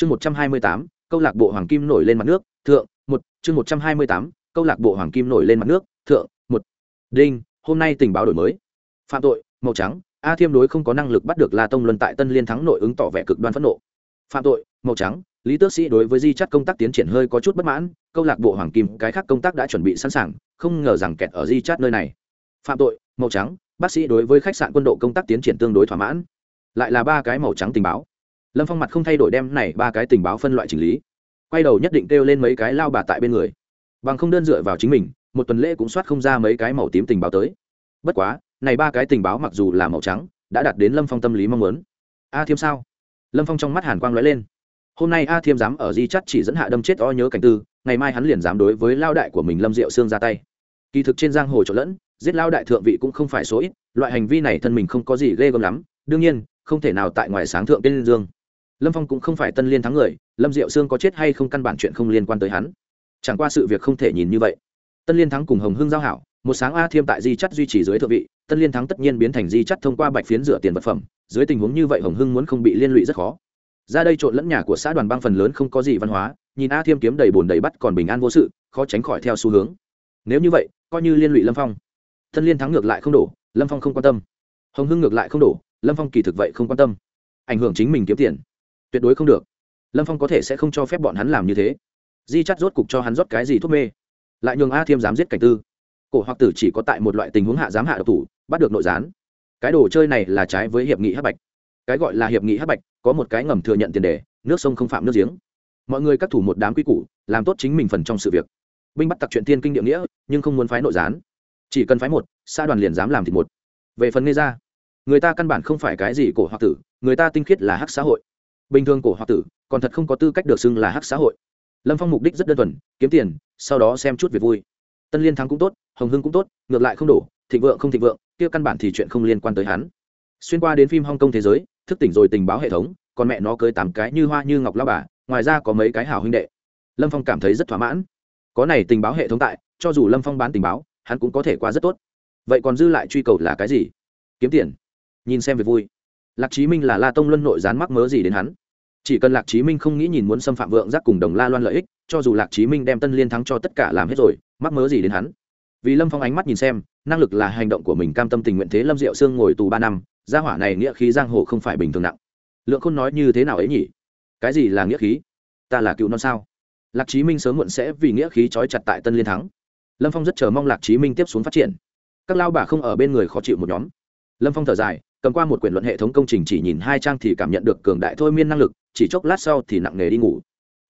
chương một trăm hai mươi tám, câu lạc bộ hoàng kim nổi lên mặt nước, thượng, một. Chương một trăm hai mươi tám, câu lạc bộ hoàng kim nổi lên mặt nước, thượng, một. Đinh, hôm nay tình báo đổi mới. Phạm tội, màu trắng, a thiêm đối không có năng lực bắt được la tông luân tại tân liên thắng nội ứng tỏ vẻ cực đoan phẫn nộ. Phạm tội, màu trắng, lý tước sĩ đối với di chắt công tác tiến triển hơi có chút bất mãn, câu lạc bộ hoàng kim, cái khác công tác đã chuẩn bị sẵn sàng, không ngờ rằng kẹt ở di chắt nơi này. Phạm tội, màu trắng, bác sĩ đối với khách sạn quân độ công tác tiến triển tương đối thỏa mãn. Lại là ba cái màu trắng tình báo lâm phong mặt không thay đổi đem này ba cái tình báo phân loại chỉnh lý quay đầu nhất định kêu lên mấy cái lao bà tại bên người bằng không đơn dựa vào chính mình một tuần lễ cũng soát không ra mấy cái màu tím tình báo tới bất quá này ba cái tình báo mặc dù là màu trắng đã đạt đến lâm phong tâm lý mong muốn a thiêm sao lâm phong trong mắt hàn quang lóe lên hôm nay a thiêm dám ở di chắt chỉ dẫn hạ đâm chết o nhớ cảnh tư ngày mai hắn liền dám đối với lao đại của mình lâm diệu sương ra tay kỳ thực trên giang hồ trộn lẫn giết lao đại thượng vị cũng không phải số ít loại hành vi này thân mình không có gì ghê gớm lắm đương nhiên không thể nào tại ngoài sáng thượng tên dương lâm phong cũng không phải tân liên thắng người, lâm diệu sương có chết hay không căn bản chuyện không liên quan tới hắn. Chẳng qua sự việc không thể nhìn như vậy. Tân liên thắng cùng hồng hưng giao hảo, một sáng a thiêm tại di chắt duy trì dưới thượng vị, tân liên thắng tất nhiên biến thành di chắt thông qua bạch phiến rửa tiền vật phẩm, dưới tình huống như vậy hồng hưng muốn không bị liên lụy rất khó. Ra đây trộn lẫn nhà của xã đoàn băng phần lớn không có gì văn hóa, nhìn a thiêm kiếm đầy bồn đầy bắt còn bình an vô sự, khó tránh khỏi theo xu hướng. Nếu như vậy, coi như liên lụy lâm phong. Tân liên thắng ngược lại không đổ, lâm phong không quan tâm. Hồng hưng ngược lại không đổ, lâm phong kỳ thực vậy không quan tâm. Ảnh hưởng chính mình kiếm tiền tuyệt đối không được. Lâm phong có thể sẽ không cho phép bọn hắn làm như thế. Di chắt rốt cục cho hắn rót cái gì thuốc mê. Lại nhường a thiêm dám giết cảnh tư. Cổ hoặc tử chỉ có tại một loại tình huống hạ dám hạ độc thủ, bắt được nội gián. Cái đồ chơi này là trái với hiệp nghị hắc bạch. Cái gọi là hiệp nghị hắc bạch, có một cái ngầm thừa nhận tiền đề, nước sông không phạm nước giếng. Mọi người các thủ một đám quy củ, làm tốt chính mình phần trong sự việc. Binh bắt tặc chuyện Thiên kinh địa nghĩa, nhưng không muốn phái nội gián. Chỉ cần phái một, xã đoàn liền dám làm thì một. Về phần nghe ra người ta căn bản không phải cái gì cổ hoặc tử, người ta tinh khiết là hắc xã hội bình thường cổ hoặc tử, còn thật không có tư cách được xưng là hắc xã hội. Lâm phong mục đích rất đơn thuần, kiếm tiền, sau đó xem chút việc vui. Tân liên thắng cũng tốt, hồng hưng cũng tốt, ngược lại không đủ thịnh vượng không thịnh vượng, kia căn bản thì chuyện không liên quan tới hắn. Xuyên qua đến phim hong kong thế giới, thức tỉnh rồi tình báo hệ thống, còn mẹ nó cưới tám cái như hoa như ngọc lao bà, ngoài ra có mấy cái hảo huynh đệ. Lâm phong cảm thấy rất thỏa mãn. Có này tình báo hệ thống tại, cho dù lâm phong bán tình báo, hắn cũng có thể qua rất tốt. Vậy còn dư lại truy cầu là cái gì? Kiếm tiền. Nhìn xem về vui lạc chí minh là la tông luân nội gián mắc mớ gì đến hắn? Chỉ cần lạc chí minh không nghĩ nhìn muốn xâm phạm vượng giác cùng đồng la loan lợi ích, cho dù lạc chí minh đem tân liên thắng cho tất cả làm hết rồi, mắc mớ gì đến hắn? Vì lâm phong ánh mắt nhìn xem, năng lực là hành động của mình cam tâm tình nguyện thế lâm diệu sương ngồi tù ba năm, gia hỏa này nghĩa khí giang hồ không phải bình thường nặng. Lượng khôn nói như thế nào ấy nhỉ? Cái gì là nghĩa khí? Ta là cựu non sao? Lạc chí minh sớm muộn sẽ vì nghĩa khí trói chặt tại tân liên thắng. Lâm phong rất chờ mong lạc chí minh tiếp xuống phát triển. Các lao bà không ở bên người khó chịu một nhóm. Lâm phong thở dài cầm qua một quyển luận hệ thống công trình chỉ nhìn hai trang thì cảm nhận được cường đại thôi miên năng lực, chỉ chốc lát sau thì nặng nề đi ngủ.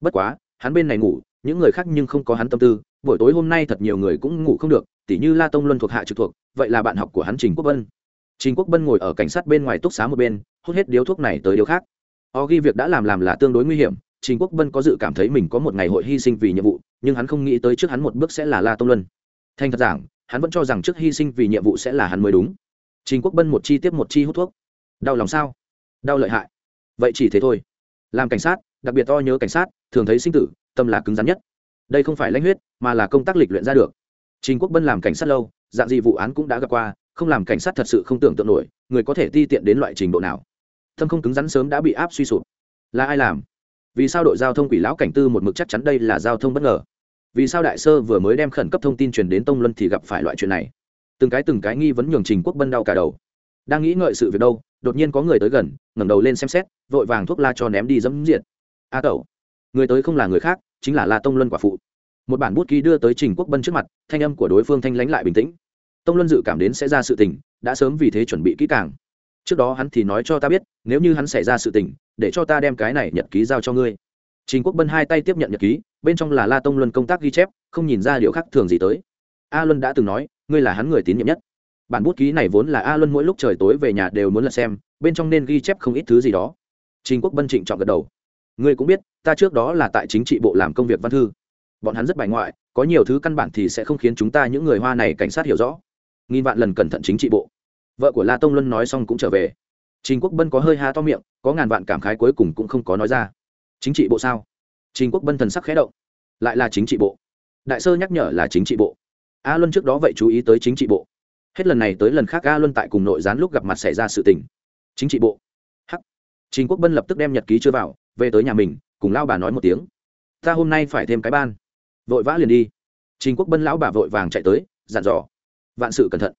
Bất quá, hắn bên này ngủ, những người khác nhưng không có hắn tâm tư, buổi tối hôm nay thật nhiều người cũng ngủ không được, tỉ như la tông luân thuộc hạ trực thuộc, vậy là bạn học của hắn trình quốc bân. Trình quốc bân ngồi ở cảnh sát bên ngoài túc xá một bên, hút hết điếu thuốc này tới điếu khác. O ghi việc đã làm làm là tương đối nguy hiểm, trình quốc bân có dự cảm thấy mình có một ngày hội hy sinh vì nhiệm vụ, nhưng hắn không nghĩ tới trước hắn một bước sẽ là la tông luân. Thành thật giảng, hắn vẫn cho rằng trước hy sinh vì nhiệm vụ sẽ là hắn mới đúng trình quốc bân một chi tiếp một chi hút thuốc. Đau lòng sao? Đau lợi hại. Vậy chỉ thế thôi. Làm cảnh sát, đặc biệt to nhớ cảnh sát, thường thấy sinh tử, tâm là cứng rắn nhất. Đây không phải lãnh huyết, mà là công tác lịch luyện ra được. Trình quốc bân làm cảnh sát lâu, dạng gì vụ án cũng đã gặp qua, không làm cảnh sát thật sự không tưởng tượng nổi, người có thể ti tiện đến loại trình độ nào. Tâm không cứng rắn sớm đã bị áp suy sụp. Là ai làm? Vì sao đội giao thông quỷ lão cảnh tư một mực chắc chắn đây là giao thông bất ngờ? Vì sao đại sơ vừa mới đem khẩn cấp thông tin truyền đến tông luân thì gặp phải loại chuyện này? Từng cái từng cái nghi vấn nhường trình quốc bân đau cả đầu. Đang nghĩ ngợi sự việc đâu, đột nhiên có người tới gần, ngẩng đầu lên xem xét, vội vàng thuốc la cho ném đi dẫm diện a tẩu, người tới không là người khác, chính là la tông luân quả phụ. Một bản bút ký đưa tới trình quốc bân trước mặt, thanh âm của đối phương thanh lánh lại bình tĩnh. Tông luân dự cảm đến sẽ ra sự tình, đã sớm vì thế chuẩn bị kỹ càng. Trước đó hắn thì nói cho ta biết, nếu như hắn xảy ra sự tình, để cho ta đem cái này nhật ký giao cho ngươi. Trình quốc bân hai tay tiếp nhận nhật ký, bên trong là la tông luân công tác ghi chép, không nhìn ra điều khác thường gì tới. A luân đã từng nói ngươi là hắn người tín nhiệm nhất. Bản bút ký này vốn là a luân mỗi lúc trời tối về nhà đều muốn lật xem, bên trong nên ghi chép không ít thứ gì đó. Trình quốc bân trịnh chọn gật đầu. Ngươi cũng biết, ta trước đó là tại chính trị bộ làm công việc văn thư. Bọn hắn rất bài ngoại, có nhiều thứ căn bản thì sẽ không khiến chúng ta những người hoa này cảnh sát hiểu rõ. Nghìn vạn lần cẩn thận chính trị bộ. Vợ của la tông luân nói xong cũng trở về. Trình quốc bân có hơi ha to miệng, có ngàn vạn cảm khái cuối cùng cũng không có nói ra. Chính trị bộ sao? Trình quốc bân thần sắc khẽ động. Lại là chính trị bộ. Đại sơ nhắc nhở là chính trị bộ a luân trước đó vậy chú ý tới chính trị bộ. Hết lần này tới lần khác a luân tại cùng nội gián lúc gặp mặt xảy ra sự tình. Chính trị bộ. Hắc. Trình quốc bân lập tức đem nhật ký chưa vào, về tới nhà mình, cùng lao bà nói một tiếng. Ta hôm nay phải thêm cái ban. Vội vã liền đi. Trình quốc bân lão bà vội vàng chạy tới, dặn dò. Vạn sự cẩn thận.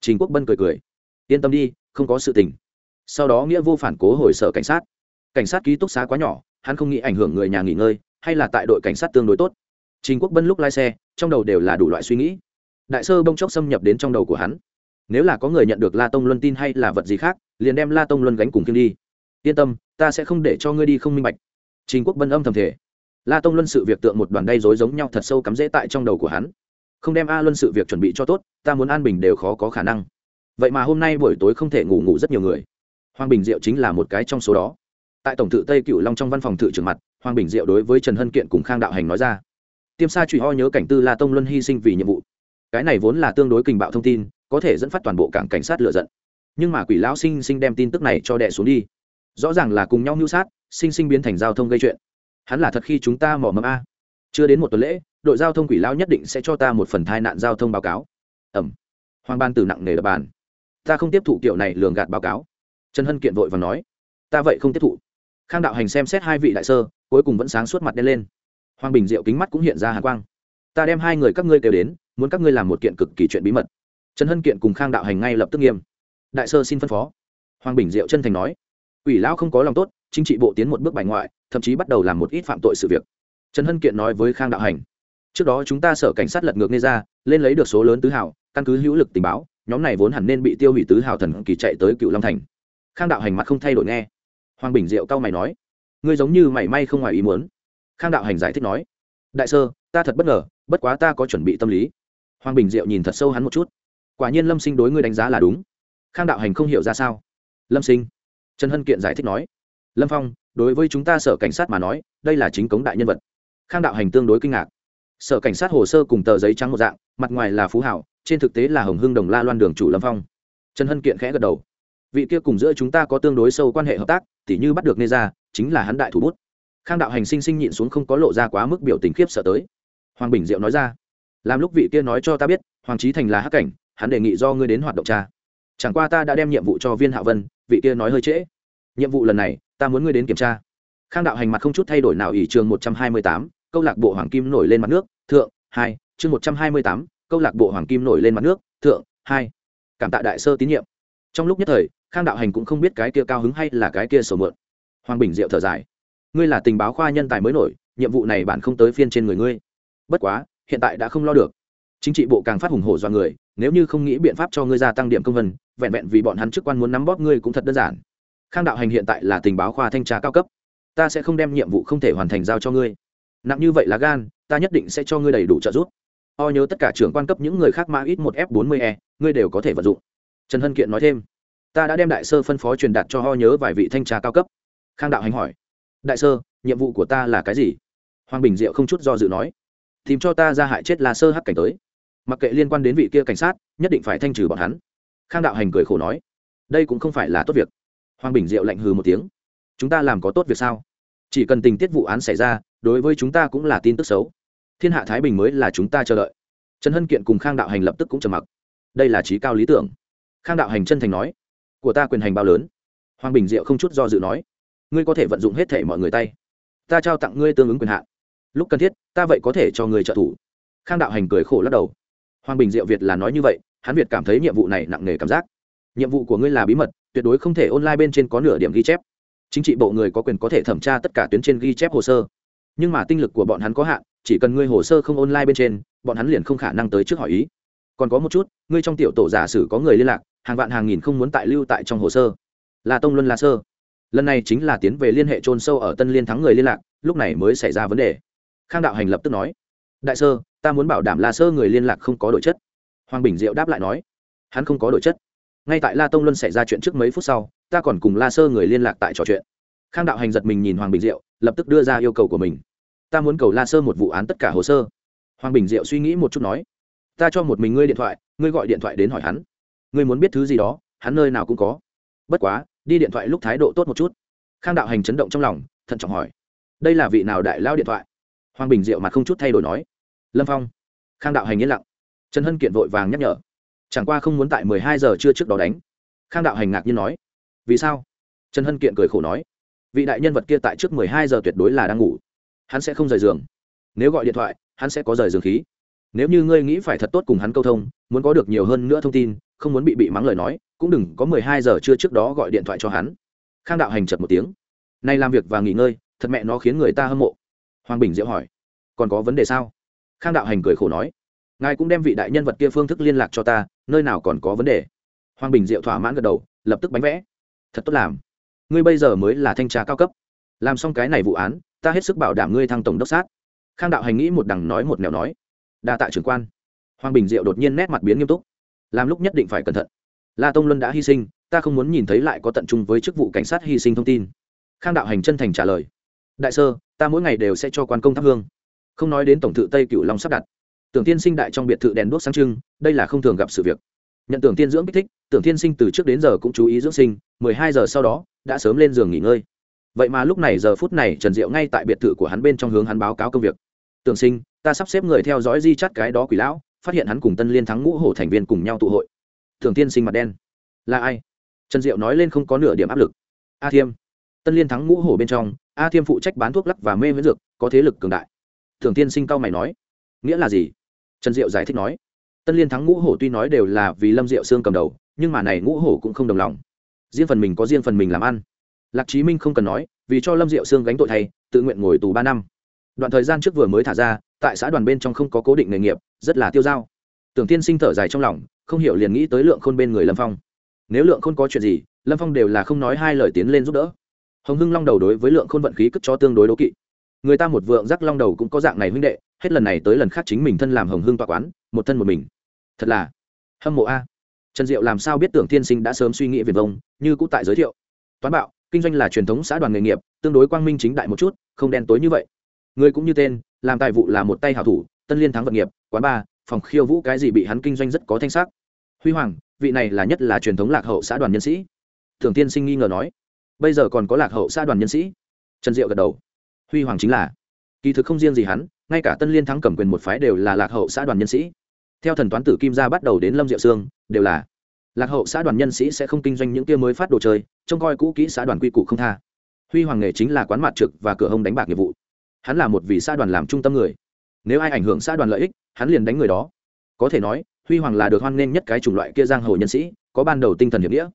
Trình quốc bân cười cười. Yên tâm đi, không có sự tình. Sau đó nghĩa vô phản cố hồi sở cảnh sát. Cảnh sát ký túc xá quá nhỏ, hắn không nghĩ ảnh hưởng người nhà nghỉ ngơi, hay là tại đội cảnh sát tương đối tốt. Trình quốc bân lúc lái xe, trong đầu đều là đủ loại suy nghĩ đại sơ bông chốc xâm nhập đến trong đầu của hắn. Nếu là có người nhận được la tông luân tin hay là vật gì khác, liền đem la tông luân gánh cùng kiêm đi. Yên tâm, ta sẽ không để cho ngươi đi không minh bạch. Trình quốc bân âm thầm thể la tông luân sự việc tượng một đoàn đay dối giống nhau thật sâu cắm rễ tại trong đầu của hắn. Không đem a luân sự việc chuẩn bị cho tốt, ta muốn an bình đều khó có khả năng. Vậy mà hôm nay buổi tối không thể ngủ ngủ rất nhiều người. Hoàng bình diệu chính là một cái trong số đó. Tại tổng thự tây cựu long trong văn phòng thự trưởng mặt, hoàng bình diệu đối với trần hân kiện cùng khang đạo hành nói ra. Tiêm sa truy ho nhớ cảnh tư la tông luân hy sinh vì nhiệm vụ cái này vốn là tương đối kinh bạo thông tin, có thể dẫn phát toàn bộ cảng cảnh sát lựa giận. Nhưng mà quỷ lão sinh sinh đem tin tức này cho đệ xuống đi. Rõ ràng là cùng nhau mưu sát, sinh sinh biến thành giao thông gây chuyện. Hắn là thật khi chúng ta mỏ mẫm a. Chưa đến một tuần lễ, đội giao thông quỷ lão nhất định sẽ cho ta một phần thai nạn giao thông báo cáo. Ẩm. Hoàng ban từ nặng nề đập bàn. Ta không tiếp thụ kiểu này lường gạt báo cáo. Trần hân kiện vội và nói. Ta vậy không tiếp thụ. Khang đạo hành xem xét hai vị đại sơ, cuối cùng vẫn sáng suốt mặt đen lên. Hoàng bình diệu kính mắt cũng hiện ra hà quang ta đem hai người các ngươi kêu đến, muốn các ngươi làm một kiện cực kỳ chuyện bí mật. Trần hân kiện cùng khang đạo hành ngay lập tức nghiêm. Đại sơ xin phân phó. Hoàng bình diệu chân thành nói. Ủy lão không có lòng tốt, chính trị bộ tiến một bước bài ngoại, thậm chí bắt đầu làm một ít phạm tội sự việc. Trần hân kiện nói với khang đạo hành. Trước đó chúng ta sở cảnh sát lật ngược nê ra lên lấy được số lớn tứ hảo căn cứ hữu lực tình báo, nhóm này vốn hẳn nên bị tiêu hủy tứ hào thần kỳ chạy tới cựu long thành. Khang đạo hành mặt không thay đổi nghe. Hoàng bình diệu cao mày nói. Ngươi giống như mảy may không ngoài ý muốn. Khang đạo hành giải thích nói. Đại sơ ta thật bất ngờ, bất quá ta có chuẩn bị tâm lý. Hoàng bình diệu nhìn thật sâu hắn một chút. Quả nhiên lâm sinh đối ngươi đánh giá là đúng. Khang đạo hành không hiểu ra sao. Lâm sinh, trần hân kiện giải thích nói. Lâm phong, đối với chúng ta sở cảnh sát mà nói, đây là chính cống đại nhân vật. Khang đạo hành tương đối kinh ngạc. Sở cảnh sát hồ sơ cùng tờ giấy trắng một dạng, mặt ngoài là phú hảo, trên thực tế là hồng hưng đồng la loan đường chủ lâm phong. Trần hân kiện khẽ gật đầu. Vị kia cùng giữa chúng ta có tương đối sâu quan hệ hợp tác, tỉ như bắt được nê ra chính là hắn đại thủ bút. Khang đạo hành sinh sinh nhịn xuống không có lộ ra quá mức biểu tình khiếp sợ tới hoàng bình diệu nói ra. Làm lúc vị kia nói cho ta biết, hoàng trí thành là hắc cảnh, hắn đề nghị do ngươi đến hoạt động cha chẳng qua ta đã đem nhiệm vụ cho viên hạ vân, vị kia nói hơi trễ. Nhiệm vụ lần này, ta muốn ngươi đến kiểm tra. Khang đạo hành mặt không chút thay đổi nào ỷ trường một trăm hai mươi tám, câu lạc bộ hoàng kim nổi lên mặt nước, thượng, hai, chương một trăm hai mươi tám, câu lạc bộ hoàng kim nổi lên mặt nước, thượng, hai. Cảm tạ đại sơ tín nhiệm. Trong lúc nhất thời, khang đạo hành cũng không biết cái kia cao hứng hay là cái kia sổ mượn. Hoàng bình diệu thở dài. Ngươi là tình báo khoa nhân tài mới nổi, nhiệm vụ này bạn không tới phiên trên người ngươi bất quá, hiện tại đã không lo được. Chính trị bộ càng phát hùng hổ do người, nếu như không nghĩ biện pháp cho ngươi gia tăng điểm công vân, vẹn vẹn vì bọn hắn chức quan muốn nắm bóp ngươi cũng thật đơn giản. Khang đạo hành hiện tại là tình báo khoa thanh tra cao cấp. Ta sẽ không đem nhiệm vụ không thể hoàn thành giao cho ngươi. Nặng như vậy là gan, ta nhất định sẽ cho ngươi đầy đủ trợ giúp. O nhớ tất cả trưởng quan cấp những người khác mã ít một f 40 e ngươi đều có thể vận dụng. Trần hân kiện nói thêm. Ta đã đem đại sơ phân phó truyền đạt cho ho nhớ vài vị thanh tra cao cấp. Khang đạo hành hỏi. Đại sơ, nhiệm vụ của ta là cái gì? Hoàng bình diệu không chút do dự nói tìm cho ta ra hại chết là sơ hắc cảnh tới. Mặc kệ liên quan đến vị kia cảnh sát, nhất định phải thanh trừ bọn hắn. Khang đạo hành cười khổ nói, đây cũng không phải là tốt việc. Hoàng bình diệu lạnh hừ một tiếng, chúng ta làm có tốt việc sao? Chỉ cần tình tiết vụ án xảy ra, đối với chúng ta cũng là tin tức xấu. Thiên hạ thái bình mới là chúng ta chờ đợi. Trần hân kiện cùng khang đạo hành lập tức cũng trầm mặc. Đây là trí cao lý tưởng. Khang đạo hành chân thành nói, của ta quyền hành bao lớn. Hoàng bình diệu không chút do dự nói, ngươi có thể vận dụng hết thể mọi người tay. Ta trao tặng ngươi tương ứng quyền hạn lúc cần thiết, ta vậy có thể cho người trợ thủ. Khang đạo hành cười khổ lắc đầu. Hoàng bình diệu việt là nói như vậy, hắn việt cảm thấy nhiệm vụ này nặng nề cảm giác. Nhiệm vụ của ngươi là bí mật, tuyệt đối không thể online bên trên có nửa điểm ghi chép. Chính trị bộ người có quyền có thể thẩm tra tất cả tuyến trên ghi chép hồ sơ. Nhưng mà tinh lực của bọn hắn có hạn, chỉ cần ngươi hồ sơ không online bên trên, bọn hắn liền không khả năng tới trước hỏi ý. Còn có một chút, ngươi trong tiểu tổ giả sử có người liên lạc, hàng vạn hàng nghìn không muốn tại lưu tại trong hồ sơ. Là tông luân la sơ. Lần này chính là tiến về liên hệ trôn sâu ở tân liên thắng người liên lạc, lúc này mới xảy ra vấn đề khang đạo hành lập tức nói, đại sơ, ta muốn bảo đảm la sơ người liên lạc không có đổi chất. Hoàng bình diệu đáp lại nói, hắn không có đổi chất. Ngay tại la tông luân xảy ra chuyện trước mấy phút sau, ta còn cùng la sơ người liên lạc tại trò chuyện. Khang đạo hành giật mình nhìn hoàng bình diệu, lập tức đưa ra yêu cầu của mình. Ta muốn cầu la sơ một vụ án tất cả hồ sơ. Hoàng bình diệu suy nghĩ một chút nói, ta cho một mình ngươi điện thoại, ngươi gọi điện thoại đến hỏi hắn. Ngươi muốn biết thứ gì đó, hắn nơi nào cũng có. Bất quá, đi điện thoại lúc thái độ tốt một chút. Khang đạo hành chấn động trong lòng, thận trọng hỏi, đây là vị nào đại lao điện thoại? Hoàng bình diệu mặt không chút thay đổi nói. Lâm phong. Khang đạo hành yên lặng. Trần hân kiện vội vàng nhắc nhở. Chẳng qua không muốn tại mười hai giờ trưa trước đó đánh. Khang đạo hành ngạc nhiên nói. Vì sao? Trần hân kiện cười khổ nói. Vị đại nhân vật kia tại trước mười hai giờ tuyệt đối là đang ngủ. Hắn sẽ không rời giường. Nếu gọi điện thoại, hắn sẽ có rời giường khí. Nếu như ngươi nghĩ phải thật tốt cùng hắn câu thông, muốn có được nhiều hơn nữa thông tin, không muốn bị bị mắng lời nói, cũng đừng có mười hai giờ trưa trước đó gọi điện thoại cho hắn. Khang đạo hành chật một tiếng. Nay làm việc và nghỉ ngơi, thật mẹ nó khiến người ta hâm mộ hoàng bình diệu hỏi, còn có vấn đề sao? Khang đạo hành cười khổ nói, ngài cũng đem vị đại nhân vật kia phương thức liên lạc cho ta, nơi nào còn có vấn đề? Hoàng bình diệu thỏa mãn gật đầu, lập tức bánh vẽ, thật tốt làm. Ngươi bây giờ mới là thanh tra cao cấp. Làm xong cái này vụ án, ta hết sức bảo đảm ngươi thăng tổng đốc sát. Khang đạo hành nghĩ một đằng nói một nẻo nói, đa tạ trưởng quan. Hoàng bình diệu đột nhiên nét mặt biến nghiêm túc, làm lúc nhất định phải cẩn thận. La tông luân đã hy sinh, ta không muốn nhìn thấy lại có tận trung với chức vụ cảnh sát hy sinh thông tin. Khang đạo hành chân thành trả lời, đại sơ ta mỗi ngày đều sẽ cho quan công thắp hương. Không nói đến tổng thự tây cửu long sắp đặt. Tưởng tiên sinh đại trong biệt thự đèn đuốc sáng trưng, đây là không thường gặp sự việc. Nhận tưởng tiên dưỡng kích thích, tưởng tiên sinh từ trước đến giờ cũng chú ý dưỡng sinh, mười hai giờ sau đó, đã sớm lên giường nghỉ ngơi. Vậy mà lúc này giờ phút này trần diệu ngay tại biệt thự của hắn bên trong hướng hắn báo cáo công việc. Tưởng sinh, ta sắp xếp người theo dõi di chắt cái đó quỷ lão, phát hiện hắn cùng tân liên thắng ngũ hổ thành viên cùng nhau tụ hội. Tưởng tiên sinh mặt đen. Là ai? Trần diệu nói lên không có nửa điểm áp lực. A thiêm tân liên thắng ngũ hổ bên trong, a thiêm phụ trách bán thuốc lắc và mê miễn dược, có thế lực cường đại. Thường tiên sinh cao mày nói, nghĩa là gì? Trần diệu giải thích nói, tân liên thắng ngũ hổ tuy nói đều là vì lâm diệu sương cầm đầu, nhưng mà này ngũ hổ cũng không đồng lòng. Riêng phần mình có riêng phần mình làm ăn. Lạc chí minh không cần nói, vì cho lâm diệu sương gánh tội thay, tự nguyện ngồi tù ba năm. Đoạn thời gian trước vừa mới thả ra, tại xã đoàn bên trong không có cố định nghề nghiệp, rất là tiêu dao. Tưởng tiên sinh thở dài trong lòng, không hiểu liền nghĩ tới lượng khôn bên người lâm phong. Nếu lượng khôn có chuyện gì, lâm phong đều là không nói hai lời tiến lên giúp đỡ hồng hưng long đầu đối với lượng khôn vận khí cất cho tương đối đố kỵ. Người ta một vượng rắc long đầu cũng có dạng này huynh đệ hết lần này tới lần khác chính mình thân làm hồng hưng tọa quán một thân một mình. Thật là hâm mộ a. Trần diệu làm sao biết tưởng tiên sinh đã sớm suy nghĩ viền vông như cũng tại giới thiệu. Toán bạo kinh doanh là truyền thống xã đoàn nghề nghiệp tương đối quang minh chính đại một chút không đen tối như vậy. Người cũng như tên làm tài vụ là một tay hảo thủ tân liên thắng vật nghiệp quán Ba, phòng khiêu vũ cái gì bị hắn kinh doanh rất có thanh sắc. Huy hoàng vị này là nhất là truyền thống lạc hậu xã đoàn nhân sĩ. Thường tiên sinh nghi ngờ nói bây giờ còn có lạc hậu xã đoàn nhân sĩ. Trần diệu gật đầu. Huy hoàng chính là. Kỳ thực không riêng gì hắn, ngay cả tân liên thắng cầm quyền một phái đều là lạc hậu xã đoàn nhân sĩ. Theo thần toán tử kim gia bắt đầu đến lâm diệu sương, đều là lạc hậu xã đoàn nhân sĩ sẽ không kinh doanh những kia mới phát đồ chơi, trông coi cũ kỹ xã đoàn quy củ không tha. Huy hoàng nghề chính là quán mặt trực và cửa hông đánh bạc nghiệp vụ. Hắn là một vị xã đoàn làm trung tâm người. Nếu ai ảnh hưởng xã đoàn lợi ích, hắn liền đánh người đó. Có thể nói, huy hoàng là được hoan nghênh nhất cái chủng loại kia giang hồ nhân sĩ, có ban đầu tinh thần hiệp nghĩa.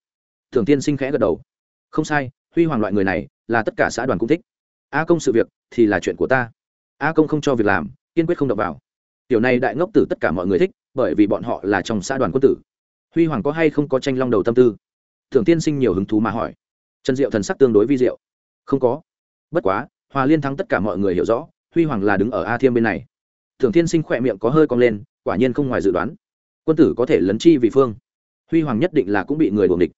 Thường tiên sinh khẽ gật đầu không sai, huy hoàng loại người này là tất cả xã đoàn cũng thích. A công sự việc thì là chuyện của ta. A công không cho việc làm, kiên quyết không đập vào. Tiểu này đại ngốc tử tất cả mọi người thích, bởi vì bọn họ là trong xã đoàn quân tử. Huy hoàng có hay không có tranh long đầu tâm tư? Thường tiên sinh nhiều hứng thú mà hỏi. Trần diệu thần sắc tương đối vi diệu. Không có. Bất quá, hòa liên thắng tất cả mọi người hiểu rõ, huy hoàng là đứng ở a thiêm bên này. Thường tiên sinh khỏe miệng có hơi cong lên, quả nhiên không ngoài dự đoán. Quân tử có thể lấn chi vì phương. Huy hoàng nhất định là cũng bị người buồng địch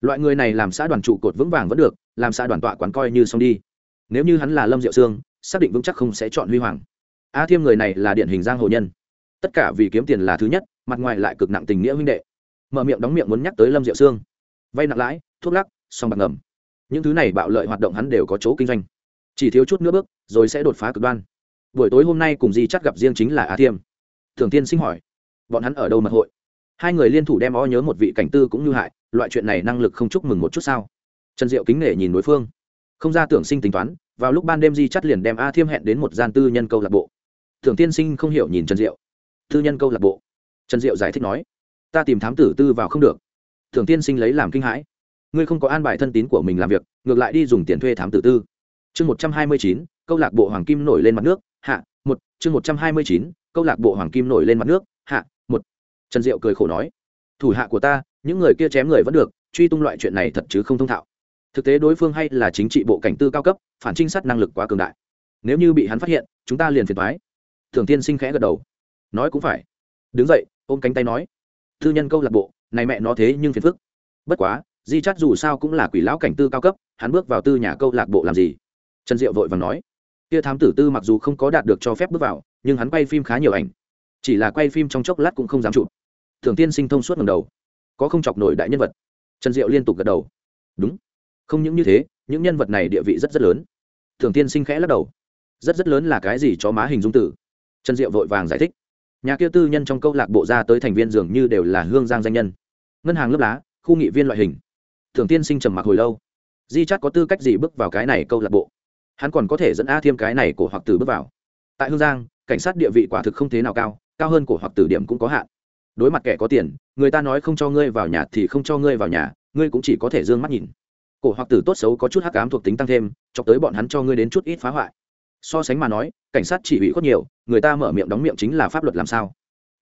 loại người này làm xã đoàn trụ cột vững vàng vẫn được, làm xã đoàn tọa quán coi như xong đi. Nếu như hắn là lâm diệu sương, xác định vững chắc không sẽ chọn huy hoàng. A thiêm người này là điển hình giang hồ nhân. Tất cả vì kiếm tiền là thứ nhất, mặt ngoài lại cực nặng tình nghĩa huynh đệ. Mở miệng đóng miệng muốn nhắc tới lâm diệu sương. Vay nặng lãi, thuốc lắc, song bạc ngầm. Những thứ này bạo lợi hoạt động hắn đều có chỗ kinh doanh. Chỉ thiếu chút nữa bước, rồi sẽ đột phá cực đoan. Buổi tối hôm nay cùng di chắc gặp riêng chính là a thiêm. Thường tiên sinh hỏi, bọn hắn ở đâu mật hội? Hai người liên thủ đem o nhớ một vị cảnh tư cũng như hại loại chuyện này năng lực không chúc mừng một chút sao? Trần diệu kính nể nhìn đối phương. Không ra tưởng sinh tính toán, vào lúc ban đêm di chắt liền đem a thiêm hẹn đến một gian tư nhân câu lạc bộ. Thường tiên sinh không hiểu nhìn trần diệu. Tư nhân câu lạc bộ? Trần diệu giải thích nói. Ta tìm thám tử tư vào không được. Thường tiên sinh lấy làm kinh hãi. Ngươi không có an bài thân tín của mình làm việc, ngược lại đi dùng tiền thuê thám tử tư. Chương một trăm hai mươi chín, câu lạc bộ hoàng kim nổi lên mặt nước, hạ, một. Chương một trăm hai mươi chín, câu lạc bộ hoàng kim nổi lên mặt nước, hạ, một. Trần diệu cười khổ nói. Thủ hạ của ta những người kia chém người vẫn được, truy tung loại chuyện này thật chứ không thông thạo. Thực tế đối phương hay là chính trị bộ cảnh tư cao cấp, phản trinh sát năng lực quá cường đại. Nếu như bị hắn phát hiện, chúng ta liền phiền thoái thường tiên sinh khẽ gật đầu. Nói cũng phải. Đứng dậy, ôm cánh tay nói. Thư nhân câu lạc bộ, này mẹ nó thế nhưng phiền phức. Bất quá, di chắt dù sao cũng là quỷ lão cảnh tư cao cấp, hắn bước vào tư nhà câu lạc bộ làm gì? Trần diệu vội và nói. Kia thám tử tư mặc dù không có đạt được cho phép bước vào, nhưng hắn quay phim khá nhiều ảnh. Chỉ là quay phim trong chốc lát cũng không dám chụp. Thường tiên sinh thông suốt ngầm đầu có không chọc nổi đại nhân vật. Trần diệu liên tục gật đầu. Đúng. Không những như thế, những nhân vật này địa vị rất rất lớn. Thường tiên sinh khẽ lắc đầu. Rất rất lớn là cái gì cho má hình dung tử? Trần diệu vội vàng giải thích. Nhà kia tư nhân trong câu lạc bộ ra tới thành viên dường như đều là hương giang danh nhân. Ngân hàng lớp lá, khu nghị viên loại hình. Thường tiên sinh trầm mặc hồi lâu. Di chắt có tư cách gì bước vào cái này câu lạc bộ? Hắn còn có thể dẫn a thiêm cái này của hoặc tử bước vào. Tại hương giang, cảnh sát địa vị quả thực không thế nào cao cao hơn của hoặc tử điểm cũng có hạn đối mặt kẻ có tiền, người ta nói không cho ngươi vào nhà thì không cho ngươi vào nhà, ngươi cũng chỉ có thể d ư ơ n g mắt nhìn. Cổ hoặc tử tốt xấu có chút hắc ám thuộc tính tăng thêm cho tới bọn hắn cho ngươi đến chút ít phá hoại. So sánh mà nói, cảnh sát chỉ ủy khuất nhiều, người ta mở miệng đóng miệng chính là pháp luật làm sao?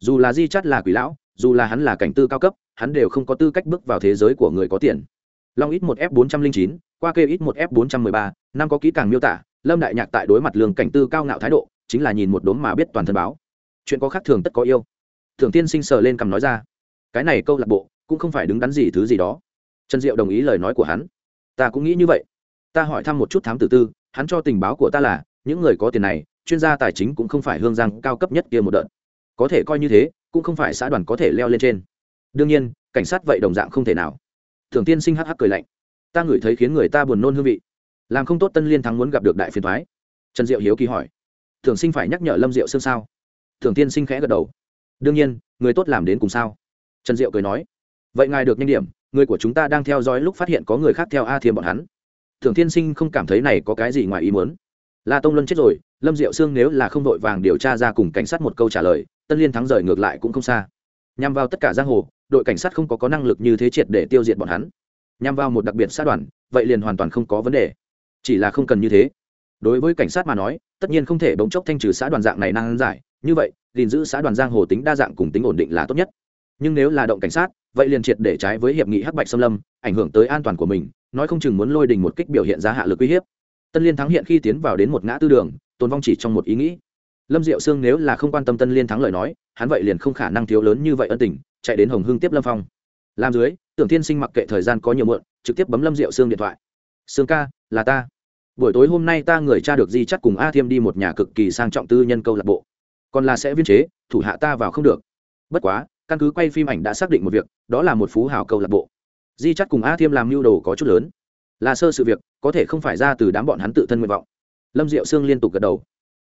Dù là di chắt là quỷ lão, dù là hắn là cảnh tư cao cấp, hắn đều không có tư cách bước vào thế giới của người có tiền. Long ít một f bốn trăm linh chín, qua kê ít một f bốn trăm mười ba, năm có kỹ càng miêu tả, lâm đại nhạc tại đối mặt lương cảnh tư cao ngạo thái độ, chính là nhìn một đốm mà biết toàn thân báo. Chuyện có khác thường tất có yêu thường tiên sinh sờ lên cằm nói ra, cái này câu lạc bộ cũng không phải đứng đắn gì thứ gì đó. Trần diệu đồng ý lời nói của hắn, ta cũng nghĩ như vậy. Ta hỏi thăm một chút thám tử tư, hắn cho tình báo của ta là, những người có tiền này, chuyên gia tài chính cũng không phải hương giang cao cấp nhất kia một đợt. Có thể coi như thế, cũng không phải xã đoàn có thể leo lên trên. Đương nhiên, cảnh sát vậy đồng dạng không thể nào. Thường tiên sinh hắc hắc cười lạnh, ta ngửi thấy khiến người ta buồn nôn hương vị. Làm không tốt tân liên thắng muốn gặp được đại phiền thoái trần diệu hiếu kỳ hỏi, thường sinh phải nhắc nhở lâm diệu xương sao? Thường tiên sinh khẽ gật đầu đương nhiên, người tốt làm đến cùng sao? Trần diệu cười nói. Vậy ngài được nhanh điểm, người của chúng ta đang theo dõi lúc phát hiện có người khác theo a thiêm bọn hắn. Thường tiên sinh không cảm thấy này có cái gì ngoài ý muốn. La tông luân chết rồi, lâm diệu sương nếu là không đội vàng điều tra ra cùng cảnh sát một câu trả lời, tân liên thắng rời ngược lại cũng không xa. Nhằm vào tất cả giang hồ, đội cảnh sát không có có năng lực như thế triệt để tiêu diệt bọn hắn. Nhằm vào một đặc biệt sát đoàn, vậy liền hoàn toàn không có vấn đề. Chỉ là không cần như thế. Đối với cảnh sát mà nói, tất nhiên không thể bỗng chốc thanh trừ xã đoàn dạng này năng giải như vậy, gìn giữ xã đoàn giang hồ tính đa dạng cùng tính ổn định là tốt nhất. Nhưng nếu là động cảnh sát, vậy liền triệt để trái với hiệp nghị hắc bạch xâm lâm, ảnh hưởng tới an toàn của mình, nói không chừng muốn lôi đình một kích biểu hiện ra hạ lực uy hiếp. Tân liên thắng hiện khi tiến vào đến một ngã tư đường, tồn vong chỉ trong một ý nghĩ. Lâm diệu sương nếu là không quan tâm tân liên thắng lời nói, hắn vậy liền không khả năng thiếu lớn như vậy ân tình, chạy đến hồng hưng tiếp lâm phong. Làm dưới, tưởng tiên sinh mặc kệ thời gian có nhiều mượn trực tiếp bấm lâm diệu sương điện thoại. Sương ca, là ta. Buổi tối hôm nay ta người cha được di chắc cùng a thiêm đi một nhà cực kỳ sang trọng tư nhân câu lạc bộ còn là sẽ viên chế, thủ hạ ta vào không được. Bất quá, căn cứ quay phim ảnh đã xác định một việc, đó là một phú hào câu lạc bộ. Di chắc cùng a thiêm làm mưu đồ có chút lớn. Là sơ sự việc, có thể không phải ra từ đám bọn hắn tự thân nguyện vọng. Lâm diệu sương liên tục gật đầu.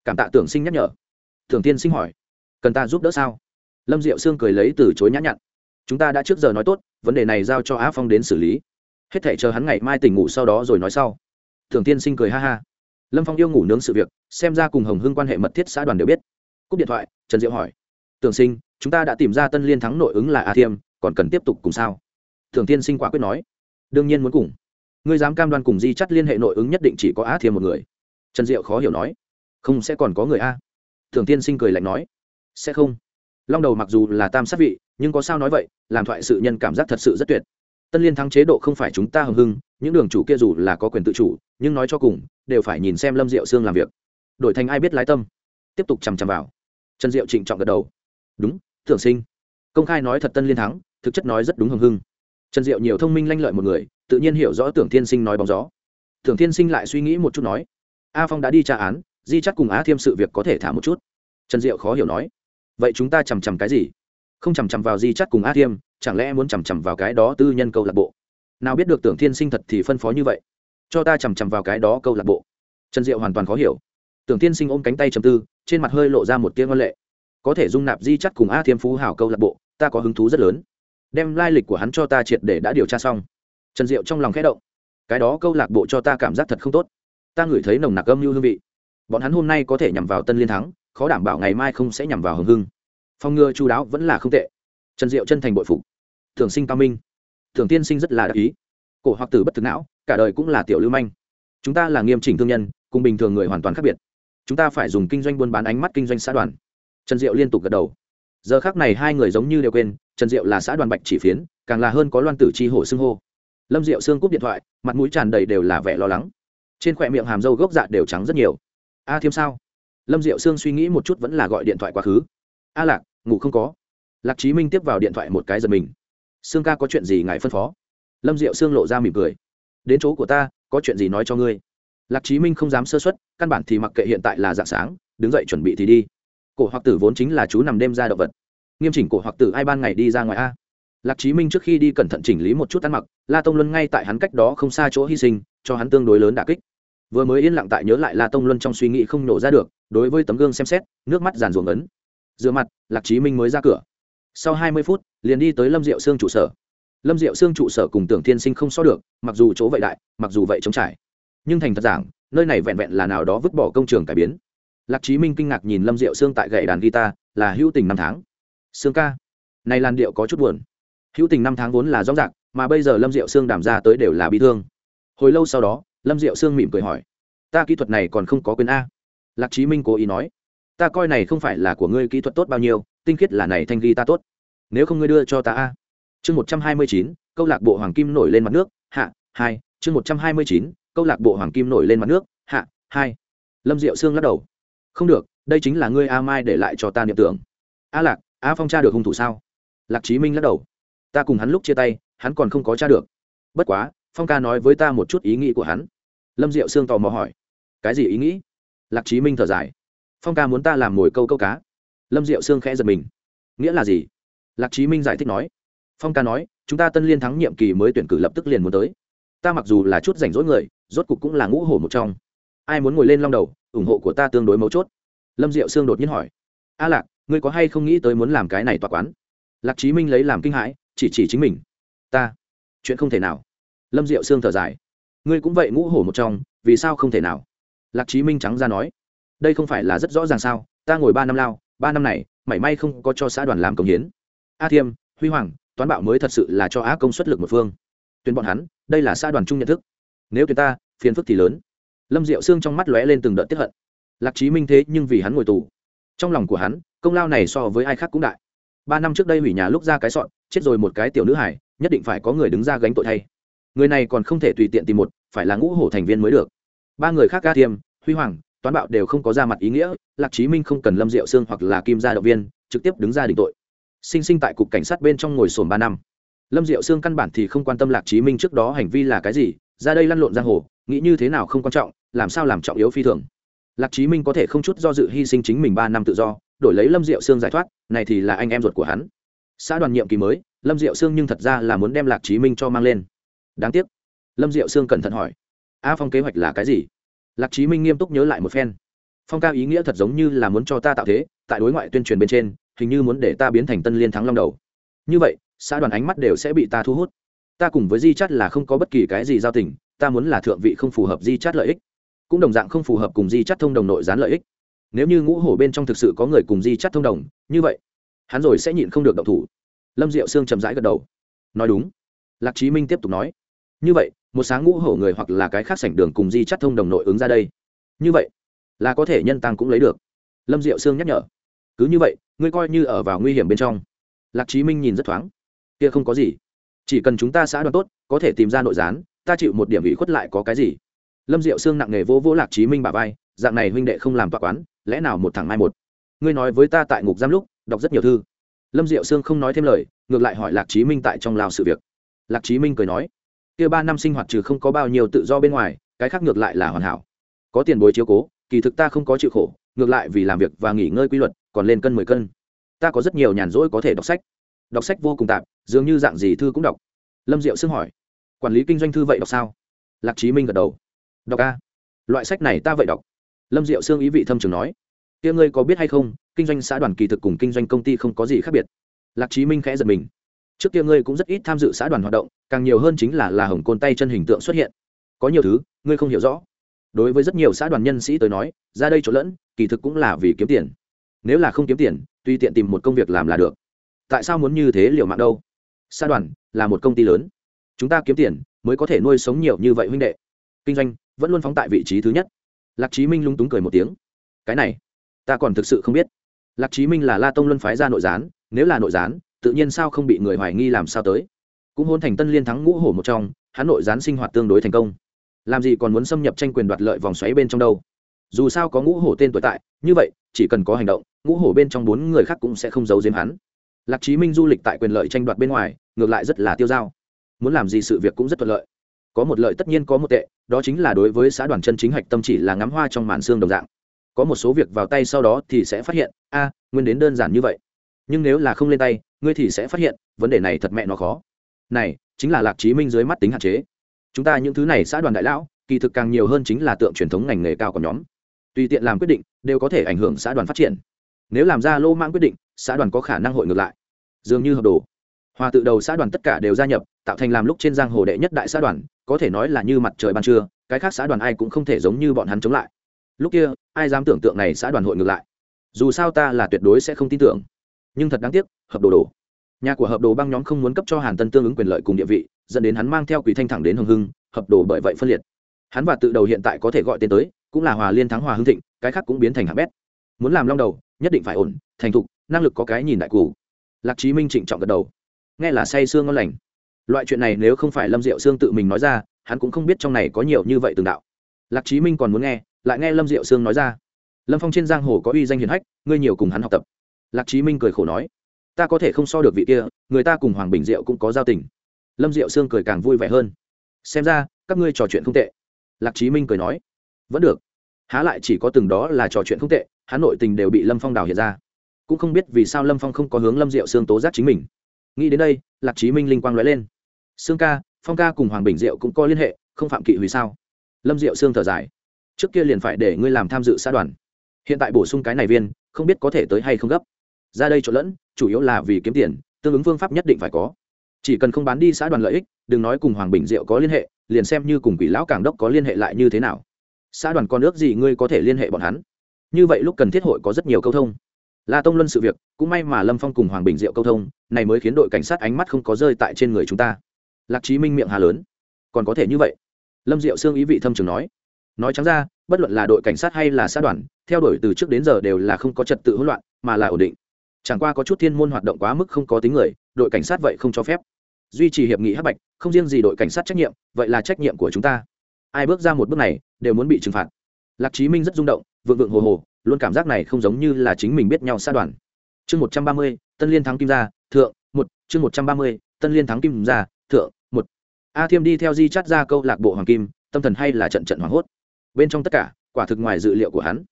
Cảm tạ tưởng sinh nhắc nhở. Thường tiên sinh hỏi, cần ta giúp đỡ sao? Lâm diệu sương cười lấy từ chối nhã nhặn. Chúng ta đã trước giờ nói tốt, vấn đề này giao cho á phong đến xử lý. Hết thể chờ hắn ngày mai tỉnh ngủ sau đó rồi nói sau. Thường tiên sinh cười ha ha. Lâm phong yêu ngủ nướng sự việc, xem ra cùng hồng hưng quan hệ mật thiết xã đoàn đều biết cúp điện thoại, trần diệu hỏi. Tưởng sinh, chúng ta đã tìm ra tân liên thắng nội ứng là a thiêm, còn cần tiếp tục cùng sao? Thường tiên sinh quả quyết nói. Đương nhiên muốn cùng. Ngươi dám cam đoan cùng di chắt liên hệ nội ứng nhất định chỉ có a thiêm một người. Trần diệu khó hiểu nói. Không sẽ còn có người a. Thường tiên sinh cười lạnh nói. Sẽ không. Long đầu mặc dù là tam sát vị, nhưng có sao nói vậy, làm thoại sự nhân cảm giác thật sự rất tuyệt. Tân liên thắng chế độ không phải chúng ta hầm hưng, những đường chủ kia dù là có quyền tự chủ, nhưng nói cho cùng, đều phải nhìn xem lâm diệu sương làm việc. Đổi thành ai biết lái tâm. Tiếp tục chằm chằm vào trần diệu trịnh trọng gật đầu. Đúng Thượng sinh. Công khai nói thật tân liên thắng, thực chất nói rất đúng hưng hưng. Trần diệu nhiều thông minh lanh lợi một người, tự nhiên hiểu rõ tưởng thiên sinh nói bóng gió. Tưởng thiên sinh lại suy nghĩ một chút nói, a phong đã đi tra án, di chắc cùng á thiêm sự việc có thể thả một chút. Trần diệu khó hiểu nói, vậy chúng ta chằm chằm cái gì? Không chằm chằm vào di chắc cùng a thiêm, chẳng lẽ muốn chằm chằm vào cái đó tư nhân câu lạc bộ? Nào biết được tưởng thiên sinh thật thì phân phó như vậy. Cho ta chằm chằm vào cái đó câu lạc bộ. Trần diệu hoàn toàn khó hiểu. Tưởng thiên sinh ôm cánh tay chầm tư trên mặt hơi lộ ra một tiếng ngân lệ. Có thể dung nạp di chắt cùng a thiêm phú hảo câu lạc bộ, ta có hứng thú rất lớn. Đem lai lịch của hắn cho ta triệt để đã điều tra xong. Trần diệu trong lòng khẽ động. Cái đó câu lạc bộ cho ta cảm giác thật không tốt. Ta ngửi thấy nồng nặc âm mưu hương vị. Bọn hắn hôm nay có thể nhằm vào tân liên thắng, khó đảm bảo ngày mai không sẽ nhằm vào hồng hưng. Phong ngừa chú đáo vẫn là không tệ. Trần diệu chân thành bội phục. Thường sinh cao minh. Thường tiên sinh rất là đắc ý. Cổ hoặc tử bất thực não, cả đời cũng là tiểu lưu manh. Chúng ta là nghiêm chỉnh thương nhân, cùng bình thường người hoàn toàn khác biệt chúng ta phải dùng kinh doanh buôn bán ánh mắt kinh doanh xã đoàn. Trần diệu liên tục gật đầu. Giờ khác này hai người giống như đều quên, trần diệu là xã đoàn bạch chỉ phiến, càng là hơn có loan tử chi hổ xưng hô. Lâm diệu xương cúp điện thoại, mặt mũi tràn đầy đều là vẻ lo lắng. Trên khỏe miệng hàm râu gốc dạ đều trắng rất nhiều. A thiêm sao? Lâm diệu sương suy nghĩ một chút vẫn là gọi điện thoại quá khứ. A lạc, ngủ không có. Lạc chí minh tiếp vào điện thoại một cái giật mình. Sương ca có chuyện gì ngài phân phó? Lâm diệu sương lộ ra mỉm cười. Đến chỗ của ta, có chuyện gì nói cho ngươi? Lạc chí minh không dám sơ xuất căn bản thì mặc kệ hiện tại là dạng sáng, đứng dậy chuẩn bị thì đi. Cổ hoặc tử vốn chính là chú nằm đêm ra động vật. Nghiêm chỉnh cổ hoặc tử ai ban ngày đi ra ngoài a? Lạc chí minh trước khi đi cẩn thận chỉnh lý một chút ăn mặc, la tông luân ngay tại hắn cách đó không xa chỗ hy sinh, cho hắn tương đối lớn đà kích. Vừa mới yên lặng tại nhớ lại la tông luân trong suy nghĩ không nổ ra được, đối với tấm gương xem xét, nước mắt giàn ruộng ấn. Rửa mặt, lạc chí minh mới ra cửa. Sau hai mươi phút, liền đi tới lâm diệu sương trụ sở. Lâm diệu Sương trụ sở cùng tưởng Thiên sinh không so được, mặc dù chỗ vậy đại, mặc dù vậy trống trải nhưng thành thật giảng, nơi này vẹn vẹn là nào đó vứt bỏ công trường cải biến. Lạc chí minh kinh ngạc nhìn lâm diệu Sương tại gậy đàn guitar, là hữu tình năm tháng. Sương ca, này làn điệu có chút buồn. Hữu tình năm tháng vốn là rõ rạc, mà bây giờ lâm diệu Sương đảm ra tới đều là bị thương. Hồi lâu sau đó, lâm diệu Sương mỉm cười hỏi, ta kỹ thuật này còn không có quyền a? Lạc chí minh cố ý nói, ta coi này không phải là của ngươi kỹ thuật tốt bao nhiêu, tinh khiết là này thanh ghi ta tốt. Nếu không ngươi đưa cho ta a. Chương một trăm hai mươi chín, câu lạc bộ hoàng kim nổi lên mặt nước, hạ, hai, chương một trăm hai mươi chín câu lạc bộ hoàng kim nổi lên mặt nước, hạ, hai. Lâm diệu sương lắc đầu. Không được, đây chính là ngươi a mai để lại cho ta niệm tưởng. A lạc, a phong cha được hung thủ sao? Lạc chí minh lắc đầu. Ta cùng hắn lúc chia tay, hắn còn không có cha được. Bất quá, phong ca nói với ta một chút ý nghĩ của hắn. Lâm diệu sương tò mò hỏi. Cái gì ý nghĩ? Lạc chí minh thở dài. Phong ca muốn ta làm mồi câu câu cá. Lâm diệu sương khẽ giật mình. Nghĩa là gì? Lạc chí minh giải thích nói. Phong ca nói, chúng ta tân liên thắng nhiệm kỳ mới tuyển cử lập tức liền muốn tới ta mặc dù là chút rảnh rỗi người, rốt cục cũng là ngũ hổ một trong. Ai muốn ngồi lên long đầu, ủng hộ của ta tương đối mấu chốt. Lâm diệu sương đột nhiên hỏi. A lạc, ngươi có hay không nghĩ tới muốn làm cái này tòa quán? Lạc chí minh lấy làm kinh hãi, chỉ chỉ chính mình. Ta? Chuyện không thể nào. Lâm diệu sương thở dài. Ngươi cũng vậy ngũ hổ một trong, vì sao không thể nào? Lạc chí minh trắng ra nói. Đây không phải là rất rõ ràng sao, ta ngồi ba năm lao, ba năm này, mảy may không có cho xã đoàn làm công hiến. A thiêm, huy hoàng, toán bạo mới thật sự là cho á công suất lực một phương. Tuyên bọn hắn đây là xã đoàn chung nhận thức. Nếu tuyển ta, phiền phức thì lớn. Lâm diệu xương trong mắt lóe lên từng đợt tiếp hận. Lạc trí minh thế nhưng vì hắn ngồi tù. Trong lòng của hắn, công lao này so với ai khác cũng đại. Ba năm trước đây hủy nhà lúc ra cái sọn, chết rồi một cái tiểu nữ hải, nhất định phải có người đứng ra gánh tội thay. Người này còn không thể tùy tiện tìm một, phải là ngũ hổ thành viên mới được. Ba người khác ca thiêm, huy hoàng, toán bạo đều không có ra mặt ý nghĩa, lạc chí minh không cần lâm diệu xương hoặc là kim gia động viên, trực tiếp đứng ra định tội. Sinh sinh tại cục cảnh sát bên trong ngồi sồn ba năm lâm diệu sương căn bản thì không quan tâm lạc chí minh trước đó hành vi là cái gì, ra đây lăn lộn giang hồ, nghĩ như thế nào không quan trọng, làm sao làm trọng yếu phi thường. Lạc chí minh có thể không chút do dự hy sinh chính mình ba năm tự do, đổi lấy lâm diệu sương giải thoát, này thì là anh em ruột của hắn. Xã đoàn nhiệm kỳ mới, lâm diệu sương nhưng thật ra là muốn đem lạc chí minh cho mang lên. Đáng tiếc, lâm diệu sương cẩn thận hỏi, a phong kế hoạch là cái gì? Lạc chí minh nghiêm túc nhớ lại một phen, phong cao ý nghĩa thật giống như là muốn cho ta tạo thế, tại đối ngoại tuyên truyền bên trên, hình như muốn để ta biến thành tân liên thắng long đầu. Như vậy xã đoàn ánh mắt đều sẽ bị ta thu hút. Ta cùng với di chắt là không có bất kỳ cái gì giao tình, ta muốn là thượng vị không phù hợp di chắt lợi ích, cũng đồng dạng không phù hợp cùng di chắt thông đồng nội gián lợi ích. Nếu như ngũ hổ bên trong thực sự có người cùng di chắt thông đồng, như vậy, hắn rồi sẽ nhịn không được động thủ. Lâm diệu sương chậm rãi gật đầu. Nói đúng. Lạc chí minh tiếp tục nói. Như vậy, một sáng ngũ hổ người hoặc là cái khác sảnh đường cùng di chắt thông đồng nội ứng ra đây. Như vậy, là có thể nhân tăng cũng lấy được. Lâm diệu sương nhắc nhở. Cứ như vậy, ngươi coi như ở vào nguy hiểm bên trong. Lạc chí minh nhìn rất thoáng kia không có gì. Chỉ cần chúng ta xã đoàn tốt, có thể tìm ra nội gián, ta chịu một điểm ủy khuất lại có cái gì? Lâm diệu sương nặng nề vô vô lạc chí minh bà vai, dạng này huynh đệ không làm tọa quán, lẽ nào một thằng mai một? Ngươi nói với ta tại ngục giam lúc, đọc rất nhiều thư. Lâm diệu sương không nói thêm lời, ngược lại hỏi lạc chí minh tại trong lao sự việc. Lạc chí minh cười nói, kia ba năm sinh hoạt trừ không có bao nhiêu tự do bên ngoài, cái khác ngược lại là hoàn hảo. Có tiền bối chiếu cố, kỳ thực ta không có chịu khổ, ngược lại vì làm việc và nghỉ ngơi quy luật, còn lên cân mười cân. Ta có rất nhiều nhàn rỗi có thể đọc sách đọc sách vô cùng tạp, dường như dạng gì thư cũng đọc. Lâm diệu xưng hỏi, quản lý kinh doanh thư vậy đọc sao? Lạc chí minh gật đầu, đọc a. Loại sách này ta vậy đọc. Lâm diệu xương ý vị thâm trường nói, kia ngươi có biết hay không, kinh doanh xã đoàn kỳ thực cùng kinh doanh công ty không có gì khác biệt. Lạc chí minh khẽ giật mình, trước kia ngươi cũng rất ít tham dự xã đoàn hoạt động, càng nhiều hơn chính là là hồng côn tay chân hình tượng xuất hiện. Có nhiều thứ, ngươi không hiểu rõ. Đối với rất nhiều xã đoàn nhân sĩ tới nói, ra đây chỗ lẫn, kỳ thực cũng là vì kiếm tiền. Nếu là không kiếm tiền, tùy tiện tìm một công việc làm là được tại sao muốn như thế liệu mạng đâu? Sa đoàn là một công ty lớn. Chúng ta kiếm tiền mới có thể nuôi sống nhiều như vậy huynh đệ. Kinh doanh vẫn luôn phóng tại vị trí thứ nhất. Lạc chí minh lung túng cười một tiếng. Cái này, ta còn thực sự không biết. Lạc chí minh là la tông luân phái ra nội gián, nếu là nội gián, tự nhiên sao không bị người hoài nghi làm sao tới. Cũng hôn thành tân liên thắng ngũ hổ một trong, hắn nội gián sinh hoạt tương đối thành công. Làm gì còn muốn xâm nhập tranh quyền đoạt lợi vòng xoáy bên trong đâu. Dù sao có ngũ hổ tên tuổi tại, như vậy, chỉ cần có hành động, ngũ hổ bên trong bốn người khác cũng sẽ không giấu giếm hắn lạc chí minh du lịch tại quyền lợi tranh đoạt bên ngoài, ngược lại rất là tiêu dao. Muốn làm gì sự việc cũng rất thuận lợi. Có một lợi tất nhiên có một tệ, đó chính là đối với xã đoàn chân chính hạch tâm chỉ là ngắm hoa trong màn xương đồng dạng. Có một số việc vào tay sau đó thì sẽ phát hiện, a, nguyên đến đơn giản như vậy. Nhưng nếu là không lên tay, ngươi thì sẽ phát hiện, vấn đề này thật mẹ nó khó. Này, chính là lạc chí minh dưới mắt tính hạn chế. Chúng ta những thứ này xã đoàn đại lão, kỳ thực càng nhiều hơn chính là tượng truyền thống ngành nghề cao của nhóm. Tùy tiện làm quyết định, đều có thể ảnh hưởng xã đoàn phát triển. Nếu làm ra lô mang quyết định, xã đoàn có khả năng hội ngược lại dường như hợp đồ. Hòa tự đầu xã đoàn tất cả đều gia nhập, tạo thành làm lúc trên giang hồ đệ nhất đại xã đoàn, có thể nói là như mặt trời ban trưa, cái khác xã đoàn ai cũng không thể giống như bọn hắn chống lại. Lúc kia, ai dám tưởng tượng này xã đoàn hội ngược lại? Dù sao ta là tuyệt đối sẽ không tin tưởng. Nhưng thật đáng tiếc, hợp đồ đồ nhà của hợp đồ băng nhóm không muốn cấp cho hàn tân tương ứng quyền lợi cùng địa vị, dẫn đến hắn mang theo quỷ thanh thẳng đến hồng hưng, hợp đồ bởi vậy phân liệt. Hắn và tự đầu hiện tại có thể gọi tên tới, cũng là hòa liên thắng hòa hưng thịnh, cái khác cũng biến thành hạng bét. Muốn làm long đầu, nhất định phải ổn, thành thục, năng lực có cái nhìn đại cụ lạc chí minh trịnh trọng gật đầu. Nghe là say sương ngon lành. Loại chuyện này nếu không phải lâm diệu sương tự mình nói ra, hắn cũng không biết trong này có nhiều như vậy từng đạo. Lạc chí minh còn muốn nghe, lại nghe lâm diệu sương nói ra. Lâm phong trên giang hồ có uy danh hiền hách, ngươi nhiều cùng hắn học tập. Lạc chí minh cười khổ nói, ta có thể không so được vị kia, người ta cùng hoàng bình diệu cũng có giao tình. Lâm diệu sương cười càng vui vẻ hơn. Xem ra, các ngươi trò chuyện không tệ. Lạc chí minh cười nói, vẫn được. Há lại chỉ có từng đó là trò chuyện không tệ, hắn nội tình đều bị lâm phong đào hiện ra cũng không biết vì sao lâm phong không có hướng lâm diệu sương tố giác chính mình. Nghĩ đến đây, lạc chí minh linh quang nói lên. Sương ca, phong ca cùng hoàng bình diệu cũng có liên hệ, không phạm kỵ hủy sao? Lâm diệu sương thở dài. Trước kia liền phải để ngươi làm tham dự xã đoàn. Hiện tại bổ sung cái này viên, không biết có thể tới hay không gấp. Ra đây trộn lẫn, chủ yếu là vì kiếm tiền, tương ứng phương pháp nhất định phải có. Chỉ cần không bán đi xã đoàn lợi ích, đừng nói cùng hoàng bình diệu có liên hệ, liền xem như cùng quỷ lão cảng đốc có liên hệ lại như thế nào. Xã đoàn con ước gì ngươi có thể liên hệ bọn hắn? Như vậy lúc cần thiết hội có rất nhiều câu thông là tông luân sự việc, cũng may mà lâm phong cùng hoàng bình diệu câu thông, này mới khiến đội cảnh sát ánh mắt không có rơi tại trên người chúng ta. Lạc chí minh miệng hà lớn. Còn có thể như vậy? Lâm diệu xương ý vị thâm trường nói. Nói trắng ra, bất luận là đội cảnh sát hay là xã đoàn, theo đuổi từ trước đến giờ đều là không có trật tự hỗn loạn, mà là ổn định. Chẳng qua có chút thiên môn hoạt động quá mức không có tính người, đội cảnh sát vậy không cho phép. Duy trì hiệp nghị hắc bạch, không riêng gì đội cảnh sát trách nhiệm, vậy là trách nhiệm của chúng ta. Ai bước ra một bước này, đều muốn bị trừng phạt. Lạc chí minh rất rung động, vượng vượng hồ hồ luôn cảm giác này không giống như là chính mình biết nhau xa đoàn. Chương một trăm ba mươi, tân liên thắng kim gia, thượng, một. Chương một trăm ba mươi, tân liên thắng kim gia, thượng, một. A thiêm đi theo di chát ra câu lạc bộ hoàng kim, tâm thần hay là trận trận hoảng hốt. Bên trong tất cả, quả thực ngoài dự liệu của hắn.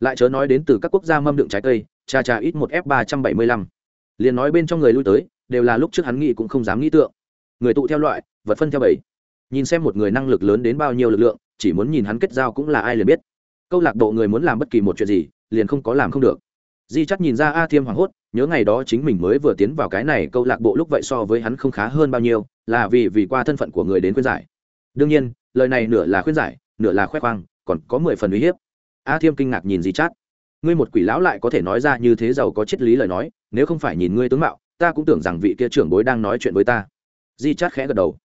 Lại chớ nói đến từ các quốc gia mâm đựng trái cây, cha cha ít một f ba trăm bảy mươi lăm. Liền nói bên trong người lui tới, đều là lúc trước hắn nghĩ cũng không dám nghĩ tượng. Người tụ theo loại, vật phân theo bảy. Nhìn xem một người năng lực lớn đến bao nhiêu lực lượng, chỉ muốn nhìn hắn kết giao cũng là ai liền biết câu lạc bộ người muốn làm bất kỳ một chuyện gì, liền không có làm không được. Di chắc nhìn ra a thiêm hoảng hốt, nhớ ngày đó chính mình mới vừa tiến vào cái này, câu lạc bộ lúc vậy so với hắn không khá hơn bao nhiêu, là vì vì qua thân phận của người đến khuyên giải. Đương nhiên, lời này nửa là khuyên giải, nửa là khoe khoang, còn có mười phần uy hiếp. A thiêm kinh ngạc nhìn di chắc ngươi một quỷ lão lại có thể nói ra như thế giàu có triết lý lời nói, nếu không phải nhìn ngươi tướng mạo, ta cũng tưởng rằng vị kia trưởng bối đang nói chuyện với ta. Di chát khẽ gật đầu.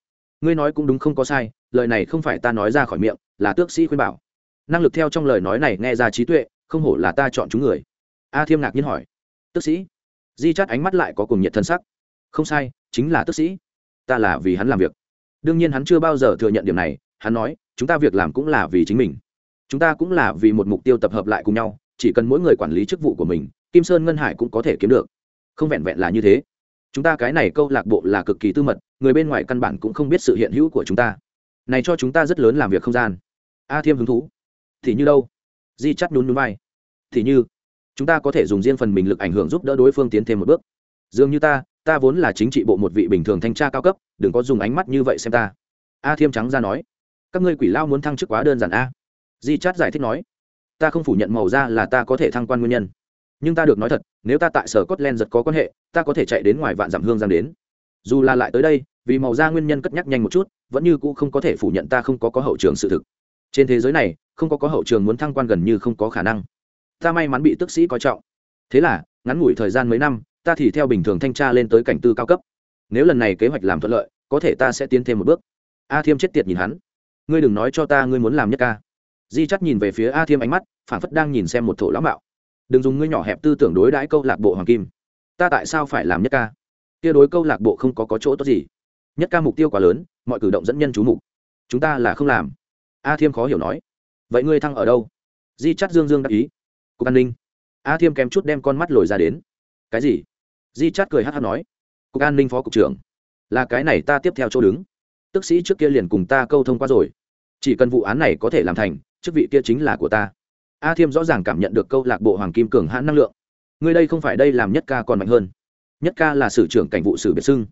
Ngươi nói cũng đúng không có sai, lời này không phải ta nói ra khỏi miệng, là tước sĩ khuyên bảo năng lực theo trong lời nói này nghe ra trí tuệ, không hổ là ta chọn chúng người. A thiêm ngạc nhiên hỏi. Tước sĩ? Di chắt ánh mắt lại có cùng nhiệt thân sắc. Không sai, chính là tước sĩ. Ta là vì hắn làm việc. Đương nhiên hắn chưa bao giờ thừa nhận điểm này, hắn nói, chúng ta việc làm cũng là vì chính mình. Chúng ta cũng là vì một mục tiêu tập hợp lại cùng nhau, chỉ cần mỗi người quản lý chức vụ của mình, kim sơn ngân hải cũng có thể kiếm được. Không vẹn vẹn là như thế. Chúng ta cái này câu lạc bộ là cực kỳ tư mật, người bên ngoài căn bản cũng không biết sự hiện hữu của chúng ta. Này cho chúng ta rất lớn làm việc không gian. A thiêm hứng thú thì như đâu? Di chắt nhún núi vai. Thì như, chúng ta có thể dùng riêng phần mình lực ảnh hưởng giúp đỡ đối phương tiến thêm một bước. Dường như ta ta vốn là chính trị bộ một vị bình thường thanh tra cao cấp, đừng có dùng ánh mắt như vậy xem ta. A thiêm trắng ra nói, các ngươi quỷ lao muốn thăng chức quá đơn giản a. Di chát giải thích nói, ta không phủ nhận màu ra là ta có thể thăng quan nguyên nhân. Nhưng ta được nói thật, nếu ta tại sở cốt len giật có quan hệ, ta có thể chạy đến ngoài vạn dặm hương giang đến. Dù là lại tới đây, vì màu da nguyên nhân cất nhắc nhanh một chút, vẫn như cũ không có thể phủ nhận ta không có có hậu trường sự thực. Trên thế giới này không có có hậu trường muốn thăng quan gần như không có khả năng. Ta may mắn bị tức sĩ coi trọng. Thế là ngắn ngủi thời gian mấy năm ta thì theo bình thường thanh tra lên tới cảnh tư cao cấp. Nếu lần này kế hoạch làm thuận lợi có thể ta sẽ tiến thêm một bước. A thiêm chết tiệt nhìn hắn. Ngươi đừng nói cho ta ngươi muốn làm nhất ca. Di chắt nhìn về phía a thiêm ánh mắt phản phất đang nhìn xem một thổ lão mạo. Đừng dùng ngươi nhỏ hẹp tư tưởng đối đãi câu lạc bộ hoàng kim. Ta tại sao phải làm nhất ca? Kia đối câu lạc bộ không có, có chỗ tốt gì. Nhất ca mục tiêu quá lớn mọi cử động dẫn nhân chú mục. Chúng ta là không làm. A thiêm khó hiểu nói vậy ngươi thăng ở đâu? Di chắt dương dương đáp ý. Cục an ninh. A thiêm kém chút đem con mắt lồi ra đến. Cái gì? Di chắt cười hát hát nói. Cục an ninh phó cục trưởng. Là cái này ta tiếp theo chỗ đứng. Tức sĩ trước kia liền cùng ta câu thông qua rồi. Chỉ cần vụ án này có thể làm thành, chức vị kia chính là của ta. A thiêm rõ ràng cảm nhận được câu lạc bộ hoàng kim cường hãn năng lượng. Người đây không phải đây làm nhất ca còn mạnh hơn. Nhất ca là sử trưởng cảnh vụ sử biệt xưng.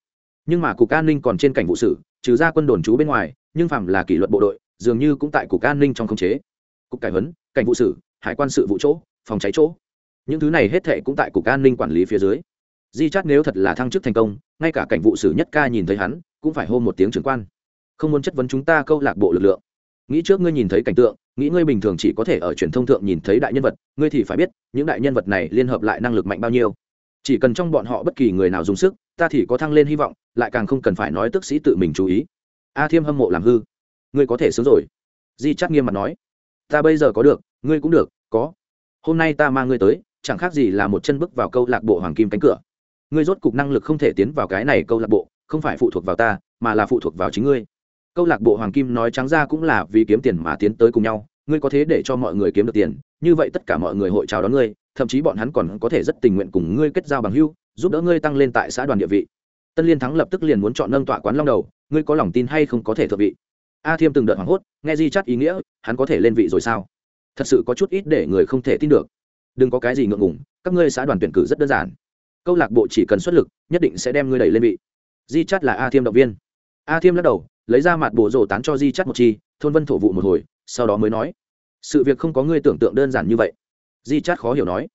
Nhưng mà cục an ninh còn trên cảnh vụ sử, trừ ra quân đồn trú bên ngoài, nhưng phạm là kỷ luật bộ đội, dường như cũng tại cục an ninh trong khống chế cục cải huấn, cảnh vụ sử, hải quan sự vụ chỗ, phòng cháy chỗ. Những thứ này hết thệ cũng tại cục an ninh quản lý phía dưới. Di chát nếu thật là thăng chức thành công, ngay cả cảnh vụ sử nhất ca nhìn thấy hắn, cũng phải hô một tiếng trưởng quan. Không muốn chất vấn chúng ta câu lạc bộ lực lượng. Nghĩ trước ngươi nhìn thấy cảnh tượng, nghĩ ngươi bình thường chỉ có thể ở truyền thông thượng nhìn thấy đại nhân vật, ngươi thì phải biết, những đại nhân vật này liên hợp lại năng lực mạnh bao nhiêu. Chỉ cần trong bọn họ bất kỳ người nào dùng sức, ta thì có thăng lên hy vọng, lại càng không cần phải nói tức sĩ tự mình chú ý. A thiêm hâm mộ làm hư. Ngươi có thể sướng rồi. Di chắc nghiêm mặt nói ta bây giờ có được, ngươi cũng được, có. Hôm nay ta mang ngươi tới, chẳng khác gì là một chân bước vào câu lạc bộ hoàng kim cánh cửa. Ngươi rốt cục năng lực không thể tiến vào cái này câu lạc bộ, không phải phụ thuộc vào ta, mà là phụ thuộc vào chính ngươi. Câu lạc bộ hoàng kim nói trắng ra cũng là vì kiếm tiền mà tiến tới cùng nhau, ngươi có thế để cho mọi người kiếm được tiền, như vậy tất cả mọi người hội chào đón ngươi, thậm chí bọn hắn còn có thể rất tình nguyện cùng ngươi kết giao bằng hưu giúp đỡ ngươi tăng lên tại xã đoàn địa vị. Tân liên thắng lập tức liền muốn chọn nâng tọa quán long đầu, ngươi có lòng tin hay không có thể thượng vị? A thiêm từng đợt hoảng hốt, nghe di chắt ý nghĩa, hắn có thể lên vị rồi sao? Thật sự có chút ít để người không thể tin được. Đừng có cái gì ngượng ngùng, các ngươi xã đoàn tuyển cử rất đơn giản. Câu lạc bộ chỉ cần xuất lực, nhất định sẽ đem ngươi đẩy lên vị. Di chắt là a thiêm động viên. A thiêm lắc đầu, lấy ra mặt bộ rổ tán cho di chắt một chi, thôn vân thổ vụ một hồi, sau đó mới nói, sự việc không có ngươi tưởng tượng đơn giản như vậy. Di chắt khó hiểu nói,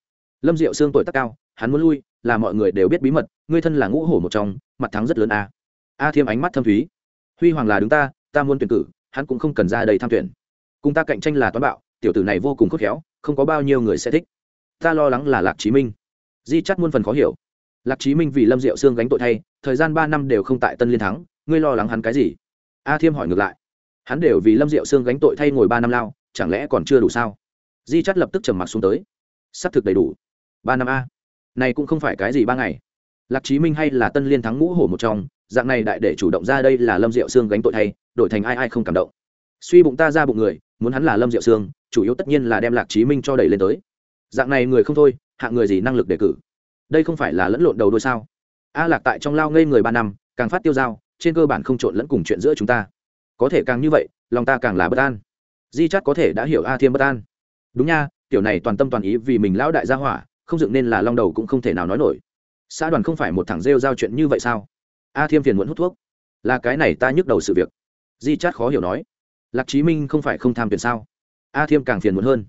lâm diệu xương tuổi tác cao, hắn muốn lui, là mọi người đều biết bí mật, ngươi thân là ngũ hổ một trong, mặt thắng rất lớn a. A thiêm ánh mắt thâm thúy, huy hoàng là đứng ta ta muốn tuyển cử, hắn cũng không cần ra đây tham tuyển. Cùng ta cạnh tranh là toán bạo, tiểu tử này vô cùng khốc khéo, không có bao nhiêu người sẽ thích. Ta lo lắng là lạc chí minh. Di chắt muôn phần khó hiểu. Lạc chí minh vì lâm diệu sương gánh tội thay, thời gian ba năm đều không tại tân liên thắng, ngươi lo lắng hắn cái gì? A thiêm hỏi ngược lại. Hắn đều vì lâm diệu sương gánh tội thay ngồi ba năm lao, chẳng lẽ còn chưa đủ sao? Di chắt lập tức trầm mặc xuống tới. S ắ c thực đầy đủ. Ba năm a. Này cũng không phải cái gì ba ngày. Lạc chí minh hay là tân liên thắng ngũ hổ một trong, dạng này đại để chủ động ra đây là lâm diệu sương gánh tội thay đổi thành ai ai không cảm động. Suy bụng ta ra bụng người, muốn hắn là lâm diệu sương, chủ yếu tất nhiên là đem lạc chí minh cho đẩy lên tới. Dạng này người không thôi hạng người gì năng lực đề cử? Đây không phải là lẫn lộn đầu đôi sao? A lạc tại trong lao ngây người ba năm, càng phát tiêu dao, trên cơ bản không trộn lẫn cùng chuyện giữa chúng ta. Có thể càng như vậy, lòng ta càng là bất an. Di chắc có thể đã hiểu a thiêm bất an. Đúng nha tiểu này toàn tâm toàn ý vì mình lão đại gia hỏa, không dựng nên là long đầu cũng không thể nào nói nổi. Xã đoàn không phải một thằng rêu giao chuyện như vậy sao? A thiêm phiền muốn hút thuốc. Là cái này ta nhức đầu sự việc di chát khó hiểu nói. Lạc chí minh không phải không tham tuyển sao? A thiêm càng phiền muốn hơn.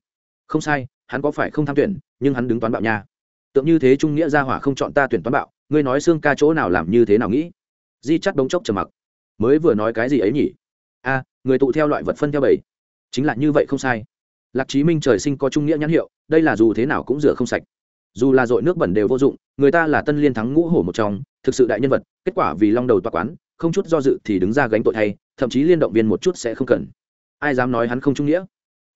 Không sai, hắn có phải không tham tuyển, nhưng hắn đứng toán bạo nha. Tượng như thế trung nghĩa gia hỏa không chọn ta tuyển toán bạo, ngươi nói xương ca chỗ nào làm như thế nào nghĩ? Di chắt bỗng chốc trầm mặc. Mới vừa nói cái gì ấy nhỉ? A, người tụ theo loại vật phân theo bầy. Chính là như vậy không sai. Lạc chí minh trời sinh có trung nghĩa nhãn hiệu, đây là dù thế nào cũng rửa không sạch. Dù là dội nước bẩn đều vô dụng, người ta là tân liên thắng ngũ hổ một trong, thực sự đại nhân vật, kết quả vì long đầu toa quán, không chút do dự thì đứng ra gánh tội thay thậm chí liên động viên một chút sẽ không cần. Ai dám nói hắn không trung nghĩa?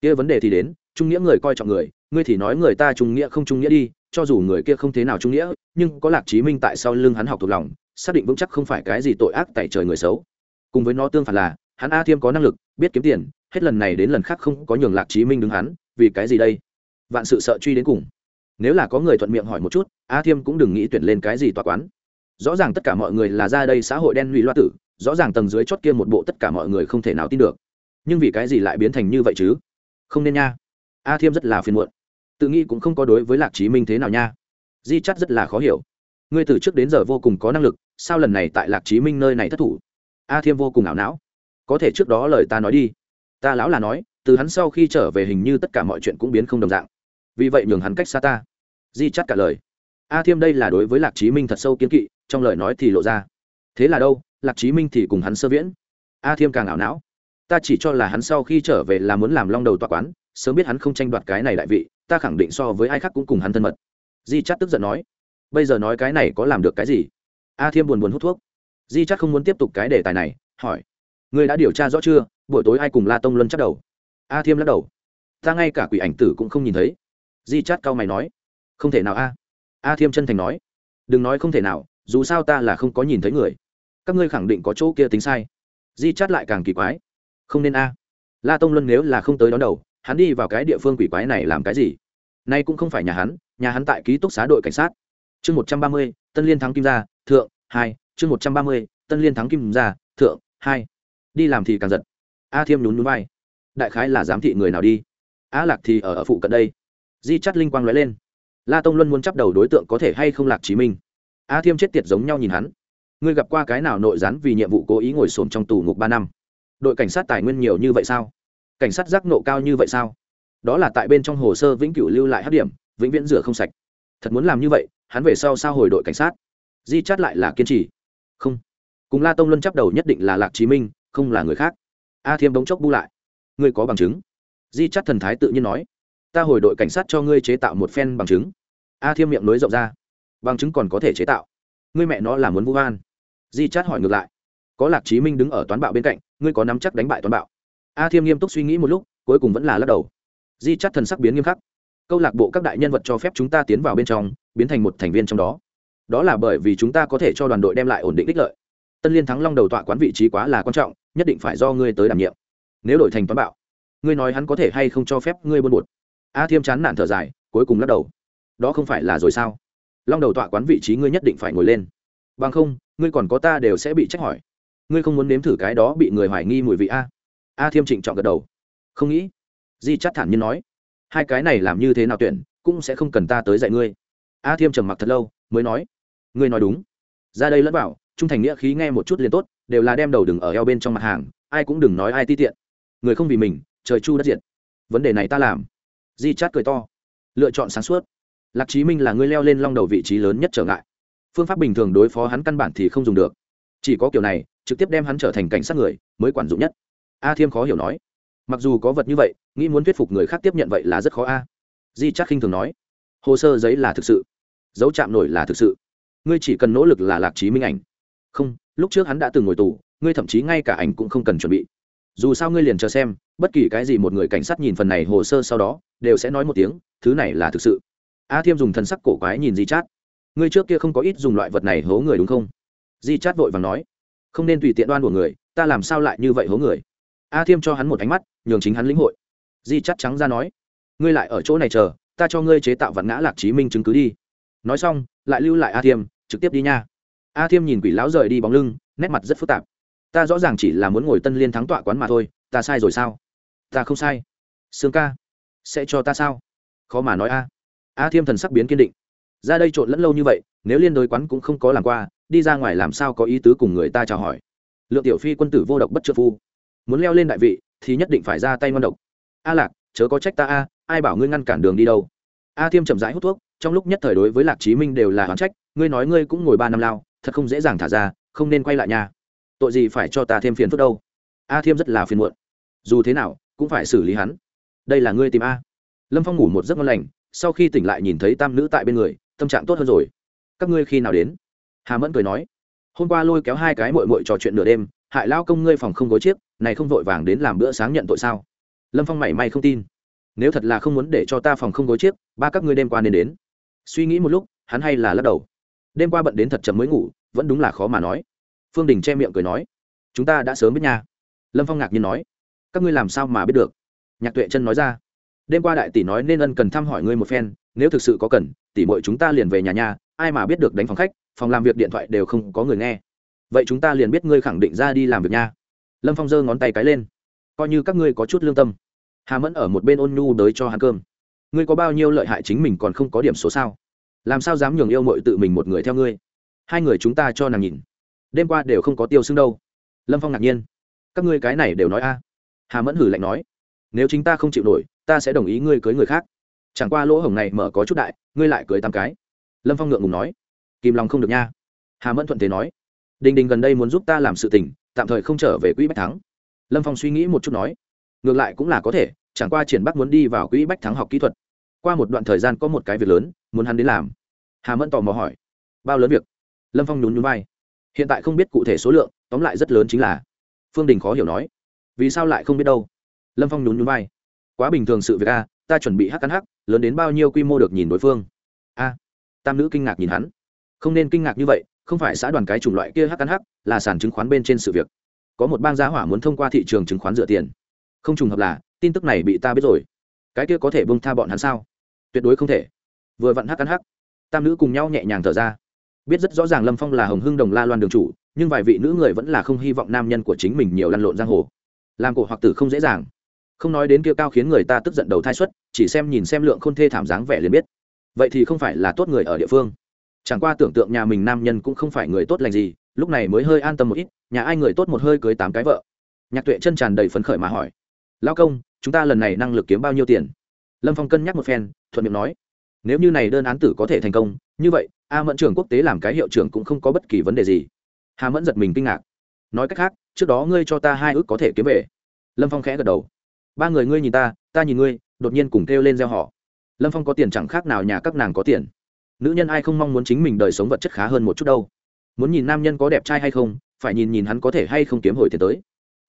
Kia vấn đề thì đến, trung nghĩa người coi trọng người, ngươi thì nói người ta trung nghĩa không trung nghĩa đi, cho dù người kia không thế nào trung nghĩa, nhưng có lạc chí minh tại sau lưng hắn học thuộc lòng, xác định vững chắc không phải cái gì tội ác tại trời người xấu. Cùng với nó tương phản là, hắn a thiêm có năng lực, biết kiếm tiền, hết lần này đến lần khác không có nhường lạc chí minh đứng hắn, vì cái gì đây? Vạn sự sợ truy đến cùng. Nếu là có người thuận miệng hỏi một chút, a thiêm cũng đừng nghĩ tuyển lên cái gì tòa quán. Rõ ràng tất cả mọi người là ra đây xã hội đen lụy loa tử rõ ràng tầng dưới chót kia một bộ tất cả mọi người không thể nào tin được. Nhưng vì cái gì lại biến thành như vậy chứ? Không nên nha. A thiêm rất là phiền muộn. Tự nghĩ cũng không có đối với lạc chí minh thế nào nha. Di chắt rất là khó hiểu. Ngươi từ trước đến giờ vô cùng có năng lực, sao lần này tại lạc chí minh nơi này thất thủ? A thiêm vô cùng ảo não. Có thể trước đó lời ta nói đi. Ta lão là nói, từ hắn sau khi trở về hình như tất cả mọi chuyện cũng biến không đồng dạng. Vì vậy nhường hắn cách xa ta. Di chắt cả lời. A thiêm đây là đối với lạc chí minh thật sâu kiến kỵ, trong lời nói thì lộ ra thế là đâu, lạc chí minh thì cùng hắn sơ viễn. A thiêm càng ảo não. Ta chỉ cho là hắn sau khi trở về là muốn làm long đầu tọa quán, sớm biết hắn không tranh đoạt cái này đại vị, ta khẳng định so với ai khác cũng cùng hắn thân mật. Di chắt tức giận nói. Bây giờ nói cái này có làm được cái gì? A thiêm buồn buồn hút thuốc. Di chắt không muốn tiếp tục cái đề tài này, hỏi. Người đã điều tra rõ chưa? Buổi tối ai cùng la tông luân chắc đầu? A thiêm lắc đầu. Ta ngay cả quỷ ảnh tử cũng không nhìn thấy. Di chát cao mày nói. Không thể nào a. A thiêm chân thành nói. Đừng nói không thể nào, dù sao ta là không có nhìn thấy người các ngươi khẳng định có chỗ kia tính sai. Di chát lại càng kỳ quái. Không nên a. La tông luân nếu là không tới đón đầu hắn đi vào cái địa phương quỷ quái này làm cái gì? Nay cũng không phải nhà hắn nhà hắn tại ký túc xá đội cảnh sát. Chương một trăm ba mươi tân liên thắng kim gia thượng hai. Chương một trăm ba mươi tân liên thắng kim gia thượng hai. Đi làm thì càng giật. A thiêm nhún núi vai. Đại khái là giám thị người nào đi? A lạc thì ở, ở phụ cận đây. Di chắt linh quang nói lên. La tông luân muốn chấp đầu đối tượng có thể hay không lạc chí minh. A thiêm chết tiệt giống nhau nhìn hắn ngươi gặp qua cái nào nội gián vì nhiệm vụ cố ý ngồi sồn trong tù ngục ba năm? Đội cảnh sát tài nguyên nhiều như vậy sao? Cảnh sát giác nộ cao như vậy sao? Đó là tại bên trong hồ sơ vĩnh cửu lưu lại hát điểm, vĩnh viễn rửa không sạch. Thật muốn làm như vậy, hắn về sau sao hồi đội cảnh sát? Di chát lại là kiên trì. Không. Cùng la tông luân chấp đầu nhất định là lạc chí minh, không là người khác. A thiêm bỗng chốc bu lại. Ngươi có bằng chứng? Di chát thần thái tự nhiên nói. Ta hồi đội cảnh sát cho ngươi chế tạo một phen bằng chứng. A thiêm miệng nối rộng ra. Bằng chứng còn có thể chế tạo ngươi mẹ nó là muốn vu oan. di chát hỏi ngược lại. Có lạc chí minh đứng ở toán bạo bên cạnh, ngươi có nắm chắc đánh bại toán bạo? A thiêm nghiêm túc suy nghĩ một lúc, cuối cùng vẫn là lắc đầu. Di chát thần sắc biến nghiêm khắc. Câu lạc bộ các đại nhân vật cho phép chúng ta tiến vào bên trong, biến thành một thành viên trong đó. Đó là bởi vì chúng ta có thể cho đoàn đội đem lại ổn định đích lợi. Tân liên thắng long đầu tọa quán vị trí quá là quan trọng, nhất định phải do ngươi tới đảm nhiệm. Nếu đổi thành toán bạo, ngươi nói hắn có thể hay không cho phép ngươi buôn bột? A thiêm chán nản thở dài, cuối cùng lắc đầu. Đó không phải là rồi sao? Long đầu tọa quán vị trí ngươi nhất định phải ngồi lên. Bằng không, ngươi còn có ta đều sẽ bị trách hỏi. Ngươi không muốn nếm thử cái đó bị người hoài nghi mùi vị a? A thiêm trịnh chọn gật đầu. Không nghĩ. Di chắc thản nhiên nói. Hai cái này làm như thế nào tuyển, cũng sẽ không cần ta tới dạy ngươi. A thiêm trầm mặc thật lâu, mới nói. Ngươi nói đúng. Ra đây lẫn bảo trung thành nghĩa khí nghe một chút liền tốt, đều là đem đầu đừng ở eo bên trong mặt hàng, ai cũng đừng nói ai ti tiện. Người không vì mình, trời chu đất diệt. Vấn đề này ta làm. Di chát cười to. Lựa chọn sáng suốt lạc chí minh là người leo lên long đầu vị trí lớn nhất trở ngại. Phương pháp bình thường đối phó hắn căn bản thì không dùng được. Chỉ có kiểu này, trực tiếp đem hắn trở thành cảnh sát người, mới quản dụng nhất. A thiêm khó hiểu nói. Mặc dù có vật như vậy, nghĩ muốn thuyết phục người khác tiếp nhận vậy là rất khó a. Di chắc khinh thường nói. Hồ sơ giấy là thực sự. Dấu chạm nổi là thực sự. Ngươi chỉ cần nỗ lực là lạc trí minh ảnh. Không, lúc trước hắn đã từng ngồi tù, ngươi thậm chí ngay cả ảnh cũng không cần chuẩn bị. Dù sao ngươi liền chờ xem, bất kỳ cái gì một người cảnh sát nhìn phần này hồ sơ sau đó, đều sẽ nói một tiếng, thứ này là thực sự a thiêm dùng thần sắc cổ quái nhìn di chát. Ngươi trước kia không có ít dùng loại vật này hố người đúng không? Di chát vội và nói. Không nên tùy tiện đoan của người, ta làm sao lại như vậy hố người? A thiêm cho hắn một ánh mắt, nhường chính hắn lĩnh hội. Di chát trắng ra nói. Ngươi lại ở chỗ này chờ, ta cho ngươi chế tạo vạn ngã lạc chí minh chứng cứ đi. Nói xong, lại lưu lại a thiêm, trực tiếp đi nha. A thiêm nhìn quỷ lão rời đi bóng lưng, nét mặt rất phức tạp. Ta rõ ràng chỉ là muốn ngồi tân liên thắng tọa quán mà thôi, ta sai rồi sao? Ta không sai. Sương ca, sẽ cho ta sao? Khó mà nói a a thiêm thần sắc biến kiên định. Ra đây trộn lẫn lâu như vậy, nếu liên đối quán cũng không có làm qua, đi ra ngoài làm sao có ý tứ cùng người ta chào hỏi? Lượng tiểu phi quân tử vô độc bất trợ phu. Muốn leo lên đại vị, thì nhất định phải ra tay ngon độc. A lạc, chớ có trách ta a, ai bảo ngươi ngăn cản đường đi đâu? A thiêm chậm rãi hút thuốc, trong lúc nhất thời đối với lạc chí minh đều là hoán trách, ngươi nói ngươi cũng ngồi ba năm lao, thật không dễ dàng thả ra, không nên quay lại nhà. Tội gì phải cho ta thêm phiền phức đâu? A thiêm rất là phiền muộn. Dù thế nào, cũng phải xử lý hắn. Đây là ngươi tìm a. Lâm phong ngủ một giấc ngon lành sau khi tỉnh lại nhìn thấy tam nữ tại bên người, tâm trạng tốt hơn rồi. Các ngươi khi nào đến? Hà mẫn cười nói. Hôm qua lôi kéo hai cái mội mội trò chuyện nửa đêm, hại lao công ngươi phòng không gối chiếc, này không vội vàng đến làm bữa sáng nhận tội sao? Lâm phong mảy may không tin. Nếu thật là không muốn để cho ta phòng không gối chiếc, ba các ngươi đêm qua nên đến. Suy nghĩ một lúc, hắn hay là lắc đầu. Đêm qua bận đến thật chậm mới ngủ, vẫn đúng là khó mà nói. Phương đình che miệng cười nói. Chúng ta đã sớm biết nha. Lâm phong ngạc nhiên nói. Các ngươi làm sao mà biết được? Nhạc tuệ chân nói ra đêm qua đại tỷ nói nên ân cần thăm hỏi ngươi một phen, nếu thực sự có cần, tỷ mọi chúng ta liền về nhà nhà ai mà biết được đánh phòng khách, phòng làm việc điện thoại đều không có người nghe. Vậy chúng ta liền biết ngươi khẳng định ra đi làm việc nha. Lâm phong giơ ngón tay cái lên. Coi như các ngươi có chút lương tâm. Hà mẫn ở một bên ôn nhu đới cho hắn cơm. Ngươi có bao nhiêu lợi hại chính mình còn không có điểm số sao? Làm sao dám nhường yêu mội tự mình một người theo ngươi? Hai người chúng ta cho nàng nhìn. Đêm qua đều không có tiêu xưng đâu. Lâm phong ngạc nhiên. Các ngươi cái này đều nói a. Hà mẫn hử lạnh nói. Nếu chính ta không chịu nổi ta sẽ đồng ý ngươi cưới người khác. Chẳng qua lỗ hổng này mở có chút đại, ngươi lại cưới tám cái. Lâm phong ngượng ngùng nói. Kìm lòng không được nha. Hà mẫn thuận thế nói. Đình đình gần đây muốn giúp ta làm sự tình, tạm thời không trở về quỹ bách thắng. Lâm phong suy nghĩ một chút nói. Ngược lại cũng là có thể, chẳng qua triển bắc muốn đi vào quỹ bách thắng học kỹ thuật. Qua một đoạn thời gian có một cái việc lớn, muốn hắn đến làm. Hà mẫn tò mò hỏi. Bao lớn việc? Lâm phong nhún nhún vai. Hiện tại không biết cụ thể số lượng, tóm lại rất lớn chính là. Phương đình khó hiểu nói. Vì sao lại không biết đâu? Lâm phong nhún nhún vai quá bình thường sự việc a, ta chuẩn bị hắc cắn hắc, lớn đến bao nhiêu quy mô được nhìn đối phương. A, tam nữ kinh ngạc nhìn hắn. Không nên kinh ngạc như vậy, không phải xã đoàn cái chủng loại kia hắc cắn hắc, là sản chứng khoán bên trên sự việc. Có một bang giá hỏa muốn thông qua thị trường chứng khoán dựa tiền. Không trùng hợp là, tin tức này bị ta biết rồi. Cái kia có thể bông tha bọn hắn sao? Tuyệt đối không thể. Vừa vặn hắc cắn hắc, tam nữ cùng nhau nhẹ nhàng thở ra. Biết rất rõ ràng lâm phong là hồng hưng đồng la loan đường chủ, nhưng vài vị nữ người vẫn là không hy vọng nam nhân của chính mình nhiều lăn lộn giang hồ. Làm cổ hoặc tử không dễ dàng không nói đến kia cao khiến người ta tức giận đầu thai xuất, chỉ xem nhìn xem lượng k h ô n thê thảm dáng vẻ liền biết. Vậy thì không phải là tốt người ở địa phương. Chẳng qua tưởng tượng nhà mình nam nhân cũng không phải người tốt lành gì, lúc này mới hơi an tâm một ít, nhà ai người tốt một hơi cưới tám cái vợ. Nhạc tuệ chân tràn đầy phấn khởi mà hỏi lao công, chúng ta lần này năng lực kiếm bao nhiêu tiền? Lâm phong cân nhắc một phen, thuận miệng nói, nếu như này đơn án tử có thể thành công, như vậy, a mẫn trưởng quốc tế làm cái hiệu trưởng cũng không có bất kỳ vấn đề gì. Hà mẫn giật mình kinh ngạc, nói cách khác, trước đó ngươi cho ta hai ước có thể kiếm về. Lâm phong khẽ gật đầu ba người ngươi nhìn ta ta nhìn ngươi, đột nhiên cùng kêu lên gieo họ. Lâm phong có tiền chẳng khác nào nhà các nàng có tiền. Nữ nhân ai không mong muốn chính mình đời sống vật chất khá hơn một chút đâu. Muốn nhìn nam nhân có đẹp trai hay không, phải nhìn nhìn hắn có thể hay không kiếm hồi tiền tới.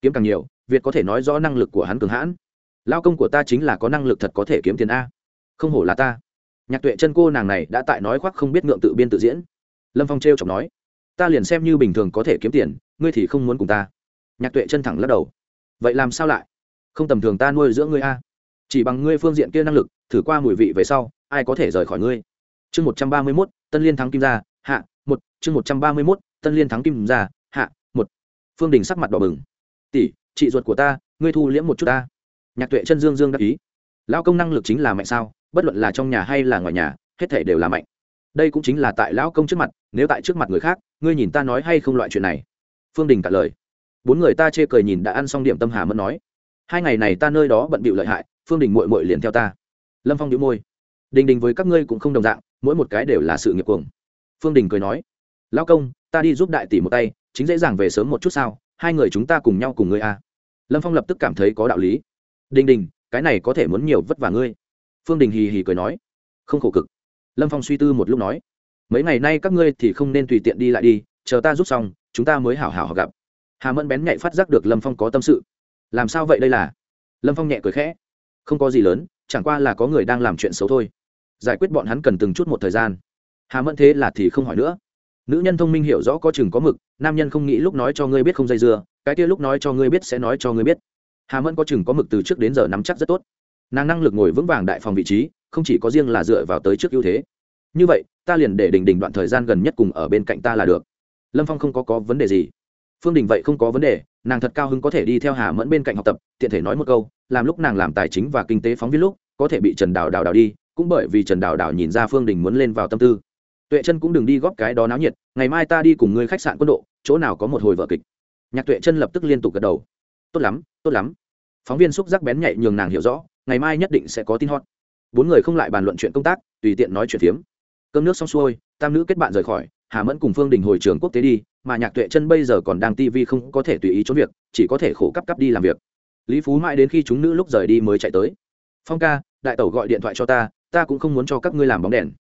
Kiếm càng nhiều, việt có thể nói rõ năng lực của hắn cường hãn. Lao công của ta chính là có năng lực thật có thể kiếm tiền a. Không hổ là ta. Nhạc tuệ chân cô nàng này đã tại nói khoác không biết ngượng tự biên tự diễn. Lâm phong t r e o chọc nói, ta liền xem như bình thường có thể kiếm tiền, ngươi thì không muốn cùng ta. Nhạc tuệ chân thẳng lắc đầu, vậy làm sao lại? Không tầm thường ta nuôi dưỡng ngươi a. Chỉ bằng ngươi phương diện kia năng lực, thử qua mùi vị về sau, ai có thể rời khỏi ngươi? Chương một trăm ba mươi mốt, tân liên thắng kim gia, hạ, một, chương một trăm ba mươi mốt, tân liên thắng kim gia, hạ, một. Phương đình sắc mặt đỏ bừng. Tỷ, chị ruột của ta, ngươi thu liễm một chút ta. Nhạc tuệ chân dương dương đắc ý. Lao công năng lực chính là mạnh sao? Bất luận là trong nhà hay là ngoài nhà, hết thể đều là mạnh. Đây cũng chính là tại lão công trước mặt, nếu tại trước mặt người khác, ngươi nhìn ta nói hay không loại chuyện này? Phương đình cả lời. Bốn người ta chê cười nhìn đã ăn xong điểm tâm hà mẫn nói hai ngày này ta nơi đó bận bịu lợi hại, phương đình mội mội liền theo ta. Lâm phong đĩu môi. Đình đình với các ngươi cũng không đồng dạng, mỗi một cái đều là sự nghiệp cuồng. Phương đình cười nói, lão công, ta đi giúp đại tỷ một tay, chính dễ dàng về sớm một chút sao? Hai người chúng ta cùng nhau cùng ngươi a. Lâm phong lập tức cảm thấy có đạo lý. Đình đình, cái này có thể muốn nhiều vất vả ngươi. Phương đình hì hì cười nói. Không khổ cực. Lâm phong suy tư một lúc nói. Mấy ngày nay các ngươi thì không nên tùy tiện đi lại đi, chờ ta rút xong, chúng ta mới hảo hảo gặp. Hà mẫn bén nhạy phát giác được lâm phong có tâm sự làm sao vậy đây là? Lâm phong nhẹ cười khẽ. Không có gì lớn, chẳng qua là có người đang làm chuyện xấu thôi. Giải quyết bọn hắn cần từng chút một thời gian. Hà mẫn thế là thì không hỏi nữa. Nữ nhân thông minh hiểu rõ có chừng có mực, nam nhân không nghĩ lúc nói cho ngươi biết không dây dưa, cái kia lúc nói cho ngươi biết sẽ nói cho ngươi biết. Hà mẫn có chừng có mực từ trước đến giờ nắm chắc rất tốt. Nàng năng lực ngồi vững vàng đại phòng vị trí, không chỉ có riêng là dựa vào tới trước ưu thế. Như vậy, ta liền để đình đình đoạn thời gian gần nhất cùng ở bên cạnh ta là được. Lâm phong không có có vấn đề gì. Phương đình vậy không có vấn đề nàng thật cao hứng có thể đi theo hà mẫn bên cạnh học tập, tiện thể nói một câu, làm lúc nàng làm tài chính và kinh tế phóng viên lúc, có thể bị trần đào đào đào đi, cũng bởi vì trần đào đào nhìn ra phương đình muốn lên vào tâm tư. Tuệ chân cũng đừng đi góp cái đó náo nhiệt, ngày mai ta đi cùng ngươi khách sạn quân độ chỗ nào có một hồi vợ kịch. Nhạc tuệ chân lập tức liên tục gật đầu. Tốt lắm tốt lắm. Phóng viên xúc giác bén nhạy nhường nàng hiểu rõ, ngày mai nhất định sẽ có tin hot. Bốn người không lại bàn luận chuyện công tác, tùy tiện nói chuyện phiếm. Cơm nước xong xuôi, tam nữ kết bạn rời khỏi, hà mẫn cùng phương đình hồi trường quốc tế đi mà nhạc tuệ chân bây giờ còn đang tivi không có thể tùy ý trốn việc, chỉ có thể khổ cấp cấp đi làm việc. Lý phú mãi đến khi chúng nữ lúc rời đi mới chạy tới. Phong ca, đại tẩu gọi điện thoại cho ta ta cũng không muốn cho các ngươi làm bóng đèn.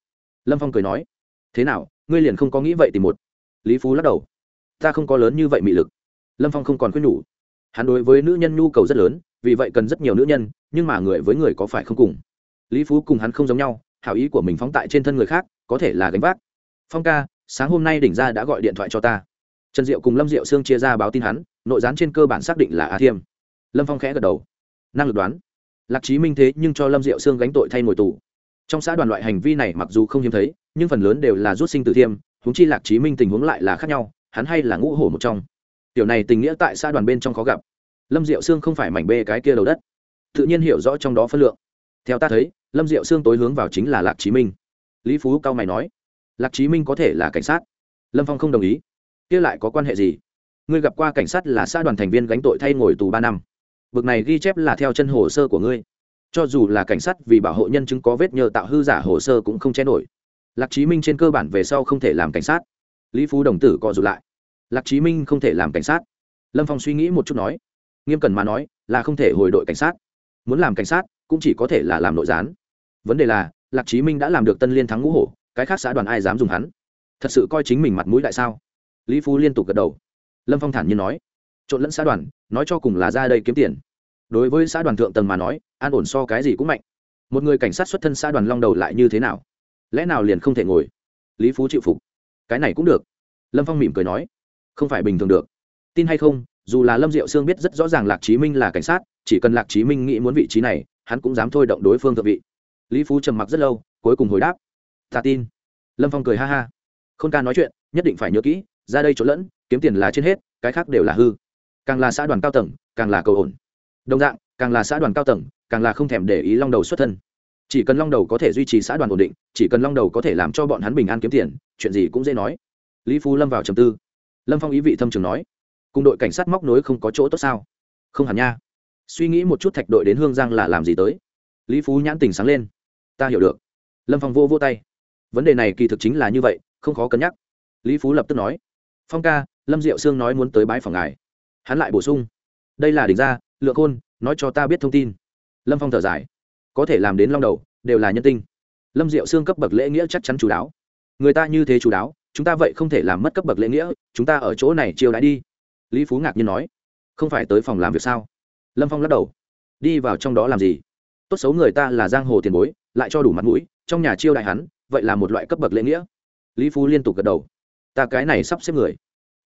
Lâm phong cười nói. Thế nào, ngươi liền không có nghĩ vậy thì một. Lý phú lắc đầu. Ta không có lớn như vậy mị lực. Lâm phong không còn khuyên nhủ. Hắn đối với nữ nhân nhu cầu rất lớn, vì vậy cần rất nhiều nữ nhân, nhưng mà người với người có phải không cùng? Lý phú cùng hắn không giống nhau, hảo ý của mình phóng tại trên thân người khác, có thể là gánh vác. Phong ca sáng hôm nay đỉnh ra đã gọi điện thoại cho ta. Trần diệu cùng lâm diệu sương chia ra báo tin hắn, nội gián trên cơ bản xác định là a thiêm. Lâm phong khẽ gật đầu. Năng lực đoán. Lạc trí minh thế nhưng cho lâm diệu sương gánh tội thay ngồi tù. Trong xã đoàn loại hành vi này mặc dù không hiếm thấy, nhưng phần lớn đều là rút sinh tử thiêm húng chi lạc trí minh tình huống lại là khác nhau, hắn hay là ngũ hổ một trong. Tiểu này tình nghĩa tại xã đoàn bên trong khó gặp. Lâm diệu sương không phải mảnh bê cái kia đầu đất. Tự nhiên hiểu rõ trong đó phân lượng. Theo ta thấy, lâm diệu sương tối hướng vào chính là lạc chí minh. Lý phú cao mày nói lạc chí minh có thể là cảnh sát. Lâm phong không đồng ý. Kia lại có quan hệ gì? Ngươi gặp qua cảnh sát là xã đoàn thành viên gánh tội thay ngồi tù ba năm. Bực này ghi chép là theo chân hồ sơ của ngươi. Cho dù là cảnh sát vì bảo hộ nhân chứng có vết nhờ tạo hư giả hồ sơ cũng không che nổi. Lạc chí minh trên cơ bản về sau không thể làm cảnh sát. Lý phú đồng tử cọ rụt lại. Lạc chí minh không thể làm cảnh sát. Lâm phong suy nghĩ một chút nói. Nghiêm cần mà nói, là không thể hồi đội cảnh sát. Muốn làm cảnh sát, cũng chỉ có thể là làm nội gián. Vấn đề là, lạc chí minh đã làm được tân liên thắng ngũ hổ cái khác xã đoàn ai dám dùng hắn? Thật sự coi chính mình mặt mũi đại sao? Lý phú liên tục gật đầu. Lâm phong thản nhiên nói. Trộn lẫn xã đoàn, nói cho cùng là ra đây kiếm tiền. Đối với xã đoàn thượng tầng mà nói, an ổn so cái gì cũng mạnh. Một người cảnh sát xuất thân xã đoàn long đầu lại như thế nào? Lẽ nào liền không thể ngồi? Lý phú chịu phục. Cái này cũng được. Lâm phong mỉm cười nói. Không phải bình thường được. Tin hay không, dù là lâm diệu sương biết rất rõ ràng lạc chí minh là cảnh sát, chỉ cần lạc chí minh nghĩ muốn vị trí này, hắn cũng dám thôi động đối phương thượng vị. Lý phú trầm mặc rất lâu, cuối cùng hồi đáp ta tin. Lâm phong cười ha ha. K h ô n ca nói chuyện, nhất định phải nhớ kỹ, ra đây chỗ lẫn, kiếm tiền là trên hết, cái khác đều là hư. Càng là xã đoàn cao tầng, càng là cầu ổn. Đồng dạng, càng là xã đoàn cao tầng, càng là không thèm để ý long đầu xuất thân. Chỉ cần long đầu có thể duy trì xã đoàn ổn định, chỉ cần long đầu có thể làm cho bọn hắn bình an kiếm tiền, chuyện gì cũng dễ nói. Lý phú lâm vào trầm tư. Lâm phong ý vị thâm trường nói, cùng đội cảnh sát móc nối không có chỗ tốt sao? Không hẳn nha. Suy nghĩ một chút thạch đội đến hương giang là làm gì tới. Lý phú nhãn tình sáng lên. Ta hiểu được. Lâm phong vô vô tay vấn đề này kỳ thực chính là như vậy, không khó cân nhắc. Lý phú lập tức nói, phong ca, lâm diệu sương nói muốn tới bãi phòng ngài. Hắn lại bổ sung, đây là đỉnh ra lượng khôn, nói cho ta biết thông tin. Lâm phong thở dài, có thể làm đến long đầu, đều là nhân tinh. Lâm diệu sương cấp bậc lễ nghĩa chắc chắn chú đáo người ta như thế chú đáo chúng ta vậy không thể làm mất cấp bậc lễ nghĩa, chúng ta ở chỗ này chiêu đãi đi. Lý phú ngạc nhiên nói, không phải tới phòng làm việc sao? Lâm phong lắc đầu, đi vào trong đó làm gì? Tốt xấu người ta là giang hồ tiền bối, lại cho đủ mặt mũi, trong nhà chiêu đại hắn vậy là một loại cấp bậc lễ nghĩa. Lý phú liên tục gật đầu. Ta cái này sắp xếp người.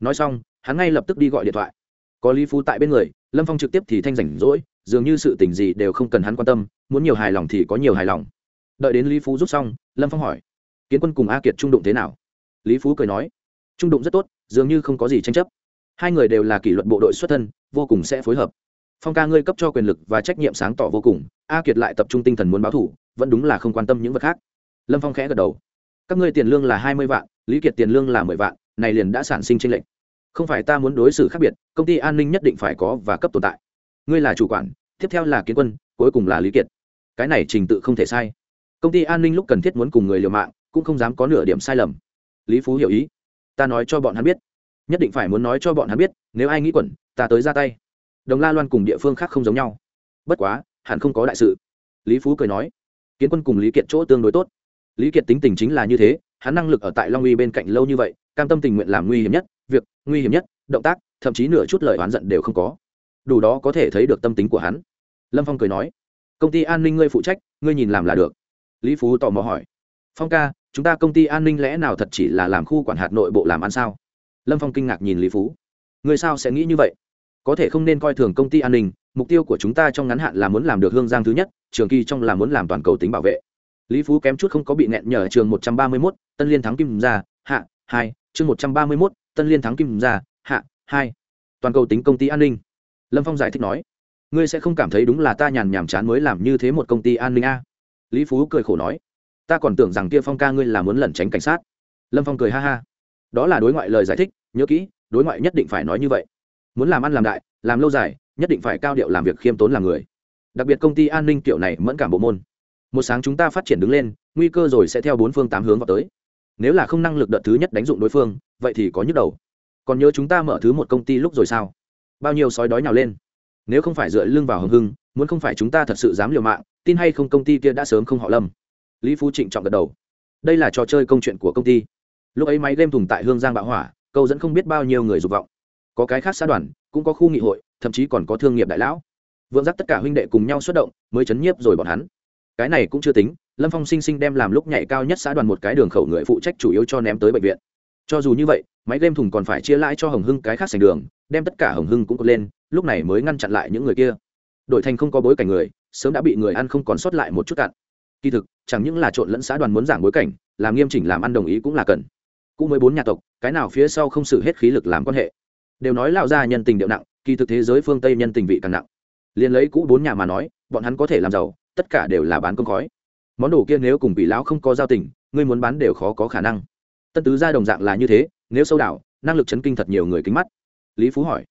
Nói xong, hắn ngay lập tức đi gọi điện thoại. Có lý phú tại bên người, lâm phong trực tiếp thì thanh rảnh rỗi, dường như sự tình gì đều không cần hắn quan tâm, muốn nhiều hài lòng thì có nhiều hài lòng. Đợi đến lý phú rút xong, lâm phong hỏi, kiến quân cùng a kiệt trung đụng thế nào? Lý phú cười nói, trung đụng rất tốt, dường như không có gì tranh chấp. Hai người đều là kỷ luật bộ đội xuất thân, vô cùng sẽ phối hợp. Phong ca ngươi cấp cho quyền lực và trách nhiệm sáng tỏ vô cùng, a kiệt lại tập trung tinh thần muốn báo thủ, vẫn đúng là không quan tâm những vật khác lâm phong khẽ gật đầu. Các ngươi tiền lương là hai mươi vạn, lý kiệt tiền lương là mười vạn, này liền đã sản sinh tranh lệch. Không phải ta muốn đối xử khác biệt, công ty an ninh nhất định phải có và cấp tồn tại. Ngươi là chủ quản, tiếp theo là kiến quân, cuối cùng là lý kiệt. Cái này trình tự không thể sai. Công ty an ninh lúc cần thiết muốn cùng người liều mạng, cũng không dám có nửa điểm sai lầm. Lý phú hiểu ý. Ta nói cho bọn hắn biết. Nhất định phải muốn nói cho bọn hắn biết, nếu ai nghĩ quẩn, ta tới ra tay. Đồng la loan cùng địa phương khác không giống nhau. Bất quá, hẳn không có đại sự. Lý phú cười nói. Kiến quân cùng lý kiệt chỗ tương đối tốt lý kiệt tính tình chính là như thế, hắn năng lực ở tại long uy bên cạnh lâu như vậy, cam tâm tình nguyện làm nguy hiểm nhất, việc nguy hiểm nhất, động tác, thậm chí nửa chút lời oán giận đều không có. Đủ đó có thể thấy được tâm tính của hắn. Lâm phong cười nói, công ty an ninh ngươi phụ trách, ngươi nhìn làm là được. Lý phú tò mò hỏi, phong ca, chúng ta công ty an ninh lẽ nào thật chỉ là làm khu quản hạt nội bộ làm ăn sao? Lâm phong kinh ngạc nhìn lý phú người sao sẽ nghĩ như vậy? Có thể không nên coi thường công ty an ninh, mục tiêu của chúng ta trong ngắn hạn là muốn làm được hương giang thứ nhất, trường kỳ trong là muốn làm toàn cầu tính bảo vệ lý phú kém chút không có bị nẹn nhờ trường một trăm ba mươi mốt, tân liên thắng kim ra hạ, hai, chương một trăm ba mươi mốt, tân liên thắng kim ra hạ, hai. Toàn cầu tính công ty an ninh. Lâm phong giải thích nói, ngươi sẽ không cảm thấy đúng là ta nhàn nhàm chán mới làm như thế một công ty an ninh a? Lý phú cười khổ nói, ta còn tưởng rằng kia phong ca ngươi là muốn lẩn tránh cảnh sát. Lâm phong cười ha ha, đó là đối ngoại lời giải thích, nhớ kỹ, đối ngoại nhất định phải nói như vậy. Muốn làm ăn làm đại, làm lâu dài, nhất định phải cao điệu làm việc khiêm tốn làm người. Đặc biệt công ty an ninh kiểu này mẫn cảm bộ môn một sáng chúng ta phát triển đứng lên, nguy cơ rồi sẽ theo bốn phương tám hướng vào tới. Nếu là không năng lực đợt thứ nhất đánh dụng đối phương, vậy thì có nhức đầu. Còn nhớ chúng ta mở thứ một công ty lúc rồi sao? Bao nhiêu sói đói nào lên. Nếu không phải dựa lưng vào hồng hưng, muốn không phải chúng ta thật sự dám liều mạng, tin hay không công ty kia đã sớm không họ lâm. Lý phú trịnh trọng gật đầu. Đây là trò chơi công chuyện của công ty. Lúc ấy máy game thùng tại hương giang bạo hỏa, câu dẫn không biết bao nhiêu người dục vọng. Có cái khác xã đoàn, cũng có khu nghị hội, thậm chí còn có thương nghiệp đại lão. Vượng giác tất cả huynh đệ cùng nhau xuất động, mới chấn nhiếp rồi bọn hắn cái này cũng chưa tính, lâm phong sinh sinh đem làm lúc nhảy cao nhất xã đoàn một cái đường khẩu người phụ trách chủ yếu cho ném tới bệnh viện. Cho dù như vậy, máy game thùng còn phải chia lãi cho hồng hưng cái khác sành đường, đem tất cả hồng hưng cũng cột lên, lúc này mới ngăn chặn lại những người kia. Đội thành không có bối cảnh người, sớm đã bị người ăn không còn sót lại một chút cạn. kỳ thực, chẳng những là trộn lẫn xã đoàn muốn giảng bối cảnh, làm nghiêm chỉnh làm ăn đồng ý cũng là cần. Cũng mới bốn nhà tộc, cái nào phía sau không xử hết khí lực làm quan hệ. Đều nói lão gia nhân tình điệu nặng, kỳ thực thế giới phương tây nhân tình vị càng nặng. Liền lấy cũ bốn nhà mà nói, bọn hắn có thể làm giàu tất cả đều là bán công khói. Món đồ kia nếu cùng bị lão không có giao tình, ngươi muốn bán đều khó có khả năng. Tân tứ gia đồng dạng là như thế, nếu sâu đảo, năng lực chấn kinh thật nhiều người kính mắt. Lý phú hỏi,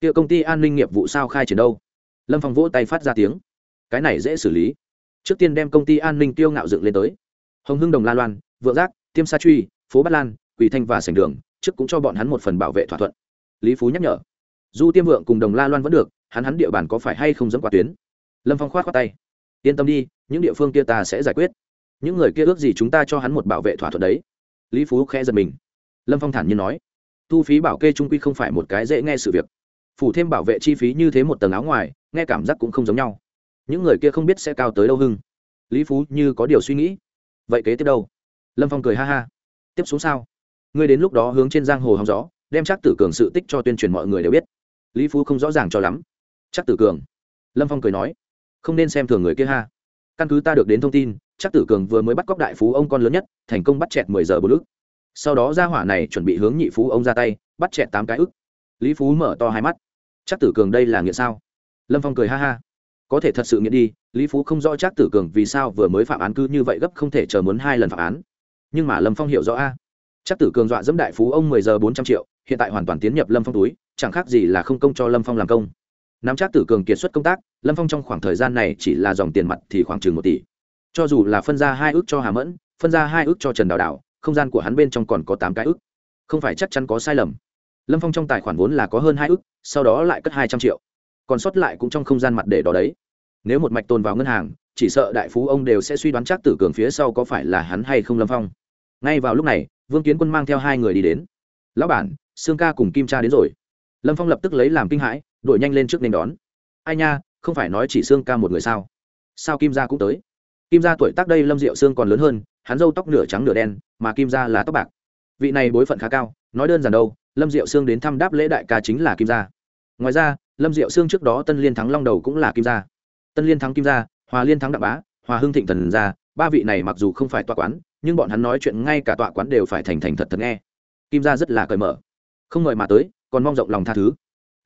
kia công ty an ninh nghiệp vụ sao khai triển đâu? Lâm phong vỗ tay phát ra tiếng, cái này dễ xử lý. Trước tiên đem công ty an ninh tiêu ngạo dựng lên tới. Hồng hưng đồng la loan, vượng giác, tiêm sa truy, phố bát lan, quỳ thanh và sành đường, trước cũng cho bọn hắn một phần bảo vệ thỏa thuận. Lý phú nhắc nhở du tiêm vượng cùng đồng la loan vẫn được, hắn hắn địa bàn có phải hay không dẫn qua tuyến? Lâm phong khoát khoát tay yên tâm đi, những địa phương kia ta sẽ giải quyết. Những người kia ước gì chúng ta cho hắn một bảo vệ thỏa thuận đấy. Lý phú khẽ giật mình. Lâm phong thản nhiên nói, thu phí bảo kê trung quy không phải một cái dễ nghe sự việc. Phủ thêm bảo vệ chi phí như thế một tầng áo ngoài, nghe cảm giác cũng không giống nhau. Những người kia không biết sẽ cao tới đâu hưng. Lý phú như có điều suy nghĩ. Vậy kế tiếp đâu? Lâm phong cười ha ha. Tiếp xuống sao? Ngươi đến lúc đó hướng trên giang hồ hóng gió, đem chắc tử cường sự tích cho tuyên truyền mọi người đều biết. Lý phú không rõ ràng cho lắm. Chắc tử cường? Lâm phong cười nói không nên xem thường người kia ha. Căn cứ ta được đến thông tin, chắc tử cường vừa mới bắt cóc đại phú ông con lớn nhất, thành công bắt chẹt mười giờ bốn ức sau đó ra hỏa này chuẩn bị hướng nhị phú ông ra tay, bắt chẹt tám cái ức. Lý phú mở to hai mắt. Chắc tử cường đây là nghĩa sao? Lâm phong cười ha ha. Có thể thật sự nghĩa đi, lý phú không rõ chắc tử cường vì sao vừa mới phạm án cứ như vậy gấp không thể chờ muốn hai lần phạm án. Nhưng mà lâm phong hiểu rõ a. Chắc tử cường dọa dẫm đại phú ông mười giờ bốn trăm triệu, hiện tại hoàn toàn tiến nhập lâm phong túi, chẳng khác gì là không công cho lâm phong làm công nắm chắc tử cường kiệt xuất công tác, lâm phong trong khoảng thời gian này chỉ là dòng tiền mặt thì khoảng chừng một tỷ. Cho dù là phân ra hai ước cho hà mẫn, phân ra hai ước cho trần đào đào, không gian của hắn bên trong còn có tám cái ước. Không phải chắc chắn có sai lầm. Lâm phong trong tài khoản vốn là có hơn hai ước, sau đó lại cất hai trăm triệu. Còn sót lại cũng trong không gian mặt để đó đấy. Nếu một mạch tồn vào ngân hàng, chỉ sợ đại phú ông đều sẽ suy đoán chắc tử cường phía sau có phải là hắn hay không lâm phong. Ngay vào lúc này, vương kiến quân mang theo hai người đi đến. Lão bản, sương ca cùng kim cha đến rồi. Lâm phong lập tức lấy làm kinh hãi đội nhanh lên trước nên đón. Ai nha, không phải nói chỉ xương ca một người sao? Sao kim gia cũng tới? Kim gia tuổi tác đây lâm diệu sương còn lớn hơn, hắn râu tóc nửa trắng nửa đen, mà kim gia là tóc bạc. Vị này bối phận khá cao, nói đơn giản đâu, lâm diệu sương đến thăm đáp lễ đại ca chính là kim gia. Ngoài ra, lâm diệu sương trước đó tân liên thắng long đầu cũng là kim gia. Tân liên thắng kim gia, hòa liên thắng đặng bá, hòa hưng thịnh thần gia, ba vị này mặc dù không phải tọa quán, nhưng bọn hắn nói chuyện ngay cả tọa quán đều phải thành thành thật thật nghe. Kim gia rất là cởi mở. Không mời mà tới, còn mong rộng lòng tha thứ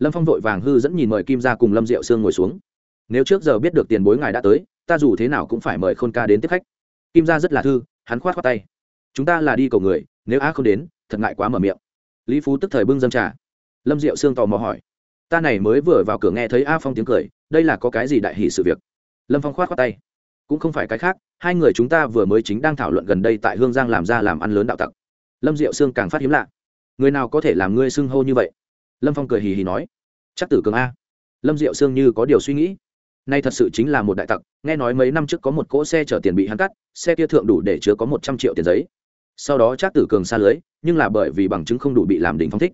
lâm phong vội vàng hư dẫn nhìn mời kim gia cùng lâm diệu sương ngồi xuống. Nếu trước giờ biết được tiền bối ngài đã tới, ta dù thế nào cũng phải mời khôn ca đến tiếp khách. Kim gia rất là thư, hắn khoát khoát tay. Chúng ta là đi cầu người, nếu a không đến, thật ngại quá mở miệng. Lý phú tức thời bưng dâm trà. Lâm diệu sương tò mò hỏi. Ta này mới vừa vào cửa nghe thấy a phong tiếng cười, đây là có cái gì đại hỷ sự việc? Lâm phong khoát khoát tay. Cũng không phải cái khác, hai người chúng ta vừa mới chính đang thảo luận gần đây tại hương giang làm ra làm ăn lớn đạo tặc. Lâm diệu sương càng phát hiếm lạ. Người nào có thể làm ngươi xưng hô như vậy? Lâm phong cười hì hì nói, chắc tử cường a. Lâm diệu sương như có điều suy nghĩ, nay thật sự chính là một đại tặc, nghe nói mấy năm trước có một cỗ xe chở tiền bị hắn cắt, xe kia thượng đủ để chứa có một trăm triệu tiền giấy. Sau đó chắc tử cường xa lưới, nhưng là bởi vì bằng chứng không đủ bị làm đỉnh phong thích.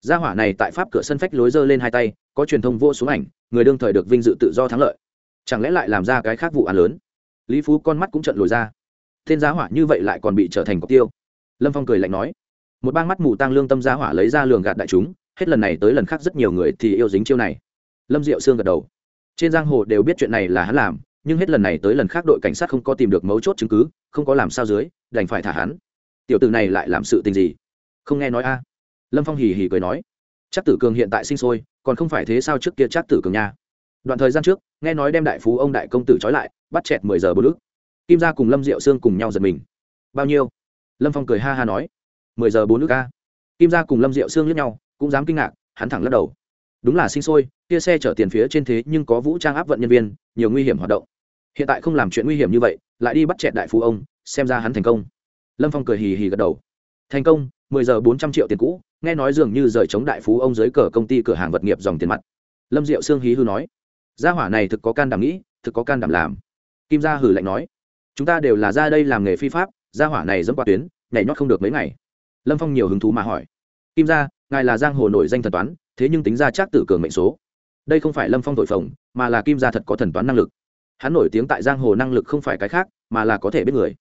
Gia hỏa này tại pháp cửa sân phách lối dơ lên hai tay, có truyền thông vô xuống ảnh, người đương thời được vinh dự tự do thắng lợi. Chẳng lẽ lại làm ra cái khác vụ án lớn? Lý phú con mắt cũng trận lồi ra. Tên gia hỏa như vậy lại còn bị trở thành cọc tiêu? Lâm phong cười lạnh nói. Một bang mắt mù tăng lương tâm gia hỏa lấy ra lường gạt đại chúng hết lần này tới lần khác rất nhiều người thì yêu dính chiêu này. Lâm diệu sương gật đầu. Trên giang hồ đều biết chuyện này là hắn làm, nhưng hết lần này tới lần khác đội cảnh sát không có tìm được mấu chốt chứng cứ, không có làm sao dưới, đành phải thả hắn. Tiểu t này lại làm sự tình gì? Không nghe nói a? Lâm phong hì hì cười nói. Chắc tử cường hiện tại sinh sôi, còn không phải thế sao trước kia chắc tử cường nha? Đoạn thời gian trước, nghe nói đem đại phú ông đại công tử trói lại, bắt chẹt mười giờ bữa lức. kim ra cùng lâm diệu sương cùng nhau giật mình. Bao nhiêu? Lâm phong cười ha ha nói. Mười giờ bốn nước ca kim ra cùng lâm diệu sương lướt nhau cũng dám kinh ngạc, hắn thẳng lắc đầu. Đúng là sinh sôi, kia xe chở tiền phía trên thế nhưng có vũ trang áp vận nhân viên, nhiều nguy hiểm hoạt động. Hiện tại không làm chuyện nguy hiểm như vậy, lại đi bắt chẹt đại phú ông, xem ra hắn thành công. Lâm phong cười hì hì gật đầu. Thành công, mười giờ bốn trăm triệu tiền cũ, nghe nói dường như rời chống đại phú ông dưới cờ công ty cửa hàng vật nghiệp dòng tiền mặt. Lâm diệu sương hí hư nói. Gia hỏa này thực có can đảm nghĩ, thực có can đảm làm. Kim gia hử lạnh nói. Chúng ta đều là ra đây làm nghề phi pháp, gia hỏa này dẫm qua tuyến, nhảy nhót không được mấy ngày. Lâm phong nhiều hứng thú mà hỏi. Kim gia ngài là giang hồ nổi danh thần toán, thế nhưng tính ra chắc tử cường mệnh số. Đây không phải lâm phong thổi phồng, mà là kim gia thật có thần toán năng lực. Hắn nổi tiếng tại giang hồ năng lực không phải cái khác, mà là có thể biết người.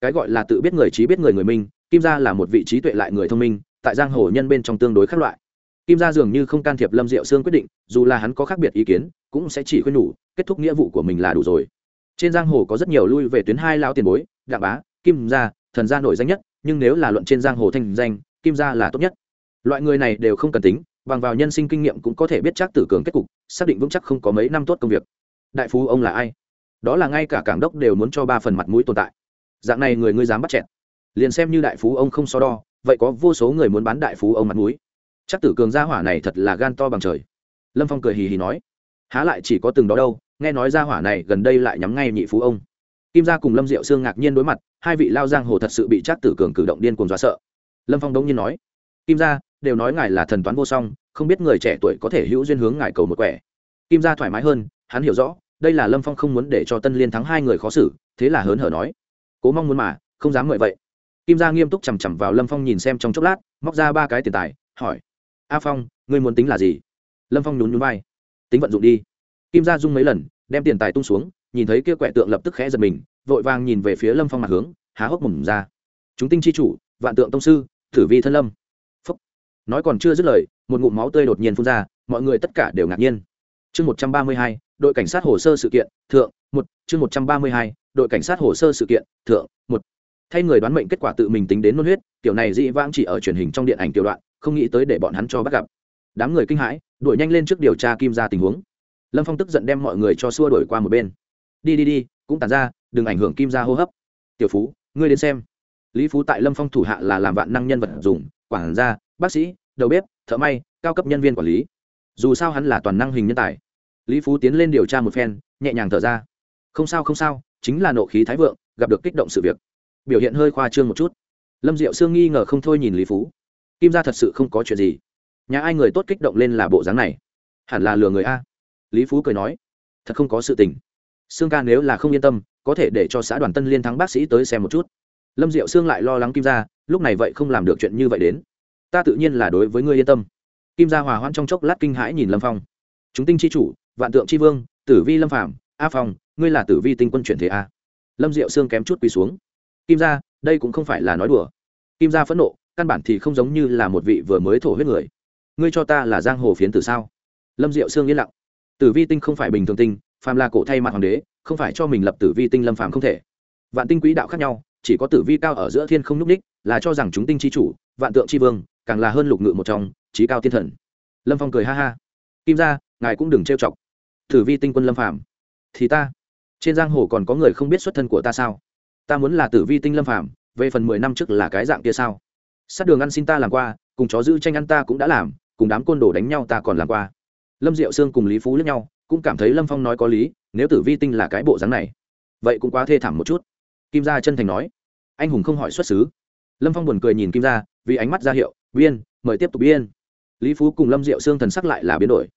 Cái gọi là tự biết người trí biết người người minh kim gia là một vị trí tuệ lại người thông minh, tại giang hồ nhân bên trong tương đối khác loại. Kim gia dường như không can thiệp lâm diệu sương quyết định, dù là hắn có khác biệt ý kiến, cũng sẽ chỉ khuyên nhủ, kết thúc nghĩa vụ của mình là đủ rồi. Trên giang hồ có rất nhiều lui về tuyến hai lao tiền bối đặng bá, kim gia, thần gia nổi danh nhất, nhưng nếu là luận trên giang hồ thanh danh, kim gia là tốt nhất loại người này đều không cần tính, bằng vào nhân sinh kinh nghiệm cũng có thể biết chắc tử cường kết cục, xác định vững chắc không có mấy năm tốt công việc. Đại phú ông là ai? Đó là ngay cả cảng đốc đều muốn cho ba phần mặt mũi tồn tại. Dạng này người ngươi dám bắt chẹt? liền xem như đại phú ông không so đo, vậy có vô số người muốn bán đại phú ông mặt mũi. Chắc tử cường gia hỏa này thật là gan to bằng trời. Lâm phong cười hì hì nói, há lại chỉ có từng đó đâu, nghe nói gia hỏa này gần đây lại nhắm ngay nhị phú ông. Kim gia cùng lâm diệu sương ngạc nhiên đối mặt, hai vị lao giang hồ thật sự bị chắc tử cường cử động điên cuồng dọa sợ. Lâm phong đống nhiên nói, kim gia đều nói ngài là thần toán vô song, không biết người trẻ tuổi có thể hữu duyên hướng ngài cầu một quẻ. Kim gia thoải mái hơn, hắn hiểu rõ, đây là lâm phong không muốn để cho tân liên thắng hai người khó xử, thế là hớn hở nói. Cố mong muốn mà, không dám ngợi vậy. Kim gia nghiêm túc chằm chằm vào lâm phong nhìn xem trong chốc lát, móc ra ba cái tiền tài, hỏi. A phong, ngươi muốn tính là gì? Lâm phong nhún nhún vai. Tính vận dụng đi. Kim gia dung mấy lần, đem tiền tài tung xuống, nhìn thấy kia quẹ tượng lập tức khẽ giật mình, vội vàng nhìn về phía lâm phong mặt hướng, há hốc mồm ra. Chúng tinh chi chủ, vạn tượng tông sư thử vi thân lâm nói còn chưa dứt lời, một ngụm máu tươi đột nhiên phun ra, mọi người tất cả đều ngạc nhiên. Chương một trăm ba mươi hai, đội cảnh sát hồ sơ sự kiện, thượng, một. Chương một trăm ba mươi hai, đội cảnh sát hồ sơ sự kiện, thượng, một. Thay người đoán mệnh kết quả tự mình tính đến nôn huyết, kiểu này dị vãng chỉ ở truyền hình trong điện ảnh tiểu đoạn, không nghĩ tới để bọn hắn cho bắt gặp. Đám người kinh hãi, đuổi nhanh lên trước điều tra kim ra tình huống. Lâm phong tức giận đem mọi người cho xua đổi qua một bên. Đi đi đi, cũng tàn ra, đừng ảnh hưởng kim ra hô hấp. Tiểu phú, ngươi đến xem. Lý phú tại lâm phong thủ hạ là làm vạn năng nhân vật dùng, quản gia bác sĩ, đầu bếp, thợ may, cao cấp nhân viên quản lý. Dù sao hắn là toàn năng hình nhân tài. Lý phú tiến lên điều tra một phen, nhẹ nhàng thở ra. Không sao không sao, chính là nộ khí thái vượng, gặp được kích động sự việc. Biểu hiện hơi khoa trương một chút. Lâm diệu sương nghi ngờ không thôi nhìn lý phú. Kim ra thật sự không có chuyện gì. Nhà ai người tốt kích động lên là bộ dáng này? Hẳn là lừa người a. Lý phú cười nói. Thật không có sự tình. Sương ca nếu là không yên tâm, có thể để cho xã đoàn tân liên thắng bác sĩ tới xem một chút. Lâm diệu sương lại lo lắng kim ra lúc này vậy không làm được chuyện như vậy đến ta tự nhiên là đối với ngươi yên tâm. Kim gia hòa hoãn trong chốc lát kinh hãi nhìn lâm phong. Chúng tinh c h i chủ, vạn tượng c h i vương, tử vi lâm phạm a phong, ngươi là tử vi tinh quân chuyển thế a. Lâm diệu sương kém chút quỳ xuống. Kim gia, đây cũng không phải là nói đùa. Kim gia phẫn nộ, căn bản thì không giống như là một vị vừa mới thổ huyết người. Ngươi cho ta là giang hồ phiến tử sao? Lâm diệu sương yên lặng. Tử vi tinh không phải bình thường tinh, phàm là cổ thay mặt hoàng đế, không phải cho mình lập tử vi tinh lâm phàm không thể. Vạn tinh quỹ đạo khác nhau, chỉ có tử vi cao ở giữa thiên không nhúc ních, là cho rằng chúng tinh chi chủ, vạn tượng chi vương càng là hơn lục ngự một trong, trí cao thiên thần. Lâm phong cười ha ha. Kim ra ngài cũng đừng trêu chọc. Tử vi tinh quân lâm phàm. Thì ta, trên giang hồ còn có người không biết xuất thân của ta sao? Ta muốn là tử vi tinh lâm phàm, về phần mười năm trước là cái dạng kia sao? Sát đường ăn xin ta làm qua, cùng chó giữ tranh ăn ta cũng đã làm, cùng đám côn đồ đánh nhau ta còn làm qua. Lâm diệu sương cùng lý phú lẫn nhau, cũng cảm thấy lâm phong nói có lý, nếu tử vi tinh là cái bộ dáng này, vậy cũng quá thê thảm một chút. Kim gia chân thành nói. Anh hùng không hỏi xuất xứ. Lâm phong buồn cười nhìn kim gia, vì ánh mắt ra hiệu biên, mời tiếp tục biên. Lý phú cùng lâm diệu xương thần sắc lại là biến đổi.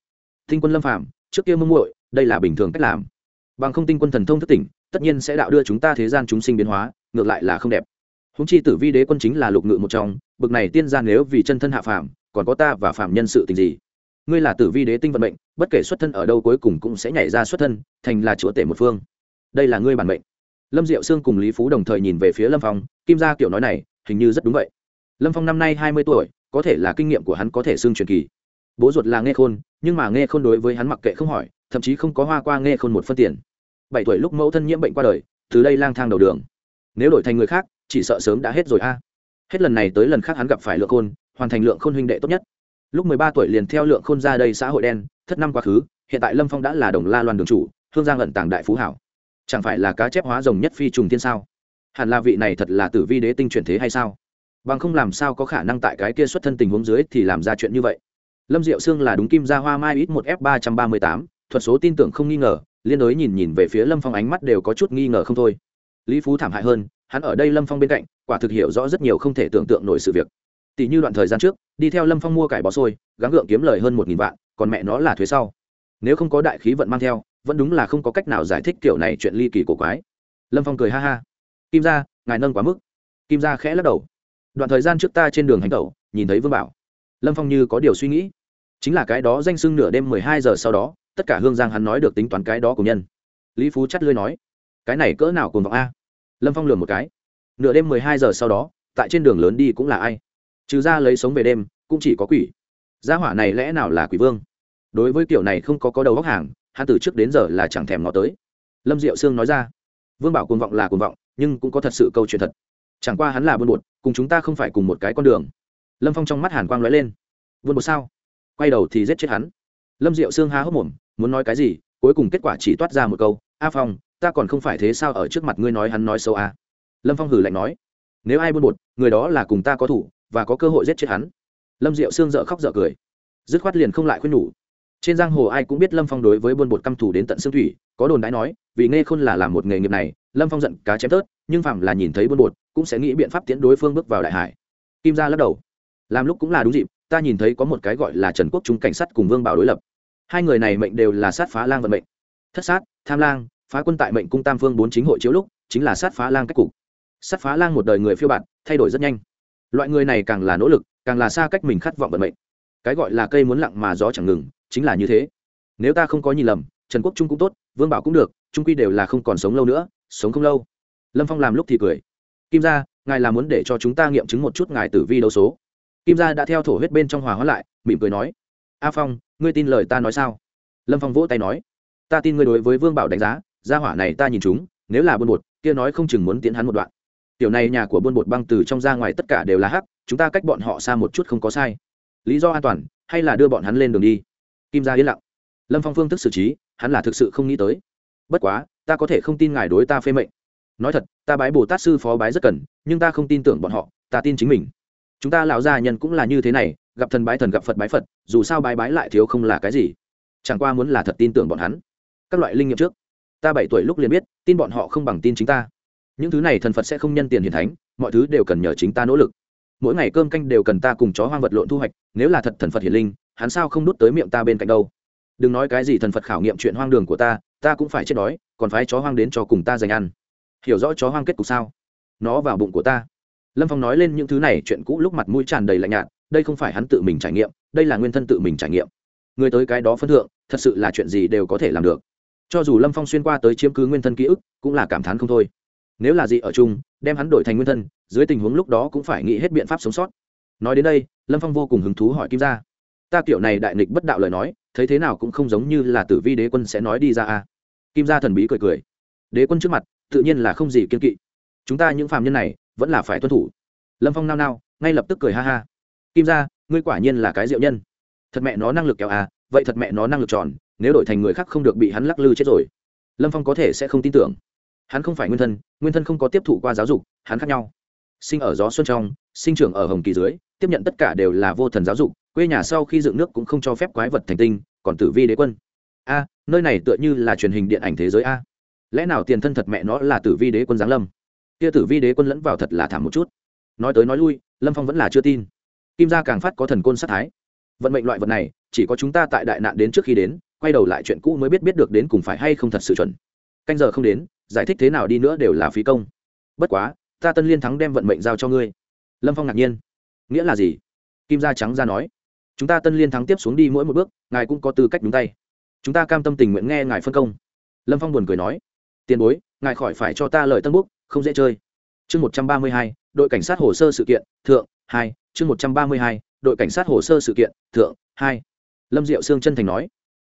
Tinh quân lâm phạm trước kia mông muội, đây là bình thường cách làm. Bằng không tinh quân thần thông thất tỉnh, tất nhiên sẽ đạo đưa chúng ta thế gian chúng sinh biến hóa, ngược lại là không đẹp. Húng chi tử vi đế quân chính là lục ngự một trong, bực này tiên gian nếu vì chân thân hạ phàm, còn có ta và phạm nhân sự tình gì? Ngươi là tử vi đế tinh vận mệnh, bất kể xuất thân ở đâu cuối cùng cũng sẽ nhảy ra xuất thân, thành là chúa tể một phương. Đây là ngươi bản mệnh. Lâm diệu sương cùng lý phú đồng thời nhìn về phía lâm phong, kim gia kiểu nói này, hình như rất đúng vậy lâm phong năm nay hai mươi tuổi, có thể là kinh nghiệm của hắn có thể xưng truyền kỳ. Bố ruột là nghe khôn, nhưng mà nghe khôn đối với hắn mặc kệ không hỏi, thậm chí không có hoa qua nghe khôn một phân tiền. Bảy tuổi lúc mẫu thân nhiễm bệnh qua đời, từ đây lang thang đầu đường. Nếu đổi thành người khác, chỉ sợ sớm đã hết rồi a. À. Hết lần này tới lần khác hắn gặp phải lượng khôn, hoàn thành lượng khôn huynh đệ tốt nhất. Lúc mười ba tuổi liền theo lượng khôn ra đây xã hội đen, thất năm quá khứ, hiện tại lâm phong đã là đồng la loan đường chủ, hương giang ẩn tàng đại phú hảo. Chẳng phải là cá chép hóa rồng nhất phi trùng thiên sao? Hẳn là vị này thật là tử vi đế tinh chuyển thế hay sao? Bằng không làm sao có khả năng tại cái kia xuất thân tình huống dưới thì làm ra chuyện như vậy. Lâm diệu sương là đúng kim gia hoa mai ít một f ba trăm ba mươi tám, thuật số tin tưởng không nghi ngờ, liên đối nhìn nhìn về phía lâm phong ánh mắt đều có chút nghi ngờ không thôi. Lý phú thảm hại hơn, hắn ở đây lâm phong bên cạnh, quả thực hiểu rõ rất nhiều không thể tưởng tượng nổi sự việc. Tỷ như đoạn thời gian trước, đi theo lâm phong mua cải bó xôi, gắng gượng kiếm lời hơn một nghìn vạn, còn mẹ nó là thuế sau. Nếu không có đại khí vận mang theo, vẫn đúng là không có cách nào giải thích kiểu này chuyện ly kỳ của quái. Lâm phong cười ha ha. Kim ra ngài nâng quá mức. Kim ra khẽ lắc đầu đoạn thời gian trước ta trên đường hành tẩu, nhìn thấy vương bảo. Lâm phong như có điều suy nghĩ. Chính là cái đó danh sưng nửa đêm mười hai giờ sau đó, tất cả hương giang hắn nói được tính toán cái đó của nhân. Lý phú chắt lưới nói, cái này cỡ nào cùng vọng a? Lâm phong lừa một cái. Nửa đêm mười hai giờ sau đó, tại trên đường lớn đi cũng là ai? Trừ ra lấy sống về đêm, cũng chỉ có quỷ. Gia hỏa này lẽ nào là quỷ vương? Đối với kiểu này không có có đầu góc hàng, hắn từ trước đến giờ là chẳng thèm ngó tới. Lâm diệu sương nói ra, vương bảo cuồng vọng là cuồng vọng, nhưng cũng có thật sự câu chuyện thật chẳng qua hắn là buôn bột, cùng chúng ta không phải cùng một cái con đường. Lâm phong trong mắt hàn quang lóe lên. Buôn bột sao? Quay đầu thì giết chết hắn. Lâm diệu sương há hốc mồm, muốn nói cái gì, cuối cùng kết quả chỉ toát ra một câu, a phong, ta còn không phải thế sao ở trước mặt ngươi nói hắn nói xấu a lâm phong hử lạnh nói, nếu ai buôn bột, người đó là cùng ta có thủ và có cơ hội giết chết hắn. Lâm diệu sương dợ khóc dợ cười. Dứt khoát liền không lại khuyên nhủ. Trên giang hồ ai cũng biết lâm phong đối với buôn bột căm thủ đến tận xương thủy, có đồn đãi nói, vì nghe khôn là làm một nghề nghiệp này lâm phong giận cá chém tớt, nhưng phạm là nhìn thấy buôn bột, cũng sẽ nghĩ biện pháp tiến đối phương bước vào đại hải. Kim gia lắc đầu. Làm lúc cũng là đúng dịp, ta nhìn thấy có một cái gọi là trần quốc trung cảnh sát cùng vương bảo đối lập. Hai người này mệnh đều là sát phá lang vận mệnh. Thất sát, tham lang, phá quân tại mệnh cung tam phương bốn chính hội chiếu lúc, chính là sát phá lang cách cục. Sát phá lang một đời người phiêu bạt, thay đổi rất nhanh. Loại người này càng là nỗ lực, càng là xa cách mình khát vọng vận mệnh. Cái gọi là cây muốn lặng mà gió chẳng ngừng, chính là như thế. Nếu ta không có nhìn lầm, trần quốc trung cũng tốt, vương bảo cũng được, trung quy đều là không còn sống lâu nữa sống không lâu. Lâm phong làm lúc thì cười. Kim gia, ngài là muốn để cho chúng ta nghiệm chứng một chút ngài tử vi đấu số. Kim gia đã theo thổ huyết bên trong hòa hóa lại, mỉm cười nói. A phong, ngươi tin lời ta nói sao? Lâm phong vỗ tay nói. Ta tin ngươi đối với vương bảo đánh giá, gia hỏa này ta nhìn chúng, nếu là buôn bột, kia nói không chừng muốn tiến hắn một đoạn. Tiểu này nhà của buôn bột băng từ trong ra ngoài tất cả đều là hắc, chúng ta cách bọn họ xa một chút không có sai. Lý do an toàn, hay là đưa bọn hắn lên đường đi? Kim gia yên lặng. Lâm phong phương thức xử trí, hắn là thực sự không nghĩ tới. Bất quá ta có thể không tin ngài đối ta phê mệnh. Nói thật, ta bái bồ tát sư phó bái rất cần, nhưng ta không tin tưởng bọn họ, ta tin chính mình. Chúng ta lão gia nhân cũng là như thế này, gặp thần bái thần gặp phật bái phật, dù sao bái bái lại thiếu không là cái gì. Chẳng qua muốn là thật tin tưởng bọn hắn. Các loại linh nghiệm trước. Ta bảy tuổi lúc liền biết, tin bọn họ không bằng tin chính ta. Những thứ này thần phật sẽ không nhân tiền hiền thánh, mọi thứ đều cần nhờ chính ta nỗ lực. Mỗi ngày cơm canh đều cần ta cùng chó hoang vật lộn thu hoạch, nếu là thật thần phật hiền linh, hắn sao không đút tới miệng ta bên cạnh đâu? Đừng nói cái gì thần phật khảo nghiệm chuyện hoang đường của ta ta cũng phải chết đói còn phái chó hoang đến cho cùng ta dành ăn. Hiểu rõ chó hoang kết cục sao? Nó vào bụng của ta. Lâm phong nói lên những thứ này, chuyện cũ lúc mặt mũi tràn đầy lạnh nhạt, đây không phải hắn tự mình trải nghiệm, đây là nguyên thân tự mình trải nghiệm. Người tới cái đó phân thượng, thật sự là chuyện gì đều có thể làm được. Cho dù lâm phong xuyên qua tới chiếm cứ nguyên thân ký ức, cũng là cảm thán không thôi. Nếu là gì ở chung, đem hắn đổi thành nguyên thân, dưới tình huống lúc đó cũng phải nghĩ hết biện pháp sống sót. Nói đến đây, lâm phong vô cùng hứng thú hỏi kim gia. Ta kiểu này đại nghịch bất đạo lời nói, thấy thế nào cũng không giống như là tử vi đế quân sẽ nói đi ra a kim gia thần bí cười cười. Đế quân trước mặt, tự nhiên là không gì kiên kỵ. Chúng ta những phàm nhân này, vẫn là phải tuân thủ. Lâm phong nao nao, ngay lập tức cười ha ha. Kim gia, ngươi quả nhiên là cái diệu nhân. Thật mẹ nó năng lực kéo à vậy thật mẹ nó năng lực tròn, nếu đổi thành người khác không được bị hắn lắc lư chết rồi. Lâm phong có thể sẽ không tin tưởng. Hắn không phải nguyên thân nguyên thân không có tiếp thụ qua giáo dục, hắn khác nhau. Sinh ở gió xuân trong, sinh trưởng ở hồng kỳ dưới, tiếp nhận tất cả đều là vô thần giáo dục, quê nhà sau khi dựng nước cũng không cho phép quái vật thành tinh, còn tử vi đế quân. A nơi này tựa như là truyền hình điện ảnh thế giới a. Lẽ nào tiền thân thật mẹ nó là tử vi đế quân giáng lâm? Kia tử vi đế quân lẫn vào thật là thảm một chút. Nói tới nói lui, lâm phong vẫn là chưa tin. Kim gia càng phát có thần côn sát thái. Vận mệnh loại vật này, chỉ có chúng ta tại đại nạn đến trước khi đến, quay đầu lại chuyện cũ mới biết biết được đến cùng phải hay không thật sự chuẩn. Canh giờ không đến, giải thích thế nào đi nữa đều là phí công. Bất quá, ta tân liên thắng đem vận mệnh giao cho ngươi. Lâm phong ngạc nhiên. Nghĩa là gì? Kim gia trắng ra nói. Chúng ta tân liên thắng tiếp xuống đi mỗi một bước, ngài cũng có tư cách đúng tay chúng ta cam tâm tình nguyện nghe ngài phân công. Lâm phong buồn cười nói, tiền bối, ngài khỏi phải cho ta lời tân búc, không dễ chơi. Chương một trăm ba mươi hai, đội cảnh sát hồ sơ sự kiện, thượng, hai, chương một trăm ba mươi hai, đội cảnh sát hồ sơ sự kiện, thượng, hai. Lâm diệu sương chân thành nói,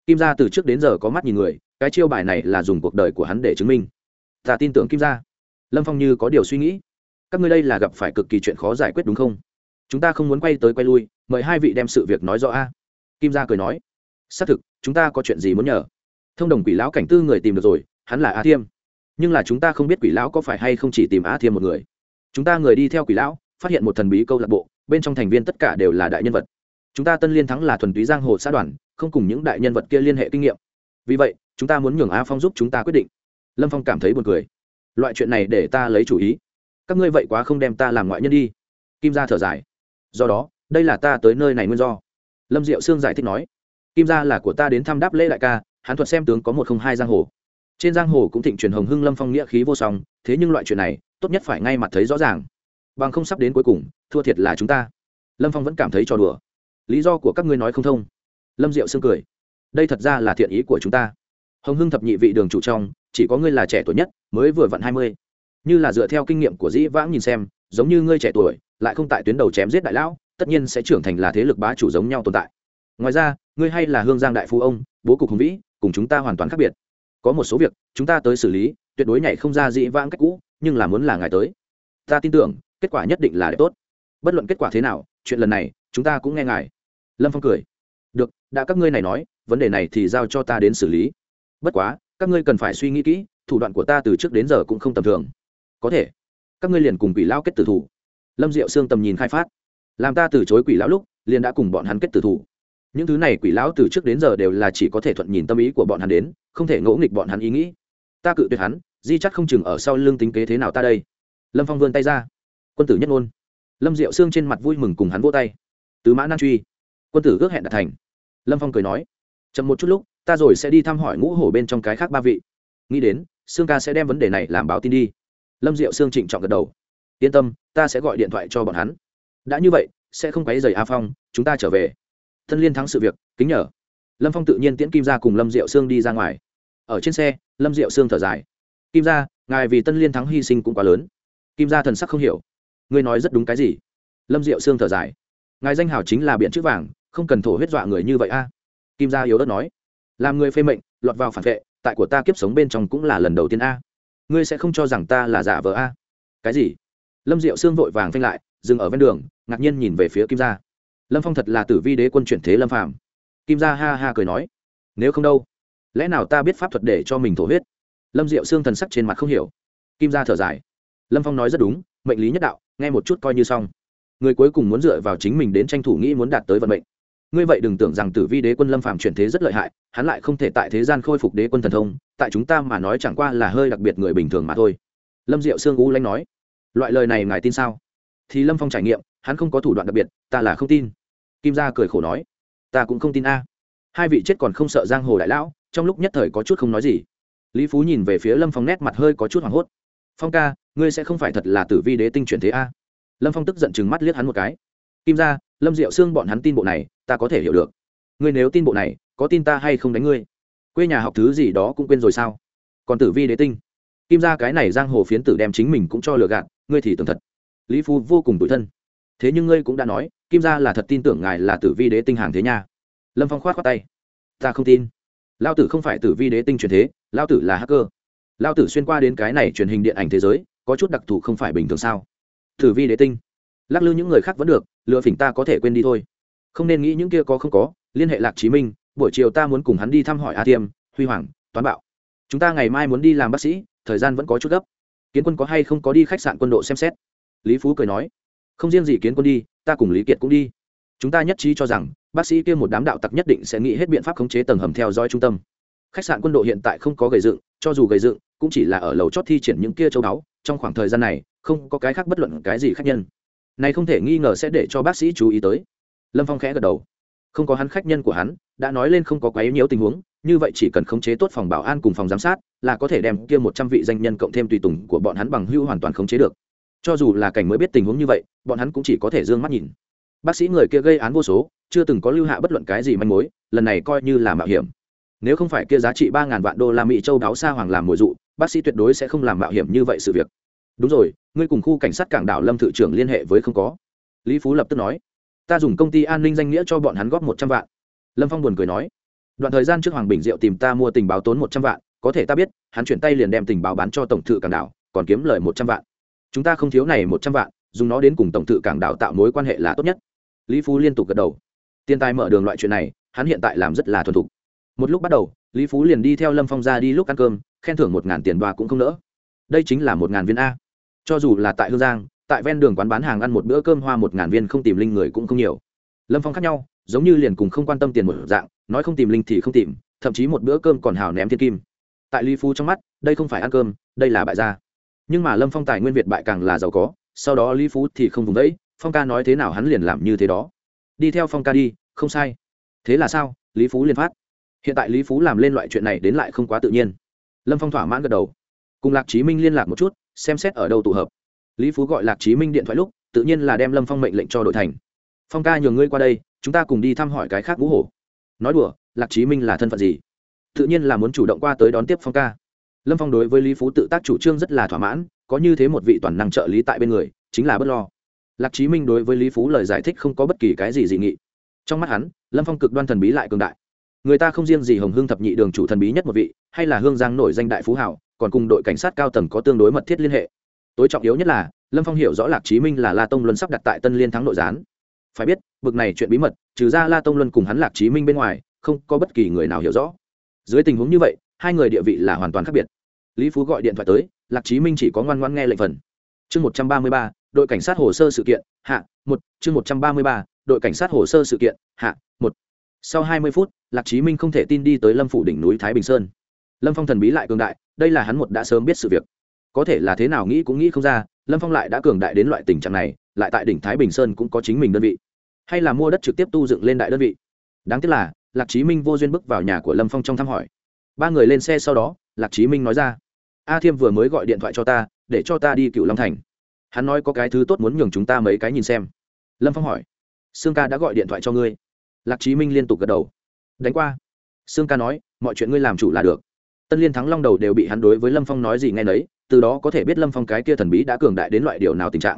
kim gia từ trước đến giờ có mắt nhìn người, cái chiêu bài này là dùng cuộc đời của hắn để chứng minh. Ta tin tưởng kim gia. Lâm phong như có điều suy nghĩ, các ngươi đây là gặp phải cực kỳ chuyện khó giải quyết đúng không? Chúng ta không muốn quay tới quay lui, mời hai vị đem sự việc nói rõ a. Kim gia cười nói xác thực, chúng ta có chuyện gì muốn nhờ? Thông đồng quỷ lão cảnh tư người tìm được rồi, hắn là a thiêm. Nhưng là chúng ta không biết quỷ lão có phải hay không chỉ tìm a thiêm một người. Chúng ta người đi theo quỷ lão, phát hiện một thần bí câu lạc bộ, bên trong thành viên tất cả đều là đại nhân vật. Chúng ta tân liên thắng là thuần túy giang hồ xã đoàn, không cùng những đại nhân vật kia liên hệ kinh nghiệm. Vì vậy, chúng ta muốn nhường a phong giúp chúng ta quyết định. Lâm phong cảm thấy buồn cười. Loại chuyện này để ta lấy chủ ý. Các ngươi vậy quá không đem ta làm ngoại nhân đi. Kim gia thở dài. Do đó, đây là ta tới nơi này nguyên do. Lâm diệu sương giải thích nói kim gia là của ta đến thăm đáp lễ đại ca, hắn thuật xem tướng có một không hai giang hồ. Trên giang hồ cũng thịnh truyền hồng hưng lâm phong nghĩa khí vô song, thế nhưng loại chuyện này, tốt nhất phải ngay mặt thấy rõ ràng. Bằng không sắp đến cuối cùng, thua thiệt là chúng ta. Lâm phong vẫn cảm thấy trò đùa. Lý do của các ngươi nói không thông. Lâm diệu sương cười. Đây thật ra là thiện ý của chúng ta. Hồng hưng thập nhị vị đường chủ trong, chỉ có ngươi là trẻ tuổi nhất, mới vừa vặn hai mươi. Như là dựa theo kinh nghiệm của dĩ vãng nhìn xem, giống như ngươi trẻ tuổi, lại không tại tuyến đầu chém giết đại lão, tất nhiên sẽ trưởng thành là thế lực bá chủ giống nhau tồn tại ngoài ra, ngươi hay là hương giang đại phu ông, bố cục hùng vĩ, cùng chúng ta hoàn toàn khác biệt. Có một số việc, chúng ta tới xử lý, tuyệt đối nhảy không ra dĩ vãng cách cũ, nhưng là muốn là ngài tới. Ta tin tưởng, kết quả nhất định là đẹp tốt. Bất luận kết quả thế nào, chuyện lần này, chúng ta cũng nghe ngài. Lâm phong cười. Được, đã các ngươi này nói, vấn đề này thì giao cho ta đến xử lý. Bất quá, các ngươi cần phải suy nghĩ kỹ, thủ đoạn của ta từ trước đến giờ cũng không tầm thường. Có thể. Các ngươi liền cùng quỷ lão kết tử thủ. Lâm diệu sương tầm nhìn khai phát. Làm ta từ chối quỷ lão lúc, liền đã cùng bọn hắn kết tử thủ những thứ này quỷ lão từ trước đến giờ đều là chỉ có thể thuận nhìn tâm ý của bọn hắn đến, không thể ngỗ nghịch bọn hắn ý nghĩ. Ta cự tuyệt hắn, di chắc không chừng ở sau lưng tính kế thế nào ta đây. Lâm phong vươn tay ra. Quân tử nhất ngôn. Lâm diệu sương trên mặt vui mừng cùng hắn vỗ tay. Tứ mã nan truy. Quân tử ước hẹn đạt thành. Lâm phong cười nói. Chậm một chút lúc, ta rồi sẽ đi thăm hỏi ngũ hổ bên trong cái khác ba vị. Nghĩ đến, sương ca sẽ đem vấn đề này làm báo tin đi. Lâm diệu sương trịnh trọng gật đầu. Yên tâm, ta sẽ gọi điện thoại cho bọn hắn. Đã như vậy, sẽ không quấy rầy a phong, chúng ta trở về thân liên thắng sự việc, kính nhờ. Lâm phong tự nhiên tiễn kim ra cùng lâm diệu sương đi ra ngoài. Ở trên xe, lâm diệu sương thở dài. Kim ra ngài vì tân liên thắng hy sinh cũng quá lớn. Kim ra thần sắc không hiểu. Ngươi nói rất đúng cái gì? Lâm diệu sương thở dài. Ngài danh hào chính là biện chữ vàng, không cần thổ huyết dọa người như vậy a. Kim gia yếu đất nói. Làm người phê mệnh, lọt vào phản vệ, tại của ta kiếp sống bên trong cũng là lần đầu tiên a. Ngươi sẽ không cho rằng ta là giả vờ a. Cái gì? Lâm diệu sương vội vàng phanh lại, dừng ở ven đường, ngạc nhiên nhìn về phía kim gia lâm phong thật là tử vi đế quân chuyển thế lâm phàm. Kim gia ha ha cười nói, nếu không đâu, lẽ nào ta biết pháp thuật để cho mình thổ huyết? Lâm diệu xương thần sắc trên mặt không hiểu. Kim gia thở dài. Lâm phong nói rất đúng, mệnh lý nhất đạo, nghe một chút coi như xong. Người cuối cùng muốn dựa vào chính mình đến tranh thủ nghĩ muốn đạt tới vận mệnh. Ngươi vậy đừng tưởng rằng tử vi đế quân lâm phàm chuyển thế rất lợi hại, hắn lại không thể tại thế gian khôi phục đế quân thần thông, tại chúng ta mà nói chẳng qua là hơi đặc biệt người bình thường mà thôi. Lâm diệu sương u lanh nói, loại lời này ngài tin sao? Thì lâm phong trải nghiệm, hắn không có thủ đoạn đặc biệt, ta là không tin kim gia cười khổ nói, ta cũng không tin a. Hai vị chết còn không sợ giang hồ đại lão, trong lúc nhất thời có chút không nói gì. Lý phú nhìn về phía lâm phong nét mặt hơi có chút hoảng hốt. Phong ca, ngươi sẽ không phải thật là tử vi đế tinh chuyển thế a? Lâm phong tức giận chừng mắt liếc hắn một cái. Kim gia, lâm diệu xương bọn hắn tin bộ này, ta có thể hiểu được. Ngươi nếu tin bộ này, có tin ta hay không đánh ngươi? Quê nhà học thứ gì đó cũng quên rồi sao? Còn tử vi đế tinh? Kim gia cái này giang hồ phiến tử đem chính mình cũng cho lừa gạt, ngươi thì tưởng thật. Lý phú vô cùng tủi thân thế nhưng ngươi cũng đã nói, kim gia là thật tin tưởng ngài là tử vi đế tinh hàng thế nha. Lâm phong khoát khoát tay. Ta không tin. Lao tử không phải tử vi đế tinh truyền thế lao tử là hacker. Lao tử xuyên qua đến cái này truyền hình điện ảnh thế giới, có chút đặc thù không phải bình thường sao? Tử vi đế tinh. Lắc lư những người khác vẫn được, lựa phỉnh ta có thể quên đi thôi. Không nên nghĩ những kia có không có, liên hệ lạc chí minh, buổi chiều ta muốn cùng hắn đi thăm hỏi a tiêm, huy hoàng, toán bạo. Chúng ta ngày mai muốn đi làm bác sĩ, thời gian vẫn có chút gấp. Kiến quân có hay không có đi khách sạn quân độ xem xét? Lý phú cười nói không riêng gì kiến quân đi, ta cùng lý kiệt cũng đi. Chúng ta nhất trí cho rằng, bác sĩ kia một đám đạo tặc nhất định sẽ nghĩ hết biện pháp khống chế tầng hầm theo dõi trung tâm. Khách sạn quân đội hiện tại không có gầy dựng, cho dù gầy dựng, cũng chỉ là ở lầu chót thi triển những kia châu báu, trong khoảng thời gian này, không có cái khác bất luận cái gì khác nhân. Này không thể nghi ngờ sẽ để cho bác sĩ chú ý tới. Lâm phong khẽ gật đầu. Không có hắn khách nhân của hắn, đã nói lên không có quá yếu nhiều tình huống, như vậy chỉ cần khống chế tốt phòng bảo an cùng phòng giám sát, là có thể đem kia một trăm vị danh nhân cộng thêm tùy tùng của bọn hắn bằng hưu hoàn toàn khống chế được cho dù là cảnh mới biết tình huống như vậy, bọn hắn cũng chỉ có thể d ư ơ n g mắt nhìn. Bác sĩ người kia gây án vô số, chưa từng có lưu hạ bất luận cái gì manh mối, lần này coi như là mạo hiểm. Nếu không phải kia giá trị ba ngàn vạn đô la mỹ châu đáo xa hoàng làm mồi dụ, bác sĩ tuyệt đối sẽ không làm mạo hiểm như vậy sự việc. Đúng rồi, ngươi cùng khu cảnh sát cảng đảo lâm thự trưởng liên hệ với không có. Lý phú lập tức nói, ta dùng công ty an ninh danh nghĩa cho bọn hắn góp một trăm vạn. Lâm phong buồn cười nói, đoạn thời gian trước hoàng bình diệu tìm ta mua tình báo tốn một trăm vạn, có thể ta biết, hắn chuyển tay liền đem tình báo bán cho tổng thự cảng đảo, còn kiếm lời một trăm vạn chúng ta không thiếu này một trăm vạn, dùng nó đến cùng tổng tự cảng đào tạo mối quan hệ là tốt nhất. Lý phú liên tục gật đầu. Tiền tài mở đường loại chuyện này, hắn hiện tại làm rất là thuần thục. Một lúc bắt đầu, lý phú liền đi theo lâm phong ra đi lúc ăn cơm, khen thưởng một ngàn tiền đoa cũng không nỡ. Đây chính là một ngàn viên a. Cho dù là tại hương giang, tại ven đường quán bán hàng ăn một bữa cơm hoa một ngàn viên không tìm linh người cũng không nhiều. Lâm phong khác nhau, giống như liền cùng không quan tâm tiền một dạng, nói không tìm linh thì không tìm, thậm chí một bữa cơm còn hào ném thiên kim. Tại lý phú trong mắt, đây không phải ăn cơm, đây là bại gia nhưng mà lâm phong tài nguyên việt bại càng là giàu có, sau đó lý phú thì không vùng đấy phong ca nói thế nào hắn liền làm như thế đó. Đi theo phong ca đi, không sai. Thế là sao? Lý phú liền phát. Hiện tại lý phú làm lên loại chuyện này đến lại không quá tự nhiên. Lâm phong thỏa mãn gật đầu. Cùng lạc chí minh liên lạc một chút, xem xét ở đâu tụ hợp. Lý phú gọi lạc chí minh điện thoại lúc, tự nhiên là đem lâm phong mệnh lệnh cho đội thành. Phong ca nhường ngươi qua đây, chúng ta cùng đi thăm hỏi cái khác ngũ hổ. Nói đùa, lạc chí minh là thân phận gì? Tự nhiên là muốn chủ động qua tới đón tiếp phong ca lâm phong đối với lý phú tự tác chủ trương rất là thỏa mãn, có như thế một vị toàn năng trợ lý tại bên người, chính là b ấ t lo. Lạc chí minh đối với lý phú lời giải thích không có bất kỳ cái gì dị nghị. Trong mắt hắn, lâm phong cực đoan thần bí lại cường đại. Người ta không riêng gì hồng hương thập nhị đường chủ thần bí nhất một vị, hay là hương giang nổi danh đại phú hảo, còn cùng đội cảnh sát cao tầng có tương đối mật thiết liên hệ. Tối trọng yếu nhất là, lâm phong hiểu rõ lạc chí minh là la tông luân sắp đặt tại tân liên thắng nội gián. Phải biết, bực này chuyện bí mật, trừ ra la tông luân cùng hắn lạc chí minh bên ngoài, không có bất kỳ người nào hiểu rõ. Dưới tình huống như vậy, hai người địa vị là hoàn toàn khác biệt lý phú gọi điện thoại tới, lạc chí minh chỉ có ngoan ngoan nghe lệnh phần. Chương một trăm ba mươi ba, đội cảnh sát hồ sơ sự kiện, hạ, một, chương một trăm ba mươi ba, đội cảnh sát hồ sơ sự kiện, hạ, một. Sau hai mươi phút, lạc chí minh không thể tin đi tới lâm phủ đỉnh núi thái bình sơn. Lâm phong thần bí lại cường đại, đây là hắn một đã sớm biết sự việc. Có thể là thế nào nghĩ cũng nghĩ không ra, lâm phong lại đã cường đại đến loại tình trạng này, lại tại đỉnh thái bình sơn cũng có chính mình đơn vị. Hay là mua đất trực tiếp tu dựng lên đại đơn vị. Đáng tiếc là, lạc chí minh vô duyên bước vào nhà của lâm phong trong thăm hỏi. Ba người lên xe sau đó, lạc chí minh nói ra a thiêm vừa mới gọi điện thoại cho ta, để cho ta đi cựu long thành. Hắn nói có cái thứ tốt muốn nhường chúng ta mấy cái nhìn xem. Lâm phong hỏi. Sương ca đã gọi điện thoại cho ngươi. Lạc chí minh liên tục gật đầu. Đánh qua. Sương ca nói, mọi chuyện ngươi làm chủ là được. Tân liên thắng long đầu đều bị hắn đối với lâm phong nói gì ngay nấy, từ đó có thể biết lâm phong cái kia thần bí đã cường đại đến loại điều nào tình trạng.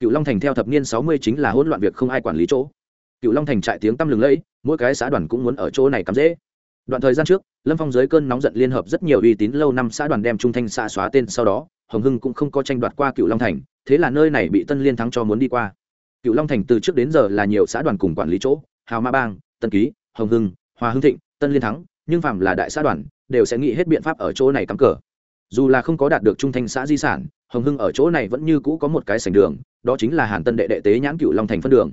Cựu long thành theo thập niên sáu mươi chính là hỗn loạn việc không ai quản lý chỗ. Cựu long thành trại tiếng tăm lừng lẫy, mỗi cái xã đoàn cũng muốn ở chỗ này cắm dễ đoạn thời gian trước, lâm phong dưới cơn nóng giận liên hợp rất nhiều uy tín lâu năm xã đoàn đem trung thanh xã xóa tên sau đó, hồng hưng cũng không có tranh đoạt qua cựu long thành, thế là nơi này bị tân liên thắng cho muốn đi qua. Cựu long thành từ trước đến giờ là nhiều xã đoàn cùng quản lý chỗ, hào ma bang, tân ký, hồng hưng, hòa hưng thịnh, tân liên thắng, nhưng phạm là đại xã đoàn, đều sẽ nghĩ hết biện pháp ở chỗ này cắm cờ. Dù là không có đạt được trung thanh xã di sản, hồng hưng ở chỗ này vẫn như cũ có một cái sành đường, đó chính là hàn tân đệ đệ tế nhãn cựu long thành phân đường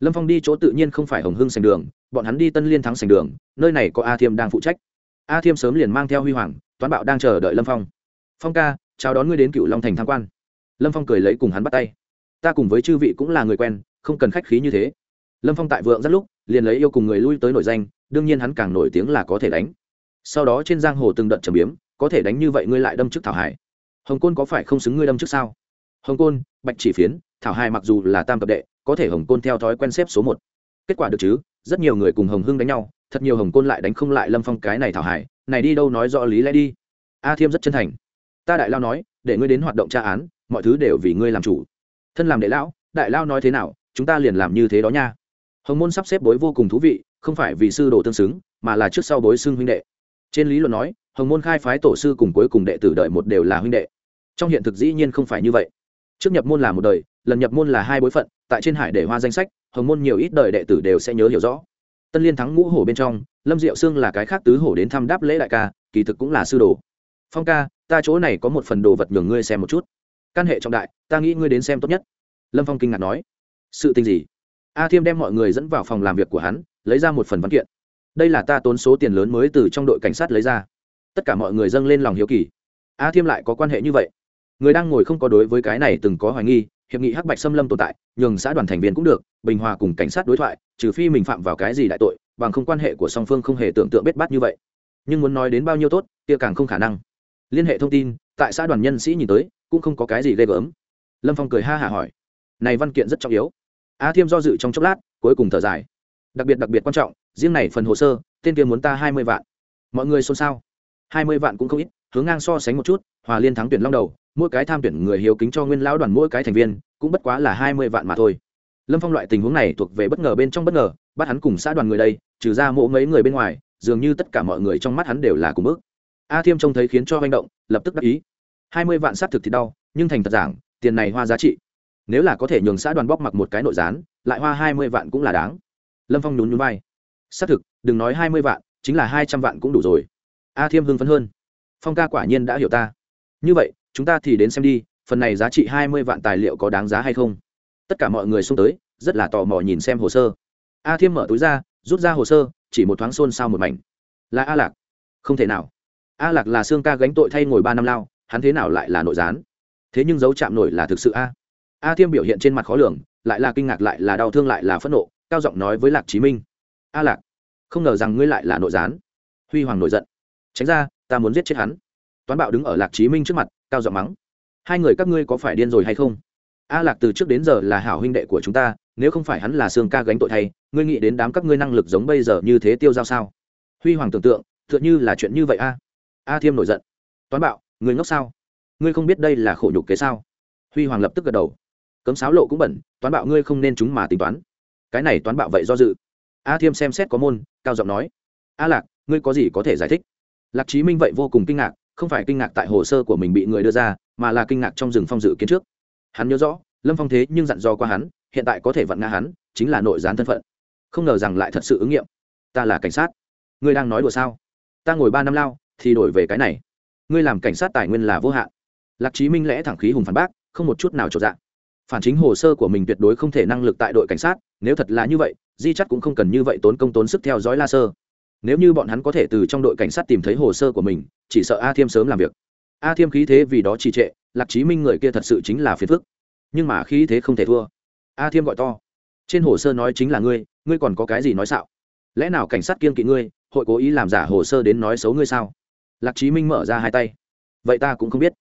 lâm phong đi chỗ tự nhiên không phải hồng hưng sành đường, bọn hắn đi tân liên thắng sành đường, nơi này có a thiêm đang phụ trách. A thiêm sớm liền mang theo huy hoàng, toán bạo đang chờ đợi lâm phong. Phong ca, chào đón ngươi đến cựu long thành tham quan. Lâm phong cười lấy cùng hắn bắt tay. Ta cùng với chư vị cũng là người quen, không cần khách khí như thế. Lâm phong tại vượng rất lúc, liền lấy yêu cùng người lui tới nổi danh, đương nhiên hắn càng nổi tiếng là có thể đánh. Sau đó trên giang hồ từng đợt trầm biếm, có thể đánh như vậy ngươi lại đâm trước thảo hải. Hồng côn có phải không xứng ngươi đâm trước sao? Hồng côn, bạch chỉ phiến, thảo hải mặc dù là tam cập đệ có thể hồng côn theo thói quen xếp số một. Kết quả được chứ, rất nhiều người cùng hồng hưng đánh nhau, thật nhiều hồng côn lại đánh không lại lâm phong cái này thảo hải, này đi đâu nói rõ lý lẽ đi. A thiêm rất chân thành. Ta đại lao nói, để ngươi đến hoạt động tra án, mọi thứ đều vì ngươi làm chủ. Thân làm đệ lão, đại lao nói thế nào, chúng ta liền làm như thế đó nha. Hồng môn sắp xếp bối vô cùng thú vị, không phải vì sư đồ tương xứng, mà là trước sau bối xưng huynh đệ. Trên lý luận nói, hồng môn khai phái tổ sư cùng cuối cùng đệ tử đợi một đều là huynh đệ. Trong hiện thực dĩ nhiên không phải như vậy. Trước nhập môn là một đời, lần nhập môn là hai bối phận tại trên hải để hoa danh sách, hồng môn nhiều ít đời đệ tử đều sẽ nhớ hiểu rõ. Tân liên thắng ngũ hổ bên trong, lâm diệu sương là cái khác tứ hổ đến thăm đáp lễ đại ca, kỳ thực cũng là sư đồ. Phong ca, ta chỗ này có một phần đồ vật nhường ngươi xem một chút. Căn hệ trọng đại, ta nghĩ ngươi đến xem tốt nhất. Lâm phong kinh ngạc nói. Sự tình gì? A thiêm đem mọi người dẫn vào phòng làm việc của hắn, lấy ra một phần văn kiện. Đây là ta tốn số tiền lớn mới từ trong đội cảnh sát lấy ra. Tất cả mọi người dâng lên lòng hiếu kỳ. A thiêm lại có quan hệ như vậy. Người đang ngồi không có đối với cái này từng có hoài nghi hiệp nghị hắc bạch xâm lâm tồn tại, nhường xã đoàn thành viên cũng được, bình hòa cùng cảnh sát đối thoại, trừ phi mình phạm vào cái gì đại tội, bằng không quan hệ của song phương không hề tưởng tượng biết bắt như vậy. Nhưng muốn nói đến bao nhiêu tốt, kia càng không khả năng. Liên hệ thông tin, tại xã đoàn nhân sĩ nhìn tới, cũng không có cái gì ghê gớm. Lâm phong cười ha hả hỏi, này văn kiện rất trọng yếu. A thiêm do dự trong chốc lát, cuối cùng thở dài, đặc biệt đặc biệt quan trọng, riêng này phần hồ sơ, tên kia muốn ta hai mươi vạn. Mọi người xôn xao. Hai mươi vạn cũng không ít, hướng ngang so sánh một chút, hòa liên thắng tuyển long đầu mỗi cái tham tuyển người hiếu kính cho nguyên lão đoàn mỗi cái thành viên, cũng bất quá là hai mươi vạn mà thôi. Lâm phong loại tình huống này thuộc về bất ngờ bên trong bất ngờ, bắt hắn cùng xã đoàn người đây, trừ ra mộ mấy người bên ngoài, dường như tất cả mọi người trong mắt hắn đều là cùng mức a thiêm trông thấy khiến cho manh động, lập tức đắc ý. hai mươi vạn s á t thực thì đau, nhưng thành thật giảng, tiền này hoa giá trị. Nếu là có thể nhường xã đoàn bóc mặc một cái nội gián, lại hoa hai mươi vạn cũng là đáng. Lâm phong nhún nhún vai. Xác thực, đừng nói hai mươi vạn, chính là hai trăm vạn cũng đủ rồi. A thiêm hưng phấn hơn. Phong ca quả nhiên đã hiểu ta. Như vậy chúng ta thì đến xem đi, phần này giá trị hai mươi vạn tài liệu có đáng giá hay không? Tất cả mọi người xung tới, rất là tò mò nhìn xem hồ sơ. A thiêm mở túi ra, rút ra hồ sơ, chỉ một thoáng xôn xao một mảnh. Là a lạc. Không thể nào. A lạc là xương ca gánh tội thay ngồi ba năm lao, hắn thế nào lại là nội gián? Thế nhưng dấu chạm nổi là thực sự a. A thiêm biểu hiện trên mặt khó lường, lại là kinh ngạc lại là đau thương lại là phẫn nộ, cao giọng nói với lạc chí minh. A lạc, không ngờ rằng ngươi lại là nội gián. Huy hoàng nổi giận. Tránh ra, ta muốn giết chết hắn. Toán bạo đứng ở lạc chí minh trước mặt cao giọng mắng. Hai người các ngươi có phải điên rồi hay không? A lạc từ trước đến giờ là hảo huynh đệ của chúng ta, nếu không phải hắn là xương ca gánh tội thay, ngươi nghĩ đến đám các ngươi năng lực giống bây giờ như thế tiêu giao sao? Huy hoàng tưởng tượng t h ư ợ n là chuyện như vậy a. A thiêm nổi giận. Toán bạo người ngốc sao? Ngươi không biết đây là khổ nhục kế sao? Huy hoàng lập tức gật đầu. Cấm sáo lộ cũng bẩn, toán bạo ngươi không nên chúng mà tính toán. Cái này toán bạo vậy do dự. A thiêm xem xét có môn, cao giọng nói. A lạc, ngươi có gì có thể giải thích? Lạc chí minh vậy vô cùng kinh ngạc không phải kinh ngạc tại hồ sơ của mình bị người đưa ra, mà là kinh ngạc trong rừng phong dự kiến trước. Hắn nhớ rõ, lâm phong thế nhưng dặn dò qua hắn, hiện tại có thể vặn ngã hắn, chính là nội gián thân phận. Không ngờ rằng lại thật sự ứng nghiệm. Ta là cảnh sát. Ngươi đang nói đùa sao? Ta ngồi ba năm lao, thì đổi về cái này. Ngươi làm cảnh sát tài nguyên là vô hạn. Lạc chí minh lẽ thẳng khí hùng phản bác, không một chút nào trọn dạng phản chính hồ sơ của mình tuyệt đối không thể năng lực tại đội cảnh sát, nếu thật là như vậy, di chắc cũng không cần như vậy tốn công tốn sức theo dõi la sơ nếu như bọn hắn có thể từ trong đội cảnh sát tìm thấy hồ sơ của mình, chỉ sợ a thiêm sớm làm việc. A thiêm khí thế vì đó trì trệ, lạc chí minh người kia thật sự chính là phiền phức. Nhưng mà khí thế không thể thua. A thiêm gọi to. Trên hồ sơ nói chính là ngươi ngươi còn có cái gì nói xạo? Lẽ nào cảnh sát kiên kỵ ngươi, hội cố ý làm giả hồ sơ đến nói xấu ngươi sao? Lạc chí minh mở ra hai tay. Vậy ta cũng không biết.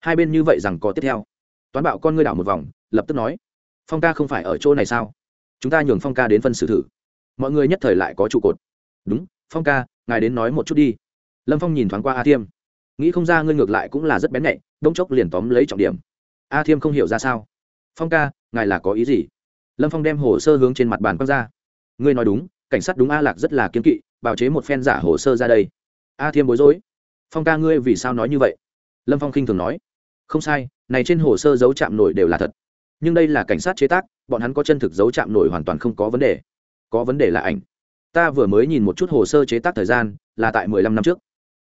Hai bên như vậy rằng có tiếp theo. Toán bạo con ngươi đảo một vòng, lập tức nói. Phong ca không phải ở chỗ này sao? Chúng ta nhường phong ca đến phân xử thử. Mọi người nhất thời lại có trụ cột. Đúng phong ca, ngài đến nói một chút đi. Lâm phong nhìn thoáng qua a thiêm. Nghĩ không ra ngươi ngược lại cũng là rất bén nhạy đông chốc liền tóm lấy trọng điểm. A thiêm không hiểu ra sao. Phong ca, ngài là có ý gì? Lâm phong đem hồ sơ hướng trên mặt bàn quăng ra. Ngươi nói đúng, cảnh sát đúng a lạc rất là kiếm kỵ, bào chế một phen giả hồ sơ ra đây. A thiêm bối rối. Phong ca ngươi vì sao nói như vậy? Lâm phong khinh thường nói. Không sai, này trên hồ sơ dấu chạm nổi đều là thật. Nhưng đây là cảnh sát chế tác, bọn hắn có chân thực dấu chạm nổi hoàn toàn không có vấn đề. Có vấn đề là ảnh ta vừa mới nhìn một chút hồ sơ chế tác thời gian, là tại mười lăm năm trước.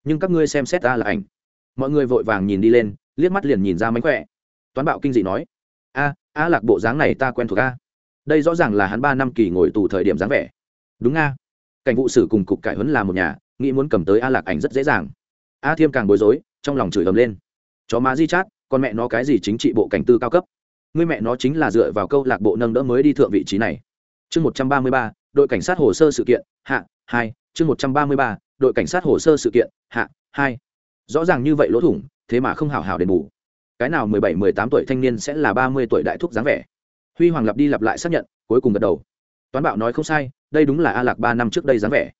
Nhưng các ngươi xem xét ta là ảnh. Mọi người vội vàng nhìn đi lên, liếc mắt liền nhìn ra mánh khỏe. Toán bạo kinh dị nói, a a lạc bộ dáng này ta quen thuộc a. Đây rõ ràng là hắn ba năm kỳ ngồi tù thời điểm dáng vẻ. Đúng a. Cảnh vụ sử cùng cục cải huấn là một nhà, nghĩ muốn cầm tới a lạc ảnh rất dễ dàng. A thiêm càng bối rối, trong lòng chửi ầm lên. Chó má di chát, con mẹ nó cái gì chính trị bộ cảnh tư cao cấp? Người mẹ nó chính là dựa vào câu lạc bộ nâng đỡ mới đi thượng vị trí này. Chương một trăm ba mươi ba đội cảnh sát hồ sơ sự kiện, hạ, hai, chương một trăm ba mươi ba, đội cảnh sát hồ sơ sự kiện, hạ, hai. Rõ ràng như vậy lỗ thủng, thế mà không hào hào đền bù. Cái nào mười bảy, mười tám tuổi thanh niên sẽ là ba mươi tuổi đại thúc dáng vẻ? Huy hoàng lặp đi lặp lại xác nhận, cuối cùng gật đầu. Toán bảo nói không sai, đây đúng là a lạc ba năm trước đây dáng vẻ.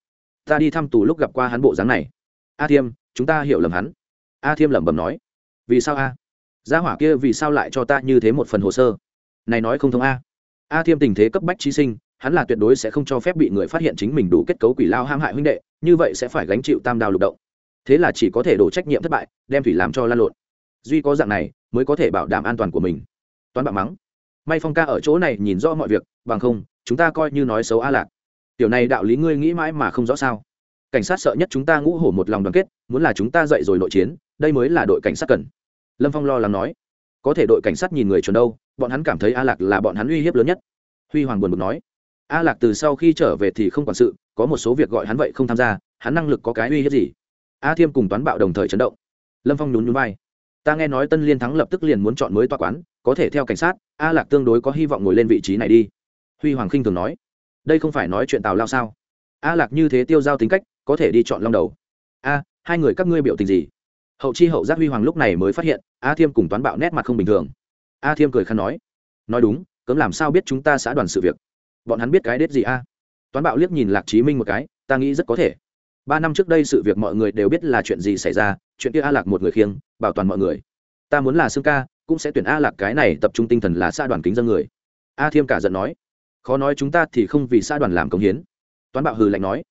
Ta đi thăm tù lúc gặp qua hắn bộ dáng này. A thiêm, chúng ta hiểu lầm hắn. A thiêm lẩm bẩm nói. Vì sao a? Gia hỏa kia vì sao lại cho ta như thế một phần hồ sơ? Này nói không thông a. A thiêm tình thế cấp bách trí sinh hắn là tuyệt đối sẽ không cho phép bị người phát hiện chính mình đủ kết cấu quỷ lao ham hại huynh đệ, như vậy sẽ phải gánh chịu tam đào lục động. Thế là chỉ có thể đổ trách nhiệm thất bại, đem thủy làm cho lan lộn. Duy có dạng này, mới có thể bảo đảm an toàn của mình. Toán bạo mắng. May phong ca ở chỗ này nhìn rõ mọi việc, bằng không, chúng ta coi như nói xấu a lạc. Tiểu này đạo lý ngươi nghĩ mãi mà không rõ sao? Cảnh sát sợ nhất chúng ta ngũ hổ một lòng đoàn kết, muốn là chúng ta dậy rồi nội chiến, đây mới là đội cảnh sát cần. Lâm phong lo lắng nói. Có thể đội cảnh sát nhìn người chuẩn đâu, bọn hắn cảm thấy a lạc là bọn hắn uy hiếp lớn nhất. Huy hoàng buồn bực nói a lạc từ sau khi trở về thì không quản sự, có một số việc gọi hắn vậy không tham gia, hắn năng lực có cái uy hiếp gì? A thiêm cùng toán bạo đồng thời chấn động. Lâm phong nhún nhún vai. Ta nghe nói tân liên thắng lập tức liền muốn chọn mới tòa quán, có thể theo cảnh sát, a lạc tương đối có hy vọng ngồi lên vị trí này đi. Huy hoàng khinh thường nói. Đây không phải nói chuyện tào lao sao? A lạc như thế tiêu giao tính cách, có thể đi chọn long đầu. A, hai người các ngươi biểu tình gì? Hậu chi hậu giác huy hoàng lúc này mới phát hiện, a thiêm cùng toán bạo nét mặt không bình thường. A thiêm cười khăn nói. Nói đúng, cấm làm sao biết chúng ta xã đoàn sự việc? Bọn hắn biết cái đết gì a? Toán bạo liếc nhìn lạc chí minh một cái, ta nghĩ rất có thể. Ba năm trước đây sự việc mọi người đều biết là chuyện gì xảy ra, chuyện kia a lạc một người khiêng, bảo toàn mọi người. Ta muốn là xương ca, cũng sẽ tuyển a lạc cái này tập trung tinh thần là xã đoàn kính dân người. A thiêm cả giận nói, khó nói chúng ta thì không vì xã đoàn làm công hiến. Toán bạo hừ lạnh nói,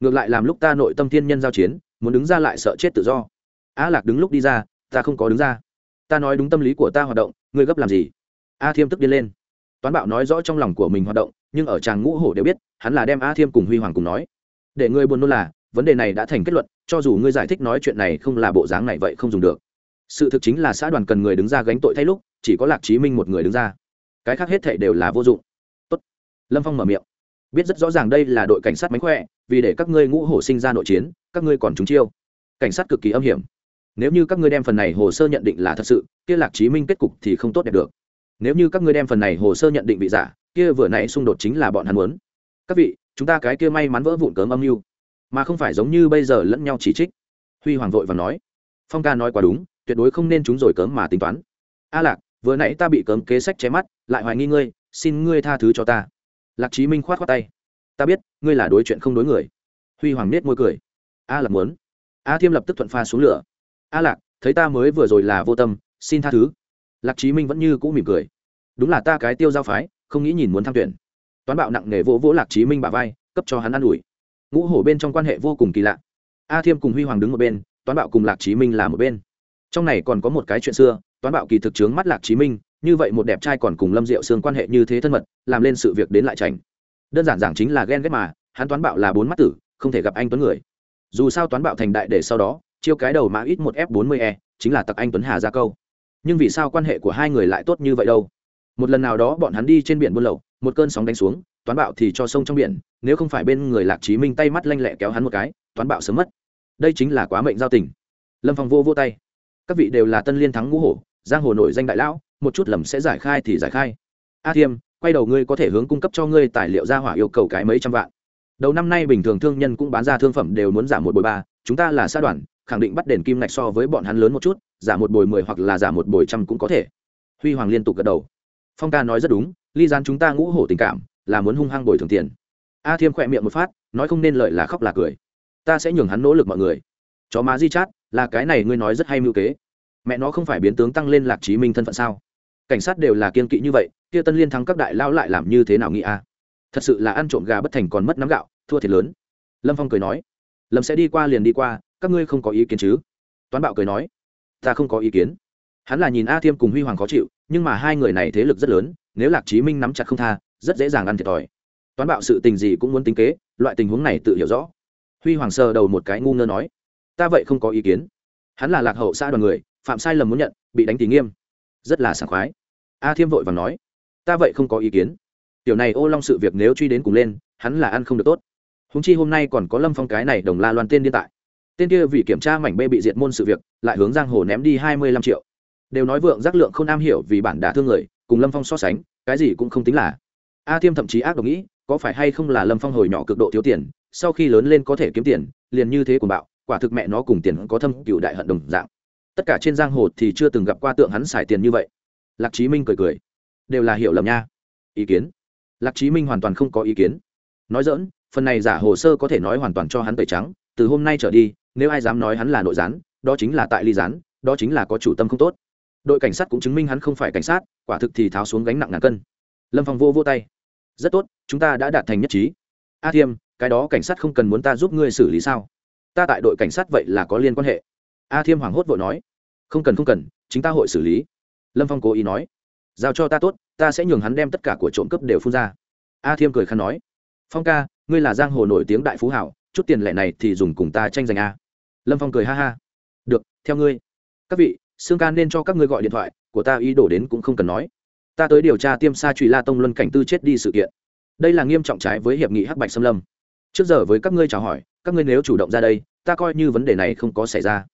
ngược lại làm lúc ta nội tâm thiên nhân giao chiến, muốn đứng ra lại sợ chết tự do. A lạc đứng lúc đi ra, ta không có đứng ra. Ta nói đúng tâm lý của ta hoạt động, ngươi gấp làm gì? A thiêm tức điên lên toán bạo nói rõ trong lòng của mình hoạt động, nhưng ở tràng ngũ hổ đều biết, hắn là đem a thiêm cùng huy hoàng cùng nói. Để ngươi buồn nôn là, vấn đề này đã thành kết luận, cho dù ngươi giải thích nói chuyện này không là bộ dáng này vậy không dùng được. Sự thực chính là xã đoàn cần người đứng ra gánh tội thay lúc, chỉ có lạc chí minh một người đứng ra. Cái khác hết thệ đều là vô dụng. Tốt. lâm phong mở miệng. Biết rất rõ ràng đây là đội cảnh sát mánh khỏe, vì để các ngươi ngũ hổ sinh ra nội chiến, các ngươi còn trúng chiêu. Cảnh sát cực kỳ âm hiểm. Nếu như các ngươi đem phần này hồ sơ nhận định là thật sự, kia lạc chí minh kết cục thì không tốt đẹp được nếu như các ngươi đem phần này hồ sơ nhận định bị giả, kia vừa nãy xung đột chính là bọn hắn muốn. Các vị, chúng ta cái kia may mắn vỡ vụn cớm âm mưu, mà không phải giống như bây giờ lẫn nhau chỉ trích. Huy hoàng vội và nói. Phong ca nói quá đúng, tuyệt đối không nên chúng rồi cớm mà tính toán. A lạc, vừa nãy ta bị cớm kế sách che mắt, lại hoài nghi ngươi, xin ngươi tha thứ cho ta. Lạc chí minh khoát khoát tay. Ta biết, ngươi là đối chuyện không đối người. Huy hoàng nết môi cười. A lạc muốn. A thiêm lập tức thuận pha xuống lửa. A lạc, thấy ta mới vừa rồi là vô tâm, xin tha thứ lạc chí minh vẫn như cũ mỉm cười. Đúng là ta cái tiêu giao phái, không nghĩ nhìn muốn tham tuyển. Toán bạo nặng nề vỗ vỗ lạc chí minh bả vai, cấp cho hắn ă n ủi. Ngũ hổ bên trong quan hệ vô cùng kỳ lạ. A thiêm cùng huy hoàng đứng một bên, toán bạo cùng lạc chí minh là một bên. Trong này còn có một cái chuyện xưa, toán bạo kỳ thực chướng mắt lạc chí minh, như vậy một đẹp trai còn cùng lâm diệu xương quan hệ như thế thân mật, làm lên sự việc đến lại trành đơn giản giảng chính là ghen ghét mà, hắn toán bạo là bốn mắt tử, không thể gặp anh tuấn người. Dù sao toán bạo thành đại để sau đó, chiêu cái đầu mã ít một f 40 e chính là tặc anh tuấn hà ra câu nhưng vì sao quan hệ của hai người lại tốt như vậy đâu? Một lần nào đó bọn hắn đi trên biển buôn lậu, một cơn sóng đánh xuống, toán bạo thì cho sông trong biển, nếu không phải bên người lạc chí minh tay mắt lanh lẹ kéo hắn một cái, toán bạo sớm mất. Đây chính là quá mệnh giao tình. Lâm phong vô vô tay. Các vị đều là tân liên thắng ngũ hổ, giang hồ nổi danh đại lão, một chút lầm sẽ giải khai thì giải khai. A thiêm, quay đầu ngươi có thể hướng cung cấp cho ngươi tài liệu ra hỏa yêu cầu cái mấy trăm vạn. Đầu năm nay bình thường thương nhân cũng bán ra thương phẩm đều muốn giảm một bồi ba, chúng ta là xã đoàn khẳng định bắt đền kim ngạch so với bọn hắn lớn một chút, giả một bồi mười hoặc là giả một bồi trăm cũng có thể. Huy hoàng liên tục gật đầu. Phong ca nói rất đúng, ly gian chúng ta ngũ hổ tình cảm, là muốn hung hăng bồi thường tiền. A thiêm khỏe miệng một phát, nói không nên lợi là khóc là cười. Ta sẽ nhường hắn nỗ lực mọi người. Chó má di chát, là cái này ngươi nói rất hay mưu kế. Mẹ nó không phải biến tướng tăng lên lạc chí minh thân phận sao? Cảnh sát đều là kiên kỵ như vậy, kia tân liên thắng các đại lao lại làm như thế nào nghĩ a? Thật sự là ăn trộm gà bất thành còn mất nắm gạo, thua thiệt lớn. Lâm phong cười nói, lâm sẽ đi qua liền đi qua các ngươi không có ý kiến chứ? Toán bạo cười nói, ta không có ý kiến. Hắn là nhìn a thiêm cùng huy hoàng khó chịu, nhưng mà hai người này thế lực rất lớn, nếu lạc chí minh nắm chặt không tha, rất dễ dàng ăn thiệt thòi. Toán bạo sự tình gì cũng muốn tính kế, loại tình huống này tự hiểu rõ. Huy hoàng sờ đầu một cái ngu ngơ nói, ta vậy không có ý kiến. Hắn là lạc hậu xã đoàn người, phạm sai lầm muốn nhận, bị đánh tí nghiêm. Rất là sảng khoái. A thiêm vội và nói, ta vậy không có ý kiến. Tiểu này ô long sự việc nếu truy đến cùng lên, hắn là ăn không được tốt. Húng chi hôm nay còn có lâm phong cái này đồng la loan tên điên tại tên kia vì kiểm tra mảnh bê bị diệt môn sự việc, lại hướng giang hồ ném đi hai mươi lăm triệu. Đều nói vượng giác lượng không am hiểu vì bản đả thương người, cùng lâm phong so sánh, cái gì cũng không tính là. A thiêm thậm chí ác đồng nghĩ, có phải hay không là lâm phong hồi nhỏ cực độ thiếu tiền, sau khi lớn lên có thể kiếm tiền, liền như thế của bạo, quả thực mẹ nó cùng tiền có thâm cựu đại hận đồng dạng. Tất cả trên giang hồ thì chưa từng gặp qua tượng hắn xài tiền như vậy. Lạc chí minh cười cười. Đều là hiểu lầm nha. Ý kiến. Lạc chí minh hoàn toàn không có ý kiến. Nói dỡn phần này giả hồ sơ có thể nói hoàn toàn cho hắn tẩy trắng, từ hôm nay trở đi nếu ai dám nói hắn là nội gián, đó chính là tại ly gián, đó chính là có chủ tâm không tốt. Đội cảnh sát cũng chứng minh hắn không phải cảnh sát, quả thực thì tháo xuống gánh nặng ngàn cân. Lâm phong vô vô tay. Rất tốt, chúng ta đã đạt thành nhất trí. A thiêm, cái đó cảnh sát không cần muốn ta giúp ngươi xử lý sao? Ta tại đội cảnh sát vậy là có liên quan hệ. A thiêm hoảng hốt vội nói. Không cần không cần, chính ta hội xử lý. Lâm phong cố ý nói. Giao cho ta tốt, ta sẽ nhường hắn đem tất cả của trộm cướp đều phun ra. A thiêm cười khăn nói. Phong ca, ngươi là giang hồ nổi tiếng đại phú hảo, chút tiền lệ này thì dùng cùng ta tranh giành a lâm phong cười ha ha. Được, theo ngươi. Các vị xương ca nên cho các ngươi gọi điện thoại, của ta ý đổ đến cũng không cần nói. Ta tới điều tra tiêm sa trụy la tông luân cảnh tư chết đi sự kiện. Đây là nghiêm trọng trái với hiệp nghị hắc bạch xâm lâm. Trước giờ với các ngươi chào hỏi, các ngươi nếu chủ động ra đây, ta coi như vấn đề này không có xảy ra.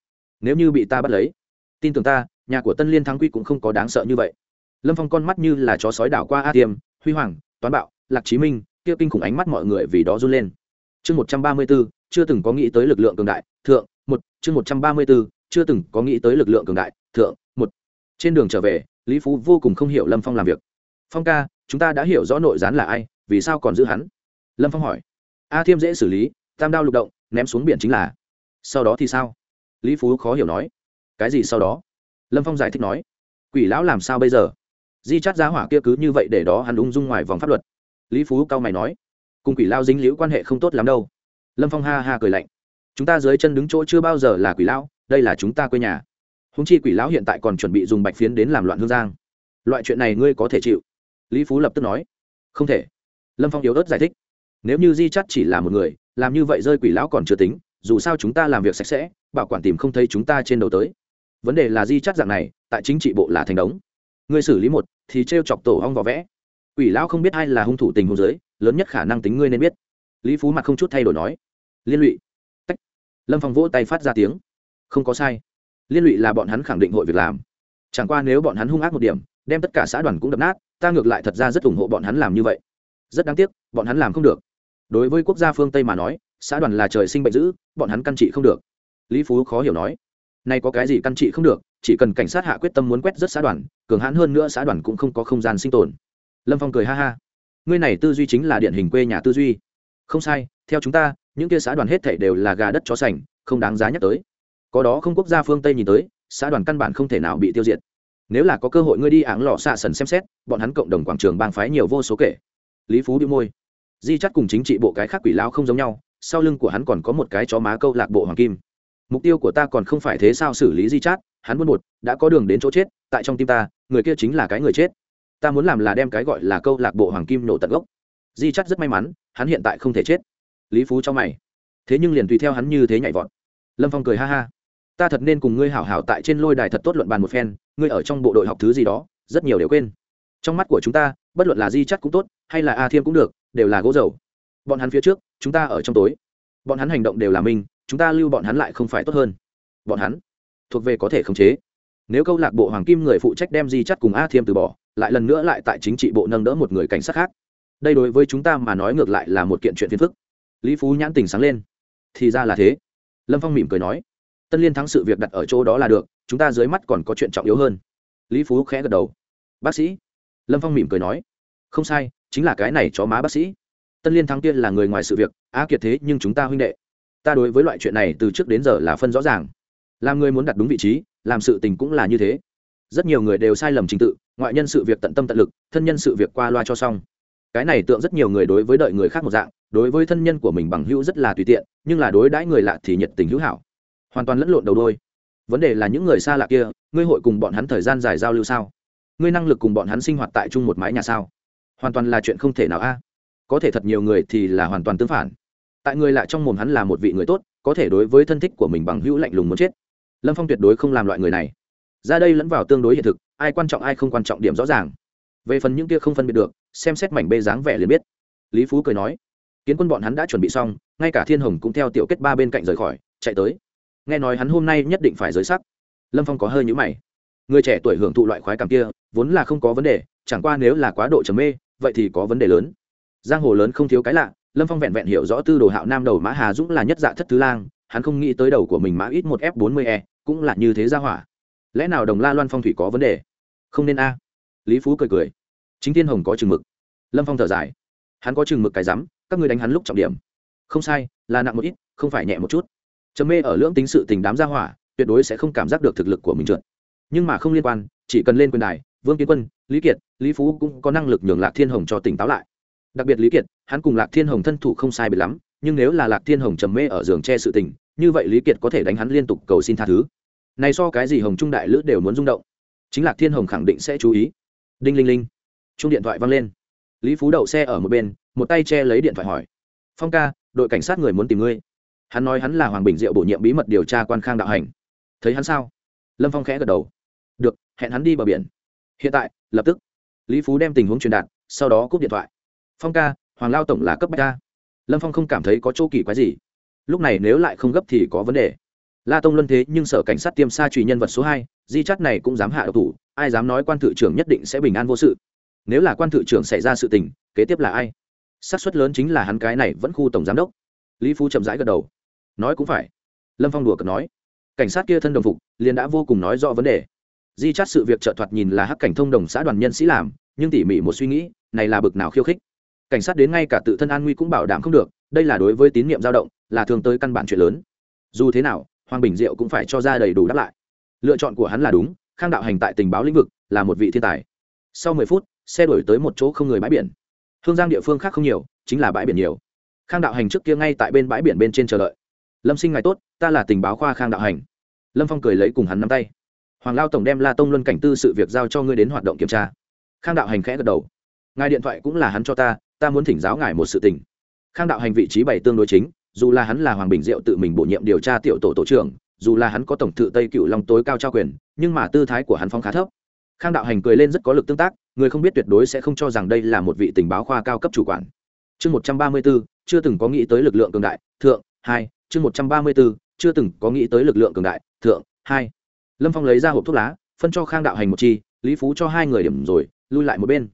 Nếu như bị ta bắt lấy, tin tưởng ta, nhà của tân liên thắng quy cũng không có đáng sợ như vậy. Lâm phong con mắt như là chó sói đảo qua a tiêm, huy hoàng, toán bạo, lạc chí minh, kia kinh khủng ánh mắt mọi người vì đó run lên. Chương một trăm ba mươi b ố chưa từng có nghĩ tới lực lượng cường đại, thượng một, chương một trăm ba mươi b ố chưa từng có nghĩ tới lực lượng cường đại, thượng, một. Trên đường trở về, lý phú vô cùng không hiểu lâm phong làm việc. Phong ca, chúng ta đã hiểu rõ nội gián là ai, vì sao còn giữ hắn? Lâm phong hỏi. A thiêm dễ xử lý, tam đao lục động, ném xuống biển chính là. Sau đó thì sao? Lý phú khó hiểu nói. Cái gì sau đó? Lâm phong giải thích nói. Quỷ lão làm sao bây giờ? Di chắt giá hỏa kia cứ như vậy để đó hắn ung dung ngoài vòng pháp luật. Lý phú cao mày nói. Cùng quỷ lao dính liễu quan hệ không tốt lắm đâu. Lâm phong ha ha cười lạnh chúng ta dưới chân đứng chỗ chưa bao giờ là quỷ lão, đây là chúng ta quê nhà. Húng chi quỷ lão hiện tại còn chuẩn bị dùng bạch phiến đến làm loạn hương giang. Loại chuyện này ngươi có thể chịu. Lý phú lập tức nói. Không thể. Lâm phong yếu ớt giải thích. Nếu như di chắt chỉ là một người, làm như vậy rơi quỷ lão còn chưa tính, dù sao chúng ta làm việc sạch sẽ, bảo quản tìm không thấy chúng ta trên đầu tới. Vấn đề là di chắt dạng này, tại chính trị bộ là thành đống. Ngươi xử lý một, thì t r e o chọc tổ hong vỏ vẽ. Quỷ lão không biết ai là hung thủ tình hôn giới lớn nhất khả năng tính ngươi nên biết. Lý phú mặt không chút thay đổi nói. Liên lụy lâm phong vỗ tay phát ra tiếng. Không có sai. Liên lụy là bọn hắn khẳng định hội việc làm. Chẳng qua nếu bọn hắn hung ác một điểm, đem tất cả xã đoàn cũng đập nát, ta ngược lại thật ra rất ủng hộ bọn hắn làm như vậy. Rất đáng tiếc, bọn hắn làm không được. Đối với quốc gia phương tây mà nói, xã đoàn là trời sinh bệnh dữ, bọn hắn căn trị không được. Lý phú khó hiểu nói. Nay có cái gì căn trị không được, chỉ cần cảnh sát hạ quyết tâm muốn quét rất xã đoàn, cường hãn hơn nữa xã đoàn cũng không có không gian sinh tồn. Lâm phong cười ha ha. Ngươi này tư duy chính là điển hình quê nhà tư duy. Không sai, theo chúng ta những kia xã đoàn hết thảy đều là gà đất chó sành, không đáng giá nhắc tới. Có đó không quốc gia phương tây nhìn tới, xã đoàn căn bản không thể nào bị tiêu diệt. Nếu là có cơ hội ngươi đi áng lò xạ sần xem xét, bọn hắn cộng đồng quảng trường bang phái nhiều vô số kể. Lý phú bĩu môi. Di chắc cùng chính trị bộ cái khác quỷ lão không giống nhau, sau lưng của hắn còn có một cái chó má câu lạc bộ hoàng kim. Mục tiêu của ta còn không phải thế sao xử lý di chát hắn muốn một đã có đường đến chỗ chết, tại trong tim ta, người kia chính là cái người chết. Ta muốn làm là đem cái gọi là câu lạc bộ hoàng kim nổ tận gốc. Di chắt rất may mắn, hắn hiện tại không thể chết lý phú cho mày. Thế nhưng liền tùy theo hắn như thế nhảy vọt. Lâm phong cười ha ha. Ta thật nên cùng ngươi hảo hảo tại trên lôi đài thật tốt luận bàn một phen, ngươi ở trong bộ đội học thứ gì đó, rất nhiều đều quên. Trong mắt của chúng ta, bất luận là di chắc cũng tốt, hay là a thiêm cũng được, đều là gỗ dầu. Bọn hắn phía trước, chúng ta ở trong tối. Bọn hắn hành động đều là mình, chúng ta lưu bọn hắn lại không phải tốt hơn. Bọn hắn thuộc về có thể khống chế. Nếu câu lạc bộ hoàng kim người phụ trách đem di chắt cùng a thiêm từ bỏ, lại lần nữa lại tại chính trị bộ nâng đỡ một người cảnh sát khác. Đây đối với chúng ta mà nói ngược lại là một kiện chuyện phiền phức lý phú nhãn tình sáng lên. Thì ra là thế. Lâm phong mỉm cười nói, tân liên thắng sự việc đặt ở chỗ đó là được, chúng ta dưới mắt còn có chuyện trọng yếu hơn. Lý phú khẽ gật đầu. Bác sĩ? Lâm phong mỉm cười nói, không sai, chính là cái này chó má bác sĩ. Tân liên thắng tiên là người ngoài sự việc a kiệt thế nhưng chúng ta huynh đệ. Ta đối với loại chuyện này từ trước đến giờ là phân rõ ràng. Làm người muốn đặt đúng vị trí, làm sự tình cũng là như thế. Rất nhiều người đều sai lầm trình tự, ngoại nhân sự việc tận tâm tận lực, thân nhân sự việc qua loa cho xong. Cái này tượng rất nhiều người đối với đợi người khác một dạng đối với thân nhân của mình bằng hữu rất là tùy tiện, nhưng là đối đãi người lạ thì nhiệt tình hữu hảo. Hoàn toàn lẫn lộn đầu đôi. Vấn đề là những người xa lạ kia, ngươi hội cùng bọn hắn thời gian dài giao lưu sao? Ngươi năng lực cùng bọn hắn sinh hoạt tại chung một mái nhà sao? Hoàn toàn là chuyện không thể nào a. Có thể thật nhiều người thì là hoàn toàn tương phản. Tại người lạ trong mồm hắn là một vị người tốt, có thể đối với thân thích của mình bằng hữu lạnh lùng muốn chết. Lâm phong tuyệt đối không làm loại người này. Ra đây lẫn vào tương đối hiện thực, ai quan trọng ai không quan trọng điểm rõ ràng. Về phần những kia không phân biệt được, xem xét mảnh bê dáng vẻ liền biết. Lý phú cười nói kiến quân bọn hắn đã chuẩn bị xong, ngay cả thiên hồng cũng theo tiểu kết ba bên cạnh rời khỏi, chạy tới. Nghe nói hắn hôm nay nhất định phải giới sắc. Lâm phong có hơi nhũ mày. Người trẻ tuổi hưởng thụ loại khoái cảm kia, vốn là không có vấn đề, chẳng qua nếu là quá độ trầm mê, vậy thì có vấn đề lớn. Giang hồ lớn không thiếu cái lạ, lâm phong vẹn vẹn hiểu rõ tư đồ hạo nam đầu mã hà dũng là nhất dạ thất thứ lang, hắn không nghĩ tới đầu của mình mã ít một f bốn mươi e cũng là như thế ra hỏa. Lẽ nào đồng la loan phong thủy có vấn đề? Không nên a. Lý phú cười cười. Chính thiên hồng có chừng mực. Lâm phong thở dài. Hắn có chừng mực cái rắm các người đánh hắn lúc trọng điểm. Không sai, là nặng một ít, không phải nhẹ một chút. Trầm mê ở lưỡng tính sự tình đám gia hỏa, tuyệt đối sẽ không cảm giác được thực lực của mình trượt. Nhưng mà không liên quan, chỉ cần lên quyền đài, vương kiến quân, lý kiệt, lý phú cũng có năng lực nhường lạc thiên hồng cho tỉnh táo lại. Đặc biệt lý kiệt, hắn cùng lạc thiên hồng thân thủ không sai biệt lắm, nhưng nếu là lạc thiên hồng trầm mê ở giường che sự tình, như vậy lý kiệt có thể đánh hắn liên tục cầu xin tha thứ. Này so cái gì hồng trung đại lữ đều muốn rung động. Chính lạc thiên hồng khẳng định sẽ chú ý. Đinh linh linh. Chung điện thoại văng lên. Lý phú đậu xe ở một bên một tay che lấy điện thoại hỏi, phong ca, đội cảnh sát người muốn tìm ngươi. Hắn nói hắn là hoàng bình diệu bổ nhiệm bí mật điều tra quan khang đạo hành. Thấy hắn sao? Lâm phong khẽ gật đầu. Được, hẹn hắn đi bờ biển. Hiện tại, lập tức. Lý phú đem tình huống truyền đạt, sau đó cúp điện thoại. Phong ca, hoàng lao tổng là cấp bách ca lâm phong không cảm thấy có chỗ kỳ quái gì. Lúc này nếu lại không gấp thì có vấn đề. La tông luân thế nhưng sở cảnh sát tiêm xa truy nhân vật số hai, di chắt này cũng dám hạ độc thủ, ai dám nói quan thự trưởng nhất định sẽ bình an vô sự. Nếu là quan thự trưởng xảy ra sự tình, kế tiếp là ai? Xác suất lớn chính là hắn cái này vẫn khu tổng giám đốc. Lý phú chậm rãi gật đầu. Nói cũng phải. Lâm phong đùa cợt nói. Cảnh sát kia thân đồng phục, liền đã vô cùng nói rõ vấn đề. Di chát sự việc trợ thoạt nhìn là hắc cảnh thông đồng xã đoàn nhân sĩ làm, nhưng tỉ mỉ một suy nghĩ, này là bực nào khiêu khích. Cảnh sát đến ngay cả tự thân an nguy cũng bảo đảm không được, đây là đối với tín nhiệm dao động, là thường tới căn bản chuyện lớn. Dù thế nào, hoàng bình diệu cũng phải cho ra đầy đủ đáp lại. Lựa chọn của hắn là đúng, khang đạo hành tại tình báo lĩnh vực là một vị thiên tài. Sau mười phút, xe đổi tới một chỗ không người bãi biển hương giang địa phương khác không nhiều, chính là bãi biển nhiều. Khang đạo hành trước kia ngay tại bên bãi biển bên trên chờ đợi. Lâm sinh ngài tốt, ta là tình báo khoa khang đạo hành. Lâm phong cười lấy cùng hắn nắm tay. Hoàng lao tổng đem la tông luân cảnh tư sự việc giao cho ngươi đến hoạt động kiểm tra. Khang đạo hành khẽ gật đầu. Ngài điện thoại cũng là hắn cho ta ta muốn thỉnh giáo ngài một sự tình. Khang đạo hành vị trí bảy tương đối chính, dù là hắn là hoàng bình diệu tự mình bổ nhiệm điều tra tiểu tổ tổ trưởng, dù là hắn có tổng thự tây cựu long tối cao trao quyền, nhưng mà tư thái của hắn phong khá thấp khang đạo hành cười lên rất có lực tương tác, người không biết tuyệt đối sẽ không cho rằng đây là một vị tình báo khoa cao cấp chủ quản. Chương một trăm ba mươi b ố chưa từng có nghĩ tới lực lượng cường đại, thượng, hai, chương một trăm ba mươi b ố chưa từng có nghĩ tới lực lượng cường đại, thượng, hai. Lâm phong lấy ra hộp thuốc lá, phân cho khang đạo hành một chi, lý phú cho hai người điểm rồi, lui lại một bên.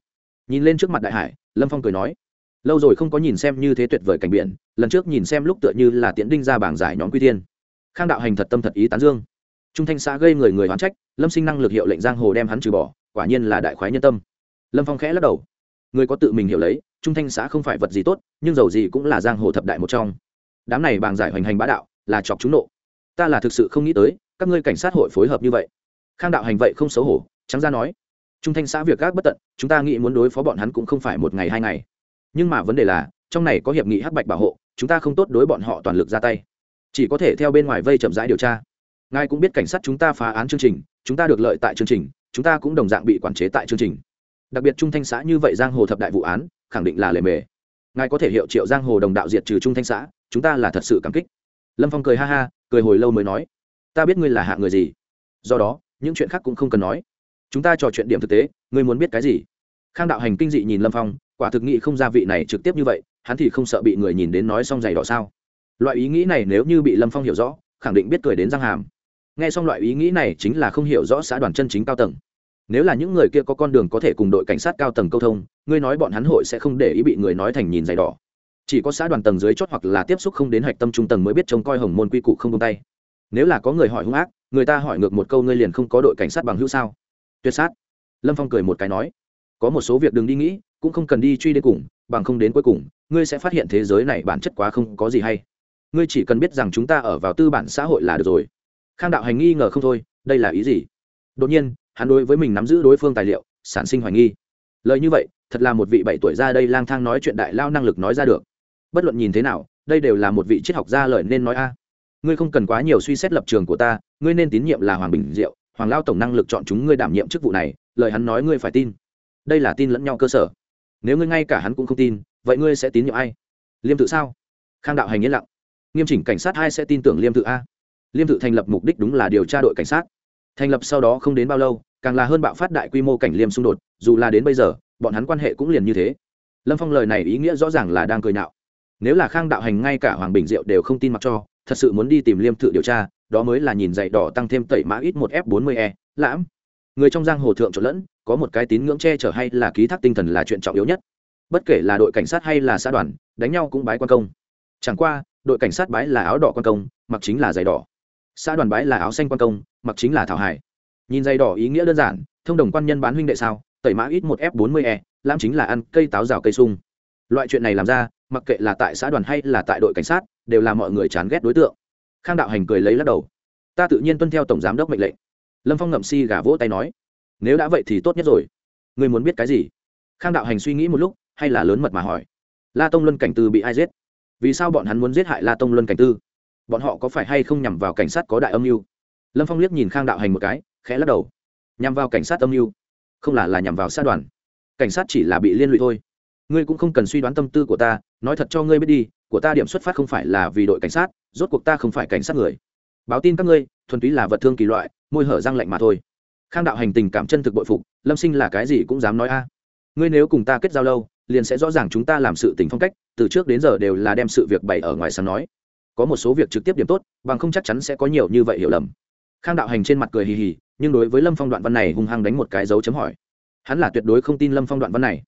Nhìn lên trước mặt đại hải, lâm phong cười nói, lâu rồi không có nhìn xem như thế tuyệt vời cảnh biển, lần trước nhìn xem lúc tựa như là tiễn đinh ra bảng giải nhóm quy tiên khang đạo hành thật tâm thật ý tán dương trung thanh xã gây người người hoán trách, lâm sinh năng lực hiệu lệnh giang hồ đem hắn trừ bỏ, quả nhiên là đại khoái nhân tâm. Lâm phong khẽ lắc đầu. Người có tự mình hiểu lấy, trung thanh xã không phải vật gì tốt, nhưng dầu gì cũng là giang hồ thập đại một trong. Đám này bàng giải hoành hành bá đạo, là chọc chúng nộ. Ta là thực sự không nghĩ tới, các ngươi cảnh sát hội phối hợp như vậy. Khang đạo hành vậy không xấu hổ, trắng ra nói. Trung thanh xã việc gác bất tận, chúng ta nghĩ muốn đối phó bọn hắn cũng không phải một ngày hai ngày. Nhưng mà vấn đề là, trong này có hiệp nghị hắc bạch bảo hộ, chúng ta không tốt đối bọn họ toàn lực ra tay. Chỉ có thể theo bên ngoài vây chậm rãi điều tra ngài cũng biết cảnh sát chúng ta phá án chương trình, chúng ta được lợi tại chương trình, chúng ta cũng đồng dạng bị quản chế tại chương trình. Đặc biệt trung thanh xã như vậy giang hồ thập đại vụ án, khẳng định là lề mề. Ngài có thể hiệu triệu giang hồ đồng đạo diệt trừ trung thanh xã, chúng ta là thật sự cảm kích. Lâm phong cười ha ha, cười hồi lâu mới nói, ta biết ngươi là hạ người gì. Do đó, những chuyện khác cũng không cần nói. Chúng ta trò chuyện điểm thực tế, ngươi muốn biết cái gì? Khang đạo hành kinh dị nhìn lâm phong, quả thực nghị không gia vị này trực tiếp như vậy, hắn thì không sợ bị người nhìn đến nói xong giày đỏ sao. Loại ý nghĩ này nếu như bị lâm phong hiểu rõ, khẳng định biết cười đến răng hàm nghe xong loại ý nghĩ này chính là không hiểu rõ xã đoàn chân chính cao tầng. Nếu là những người kia có con đường có thể cùng đội cảnh sát cao tầng câu thông, ngươi nói bọn hắn hội sẽ không để ý bị người nói thành nhìn giày đỏ. Chỉ có xã đoàn tầng dưới chót hoặc là tiếp xúc không đến hạch tâm trung tầng mới biết trông coi hồng môn quy củ không tung tay. Nếu là có người hỏi hung ác, người ta hỏi ngược một câu ngươi liền không có đội cảnh sát bằng hữu sao? Tuyệt sát. Lâm phong cười một cái nói. Có một số việc đừng đi nghĩ, cũng không cần đi truy đến cùng, bằng không đến cuối cùng, ngươi sẽ phát hiện thế giới này bản chất quá không có gì hay. Ngươi chỉ cần biết rằng chúng ta ở vào tư bản xã hội là được rồi khang đạo hành nghi ngờ không thôi, đây là ý gì? Đột nhiên, hắn đối với mình nắm giữ đối phương tài liệu, sản sinh hoài nghi. Lời như vậy, thật là một vị bảy tuổi ra đây lang thang nói chuyện đại lao năng lực nói ra được. Bất luận nhìn thế nào, đây đều là một vị triết học gia lời nên nói a. Ngươi không cần quá nhiều suy xét lập trường của ta, ngươi nên tín nhiệm là hoàng bình diệu, hoàng lao tổng năng lực chọn chúng ngươi đảm nhiệm chức vụ này, lời hắn nói ngươi phải tin. Đây là tin lẫn nhau cơ sở. Nếu ngươi ngay cả hắn cũng không tin, vậy ngươi sẽ tín nhiệm ai? Liêm tự sao? Khang đạo hành yên lặng. Nghiêm chỉnh cảnh sát hai sẽ tin tưởng liêm tự a? Liêm tự thành lập mục đích đúng là điều tra đội cảnh sát. Thành lập sau đó không đến bao lâu, càng là hơn bạo phát đại quy mô cảnh liêm xung đột, dù là đến bây giờ, bọn hắn quan hệ cũng liền như thế. Lâm phong lời này ý nghĩa rõ ràng là đang cười nạo. nếu là khang đạo hành ngay cả hoàng bình diệu đều không tin mặc cho, thật sự muốn đi tìm liêm thự điều tra, đó mới là nhìn dạy đỏ tăng thêm tẩy mã ít một f bốn mươi e lãm. Người trong giang hồ thượng trộn lẫn, có một cái tín ngưỡng che chở hay là ký thác tinh thần là chuyện trọng yếu nhất. Bất kể là đội cảnh sát hay là xã đoàn, đánh nhau cũng bái quan công. Chẳng qua, đội cảnh sát bái là áo đỏ quan công, mặc chính là giày đỏ xã đoàn bái là áo xanh quan công, mặc chính là thảo hải. Nhìn dây đỏ ý nghĩa đơn giản, thông đồng quan nhân bán huynh đệ sao, tẩy mã ít một f bốn mươi e lam chính là ăn cây táo rào cây sung. Loại chuyện này làm ra, mặc kệ là tại xã đoàn hay là tại đội cảnh sát, đều là mọi người chán ghét đối tượng. Khang đạo hành cười lấy lắc đầu. Ta tự nhiên tuân theo tổng giám đốc mệnh lệnh. Lâm phong ngậm si gà vỗ tay nói. Nếu đã vậy thì tốt nhất rồi. Ngươi muốn biết cái gì? Khang đạo hành suy nghĩ một lúc, hay là lớn mật mà hỏi. La tông luân cảnh tư bị ai giết? Vì sao bọn hắn muốn giết hại la tông luân cảnh tư? Bọn họ có phải hay không nhằm vào cảnh sát có đại âm mưu? Lâm phong liếc nhìn khang đạo hành một cái, khẽ lắc đầu. Nhằm vào cảnh sát âm mưu? Không là là nhằm vào sát đoàn. Cảnh sát chỉ là bị liên lụy thôi. Ngươi cũng không cần suy đoán tâm tư của ta, nói thật cho ngươi biết đi, của ta điểm xuất phát không phải là vì đội cảnh sát, rốt cuộc ta không phải cảnh sát người. Báo tin các ngươi, thuần túy là vật thương kỳ loại, môi hở răng lạnh mà thôi. Khang đạo hành tình cảm chân thực bội phục, lâm sinh là cái gì cũng dám nói a. Ngươi nếu cùng ta kết giao lâu, liền sẽ rõ ràng chúng ta làm sự tình phong cách, từ trước đến giờ đều là đem sự việc bày ở ngoài sáng nói có một số việc trực tiếp điểm tốt, bằng không chắc chắn sẽ có nhiều như vậy hiểu lầm. Khang đạo hành trên mặt cười hì hì, nhưng đối với lâm phong đoạn văn này hung hăng đánh một cái dấu chấm hỏi. Hắn là tuyệt đối không tin lâm phong đoạn văn này.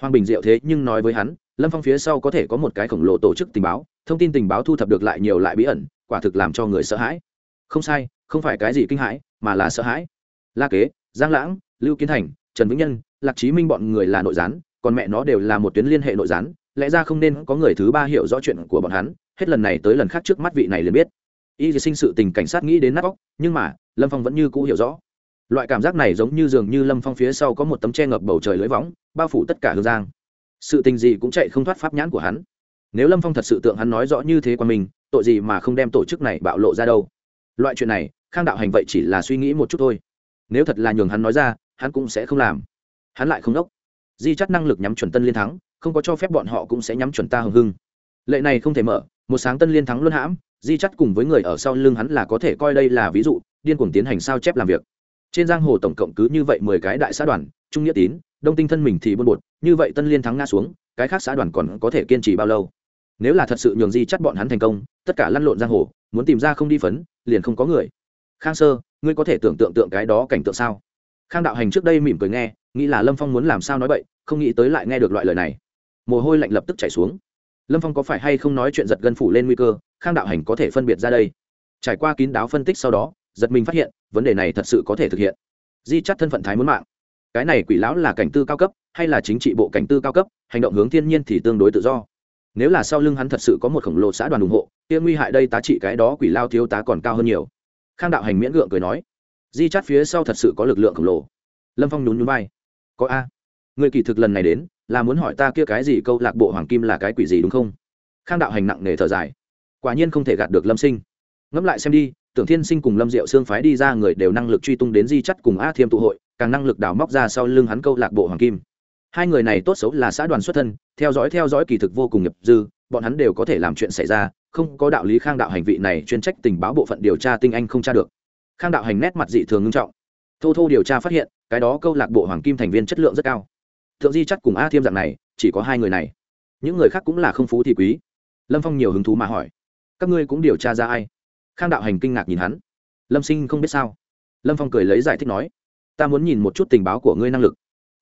Hoàng bình diệu thế nhưng nói với hắn, lâm phong phía sau có thể có một cái khổng lồ tổ chức tình báo, thông tin tình báo thu thập được lại nhiều lại bí ẩn, quả thực làm cho người sợ hãi. Không sai, không phải cái gì kinh hãi, mà là sợ hãi. La kế, giang lãng, lưu kiến thành, trần vĩnh nhân, lạc chí minh bọn người là nội gián, còn mẹ nó đều là một tuyến liên hệ nội gián lẽ ra không nên có người thứ ba hiểu rõ chuyện của bọn hắn, hết lần này tới lần khác trước mắt vị này liền biết. Y sinh sự tình cảnh sát nghĩ đến nát bóc nhưng mà, lâm phong vẫn như cũ hiểu rõ. Loại cảm giác này giống như dường như lâm phong phía sau có một tấm che ngập bầu trời lưới võng, bao phủ tất cả hương giang. Sự tình gì cũng chạy không thoát pháp nhãn của hắn. Nếu lâm phong thật sự tượng hắn nói rõ như thế qua mình, tội gì mà không đem tổ chức này bạo lộ ra đâu? Loại chuyện này, khang đạo hành vậy chỉ là suy nghĩ một chút thôi. Nếu thật là nhường hắn nói ra, hắn cũng sẽ không làm. Hắn lại không đốc. Di chắc năng lực nhắm chuẩn tân liên thắng không có cho phép bọn họ cũng sẽ nhắm chuẩn ta hưng hưng. Lệ này không thể mở, một sáng tân liên thắng luân hãm, di chắt cùng với người ở sau lưng hắn là có thể coi đây là ví dụ, điên cuồng tiến hành sao chép làm việc. Trên giang hồ tổng cộng cứ như vậy mười cái đại xã đoàn, trung nghĩa tín, đông tinh thân mình thì buôn bột, như vậy tân liên thắng ngã xuống, cái khác xã đoàn còn có thể kiên trì bao lâu? Nếu là thật sự nhường di chắt bọn hắn thành công, tất cả lăn lộn giang hồ, muốn tìm ra không đi phấn, liền không có người. Khang sơ, ngươi có thể tưởng tượng tượng cái đó cảnh tượng sao? Khang đạo hành trước đây mỉm cười nghe, nghĩ là lâm phong muốn làm sao nói vậy không nghĩ tới lại nghe được loại lời này mồ hôi lạnh lập tức chảy xuống. Lâm phong có phải hay không nói chuyện giật gân phủ lên nguy cơ, khang đạo hành có thể phân biệt ra đây. Trải qua kín đáo phân tích sau đó, giật mình phát hiện, vấn đề này thật sự có thể thực hiện. Di chắt thân phận thái muốn mạng. Cái này quỷ lão là cảnh tư cao cấp, hay là chính trị bộ cảnh tư cao cấp, hành động hướng thiên nhiên thì tương đối tự do. Nếu là sau lưng hắn thật sự có một khổng lồ xã đoàn ủng hộ, kia nguy hại đây tá trị cái đó quỷ lao thiếu tá còn cao hơn nhiều. Khang đạo hành miễn gượng cười nói, di chắt phía sau thật sự có lực lượng khổng lồ. Lâm phong nhún nhún vai, có a người kỳ thực lần này đến, là muốn hỏi ta kia cái gì câu lạc bộ hoàng kim là cái quỷ gì đúng không? Khang đạo hành nặng nề thở dài. Quả nhiên không thể gạt được lâm sinh. Ngẫm lại xem đi, tưởng thiên sinh cùng lâm diệu xương phái đi ra người đều năng lực truy tung đến di chắt cùng a thiêm tụ hội, càng năng lực đào móc ra sau lưng hắn câu lạc bộ hoàng kim. Hai người này tốt xấu là xã đoàn xuất thân, theo dõi theo dõi kỳ thực vô cùng nghiệp dư, bọn hắn đều có thể làm chuyện xảy ra, không có đạo lý khang đạo hành vị này chuyên trách tình báo bộ phận điều tra tinh anh không tra được. Khang đạo hành nét mặt dị thường nghiêm trọng. Thô thô điều tra phát hiện, cái đó câu lạc bộ hoàng kim thành viên chất lượng rất cao thượng di chắc cùng a thiêm dạng này, chỉ có hai người này. Những người khác cũng là không phú thì quý. Lâm phong nhiều hứng thú mà hỏi, các ngươi cũng điều tra ra ai? Khang đạo hành kinh ngạc nhìn hắn. Lâm sinh không biết sao. Lâm phong cười lấy giải thích nói, ta muốn nhìn một chút tình báo của ngươi năng lực.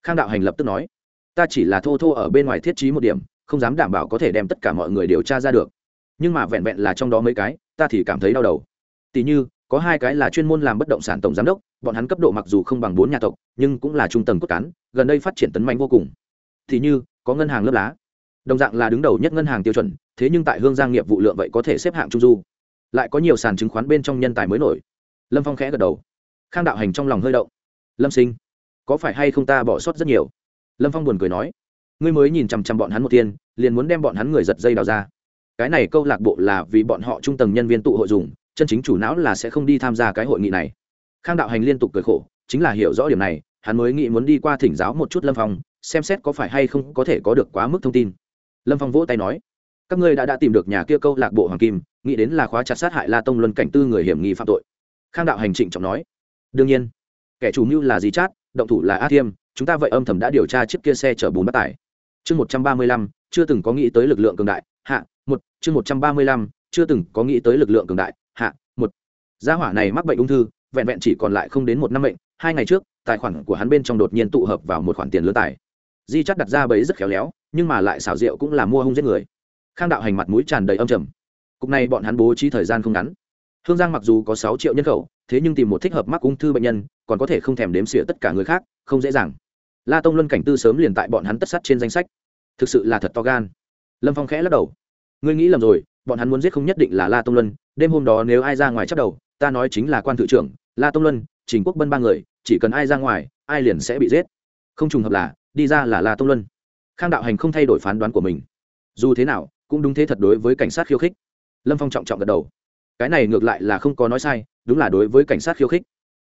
Khang đạo hành lập tức nói, ta chỉ là thô thô ở bên ngoài thiết trí một điểm, không dám đảm bảo có thể đem tất cả mọi người điều tra ra được. Nhưng mà vẹn vẹn là trong đó mấy cái, ta thì cảm thấy đau đầu. Tỉ như có hai cái là chuyên môn làm bất động sản tổng giám đốc, bọn hắn cấp độ mặc dù không bằng bốn nhà tộc, nhưng cũng là trung tầng cốt cán, gần đây phát triển tấn mạnh vô cùng. Thì như, có ngân hàng lớp lá. Đồng dạng là đứng đầu nhất ngân hàng tiêu chuẩn, thế nhưng tại hương giang nghiệp vụ lượng vậy có thể xếp hạng trung du. Lại có nhiều sàn chứng khoán bên trong nhân tài mới nổi. Lâm phong khẽ gật đầu. Khang đạo hành trong lòng hơi động. Lâm sinh, có phải hay không ta bỏ sót rất nhiều? Lâm phong buồn cười nói. Ngươi mới nhìn chằm chằm bọn hắn một tiên, liền muốn đem bọn hắn người giật dây đào ra. Cái này câu lạc bộ là vì bọn họ trung tầng nhân viên tụ hội dùng chân chính chủ não là sẽ không đi tham gia cái hội nghị này. Khang đạo hành liên tục cười khổ, chính là hiểu rõ điểm này, hắn mới nghĩ muốn đi qua thỉnh giáo một chút lâm phong, xem xét có phải hay không có thể có được quá mức thông tin. Lâm phong vỗ tay nói, các ngươi đã đã tìm được nhà kia câu lạc bộ hoàng kim, nghĩ đến là khóa chặt sát hại la tông luân cảnh tư người hiểm nghi phạm tội. Khang đạo hành trịnh trọng nói, đương nhiên, kẻ chủ mưu là gì chát, động thủ là a thiêm, chúng ta vậy âm thầm đã điều tra chiếc kia xe chở bùn bắt tải. Chương một trăm ba mươi lăm, chưa từng có nghĩ tới lực lượng cường đại, hạ, một, chương một trăm ba mươi lăm, chưa từng có nghĩ tới lực lượng cường đại gia hỏa này mắc bệnh ung thư, vẹn vẹn chỉ còn lại không đến một năm bệnh hai ngày trước, tài khoản của hắn bên trong đột nhiên tụ hợp vào một khoản tiền lớn tài. Di chắc đặt ra bấy rất khéo léo, nhưng mà lại xảo diệu cũng là mua hung giết người. Khang đạo hành mặt mũi tràn đầy âm trầm. Cục này bọn hắn bố trí thời gian không ngắn. Hương giang mặc dù có sáu triệu nhân khẩu, thế nhưng tìm một thích hợp mắc ung thư bệnh nhân, còn có thể không thèm đếm xỉa tất cả người khác, không dễ dàng. La tông luân cảnh tư sớm liền tại bọn hắn tất sắt trên danh sách. Thực sự là thật to gan. Lâm phong khẽ lắc đầu. Ngươi nghĩ lầm rồi, bọn hắn muốn giết không nhất định là la tông luân, đêm hôm đó nếu ai ra ngoài chắc đầu ta nói chính là quan tự trưởng, la tông luân, trình quốc bân ba người, chỉ cần ai ra ngoài, ai liền sẽ bị giết. Không trùng hợp là, đi ra là la tông luân. Khang đạo hành không thay đổi phán đoán của mình. Dù thế nào, cũng đúng thế thật đối với cảnh sát khiêu khích. Lâm phong trọng trọng gật đầu. Cái này ngược lại là không có nói sai, đúng là đối với cảnh sát khiêu khích.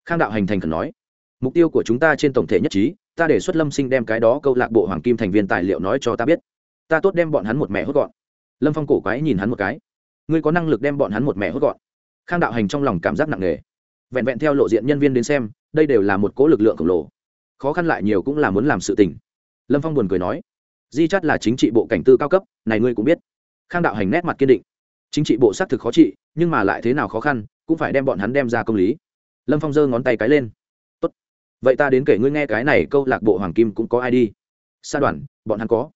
Khang đạo hành thành khẩn nói, mục tiêu của chúng ta trên tổng thể nhất trí, ta đề xuất lâm sinh đem cái đó câu lạc bộ hoàng kim thành viên tài liệu nói cho ta biết. Ta tốt đem bọn hắn một mẹ hốt gọn. Lâm phong cổ quái nhìn hắn một cái. Ngươi có năng lực đem bọn hắn một mẹ hốt gọn? Khang đạo hành trong lòng cảm giác nặng nề. Vẹn vẹn theo lộ diện nhân viên đến xem, đây đều là một cố lực lượng khổng lồ. Khó khăn lại nhiều cũng là muốn làm sự tình. Lâm phong buồn cười nói, di chắt là chính trị bộ cảnh tư cao cấp, này ngươi cũng biết. Khang đạo hành nét mặt kiên định. Chính trị bộ xác thực khó trị, nhưng mà lại thế nào khó khăn, cũng phải đem bọn hắn đem ra công lý. Lâm phong giơ ngón tay cái lên. Tốt. vậy ta đến kể ngươi nghe cái này câu lạc bộ hoàng kim cũng có ai đi. Sa đoàn, bọn hắn có.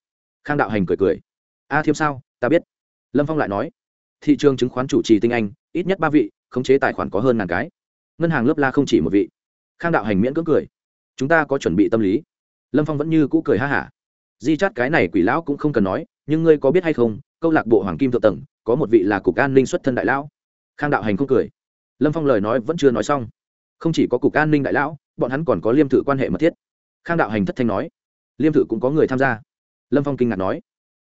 Khang đạo hành cười cười. A thiêm sao, ta biết. Lâm phong lại nói thị trường chứng khoán chủ trì tinh anh, ít nhất ba vị, khống chế tài khoản có hơn ngàn cái. Ngân hàng lớp la không chỉ một vị. Khang đạo hành miễn cưỡng cười. Chúng ta có chuẩn bị tâm lý. Lâm phong vẫn như cũ cười ha hả. Di chát cái này quỷ lão cũng không cần nói, nhưng ngươi có biết hay không, câu lạc bộ hoàng kim thượng tầng, có một vị là cục an ninh xuất thân đại lão. Khang đạo hành không cười. Lâm phong lời nói vẫn chưa nói xong. Không chỉ có cục an ninh đại lão, bọn hắn còn có liêm thử quan hệ mật thiết. Khang đạo hành thất thanh nói. Liêm thử cũng có người tham gia. Lâm phong kinh ngạc nói.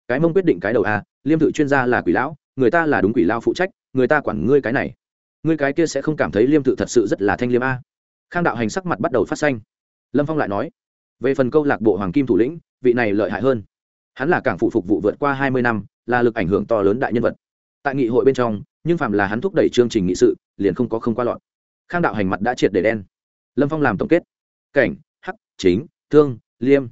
Cái mông quyết định cái đầu a liêm thử chuyên gia là quỷ lão người ta là đúng quỷ lao phụ trách, người ta quản ngươi cái này. Ngươi cái kia sẽ không cảm thấy liêm tự thật sự rất là thanh liêm a. Khang đạo hành sắc mặt bắt đầu phát xanh. Lâm phong lại nói, về phần câu lạc bộ hoàng kim thủ lĩnh, vị này lợi hại hơn. Hắn là cảng phụ phục vụ vượt qua hai mươi năm, là lực ảnh hưởng to lớn đại nhân vật. Tại nghị hội bên trong, nhưng phạm là hắn thúc đẩy chương trình nghị sự, liền không có không qua lọt khang đạo hành mặt đã triệt để đen. Lâm phong làm tổng kết. Cảnh, hắc, chính, thương, liêm.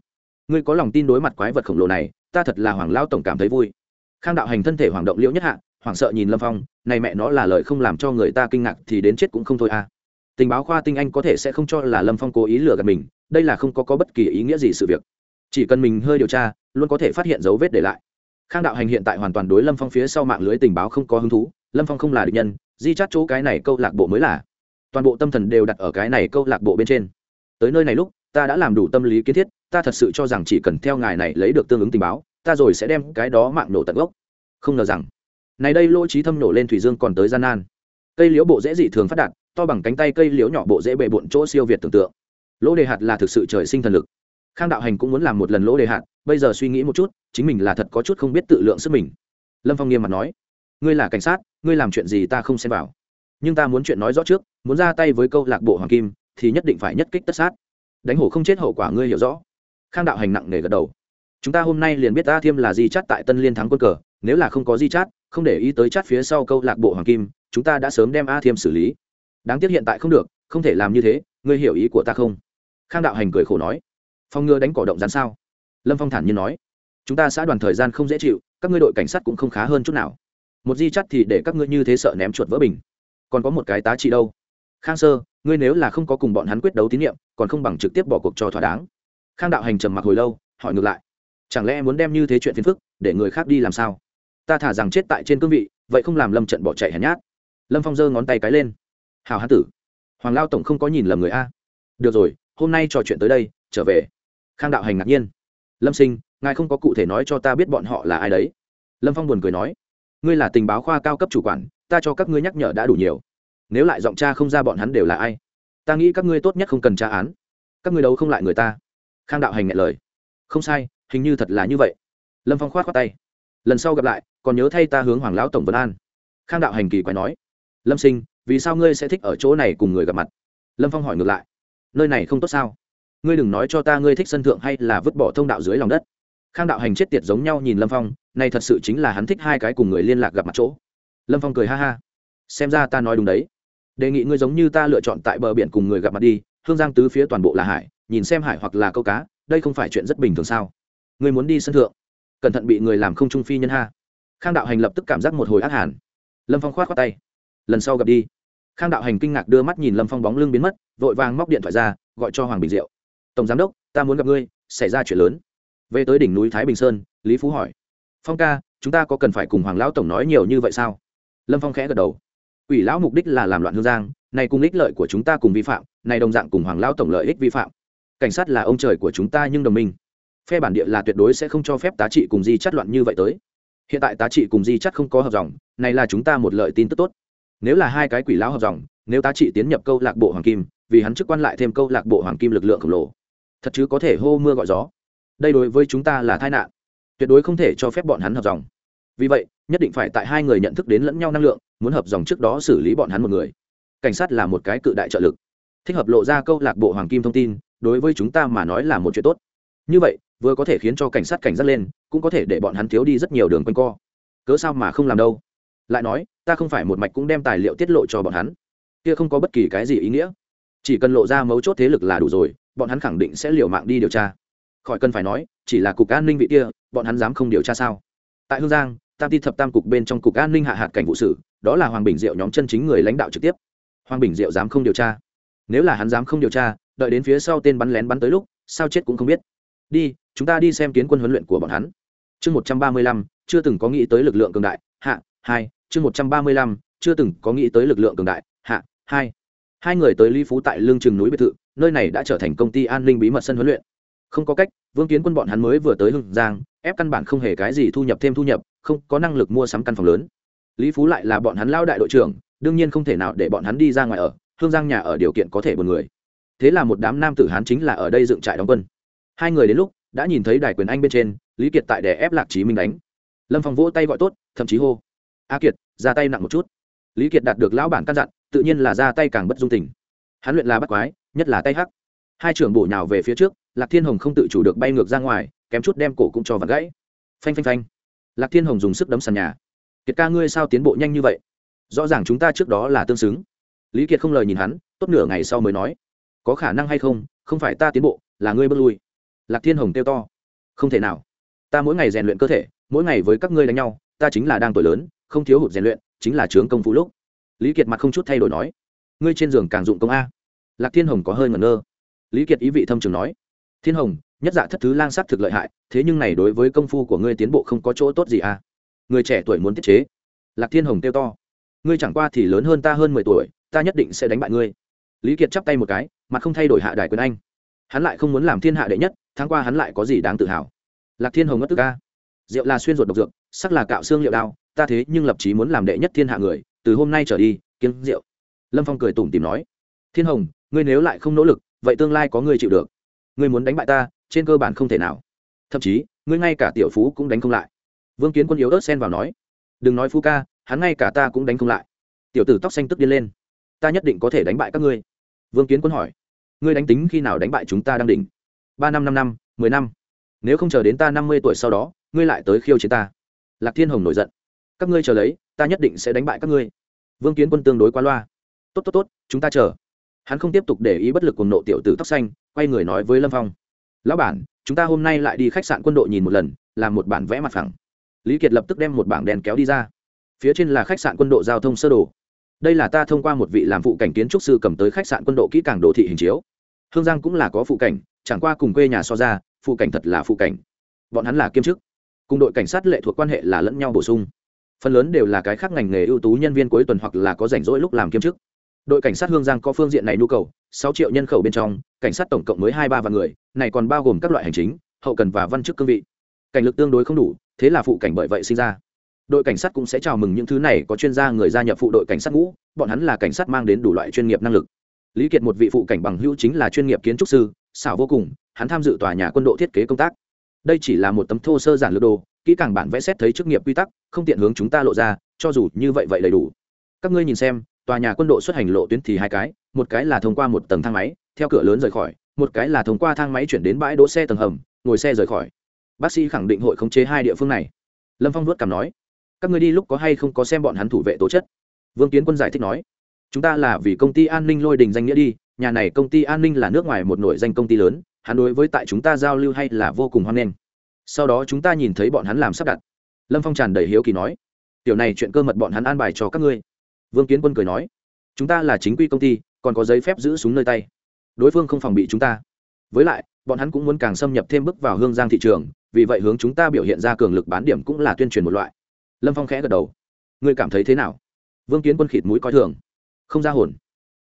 Ngươi có lòng tin đối mặt quái vật khổng lồ này, ta thật là hoàng lao tổng cảm thấy vui khang đạo hành thân thể hoảng động liễu nhất hạ hoảng sợ nhìn lâm phong này mẹ nó là lời không làm cho người ta kinh ngạc thì đến chết cũng không thôi à. Tình báo khoa tinh anh có thể sẽ không cho là lâm phong cố ý lừa gạt mình đây là không có, có bất kỳ ý nghĩa gì sự việc. Chỉ cần mình hơi điều tra luôn có thể phát hiện dấu vết để lại. Khang đạo hành hiện tại hoàn toàn đối lâm phong phía sau mạng lưới tình báo không có hứng thú lâm phong không là địch nhân di chát chỗ cái này câu lạc bộ mới là. Toàn bộ tâm thần đều đặt ở cái này câu lạc bộ bên trên. Tới nơi này lúc ta đã làm đủ tâm lý kiến thiết ta thật sự cho rằng chỉ cần theo ngài này lấy được tương ứng tình báo ta rồi sẽ đem cái đó mạng nổ tận gốc. Không ngờ rằng, này đây lỗ trí thâm nổ lên thủy dương còn tới gian nan. Cây liễu bộ dễ dị thường phát đạt, to bằng cánh tay cây liễu nhỏ bộ dễ bệ bộn chỗ siêu việt tưởng tượng. Lỗ đề hạt là thực sự trời sinh thần lực. Khang đạo hành cũng muốn làm một lần lỗ đề hạt, bây giờ suy nghĩ một chút, chính mình là thật có chút không biết tự lượng sức mình. Lâm phong nghiêm mặt nói, ngươi là cảnh sát, ngươi làm chuyện gì ta không xem vào. Nhưng ta muốn chuyện nói rõ trước, muốn ra tay với câu lạc bộ hoàng kim, thì nhất định phải nhất kích tất sát. Đánh hổ không chết hậu quả ngươi hiểu rõ. Khang đạo hành nặng nề gật đầu chúng ta hôm nay liền biết ta thiêm là di chát tại tân liên thắng quân cờ, nếu là không có di chát, không để ý tới chát phía sau câu lạc bộ hoàng kim, chúng ta đã sớm đem a thiêm xử lý. Đáng tiếc hiện tại không được, không thể làm như thế, ngươi hiểu ý của ta không? Khang đạo hành cười khổ nói. Phong ngừa đánh cỏ động rắn sao? Lâm phong thản nhiên nói. Chúng ta xã đoàn thời gian không dễ chịu, các ngươi đội cảnh sát cũng không khá hơn chút nào. Một di chắt thì để các ngươi như thế sợ ném chuột vỡ bình. Còn có một cái tá trị đâu? Khang sơ, ngươi nếu là không có cùng bọn hắn quyết đấu tín nhiệm, còn không bằng trực tiếp bỏ cuộc cho thỏa đáng. Khang đạo hành trầm mặc hồi lâu, hỏi ngược lại chẳng lẽ muốn đem như thế chuyện phiền phức để người khác đi làm sao? Ta thả rằng chết tại trên cương vị, vậy không làm lâm trận bỏ chạy hèn nhát. Lâm phong giơ ngón tay cái lên. Hào hán tử, hoàng lao tổng không có nhìn lầm người a. Được rồi, hôm nay trò chuyện tới đây, trở về. Khang đạo hành ngạc nhiên. Lâm sinh, ngài không có cụ thể nói cho ta biết bọn họ là ai đấy. Lâm phong buồn cười nói. Ngươi là tình báo khoa cao cấp chủ quản, ta cho các ngươi nhắc nhở đã đủ nhiều. Nếu lại giọng cha không ra bọn hắn đều là ai? Ta nghĩ các ngươi tốt nhất không cần tra án. Các ngươi đấu không lại người ta. Khang đạo hành ngại lời. Không sai hình như thật là như vậy. Lâm phong khoát khoát tay. Lần sau gặp lại, còn nhớ thay ta hướng hoàng lão tổng vân an. Khang đạo hành kỳ quái nói. Lâm sinh, vì sao ngươi sẽ thích ở chỗ này cùng người gặp mặt? Lâm phong hỏi ngược lại. Nơi này không tốt sao? Ngươi đừng nói cho ta ngươi thích sân thượng hay là vứt bỏ thông đạo dưới lòng đất. Khang đạo hành chết tiệt giống nhau nhìn lâm phong này thật sự chính là hắn thích hai cái cùng người liên lạc gặp mặt chỗ. Lâm phong cười ha ha. Xem ra ta nói đúng đấy. Đề nghị ngươi giống như ta lựa chọn tại bờ biển cùng người gặp mặt đi, hương giang tứ phía toàn bộ là hải, nhìn xem hải hoặc là câu cá, đây không phải chuyện rất bình thường sao? Người muốn đi sân thượng. Cẩn thận bị người làm không trung phi nhân ha. Khang đạo hành lập tức cảm giác một hồi ác hàn, lâm phong khoát khoát tay. Lần sau gặp đi. Khang đạo hành kinh ngạc đưa mắt nhìn lâm phong bóng lưng biến mất vội vàng móc điện thoại ra gọi cho hoàng bình diệu. Tổng giám đốc ta muốn gặp ngươi xảy ra chuyện lớn. Về tới đỉnh núi thái bình sơn lý phú hỏi. Phong ca chúng ta có cần phải cùng hoàng lão tổng nói nhiều như vậy sao? Lâm phong khẽ gật đầu. Ủy lão mục đích là làm loạn hương giang này cùng ích lợi của chúng ta cùng vi phạm này đồng dạng cùng hoàng lão tổng lợi ích vi phạm. Cảnh sát là ông trời của chúng ta nhưng đồng minh phe bản địa là tuyệt đối sẽ không cho phép tá trị cùng di chắt loạn như vậy tới. Hiện tại tá trị cùng di chắt không có hợp dòng, này là chúng ta một lợi tin tức tốt. Nếu là hai cái quỷ lão hợp dòng, nếu tá trị tiến nhập câu lạc bộ hoàng kim, vì hắn chức quan lại thêm câu lạc bộ hoàng kim lực lượng khổng lồ. Thật chứ có thể hô mưa gọi gió. Đây đối với chúng ta là tai nạn. Tuyệt đối không thể cho phép bọn hắn hợp dòng. Vì vậy, nhất định phải tại hai người nhận thức đến lẫn nhau năng lượng, muốn hợp dòng trước đó xử lý bọn hắn một người. Cảnh sát là một cái cự đại trợ lực. Thích hợp lộ ra câu lạc bộ hoàng kim thông tin, đối với chúng ta mà nói là một chuyện tốt. Như vậy vừa có thể khiến cho cảnh sát cảnh giác lên, cũng có thể để bọn hắn thiếu đi rất nhiều đường quanh co. Cớ sao mà không làm đâu? Lại nói, ta không phải một mạch cũng đem tài liệu tiết lộ cho bọn hắn. Kia không có bất kỳ cái gì ý nghĩa. Chỉ cần lộ ra mấu chốt thế lực là đủ rồi, bọn hắn khẳng định sẽ liều mạng đi điều tra. Khỏi cần phải nói, chỉ là cục an ninh vị kia, bọn hắn dám không điều tra sao? Tại hương giang, tam ti thập tam cục bên trong cục an ninh hạ hạt cảnh vụ sử đó là hoàng bình diệu nhóm chân chính người lãnh đạo trực tiếp. Hoàng bình diệu dám không điều tra. Nếu là hắn dám không điều tra, đợi đến phía sau tên bắn lén bắn tới lúc, sao chết cũng không biết. Đi chúng ta đi xem kiến quân huấn luyện của bọn hắn. Chương một trăm ba mươi lăm, chưa từng có nghĩ tới lực lượng cường đại. Hạ, hai, chương một trăm ba mươi lăm, chưa từng có nghĩ tới lực lượng cường đại. Hạ, hai. Hai người tới lý phú tại lương trường núi biệt thự, nơi này đã trở thành công ty an ninh bí mật sân huấn luyện. Không có cách, vương kiến quân bọn hắn mới vừa tới hưng giang, ép căn bản không hề cái gì thu nhập thêm thu nhập, không có năng lực mua sắm căn phòng lớn. Lý phú lại là bọn hắn lao đại đội trưởng, đương nhiên không thể nào để bọn hắn đi ra ngoài ở hương giang nhà ở điều kiện có thể một người. Thế là một đám nam tử hán chính là ở đây dựng trại đóng quân. Hai người đến lúc đã nhìn thấy đài quyền anh bên trên, lý kiệt tại để ép lạc trí minh đánh. Lâm phong vỗ tay gọi tốt, thậm chí hô, a kiệt, ra tay nặng một chút. Lý kiệt đạt được lão bản căn dặn, tự nhiên là ra tay càng bất dung tình. Hắn luyện là bắt quái, nhất là tay hắc. Hai trưởng bổ nhào về phía trước, lạc thiên hồng không tự chủ được bay ngược ra ngoài, kém chút đem cổ cũng cho vặt gãy. Phanh phanh phanh. Lạc thiên hồng dùng sức đấm sàn nhà. Kiệt ca ngươi sao tiến bộ nhanh như vậy? Rõ ràng chúng ta trước đó là tương xứng. Lý kiệt không lời nhìn hắn, tốt nửa ngày sau mới nói, có khả năng hay không? Không phải ta tiến bộ, là ngươi bước lui lạc thiên hồng kêu to. Không thể nào. Ta mỗi ngày rèn luyện cơ thể, mỗi ngày với các ngươi đánh nhau, ta chính là đang tuổi lớn, không thiếu hụt rèn luyện, chính là trướng công phu lúc. Lý kiệt mặt không chút thay đổi nói. Ngươi trên giường càng dụng công a. Lạc thiên hồng có hơi ngẩn ngơ. Lý kiệt ý vị thâm trường nói. Thiên hồng, nhất dạ thất thứ lang sắc thực lợi hại, thế nhưng này đối với công phu của ngươi tiến bộ không có chỗ tốt gì à người trẻ tuổi muốn tiết chế. Lạc thiên hồng kêu to. Ngươi chẳng qua thì lớn hơn ta hơn mười tuổi, ta nhất định sẽ đánh bại ngươi. Lý kiệt chắp tay một cái, mặt không thay đổi hạ đài quyền anh. Hắn lại không muốn làm thiên hạ đệ nhất tháng qua hắn lại có gì đáng tự hào? Lạc thiên hồng ngất tức ca. Rượu là xuyên ruột độc dược, sắc là cạo xương liệu đao, ta thế nhưng lập chí muốn làm đệ nhất thiên hạ người, từ hôm nay trở đi kiếm rượu. Lâm phong cười tủm tìm nói. Thiên hồng, ngươi nếu lại không nỗ lực, vậy tương lai có ngươi chịu được. Ngươi muốn đánh bại ta, trên cơ bản không thể nào. Thậm chí, ngươi ngay cả tiểu phú cũng đánh không lại. Vương kiến quân yếu ớt xen vào nói. Đừng nói phú ca, hắn ngay cả ta cũng đánh không lại. Tiểu tử tóc xanh tức điên lên. Ta nhất định có thể đánh bại các ngươi. Vương kiến quân hỏi. Ngươi đánh tính khi nào đánh bại chúng ta đang đỉnh? Ba năm năm năm, mười năm. Nếu không chờ đến ta năm mươi tuổi sau đó, ngươi lại tới khiêu chiến ta. Lạc thiên hồng nổi giận. Các ngươi chờ lấy, ta nhất định sẽ đánh bại các ngươi. Vương kiến quân tương đối qua loa. Tốt tốt tốt, chúng ta chờ. Hắn không tiếp tục để ý bất lực cùng nộ tiểu tử tóc xanh, quay người nói với lâm phong. Lão bản, chúng ta hôm nay lại đi khách sạn quân đội nhìn một lần, làm một bản vẽ mặt phẳng. Lý kiệt lập tức đem một bảng đèn kéo đi ra. Phía trên là khách sạn quân đội giao thông sơ đồ. Đây là ta thông qua một vị làm vụ cảnh kiến trúc sư cầm tới khách sạn quân đội kỹ càng đồ thị hình chiếu hương giang cũng là có phụ cảnh, chẳng qua cùng quê nhà so ra, phụ cảnh thật là phụ cảnh. Bọn hắn là kiêm chức. Cùng đội cảnh sát lệ thuộc quan hệ là lẫn nhau bổ sung. Phần lớn đều là cái khác ngành nghề ưu tú nhân viên cuối tuần hoặc là có rảnh rỗi lúc làm kiêm chức. Đội cảnh sát hương giang có phương diện này nhu cầu, sáu triệu nhân khẩu bên trong, cảnh sát tổng cộng mới hai ba vạn người, này còn bao gồm các loại hành chính, hậu cần và văn chức cương vị. Cảnh lực tương đối không đủ, thế là phụ cảnh bởi vậy sinh ra. Đội cảnh sát cũng sẽ chào mừng những thứ này có chuyên gia người gia nhập phụ đội cảnh sát ngũ, bọn hắn là cảnh sát mang đến đủ loại chuyên nghiệp năng lực lý kiệt một vị phụ cảnh bằng hữu chính là chuyên nghiệp kiến trúc sư, xảo vô cùng, hắn tham dự tòa nhà quân đội thiết kế công tác. Đây chỉ là một tấm thô sơ giản lược đồ, kỹ càng bản vẽ xét thấy chức nghiệp quy tắc, không tiện hướng chúng ta lộ ra, cho dù như vậy vậy đầy đủ. Các ngươi nhìn xem, tòa nhà quân đội xuất hành lộ tuyến thì hai cái, một cái là thông qua một tầng thang máy, theo cửa lớn rời khỏi, một cái là thông qua thang máy chuyển đến bãi đỗ xe tầng hầm, ngồi xe rời khỏi. Bác sĩ khẳng định hội khống chế hai địa phương này. Lâm phong vuốt cảm nói, các ngươi đi lúc có hay không có xem bọn hắn thủ vệ tố chất. Vương kiến quân giải thích nói chúng ta là vì công ty an ninh lôi đình danh nghĩa đi, nhà này công ty an ninh là nước ngoài một nổi danh công ty lớn, hắn đối với tại chúng ta giao lưu hay là vô cùng hoan nghênh. Sau đó chúng ta nhìn thấy bọn hắn làm sắp đặt. Lâm phong tràn đầy hiếu kỳ nói, tiểu này chuyện cơ mật bọn hắn an bài cho các ngươi. Vương kiến quân cười nói, chúng ta là chính quy công ty, còn có giấy phép giữ súng nơi tay. Đối phương không phòng bị chúng ta. Với lại, bọn hắn cũng muốn càng xâm nhập thêm bước vào hương giang thị trường, vì vậy hướng chúng ta biểu hiện ra cường lực bán điểm cũng là tuyên truyền một loại. Lâm phong khẽ gật đầu, ngươi cảm thấy thế nào? Vương kiến quân khịt mũi coi thường không ra hồn.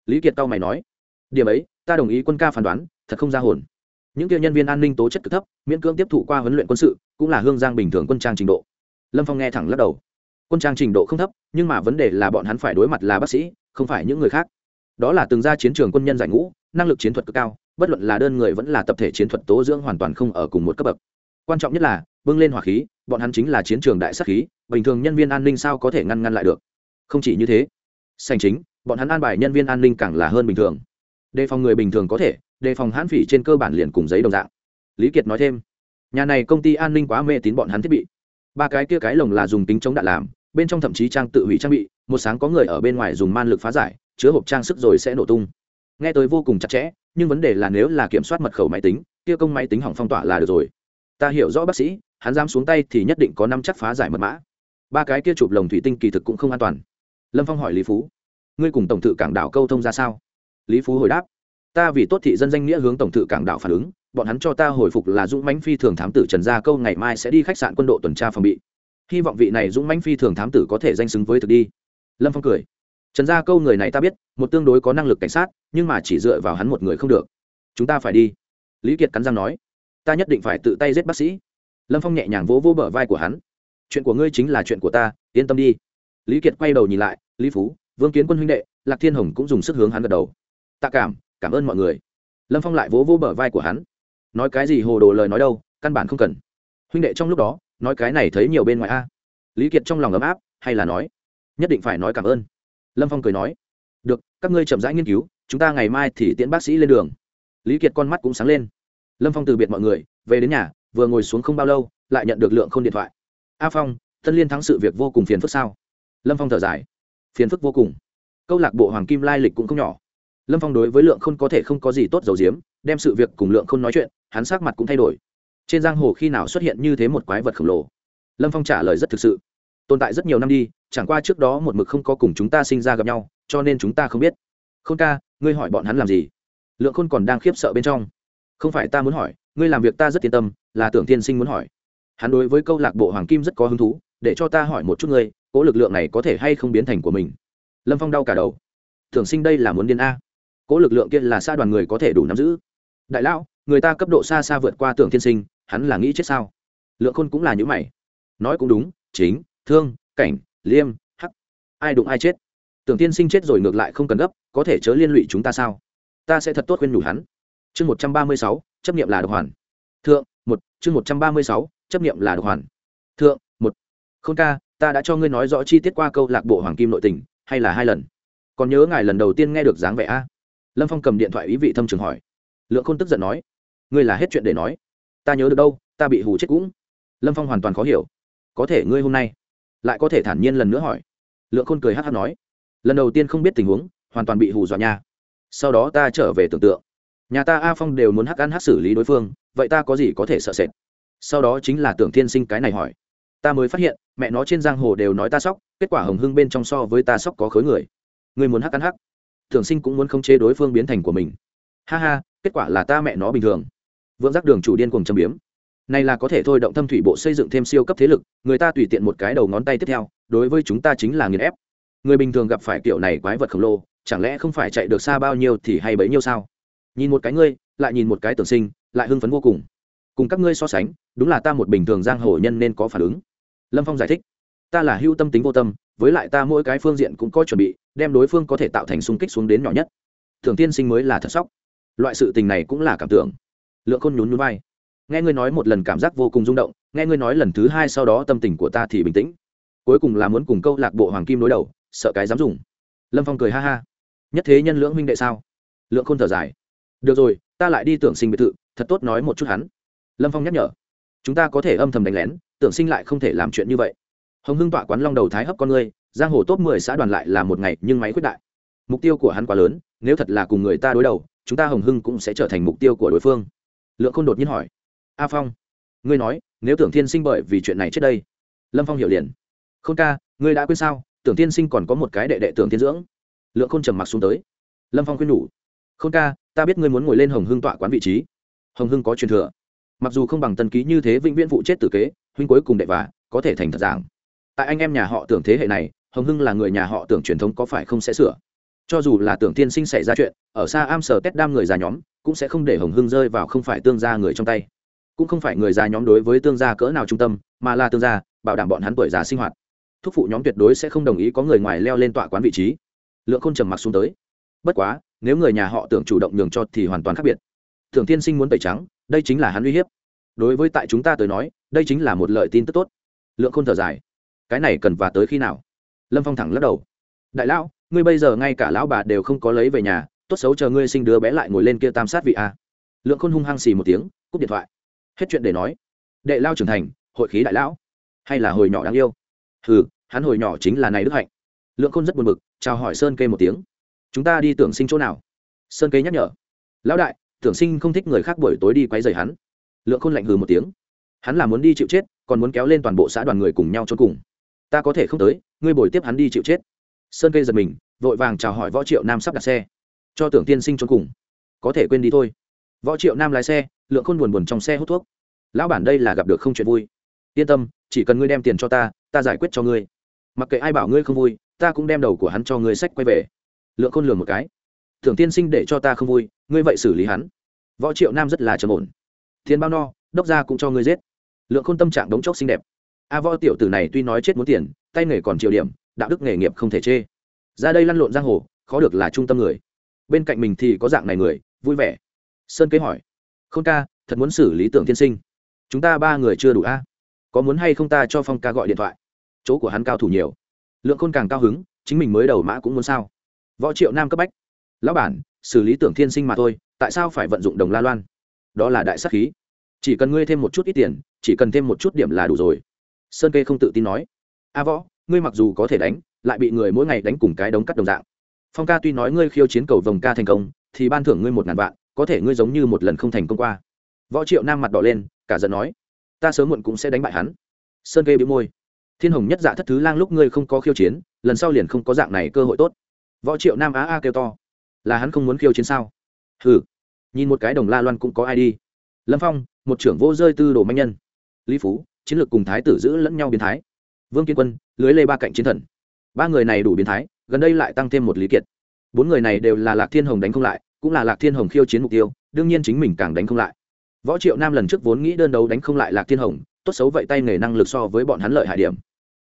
Lý kiệt tao mày nói, điểm ấy, ta đồng ý quân ca phán đoán, thật không ra hồn. Những kia nhân viên an ninh tố chất cực thấp, miễn cưỡng tiếp thụ qua huấn luyện quân sự, cũng là hương giang bình thường quân trang trình độ. Lâm phong nghe thẳng lắc đầu. Quân trang trình độ không thấp, nhưng mà vấn đề là bọn hắn phải đối mặt là bác sĩ, không phải những người khác. Đó là từng ra chiến trường quân nhân giải ngũ, năng lực chiến thuật cực cao, bất luận là đơn người vẫn là tập thể chiến thuật tố dưỡng hoàn toàn không ở cùng một cấp bậc. Quan trọng nhất là, bưng lên hỏa khí, bọn hắn chính là chiến trường đại sắc khí, bình thường nhân viên an ninh sao có thể ngăn ngăn lại được? Không chỉ như thế, sành chính bọn hắn an bài nhân viên an ninh càng là hơn bình thường. Đề phòng người bình thường có thể, đề phòng hãn phỉ trên cơ bản liền cùng giấy đồng dạng. Lý kiệt nói thêm, nhà này công ty an ninh quá mê tín bọn hắn thiết bị. Ba cái kia cái lồng là dùng tính chống đạn làm, bên trong thậm chí trang tự hủy trang bị, một sáng có người ở bên ngoài dùng man lực phá giải, chứa hộp trang sức rồi sẽ nổ tung. Nghe tới vô cùng chặt chẽ, nhưng vấn đề là nếu là kiểm soát mật khẩu máy tính, kia công máy tính hỏng phong tỏa là được rồi. Ta hiểu rõ bác sĩ, hắn dám xuống tay thì nhất định có năm chắc phá giải mật mã. Ba cái kia chụp lồng thủy tinh kỳ thực cũng không an toàn. Lâm phong hỏi lý phú ngươi cùng tổng thự cảng đảo câu thông ra sao? Lý phú hồi đáp, ta vì tốt thị dân danh nghĩa hướng tổng thự cảng đảo phản ứng, bọn hắn cho ta hồi phục là dũng mãnh phi thường thám tử trần gia câu ngày mai sẽ đi khách sạn quân đội tuần tra phòng bị. Hy vọng vị này dũng mãnh phi thường thám tử có thể danh xứng với thực đi. Lâm phong cười, trần gia câu người này ta biết, một tương đối có năng lực cảnh sát, nhưng mà chỉ dựa vào hắn một người không được. Chúng ta phải đi. Lý kiệt cắn răng nói, ta nhất định phải tự tay giết bác sĩ. Lâm phong nhẹ nhàng vỗ vỗ bờ vai của hắn, chuyện của ngươi chính là chuyện của ta, yên tâm đi. Lý kiệt quay đầu nhìn lại, lý phú vương kiến quân huynh đệ, lạc thiên hồng cũng dùng sức hướng hắn gật đầu. Tạ cảm cảm ơn mọi người. Lâm phong lại vỗ vỗ bờ vai của hắn. Nói cái gì hồ đồ lời nói đâu, căn bản không cần. Huynh đệ trong lúc đó, nói cái này thấy nhiều bên ngoài a. Lý kiệt trong lòng ấm áp, hay là nói, nhất định phải nói cảm ơn. Lâm phong cười nói, được, các ngươi chậm rãi nghiên cứu, chúng ta ngày mai thì tiễn bác sĩ lên đường. Lý kiệt con mắt cũng sáng lên. Lâm phong từ biệt mọi người, về đến nhà, vừa ngồi xuống không bao lâu, lại nhận được lượng k h ô n điện thoại. A phong, tân liên thắng sự việc vô cùng phiền phức sao? Lâm phong thở dài phiền phức vô cùng. Câu lạc bộ hoàng kim lai lịch cũng không nhỏ. Lâm phong đối với lượng khôn có thể không có gì tốt dầu diếm, đem sự việc cùng lượng khôn nói chuyện, hắn sắc mặt cũng thay đổi. Trên giang hồ khi nào xuất hiện như thế một quái vật khổng lồ? Lâm phong trả lời rất thực sự. Tồn tại rất nhiều năm đi, chẳng qua trước đó một mực không có cùng chúng ta sinh ra gặp nhau, cho nên chúng ta không biết. Khôn ca, ngươi hỏi bọn hắn làm gì? Lượng khôn còn đang khiếp sợ bên trong. Không phải ta muốn hỏi, ngươi làm việc ta rất yên tâm, là tưởng tiên sinh muốn hỏi. Hắn đối với câu lạc bộ hoàng kim rất có hứng thú, để cho ta hỏi một chút ngươi cỗ lực lượng này có thể hay không biến thành của mình? Lâm phong đau cả đầu. Thường sinh đây là muốn điên a. Cỗ lực lượng kia là xa đoàn người có thể đủ nắm giữ. Đại lão, người ta cấp độ xa xa vượt qua tưởng thiên sinh, hắn là nghĩ chết sao? Lượng khôn cũng là những mày. Nói cũng đúng, chính, thương, cảnh, liêm, hắc. Ai đụng ai chết? Tưởng tiên sinh chết rồi ngược lại không cần gấp, có thể chớ liên lụy chúng ta sao? Ta sẽ thật tốt khuyên nhủ hắn. Chương một trăm ba mươi sáu, chấp nghiệm là độc hoàn. Thượng, một, chương một trăm ba mươi sáu, chấp nghiệm là độc hoàn. Thượng, một. Khôn ca ta đã cho ngươi nói rõ chi tiết qua câu lạc bộ hoàng kim nội tình, hay là hai lần? Còn nhớ ngài lần đầu tiên nghe được dáng vẻ a? Lâm phong cầm điện thoại ý vị thâm trường hỏi. Lượng khôn tức giận nói, ngươi là hết chuyện để nói. Ta nhớ được đâu, ta bị hù chết cũng. Lâm phong hoàn toàn khó hiểu. Có thể ngươi hôm nay lại có thể thản nhiên lần nữa hỏi? Lượng khôn cười hát hát nói, lần đầu tiên không biết tình huống, hoàn toàn bị hù dọa nhà. sau đó ta trở về tưởng tượng. Nhà ta a phong đều muốn hắc ăn hắc xử lý đối phương, vậy ta có gì có thể sợ sệt? Sau đó chính là tưởng thiên sinh cái này hỏi ta mới phát hiện, mẹ nó trên giang hồ đều nói ta sóc, kết quả hồng hưng bên trong so với ta sóc có khối người. Người muốn hắc ăn hắc. Thường sinh cũng muốn khống chế đối phương biến thành của mình. Ha ha, kết quả là ta mẹ nó bình thường. Vượng giác đường chủ điên cùng châm biếm. Này là có thể thôi động thâm thủy bộ xây dựng thêm siêu cấp thế lực, người ta tùy tiện một cái đầu ngón tay tiếp theo, đối với chúng ta chính là nghiền ép. Người bình thường gặp phải kiểu này quái vật khổng lồ, chẳng lẽ không phải chạy được xa bao nhiêu thì hay bấy nhiêu sao? Nhìn một cái ngươi, lại nhìn một cái tưởng sinh, lại hưng phấn vô cùng. Cùng các ngươi so sánh, đúng là ta một bình thường giang hồ nhân nên có phản ứng lâm phong giải thích, ta là hưu tâm tính vô tâm, với lại ta mỗi cái phương diện cũng có chuẩn bị, đem đối phương có thể tạo thành xung kích xuống đến nhỏ nhất. Thường tiên sinh mới là thật sóc. Loại sự tình này cũng là cảm tưởng. Lượng khôn nhún nhún vai. Nghe ngươi nói một lần cảm giác vô cùng rung động, nghe ngươi nói lần thứ hai sau đó tâm tình của ta thì bình tĩnh. Cuối cùng là muốn cùng câu lạc bộ hoàng kim đối đầu, sợ cái dám dùng. Lâm phong cười ha ha. Nhất thế nhân lưỡng Minh đệ sao? Lượng khôn thở dài. Được rồi, ta lại đi tưởng sinh biệt thự, thật tốt nói một chút hắn. Lâm phong nhắc nhở. Chúng ta có thể âm thầm đánh lén tưởng sinh lại không thể làm chuyện như vậy. Hồng hưng tọa quán long đầu thái hấp con ngươi, giang hồ top mười xã đoàn lại là một ngày nhưng máy quyết đại. Mục tiêu của hắn quá lớn, nếu thật là cùng người ta đối đầu, chúng ta hồng hưng cũng sẽ trở thành mục tiêu của đối phương. Lượng khôn đột nhiên hỏi. A phong, ngươi nói, nếu tưởng thiên sinh bởi vì chuyện này trước đây? Lâm phong hiểu liền. Khôn ca, ngươi đã quên sao? Tưởng thiên sinh còn có một cái đệ đệ tưởng thiên dưỡng. Lượng khôn trầm mặc xuống tới. Lâm phong khuyên nhủ. Khôn ca, ta biết ngươi muốn ngồi lên hồng hưng tọa quán vị trí. Hồng hưng có truyền thừa. Mặc dù không bằng tân ký như thế vĩnh viễn phụ chết tử kế huynh cuối cùng đệ và, có thể thành thật giảng. Tại anh em nhà họ tưởng thế hệ này, hồng hưng là người nhà họ tưởng truyền thống có phải không sẽ sửa? Cho dù là tưởng tiên sinh xảy ra chuyện, ở xa am sở tét đam người già nhóm, cũng sẽ không để hồng hưng rơi vào không phải tương gia người trong tay. Cũng không phải người già nhóm đối với tương gia cỡ nào trung tâm, mà là tương gia, bảo đảm bọn hắn tuổi già sinh hoạt. Thúc phụ nhóm tuyệt đối sẽ không đồng ý có người ngoài leo lên tọa quán vị trí. Lượng khôn trầm mặc xuống tới. Bất quá, nếu người nhà họ tưởng chủ động nhường cho thì hoàn toàn khác biệt. Tưởng tiên sinh muốn tẩy trắng, đây chính là hắn uy hiếp. Đối với tại chúng ta tới nói đây chính là một lợi tin tức tốt. Lượng khôn thở dài. Cái này cần và tới khi nào? Lâm phong thẳng lắc đầu. Đại lão, ngươi bây giờ ngay cả lão bà đều không có lấy về nhà, tốt xấu chờ ngươi sinh đứa bé lại ngồi lên kia tam sát vị a. Lượng khôn hung hăng xì một tiếng, cúp điện thoại. Hết chuyện để nói. Đệ lao trưởng thành, hội khí đại lão. Hay là hồi nhỏ đáng yêu? Hừ, hắn hồi nhỏ chính là này đức hạnh. Lượng khôn rất buồn bực, chào hỏi sơn kê một tiếng. Chúng ta đi tưởng sinh chỗ nào? Sơn kê nhắc nhở. Lão đại, tưởng sinh không thích người khác buổi tối đi quấy rầy hắn. Lượng khôn lạnh hừ một tiếng hắn là muốn đi chịu chết, còn muốn kéo lên toàn bộ xã đoàn người cùng nhau cho cùng. Ta có thể không tới, ngươi bồi tiếp hắn đi chịu chết. Sơn cây giật mình, vội vàng chào hỏi võ triệu nam sắp đặt xe. Cho tưởng tiên sinh trốn cùng. Có thể quên đi thôi. Võ triệu nam lái xe, lượng khôn buồn buồn trong xe hút thuốc. Lão bản đây là gặp được không chuyện vui. Yên tâm, chỉ cần ngươi đem tiền cho ta ta giải quyết cho ngươi. Mặc kệ ai bảo ngươi không vui, ta cũng đem đầu của hắn cho ngươi sách quay về. Lượng khôn lường một cái. Tưởng tiên sinh để cho ta không vui, ngươi vậy xử lý hắn. Võ triệu nam rất là trầm ổn. Thiên bao no, đốc gia cũng cho ngươi giết lượng khôn tâm trạng đống chốc xinh đẹp. A võ tiểu tử này tuy nói chết muốn tiền, tay nghề còn triều điểm, đạo đức nghề nghiệp không thể chê. Ra đây lăn lộn giang hồ, khó được là trung tâm người. Bên cạnh mình thì có dạng này người, vui vẻ. Sơn kế hỏi, khôn ca, thật muốn xử lý tưởng tiên sinh? Chúng ta ba người chưa đủ a? Có muốn hay không ta cho phong ca gọi điện thoại? Chỗ của hắn cao thủ nhiều. Lượng khôn càng cao hứng, chính mình mới đầu mã cũng muốn sao. Võ triệu nam cấp bách, lão bản, xử lý tưởng thiên sinh mà thôi, tại sao phải vận dụng đồng la loan? Đó là đại sắc khí chỉ cần ngươi thêm một chút ít tiền, chỉ cần thêm một chút điểm là đủ rồi. Sơn kê không tự tin nói. A võ, ngươi mặc dù có thể đánh, lại bị người mỗi ngày đánh cùng cái đống cắt đồng dạng. Phong ca tuy nói ngươi khiêu chiến cầu vòng ca thành công, thì ban thưởng ngươi một ngàn vạn, có thể ngươi giống như một lần không thành công qua. Võ triệu nam mặt đỏ lên, cả giận nói. Ta sớm muộn cũng sẽ đánh bại hắn. Sơn kê bị môi. Thiên hồng nhất dạ thất thứ lang lúc ngươi không có khiêu chiến, lần sau liền không có dạng này cơ hội tốt. Võ triệu nam á a kêu to. Là hắn không muốn khiêu chiến sao? Hừ. Nhìn một cái đồng la loan cũng có ai đi. Lâm phong một trưởng vô rơi tư đồ manh nhân. Lý phú, chiến lược cùng thái tử giữ lẫn nhau biến thái. Vương kiên quân, lưới lê ba cạnh chiến thần. Ba người này đủ biến thái, gần đây lại tăng thêm một lý kiệt. Bốn người này đều là lạc thiên hồng đánh không lại, cũng là lạc thiên hồng khiêu chiến mục tiêu, đương nhiên chính mình càng đánh không lại. Võ triệu nam lần trước vốn nghĩ đơn đấu đánh không lại lạc thiên hồng, tốt xấu vậy tay nghề năng lực so với bọn hắn lợi hại điểm.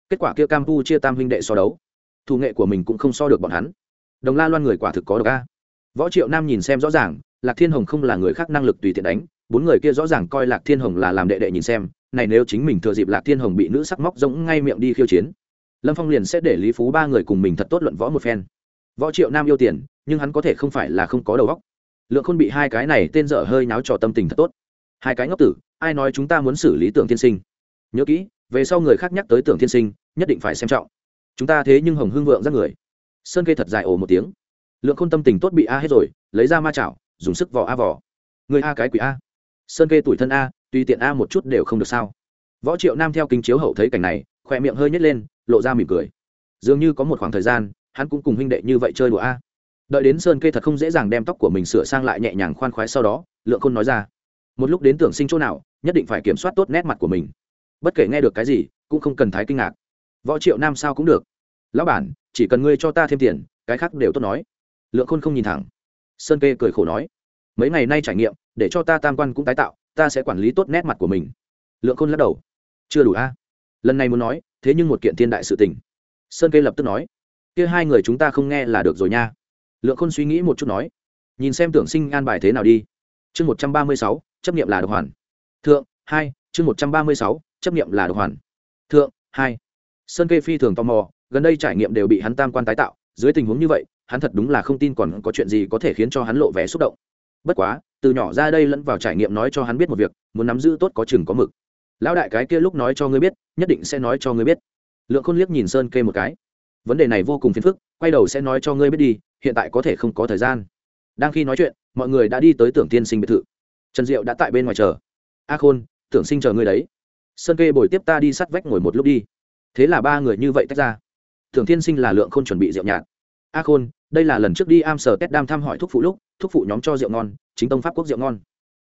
Kết quả kia campu chia tam huynh đệ so đấu, thủ nghệ của mình cũng không so được bọn hắn. Đồng la loan người quả thực có được a. Võ triệu nam nhìn xem rõ ràng, lạc thiên hồng không là người khác năng lực tùy tiện đánh bốn người kia rõ ràng coi lạc thiên hồng là làm đệ đệ nhìn xem, này nếu chính mình thừa dịp lạc thiên hồng bị nữ sắc móc rỗng ngay miệng đi khiêu chiến, lâm phong liền sẽ để lý phú ba người cùng mình thật tốt luận võ một phen. Võ triệu nam yêu tiền, nhưng hắn có thể không phải là không có đầu óc. Lượng khôn bị hai cái này tên dở hơi náo trò tâm tình thật tốt. Hai cái ngốc tử, ai nói chúng ta muốn xử lý tưởng tiên sinh? Nhớ kỹ, về sau người khác nhắc tới tưởng tiên sinh, nhất định phải xem trọng. Chúng ta thế nhưng hồng hương vượng ra người. Sơn kê thật dài ồ một tiếng. Lượng khôn tâm tình tốt bị a hết rồi, lấy ra ma chảo, dùng sức vò a vò. Người a cái quỷ a sơn kê tuổi thân a tùy tiện a một chút đều không được sao. Võ triệu nam theo kính chiếu hậu thấy cảnh này, khỏe miệng hơi nhét lên, lộ ra mỉm cười. Dường như có một khoảng thời gian, hắn cũng cùng huynh đệ như vậy chơi đùa a. Đợi đến sơn kê thật không dễ dàng đem tóc của mình sửa sang lại nhẹ nhàng khoan khoái sau đó, lượng khôn nói ra, một lúc đến tưởng sinh chỗ nào, nhất định phải kiểm soát tốt nét mặt của mình. Bất kể nghe được cái gì, cũng không cần thái kinh ngạc. Võ triệu nam sao cũng được. Lão bản, chỉ cần ngươi cho ta thêm tiền, cái khác đều tốt nói. Lượng khôn không nhìn thẳng. Sơn kê cười khổ nói mấy ngày nay trải nghiệm, để cho ta tam quan cũng tái tạo, ta sẽ quản lý tốt nét mặt của mình. Lượng khôn lắc đầu. Chưa đủ a. À? Lần này muốn nói, thế nhưng một kiện thiên đại sự tình. Sơn kê lập tức nói. Kia hai người chúng ta không nghe là được rồi nha. Lượng khôn suy nghĩ một chút nói. Nhìn xem tưởng sinh an bài thế nào đi. Chương một trăm ba mươi sáu, chấp nghiệm là độc hoàn. Thượng, hai, chương một trăm ba mươi sáu, chấp nghiệm là độc hoàn. Thượng, hai. Sơn kê phi thường tò mò, gần đây trải nghiệm đều bị hắn tam quan tái tạo. Dưới tình huống như vậy, hắn thật đúng là không tin còn có chuyện gì có thể khiến cho hắn lộ vẻ xúc động bất quá, từ nhỏ ra đây lẫn vào trải nghiệm nói cho hắn biết một việc, muốn nắm giữ tốt có chừng có mực. Lão đại cái kia lúc nói cho ngươi biết, nhất định sẽ nói cho ngươi biết. Lượng khôn liếc nhìn sơn kê một cái. Vấn đề này vô cùng phiền phức, quay đầu sẽ nói cho ngươi biết đi, hiện tại có thể không có thời gian. Đang khi nói chuyện, mọi người đã đi tới tưởng tiên sinh biệt thự. Trần diệu đã tại bên ngoài chờ. A khôn, tưởng sinh chờ ngươi đấy. Sơn kê bồi tiếp ta đi sắt vách ngồi một lúc đi. Thế là ba người như vậy tách ra. Tưởng tiên sinh là lượng k h ô n chuẩn bị rượu nhạt a khôn, đây là lần trước đi am sở tét đam thăm hỏi thuốc phụ lúc thuốc phụ nhóm cho rượu ngon, chính tông pháp quốc rượu ngon.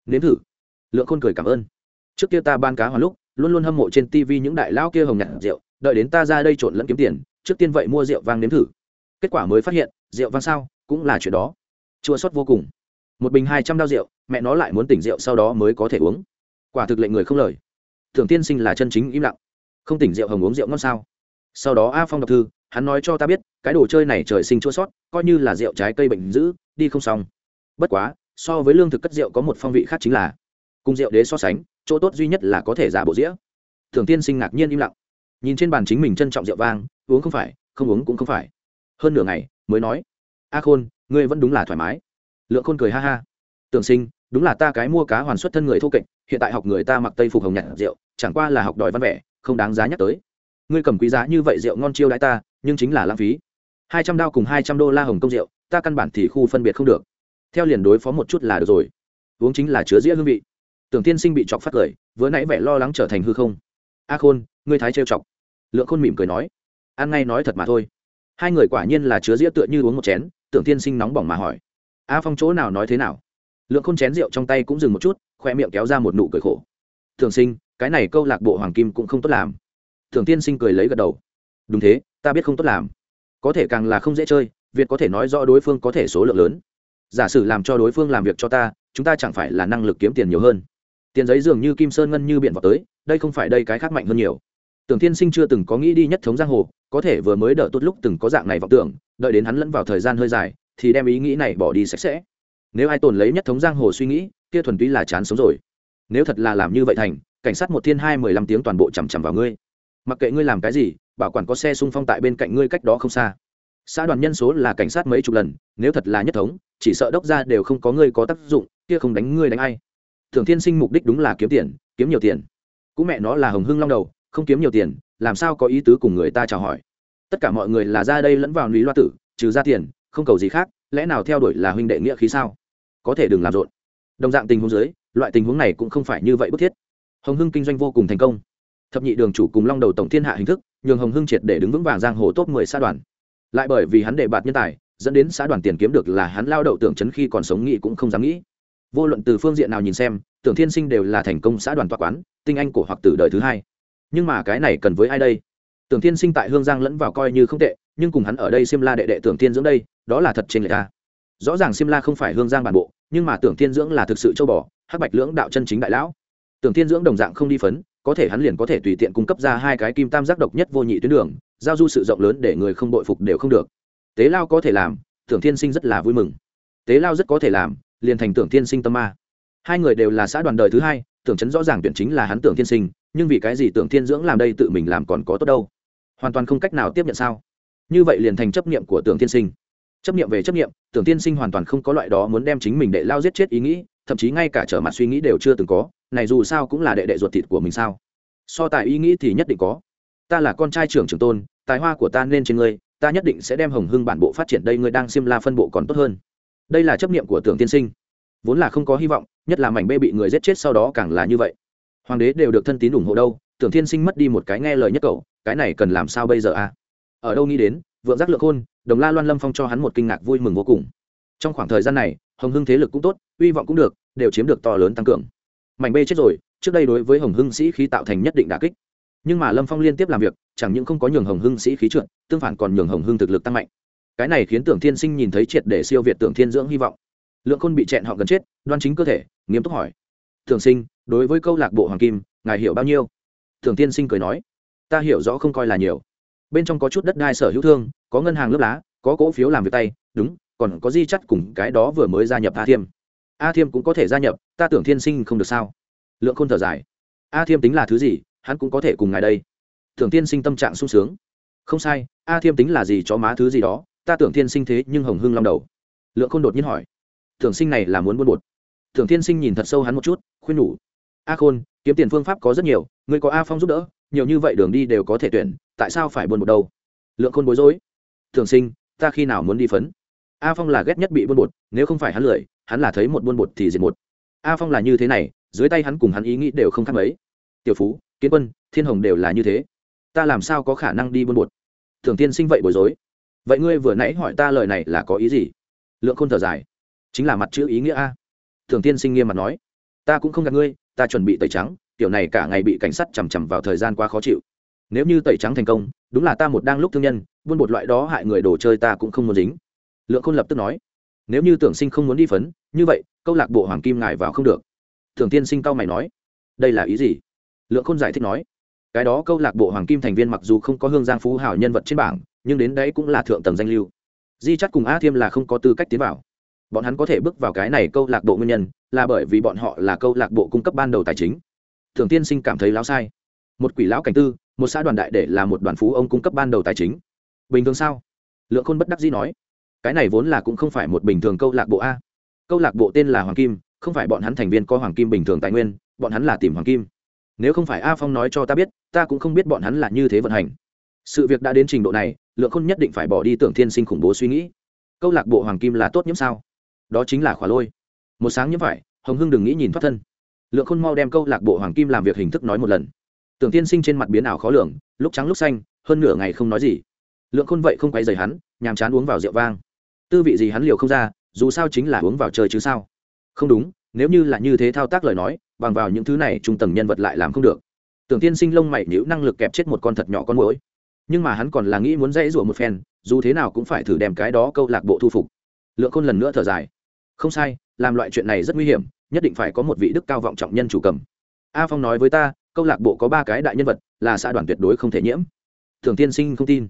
Nếm thử. Lượng khôn cười cảm ơn. Trước kia ta ban cá hoàn lúc, luôn luôn hâm mộ trên tv những đại lao kia hồng nhạt rượu, đợi đến ta ra đây trộn lẫn kiếm tiền, trước tiên vậy mua rượu vang nếm thử. Kết quả mới phát hiện, rượu vang sao, cũng là chuyện đó. Chua sót vô cùng. Một bình hai trăm đao rượu, mẹ nó lại muốn tỉnh rượu sau đó mới có thể uống. Quả thực lệnh người không lời. Thường tiên sinh là chân chính im lặng. Không tỉnh rượu hồng uống rượu ngon sao? Sau đó a phong đọc thư hắn nói cho ta biết, cái đồ chơi này trời sinh chua sót, coi như là rượu trái cây bệnh dữ, đi không xong. Bất quá, so với lương thực cất rượu có một phong vị khác chính là, cùng rượu đế so sánh, chỗ tốt duy nhất là có thể giả bộ dĩa. Thường tiên sinh ngạc nhiên im lặng. Nhìn trên bàn chính mình trân trọng rượu vang, uống không phải, không uống cũng không phải. Hơn nửa ngày, mới nói, a khôn, ngươi vẫn đúng là thoải mái. Lượng khôn cười ha ha. Tưởng sinh, đúng là ta cái mua cá hoàn xuất thân người thô kệch, hiện tại học người ta mặc tây phục hồng nhạt rượu, chẳng qua là học đòi văn vẻ, không đáng giá nhắc tới. Ngươi cầm quý giá như vậy rượu ngon chiêu đãi ta nhưng chính là lãng phí. Hai trăm đao cùng hai trăm đô la hồng công rượu, ta căn bản thì khu phân biệt không được. Theo liền đối phó một chút là được rồi. Uống chính là chứa dĩa hương vị. Tưởng tiên sinh bị chọc phát cười, vừa nãy vẻ lo lắng trở thành hư không. A khôn, ngươi thái trêu chọc. Lượng khôn mỉm cười nói. Ăn ngay nói thật mà thôi. Hai người quả nhiên là chứa dĩa tựa như uống một chén, tưởng tiên sinh nóng bỏng mà hỏi. A phong chỗ nào nói thế nào? Lượng khôn chén rượu trong tay cũng dừng một chút, khoe miệng kéo ra một nụ cười khổ. Thường sinh, cái này câu lạc bộ hoàng kim cũng không tốt làm. Thường tiên sinh cười lấy gật đầu đúng thế, ta biết không tốt làm. Có thể càng là không dễ chơi, việt có thể nói rõ đối phương có thể số lượng lớn. Giả sử làm cho đối phương làm việc cho ta, chúng ta chẳng phải là năng lực kiếm tiền nhiều hơn. Tiền giấy dường như kim sơn ngân như biển vào tới, đây không phải đây cái khác mạnh hơn nhiều. Tưởng tiên sinh chưa từng có nghĩ đi nhất thống giang hồ, có thể vừa mới đỡ tốt lúc từng có dạng này vọng tưởng, đợi đến hắn lẫn vào thời gian hơi dài, thì đem ý nghĩ này bỏ đi sạch sẽ. Nếu ai tồn lấy nhất thống giang hồ suy nghĩ, kia thuần túy là chán sống rồi. Nếu thật là làm như vậy thành, cảnh sát một thiên hai mười lăm tiếng toàn bộ chằm chằm vào ngươi. Mặc kệ ngươi làm cái gì bảo quản có xe xung phong tại bên cạnh ngươi cách đó không xa. Xã đoàn nhân số là cảnh sát mấy chục lần, nếu thật là nhất thống, chỉ sợ đốc ra đều không có ngươi có tác dụng, kia không đánh ngươi đánh ai. Thường thiên sinh mục đích đúng là kiếm tiền, kiếm nhiều tiền. Cũng mẹ nó là hồng hưng long đầu, không kiếm nhiều tiền, làm sao có ý tứ cùng người ta chào hỏi. Tất cả mọi người là ra đây lẫn vào lý loa tử, trừ ra tiền, không cầu gì khác, lẽ nào theo đuổi là huynh đệ nghĩa khí sao? Có thể đừng làm rộn. Đồng dạng tình huống dưới, loại tình huống này cũng không phải như vậy bức thiết. Hồng hưng kinh doanh vô cùng thành công thập nhị đường chủ cùng long đầu tổng thiên hạ hình thức, nhường hồng hưng triệt để đứng vững vàng giang hồ top mười xã đoàn. Lại bởi vì hắn đề bạt nhân tài, dẫn đến xã đoàn tiền kiếm được là hắn lao đậu tưởng chấn khi còn sống nghĩ cũng không dám nghĩ. Vô luận từ phương diện nào nhìn xem, tưởng thiên sinh đều là thành công xã đoàn toa quán, tinh anh của hoặc tử đời thứ hai. Nhưng mà cái này cần với ai đây? Tưởng thiên sinh tại hương giang lẫn vào coi như không tệ, nhưng cùng hắn ở đây xiêm la đệ đệ tưởng thiên dưỡng đây, đó là thật trên người ta rõ ràng xiêm la không phải hương giang bản bộ, nhưng mà tưởng thiên dưỡng là thực sự châu bò, hắc bạch lưỡng đạo chân chính đại lão. Tưởng thiên dưỡng đồng dạng không đi phấn có thể hắn liền có thể tùy tiện cung cấp ra hai cái kim tam giác độc nhất vô nhị tuyến đường, giao du sự rộng lớn để người không bội phục đều không được. Tế lao có thể làm tưởng thiên sinh rất là vui mừng. Tế lao rất có thể làm, liền thành tưởng thiên sinh tâm ma. Hai người đều là xã đoàn đời thứ hai tưởng chấn rõ ràng tuyển chính là hắn tưởng thiên sinh, nhưng vì cái gì tưởng thiên dưỡng làm đây tự mình làm còn có tốt đâu? Hoàn toàn không cách nào tiếp nhận sao? Như vậy liền thành chấp niệm của tưởng thiên sinh. Chấp niệm về chấp niệm tưởng thiên sinh hoàn toàn không có loại đó muốn đem chính mình đệ lao giết chết ý nghĩ, thậm chí ngay cả trở mặt suy nghĩ đều chưa từng có này dù sao cũng là đệ đệ ruột thịt của mình sao? So tài ý nghĩ thì nhất định có. Ta là con trai trưởng trưởng tôn, tài hoa của ta nên trên ngươi, ta nhất định sẽ đem hồng hưng bản bộ phát triển đây ngươi đang xiêm la phân bộ còn tốt hơn. Đây là chấp niệm của tưởng tiên sinh. Vốn là không có hy vọng, nhất là mảnh bê bị người giết chết sau đó càng là như vậy. Hoàng đế đều được thân tín ủng hộ đâu, tưởng tiên sinh mất đi một cái nghe lời nhất cậu, cái này cần làm sao bây giờ à? Ở đâu nghĩ đến, vượng giác lượng khôn, đồng la loan lâm phong cho hắn một kinh ngạc vui mừng vô cùng. Trong khoảng thời gian này, hồng hưng thế lực cũng tốt hy vọng cũng được, đều chiếm được to lớn tăng cường mảnh bê chết rồi, trước đây đối với hồng hưng sĩ khí tạo thành nhất định đà kích. Nhưng mà lâm phong liên tiếp làm việc, chẳng những không có nhường hồng hưng sĩ khí trượt, tương phản còn nhường hồng hưng thực lực tăng mạnh. Cái này khiến tưởng thiên sinh nhìn thấy triệt để siêu việt tưởng thiên dưỡng hy vọng. Lượng khôn bị chẹn họ gần chết, đoan chính cơ thể, nghiêm túc hỏi. Thường sinh, đối với câu lạc bộ hoàng kim, ngài hiểu bao nhiêu? Thường tiên sinh cười nói. Ta hiểu rõ không coi là nhiều. Bên trong có chút đất đai sở hữu thương, có ngân hàng lớp lá, có cổ phiếu làm việc tay, đúng, còn có di chắt cùng cái đó vừa mới gia nhập tha thiêm a thiêm cũng có thể gia nhập, ta tưởng thiên sinh không được sao? Lượng khôn thở dài. A thiêm tính là thứ gì, hắn cũng có thể cùng ngài đây. Tưởng tiên sinh tâm trạng sung sướng. Không sai, a thiêm tính là gì cho má thứ gì đó, ta tưởng thiên sinh thế nhưng hồng hưng long đầu. Lượng khôn đột nhiên hỏi. Tưởng sinh này là muốn buôn bột. Tưởng thiên sinh nhìn thật sâu hắn một chút, khuyên nhủ. A khôn, kiếm tiền phương pháp có rất nhiều người có a phong giúp đỡ, nhiều như vậy đường đi đều có thể tuyển, tại sao phải buôn bột đâu? Lượng khôn bối rối. Tưởng sinh, ta khi nào muốn đi phấn? A phong là ghét nhất bị buôn bột, nếu không phải hắn lười hắn là thấy một buôn bột thì diệt một. A phong là như thế này, dưới tay hắn cùng hắn ý nghĩ đều không khác mấy. Tiểu phú, kiến quân, thiên hồng đều là như thế. Ta làm sao có khả năng đi buôn bột? Thường tiên sinh vậy bối rối. Vậy ngươi vừa nãy hỏi ta lời này là có ý gì? Lượng khôn thở dài. Chính là mặt chữ ý nghĩa a. Thường tiên sinh nghiêm mặt nói. Ta cũng không gạt ngươi, ta chuẩn bị tẩy trắng kiểu này cả ngày bị cảnh sát chằm chằm vào thời gian quá khó chịu. Nếu như tẩy trắng thành công, đúng là ta một đang lúc thương nhân, buôn bột loại đó hại người đồ chơi ta cũng không muốn dính. Lượng khôn lập tức nói nếu như tưởng sinh không muốn đi phấn, như vậy, câu lạc bộ hoàng kim ngài vào không được. Thường tiên sinh cao mày nói, đây là ý gì? Lượng khôn giải thích nói, cái đó câu lạc bộ hoàng kim thành viên mặc dù không có hương giang phú hảo nhân vật trên bảng, nhưng đến đấy cũng là thượng tầng danh lưu. Di chắc cùng a thiêm là không có tư cách tiến vào. Bọn hắn có thể bước vào cái này câu lạc bộ nguyên nhân là bởi vì bọn họ là câu lạc bộ cung cấp ban đầu tài chính. Thường tiên sinh cảm thấy láo sai. Một quỷ lão cảnh tư, một xã đoàn đại để là một đoàn phú ông cung cấp ban đầu tài chính. Bình thường sao? Lượng khôn bất đắc dĩ nói cái này vốn là cũng không phải một bình thường câu lạc bộ a. Câu lạc bộ tên là hoàng kim, không phải bọn hắn thành viên có hoàng kim bình thường tài nguyên, bọn hắn là tìm hoàng kim. Nếu không phải a phong nói cho ta biết, ta cũng không biết bọn hắn là như thế vận hành. Sự việc đã đến trình độ này, lượng khôn nhất định phải bỏ đi tưởng thiên sinh khủng bố suy nghĩ. Câu lạc bộ hoàng kim là tốt nhiễm sao? Đó chính là khóa lôi. Một sáng nhiễm phải, hồng hưng đừng nghĩ nhìn thoát thân. Lượng khôn mau đem câu lạc bộ hoàng kim làm việc hình thức nói một lần. Tưởng tiên sinh trên mặt biến ảo khó lường, lúc trắng lúc xanh, hơn nửa ngày không nói gì. Lượng khôn vậy không quay dày hắn, nhàm chán uống vào rượu vang tư vị gì hắn liều không ra, dù sao chính là uống vào chơi chứ sao? Không đúng, nếu như là như thế thao tác lời nói, bằng vào những thứ này, trung tầng nhân vật lại làm không được. Tưởng tiên sinh lông mày nhữ năng lực kẹp chết một con thật nhỏ con mũi nhưng mà hắn còn là nghĩ muốn dãy rủa một phen, dù thế nào cũng phải thử đem cái đó câu lạc bộ thu phục. Lượng khôn lần nữa thở dài. Không sai, làm loại chuyện này rất nguy hiểm, nhất định phải có một vị đức cao vọng trọng nhân chủ cầm. A phong nói với ta, câu lạc bộ có ba cái đại nhân vật, là xã đoàn tuyệt đối không thể nhiễm. Thường tiên sinh không tin.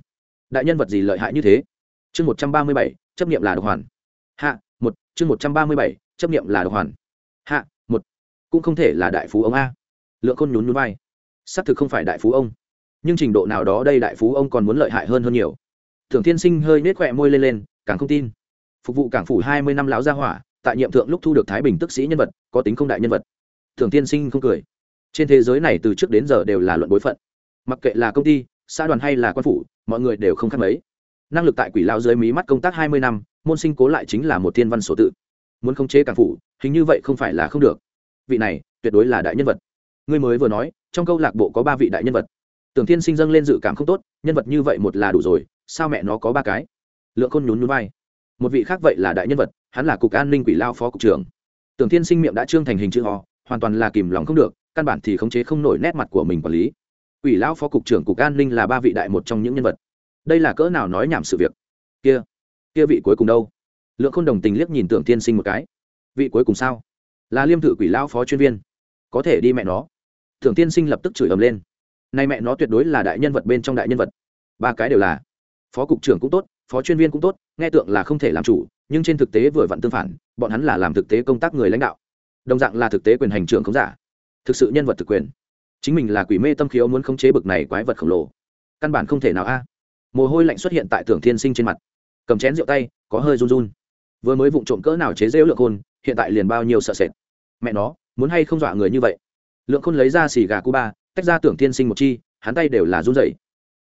Đại nhân vật gì lợi hại như thế? Chương một trăm ba mươi bảy, chấp nghiệm là độc hoàn. Hạ, một, chương một trăm ba mươi bảy, chấp nghiệm là độc hoàn. Hạ, một, cũng không thể là đại phú ông a. Lượng khôn nhún nhún vai. Xác thực không phải đại phú ông, nhưng trình độ nào đó đây đại phú ông còn muốn lợi hại hơn hơn nhiều. Thường Thiên sinh hơi nết khỏe môi lên lên, càng không tin. Phục vụ cảng phủ hai mươi năm láo gia hỏa, tại nhiệm thượng lúc thu được thái bình tức sĩ nhân vật, có tính không đại nhân vật. Thường tiên sinh không cười. Trên thế giới này từ trước đến giờ đều là luận bối phận. Mặc kệ là công ty, xã đoàn hay là quan phủ, mọi người đều không khác mấy năng lực tại quỷ lao dưới mí mắt công tác hai mươi năm, môn sinh cố lại chính là một thiên văn sổ tự. Muốn khống chế cảng phủ, hình như vậy không phải là không được. Vị này, tuyệt đối là đại nhân vật. Ngươi mới vừa nói, trong câu lạc bộ có ba vị đại nhân vật. Tưởng thiên sinh dâng lên dự cảm không tốt, nhân vật như vậy một là đủ rồi, sao mẹ nó có ba cái? Lượng khôn nhún nhún vai. Một vị khác vậy là đại nhân vật, hắn là cục an ninh quỷ lao phó cục trưởng. Tưởng thiên sinh miệng đã trương thành hình chữ ho hoàn toàn là kìm lòng không được, căn bản thì khống chế không nổi nét mặt của mình quản lý. Quỷ lao phó cục trưởng cục an ninh là ba vị đại một trong những nhân vật đây là cỡ nào nói nhảm sự việc? Kia kia vị cuối cùng đâu? Lượng khôn đồng tình liếc nhìn tưởng tiên sinh một cái. Vị cuối cùng sao? Là liêm thự quỷ lao phó chuyên viên. Có thể đi mẹ nó. Tưởng tiên sinh lập tức chửi ầm lên. Nay mẹ nó tuyệt đối là đại nhân vật bên trong đại nhân vật. Ba cái đều là. Phó cục trưởng cũng tốt, phó chuyên viên cũng tốt, nghe tượng là không thể làm chủ, nhưng trên thực tế vừa vặn tương phản, bọn hắn là làm thực tế công tác người lãnh đạo. Đồng dạng là thực tế quyền hành trưởng không giả. Thực sự nhân vật thực quyền. Chính mình là quỷ mê tâm khiếu muốn khống chế bực này quái vật khổng lồ. Căn bản không thể nào a mồ hôi lạnh xuất hiện tại tưởng thiên sinh trên mặt. Cầm chén rượu tay, có hơi run run. Vừa mới vụng trộm cỡ nào chế rễu lượng khôn, hiện tại liền bao nhiêu sợ sệt. Mẹ nó, muốn hay không dọa người như vậy? Lượng khôn lấy ra xì gà cuba tách ra tưởng thiên sinh một chi, hắn tay đều là run rẩy.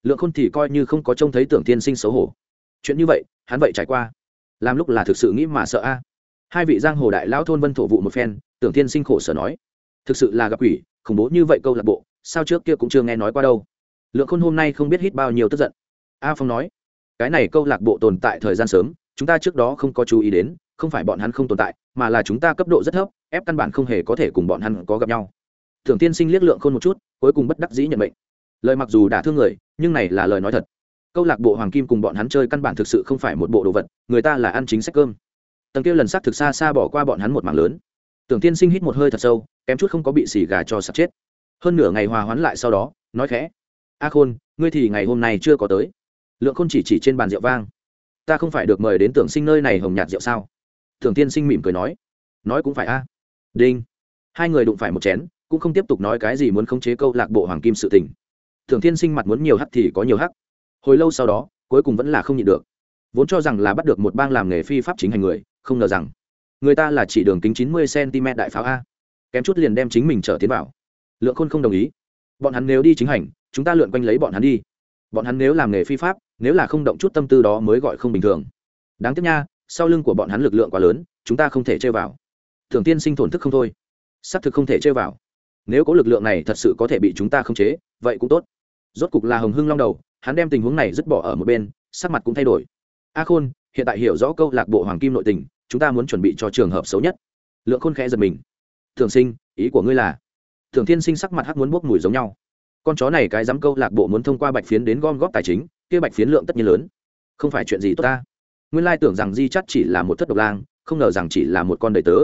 Lượng khôn thì coi như không có trông thấy tưởng thiên sinh xấu hổ. Chuyện như vậy, hắn vậy trải qua. Làm lúc là thực sự nghĩ mà sợ a. Hai vị giang hồ đại lão thôn vân thổ vụ một phen, tưởng thiên sinh khổ sở nói. Thực sự là gặp quỷ, khủng bố như vậy câu lạc bộ, sao trước kia cũng chưa nghe nói qua đâu. Lượng khôn hôm nay không biết hít bao nhiêu tức giận a phong nói, cái này câu lạc bộ tồn tại thời gian sớm, chúng ta trước đó không có chú ý đến, không phải bọn hắn không tồn tại, mà là chúng ta cấp độ rất thấp, ép căn bản không hề có thể cùng bọn hắn có gặp nhau. Thường tiên sinh liếc lượng khôn một chút, cuối cùng bất đắc dĩ nhận bệnh lời mặc dù đã thương người, nhưng này là lời nói thật. Câu lạc bộ hoàng kim cùng bọn hắn chơi căn bản thực sự không phải một bộ đồ vật, người ta là ăn chính sách cơm. Tầng kia lần sắc thực xa xa bỏ qua bọn hắn một mảng lớn. Tưởng tiên sinh hít một hơi thật sâu, kém chút không có bị xì gà cho sạt chết. Hơn nửa ngày hòa hoãn lại sau đó, nói khẽ, a khôn, ngươi thì ngày hôm nay chưa có tới lượng khôn chỉ chỉ trên bàn rượu vang. Ta không phải được mời đến tưởng sinh nơi này hồng nhạt rượu sao? Thường tiên sinh mỉm cười nói. Nói cũng phải a. Đinh. Hai người đụng phải một chén, cũng không tiếp tục nói cái gì muốn khống chế câu lạc bộ hoàng kim sự tình. Thường tiên sinh mặt muốn nhiều hắc thì có nhiều hắc. Hồi lâu sau đó, cuối cùng vẫn là không nhịn được. Vốn cho rằng là bắt được một bang làm nghề phi pháp chính hành người, không ngờ rằng, người ta là chỉ đường kính chín mươi cm đại pháo a. Kém chút liền đem chính mình trở tiến vào. Lượng khôn không đồng ý. Bọn hắn nếu đi chính hành, chúng ta lượn quanh lấy bọn hắn đi. Bọn hắn nếu làm nghề phi pháp nếu là không động chút tâm tư đó mới gọi không bình thường. Đáng tiếc nha, sau lưng của bọn hắn lực lượng quá lớn, chúng ta không thể chơi vào. Thường tiên sinh thổn thức không thôi. Xác thực không thể chơi vào. Nếu có lực lượng này thật sự có thể bị chúng ta khống chế, vậy cũng tốt. Rốt cục là hồng hưng long đầu, hắn đem tình huống này dứt bỏ ở một bên, sắc mặt cũng thay đổi. A khôn, hiện tại hiểu rõ câu lạc bộ hoàng kim nội tình, chúng ta muốn chuẩn bị cho trường hợp xấu nhất. Lượng khôn khẽ giật mình. Thường sinh, ý của ngươi là? Thường thiên sinh sắc mặt hắc muốn bốc mùi giống nhau. Con chó này cái dám câu lạc bộ muốn thông qua bạch phiến đến gom góp tài chính kia bạch phiến lượng tất nhiên lớn. Không phải chuyện gì tốt ta. Nguyên lai tưởng rằng di chắt chỉ là một thất độc lang, không ngờ rằng chỉ là một con đầy tớ.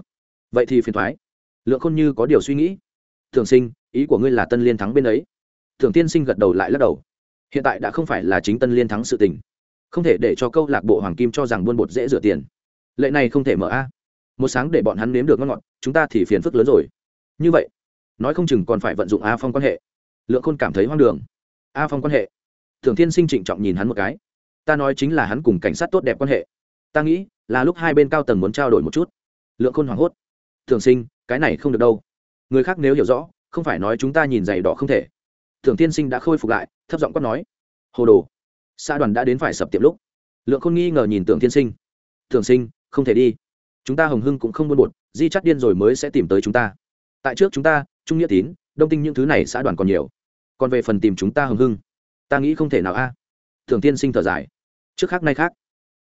Vậy thì phiền thoái. Lượng khôn như có điều suy nghĩ. Thường sinh, ý của ngươi là tân liên thắng bên ấy. Thường tiên sinh gật đầu lại lắc đầu. Hiện tại đã không phải là chính tân liên thắng sự tình. Không thể để cho câu lạc bộ hoàng kim cho rằng buôn bột dễ rửa tiền. Lệ này không thể mở a. Một sáng để bọn hắn nếm được ngon ngọt, chúng ta thì phiền phức lớn rồi. Như vậy, nói không chừng còn phải vận dụng a phong quan hệ. Lượng khôn cảm thấy hoang đường. A phong quan hệ thường thiên sinh trịnh trọng nhìn hắn một cái. Ta nói chính là hắn cùng cảnh sát tốt đẹp quan hệ. Ta nghĩ là lúc hai bên cao tầng muốn trao đổi một chút. Lượng khôn hoảng hốt. Thường sinh, cái này không được đâu. Người khác nếu hiểu rõ, không phải nói chúng ta nhìn giày đỏ không thể. Thường tiên sinh đã khôi phục lại, thấp giọng quát nói. Hồ đồ. Xã đoàn đã đến phải sập tiệm lúc. Lượng khôn nghi ngờ nhìn tưởng tiên sinh. Thường sinh, không thể đi. Chúng ta hồng hưng cũng không buôn bột di chắt điên rồi mới sẽ tìm tới chúng ta. Tại trước chúng ta, trung nghĩa tín, đông tinh những thứ này xã đoàn còn nhiều. Còn về phần tìm chúng ta hồng hưng ta nghĩ không thể nào a. Thường tiên sinh thở dài. Trước khác nay khác.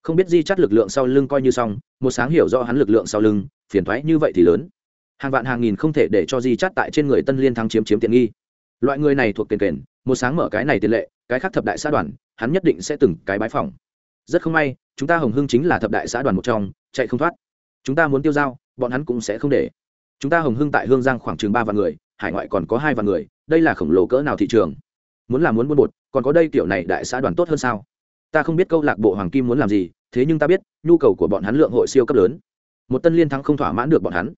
Không biết di chắt lực lượng sau lưng coi như xong, một sáng hiểu rõ hắn lực lượng sau lưng, phiền thoái như vậy thì lớn. Hàng vạn hàng nghìn không thể để cho di chắt tại trên người tân liên thắng chiếm chiếm tiện nghi. Loại người này thuộc tiền kền, một sáng mở cái này tiền lệ, cái khác thập đại xã đoàn, hắn nhất định sẽ từng cái bái phòng rất không may, chúng ta hồng hưng chính là thập đại xã đoàn một trong, chạy không thoát. Chúng ta muốn tiêu dao bọn hắn cũng sẽ không để. Chúng ta hồng hưng tại hương giang khoảng chừng ba vạn người, hải ngoại còn có hai vạn người, đây là khổng lồ cỡ nào thị trường? Muốn làm muốn buôn bột còn có đây kiểu này đại xã đoàn tốt hơn sao? Ta không biết câu lạc bộ hoàng kim muốn làm gì, thế nhưng ta biết, nhu cầu của bọn hắn lượng hội siêu cấp lớn. Một tân liên thắng không thỏa mãn được bọn hắn.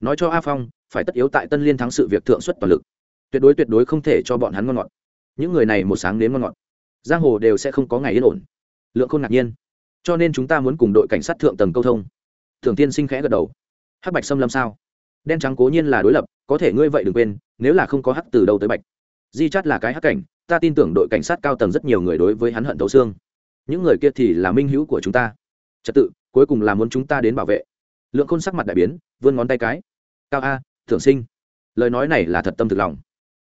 Nói cho a phong, phải tất yếu tại tân liên thắng sự việc thượng xuất toàn lực. Tuyệt đối tuyệt đối không thể cho bọn hắn ngon ngọt. Những người này một sáng đến ngon ngọt. Giang hồ đều sẽ không có ngày yên ổn. Lượng không ngạc nhiên. Cho nên chúng ta muốn cùng đội cảnh sát thượng tầng câu thông. Thường tiên sinh khẽ gật đầu. Hắc bạch xâm lâm sao? Đen trắng cố nhiên là đối lập, có thể ngươi vậy đừng quên, nếu là không có hắc từ đâu tới bạch. Di chắt là cái hắc cảnh ta tin tưởng đội cảnh sát cao tầng rất nhiều người đối với hắn hận thấu xương. Những người kia thì là minh hữu của chúng ta. Trật tự, cuối cùng là muốn chúng ta đến bảo vệ. Lượng khôn sắc mặt đại biến, vươn ngón tay cái. Cao a, thưởng sinh. Lời nói này là thật tâm thực lòng.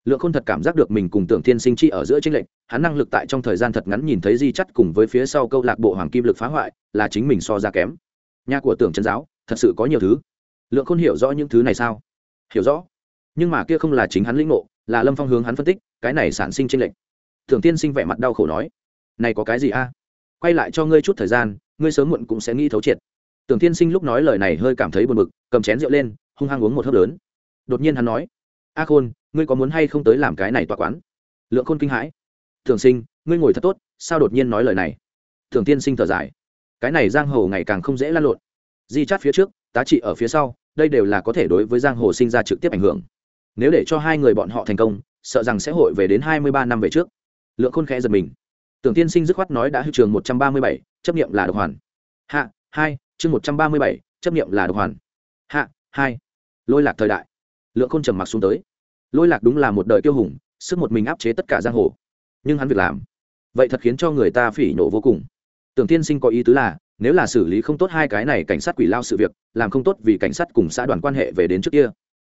Lượng khôn thật cảm giác được mình cùng tưởng thiên sinh chi ở giữa tranh lệch, hắn năng lực tại trong thời gian thật ngắn nhìn thấy di chắt cùng với phía sau câu lạc bộ hoàng kim lực phá hoại, là chính mình so ra kém. Nhà của tưởng chân giáo, thật sự có nhiều thứ. Lượng khôn hiểu rõ những thứ này sao? Hiểu rõ. Nhưng mà kia không là chính hắn lĩnh ngộ, là lâm phong hướng hắn phân tích cái này sản sinh tranh lệch. Thường tiên sinh vẻ mặt đau khổ nói, này có cái gì a? Quay lại cho ngươi chút thời gian, ngươi sớm muộn cũng sẽ nghĩ thấu triệt. Tưởng tiên sinh lúc nói lời này hơi cảm thấy buồn bực, cầm chén rượu lên, hung hăng uống một hớp lớn. Đột nhiên hắn nói, a khôn, ngươi có muốn hay không tới làm cái này tòa quán? Lượng khôn kinh hãi thường sinh, ngươi ngồi thật tốt, sao đột nhiên nói lời này? Thường tiên sinh thở dài, cái này giang hồ ngày càng không dễ lan lộn. Di chát phía trước, tá trị ở phía sau, đây đều là có thể đối với giang hồ sinh ra trực tiếp ảnh hưởng. Nếu để cho hai người bọn họ thành công sợ rằng sẽ hội về đến hai mươi ba năm về trước. Lượng khôn khẽ giật mình. Tưởng tiên sinh dứt khoát nói đã hư trường một trăm ba mươi bảy, chấp nghiệm là độc hoàn. Hạ, hai, chương một trăm ba mươi bảy, chấp nghiệm là độc hoàn. Hạ, hai. Lôi lạc thời đại. Lượng khôn trầm mặc xuống tới. Lôi lạc đúng là một đời kiêu hùng, sức một mình áp chế tất cả giang hồ. Nhưng hắn việc làm, vậy thật khiến cho người ta phỉ nổ vô cùng. Tưởng tiên sinh có ý tứ là, nếu là xử lý không tốt hai cái này cảnh sát quỷ lao sự việc, làm không tốt vì cảnh sát cùng xã đoàn quan hệ về đến trước kia.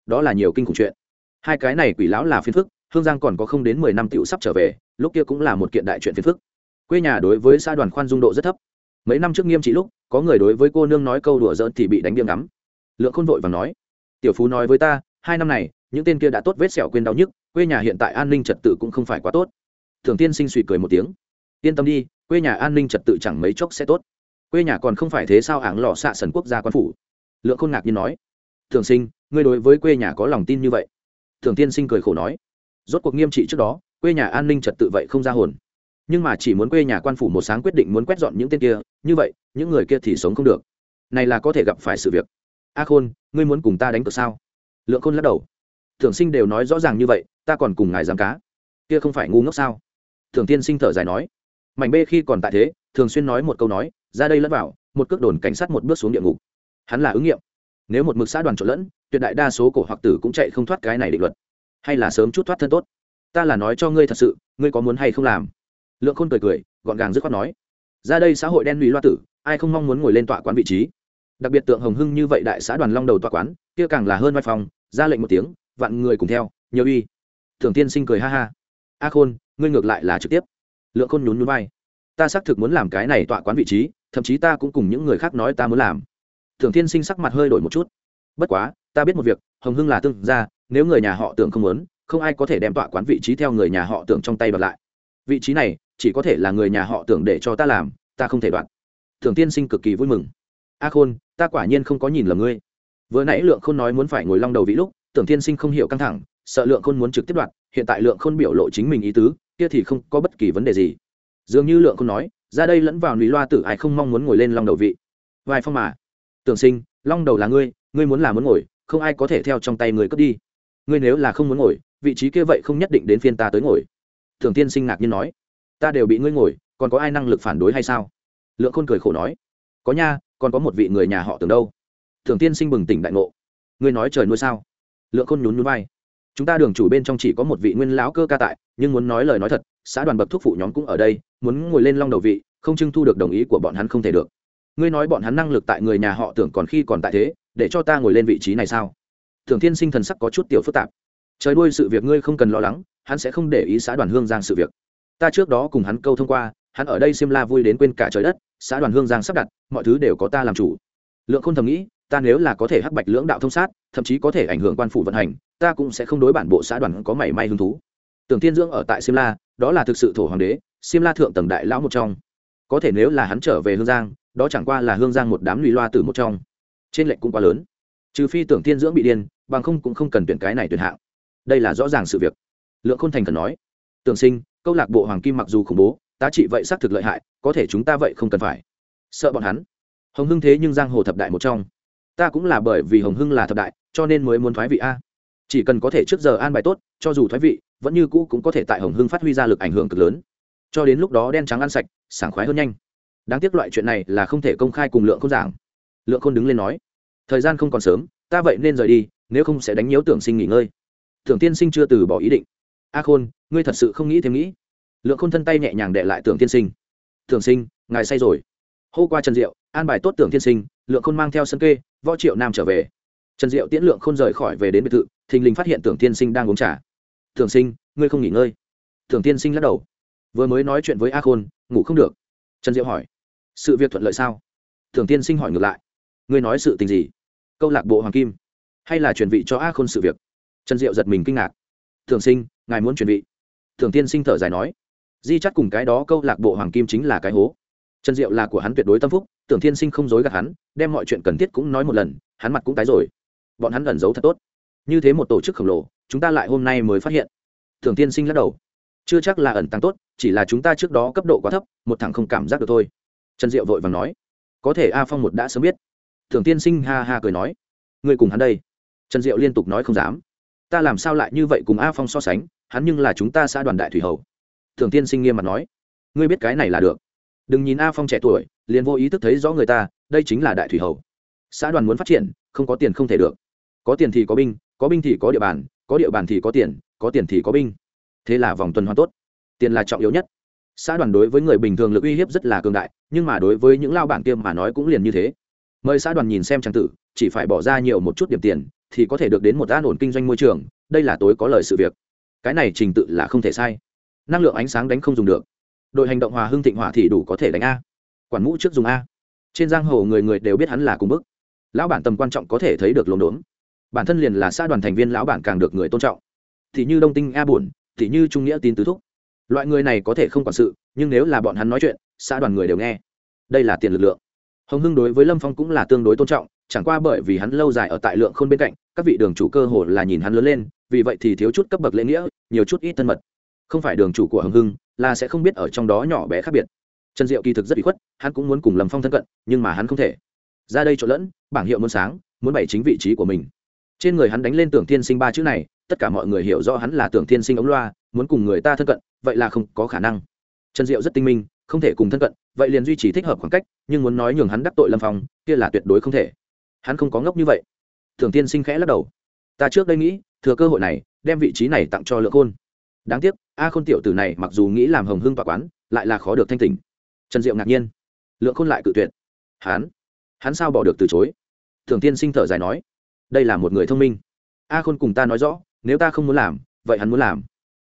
Đó là nhiều kinh khủng chuyện. Hai cái này quỷ lão là phiền phức hương giang còn có không đến mười năm tựu sắp trở về, lúc kia cũng là một kiện đại chuyện phiền phức. Quê nhà đối với xã đoàn khoan dung độ rất thấp. Mấy năm trước nghiêm trị lúc, có người đối với cô nương nói câu đùa giỡn thì bị đánh điên ngắm. Lượng khôn vội và nói, tiểu phú nói với ta, hai năm này, những tên kia đã tốt vết sẹo quên đau nhức, quê nhà hiện tại an ninh trật tự cũng không phải quá tốt. Thường tiên sinh suy cười một tiếng, yên tâm đi, quê nhà an ninh trật tự chẳng mấy chốc sẽ tốt. Quê nhà còn không phải thế sao áng lò xạ sần quốc gia quan phủ? Lượng khôn ngạc nhiên nói, thường sinh, ngươi đối với quê nhà có lòng tin như vậy? Thường tiên sinh cười khổ nói rốt cuộc nghiêm trị trước đó, quê nhà an ninh trật tự vậy không ra hồn. Nhưng mà chỉ muốn quê nhà quan phủ một sáng quyết định muốn quét dọn những tên kia, như vậy, những người kia thì sống không được. Này là có thể gặp phải sự việc. A khôn, ngươi muốn cùng ta đánh cược sao? Lượng khôn lắc đầu. Thường sinh đều nói rõ ràng như vậy, ta còn cùng ngài giám cá. Kia không phải ngu ngốc sao? Thường tiên sinh thở dài nói. Mảnh bê khi còn tại thế, thường xuyên nói một câu nói, ra đây lẫn vào, một cước đồn cảnh sát một bước xuống địa ngục. Hắn là ứng nghiệm. Nếu một mực xã đoàn trộn lẫn, tuyệt đại đa số cổ hoặc tử cũng chạy không thoát cái này định luật hay là sớm chút thoát thân tốt? Ta là nói cho ngươi thật sự, ngươi có muốn hay không làm? Lượng khôn cười cười, gọn gàng dứt khoát nói. Ra đây xã hội đen lùi loa tử, ai không mong muốn ngồi lên tọa quán vị trí? Đặc biệt tượng hồng hưng như vậy đại xã đoàn long đầu tọa quán, kia càng là hơn vai phòng, ra lệnh một tiếng, vạn người cùng theo, nhiều uy. Thường tiên sinh cười ha ha. A khôn, ngươi ngược lại là trực tiếp. Lượng khôn nhún nhún vai. Ta xác thực muốn làm cái này tọa quán vị trí, thậm chí ta cũng cùng những người khác nói ta muốn làm. Thường tiên sinh sắc mặt hơi đổi một chút. Bất quá, ta biết một việc, hồng hưng là tương gia nếu người nhà họ tưởng không muốn, không ai có thể đem tọa quán vị trí theo người nhà họ tưởng trong tay bật lại. Vị trí này, chỉ có thể là người nhà họ tưởng để cho ta làm, ta không thể đoạt. Thường tiên sinh cực kỳ vui mừng. A khôn, ta quả nhiên không có nhìn lầm ngươi. Vừa nãy lượng khôn nói muốn phải ngồi long đầu vị lúc tưởng tiên sinh không hiểu căng thẳng, sợ lượng khôn muốn trực tiếp đoạt, hiện tại lượng khôn biểu lộ chính mình ý tứ, kia thì không có bất kỳ vấn đề gì. Dường như lượng khôn nói, ra đây lẫn vào núi loa tử ai không mong muốn ngồi lên long đầu vị. Vài phong mà. Tưởng sinh, long đầu là ngươi ngươi muốn là muốn ngồi, không ai có thể theo trong tay người cướp đi ngươi nếu là không muốn ngồi, vị trí kia vậy không nhất định đến phiên ta tới ngồi. Thường tiên sinh ngạc nhiên nói, ta đều bị ngươi ngồi, còn có ai năng lực phản đối hay sao? Lượng khôn cười khổ nói, có nha, còn có một vị người nhà họ tưởng đâu. Thường tiên sinh bừng tỉnh đại ngộ, ngươi nói trời nuôi sao? Lượng khôn nhún nhún vai, chúng ta đường chủ bên trong chỉ có một vị nguyên lão cơ ca tại, nhưng muốn nói lời nói thật, xã đoàn bậc thuốc phụ nhóm cũng ở đây, muốn ngồi lên long đầu vị, không trưng thu được đồng ý của bọn hắn không thể được. Ngươi nói bọn hắn năng lực tại người nhà họ tưởng còn khi còn tại thế, để cho ta ngồi lên vị trí này sao? Thường thiên sinh thần sắc có chút tiểu phức tạp. Trời đuôi sự việc ngươi không cần lo lắng, hắn sẽ không để ý xã đoàn hương giang sự việc. Ta trước đó cùng hắn câu thông qua, hắn ở đây xiêm la vui đến quên cả trời đất, xã đoàn hương giang sắp đặt, mọi thứ đều có ta làm chủ. Lượng khôn thầm nghĩ, ta nếu là có thể hắc bạch lưỡng đạo thông sát, thậm chí có thể ảnh hưởng quan phủ vận hành, ta cũng sẽ không đối bản bộ xã đoàn có mảy may hứng thú. Tưởng thiên dưỡng ở tại xiêm la, đó là thực sự thổ hoàng đế, xiêm la thượng tầng đại lão một trong. Có thể nếu là hắn trở về hương giang, đó chẳng qua là hương giang một đám lùi loa từ một trong. Trên lệnh cũng quá lớn trừ phi tưởng thiên dưỡng bị điên, bằng không cũng không cần tuyển cái này tuyển hạng. Đây là rõ ràng sự việc. Lượng khôn thành cần nói, tưởng sinh, câu lạc bộ hoàng kim mặc dù khủng bố, tá trị vậy xác thực lợi hại, có thể chúng ta vậy không cần phải. Sợ bọn hắn. Hồng hưng thế nhưng giang hồ thập đại một trong. Ta cũng là bởi vì hồng hưng là thập đại, cho nên mới muốn thoái vị a. Chỉ cần có thể trước giờ an bài tốt, cho dù thoái vị, vẫn như cũ cũng có thể tại hồng hưng phát huy ra lực ảnh hưởng cực lớn. Cho đến lúc đó đen trắng ăn sạch, sảng khoái hơn nhanh. Đáng tiếc loại chuyện này là không thể công khai cùng lượng không giảng. Lượng khôn đứng lên nói thời gian không còn sớm, ta vậy nên rời đi, nếu không sẽ đánh nhiễu tưởng sinh nghỉ ngơi. Tưởng tiên sinh chưa từ bỏ ý định. A khôn, ngươi thật sự không nghĩ thêm nghĩ. Lượng khôn thân tay nhẹ nhàng đệ lại tưởng tiên sinh. Tưởng sinh, ngài say rồi. Hô qua trần diệu, an bài tốt tưởng tiên sinh, lượng khôn mang theo sân kê, võ triệu nam trở về. Trần diệu tiễn lượng khôn rời khỏi về đến biệt thự, thình lình phát hiện tưởng tiên sinh đang uống trà. Tưởng sinh, ngươi không nghỉ ngơi. Tưởng tiên sinh lắc đầu. Vừa mới nói chuyện với a khôn, ngủ không được. Trần diệu hỏi, sự việc thuận lợi sao? Tưởng tiên sinh hỏi ngược lại, ngươi nói sự tình gì? Câu lạc bộ hoàng kim, hay là chuyển vị cho a khôn sự việc? Trần diệu giật mình kinh ngạc. Thường sinh, ngài muốn chuyển vị? Thường tiên sinh thở dài nói. Di chắc cùng cái đó câu lạc bộ hoàng kim chính là cái hố. Trần diệu là của hắn tuyệt đối tâm phúc tưởng tiên sinh không dối gạt hắn, đem mọi chuyện cần thiết cũng nói một lần, hắn mặt cũng tái rồi. Bọn hắn ẩn giấu thật tốt. Như thế một tổ chức khổng lồ, chúng ta lại hôm nay mới phát hiện. Thường tiên sinh lắc đầu. Chưa chắc là ẩn tăng tốt, chỉ là chúng ta trước đó cấp độ quá thấp, một thằng không cảm giác được thôi. Trần diệu vội vàng nói. Có thể a phong một đã sớm biết thường tiên sinh ha ha cười nói, ngươi cùng hắn đây. Trần diệu liên tục nói không dám. Ta làm sao lại như vậy cùng a phong so sánh, hắn nhưng là chúng ta xã đoàn đại thủy hầu. Thường tiên sinh nghiêm mặt nói, ngươi biết cái này là được. Đừng nhìn a phong trẻ tuổi, liền vô ý thức thấy rõ người ta, đây chính là đại thủy hầu. Xã đoàn muốn phát triển, không có tiền không thể được. Có tiền thì có binh có binh thì có địa bàn, có địa bàn thì có tiền có tiền thì có binh. Thế là vòng tuần hoàn tốt. Tiền là trọng yếu nhất. Xã đoàn đối với người bình thường lực uy hiếp rất là cường đại, nhưng mà đối với những lao bản tiêm mà nói cũng liền như thế mời xã đoàn nhìn xem trang tử, chỉ phải bỏ ra nhiều một chút điểm tiền, thì có thể được đến một an ổn kinh doanh môi trường, đây là tối có lời sự việc. Cái này trình tự là không thể sai. Năng lượng ánh sáng đánh không dùng được. Đội hành động hòa hưng thịnh hỏa thì đủ có thể đánh a. Quản mũ trước dùng a. Trên giang hồ người người đều biết hắn là cùng bức. Lão bản tầm quan trọng có thể thấy được lồn đốn bản thân liền là xã đoàn thành viên lão bản càng được người tôn trọng. Thì như đông tinh a buồn, thì như trung nghĩa tin tứ thúc. Loại người này có thể không quản sự, nhưng nếu là bọn hắn nói chuyện, xã đoàn người đều nghe. Đây là tiền lực lượng hồng hưng đối với lâm phong cũng là tương đối tôn trọng, chẳng qua bởi vì hắn lâu dài ở tại lượng khôn bên cạnh, các vị đường chủ cơ hồ là nhìn hắn lớn lên, vì vậy thì thiếu chút cấp bậc lễ nghĩa, nhiều chút ít thân mật. Không phải đường chủ của hồng hưng, là sẽ không biết ở trong đó nhỏ bé khác biệt. Trần diệu kỳ thực rất bị khuất, hắn cũng muốn cùng lâm phong thân cận, nhưng mà hắn không thể. Ra đây trộn lẫn, bảng hiệu muốn sáng, muốn bày chính vị trí của mình. Trên người hắn đánh lên tưởng thiên sinh ba chữ này, tất cả mọi người hiểu rõ hắn là tưởng thiên sinh ống loa, muốn cùng người ta thân cận, vậy là không có khả năng. Trần diệu rất tinh minh không thể cùng thân cận, vậy liền duy trì thích hợp khoảng cách, nhưng muốn nói nhường hắn đắc tội lâm phong, kia là tuyệt đối không thể. Hắn không có ngốc như vậy. Thường tiên sinh khẽ lắc đầu. Ta trước đây nghĩ, thừa cơ hội này, đem vị trí này tặng cho lượng khôn. Đáng tiếc, a khôn tiểu tử này mặc dù nghĩ làm hồng hưng tòa quán, lại là khó được thanh tỉnh. Trần diệu ngạc nhiên. Lượng khôn lại cự tuyệt. Hắn? Hắn sao bỏ được từ chối? Thường tiên sinh thở dài nói. Đây là một người thông minh. A khôn cùng ta nói rõ, nếu ta không muốn làm, vậy hắn muốn làm.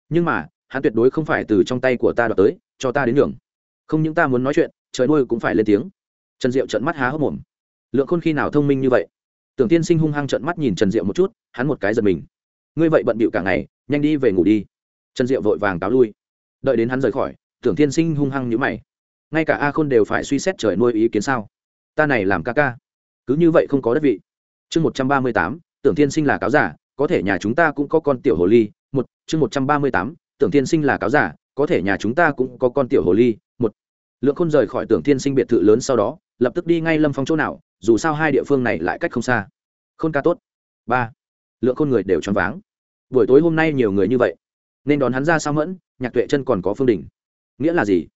Nhưng mà, hắn tuyệt đối không phải từ trong tay của ta đoạt tới, cho ta đến đường không những ta muốn nói chuyện, trời nuôi cũng phải lên tiếng. Trần diệu trợn mắt há hốc mồm. Lượng khôn khi nào thông minh như vậy? Tưởng tiên sinh hung hăng trợn mắt nhìn trần diệu một chút, hắn một cái giật mình. Ngươi vậy bận bịu cả ngày, nhanh đi về ngủ đi. Trần diệu vội vàng cáo lui. Đợi đến hắn rời khỏi, tưởng tiên sinh hung hăng nhữ mày. Ngay cả a khôn đều phải suy xét trời nuôi ý kiến sao? Ta này làm ca ca, cứ như vậy không có đất vị. Chương một trăm ba mươi tám, tưởng tiên sinh là cáo giả, có thể nhà chúng ta cũng có con tiểu hồ ly. Một, chương một trăm ba mươi tám, tưởng tiên sinh là cáo giả, có thể nhà chúng ta cũng có con tiểu hồ ly. Một lượng khôn rời khỏi tưởng thiên sinh biệt thự lớn sau đó, lập tức đi ngay lâm phong chỗ nào, dù sao hai địa phương này lại cách không xa. Khôn ca tốt. Ba. Lượng khôn người đều choáng váng. Buổi tối hôm nay nhiều người như vậy, nên đón hắn ra sao mẫn, nhạc tuệ chân còn có phương đình. Nghĩa là gì?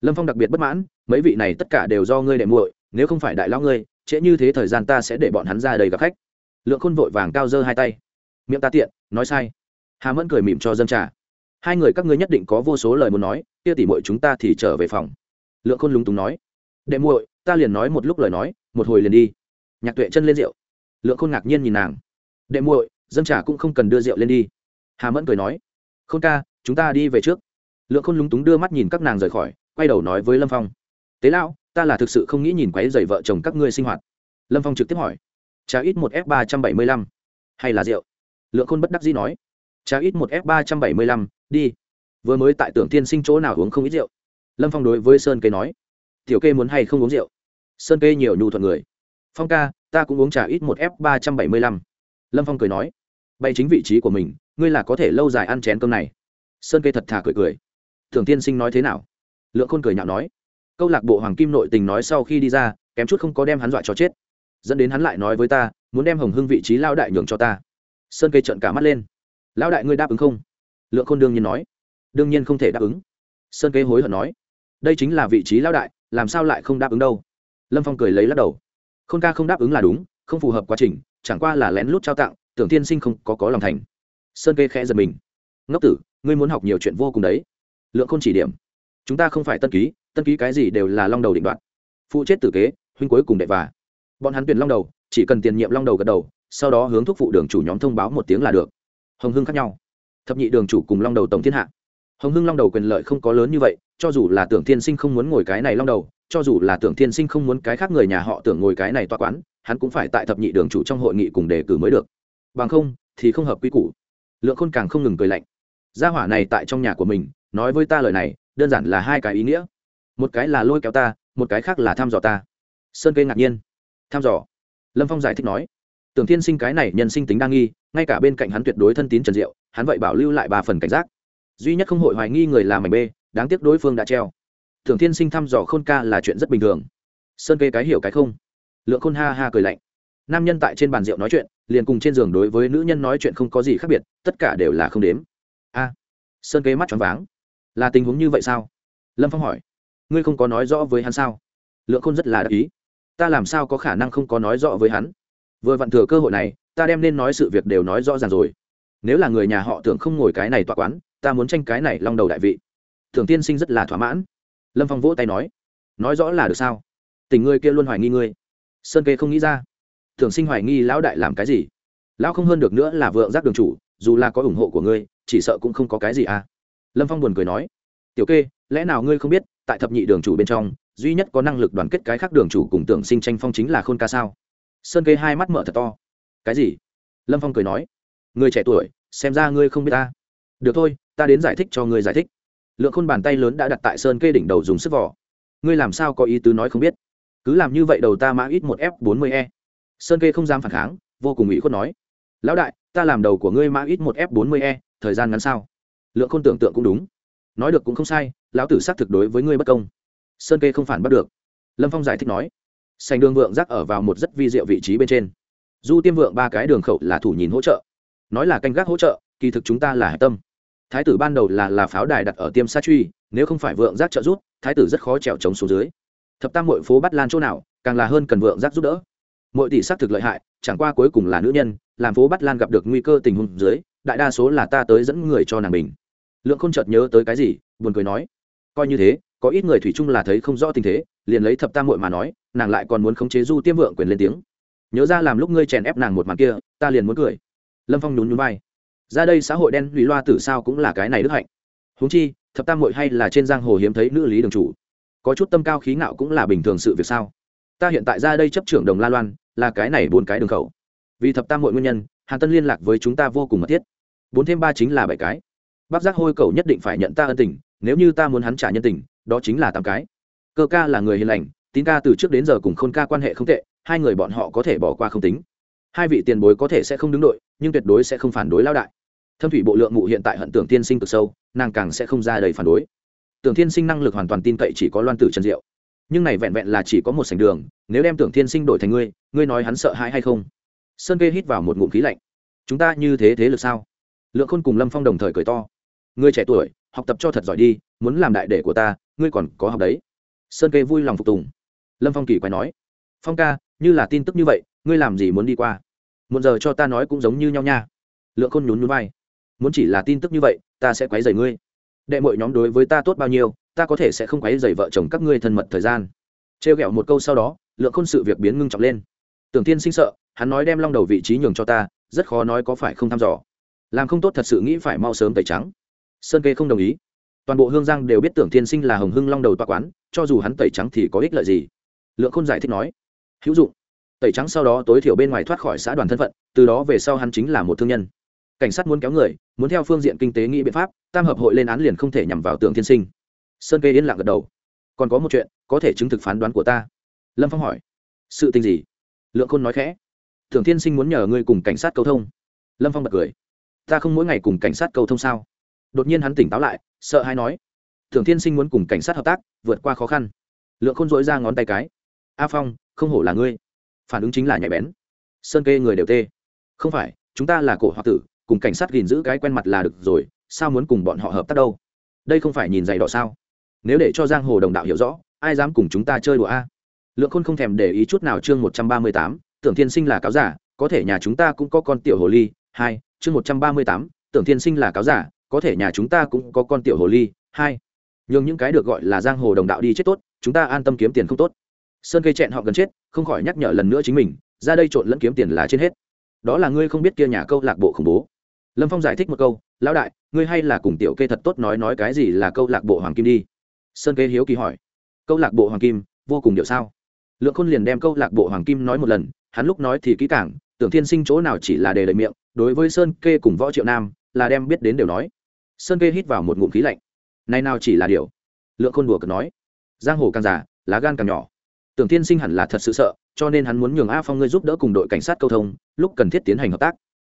Lâm phong đặc biệt bất mãn, mấy vị này tất cả đều do ngươi đệ muội, nếu không phải đại lão ngươi, trễ như thế thời gian ta sẽ để bọn hắn ra đây gặp khách. Lượng khôn vội vàng cao dơ hai tay. Miệng ta tiện, nói sai. Hà mẫn cười mỉm cho dân trà. Hai người các ngươi nhất định có vô số lời muốn nói, kia tỉ muội chúng ta thì trở về phòng lượng khôn lúng túng nói, đệ muội, ta liền nói một lúc lời nói, một hồi liền đi. Nhạc tuệ chân lên rượu. Lượng khôn ngạc nhiên nhìn nàng. Đệ muội dân trà cũng không cần đưa rượu lên đi. Hà mẫn cười nói, khôn ca, chúng ta đi về trước. Lượng khôn lúng túng đưa mắt nhìn các nàng rời khỏi, quay đầu nói với lâm phong, tế lão, ta là thực sự không nghĩ nhìn quấy dày vợ chồng các ngươi sinh hoạt. Lâm phong trực tiếp hỏi, trà ít một f ba trăm bảy mươi lăm, hay là rượu? Lượng khôn bất đắc dĩ nói, trà ít một f ba trăm bảy mươi lăm, đi. Vừa mới tại tưởng tiên sinh chỗ nào uống không ít rượu lâm phong đối với sơn kê nói, tiểu kê muốn hay không uống rượu? Sơn kê nhiều nhu thuận người, phong ca, ta cũng uống trà ít một f ba trăm bảy mươi lăm. Lâm phong cười nói bay chính vị trí của mình, ngươi là có thể lâu dài ăn chén cơm này. Sơn kê thật thà cười cười thường tiên sinh nói thế nào? Lượng khôn cười nhạo nói, câu lạc bộ hoàng kim nội tình nói sau khi đi ra, kém chút không có đem hắn dọa cho chết. Dẫn đến hắn lại nói với ta, muốn đem hồng hưng vị trí lao đại nhường cho ta. Sơn kê trợn cả mắt lên, Lão đại ngươi đáp ứng không? Lượng khôn đương nhiên nói, đương nhiên không thể đáp ứng. Sơn kê hối hận nói đây chính là vị trí lao đại, làm sao lại không đáp ứng đâu? Lâm phong cười lấy lắc đầu. Khôn ca không đáp ứng là đúng, không phù hợp quá trình, chẳng qua là lén lút trao tặng, tưởng tiên sinh không có có lòng thành. Sơn kê khẽ giật mình. Ngốc tử, ngươi muốn học nhiều chuyện vô cùng đấy. Lượng khôn chỉ điểm. Chúng ta không phải tân ký tân ký cái gì đều là long đầu định đoạt. Phụ chết tử kế, huynh cuối cùng đệ và. Bọn hắn tuyển long đầu, chỉ cần tiền nhiệm long đầu gật đầu, sau đó hướng thúc phụ đường chủ nhóm thông báo một tiếng là được. Hồng hưng khác nhau. Thập nhị đường chủ cùng long đầu tổng thiên hạ. Hồng hưng long đầu quyền lợi không có lớn như vậy cho dù là tưởng thiên sinh không muốn ngồi cái này long đầu, cho dù là tưởng thiên sinh không muốn cái khác người nhà họ tưởng ngồi cái này toa quán, hắn cũng phải tại thập nhị đường chủ trong hội nghị cùng đề cử mới được. Bằng không, thì không hợp quy củ. Lượng khôn càng không ngừng cười lạnh. Gia hỏa này tại trong nhà của mình, nói với ta lời này, đơn giản là hai cái ý nghĩa. Một cái là lôi kéo ta, một cái khác là thăm dò ta. Sơn cây ngạc nhiên. Thăm dò. Lâm phong giải thích nói. Tưởng thiên sinh cái này nhân sinh tính đa nghi, ngay cả bên cạnh hắn tuyệt đối thân tín trần diệu, hắn vậy bảo lưu lại ba phần cảnh giác. Duy nhất không hội hoài nghi người làm mảnh b đáng tiếc đối phương đã treo. Thường thiên sinh thăm dò khôn ca là chuyện rất bình thường. Sơn kê cái hiểu cái không. Lượng khôn ha ha cười lạnh. Nam nhân tại trên bàn rượu nói chuyện, liền cùng trên giường đối với nữ nhân nói chuyện không có gì khác biệt, tất cả đều là không đếm. A. Sơn kê mắt tròn váng. Là tình huống như vậy sao? Lâm phong hỏi. Ngươi không có nói rõ với hắn sao? Lượng khôn rất là đắc ý. Ta làm sao có khả năng không có nói rõ với hắn? Vừa vặn thừa cơ hội này, ta đem nên nói sự việc đều nói rõ ràng rồi. Nếu là người nhà họ tưởng không ngồi cái này tọa quán, ta muốn tranh cái này long đầu đại vị thường tiên sinh rất là thỏa mãn. Lâm phong vỗ tay nói nói rõ là được sao? Tình ngươi kia luôn hoài nghi ngươi. Sơn kê không nghĩ ra. Thường sinh hoài nghi lão đại làm cái gì? Lão không hơn được nữa là vượng giác đường chủ, dù là có ủng hộ của ngươi, chỉ sợ cũng không có cái gì à? Lâm phong buồn cười nói, tiểu kê, lẽ nào ngươi không biết, tại thập nhị đường chủ bên trong, duy nhất có năng lực đoàn kết cái khác đường chủ cùng tưởng sinh tranh phong chính là khôn ca sao? Sơn kê hai mắt mở thật to. Cái gì? Lâm phong cười nói, người trẻ tuổi, xem ra ngươi không biết ta. Được thôi, ta đến giải thích cho ngươi giải thích lượng khôn bàn tay lớn đã đặt tại sơn kê đỉnh đầu dùng sức vỏ. Ngươi làm sao có ý tứ nói không biết? Cứ làm như vậy đầu ta mã ít một f bốn mươi e. Sơn kê không dám phản kháng, vô cùng ủy khuất nói. Lão đại, ta làm đầu của ngươi mã ít một f bốn mươi e thời gian ngắn sao? Lượng khôn tưởng tượng cũng đúng. Nói được cũng không sai, lão tử xác thực đối với ngươi bất công. Sơn kê không phản bắt được. Lâm phong giải thích nói. Sành đường vượng rắc ở vào một rất vi diệu vị trí bên trên. Du tiêm vượng ba cái đường khẩu là thủ nhìn hỗ trợ. Nói là canh gác hỗ trợ, kỳ thực chúng ta là hạch tâm thái tử ban đầu là là pháo đài đặt ở tiêm sa truy, nếu không phải vượng giác trợ giúp, thái tử rất khó trèo trống xuống dưới. Thập tam mội phố bắt lan chỗ nào, càng là hơn cần vượng giác giúp đỡ. Mỗi tỷ xác thực lợi hại, chẳng qua cuối cùng là nữ nhân, làm phố bắt lan gặp được nguy cơ tình huống dưới, đại đa số là ta tới dẫn người cho nàng mình. lượng không chợt nhớ tới cái gì, buồn cười nói, coi như thế, có ít người thủy chung là thấy không rõ tình thế, liền lấy thập tam muội mà nói, nàng lại còn muốn khống chế du tiêm vượng quyền lên tiếng. Nhớ ra làm lúc ngươi chèn ép nàng một màn kia, ta liền muốn cười. Lâm phong nhún nhún vai ra đây xã hội đen, lý loa tử sao cũng là cái này đức hạnh. Huống chi, thập tam muội hay là trên giang hồ hiếm thấy nữ lý đường chủ. Có chút tâm cao khí ngạo cũng là bình thường sự việc sao? Ta hiện tại ra đây chấp trưởng đồng la loan, là cái này bốn cái đường khẩu. Vì thập tam muội nguyên nhân, hàn tân liên lạc với chúng ta vô cùng mật thiết. Bốn thêm ba chính là bảy cái. Bác giác hôi cầu nhất định phải nhận ta ân tình, nếu như ta muốn hắn trả nhân tình, đó chính là tám cái. Cơ ca là người hiền lành, tín ca từ trước đến giờ cùng khôn ca quan hệ không tệ, hai người bọn họ có thể bỏ qua không tính. Hai vị tiền bối có thể sẽ không đứng đội, nhưng tuyệt đối sẽ không phản đối lao đại thâm thủy bộ lượng mụ hiện tại hận tưởng tiên sinh cực sâu, nàng càng sẽ không ra đầy phản đối. Tưởng tiên sinh năng lực hoàn toàn tin cậy chỉ có loan tử trần diệu. Nhưng này vẹn vẹn là chỉ có một sành đường, nếu đem tưởng tiên sinh đổi thành ngươi ngươi nói hắn sợ hãi hay không? Sơn kê hít vào một ngụm khí lạnh. Chúng ta như thế thế lực sao? Lượng khôn cùng lâm phong đồng thời cười to. Ngươi trẻ tuổi, học tập cho thật giỏi đi, muốn làm đại đệ của ta, ngươi còn có học đấy. Sơn kê vui lòng phục tùng. Lâm phong kỳ quay nói. Phong ca, như là tin tức như vậy, ngươi làm gì muốn đi qua? Một giờ cho ta nói cũng giống như nhau nha. Lượng khôn nhún nhún vai muốn chỉ là tin tức như vậy, ta sẽ quấy rầy ngươi. Đệ mọi nhóm đối với ta tốt bao nhiêu, ta có thể sẽ không quấy rầy vợ chồng các ngươi thân mật thời gian. Trêu ghẹo một câu sau đó, lượng khôn sự việc biến ngưng trọng lên. Tưởng tiên sinh sợ, hắn nói đem long đầu vị trí nhường cho ta, rất khó nói có phải không thăm dò. Làm không tốt thật sự nghĩ phải mau sớm tẩy trắng. Sơn kê không đồng ý. Toàn bộ hương giang đều biết tưởng tiên sinh là hồng hưng long đầu toa quán, cho dù hắn tẩy trắng thì có ích lợi gì? Lượng khôn giải thích nói. Hữu dụng. Tẩy trắng sau đó tối thiểu bên ngoài thoát khỏi xã đoàn thân phận, từ đó về sau hắn chính là một thương nhân cảnh sát muốn kéo người, muốn theo phương diện kinh tế nghĩ biện pháp, tam hợp hội lên án liền không thể nhằm vào tưởng Thiên sinh. Sơn kê yên lặng gật đầu. Còn có một chuyện, có thể chứng thực phán đoán của ta. Lâm phong hỏi. Sự tình gì? Lượng khôn nói khẽ. Tưởng Thiên sinh muốn nhờ ngươi cùng cảnh sát cầu thông. Lâm phong bật cười. Ta không mỗi ngày cùng cảnh sát cầu thông sao? Đột nhiên hắn tỉnh táo lại, sợ hay nói. Tưởng Thiên sinh muốn cùng cảnh sát hợp tác, vượt qua khó khăn. Lượng khôn dối ra ngón tay cái. A phong, không hổ là ngươi. Phản ứng chính là nhạy bén. Sơn kê người đều tê. Không phải, chúng ta là cổ hoặc tử cùng cảnh sát gìn giữ cái quen mặt là được rồi, sao muốn cùng bọn họ hợp tác đâu? Đây không phải nhìn giày đỏ sao? Nếu để cho giang hồ đồng đạo hiểu rõ, ai dám cùng chúng ta chơi đùa a? Lượng khôn không thèm để ý chút nào chương một trăm ba mươi tám, tưởng thiên sinh là cáo giả, có thể nhà chúng ta cũng có con tiểu hồ ly. Hai, chương một trăm ba mươi tám, tưởng thiên sinh là cáo giả, có thể nhà chúng ta cũng có con tiểu hồ ly. Hai, nhường những cái được gọi là giang hồ đồng đạo đi chết tốt, chúng ta an tâm kiếm tiền không tốt. Sơn cây chẹn họ gần chết, không khỏi nhắc nhở lần nữa chính mình, ra đây trộn lẫn kiếm tiền là trên hết. Đó là ngươi không biết kia nhà câu lạc bộ khủng bố lâm phong giải thích một câu, lão đại, ngươi hay là cùng tiểu kê thật tốt nói nói cái gì là câu lạc bộ hoàng kim đi. Sơn kê hiếu kỳ hỏi, câu lạc bộ hoàng kim, vô cùng điệu sao? Lượng khôn liền đem câu lạc bộ hoàng kim nói một lần, hắn lúc nói thì kỹ cảng tưởng thiên sinh chỗ nào chỉ là đề lời miệng, đối với sơn kê cùng võ triệu nam, là đem biết đến đều nói. Sơn kê hít vào một ngụm khí lạnh, này nào chỉ là điều? Lượng khôn đùa cợt nói, giang hồ càng già, lá gan càng nhỏ. Tưởng thiên sinh hẳn là thật sự sợ, cho nên hắn muốn nhường a phong ngươi giúp đỡ cùng đội cảnh sát câu thông, lúc cần thiết tiến hành hợp tác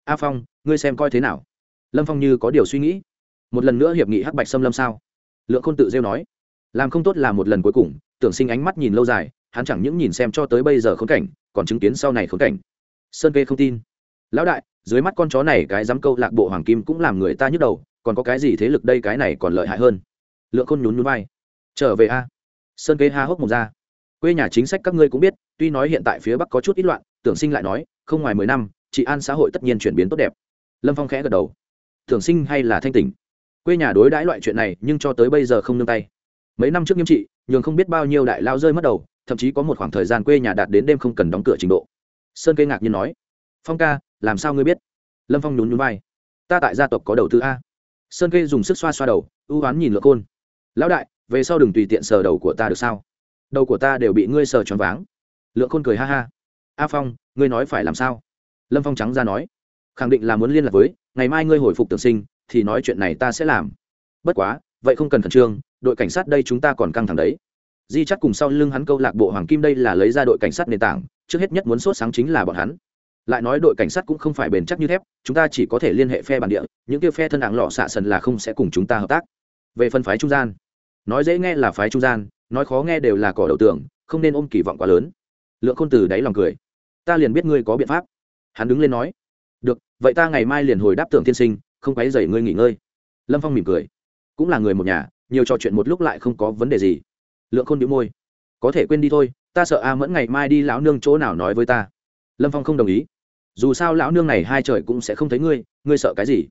a phong, ngươi xem coi thế nào? Lâm phong như có điều suy nghĩ. Một lần nữa hiệp nghị hắc bạch xâm lâm sao? Lượng khôn tự rêu nói. Làm không tốt là một lần cuối cùng, tưởng sinh ánh mắt nhìn lâu dài, hắn chẳng những nhìn xem cho tới bây giờ khốn cảnh, còn chứng kiến sau này khốn cảnh. Sơn kê không tin. Lão đại, dưới mắt con chó này cái dám câu lạc bộ hoàng kim cũng làm người ta nhức đầu, còn có cái gì thế lực đây cái này còn lợi hại hơn? Lượng khôn nhún nhún vai. Trở về a. Sơn kê ha hốc một ra. Quê nhà chính sách các ngươi cũng biết, tuy nói hiện tại phía bắc có chút ít loạn, tưởng sinh lại nói, không ngoài mười năm trị an xã hội tất nhiên chuyển biến tốt đẹp. Lâm phong khẽ gật đầu. Thường sinh hay là thanh tỉnh? Quê nhà đối đãi loại chuyện này, nhưng cho tới bây giờ không nương tay. Mấy năm trước nghiêm trị, nhường không biết bao nhiêu đại lao rơi mất đầu, thậm chí có một khoảng thời gian quê nhà đạt đến đêm không cần đóng cửa trình độ. Sơn cây ngạc nhiên nói, phong ca, làm sao ngươi biết? Lâm phong nhún nhún vai, ta tại gia tộc có đầu tư a. Sơn cây dùng sức xoa xoa đầu, ưu oán nhìn lựa côn lão đại, về sau đừng tùy tiện sờ đầu của ta được sao? Đầu của ta đều bị ngươi sờ choáng váng. Lượng khôn cười ha ha, a phong, ngươi nói phải làm sao? Lâm phong trắng ra nói, khẳng định là muốn liên lạc với, ngày mai ngươi hồi phục tưởng sinh, thì nói chuyện này ta sẽ làm. Bất quá, vậy không cần khẩn trương, đội cảnh sát đây chúng ta còn căng thẳng đấy. Di chắc cùng sau lưng hắn câu lạc bộ hoàng kim đây là lấy ra đội cảnh sát nền tảng, trước hết nhất muốn sốt sáng chính là bọn hắn. Lại nói đội cảnh sát cũng không phải bền chắc như thép, chúng ta chỉ có thể liên hệ phe bản địa, những kia phe thân đảng lọ xạ sần là không sẽ cùng chúng ta hợp tác. Về phân phái trung gian, nói dễ nghe là phái trung gian, nói khó nghe đều là cỏ đầu tưởng không nên ôm kỳ vọng quá lớn. Lượng khôn từ đáy lòng cười, ta liền biết ngươi có biện pháp hắn đứng lên nói, được, vậy ta ngày mai liền hồi đáp tưởng tiên sinh, không quấy dày ngươi nghỉ ngơi. Lâm phong mỉm cười, cũng là người một nhà, nhiều trò chuyện một lúc lại không có vấn đề gì. Lượng khôn đĩu môi, có thể quên đi thôi, ta sợ a mẫn ngày mai đi lão nương chỗ nào nói với ta. Lâm phong không đồng ý, dù sao lão nương này hai trời cũng sẽ không thấy ngươi ngươi sợ cái gì?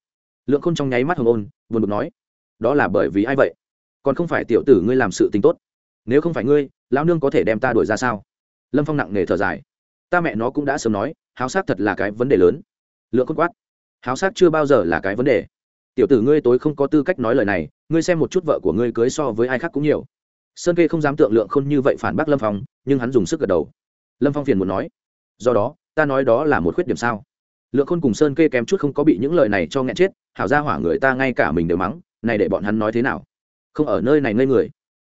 Lượng khôn trong nháy mắt hồng ôn, buồn bực nói, đó là bởi vì ai vậy? Còn không phải tiểu tử ngươi làm sự tình tốt. Nếu không phải ngươi, lão nương có thể đem ta đuổi ra sao? Lâm phong nặng nề thở dài, ta mẹ nó cũng đã sớm nói háo sắc thật là cái vấn đề lớn. Lượng khôn quát. Háo sắc chưa bao giờ là cái vấn đề. Tiểu tử ngươi tối không có tư cách nói lời này, ngươi xem một chút vợ của ngươi cưới so với ai khác cũng nhiều. Sơn kê không dám tượng lượng khôn như vậy phản bác lâm phong, nhưng hắn dùng sức gật đầu. Lâm phong phiền muốn nói. Do đó, ta nói đó là một khuyết điểm sao? Lượng khôn cùng sơn kê kém chút không có bị những lời này cho nghẹn chết, hảo ra hỏa người ta ngay cả mình đều mắng, này để bọn hắn nói thế nào? Không ở nơi này ngây người.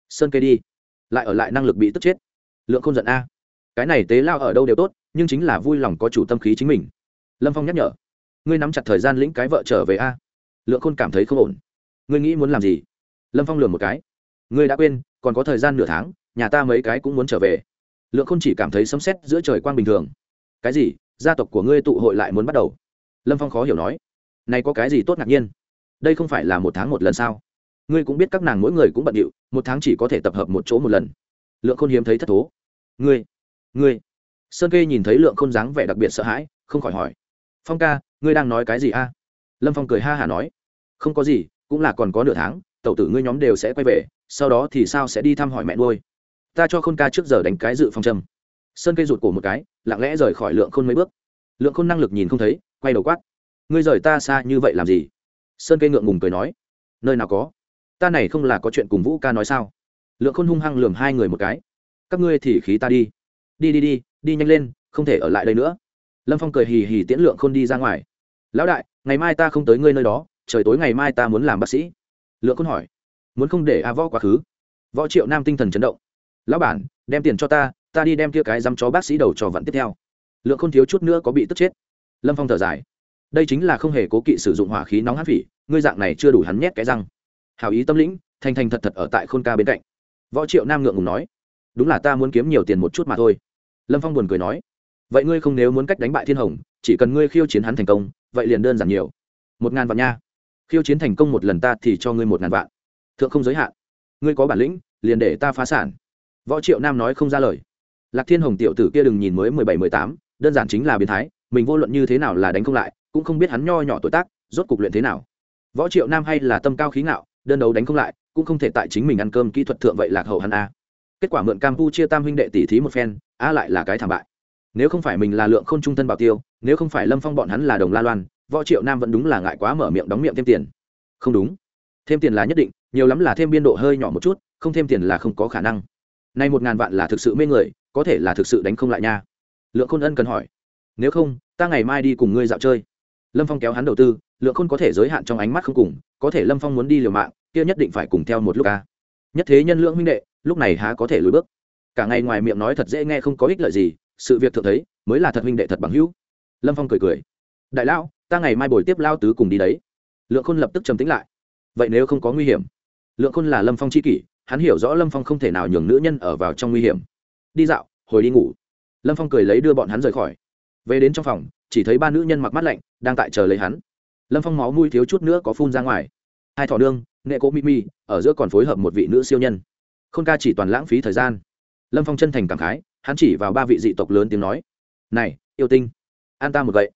Sơn kê đi. Lại ở lại năng lực bị tức chết. Lượng khôn giận a. Cái này tế lao ở đâu đều tốt nhưng chính là vui lòng có chủ tâm khí chính mình. Lâm phong nhắc nhở, ngươi nắm chặt thời gian lĩnh cái vợ trở về a. Lượng khôn cảm thấy không ổn. Ngươi nghĩ muốn làm gì? Lâm phong lừa một cái, ngươi đã quên, còn có thời gian nửa tháng, nhà ta mấy cái cũng muốn trở về. Lượng khôn chỉ cảm thấy sấm sét giữa trời quang bình thường. Cái gì? Gia tộc của ngươi tụ hội lại muốn bắt đầu? Lâm phong khó hiểu nói. Này có cái gì tốt ngạc nhiên? Đây không phải là một tháng một lần sao? Ngươi cũng biết các nàng mỗi người cũng bận điệu, một tháng chỉ có thể tập hợp một chỗ một lần. Lượng khôn hiếm thấy thất thố. Ngươi ngươi sơn kê nhìn thấy lượng khôn dáng vẻ đặc biệt sợ hãi, không khỏi hỏi. Phong ca, ngươi đang nói cái gì a? Lâm phong cười ha hả nói. Không có gì, cũng là còn có nửa tháng, tẩu tử ngươi nhóm đều sẽ quay về, sau đó thì sao sẽ đi thăm hỏi mẹ nuôi? Ta cho khôn ca trước giờ đánh cái dự phòng châm sơn cây rụt cổ một cái, lặng lẽ rời khỏi lượng khôn mấy bước. Lượng khôn năng lực nhìn không thấy, quay đầu quát. Ngươi rời ta xa như vậy làm gì? Sơn cây ngượng ngùng cười nói. Nơi nào có? Ta này không là có chuyện cùng vũ ca nói sao? Lượng khôn hung hăng lường hai người một cái. Các ngươi thì khí ta đi. Đi đi đi đi nhanh lên, không thể ở lại đây nữa. Lâm phong cười hì hì tiễn lượng khôn đi ra ngoài. Lão đại, ngày mai ta không tới ngươi nơi đó, trời tối ngày mai ta muốn làm bác sĩ. Lượng khôn hỏi. Muốn không để a võ quá khứ? Võ triệu nam tinh thần chấn động. Lão bản, đem tiền cho ta ta đi đem kia cái dăm chó bác sĩ đầu cho vận tiếp theo. Lượng khôn thiếu chút nữa có bị tức chết. Lâm phong thở dài. Đây chính là không hề cố kỵ sử dụng hỏa khí nóng hát phỉ, ngươi dạng này chưa đủ hắn nhét cái răng. Hào ý tâm lĩnh, thành thành thật thật ở tại khôn ca bên cạnh. Võ triệu nam ngượng ngùng nói. Đúng là ta muốn kiếm nhiều tiền một chút mà thôi lâm phong buồn cười nói, vậy ngươi không nếu muốn cách đánh bại thiên hồng, chỉ cần ngươi khiêu chiến hắn thành công, vậy liền đơn giản nhiều. Một ngàn vạn nha. Khiêu chiến thành công một lần ta thì cho ngươi một ngàn vạn. Thượng không giới hạn. Ngươi có bản lĩnh, liền để ta phá sản. Võ triệu nam nói không ra lời. Lạc thiên hồng tiểu tử kia đừng nhìn mới mười bảy, mười tám, đơn giản chính là biến thái, mình vô luận như thế nào là đánh không lại, cũng không biết hắn nho nhỏ tuổi tác, rốt cục luyện thế nào. Võ triệu nam hay là tâm cao khí ngạo, đơn đấu đánh không lại, cũng không thể tại chính mình ăn cơm kỹ thuật thượng vậy lạc hậu hắn a kết quả mượn chia tam huynh đệ tỷ thí một phen, a lại là cái thảm bại. Nếu không phải mình là lượng khôn trung thân bảo tiêu, nếu không phải lâm phong bọn hắn là đồng la loan, võ triệu nam vẫn đúng là ngại quá mở miệng đóng miệng thêm tiền. Không đúng. Thêm tiền là nhất định, nhiều lắm là thêm biên độ hơi nhỏ một chút, không thêm tiền là không có khả năng. Nay một ngàn vạn là thực sự mê người, có thể là thực sự đánh không lại nha. Lượng khôn ân cần hỏi. Nếu không, ta ngày mai đi cùng ngươi dạo chơi. Lâm phong kéo hắn đầu tư, lượng khôn có thể giới hạn trong ánh mắt không cùng, có thể lâm phong muốn đi liều mạng, kia nhất định phải cùng theo một lúc ca nhất thế nhân lượng huynh đệ lúc này há có thể lùi bước. Cả ngày ngoài miệng nói thật dễ nghe không có ích lợi gì, sự việc thượng thấy, mới là thật huynh đệ thật bằng hữu. Lâm phong cười cười. Đại lão, ta ngày mai bồi tiếp lao tứ cùng đi đấy. Lượng khôn lập tức trầm tính lại. Vậy nếu không có nguy hiểm? Lượng khôn là lâm phong c h i kỷ, hắn hiểu rõ lâm phong không thể nào nhường nữ nhân ở vào trong nguy hiểm. Đi dạo, hồi đi ngủ. Lâm phong cười lấy đưa bọn hắn rời khỏi. Về đến trong phòng, chỉ thấy ba nữ nhân mặc mắt lạnh, đang tại chờ lấy hắn. Lâm phong máu mùi thiếu chút nữa có phun ra ngoài. Hai thỏ đương nghệ cỗ mimi ở giữa còn phối hợp một vị nữ siêu nhân khôn ca chỉ toàn lãng phí thời gian. Lâm phong chân thành cảm khái, hắn chỉ vào ba vị dị tộc lớn tiếng nói, này, yêu tinh, an ta một gậy.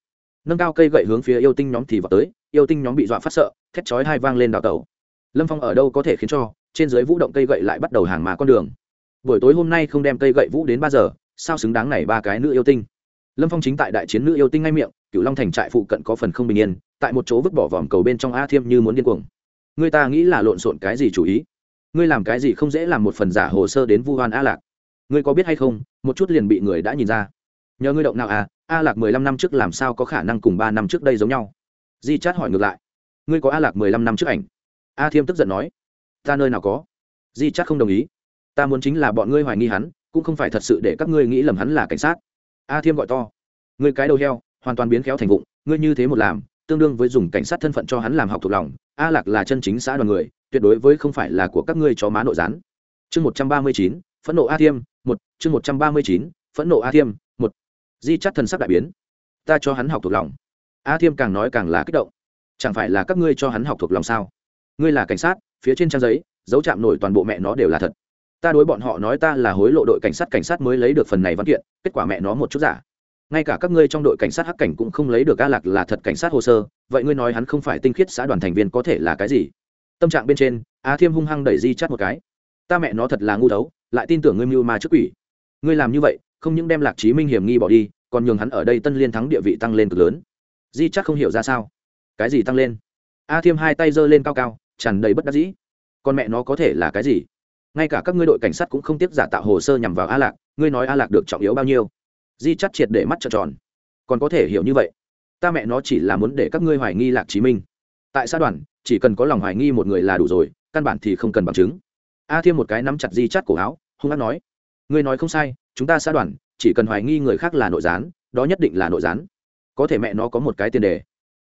Nâng cao cây gậy hướng phía yêu tinh nhóm thì vào tới, yêu tinh nhóm bị dọa phát sợ, thét chói hai vang lên đào tẩu. Lâm phong ở đâu có thể khiến cho, trên dưới vũ động cây gậy lại bắt đầu hàng mà con đường. Buổi tối hôm nay không đem cây gậy vũ đến ba giờ, sao xứng đáng này ba cái nữ yêu tinh? Lâm phong chính tại đại chiến nữ yêu tinh ngay miệng cựu long thành trại phụ cận có phần không bình yên, tại một chỗ vứt bỏ vòm cầu bên trong a thiêm như muốn điên cuồng. Người ta nghĩ là lộn xộn cái gì chủ ý? Ngươi làm cái gì không dễ làm một phần giả hồ sơ đến vu hoan a lạc. Ngươi có biết hay không, một chút liền bị người đã nhìn ra. Nhờ ngươi động nào à a lạc mười lăm năm trước làm sao có khả năng cùng ba năm trước đây giống nhau? Di chát hỏi ngược lại. Ngươi có a lạc mười lăm năm trước ảnh? A thiêm tức giận nói. Ta nơi nào có? Di chát không đồng ý. Ta muốn chính là bọn ngươi hoài nghi hắn, cũng không phải thật sự để các ngươi nghĩ lầm hắn là cảnh sát. A thiêm gọi to. Ngươi cái đầu heo, hoàn toàn biến khéo thành vụng, ngươi như thế một làm, tương đương với dùng cảnh sát thân phận cho hắn làm học thuộc lòng, a lạc là chân chính xã đoàn người tuyệt đối với không phải là của các ngươi chó má nội gián. Chương một trăm ba mươi chín, phẫn nộ a thiêm, một. Chương một trăm ba mươi chín, phẫn nộ a thiêm, một. Di chắt thần sắc đại biến. Ta cho hắn học thuộc lòng. A thiêm càng nói càng là kích động. Chẳng phải là các ngươi cho hắn học thuộc lòng sao? Ngươi là cảnh sát, phía trên trang giấy, dấu chạm nổi toàn bộ mẹ nó đều là thật. Ta đối bọn họ nói ta là hối lộ đội cảnh sát cảnh sát mới lấy được phần này văn kiện, kết quả mẹ nó một chút giả. Ngay cả các ngươi trong đội cảnh sát hắc cảnh cũng không lấy được a lạc là thật cảnh sát hồ sơ, vậy ngươi nói hắn không phải tinh khiết xã đoàn thành viên có thể là cái gì? Tâm trạng bên trên a thiêm hung hăng đẩy di chắt một cái. Ta mẹ nó thật là ngu đấu lại tin tưởng ngươi mưu mà trước quỷ. Ngươi làm như vậy, không những đem lạc trí minh hiểm nghi bỏ đi, còn nhường hắn ở đây tân liên thắng địa vị tăng lên cực lớn. Di chắc không hiểu ra sao. Cái gì tăng lên? A thiêm hai tay giơ lên cao cao, tràn đầy bất đắc dĩ. Con mẹ nó có thể là cái gì? Ngay cả các ngươi đội cảnh sát cũng không tiếp giả tạo hồ sơ nhằm vào a lạc, ngươi nói a lạc được trọng yếu bao nhiêu? Di chắc triệt để mắt trợn tròn. Còn có thể hiểu như vậy? Ta mẹ nó chỉ là muốn để các ngươi hoài nghi lạc chí minh. Tại xã đoàn chỉ cần có lòng hoài nghi một người là đủ rồi, căn bản thì không cần bằng chứng. A thiêm một cái nắm chặt di chắt cổ áo, hung hát nói, ngươi nói không sai, chúng ta xã đoàn, chỉ cần hoài nghi người khác là nội gián, đó nhất định là nội gián. Có thể mẹ nó có một cái tiền đề.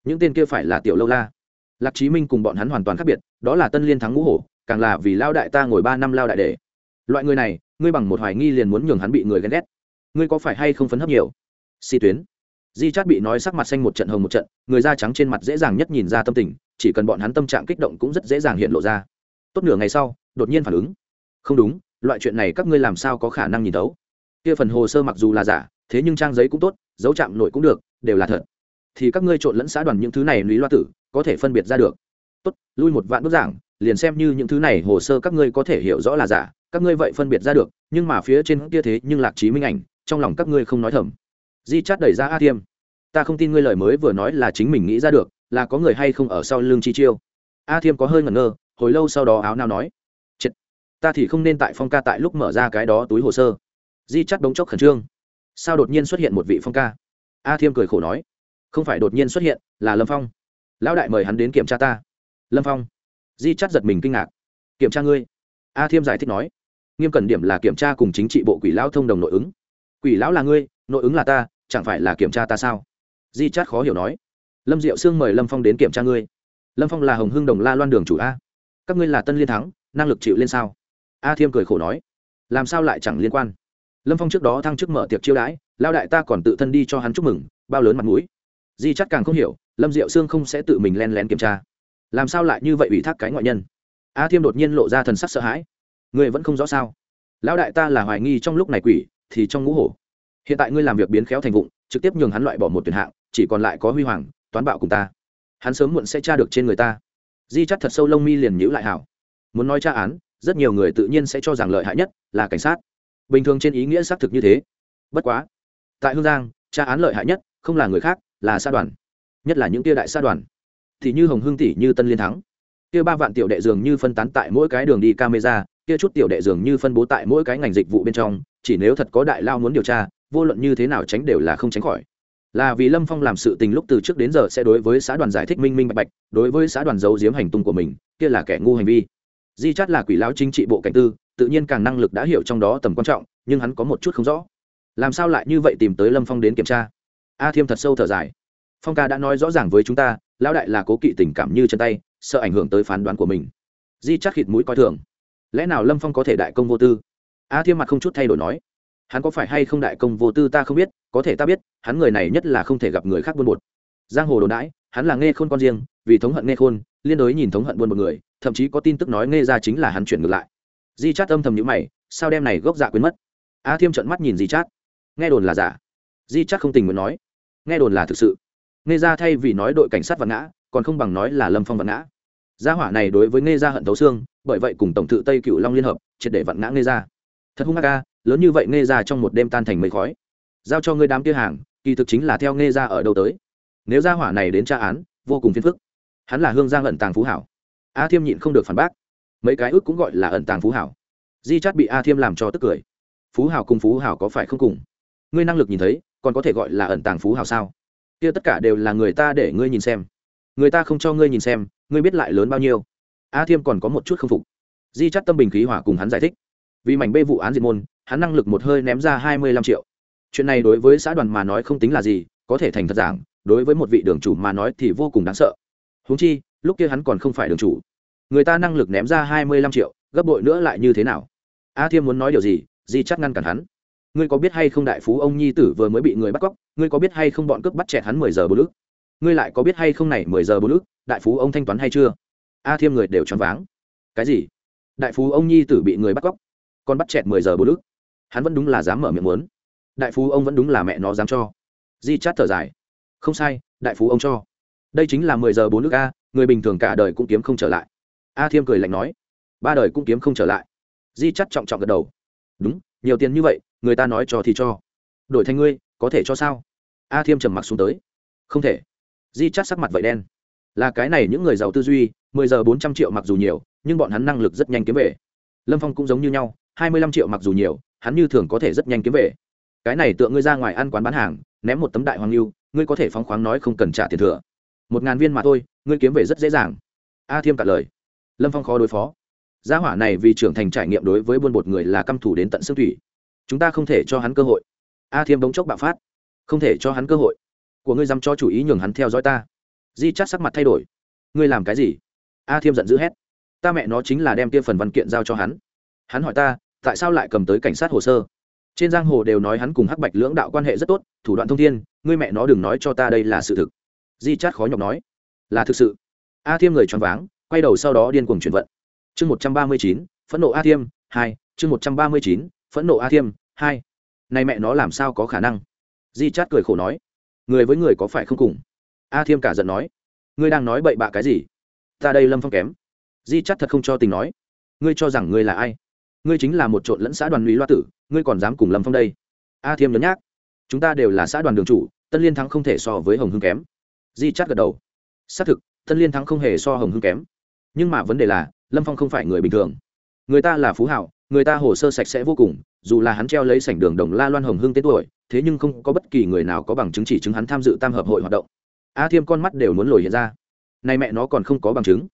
Những tên kia phải là tiểu lâu la. Lạc chí minh cùng bọn hắn hoàn toàn khác biệt, đó là tân liên thắng ngũ hổ, càng là vì lao đại ta ngồi ba năm lao đại đề loại người này, ngươi bằng một hoài nghi liền muốn nhường hắn bị người ghen ghét. Ngươi có phải hay không phấn hấp nhiều? Si tuyến. Di chát bị nói sắc mặt xanh một trận hồng một trận, người da trắng trên mặt dễ dàng nhất nhìn ra tâm tình chỉ cần bọn hắn tâm trạng kích động cũng rất dễ dàng hiện lộ ra. Tốt nửa ngày sau, đột nhiên phản ứng. Không đúng, loại chuyện này các ngươi làm sao có khả năng nhìn thấu? Kia phần hồ sơ mặc dù là giả, thế nhưng trang giấy cũng tốt, dấu chạm nội cũng được, đều là thật. Thì các ngươi trộn lẫn xã đoàn những thứ này lý loa tử, có thể phân biệt ra được. Tốt, lui một vạn bức giảng, liền xem như những thứ này hồ sơ các ngươi có thể hiểu rõ là giả, các ngươi vậy phân biệt ra được, nhưng mà phía trên kia thế nhưng lạc trí minh ảnh, trong lòng các ngươi không nói thầm. Di chát đẩy ra a tiêm ta không tin ngươi lời mới vừa nói là chính mình nghĩ ra được là có người hay không ở sau lưng chi chiêu? A thiêm có hơi ngẩn ngơ, hồi lâu sau đó áo nào nói. Chết. ta thì không nên tại phong ca tại lúc mở ra cái đó túi hồ sơ. Di chắt đống chốc khẩn trương. Sao đột nhiên xuất hiện một vị phong ca? A thiêm cười khổ nói. Không phải đột nhiên xuất hiện, là lâm phong. Lão đại mời hắn đến kiểm tra ta. Lâm phong. Di chắt giật mình kinh ngạc. Kiểm tra ngươi? A thiêm giải thích nói. Nghiêm cẩn điểm là kiểm tra cùng chính trị bộ quỷ lão thông đồng nội ứng. Quỷ lão là ngươi, nội ứng là ta, chẳng phải là kiểm tra ta sao? Di chát khó hiểu nói lâm diệu sương mời lâm phong đến kiểm tra ngươi. Lâm phong là hồng hưng đồng la loan đường chủ a. Các ngươi là tân liên thắng, năng lực chịu lên sao? A thiêm cười khổ nói. Làm sao lại chẳng liên quan? Lâm phong trước đó thăng chức mở tiệc chiêu đãi, lao đại ta còn tự thân đi cho hắn chúc mừng, bao lớn mặt mũi. Di chắc càng không hiểu, lâm diệu sương không sẽ tự mình len lén kiểm tra. Làm sao lại như vậy ủy thác cái ngoại nhân? A thiêm đột nhiên lộ ra thần sắc sợ hãi. Người vẫn không rõ sao? Lão đại ta là hoài nghi trong lúc này quỷ, thì trong ngũ hổ. Hiện tại ngươi làm việc biến khéo thành vụng, trực tiếp nhường hắn loại bỏ một tuyển hạng, chỉ còn lại có huy hoàng toán bạo cùng ta. Hắn sớm muộn sẽ tra được trên người ta. Di chắt thật sâu lông mi liền nhữ lại hảo. Muốn nói tra án, rất nhiều người tự nhiên sẽ cho rằng lợi hại nhất là cảnh sát. Bình thường trên ý nghĩa xác thực như thế. Bất quá, tại hương giang, tra án lợi hại nhất không là người khác, là sa đoàn. Nhất là những tia đại sa đoàn. Thì như hồng hương tỷ như tân liên thắng. Kia ba vạn tiểu đệ dường như phân tán tại mỗi cái đường đi camera kia chút tiểu đệ dường như phân bố tại mỗi cái ngành dịch vụ bên trong, chỉ nếu thật có đại lao muốn điều tra, vô luận như thế nào tránh đều là không tránh khỏi là vì lâm phong làm sự tình lúc từ trước đến giờ sẽ đối với xã đoàn giải thích minh minh bạch bạch, đối với xã đoàn giấu giếm hành tung của mình, kia là kẻ ngu hành vi. Di chát là quỷ lão chính trị bộ cảnh tư, tự nhiên càng năng lực đã hiểu trong đó tầm quan trọng, nhưng hắn có một chút không rõ. Làm sao lại như vậy tìm tới lâm phong đến kiểm tra? A thiêm thật sâu thở dài. Phong ca đã nói rõ ràng với chúng ta, lão đại là cố kỵ tình cảm như chân tay, sợ ảnh hưởng tới phán đoán của mình. Di chắc khịt mũi coi thường. Lẽ nào lâm phong có thể đại công vô tư? A thiêm mặt không chút thay đổi nói. Hắn có phải hay không đại công vô tư ta không biết có thể ta biết, hắn người này nhất là không thể gặp người khác buôn bột. Giang hồ đồn đãi, hắn là nghe khôn con riêng, vì thống hận nghe khôn, liên đối nhìn thống hận buôn một người, thậm chí có tin tức nói nghe ra chính là hắn chuyển ngược lại. Di chát âm thầm nhữ mày, sao đem này gốc dạ quên mất? A thiêm trận mắt nhìn di chát. Nghe đồn là giả. Di chát không tình muốn nói. Nghe đồn là thực sự. Nghe ra thay vì nói đội cảnh sát vạn ngã, còn không bằng nói là lâm phong vạn ngã. Gia hỏa này đối với nghe ra hận thấu xương, bởi vậy cùng tổng thự tây cựu long liên hợp, triệt để vạn ngã nghe ra. Thật hung ác ca lớn như vậy nghe ra trong một đêm tan thành mây khói giao cho ngươi đám kia hàng, kỳ thực chính là theo nghe ra ở đâu tới. Nếu ra hỏa này đến tra án, vô cùng phiền phức. Hắn là hương giang ẩn tàng phú hảo. A thiêm nhịn không được phản bác. Mấy cái ước cũng gọi là ẩn tàng phú hảo. Di chắt bị a thiêm làm cho tức cười. Phú hảo cùng phú hảo có phải không cùng? Ngươi năng lực nhìn thấy, còn có thể gọi là ẩn tàng phú hảo sao? Kia tất cả đều là người ta để ngươi nhìn xem. Người ta không cho ngươi nhìn xem, ngươi biết lại lớn bao nhiêu. A thiêm còn có một chút không phục. Di chắt tâm bình khí hỏa cùng hắn giải thích. Vì mảnh bê vụ án diệt môn, hắn năng lực một hơi ném ra hai mươi lăm triệu chuyện này đối với xã đoàn mà nói không tính là gì, có thể thành thật giảng, đối với một vị đường chủ mà nói thì vô cùng đáng sợ. Húng chi, lúc kia hắn còn không phải đường chủ. Người ta năng lực ném ra hai mươi lăm triệu, gấp bội nữa lại như thế nào? A thiêm muốn nói điều gì, di chắc ngăn cản hắn. Ngươi có biết hay không đại phú ông nhi tử vừa mới bị người bắt cóc, ngươi có biết hay không bọn cướp bắt chẹt hắn mười giờ bốn ước ngươi lại có biết hay không này mười giờ bốn ước đại phú ông thanh toán hay chưa? A thiêm người đều choáng váng. Cái gì? Đại phú ông nhi tử bị người bắt cóc, còn bắt chẹt mười giờ bốn ước hắn vẫn đúng là dám mở miệng muốn đại phú ông vẫn đúng là mẹ nó dám cho. Di chát thở dài. Không sai, đại phú ông cho. Đây chính là mười giờ bốn nước a, người bình thường cả đời cũng kiếm không trở lại. A thiêm cười lạnh nói. Ba đời cũng kiếm không trở lại. Di chắt trọng trọng gật đầu. Đúng, nhiều tiền như vậy, người ta nói cho thì cho. Đổi thành ngươi, có thể cho sao? A thiêm trầm mặc xuống tới. Không thể. Di chắt sắc mặt vậy đen. Là cái này những người giàu tư duy, mười giờ bốn trăm triệu mặc dù nhiều, nhưng bọn hắn năng lực rất nhanh kiếm về. Lâm phong cũng giống như nhau, hai mươi lăm triệu mặc dù nhiều, hắn như thường có thể rất nhanh kiếm về cái này tựa ngươi ra ngoài ăn quán bán hàng, ném một tấm đại hoàng lưu, ngươi có thể phóng khoáng nói không cần trả tiền thừa. Một ngàn viên mà thôi, ngươi kiếm về rất dễ dàng. A thiêm cả lời. Lâm phong khó đối phó. Gia hỏa này vì trưởng thành trải nghiệm đối với buôn bột người là căm thủ đến tận xương thủy. Chúng ta không thể cho hắn cơ hội. A thiêm bỗng chốc bạo phát. Không thể cho hắn cơ hội. Của ngươi dám cho chủ ý nhường hắn theo dõi ta. Di chắt sắc mặt thay đổi. Ngươi làm cái gì? A thiêm giận dữ hét. Ta mẹ nó chính là đem kia phần văn kiện giao cho hắn. Hắn hỏi ta, tại sao lại cầm tới cảnh sát hồ sơ? Trên giang hồ đều nói hắn cùng hắc bạch lưỡng đạo quan hệ rất tốt, thủ đoạn thông thiên, ngươi mẹ nó đừng nói cho ta đây là sự thực. Di chát khó nhọc nói. Là thực sự. A thiêm người choáng váng, quay đầu sau đó điên cuồng chuyển vận. Chương một trăm ba mươi chín, phẫn nộ a thiêm, hai, chương một trăm ba mươi chín, phẫn nộ a thiêm, hai. Này mẹ nó làm sao có khả năng? Di chát cười khổ nói. Người với người có phải không cùng? A thiêm cả giận nói. Ngươi đang nói bậy bạ cái gì? Ta đây lâm phong kém. Di chát thật không cho tình nói. Ngươi cho rằng ngươi là ai? Ngươi chính là một trộn lẫn xã đoàn lũy loa tử, ngươi còn dám cùng lâm phong đây? A thiêm nhấn nhác. Chúng ta đều là xã đoàn đường chủ, tân liên thắng không thể so với hồng hưng kém. Di chát gật đầu. Xác thực, tân liên thắng không hề so hồng hưng kém. Nhưng mà vấn đề là, lâm phong không phải người bình thường. Người ta là phú hảo, người ta hồ sơ sạch sẽ vô cùng, dù là hắn treo lấy sảnh đường đồng la loan hồng hưng tên tuổi, thế nhưng không có bất kỳ người nào có bằng chứng chỉ chứng hắn tham dự tam hợp hội hoạt động. A thiêm con mắt đều muốn lồi hiện ra. Nay mẹ nó còn không có bằng chứng.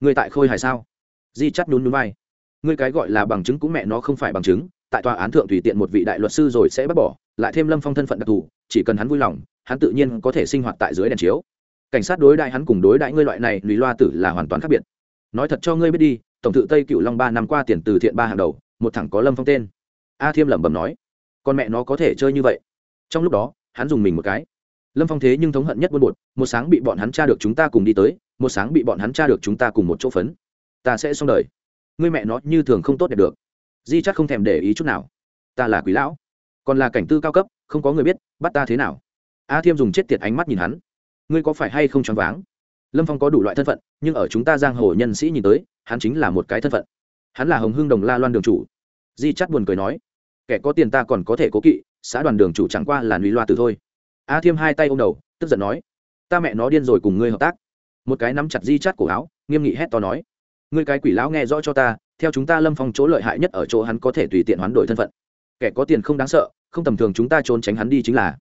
Người tại khôi hài sao? Di chắt nhún nhún vai ngươi cái gọi là bằng chứng cũng mẹ nó không phải bằng chứng, tại tòa án thượng tùy tiện một vị đại luật sư rồi sẽ bác bỏ, lại thêm lâm phong thân phận đặc thù, chỉ cần hắn vui lòng, hắn tự nhiên có thể sinh hoạt tại dưới đèn chiếu. Cảnh sát đối đại hắn cùng đối đại ngươi loại này lùi loa tử là hoàn toàn khác biệt. Nói thật cho ngươi biết đi, tổng tự tây cựu long ba năm qua tiền từ thiện ba hàng đầu, một thẳng có lâm phong tên. A thiêm lẩm bẩm nói, con mẹ nó có thể chơi như vậy. Trong lúc đó, hắn dùng mình một cái. Lâm phong thế nhưng thống hận nhất buôn bột, một sáng bị bọn hắn tra được chúng ta cùng đi tới, một sáng bị bọn hắn tra được chúng ta cùng một chỗ phấn. Ta sẽ xong đời ngươi mẹ nó như thường không tốt đẹp được. Di chắc không thèm để ý chút nào. Ta là quý lão. Còn là cảnh tư cao cấp, không có người biết, bắt ta thế nào. A thiêm dùng chết tiệt ánh mắt nhìn hắn. Ngươi có phải hay không choáng váng? Lâm phong có đủ loại thân phận, nhưng ở chúng ta giang hồ nhân sĩ nhìn tới, hắn chính là một cái thân phận. Hắn là hồng hưng đồng la loan đường chủ. Di chắt buồn cười nói, kẻ có tiền ta còn có thể cố kỵ, xã đoàn đường chủ chẳng qua là lũy loa từ thôi. A thiêm hai tay ô m đầu, tức giận nói, ta mẹ nó điên rồi cùng ngươi hợp tác. Một cái nắm chặt di chắt cổ áo, nghiêm nghị hét to nói ngươi cái quỷ lão nghe rõ cho ta, theo chúng ta lâm phong chỗ lợi hại nhất ở chỗ hắn có thể tùy tiện hoán đổi thân phận. Kẻ có tiền không đáng sợ, không tầm thường chúng ta trốn tránh hắn đi chính là.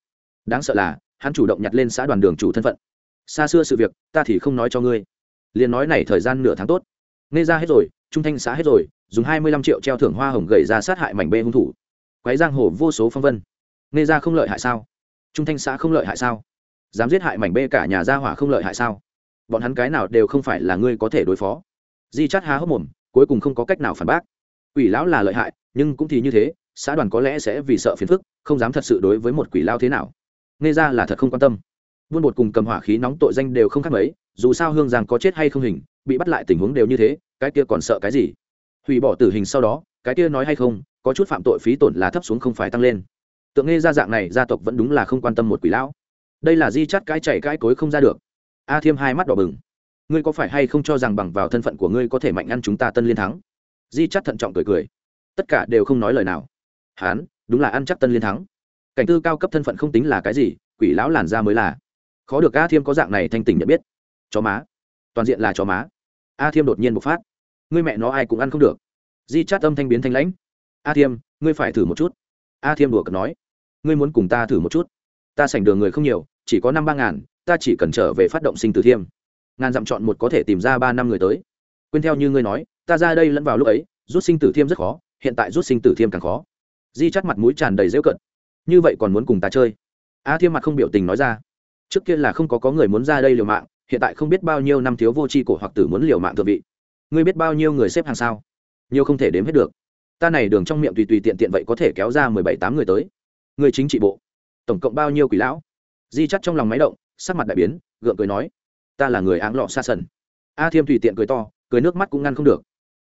Đáng sợ là, hắn chủ động nhặt lên xã đoàn đường chủ thân phận. Xa xưa sự việc, ta thì không nói cho ngươi. Liền nói này thời gian nửa tháng tốt. Nghe ra hết rồi, trung thanh xã hết rồi, dùng hai mươi lăm triệu treo thưởng hoa hồng gậy ra sát hại mảnh bê hung thủ. Quái giang hồ vô số phong vân. Nghe ra không lợi hại sao? Trung thanh xã không lợi hại sao? Dám giết hại mảnh bê cả nhà gia hỏa không lợi hại sao? Bọn hắn cái nào đều không phải là ngươi có thể đối phó di chát há hốc mồm, cuối cùng không có cách nào phản bác. Quỷ lão là lợi hại, nhưng cũng thì như thế, xã đoàn có lẽ sẽ vì sợ phiền phức, không dám thật sự đối với một quỷ lao thế nào. Nghe ra là thật không quan tâm. Buôn bột cùng cầm hỏa khí nóng tội danh đều không khác mấy, dù sao hương giang có chết hay không hình, bị bắt lại tình huống đều như thế, cái kia còn sợ cái gì? Hủy bỏ tử hình sau đó, cái kia nói hay không, có chút phạm tội phí tổn là thấp xuống không phải tăng lên. Tượng nghe ra dạng này, gia tộc vẫn đúng là không quan tâm một quỷ lão. Đây là di chắt cái chảy cái cối không ra được. A thiêm hai mắt đỏ bừng ngươi có phải hay không cho rằng bằng vào thân phận của ngươi có thể mạnh ăn chúng ta tân liên thắng? Di chắt thận trọng cười cười. Tất cả đều không nói lời nào. Hán, đúng là ăn chắc tân liên thắng. Cảnh tư cao cấp thân phận không tính là cái gì, quỷ lão làn ra mới là. Khó được a thiêm có dạng này thanh tình nhận biết. Chó má. Toàn diện là chó má. A thiêm đột nhiên bộc phát. Ngươi mẹ nó ai cũng ăn không được. Di chát âm thanh biến thanh lãnh. A thiêm, ngươi phải thử một chút. A thiêm đùa cợt nói. Ngươi muốn cùng ta thử một chút. Ta sảnh đường người không nhiều, chỉ có năm ba ngàn, ta chỉ cần trở về phát động sinh tử thiêm ngàn dặm chọn một có thể tìm ra ba năm người tới. Quên theo như ngươi nói, ta ra đây lẫn vào lúc ấy, rút sinh tử thiêm rất khó, hiện tại rút sinh tử thiêm càng khó. Di chắt mặt mũi tràn đầy rêu cận như vậy còn muốn cùng ta chơi? A thiêm mặt không biểu tình nói ra. Trước kia là không có có người muốn ra đây liều mạng, hiện tại không biết bao nhiêu năm thiếu vô tri cổ hoặc tử muốn liều mạng thượng vị. Ngươi biết bao nhiêu người xếp hàng sao? Nhiều không thể đếm hết được. Ta này đường trong miệng tùy tùy tiện tiện vậy có thể kéo ra mười bảy tám người tới. Người chính trị bộ. Tổng cộng bao nhiêu quỷ lão? Di chắt trong lòng máy động, sắc mặt đại biến, gượng cười nói ta là người áng lọ xa sần. A thiêm tùy tiện cười to, cười nước mắt cũng ngăn không được.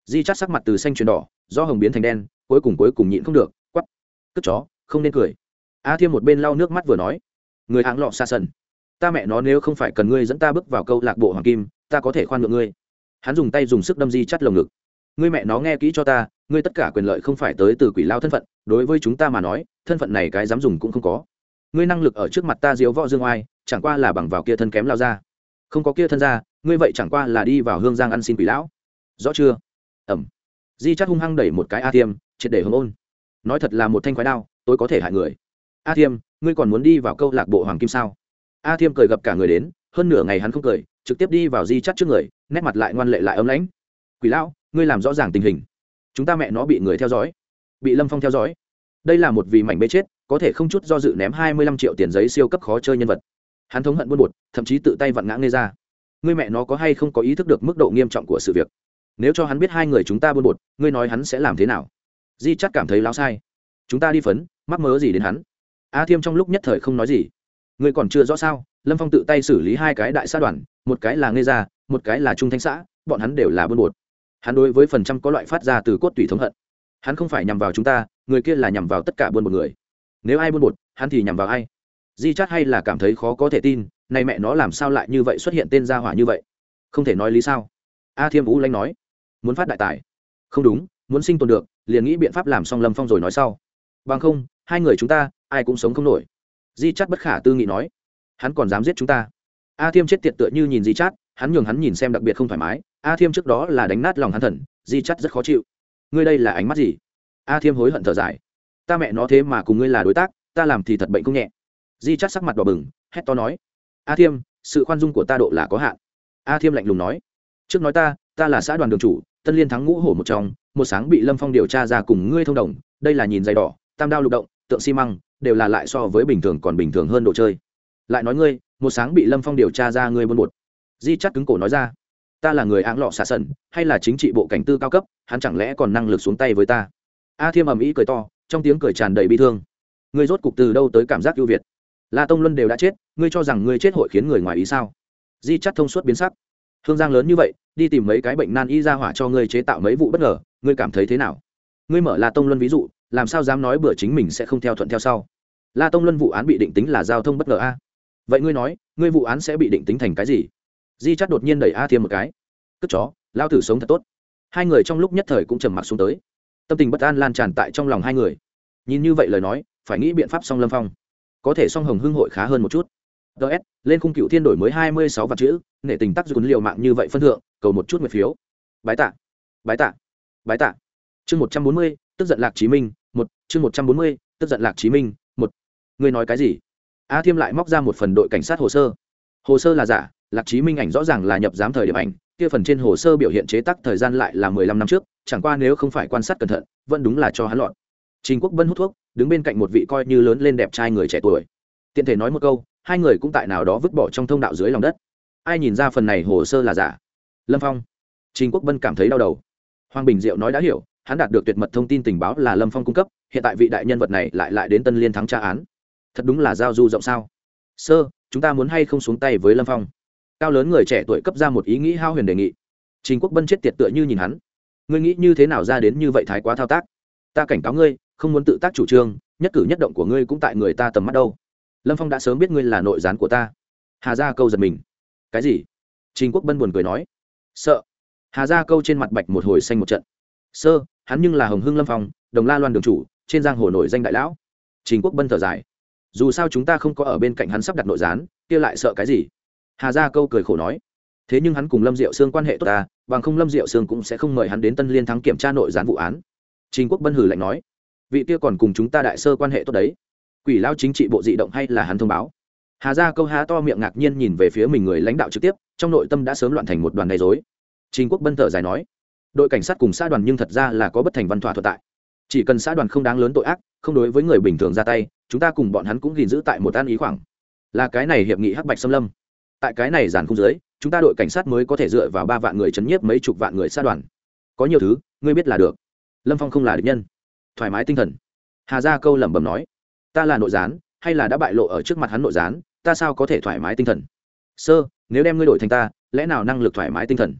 Di chắt sắc mặt từ xanh chuyển đỏ, do hồng biến thành đen, cuối cùng cuối cùng nhịn không được quắp cất chó, không nên cười. A thiêm một bên lau nước mắt vừa nói. Người áng lọ xa sần. Ta mẹ nó nếu không phải cần ngươi dẫn ta bước vào câu lạc bộ hoàng kim, ta có thể khoan ngượng ngươi. Hắn dùng tay dùng sức đâm di chắt lồng ngực. Ngươi mẹ nó nghe kỹ cho ta, ngươi tất cả quyền lợi không phải tới từ quỷ lao thân phận, đối với chúng ta mà nói, thân phận này cái dám dùng cũng không có. Ngươi năng lực ở trước mặt ta diếu võ dương oai, chẳng qua là bằng vào kia thân kém lao ra không có kia thân ra ngươi vậy chẳng qua là đi vào hương giang ăn xin quỷ lão. Rõ chưa? Ẩm. Di chắc hung hăng đẩy một cái a thiêm, triệt để hưng ôn. Nói thật là một thanh khoái đao tôi có thể hại người. A thiêm, ngươi còn muốn đi vào câu lạc bộ hoàng kim sao? A thiêm cười gặp cả người đến, hơn nửa ngày hắn không cười, trực tiếp đi vào di chắc trước người, nét mặt lại ngoan lệ lại ấm lãnh. Quỷ lão, ngươi làm rõ ràng tình hình. Chúng ta mẹ nó bị người theo dõi. Bị lâm phong theo dõi. Đây là một vì mảnh bê chết, có thể không chút do dự ném hai mươi lăm triệu tiền giấy siêu cấp khó chơi nhân vật hắn thống hận buôn bột, thậm chí tự tay vặn ngã nghe ra. Ngươi mẹ nó có hay không có ý thức được mức độ nghiêm trọng của sự việc? Nếu cho hắn biết hai người chúng ta buôn bột, ngươi nói hắn sẽ làm thế nào? Di chắc cảm thấy láo sai. Chúng ta đi phấn, mắc mớ gì đến hắn? A thiêm trong lúc nhất thời không nói gì. Ngươi còn chưa rõ sao? Lâm phong tự tay xử lý hai cái đại xã đoàn, một cái là nghe ra một cái là trung thanh xã, bọn hắn đều là buôn bột. Hắn đối với phần trăm có loại phát ra từ cốt tủy thống hận. Hắn không phải nhằm vào chúng ta, người kia là nhằm vào tất cả buôn một người. Nếu ai buôn bột, hắn thì nhằm vào ai? Di chát hay là cảm thấy khó có thể tin nay mẹ nó làm sao lại như vậy xuất hiện tên gia hỏa như vậy? Không thể nói lý sao? A thiêm vũ lanh nói. Muốn phát đại tài. Không đúng, muốn sinh tồn được, liền nghĩ biện pháp làm xong lâm phong rồi nói sau. Bằng không, hai người chúng ta, ai cũng sống không nổi. Di chát bất khả tư nghị nói. Hắn còn dám giết chúng ta. A thiêm chết tiệt tựa như nhìn di chát, hắn nhường hắn nhìn xem đặc biệt không thoải mái. A thiêm trước đó là đánh nát lòng hắn thần, di chắt rất khó chịu. Ngươi đây là ánh mắt gì? A thiêm hối hận thở dài. Ta mẹ nó thế mà cùng ngươi là đối tác, ta làm thì thật bệnh không nhẹ di chắt sắc mặt đỏ bừng, hét to nói, a thiêm, sự khoan dung của ta độ là có hạn. A thiêm lạnh lùng nói, trước nói ta ta là xã đoàn đường chủ, tân liên thắng ngũ hổ một trong, một sáng bị lâm phong điều tra ra cùng ngươi thông đồng, đây là nhìn dày đỏ, tam đao lục động, tượng xi măng, đều là lại so với bình thường còn bình thường hơn đồ chơi. Lại nói ngươi, một sáng bị lâm phong điều tra ra ngươi buôn một di chắc cứng cổ nói ra, ta là người áng lọ xả sần, hay là chính trị bộ cảnh tư cao cấp, hắn chẳng lẽ còn năng lực xuống tay với ta? A thiêm ầm ĩ cười to, trong tiếng cười tràn đầy bi thương, ngươi rốt cục từ đâu tới cảm giác ưu việt? La tông luân đều đã chết, ngươi cho rằng ngươi chết hội khiến người ngoài ý sao? Di chắc thông suốt biến sắc. Hương giang lớn như vậy, đi tìm mấy cái bệnh nan y ra hỏa cho ngươi chế tạo mấy vụ bất ngờ, ngươi cảm thấy thế nào? Ngươi mở la tông luân ví dụ, làm sao dám nói bữa chính mình sẽ không theo thuận theo sau? La tông luân vụ án bị định tính là giao thông bất ngờ a. Vậy ngươi nói, ngươi vụ án sẽ bị định tính thành cái gì? Di chắc đột nhiên đẩy a thiêm một cái. Cất chó, lao thử sống thật tốt. Hai người trong lúc nhất thời cũng trầm mặc xuống tới. Tâm tình bất an lan tràn tại trong lòng hai người. Nhìn như vậy lời nói, phải nghĩ biện pháp song lâm phong có thể song hồng hưng hội khá hơn một chút. Ts lên khung cựu thiên đổi mới hai mươi sáu vạn chữ, nể tình tắc dùn liều mạng như vậy phân thượng, cầu một chút nguyệt phiếu. Bái tạ bái tạ bái tạ. Chương một trăm bốn mươi, tức giận lạc chí minh, một. Chương một trăm bốn mươi, tức giận lạc chí minh, một. Người nói cái gì? A thiêm lại móc ra một phần đội cảnh sát hồ sơ. Hồ sơ là giả, lạc chí minh ảnh rõ ràng là nhập giám thời điểm ảnh, kia phần trên hồ sơ biểu hiện chế tác thời gian lại là mười lăm năm trước, chẳng qua nếu không phải quan sát cẩn thận, vẫn đúng là cho hắn lọt trình quốc vân hút thuốc, đứng bên cạnh một vị coi như lớn lên đẹp trai người trẻ tuổi. Tiện thể nói một câu, hai người cũng tại nào đó vứt bỏ trong thông đạo dưới lòng đất. Ai nhìn ra phần này hồ sơ là giả? Lâm phong. Trình quốc vân cảm thấy đau đầu. Hoàng bình diệu nói đã hiểu, hắn đạt được tuyệt mật thông tin tình báo là lâm phong cung cấp, hiện tại vị đại nhân vật này lại lại đến tân liên thắng tra án. Thật đúng là giao du rộng sao? Sơ, chúng ta muốn hay không xuống tay với lâm phong? Cao lớn người trẻ tuổi cấp ra một ý nghĩ hao huyền đề nghị. Trình quốc bân chết tiệt tựa như nhìn hắn. Ngươi nghĩ như thế nào ra đến như vậy thái quá thao tác? Ta cảnh cáo ngươi không muốn tự tác chủ trương, nhất cử nhất động của ngươi cũng tại người ta tầm mắt đâu. Lâm phong đã sớm biết ngươi là nội gián của ta. Hà Gia câu giật mình. Cái gì? Trình quốc bân buồn cười nói. Sợ. Hà Gia câu trên mặt bạch một hồi xanh một trận. Sơ, hắn nhưng là hồng hưng lâm phong, đồng la loan đường chủ, trên giang hồ nổi danh đại lão. Trình quốc bân thở dài. Dù sao chúng ta không có ở bên cạnh hắn sắp đặt nội gián, kia lại sợ cái gì? Hà gia câu cười khổ nói. Thế nhưng hắn cùng lâm diệu sương quan hệ tốt ta bằng không lâm diệu sương cũng sẽ không mời hắn đến tân liên thắng kiểm tra nội gián vụ án. Trình quốc bân hử lạnh nói vị kia còn cùng chúng ta đại sơ quan hệ tốt đấy. Quỷ lao chính trị bộ dị động hay là hắn thông báo? Hà gia câu há to miệng ngạc nhiên nhìn về phía mình người lãnh đạo trực tiếp, trong nội tâm đã sớm loạn thành một đoàn gây dối trình quốc bân thở dài nói, đội cảnh sát cùng xã đoàn nhưng thật ra là có bất thành văn thỏa thuật tại. Chỉ cần xã đoàn không đáng lớn tội ác, không đối với người bình thường ra tay, chúng ta cùng bọn hắn cũng gìn giữ tại một an ý khoảng. Là cái này hiệp nghị hắc bạch xâm lâm. Tại cái này giàn khung dưới, chúng ta đội cảnh sát mới có thể dựa vào ba vạn người chấn nhiếp mấy chục vạn người xã đoàn. Có nhiều thứ, ngươi biết là được. Lâm phong không là địch nhân thoải mái tinh thần. Hà gia câu lẩm bẩm nói, ta là nội gián, hay là đã bại lộ ở trước mặt hắn nội gián, ta sao có thể thoải mái tinh thần? Sơ, nếu đem ngươi đổi thành ta, lẽ nào năng lực thoải mái tinh thần?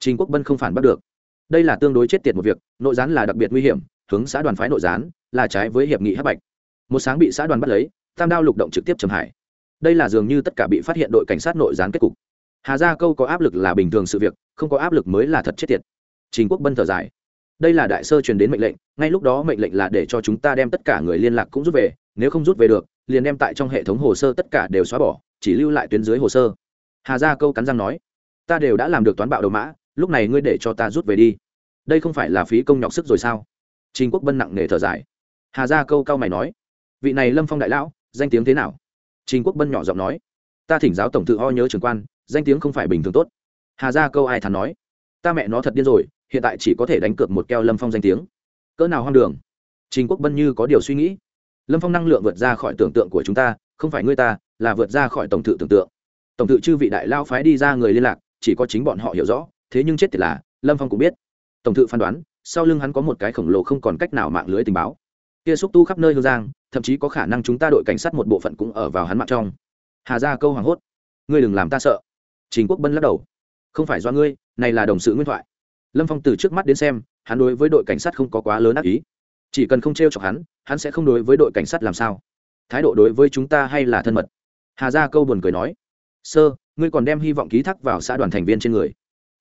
Trình quốc bân không phản bắt được. Đây là tương đối chết tiệt một việc, nội gián là đặc biệt nguy hiểm, hướng xã đoàn phái nội gián là trái với hiệp nghị hắc bạch. Một sáng bị xã đoàn bắt lấy, tam đao lục động trực tiếp trầm hải. Đây là dường như tất cả bị phát hiện đội cảnh sát nội gián kết cục. Hà gia câu có áp lực là bình thường sự việc, không có áp lực mới là thật chết tiệt. Trình quốc bân thở dài đây là đại sơ truyền đến mệnh lệnh, ngay lúc đó mệnh lệnh là để cho chúng ta đem tất cả người liên lạc cũng rút về, nếu không rút về được, liền đem tại trong hệ thống hồ sơ tất cả đều xóa bỏ, chỉ lưu lại tuyến dưới hồ sơ. Hà gia câu cắn răng nói, ta đều đã làm được toán bạo đầu mã, lúc này ngươi để cho ta rút về đi. Đây không phải là phí công nhọc sức rồi sao? Trình quốc bân nặng nề thở dài. Hà gia câu cao mày nói, vị này lâm phong đại lão, danh tiếng thế nào? Trình quốc bân nhỏ giọng nói, ta thỉnh giáo tổng thư ho nhớ trường quan, danh tiếng không phải bình thường tốt. Hà gia câu ai thắn nói, ta mẹ nó thật điên rồi hiện tại chỉ có thể đánh cược một keo lâm phong danh tiếng. Cỡ nào hoang đường? Trình quốc bân như có điều suy nghĩ. Lâm phong năng lượng vượt ra khỏi tưởng tượng của chúng ta, không phải ngươi ta, là vượt ra khỏi tổng tự tưởng tượng. Tổng tự chư vị đại lao phái đi ra người liên lạc, chỉ có chính bọn họ hiểu rõ, thế nhưng chết tiệt là, lâm phong cũng biết. Tổng tự phán đoán, sau lưng hắn có một cái khổng lồ không còn cách nào mạng lưới tình báo. Kia xúc tu khắp nơi hương giang, thậm chí có khả năng chúng ta đội cảnh sát một bộ phận cũng ở vào hắn mạng trong. Hà ra câu hoảng hốt. Ngươi đừng làm ta sợ. Trình quốc bân lắc đầu. Không phải do ngươi, này là đồng sự nguyên thoại lâm phong từ trước mắt đến xem, hắn đối với đội cảnh sát không có quá lớn ác ý. Chỉ cần không t r e o chọc hắn hắn sẽ không đối với đội cảnh sát làm sao. Thái độ đối với chúng ta hay là thân mật? Hà gia câu buồn cười nói. Sơ, ngươi còn đem hy vọng ký thác vào xã đoàn thành viên trên người.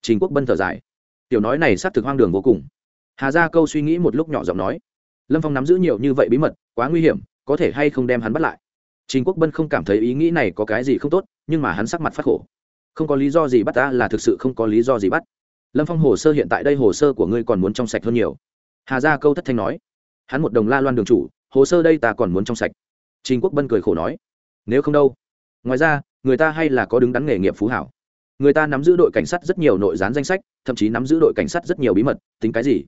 Trình quốc bân thở dài. Tiểu nói này xác thực hoang đường vô cùng. Hà gia câu suy nghĩ một lúc nhỏ giọng nói. Lâm phong nắm giữ nhiều như vậy bí mật, quá nguy hiểm, có thể hay không đem hắn bắt lại? Trình quốc bân không cảm thấy ý nghĩ này có cái gì không tốt, nhưng mà hắn sắc mặt phát khổ. Không có lý do gì bắt ta là thực sự không có lý do gì bắt lâm phong hồ sơ hiện tại đây hồ sơ của ngươi còn muốn trong sạch hơn nhiều. Hà gia câu thất thanh nói. Hắn một đồng la loan đường chủ, hồ sơ đây ta còn muốn trong sạch. Trình quốc bân cười khổ nói. Nếu không đâu. Ngoài ra, người ta hay là có đứng đắn nghề nghiệp phú hảo. Người ta nắm giữ đội cảnh sát rất nhiều nội gián danh sách, thậm chí nắm giữ đội cảnh sát rất nhiều bí mật, tính cái gì?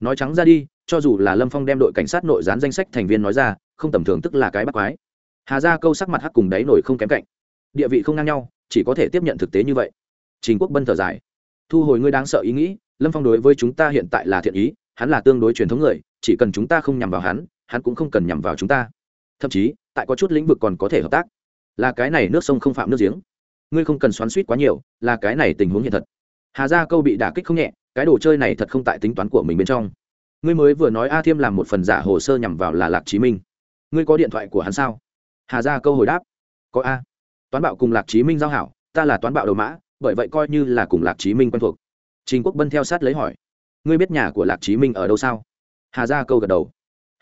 Nói trắng ra đi, cho dù là lâm phong đem đội cảnh sát nội gián danh sách thành viên nói ra, không tầm thường tức là cái bắt quái. Hà gia câu sắc mặt hắc cùng đáy nổi không kém cạnh. Địa vị không ngang nhau, chỉ có thể tiếp nhận thực tế như vậy. Trình quốc bân thở dài thu hồi ngươi đáng sợ ý nghĩ, lâm phong đối với chúng ta hiện tại là thiện ý, hắn là tương đối truyền thống người, chỉ cần chúng ta không nhằm vào hắn hắn cũng không cần nhằm vào chúng ta. Thậm chí, tại có chút lĩnh vực còn có thể hợp tác. Là cái này nước sông không phạm nước giếng. Ngươi không cần xoắn suýt quá nhiều, là cái này tình huống hiện thật. Hà gia câu bị đả kích không nhẹ, cái đồ chơi này thật không tại tính toán của mình bên trong. Ngươi mới vừa nói a thiêm làm một phần giả hồ sơ nhằm vào là lạc chí minh. Ngươi có điện thoại của hắn sao? Hà gia câu hồi đáp. Có a. Toán bạo cùng lạc chí minh giao hảo, ta là toán bạo đầu mã bởi vậy coi như là cùng lạc chí minh quen thuộc. Trình quốc bân theo sát lấy hỏi, ngươi biết nhà của lạc chí minh ở đâu sao? Hà ra câu gật đầu,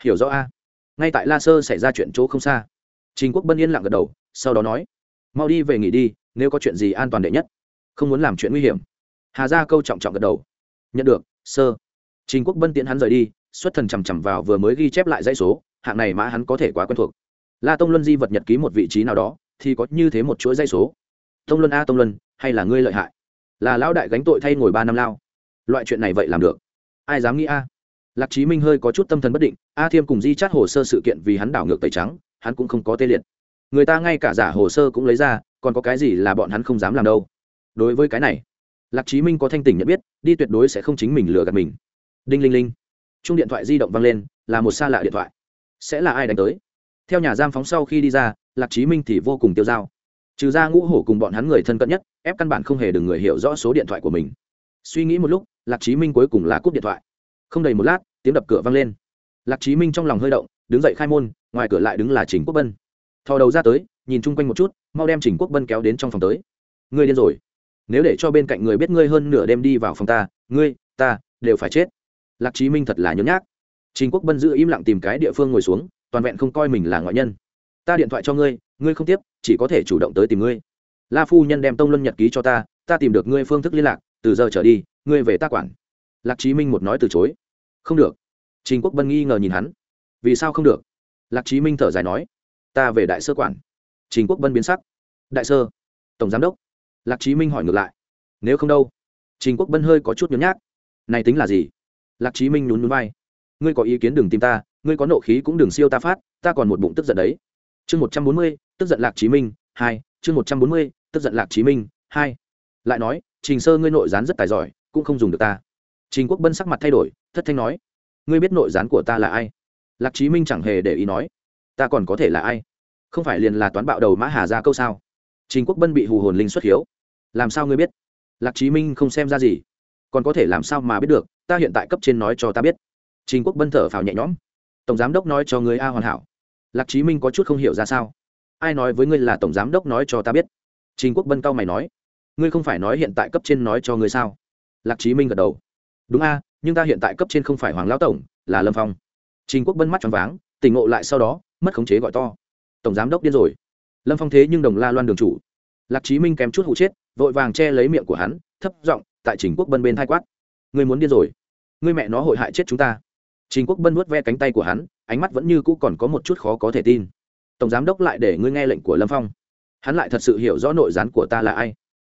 hiểu rõ a. Ngay tại la sơ xảy ra chuyện chỗ không xa. Trình quốc bân yên lặng gật đầu, sau đó nói, mau đi về nghỉ đi, nếu có chuyện gì an toàn đệ nhất, không muốn làm chuyện nguy hiểm. Hà ra câu trọng trọng gật đầu, nhận được, sơ. Trình quốc bân tiễn hắn rời đi, xuất thần chằm chằm vào vừa mới ghi chép lại dãy số, hạng này mã hắn có thể quá quen thuộc. La tông luân di vật nhật ký một vị trí nào đó, thì có như thế một chuỗi dây số. Tông luân a, tông luân hay là ngươi lợi hại? Là lão đại gánh tội thay ngồi ba năm lao. Loại chuyện này vậy làm được. Ai dám nghĩ a? Lạc chí minh hơi có chút tâm thần bất định, a thiêm cùng di chát hồ sơ sự kiện vì hắn đảo ngược tẩy trắng, hắn cũng không có tê liệt. Người ta ngay cả giả hồ sơ cũng lấy ra, còn có cái gì là bọn hắn không dám làm đâu. Đối với cái này, lạc chí minh có thanh tỉnh nhận biết, đi tuyệt đối sẽ không chính mình lừa gạt mình. Đinh linh linh. Chung điện thoại di động vang lên, là một xa lạ điện thoại. Sẽ là ai đánh tới? Theo nhà giam phóng sau khi đi ra, lạc chí minh thì vô cùng tiêu dao trừ ra ngũ hổ cùng bọn hắn người thân cận nhất, ép căn bản không hề được người hiểu rõ số điện thoại của mình. Suy nghĩ một lúc, lạc chí minh cuối cùng là cúp điện thoại. Không đầy một lát, tiếng đập cửa vang lên. Lạc chí minh trong lòng hơi động, đứng dậy khai môn, ngoài cửa lại đứng là trình quốc bân. Thò đầu ra tới, nhìn chung quanh một chút, mau đem trình quốc bân kéo đến trong phòng tới. Ngươi điên rồi. Nếu để cho bên cạnh người biết ngươi hơn nửa đêm đi vào phòng ta, ngươi, ta, đều phải chết. Lạc chí minh thật là nhớ nhác. Trình quốc bân giữ im lặng tìm cái địa phương ngồi xuống, toàn vẹn không coi mình là ngoại nhân. Ta điện thoại cho ngươi ngươi không tiếp chỉ có thể chủ động tới tìm ngươi. La phu nhân đem tông luân nhật ký cho ta ta tìm được ngươi phương thức liên lạc, từ giờ trở đi, ngươi về ta quản. Lạc chí minh một nói từ chối. Không được. Trình quốc bân nghi ngờ nhìn hắn. Vì sao không được? Lạc chí minh thở dài nói. Ta về đại sơ quản. Trình quốc bân biến sắc. Đại sơ. Tổng giám đốc. Lạc chí minh hỏi ngược lại. Nếu không đâu? Trình quốc bân hơi có chút nhún nhác này tính là gì? Lạc chí minh nhún nhún vai. Ngươi có ý kiến đừng tìm ta, ngươi có nộ khí cũng đừng siêu ta phát, ta còn một bụng tức giận đấy. Chương một trăm bốn mươi tức giận lạc chí minh, hai, chương một trăm bốn mươi, tức giận lạc chí minh, hai. Lại nói, trình sơ ngươi nội gián rất tài giỏi, cũng không dùng được ta. Trình quốc bân sắc mặt thay đổi, thất thanh nói, ngươi biết nội gián của ta là ai? Lạc chí minh chẳng hề để ý nói, ta còn có thể là ai? Không phải liền là toán bạo đầu mã hà ra câu sao? Trình quốc bân bị hù hồn linh xuất hiếu. Làm sao ngươi biết? Lạc chí minh không xem ra gì. Còn có thể làm sao mà biết được, ta hiện tại cấp trên nói cho ta biết. Trình quốc bân thở phào nhẹ nhõm. Tổng giám đốc nói cho người a hoàn hảo. Lạc chí minh có chút không hiểu ra sao ai nói với ngươi là tổng giám đốc nói cho ta biết? Trình quốc bân cao mày nói. Ngươi không phải nói hiện tại cấp trên nói cho ngươi sao? Lạc chí minh gật đầu. Đúng a, nhưng ta hiện tại cấp trên không phải hoàng lão tổng, là lâm phong. Trình quốc bân mắt choáng váng, tỉnh ngộ lại sau đó, mất khống chế gọi to. Tổng giám đốc điên rồi. Lâm phong thế nhưng đồng la loan đường chủ. Lạc chí minh kém chút hụ chết, vội vàng che lấy miệng của hắn, thấp giọng tại trình quốc bân bên thai quát. Ngươi muốn điên rồi. Ngươi mẹ nó hội hại chết chúng ta. Trình quốc bân vuốt ve cánh tay của hắn, ánh mắt vẫn như cũ còn có một chút khó có thể tin tổng giám đốc lại để ngươi nghe lệnh của lâm phong. Hắn lại thật sự hiểu rõ nội gián của ta là ai.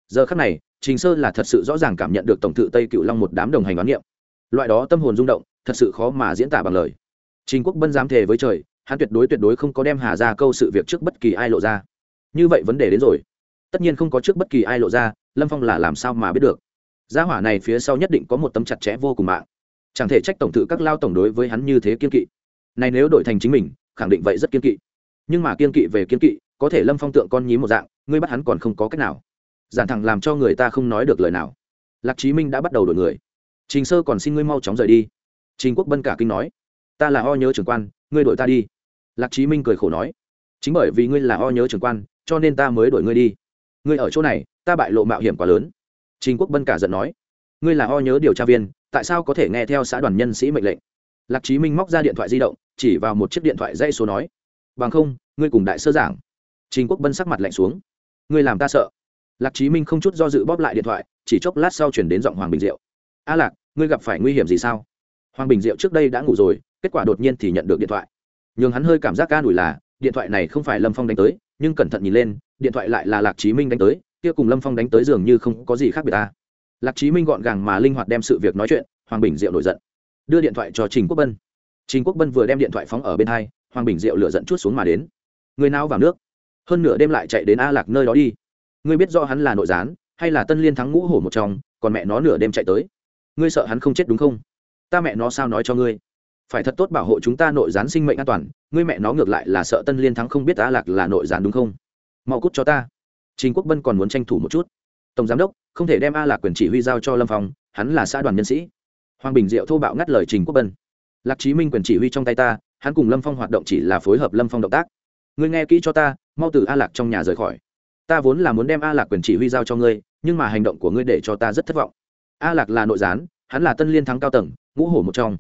Giờ khắc này, trình sơ là thật sự rõ ràng cảm nhận được tổng thự tây cựu long một đám đồng hành đoán niệm. Loại đó tâm hồn rung động, thật sự khó mà diễn tả bằng lời. Trình quốc bân dám thề với trời, hắn tuyệt đối tuyệt đối không có đem hà ra câu sự việc trước bất kỳ ai lộ ra. Như vậy vấn đề đến rồi. Tất nhiên không có trước bất kỳ ai lộ ra, lâm phong là làm sao mà biết được? Gia hỏa này phía sau nhất định có một tấm chặt chẽ vô cùng mạng. Chẳng thể trách tổng thự các lao tổng đối với hắn như thế kiên kỵ. Này nếu đổi thành chính mình, khẳng định vậy rất kiên kỵ nhưng mà kiên kỵ về kiên kỵ, có thể lâm phong tượng con nhím một dạng, ngươi bắt hắn còn không có cách nào. Giản thẳng làm cho người ta không nói được lời nào. Lạc chí minh đã bắt đầu đổi người. Trình sơ còn xin ngươi mau chóng rời đi. Trình quốc bân cả kinh nói, ta là o nhớ trưởng quan, ngươi đổi ta đi. Lạc chí minh cười khổ nói, chính bởi vì ngươi là o nhớ trưởng quan, cho nên ta mới đổi ngươi đi. Ngươi ở chỗ này, ta bại lộ mạo hiểm quá lớn. Trình quốc bân cả giận nói, ngươi là o nhớ điều tra viên, tại sao có thể nghe theo xã đoàn nhân sĩ mệnh lệnh? Lạc chí minh móc ra điện thoại di động, chỉ vào một chiếc điện thoại dây số nói bằng không, ngươi cùng đại sơ giảng. Trình quốc bân sắc mặt lạnh xuống. Ngươi làm ta sợ. Lạc chí minh không chút do dự bóp lại điện thoại, chỉ chốc lát sau chuyển đến giọng hoàng bình diệu. A lạc, ngươi gặp phải nguy hiểm gì sao? Hoàng bình diệu trước đây đã ngủ rồi, kết quả đột nhiên thì nhận được điện thoại. Nhưng hắn hơi cảm giác ca đùi là, điện thoại này không phải lâm phong đánh tới, nhưng cẩn thận nhìn lên, điện thoại lại là lạc chí minh đánh tới, kia cùng lâm phong đánh tới dường như không có gì khác biệt ta. Lạc chí minh gọn gàng mà linh hoạt đem sự việc nói chuyện, hoàng bình diệu nổi giận. Đưa điện thoại cho trình quốc bân. Trình quốc bân vừa đem điện thoại phóng ở bên hai hoàng bình diệu lửa dẫn chút xuống mà đến. Người nào vào nước? Hơn nửa đêm lại chạy đến a lạc nơi đó đi. Ngươi biết do hắn là nội gián, hay là tân liên thắng ngũ hổ một trong, còn mẹ nó nửa đêm chạy tới. Ngươi sợ hắn không chết đúng không? Ta mẹ nó sao nói cho ngươi? Phải thật tốt bảo hộ chúng ta nội gián sinh mệnh an toàn, ngươi mẹ nó ngược lại là sợ tân liên thắng không biết a lạc là nội gián đúng không? Mau cút cho ta. Trình quốc bân còn muốn tranh thủ một chút. Tổng giám đốc, không thể đem a lạc quyền chỉ huy giao cho lâm phong, hắn là xã đoàn nhân sĩ. Hoàng bình diệu thô bạo ngắt lời trình quốc bân. Lạc chí minh quyền chỉ huy trong tay ta hắn cùng lâm phong hoạt động chỉ là phối hợp lâm phong động tác. Ngươi nghe kỹ cho ta, mau từ a lạc trong nhà rời khỏi. Ta vốn là muốn đem a lạc quyền chỉ huy giao cho ngươi, nhưng mà hành động của ngươi để cho ta rất thất vọng. A lạc là nội gián, hắn là tân liên thắng cao tầng, ngũ hổ một trong.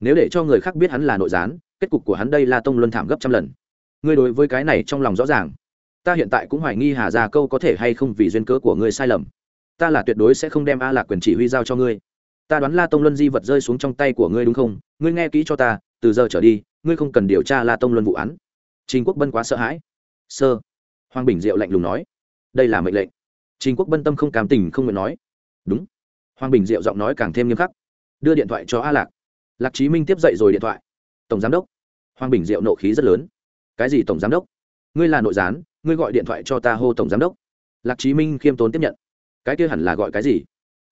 Nếu để cho người khác biết hắn là nội gián, kết cục của hắn đây là tông luân thảm gấp trăm lần. Ngươi đối với cái này trong lòng rõ ràng. Ta hiện tại cũng hoài nghi hà gia câu có thể hay không vì duyên cớ của ngươi sai lầm. Ta là tuyệt đối sẽ không đem a lạc quyền chỉ huy giao cho ngươi. Ta đoán la tông luân di vật rơi xuống trong tay của ngươi đúng không? Ngươi nghe kỹ cho ta từ giờ trở đi, ngươi không cần điều tra la tông luân vụ án. Trình quốc bân quá sợ hãi. Sơ. Hoàng bình diệu lạnh lùng nói. Đây là mệnh lệnh. Trình quốc bân tâm không cảm tình không nguyện nói. Đúng. Hoàng bình diệu giọng nói càng thêm nghiêm khắc. Đưa điện thoại cho a lạc. Lạc chí minh tiếp dậy rồi điện thoại. Tổng giám đốc. Hoàng bình diệu nộ khí rất lớn. Cái gì tổng giám đốc? Ngươi là nội gián, ngươi gọi điện thoại cho ta hô tổng giám đốc. Lạc chí minh khiêm tốn tiếp nhận. Cái kia hẳn là gọi cái gì?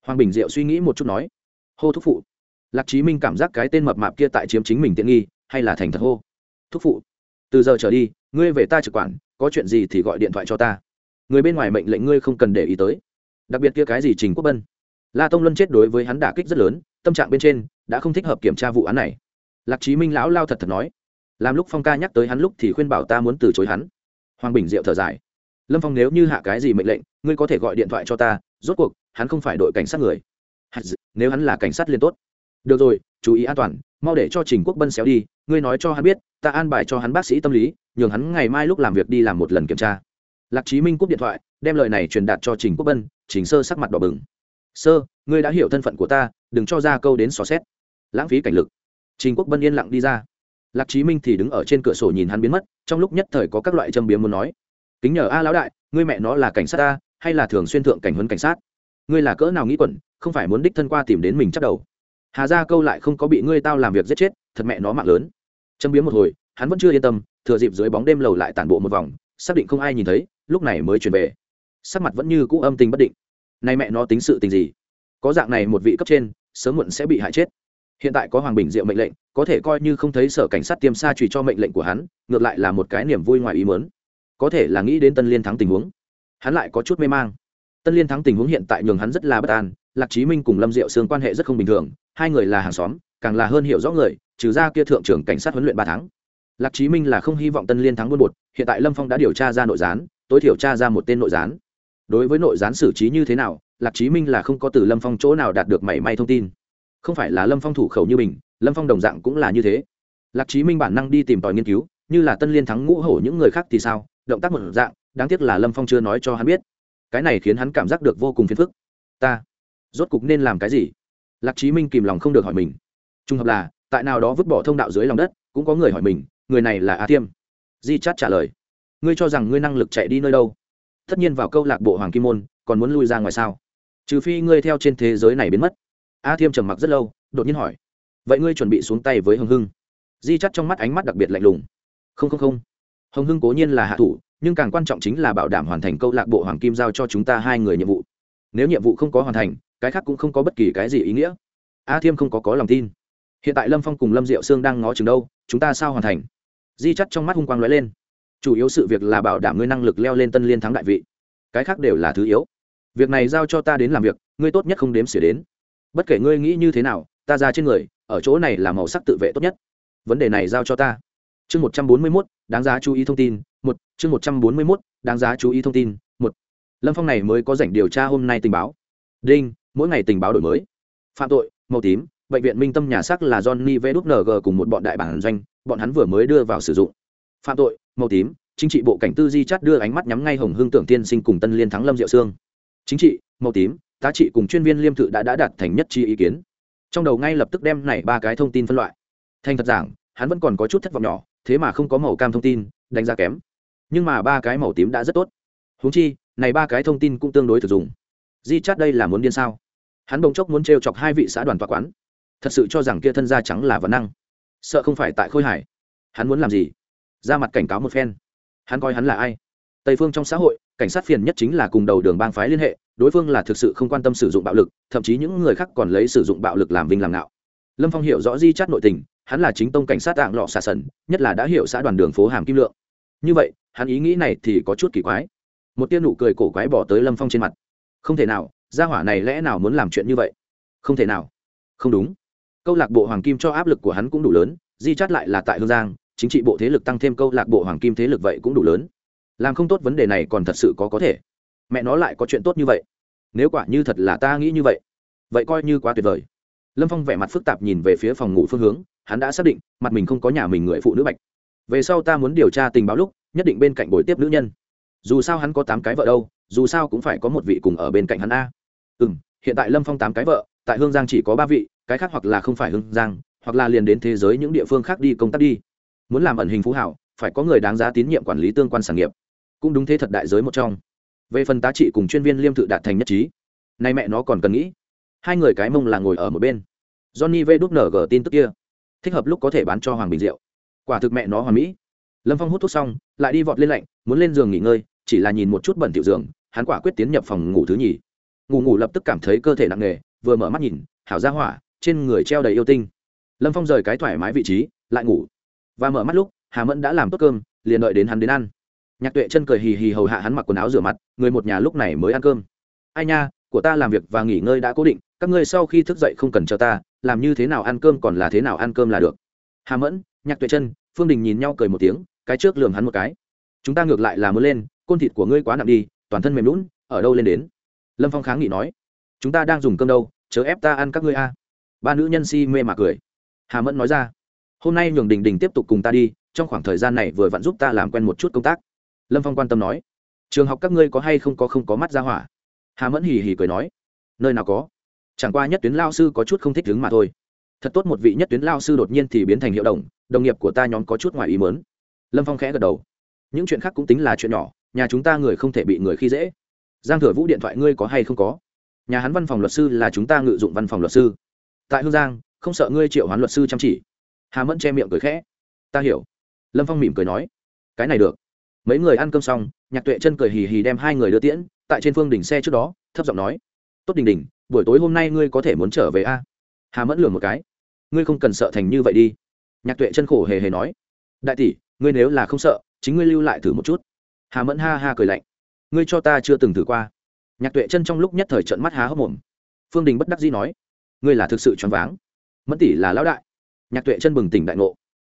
Hoàng bình diệu suy nghĩ một chút nói. Hô thúc phụ lạc chí minh cảm giác cái tên mập mạp kia tại chiếm chính mình tiện nghi, hay là thành thật hô? Thúc phụ, từ giờ trở đi, ngươi về ta trực quản, có chuyện gì thì gọi điện thoại cho ta. Người bên ngoài mệnh lệnh ngươi không cần để ý tới. Đặc biệt kia cái gì trình quốc bân. La tông luân chết đối với hắn đả kích rất lớn, tâm trạng bên trên đã không thích hợp kiểm tra vụ án này. Lạc chí minh lão lao thật thật nói, làm lúc phong ca nhắc tới hắn lúc thì khuyên bảo ta muốn từ chối hắn. Hoàng bình diệu thở dài, lâm phong nếu như hạ cái gì mệnh lệnh, ngươi có thể gọi điện thoại cho ta, rốt cuộc, hắn không phải đội cảnh sát người. Nếu hắn là cảnh sát liên tốt được rồi, chú ý an toàn, mau để cho trình quốc bân xéo đi, ngươi nói cho hắn biết, ta an bài cho hắn bác sĩ tâm lý, nhường hắn ngày mai lúc làm việc đi làm một lần kiểm tra. Lạc chí minh cúp điện thoại, đem lời này truyền đạt cho trình quốc bân, trình sơ sắc mặt đỏ bừng. Sơ, ngươi đã hiểu thân phận của ta, đừng cho ra câu đến xò xét. Lãng phí cảnh lực. Trình quốc bân yên lặng đi ra. Lạc chí minh thì đứng ở trên cửa sổ nhìn hắn biến mất, trong lúc nhất thời có các loại châm biếm muốn nói. Kính nhờ a lão đại, ngươi mẹ nó là cảnh sát ta, hay là thường xuyên thượng cảnh huấn cảnh sát? Ngươi là cỡ nào nghĩ quẩn, không phải muốn đích thân qua tìm đến mình chắc đầu? Hà Gia câu lại không có bị ngươi tao làm việc giết chết, thật mẹ nó mạng lớn. Châm biếm một hồi, hắn vẫn chưa yên tâm, thừa dịp dưới bóng đêm lầu lại tản bộ một vòng, xác định không ai nhìn thấy, lúc này mới chuyển về. Sắc mặt vẫn như cũ âm tình bất định. Nay mẹ nó tính sự tình gì? Có dạng này một vị cấp trên, sớm muộn sẽ bị hại chết. Hiện tại có hoàng bình diệu mệnh lệnh, có thể coi như không thấy sở cảnh sát tiêm xa trùy cho mệnh lệnh của hắn, ngược lại là một cái niềm vui ngoài ý mớn có thể là nghĩ đến tân liên thắng tình huống. Hắn lại có chút mê mang. Tân liên thắng tình huống hiện tại nhường hắn rất là bất an lạc chí minh cùng lâm diệu sương quan hệ rất không bình thường, hai người là hàng xóm, càng là hơn hiểu rõ người, trừ ra kia thượng trưởng cảnh sát huấn luyện ba tháng. Lạc chí minh là không hy vọng tân liên thắng buôn bột, hiện tại lâm phong đã điều tra ra nội gián, tối thiểu tra ra một tên nội gián. Đối với nội gián xử trí như thế nào, lạc chí minh là không có từ lâm phong chỗ nào đạt được mảy may thông tin. Không phải là lâm phong thủ khẩu như mình, lâm phong đồng dạng cũng là như thế. Lạc chí minh bản năng đi tìm tòi nghiên cứu, như là tân liên thắng ngũ hổ những người khác thì sao, động tác một dạng, đáng tiếc là lâm phong chưa nói cho hắn biết. Cái này khiến hắn cảm giác được vô cùng phiền phức. Ta rốt cục nên làm cái gì? Lạc chí minh kìm lòng không được hỏi mình. Trùng hợp là, tại nào đó vứt bỏ thông đạo dưới lòng đất, cũng có người hỏi mình, người này là a thiêm. Di chát trả lời, ngươi cho rằng ngươi năng lực chạy đi nơi đâu? Tất nhiên vào câu lạc bộ hoàng kim môn, còn muốn lui ra ngoài sao? Trừ phi ngươi theo trên thế giới này biến mất. A thiêm trầm mặc rất lâu, đột nhiên hỏi, vậy ngươi chuẩn bị xuống tay với hồng hưng? Di chắt trong mắt ánh mắt đặc biệt lạnh lùng. Không không không. Hồng hưng cố nhiên là hạ thủ, nhưng càng quan trọng chính là bảo đảm hoàn thành câu lạc bộ hoàng kim giao cho chúng ta hai người nhiệm vụ. Nếu nhiệm vụ không có hoàn thành cái khác cũng không có bất kỳ cái gì ý nghĩa. A thiêm không có có lòng tin. Hiện tại lâm phong cùng lâm diệu sương đang ngó chừng đâu, chúng ta sao hoàn thành? Di chắt trong mắt hung quang lóe lên. Chủ yếu sự việc là bảo đảm ngươi năng lực leo lên tân liên thắng đại vị. Cái khác đều là thứ yếu. Việc này giao cho ta đến làm việc, ngươi tốt nhất không đếm xỉa đến. Bất kể ngươi nghĩ như thế nào, ta ra trên người, ở chỗ này là màu sắc tự vệ tốt nhất. Vấn đề này giao cho ta. Chương một trăm bốn mươi mốt, đáng giá chú ý thông tin, một, chương một trăm bốn mươi mốt, đáng giá chú ý thông tin, một. Lâm phong này mới có dành điều tra hôm nay tình báo. Đinh mỗi ngày tình báo đổi mới. Phạm tội, màu tím, bệnh viện minh tâm nhà sắc là johnny vng cùng một bọn đại bản doanh, bọn hắn vừa mới đưa vào sử dụng. Phạm tội, màu tím, chính trị bộ cảnh tư di chắt đưa ánh mắt nhắm ngay hồng hương tưởng tiên sinh cùng tân liên thắng lâm diệu sương. Chính trị, màu tím, tá trị cùng chuyên viên liêm thự đã đã đạt thành nhất chi ý kiến. Trong đầu ngay lập tức đem này ba cái thông tin phân loại. Thành thật giảng, hắn vẫn còn có chút thất vọng nhỏ, thế mà không có màu cam thông tin, đánh giá kém. Nhưng mà ba cái màu tím đã rất tốt. Huống chi, này ba cái thông tin cũng tương đối thực dụng. Di chắt đây là muốn điên sao? Hắn bỗng chốc muốn t chọc hai vị xã đoàn tòa quán. Thật sự cho rằng kia thân da trắng là vấn năng. Sợ không phải tại khôi hải hắn muốn làm gì? Ra mặt cảnh cáo một phen. Hắn coi hắn là ai? Tây phương trong xã hội, cảnh sát phiền nhất chính là cùng đầu đường bang phái liên hệ, đối phương là thực sự không quan tâm sử dụng bạo lực, thậm chí những người khác còn lấy sử dụng bạo lực làm vinh làm ngạo. Lâm phong hiểu rõ di chát nội tình, hắn là chính tông cảnh sát tạng lọ xà sần, nhất là đã hiểu xã đoàn đường phố hàm kim lượng. Như vậy, hắn ý nghĩ này thì có chút kỳ quái. Một tiên nụ cười cổ quái bỏ tới lâm phong trên mặt. Không thể nào gia hỏa này lẽ nào muốn làm chuyện như vậy? Không thể nào. Không đúng. Câu lạc bộ hoàng kim cho áp lực của hắn cũng đủ lớn, di chắt lại là tại hương giang, chính trị bộ thế lực tăng thêm câu lạc bộ hoàng kim thế lực vậy cũng đủ lớn. Làm không tốt vấn đề này còn thật sự có có thể. Mẹ nó lại có chuyện tốt như vậy. Nếu quả như thật là ta nghĩ như vậy vậy coi như quá tuyệt vời. Lâm phong vẻ mặt phức tạp nhìn về phía phòng ngủ phương hướng, hắn đã xác định, mặt mình không có nhà mình người phụ nữ bạch. Về sau ta muốn điều tra tình báo lúc, nhất định bên cạnh buổi tiếp nữ nhân. Dù sao hắn có tám cái vợ đâu, dù sao cũng phải có một vị cùng ở bên cạnh hắn a ừ m hiện tại lâm phong tám cái vợ, tại hương giang chỉ có ba vị, cái khác hoặc là không phải hương giang, hoặc là liền đến thế giới những địa phương khác đi công tác đi. Muốn làm ẩn hình phú hảo, phải có người đáng giá tín nhiệm quản lý tương quan sản nghiệp. Cũng đúng thế thật đại giới một trong. Về phần tá trị cùng chuyên viên liêm tự đạt thành nhất trí, nay mẹ nó còn cần nghĩ. Hai người cái mông là ngồi ở một bên. Johnny v đúc nở gờ tin tức kia. Thích hợp lúc có thể bán cho hoàng bình diệu. Quả thực mẹ nó hoàn mỹ. Lâm phong hút thuốc xong, lại đi vọt lên lạnh, muốn lên giường nghỉ ngơi, chỉ là nhìn một chút bẩn tiểu giường, hắn quả quyết tiến nhập phòng ngủ thứ nhì ngủ ngủ lập tức cảm thấy cơ thể nặng nề, vừa mở mắt nhìn, hảo ra hỏa, trên người treo đầy yêu tinh. Lâm phong rời cái thoải mái vị trí, lại ngủ. Và mở mắt lúc, hà mẫn đã làm tốt cơm, liền đợi đến hắn đến ăn. Nhạc tuệ chân cười hì hì hầu hạ hắn mặc quần áo rửa mặt, người một nhà lúc này mới ăn cơm. Ai nha, của ta làm việc và nghỉ ngơi đã cố định, các ngươi sau khi thức dậy không cần cho ta, làm như thế nào ăn cơm còn là thế nào ăn cơm là được. Hà mẫn, nhạc tuệ chân, phương đình nhìn nhau cười một tiếng, cái trước lường hắn một cái. Chúng ta ngược lại là mới lên, côn thịt của ngươi quá nặng đi, toàn thân mềm lún ở đâu lên đến? Lâm phong kháng nghị nói, chúng ta đang dùng cơm đâu, chớ ép ta ăn các ngươi a. Ba nữ nhân si mê mà cười. Hà mẫn nói ra, hôm nay nhường đình đình tiếp tục cùng ta đi, trong khoảng thời gian này vừa vặn giúp ta làm quen một chút công tác. Lâm phong quan tâm nói, trường học các ngươi có hay không có không có mắt ra hỏa? Hà mẫn hì hì cười nói, nơi nào có. Chẳng qua nhất tuyến lao sư có chút không thích đứng mà thôi. Thật tốt một vị nhất tuyến lao sư đột nhiên thì biến thành hiệu đồng đồng nghiệp của ta nhóm có chút ngoài ý mớn lâm phong khẽ gật đầu, những chuyện khác cũng tính là chuyện nhỏ, nhà chúng ta người không thể bị người khi dễ giang thừa vũ điện thoại ngươi có hay không có? Nhà hắn văn phòng luật sư là chúng ta ngự dụng văn phòng luật sư. Tại hương giang, không sợ ngươi triệu hoán luật sư chăm chỉ. Hà mẫn che miệng cười khẽ. Ta hiểu. Lâm phong mỉm cười nói. Cái này được. Mấy người ăn cơm xong, nhạc tuệ chân cười hì hì đem hai người đưa tiễn, tại trên phương đỉnh xe trước đó, thấp giọng nói. Tốt đình đình buổi tối hôm nay ngươi có thể muốn trở về a? Hà mẫn lường một cái. Ngươi không cần sợ thành như vậy đi. Nhạc tuệ chân khổ hề hề nói. Đại tỷ, ngươi nếu là không sợ, chính ngươi lưu lại thử một chút. Hà mẫn ha ha cười lạnh ngươi cho ta chưa từng thử qua. Nhạc tuệ chân trong lúc nhất thời trận mắt há hốc mồm. Phương đình bất đắc dĩ nói, ngươi là thực sự choáng váng. Mẫn tỷ là lão đại. Nhạc tuệ chân bừng tỉnh đại ngộ.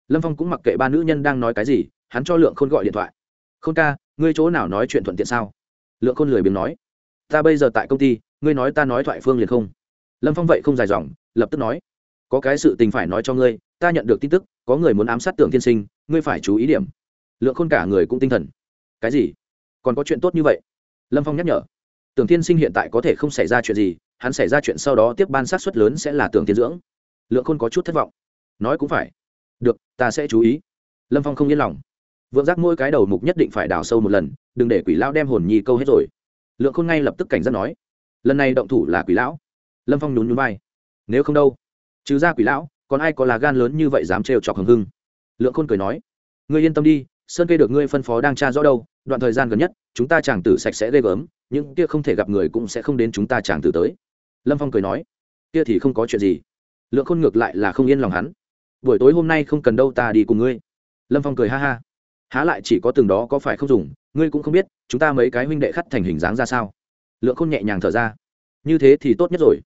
Lâm phong cũng mặc kệ ba nữ nhân đang nói cái gì, hắn cho lượng khôn gọi điện thoại. Khôn ca, ngươi chỗ nào nói chuyện thuận tiện sao? Lượng khôn lười biếng nói, ta bây giờ tại công ty, ngươi nói ta nói thoại phương liền không. Lâm phong vậy không dài dòng, lập tức nói, có cái sự tình phải nói cho ngươi, ta nhận được tin tức, có người muốn ám sát tưởng tiên sinh, ngươi phải chú ý điểm. Lượng khôn cả người cũng tinh thần. Cái gì? Còn có chuyện tốt như vậy? Lâm phong nhắc nhở. Tưởng tiên sinh hiện tại có thể không xảy ra chuyện gì, hắn xảy ra chuyện sau đó tiếp ban sát xuất lớn sẽ là tưởng tiên dưỡng. Lượng khôn có chút thất vọng. Nói cũng phải. Được, ta sẽ chú ý. Lâm phong không yên lòng. Vượng giác mỗi cái đầu mục nhất định phải đào sâu một lần, đừng để quỷ lão đem hồn nhi câu hết rồi. Lượng khôn ngay lập tức cảnh giác nói, lần này động thủ là quỷ lão. Lâm phong nhún nhún vai, nếu không đâu, trừ ra quỷ lão, còn ai có là gan lớn như vậy dám trêu chọc hừng hưng? Lượng khôn cười nói, ngươi yên tâm đi, sơn kê được ngươi phân phó đang tra rõ đâu đoạn thời gian gần nhất, chúng ta chàng tử sạch sẽ ghê gớm, những kia không thể gặp người cũng sẽ không đến chúng ta chàng tử tới. Lâm phong cười nói, kia thì không có chuyện gì. Lượng khôn ngược lại là không yên lòng hắn. Buổi tối hôm nay không cần đâu ta đi cùng ngươi. Lâm phong cười ha ha, há lại chỉ có từng đó có phải không dùng, ngươi cũng không biết, chúng ta mấy cái huynh đệ khắt thành hình dáng ra sao. Lượng khôn nhẹ nhàng thở ra, như thế thì tốt nhất rồi.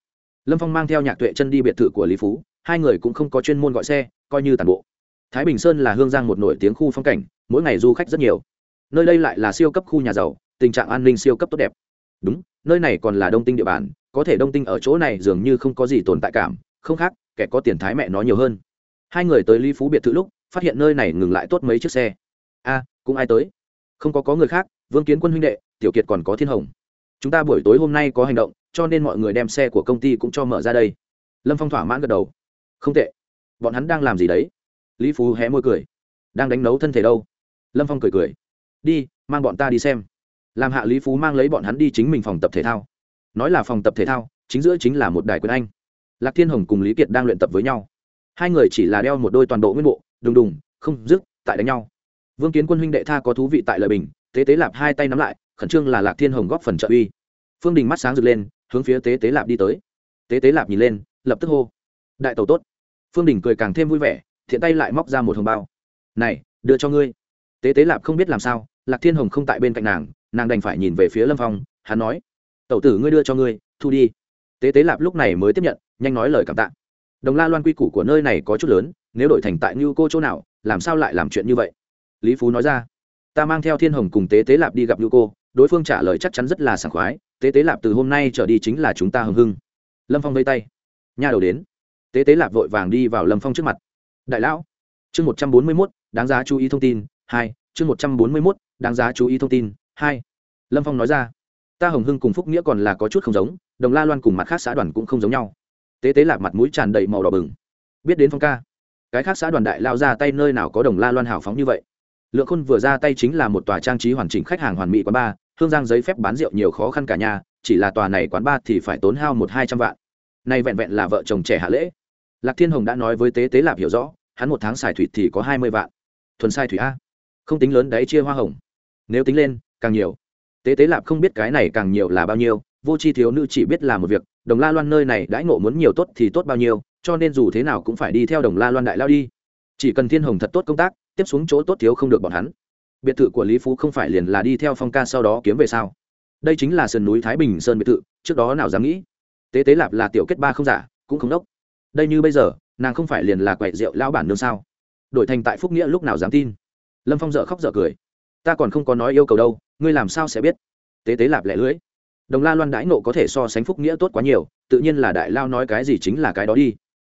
Lâm phong mang theo nhạc tuệ chân đi biệt thự của lý phú, hai người cũng không có chuyên môn gọi xe, coi như tàn bộ. Thái bình sơn là hương giang một nổi tiếng khu phong cảnh, mỗi ngày du khách rất nhiều nơi đây lại là siêu cấp khu nhà giàu, tình trạng an ninh siêu cấp tốt đẹp. Đúng, nơi này còn là đông tinh địa bàn, có thể đông tinh ở chỗ này dường như không có gì tồn tại cảm, không khác, kẻ có tiền thái mẹ nó nhiều hơn. Hai người tới ly phú biệt thự lúc, phát hiện nơi này ngừng lại tốt mấy chiếc xe. A, cũng ai tới? Không có có người khác, vương kiến quân huynh đệ, tiểu kiệt còn có thiên hồng. Chúng ta buổi tối hôm nay có hành động, cho nên mọi người đem xe của công ty cũng cho mở ra đây. Lâm phong thỏa mãn gật đầu. Không tệ. Bọn hắn đang làm gì đấy? Lý phú hé môi cười. Đang đánh nấu thân thể đâu? Lâm phong cười cười đi, mang bọn ta đi xem. Làm hạ lý phú mang lấy bọn hắn đi chính mình phòng tập thể thao. Nói là phòng tập thể thao, chính giữa chính là một đài quyền anh. Lạc thiên hồng cùng lý kiệt đang luyện tập với nhau. Hai người chỉ là đeo một đôi toàn bộ nguyên bộ, đùng đùng, không dứt, tại đánh nhau. Vương kiến quân huynh đệ tha có thú vị tại lợi bình, tế tế lạp hai tay nắm lại, khẩn trương là lạc thiên hồng góp phần trợ uy. Phương đình mắt sáng rực lên, hướng phía tế tế lạp đi tới. Tế tế lạp nhìn lên, lập tức hô, đại tàu tốt. Phương đình cười càng thêm vui vẻ, thiện tay lại móc ra một hồng bao. Này, đưa cho ngươi tế tế lạp không biết làm sao, lạc thiên hồng không tại bên cạnh nàng nàng đành phải nhìn về phía lâm phong, hắn nói, tẩu tử ngươi đưa cho ngươi, thu đi. Tế tế lạp lúc này mới tiếp nhận, nhanh nói lời cảm tạ. Đồng la loan quy củ của nơi này có chút lớn, nếu đổi thành tại như cô chỗ nào, làm sao lại làm chuyện như vậy? Lý phú nói ra, ta mang theo thiên hồng cùng tế tế lạp đi gặp như cô, đối phương trả lời chắc chắn rất là sảng khoái, tế tế lạp từ hôm nay trở đi chính là chúng ta hưng hưng. Lâm phong vây tay, Nhà đầu đến. Tế tế lạp vội vàng đi vào lâm phong trước mặt, đại lão, chương một trăm bốn mươi mốt, đáng giá chú ý thông tin hai, chương một trăm bốn mươi mốt, đáng giá chú ý thông tin. Hai, lâm phong nói ra, ta hồng hưng cùng phúc nghĩa còn là có chút không giống, đồng la loan cùng mặt khác xã đoàn cũng không giống nhau. Tế tế lạc mặt mũi tràn đầy màu đỏ bừng. Biết đến phong ca, cái khác xã đoàn đại lao ra tay nơi nào có đồng la loan hào phóng như vậy? Lượng khôn vừa ra tay chính là một tòa trang trí hoàn chỉnh khách hàng hoàn mỹ quán bar hương giang giấy phép bán rượu nhiều khó khăn cả nhà, chỉ là tòa này quán bar thì phải tốn hao một hai trăm vạn. Nay vẹn vẹn là vợ chồng trẻ hạ lễ. Lạc thiên hồng đã nói với tế tế lạp hiểu rõ, hắn một tháng xài thủy thì có hai mươi vạn. Thuần sai thủy a? Không tính lớn đấy chia hoa hồng. Nếu tính lên, càng nhiều. Tế tế lạp không biết cái này càng nhiều là bao nhiêu, vô c h i thiếu nữ chỉ biết là một việc, đồng la loan nơi này đãi ngộ muốn nhiều tốt thì tốt bao nhiêu, cho nên dù thế nào cũng phải đi theo đồng la loan đại lao đi. Chỉ cần thiên hồng thật tốt công tác, tiếp xuống chỗ tốt thiếu không được bọn hắn. Biệt thự của lý phú không phải liền là đi theo phong ca sau đó kiếm về sao? Đây chính là sườn núi thái bình sơn biệt thự, trước đó nào dám nghĩ? Tế tế lạp là tiểu kết ba không giả, cũng không đốc. Đây như bây giờ, nàng không phải liền là quậy rượu lão bản nương sao? Đổi thành tại phúc nghĩa lúc nào dám tin? Lâm phong dợ khóc dợ cười. Ta còn không có nói yêu cầu đâu, ngươi làm sao sẽ biết? Tế tế lạp lẻ lưỡi. Đồng la loan đãi nộ có thể so sánh phúc nghĩa tốt quá nhiều, tự nhiên là đại lao nói cái gì chính là cái đó đi.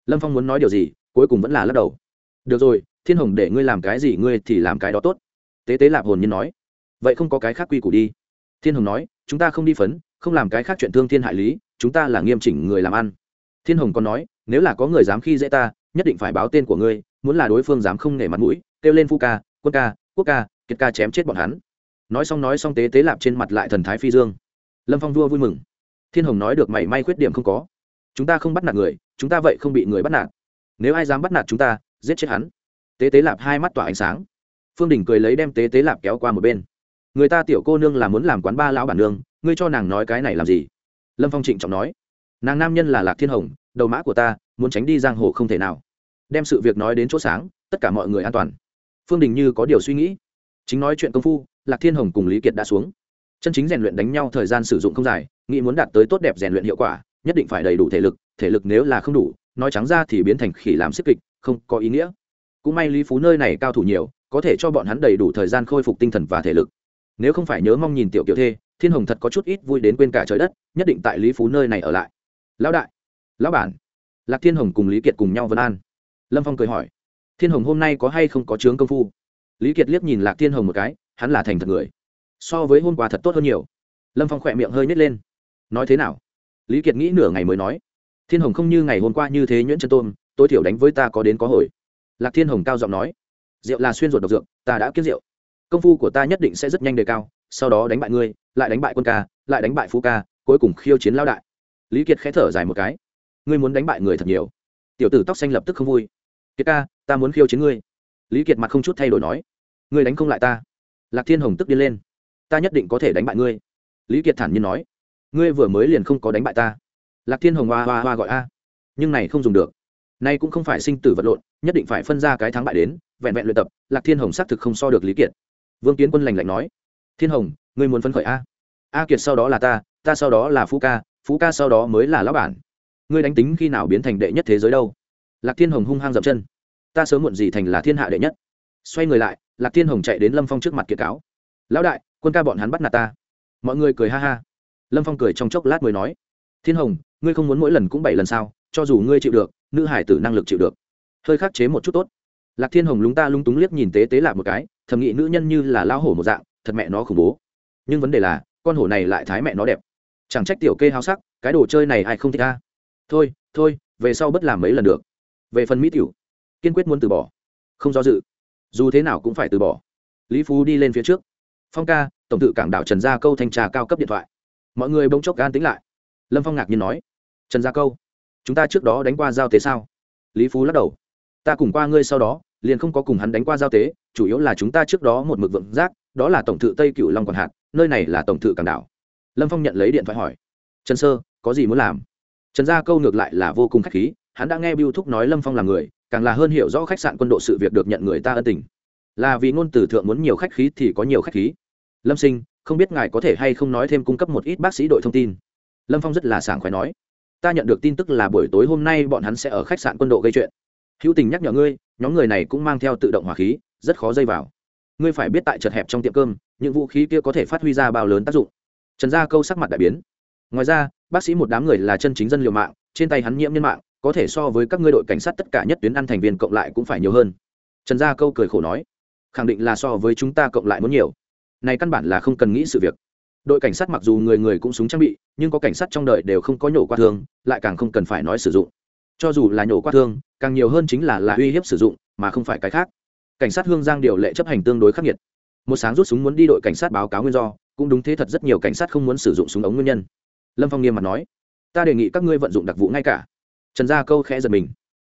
Lâm phong muốn nói điều gì, cuối cùng vẫn là lắc đầu. Được rồi, thiên hồng để ngươi làm cái gì ngươi thì làm cái đó tốt. Tế tế lạp hồn nhiên nói. Vậy không có cái khác quy củ đi. Thiên hồng nói, chúng ta không đi phấn, không làm cái khác chuyện thương thiên hại lý, chúng ta là nghiêm chỉnh người làm ăn. Thiên hồng còn nói, nếu là có người dám khi dễ ta, nhất định phải báo tên của ngươi, muốn là đối phương dám không nể mặt mũi, kêu lên phu ca quân ca, quốc ca, kiệt ca chém chết bọn hắn. Nói xong nói xong tế tế lạp trên mặt lại thần thái phi dương. Lâm phong vua vui mừng. Thiên hồng nói được mảy may khuyết điểm không có. Chúng ta không bắt nạt người, chúng ta vậy không bị người bắt nạt. Nếu ai dám bắt nạt chúng ta, giết chết hắn. Tế tế lạp hai mắt tỏa ánh sáng. Phương đình cười lấy đem tế tế lạp kéo qua một bên. Người ta tiểu cô nương là muốn làm quán ba lão bản nương, ngươi cho nàng nói cái này làm gì? Lâm phong trịnh trọng nói. Nàng nam nhân là lạc thiên hồng, đầu mã của ta, muốn tránh đi giang hồ không thể nào. Đem sự việc nói đến chỗ sáng, tất cả mọi người an toàn phương đình như có điều suy nghĩ. Chính nói chuyện công phu, lạc thiên hồng cùng lý kiệt đã xuống. Chân chính rèn luyện đánh nhau thời gian sử dụng không dài, nghĩ muốn đạt tới tốt đẹp rèn luyện hiệu quả, nhất định phải đầy đủ thể lực thể lực nếu là không đủ, nói trắng ra thì biến thành khỉ làm xích kịch, không có ý nghĩa. Cũng may lý phú nơi này cao thủ nhiều, có thể cho bọn hắn đầy đủ thời gian khôi phục tinh thần và thể lực. Nếu không phải nhớ mong nhìn tiểu kiểu thê, thiên hồng thật có chút ít vui đến quên cả trời đất, nhất định tại lý phú nơi này ở lại. Lão đại, lão bản. Lạc thiên hồng cùng lý kiệt cùng nhau vân an. Lâm phong cười hỏi thiên hồng hôm nay có hay không có chướng công phu? Lý kiệt liếc nhìn lạc thiên hồng một cái, hắn là thành thật người. So với hôm qua thật tốt hơn nhiều. Lâm phong khỏe miệng hơi nhét lên. Nói thế nào? Lý kiệt nghĩ nửa ngày mới nói. Thiên hồng không như ngày hôm qua như thế nhuyễn chân tôm, tối thiểu đánh với ta có đến có hồi. Lạc thiên hồng cao giọng nói. Rượu là xuyên ruột độc dược, ta đã kiếm rượu. Công phu của ta nhất định sẽ rất nhanh đề cao, sau đó đánh bại ngươi, lại đánh bại quân ca, lại đánh bại phú ca, cuối cùng khiêu chiến lao đại. Lý kiệt khẽ thở dài một cái. Ngươi muốn đánh bại người thật nhiều. Tiểu tử tóc xanh lập tức không vui kiệt ca, ta muốn khiêu chiến ngươi. Lý kiệt mặt không chút thay đổi nói. Ngươi đánh không lại ta. Lạc thiên hồng tức điên lên. Ta nhất định có thể đánh bại ngươi. Lý kiệt thản nhiên nói. Ngươi vừa mới liền không có đánh bại ta. Lạc thiên hồng hoa hoa hoa gọi a. Nhưng này không dùng được. Nay cũng không phải sinh tử vật lộn, nhất định phải phân ra cái thắng bại đến, vẹn vẹn luyện tập, lạc thiên hồng xác thực không so được lý kiệt. Vương kiến quân lành lạnh nói. Thiên hồng, ngươi muốn phấn khởi a? A kiệt sau đó là ta ta sau đó là phú ca phú ca sau đó mới là lão bản. Ngươi đánh tính khi nào biến thành đệ nhất thế giới đâu? Lạc thiên hồng hung hăng dậm chân. Ta sớm muộn gì thành là thiên hạ đệ nhất. Xoay người lại, lạc thiên hồng chạy đến lâm phong trước mặt kiệt cáo. Lão đại, quân ca bọn hắn bắt nạt ta. Mọi người cười ha ha. Lâm phong cười trong chốc lát mới nói. Thiên hồng, ngươi không muốn mỗi lần cũng bảy lần sao? Cho dù ngươi chịu được, nữ hải tử năng lực chịu được. Hơi khắc chế một chút tốt. Lạc thiên hồng lúng ta lung túng liếc nhìn tế tế lạc một cái, thầm nghĩ nữ nhân như là lao hổ một dạng, thật mẹ nó khủng bố. Nhưng vấn đề là, con hổ này lại thái mẹ nó đẹp. Chẳng trách tiểu kê háo sắc, cái đồ chơi này ai không thích ta. Thôi thôi, về sau bất làm mấy lần được về phần mỹ tiểu, kiên quyết muốn từ bỏ. Không do dự. Dù thế nào cũng phải từ bỏ. Lý phú đi lên phía trước. Phong ca, tổng tự cảng đảo trần gia câu thanh trà cao cấp điện thoại. Mọi người bỗng chốc gan tính lại. Lâm phong ngạc nhiên nói, trần gia câu, chúng ta trước đó đánh qua giao tế sao? Lý phú lắc đầu, ta cùng qua ngươi sau đó, liền không có cùng hắn đánh qua giao tế, chủ yếu là chúng ta trước đó một mực vượng giác, đó là tổng thự tây cửu long còn hạt, nơi này là tổng thự cảng đảo. Lâm phong nhận lấy điện thoại hỏi, trần sơ, có gì muốn làm? Trần gia câu ngược lại là vô cùng k h á c h khí hắn đã nghe biêu thúc nói lâm phong là người, càng là hơn hiểu rõ khách sạn quân độ sự việc được nhận người ta ân tình. Là vì ngôn từ thượng muốn nhiều khách khí thì có nhiều khách khí. Lâm sinh, không biết ngài có thể hay không nói thêm cung cấp một ít bác sĩ đội thông tin? Lâm phong rất là sảng khoái nói. Ta nhận được tin tức là buổi tối hôm nay bọn hắn sẽ ở khách sạn quân độ gây chuyện. Hữu tình nhắc nhở ngươi, nhóm người này cũng mang theo tự động hỏa khí, rất khó dây vào. Ngươi phải biết tại chật hẹp trong tiệm cơm, những vũ khí kia có thể phát huy ra bao lớn tác dụng. Trần gia câu sắc mặt đại biến. Ngoài ra, bác sĩ một đám người là chân chính dân liều mạng, trên tay hắn nhiễm nhân mạng có thể so với các ngươi đội cảnh sát tất cả nhất tuyến ăn thành viên cộng lại cũng phải nhiều hơn. Trần gia câu cười khổ nói, khẳng định là so với chúng ta cộng lại muốn nhiều. Này căn bản là không cần nghĩ sự việc. Đội cảnh sát mặc dù người người cũng súng trang bị, nhưng có cảnh sát trong đời đều không có nhổ qua thương, lại càng không cần phải nói sử dụng. Cho dù là nhổ qua thương, càng nhiều hơn chính là là uy hiếp sử dụng, mà không phải cái khác. Cảnh sát hương giang điều lệ chấp hành tương đối khắc nghiệt. Một sáng rút súng muốn đi đội cảnh sát báo cáo nguyên do, cũng đúng thế thật rất nhiều cảnh sát không muốn sử dụng súng ống nguyên nhân. Lâm phong nghiêm mặt nói, ta đề nghị các ngươi vận dụng đặc vụ ngay cả trần gia câu khẽ giật mình.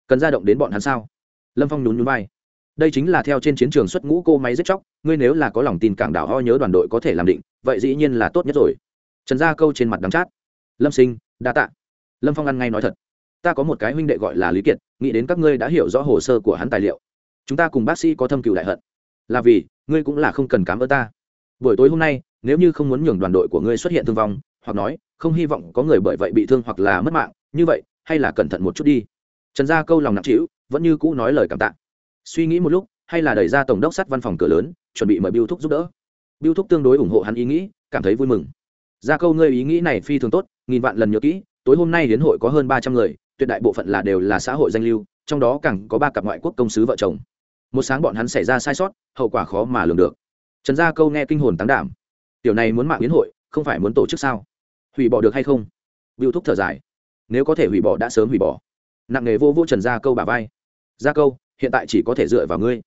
Cần ra động đến bọn hắn sao? Lâm phong nhún nhún vai. Đây chính là theo trên chiến trường xuất ngũ cô máy giết chóc, ngươi nếu là có lòng tin cảng đảo ho nhớ đoàn đội có thể làm định, vậy dĩ nhiên là tốt nhất rồi. Trần gia câu trên mặt đắng chát. Lâm sinh, đa tạ. Lâm phong ăn ngay nói thật. Ta có một cái huynh đệ gọi là lý kiệt, nghĩ đến các ngươi đã hiểu rõ hồ sơ của hắn tài liệu. Chúng ta cùng bác sĩ có thâm cựu đại hận. Là vì, ngươi cũng là không cần cám ơn ta. Buổi tối hôm nay, nếu như không muốn nhường đoàn đội của ngươi xuất hiện thương vong, hoặc nói, không hy vọng có người bởi vậy bị thương hoặc là mất mạng, như vậy hay là cẩn thận một chút đi. Trần gia câu lòng nặng trĩu, vẫn như cũ nói lời cảm tạ. Suy nghĩ một lúc, hay là đẩy ra tổng đốc sắt văn phòng cửa lớn, chuẩn bị mời biêu thúc giúp đỡ. Biêu thúc tương đối ủng hộ hắn ý nghĩ, cảm thấy vui mừng. Gia câu ngươi ý nghĩ này phi thường tốt, nghìn vạn lần nhớ kỹ, tối hôm nay hiến hội có hơn ba trăm người, tuyệt đại bộ phận là đều là xã hội danh lưu, trong đó càng có ba cặp ngoại quốc công sứ vợ chồng. Một sáng bọn hắn xảy ra sai sót, hậu quả khó mà lường được. Trần gia câu nghe kinh hồn tán đảm. Tiểu này muốn mạng hiến hội, không phải muốn tổ chức sao? Hủy bỏ được hay không? Biêu thúc thở dài nếu có thể hủy bỏ đã sớm hủy bỏ. Nặng nghề vô vô trần gia câu bà vai. Gia câu, hiện tại chỉ có thể dựa vào ngươi.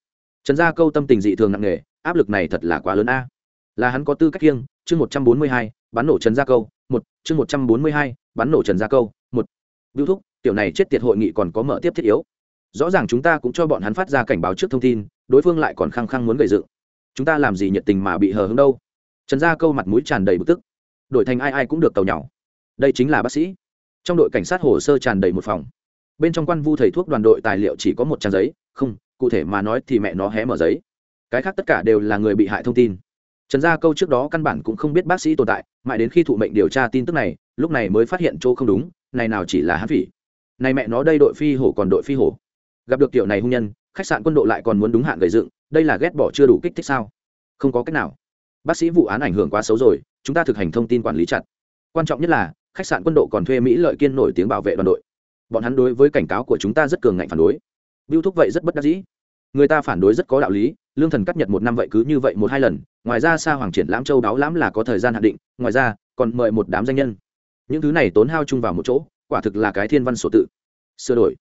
Trần gia câu tâm tình dị thường nặng nghề, áp lực này thật là quá lớn a. Là hắn có tư cách riêng chương một trăm bốn mươi hai, bắn nổ trần gia câu, một, chương một trăm bốn mươi hai, bắn nổ trần gia câu, một. Biêu thúc, tiểu này chết tiệt hội nghị còn có mở tiếp thiết yếu. Rõ ràng chúng ta cũng cho bọn hắn phát ra cảnh báo trước thông tin, đối phương lại còn khăng khăng muốn gây dựng. Chúng ta làm gì nhiệt tình mà bị hờ hứng đâu? Trần gia câu mặt mũi tràn đầy bực tức. Đổi thành ai ai cũng được tàu nhỏ. Đây chính là bác sĩ trong đội cảnh sát hồ sơ tràn đầy một phòng. Bên trong quan vu thầy thuốc đoàn đội tài liệu chỉ có một trang giấy, không, cụ thể mà nói thì mẹ nó hé mở giấy. Cái khác tất cả đều là người bị hại thông tin. Trần gia câu trước đó căn bản cũng không biết bác sĩ tồn tại, mãi đến khi thụ mệnh điều tra tin tức này, lúc này mới phát hiện chỗ không đúng, này nào chỉ là hát phỉ. Này mẹ nó đây đội phi hổ còn đội phi hổ. Gặp được kiểu này hung nhân, khách sạn quân đội lại còn muốn đúng hạn gầy dựng, đây là ghét bỏ chưa đủ kích thích sao? Không có cách nào. Bác sĩ vụ án ảnh hưởng quá xấu rồi, chúng ta thực hành thông tin quản lý chặt. Quan trọng nhất là khách sạn quân độ còn thuê mỹ lợi kiên nổi tiếng bảo vệ đoàn đội. Bọn hắn đối với cảnh cáo của chúng ta rất cường ngạnh phản đối. Biêu thúc vậy rất bất đắc dĩ. Người ta phản đối rất có đạo lý, lương thần cắt nhật một năm vậy cứ như vậy một hai lần, ngoài ra sa hoàng triển lãm châu đáo lãm là có thời gian hạn định, ngoài ra, còn mời một đám danh nhân. Những thứ này tốn hao chung vào một chỗ, quả thực là cái thiên văn sổ tự. Sửa đổi.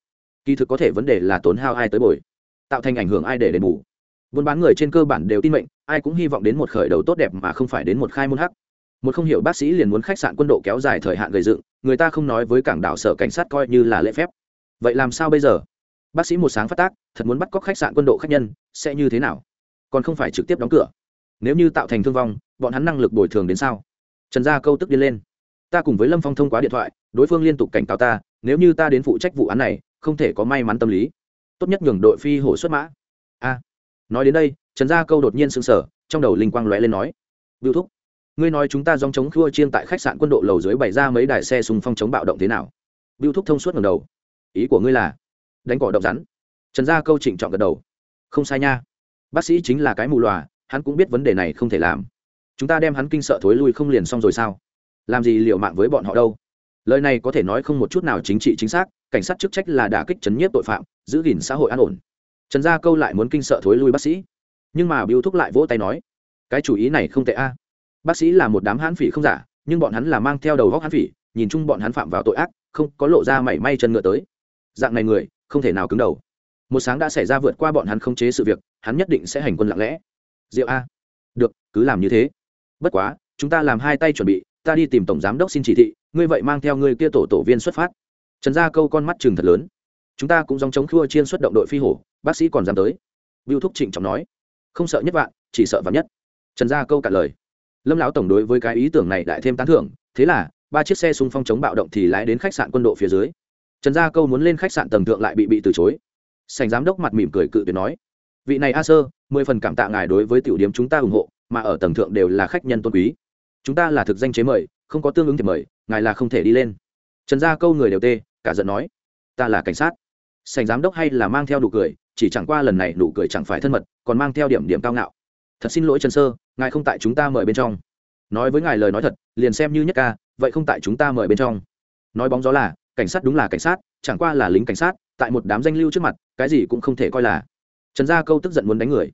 Kỳ thực có thể vấn đề là tốn hao ai tới bồi, tạo thành ảnh hưởng ai để đền bù. Buôn bán người trên cơ bản đều tin mệnh, ai cũng hy vọng đến một khởi đầu tốt đẹp mà không phải đến một khai môn hắc một không hiểu bác sĩ liền muốn khách sạn quân độ kéo dài thời hạn gây dựng, người ta không nói với cảng đảo sở cảnh sát coi như là lễ phép. Vậy làm sao bây giờ? Bác sĩ một sáng phát tác, thật muốn bắt cóc khách sạn quân độ khách nhân, sẽ như thế nào? Còn không phải trực tiếp đóng cửa. Nếu như tạo thành thương vong, bọn hắn năng lực bồi thường đến sao? Trần gia câu tức điên lên. Ta cùng với lâm phong thông qua điện thoại, đối phương liên tục cảnh cáo ta, nếu như ta đến phụ trách vụ án này, không thể có may mắn tâm lý. Tốt nhất nhường đội phi hổ xuất mã. A. Nói đến đây, trần gia câu đột nhiên sững sờ, trong đầu linh quang lóe lên nói. Biểu thúc ngươi nói chúng ta dòng chống khua chiên tại khách sạn quân đội lầu dưới bày ra mấy đài xe xung phong chống bạo động thế nào? Biêu thúc thông suốt ngầm đầu. Ý của ngươi là, đánh cỏ động rắn. Trần gia câu trịnh trọng gật đầu. Không sai nha. Bác sĩ chính là cái mù lòa hắn cũng biết vấn đề này không thể làm. Chúng ta đem hắn kinh sợ thối lui không liền xong rồi sao? Làm gì liệu mạng với bọn họ đâu? Lời này có thể nói không một chút nào chính trị chính xác, cảnh sát chức trách là đả kích chấn nhiếp tội phạm, giữ gìn xã hội an ổn. Trần gia câu lại muốn kinh sợ thối lui bác sĩ. Nhưng mà biêu thúc lại vỗ tay nói, cái chủ ý này không tệ a bác sĩ là một đám hãn phỉ không giả, nhưng bọn hắn là mang theo đầu góc hãn phỉ, nhìn chung bọn hắn phạm vào tội ác, không có lộ ra mảy may chân ngựa tới. Dạng này người, không thể nào cứng đầu. Một sáng đã xảy ra vượt qua bọn hắn không chế sự việc, hắn nhất định sẽ hành quân lặng lẽ. Diệu a. Được, cứ làm như thế. Bất quá, chúng ta làm hai tay chuẩn bị, ta đi tìm tổng giám đốc xin chỉ thị, ngươi vậy mang theo ngươi kia tổ tổ viên xuất phát. Trần gia câu con mắt chừng thật lớn. Chúng ta cũng dòng chống khua chiên xuất động đội phi hổ, bác sĩ còn dám tới. Biêu thúc trịnh trọng nói. Không sợ nhất vạn, chỉ sợ vạn nhất. Trần gia câu cả lời lâm lão tổng đối với cái ý tưởng này lại thêm tán thưởng, thế là, ba chiếc xe xung phong chống bạo động thì lái đến khách sạn quân đội phía dưới. Trần gia câu muốn lên khách sạn tầng thượng lại bị bị từ chối. Sành giám đốc mặt mỉm cười cự tuyệt nói, vị này a sơ, mười phần cảm tạ ngài đối với tiểu điểm chúng ta ủng hộ, mà ở tầng thượng đều là khách nhân tôn quý. Chúng ta là thực danh chế mời, không có tương ứng thì mời, ngài là không thể đi lên. Trần gia câu người đều tê, cả giận nói, ta là cảnh sát. Sành giám đốc hay là mang theo nụ cười, chỉ chẳng qua lần này nụ cười chẳng phải thân mật, còn mang theo điểm điểm cao ngạo thật xin lỗi trần sơ, ngài không tại chúng ta mời bên trong. Nói với ngài lời nói thật, liền xem như nhất ca, vậy không tại chúng ta mời bên trong. Nói bóng gió là, cảnh sát đúng là cảnh sát, chẳng qua là lính cảnh sát, tại một đám danh lưu trước mặt, cái gì cũng không thể coi là. Trần gia câu tức giận muốn đánh người.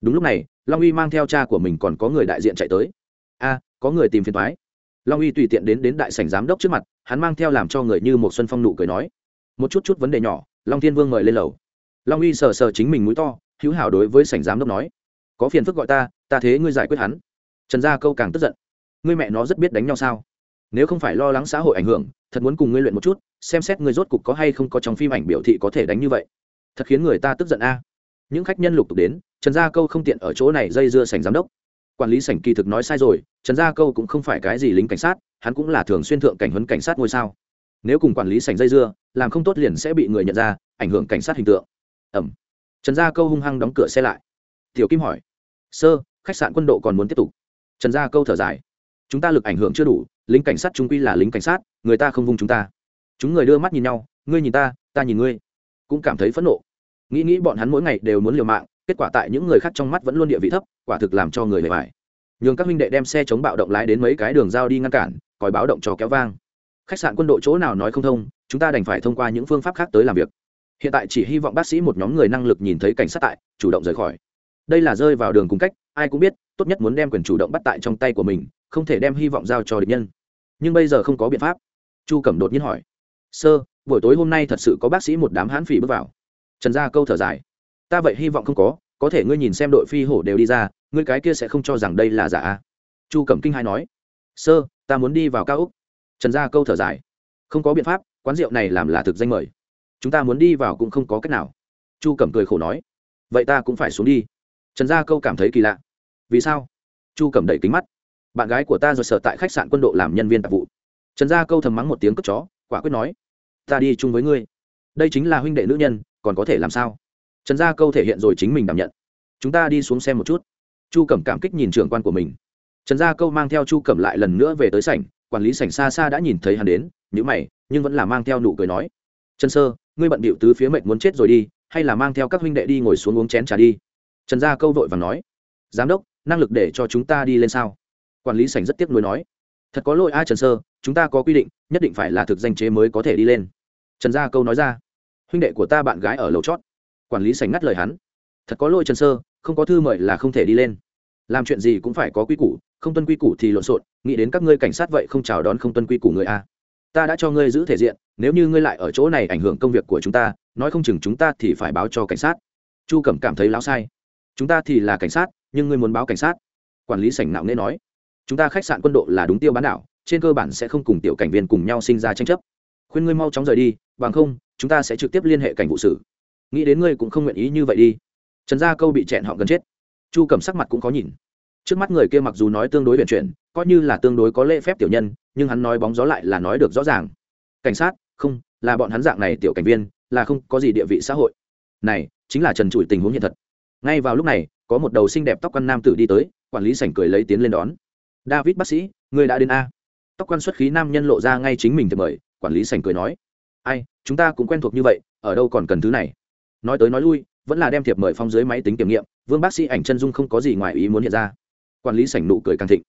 Đúng lúc này, long uy mang theo cha của mình còn có người đại diện chạy tới. A, có người tìm phiền thoái long uy tùy tiện đến đến đại sảnh giám đốc trước mặt, hắn mang theo làm cho người như một xuân phong nụ cười nói. Một chút chút vấn đề nhỏ, long thiên vương mời lên lầu. Long uy sờ sờ chính mình mũi to, hữu hảo đối với sảnh giám đốc nói có phiền phức gọi ta ta thế ngươi giải quyết hắn. Trần gia câu càng tức giận. Ngươi mẹ nó rất biết đánh nhau sao? Nếu không phải lo lắng xã hội ảnh hưởng, thật muốn cùng ngươi luyện một chút, xem xét ngươi rốt cục có hay không có trong phim ảnh biểu thị có thể đánh như vậy. Thật khiến người ta tức giận a. Những khách nhân lục tục đến, trần gia câu không tiện ở chỗ này dây dưa sành giám đốc. Quản lý sảnh kỳ thực nói sai rồi, trần gia câu cũng không phải cái gì lính cảnh sát, hắn cũng là thường xuyên thượng cảnh huấn cảnh sát ngôi sao. Nếu cùng quản lý sảnh dây dưa, làm không tốt liền sẽ bị người nhận ra, ảnh hưởng cảnh sát hình tượng. Ẩm. Trần gia câu hung hăng đóng cửa xe lại. Tiểu kim hỏi sơ, khách sạn quân độ còn muốn tiếp tục. Trần gia câu thở dài. Chúng ta lực ảnh hưởng chưa đủ, lính cảnh sát chúng quy là lính cảnh sát, người ta không vung chúng ta. Chúng người đưa mắt nhìn nhau, ngươi nhìn ta ta nhìn ngươi. Cũng cảm thấy phẫn nộ. Nghĩ nghĩ bọn hắn mỗi ngày đều muốn liều mạng, kết quả tại những người khác trong mắt vẫn luôn địa vị thấp, quả thực làm cho người hề mải. nhường các huynh đệ đem xe chống bạo động lái đến mấy cái đường giao đi ngăn cản, còi báo động cho kéo vang. Khách sạn quân đội chỗ nào nói không thông, chúng ta đành phải thông qua những phương pháp khác tới làm việc. Hiện tại chỉ hy vọng bác sĩ một nhóm người năng lực nhìn thấy cảnh sát tại, chủ động rời khỏi đây là rơi vào đường cùng cách, ai cũng biết, tốt nhất muốn đem quyền chủ động bắt tại trong tay của mình, không thể đem hy vọng giao cho địch nhân. Nhưng bây giờ không có biện pháp. Chu cẩm đột nhiên hỏi, sơ, buổi tối hôm nay thật sự có bác sĩ một đám hãn phỉ bước vào? Trần gia câu thở dài, ta vậy hy vọng không có có thể ngươi nhìn xem đội phi hổ đều đi ra, ngươi cái kia sẽ không cho rằng đây là giả chu cẩm kinh hai nói, sơ, ta muốn đi vào cao úc trần gia câu thở dài, không có biện pháp, quán rượu này làm là thực danh mời. Chúng ta muốn đi vào cũng không có cách nào. Chu cẩm cười khổ nói, vậy ta cũng phải xuống đi trần gia câu cảm thấy kỳ lạ. Vì sao? Chu cẩm đẩy kính mắt. Bạn gái của ta rồi sở tại khách sạn quân đội làm nhân viên tạp vụ. Trần gia câu thầm mắng một tiếng cất chó, quả quyết nói, ta đi chung với ngươi. Đây chính là huynh đệ nữ nhân, còn có thể làm sao? Trần gia câu thể hiện rồi chính mình đảm nhận. Chúng ta đi xuống xem một chút. Chu cẩm cảm kích nhìn trưởng quan của mình. Trần gia câu mang theo chu cẩm lại lần nữa về tới sảnh, quản lý sảnh xa xa đã nhìn thấy hắn đến nhữ mày, nhưng vẫn là mang theo nụ cười nói, trần sơ, ngươi bận bịu tứ phía mệnh muốn chết rồi đi, hay là mang theo các huynh đệ đi ngồi xuống uống chén trà đi? Trần gia câu vội và nói, giám đốc, năng lực để cho chúng ta đi lên sao? Quản lý sảnh rất tiếc nuối nói, thật có lỗi a, trần sơ, chúng ta có quy định, nhất định phải là thực danh chế mới có thể đi lên. Trần gia câu nói ra, huynh đệ của ta bạn gái ở lầu chót. Quản lý sảnh ngắt lời hắn, thật có lỗi, trần sơ, không có thư mời là không thể đi lên. Làm chuyện gì cũng phải có quy củ, không tuân quy củ thì lộn xộn, nghĩ đến các ngươi cảnh sát vậy không chào đón không tuân quy củ người a. Ta đã cho ngươi giữ thể diện, nếu như ngươi lại ở chỗ này ảnh hưởng công việc của chúng ta, nói không chừng chúng ta thì phải báo cho cảnh sát. Chu cẩm cảm thấy lão sai chúng ta thì là cảnh sát, nhưng ngươi muốn báo cảnh sát. Quản lý sảnh nạo nên nói. Chúng ta khách sạn quân đội là đúng tiêu bán đảo, trên cơ bản sẽ không cùng tiểu cảnh viên cùng nhau sinh ra tranh chấp. Khuyên ngươi mau chóng rời đi, bằng không, chúng ta sẽ trực tiếp liên hệ cảnh vụ xử. Nghĩ đến ngươi cũng không nguyện ý như vậy đi. Trần gia câu bị chẹn họ gần chết. Chu cầm sắc mặt cũng có nhìn. Trước mắt người kia mặc dù nói tương đối vận chuyển, coi như là tương đối có lễ phép tiểu nhân, nhưng hắn nói bóng gió lại là nói được rõ ràng. Cảnh sát, không, là bọn hắn dạng này tiểu cảnh viên, là không có gì địa vị xã hội. Này, chính là trần trụi tình huống hiện thật ngay vào lúc này, có một đầu xinh đẹp tóc quan nam tử đi tới, quản lý sảnh cười lấy tiến lên đón. David bác sĩ người đã đến a? Tóc quan xuất khí nam nhân lộ ra ngay chính mình thì mời, quản lý sảnh cười nói. Ai, chúng ta cũng quen thuộc như vậy, ở đâu còn cần thứ này? Nói tới nói lui, vẫn là đem thiệp mời phong dưới máy tính kiểm nghiệm, vương bác sĩ ảnh chân dung không có gì ngoài ý muốn hiện ra. Quản lý sảnh nụ cười càng thịnh.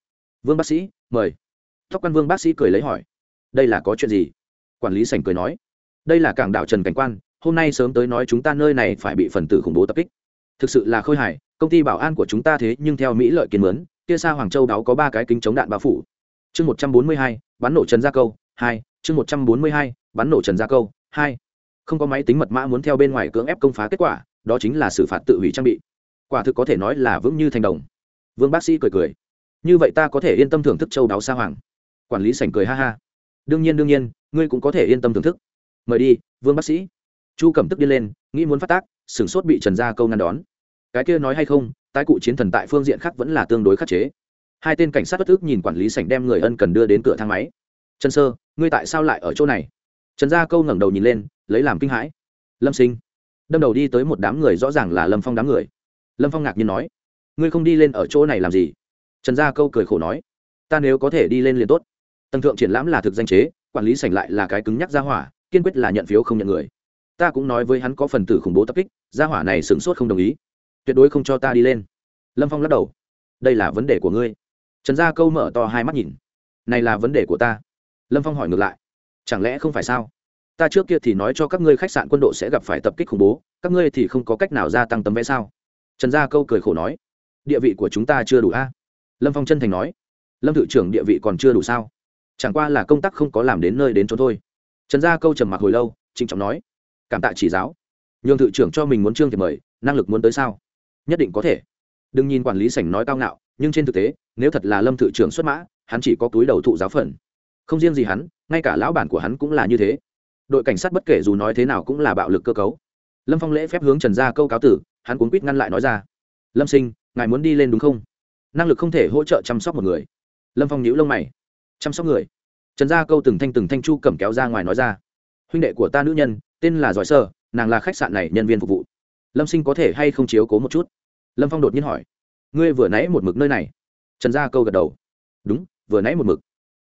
Vương bác sĩ, mời. Tóc quan vương bác sĩ cười lấy hỏi. Đây là có chuyện gì? Quản lý sảnh cười nói. Đây là cảng đảo trần cảnh quan, hôm nay sớm tới nói chúng ta nơi này phải bị phần tử khủng bố tập kích thực sự là khôi hài, công ty bảo an của chúng ta thế nhưng theo mỹ lợi kiến mướn, kia xa hoàng châu đáo có ba cái kính chống đạn bao phủ. Chương một trăm bốn mươi hai, bắn nổ trần gia câu, hai, chương một trăm bốn mươi hai, bắn nổ trần gia câu, hai. Không có máy tính mật mã muốn theo bên ngoài cưỡng ép công phá kết quả, đó chính là xử phạt tự hủy trang bị. Quả thực có thể nói là vững như thành đồng. Vương bác sĩ cười cười. Như vậy ta có thể yên tâm thưởng thức châu đáo xa hoàng. Quản lý sảnh cười ha ha. Đương nhiên đương nhiên, ngươi cũng có thể yên tâm thưởng thức. Mời đi, vương bác sĩ chu cẩm tức đi lên, nghĩ muốn phát tác, sửng sốt bị trần gia câu ngăn đón. Cái kia nói hay không, tái cụ chiến thần tại phương diện khác vẫn là tương đối khắc chế. Hai tên cảnh sát bất ức nhìn quản lý sảnh đem người ân cần đưa đến cửa thang máy. Trần sơ, ngươi tại sao lại ở chỗ này? Trần gia câu ngẩng đầu nhìn lên, lấy làm kinh hãi. Lâm sinh. Đâm đầu đi tới một đám người, rõ ràng là lâm phong đám người. Lâm phong ngạc nhiên nói, ngươi không đi lên ở chỗ này làm gì? Trần gia câu cười khổ nói, ta nếu có thể đi lên liền tốt. Tầng thượng triển lãm là thực danh chế, quản lý sảnh lại là cái cứng nhắc ra hỏa, kiên quyết là nhận phiếu không nhận người ta cũng nói với hắn có phần tử khủng bố tập kích, gia hỏa này sửng sốt không đồng ý. Tuyệt đối không cho ta đi lên. Lâm phong lắc đầu. Đây là vấn đề của ngươi. Trần gia câu mở to hai mắt nhìn. Này là vấn đề của ta. Lâm phong hỏi ngược lại. Chẳng lẽ không phải sao? Ta trước kia thì nói cho các ngươi khách sạn quân đội sẽ gặp phải tập kích khủng bố, các ngươi thì không có cách nào gia tăng tấm vé sao? Trần gia câu cười khổ nói. Địa vị của chúng ta chưa đủ a. Lâm phong chân thành nói. Lâm thự trưởng địa vị còn chưa đủ sao? Chẳng qua là công tác không có làm đến nơi đến chỗ thôi. Trần gia câu trầm mặc hồi lâu, trịnh trọng nói cảm tạ chỉ giáo. Nhường thự trưởng cho mình muốn trương thì mời, năng lực muốn tới sao? Nhất định có thể. Đừng nhìn quản lý sảnh nói cao ngạo, nhưng trên thực tế, nếu thật là lâm thự trưởng xuất mã, hắn chỉ có túi đầu thụ giáo phần. Không riêng gì hắn, ngay cả lão bản của hắn cũng là như thế. Đội cảnh sát bất kể dù nói thế nào cũng là bạo lực cơ cấu. Lâm phong lễ phép hướng trần gia câu cáo tử, hắn cuốn quýt ngăn lại nói ra. Lâm sinh, ngài muốn đi lên đúng không? Năng lực không thể hỗ trợ chăm sóc một người. Lâm phong nhíu lông mày. Chăm sóc người? Trần gia câu từng thanh từng thanh chu cầm kéo ra ngoài nói ra. Huynh đệ của ta nữ nhân tên là giỏi sơ, nàng là khách sạn này nhân viên phục vụ. Lâm sinh có thể hay không chiếu cố một chút? Lâm phong đột nhiên hỏi. Ngươi vừa nãy một mực nơi này? Trần gia câu gật đầu. Đúng, vừa nãy một mực.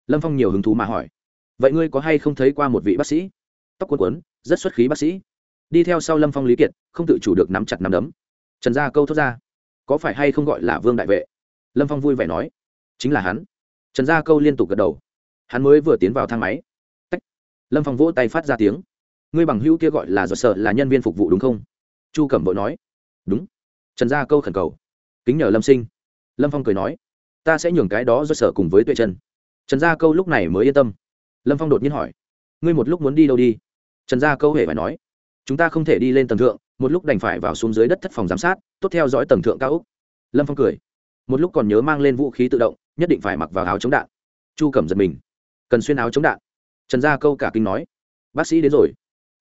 Lâm phong nhiều hứng thú mà hỏi. Vậy ngươi có hay không thấy qua một vị bác sĩ? Tóc quấn quấn rất xuất khí bác sĩ. Đi theo sau lâm phong lý kiệt, không tự chủ được nắm chặt nắm đấm. Trần gia câu thốt ra. Có phải hay không gọi là vương đại vệ? Lâm phong vui vẻ nói. Chính là hắn. Trần gia câu liên tục gật đầu. Hắn mới vừa tiến vào thang máy. Tách. lâm phong vỗ tay phát ra tiếng ngươi bằng hữu kia gọi là do sợ là nhân viên phục vụ đúng không? Chu cẩm vội nói. Đúng. Trần gia câu khẩn cầu. Kính nhờ lâm sinh. Lâm phong cười nói. Ta sẽ nhường cái đó do sở cùng với tuệ chân trần gia câu lúc này mới yên tâm. Lâm phong đột nhiên hỏi. Ngươi một lúc muốn đi đâu đi? Trần gia câu hề phải nói. Chúng ta không thể đi lên tầng thượng, một lúc đành phải vào xuống dưới đất thất phòng giám sát, tốt theo dõi tầng thượng cao úc. Lâm phong cười. Một lúc còn nhớ mang lên vũ khí tự động, nhất định phải mặc vào áo chống đạn. Chu cẩm giật mình. Cần xuyên áo chống đạn. Trần gia câu cả kinh nói. Bác sĩ đến rồi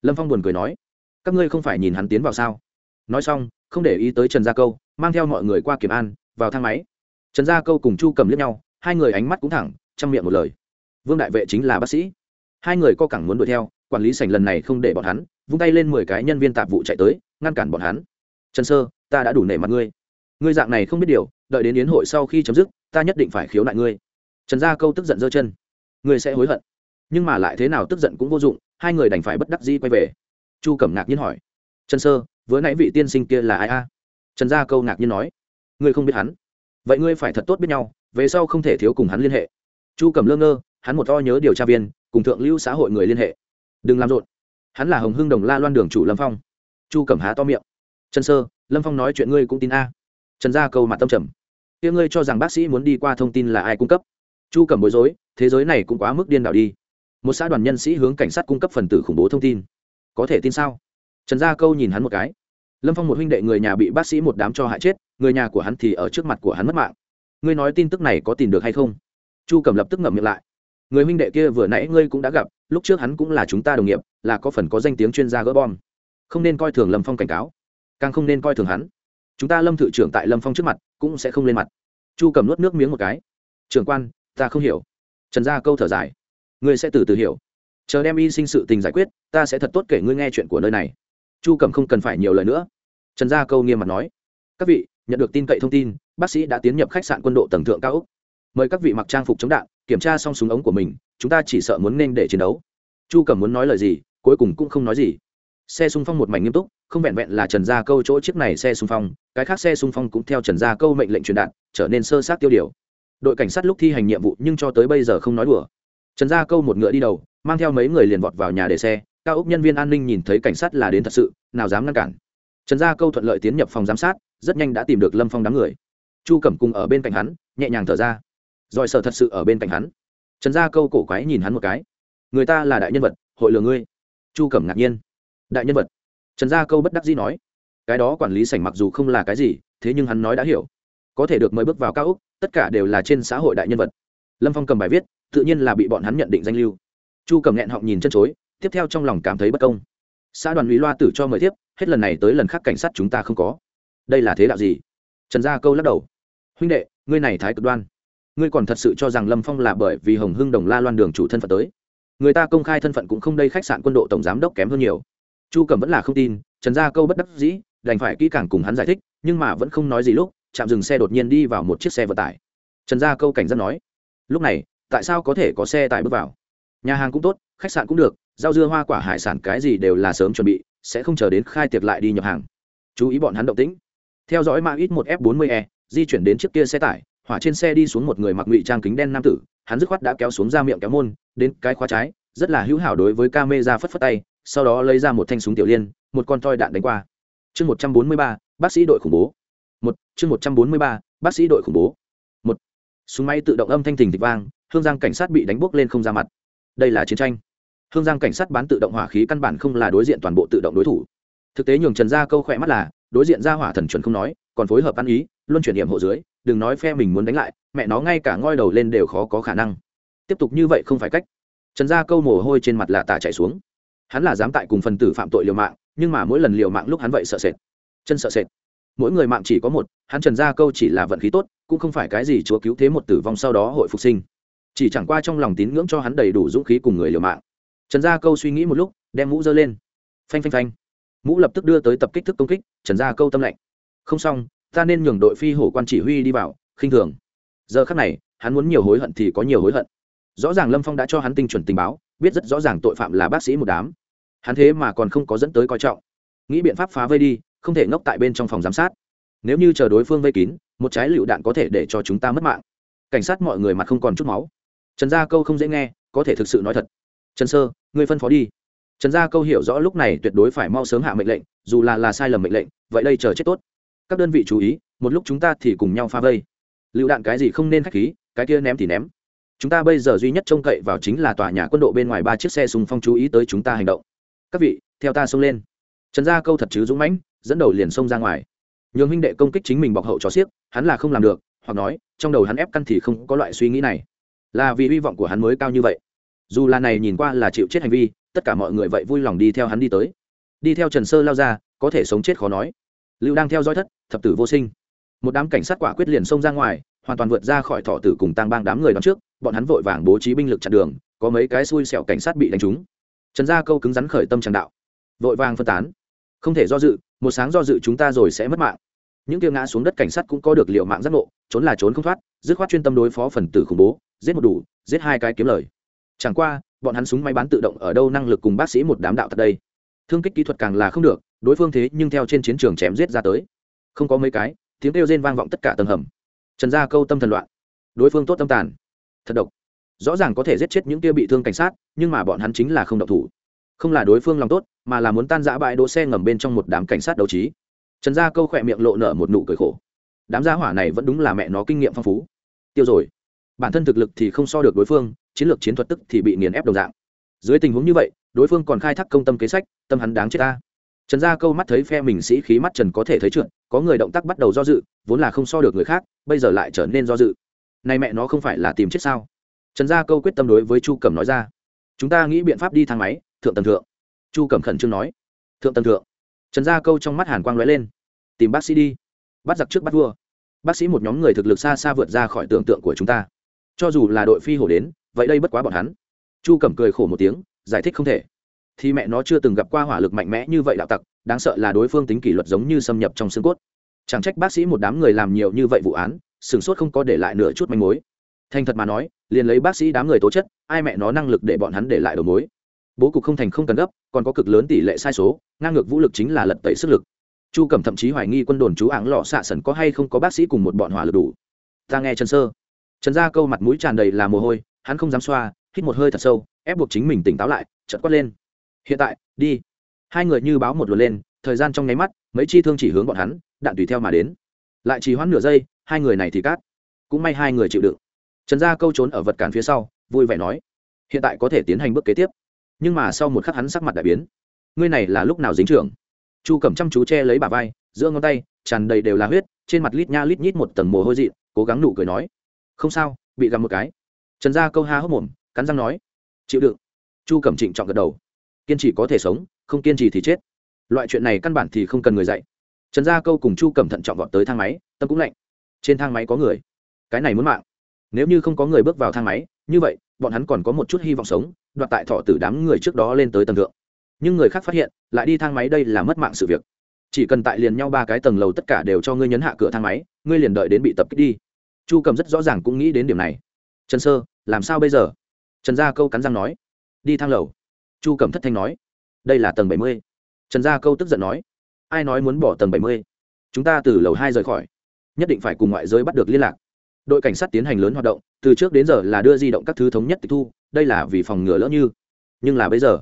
lâm phong buồn cười nói, các ngươi không phải nhìn hắn tiến vào sao? Nói xong, không để ý tới trần gia câu, mang theo mọi người qua kiểm an, vào thang máy. Trần gia câu cùng chu cầm liếc nhau, hai người ánh mắt cũng thẳng chăm miệng một lời. Vương đại vệ chính là bác sĩ. Hai người co cẳng muốn đuổi theo, quản lý sảnh lần này không để bọn hắn, vung tay lên mười cái nhân viên tạp vụ chạy tới, ngăn cản bọn hắn. Trần sơ, ta đã đủ nể mặt ngươi. Ngươi dạng này không biết điều, đợi đến yến hội sau khi chấm dứt, ta nhất định phải khiếu nại ngươi. Trần gia câu tức giận giơ chân. Ngươi sẽ hối hận nhưng mà lại thế nào tức giận cũng vô dụng, hai người đành phải bất đắc dĩ quay về. Chu cẩm ngạc nhiên hỏi, trần sơ, vừa nãy vị tiên sinh kia là ai a? Trần gia câu ngạc nhiên nói, ngươi không biết hắn. Vậy ngươi phải thật tốt biết nhau, về sau không thể thiếu cùng hắn liên hệ. Chu cẩm lơ ngơ, hắn một to nhớ điều tra viên, cùng thượng lưu xã hội người liên hệ. Đừng làm rộn. Hắn là hồng hưng đồng la loan đường chủ lâm phong. Chu cẩm há to miệng. Trần sơ, lâm phong nói chuyện ngươi cũng tin a. Trần gia câu mặt tâm trầm. Kia ngươi cho rằng bác sĩ muốn đi qua thông tin là ai cung cấp? Chu cẩm bối rối, thế giới này cũng quá mức điên đảo đi một xã đoàn nhân sĩ hướng cảnh sát cung cấp phần tử khủng bố thông tin. Có thể tin sao? Trần gia câu nhìn hắn một cái. Lâm phong một huynh đệ người nhà bị bác sĩ một đám cho hại chết, người nhà của hắn thì ở trước mặt của hắn mất mạng. Ngươi nói tin tức này có tìm được hay không? Chu cầm lập tức ngậm miệng lại. Người huynh đệ kia vừa nãy ngươi cũng đã gặp, lúc trước hắn cũng là chúng ta đồng nghiệp, là có phần có danh tiếng chuyên gia gỡ bom. Không nên coi thường lâm phong cảnh cáo, càng không nên coi thường hắn. Chúng ta lâm thự trưởng tại lâm phong trước mặt, cũng sẽ không lên mặt. Chu cầm nuốt nước miếng một cái. Trưởng quan, ta không hiểu. Trần gia câu thở dài ngươi sẽ từ từ hiểu. Chờ đem y sinh sự tình giải quyết, ta sẽ thật tốt kể ngươi nghe chuyện của nơi này. Chu Cẩm không cần phải nhiều lời nữa. Trần gia câu nghiêm mặt nói, các vị, nhận được tin cậy thông tin, bác sĩ đã tiến nhập khách sạn quân độ tầng thượng cao úc mời các vị mặc trang phục chống đạn, kiểm tra xong súng ống của mình, chúng ta chỉ sợ muốn nên để chiến đấu. Chu Cẩm muốn nói lời gì, cuối cùng cũng không nói gì. Xe xung phong một mảnh nghiêm túc, không vẹn vẹn là trần gia câu chỗ chiếc này xe xung phong, cái khác xe xung phong cũng theo trần gia câu mệnh lệnh truyền đạt, trở nên sơ sát tiêu điều. Đội cảnh sát lúc thi hành nhiệm vụ nhưng cho tới bây giờ không nói đùa trần gia câu một ngựa đi đầu, mang theo mấy người liền vọt vào nhà để xe, cao ốc nhân viên an ninh nhìn thấy cảnh sát là đến thật sự, nào dám ngăn cản. Trần gia câu thuận lợi tiến nhập phòng giám sát, rất nhanh đã tìm được lâm phong đám người. Chu cẩm cùng ở bên cạnh hắn, nhẹ nhàng thở ra. Giỏi sợ thật sự ở bên cạnh hắn. Trần gia câu cổ quái nhìn hắn một cái. Người ta là đại nhân vật, hội lừa ngươi. Chu cẩm ngạc nhiên. Đại nhân vật. Trần gia câu bất đắc dĩ nói. Cái đó quản lý sảnh mặc dù không là cái gì, thế nhưng hắn nói đã hiểu. Có thể được mời bước vào cao úc tất cả đều là trên xã hội đại nhân vật. Lâm phong cầm bài viết tự nhiên là bị bọn hắn nhận định danh lưu. Chu cầm nghẹn họng nhìn chân chối, tiếp theo trong lòng cảm thấy bất công. Xã đoàn lý loa tử cho mời tiếp, hết lần này tới lần khác cảnh sát chúng ta không có. Đây là thế đạo gì? Trần gia câu lắc đầu. Huynh đệ, ngươi này thái cực đoan. Ngươi còn thật sự cho rằng lâm phong là bởi vì hồng hưng đồng la loan đường chủ thân phận tới? Người ta công khai thân phận cũng không đây khách sạn quân độ tổng giám đốc kém hơn nhiều. Chu cẩm vẫn là không tin, trần gia câu bất đắc dĩ, đành phải kỹ càng cùng hắn giải thích, nhưng mà vẫn không nói gì lúc, chạm dừng xe đột nhiên đi vào một chiếc xe vận tải. Trần gia câu cảnh giác nói, lúc này tại sao có thể có xe tải bước vào? Nhà hàng cũng tốt, khách sạn cũng được, rau dưa, hoa quả, hải sản, cái gì đều là sớm chuẩn bị, sẽ không chờ đến khai tiệc lại đi nhập hàng. Chú ý bọn hắn động tĩnh. Theo dõi mạng ít một f 40 e di chuyển đến chiếc kia xe tải, hỏa trên xe đi xuống một người mặc ngụy trang kính đen nam tử, hắn dứt khoát đã kéo xuống ra miệng kéo môn, đến cái khóa trái, rất là hữu hảo đối với ca mê ra phất phất tay, sau đó lấy ra một thanh súng tiểu liên, một con toi đạn đánh qua. Chương một trăm bốn mươi ba, bác sĩ đội khủng bố. Một, chương một trăm bốn mươi ba, bác sĩ đội khủng bố. Một, súng máy tự động âm thanh thình thịch vang hương giang cảnh sát bị đánh bốc lên không ra mặt. Đây là chiến tranh. Hương giang cảnh sát bán tự động hỏa khí căn bản không là đối diện toàn bộ tự động đối thủ. Thực tế nhường trần gia câu khỏe mắt là, đối diện ra hỏa thần chuẩn không nói, còn phối hợp ăn ý luôn chuyển điểm hộ dưới, đừng nói phe mình muốn đánh lại, mẹ nó ngay cả ngoi đầu lên đều khó có khả năng. Tiếp tục như vậy không phải cách. Trần gia câu mồ hôi trên mặt là tả chạy xuống. Hắn là dám tại cùng phần tử phạm tội liều mạng, nhưng mà mỗi lần liều mạng lúc hắn vậy sợ sệt. Chân sợ sệt. Mỗi người mạng chỉ có một, hắn trần gia câu chỉ là vận khí tốt, cũng không phải cái gì chúa cứu thế một tử vong sau đó hội phục sinh chỉ chẳng qua trong lòng tín ngưỡng cho hắn đầy đủ dũng khí cùng người liều mạng. Trần gia câu suy nghĩ một lúc, đem mũ giơ lên. Phanh phanh phanh. Mũ lập tức đưa tới tập kích thức công kích, trần gia câu tâm lạnh. Không xong, ta nên nhường đội phi hổ quan chỉ huy đi vào, khinh thường. Giờ khắc này, hắn muốn nhiều hối hận thì có nhiều hối hận. Rõ ràng lâm phong đã cho hắn tinh chuẩn tình báo, biết rất rõ ràng tội phạm là bác sĩ một đám. Hắn thế mà còn không có dẫn tới coi trọng. Nghĩ biện pháp phá vây đi, không thể ngốc tại bên trong phòng giám sát. Nếu như chờ đối phương vây kín, một trái lựu đạn có thể để cho chúng ta mất mạng. Cảnh sát mọi người mặt không còn chút máu trần gia câu không dễ nghe, có thể thực sự nói thật. Trần sơ, ngươi phân phó đi. Trần gia câu hiểu rõ lúc này tuyệt đối phải mau sớm hạ mệnh lệnh, dù là là sai lầm mệnh lệnh, vậy đây chờ chết tốt. Các đơn vị chú ý, một lúc chúng ta thì cùng nhau pha vây. Lựu đạn cái gì không nên k h á c h khí, cái kia ném thì ném. Chúng ta bây giờ duy nhất trông cậy vào chính là tòa nhà quân đội bên ngoài ba chiếc xe sùng phong chú ý tới chúng ta hành động. Các vị, theo ta xông lên. Trần gia câu thật chứ dũng mãnh, dẫn đầu liền xông ra ngoài. Nhường huynh đệ công kích chính mình bọc hậu cho xiếc, hắn là không làm được, hoặc nói, trong đầu hắn ép căn thì không có loại suy nghĩ này là vì hy vọng của hắn mới cao như vậy. Dù là này nhìn qua là chịu chết hành vi, tất cả mọi người vậy vui lòng đi theo hắn đi tới. Đi theo trần sơ lao ra, có thể sống chết khó nói. Lưu đang theo dõi thất, thập tử vô sinh. Một đám cảnh sát quả quyết liền xông ra ngoài, hoàn toàn vượt ra khỏi thọ tử cùng tăng bang đám người đón trước, bọn hắn vội vàng bố trí binh lực chặn đường, có mấy cái xui xẻo cảnh sát bị đánh trúng. Trần gia câu cứng rắn khởi tâm tràng đạo. Vội vàng phân tán. Không thể do dự, một sáng do dự chúng ta rồi sẽ mất mạng những kia ngã xuống đất cảnh sát cũng có được liệu mạng giác ngộ, trốn là trốn không thoát, dứt khoát chuyên tâm đối phó phần tử khủng bố, giết một đủ, giết hai cái kiếm lời. Chẳng qua, bọn hắn súng máy bán tự động ở đâu năng lực cùng bác sĩ một đám đạo thật đây. Thương kích kỹ thuật càng là không được, đối phương thế nhưng theo trên chiến trường chém giết ra tới. Không có mấy cái, tiếng kêu rên vang vọng tất cả tầng hầm. Trần gia câu tâm thần loạn. Đối phương tốt tâm tàn. Thật độc. Rõ ràng có thể giết chết những kia bị thương cảnh sát, nhưng mà bọn hắn chính là không độc thủ. Không là đối phương lòng tốt, mà là muốn tan giã bãi đỗ xe ngầm bên trong một đám cảnh sát đấu trí trần gia câu khỏe miệng lộ nở một nụ cười khổ. Đám gia hỏa này vẫn đúng là mẹ nó kinh nghiệm phong phú. Tiêu rồi. Bản thân thực lực thì không so được đối phương, chiến lược chiến thuật tức thì bị nghiền ép đồng dạng. Dưới tình huống như vậy, đối phương còn khai thác công tâm kế sách, tâm hắn đáng chết ta. Trần gia câu mắt thấy phe mình sĩ khí mắt trần có thể thấy trượt, có người động tác bắt đầu do dự, vốn là không so được người khác, bây giờ lại trở nên do dự. Này mẹ nó không phải là tìm chết sao? Trần gia câu quyết tâm đối với chu cẩm nói ra. Chúng ta nghĩ biện pháp đi thang máy, thượng tầng thượng. Chu cẩm khẩn trương nói. Thượng tầng thượng trần gia câu trong mắt hàn quang lóe lên. Tìm bác sĩ đi. Bắt giặc trước bắt vua. Bác sĩ một nhóm người thực lực xa xa vượt ra khỏi tưởng tượng của chúng ta. Cho dù là đội phi hổ đến, vậy đây bất quá bọn hắn. Chu cẩm cười khổ một tiếng, giải thích không thể. Thì mẹ nó chưa từng gặp qua hỏa lực mạnh mẽ như vậy đạo tặc, đáng sợ là đối phương tính kỷ luật giống như xâm nhập trong xương cốt. Chẳng trách bác sĩ một đám người làm nhiều như vậy vụ án sửng sốt không có để lại nửa chút manh mối. Thành thật mà nói, liền lấy bác sĩ đám người tố chất, ai mẹ nó năng lực để bọn hắn để lại đầu mối bố cục không thành không cần gấp, còn có cực lớn tỷ lệ sai số, ngang ngược vũ lực chính là lật tẩy sức lực. Chu cẩm thậm chí hoài nghi quân đồn chú áng lọ xạ sần có hay không có bác sĩ cùng một bọn hỏa lực đủ. Ta nghe trần sơ. Trần gia câu mặt mũi tràn đầy là mồ hôi, hắn không dám xoa, hít một hơi thật sâu, ép buộc chính mình tỉnh táo lại, chợt quát lên. Hiện tại, đi. Hai người như báo một lượt lên, thời gian trong nháy mắt, mấy chi thương chỉ hướng bọn hắn, đạn tùy theo mà đến. Lại chỉ hoãn nửa giây, hai người này thì cát. Cũng may hai người chịu đựng. Trần gia câu trốn ở vật cản phía sau, vui vẻ nói. Hiện tại có thể tiến hành bước kế tiếp nhưng mà sau một khắc hắn sắc mặt đại biến. Ngươi này là lúc nào dính trưởng? Chu cầm chăm chú che lấy bà vai, giữa ngón tay, tràn đầy đều là huyết, trên mặt lít nha lít nhít một tầng mồ hôi dị cố gắng nụ cười nói. Không sao, bị gặm một cái. Trần gia câu ha hốc mồm, cắn răng nói. Chịu đựng. Chu cẩm trịnh trọng gật đầu. Kiên trì có thể sống, không kiên trì thì chết. Loại chuyện này căn bản thì không cần người dạy. Trần gia câu cùng chu cẩm thận trọng vọt tới thang máy, tâm cũng lạnh. Trên thang máy có người. Cái này muốn mạng. Nếu như không có người bước vào thang máy, như vậy, bọn hắn còn có một chút hy vọng sống đoạt tại thọ tử đám người trước đó lên tới tầng thượng. Nhưng người khác phát hiện, lại đi thang máy đây là mất mạng sự việc. Chỉ cần tại liền nhau ba cái tầng lầu tất cả đều cho ngươi nhấn hạ cửa thang máy, ngươi liền đợi đến bị tập kích đi. Chu cầm rất rõ ràng cũng nghĩ đến điểm này. Trần sơ, làm sao bây giờ? Trần gia câu cắn răng nói. Đi thang lầu. Chu cầm thất thanh nói. Đây là tầng bảy mươi. Trần gia câu tức giận nói. Ai nói muốn bỏ tầng bảy mươi? Chúng ta từ lầu hai rời khỏi. Nhất định phải cùng ngoại giới bắt được liên lạc. Đội cảnh sát tiến hành lớn hoạt động, từ trước đến giờ là đưa di động các thứ thống nhất tịch thu đây là vì phòng ngừa lỡ như. Nhưng là bây giờ,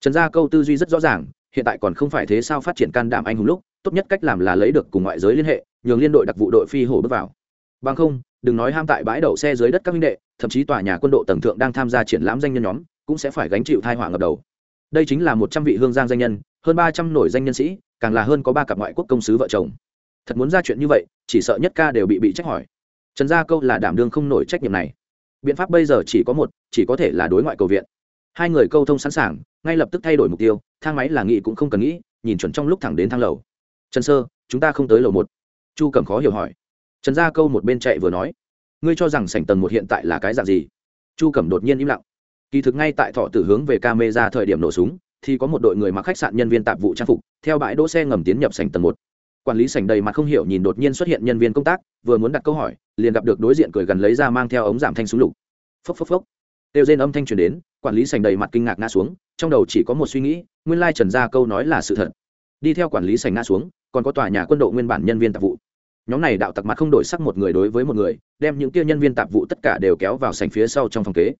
trần gia câu tư duy rất rõ ràng, hiện tại còn không phải thế sao phát triển can đảm anh hùng lúc, tốt nhất cách làm là lấy được cùng ngoại giới liên hệ, nhường liên đội đặc vụ đội phi hổ bước vào. Bằng không, đừng nói ham tại bãi đậu xe dưới đất các minh đệ, thậm chí tòa nhà quân đội tầng thượng đang tham gia triển lãm danh nhân nhóm, cũng sẽ phải gánh chịu thai họa ngập đầu. Đây chính là một trăm vị hương giang danh nhân, hơn ba trăm nổi danh nhân sĩ, càng là hơn có ba cặp ngoại quốc công sứ vợ chồng. Thật muốn ra chuyện như vậy, chỉ sợ nhất ca đều bị bị trách hỏi. Trần gia câu là đảm đương không nổi trách nhiệm này. Biện pháp bây giờ chỉ có một chỉ có thể là đối ngoại cầu viện. Hai người câu thông sẵn sàng, ngay lập tức thay đổi mục tiêu, thang máy là nghị cũng không cần nghĩ, nhìn chuẩn trong lúc thẳng đến thang lầu. Trần sơ, chúng ta không tới lầu một. Chu cẩm khó hiểu hỏi. Trần gia câu một bên chạy vừa nói. Ngươi cho rằng sảnh tầng một hiện tại là cái dạng gì? Chu cẩm đột nhiên im lặng. Kỳ thực ngay tại thọ tử hướng về ca mê ra thời điểm nổ súng, thì có một đội người mặc khách sạn nhân viên tạp vụ trang phục, theo bãi đỗ xe ngầm tiến nhập sảnh tầng một. Quản lý sảnh đầy mặt không hiểu nhìn đột nhiên xuất hiện nhân viên công tác, vừa muốn đặt câu hỏi, liền gặp được đối diện cười gần lấy ra mang theo ống giảm thanh súng lục. Phốc phốc phốc tiêu rên âm thanh truyền đến, quản lý sành đầy mặt kinh ngạc ngã xuống, trong đầu chỉ có một suy nghĩ, nguyên lai trần gia câu nói là sự thật. Đi theo quản lý sành ngã xuống, còn có tòa nhà quân đội nguyên bản nhân viên tạp vụ. Nhóm này đạo tặc mặt không đổi sắc một người đối với một người, đem những kia nhân viên tạp vụ tất cả đều kéo vào sành phía sau trong phòng kế.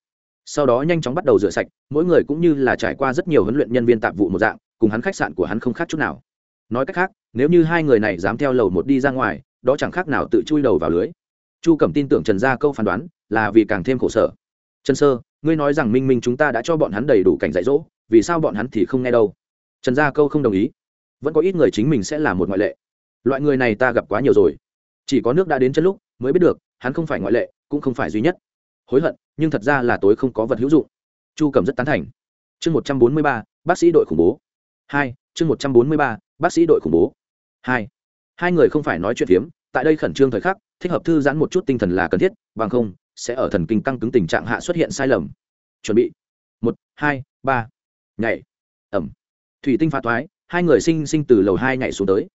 Sau đó nhanh chóng bắt đầu rửa sạch, mỗi người cũng như là trải qua rất nhiều huấn luyện nhân viên tạp vụ một dạng, cùng hắn khách sạn của hắn không khác chút nào. Nói cách khác, nếu như hai người này dám theo lầu một đi ra ngoài, đó chẳng khác nào tự chui đầu vào lưới. Chu cẩm tin tưởng trần gia câu phán đoán là vì càng thêm khổ sở trần sơ, ngươi nói rằng minh minh chúng ta đã cho bọn hắn đầy đủ cảnh dạy dỗ, vì sao bọn hắn thì không nghe đâu? Trần gia câu không đồng ý. Vẫn có ít người chính mình sẽ là một ngoại lệ. Loại người này ta gặp quá nhiều rồi. Chỉ có nước đã đến chân lúc mới biết được, hắn không phải ngoại lệ, cũng không phải duy nhất. Hối hận, nhưng thật ra là tối không có vật hữu dụng. Chu cầm rất tán thành. Chương một trăm bốn mươi ba, bác sĩ đội khủng bố. Hai, chương một trăm bốn mươi ba, bác sĩ đội khủng bố. Hai hai người không phải nói chuyện phiếm, tại đây khẩn trương thời khắc, thích hợp thư giãn một chút tinh thần là cần thiết, bằng không sẽ ở thần kinh căng cứng tình trạng hạ xuất hiện sai lầm. Chuẩn bị. Một, hai, ba. Nhảy. Ẩm. Thủy tinh phá thoái, hai người sinh sinh từ lầu hai nhảy xuống tới.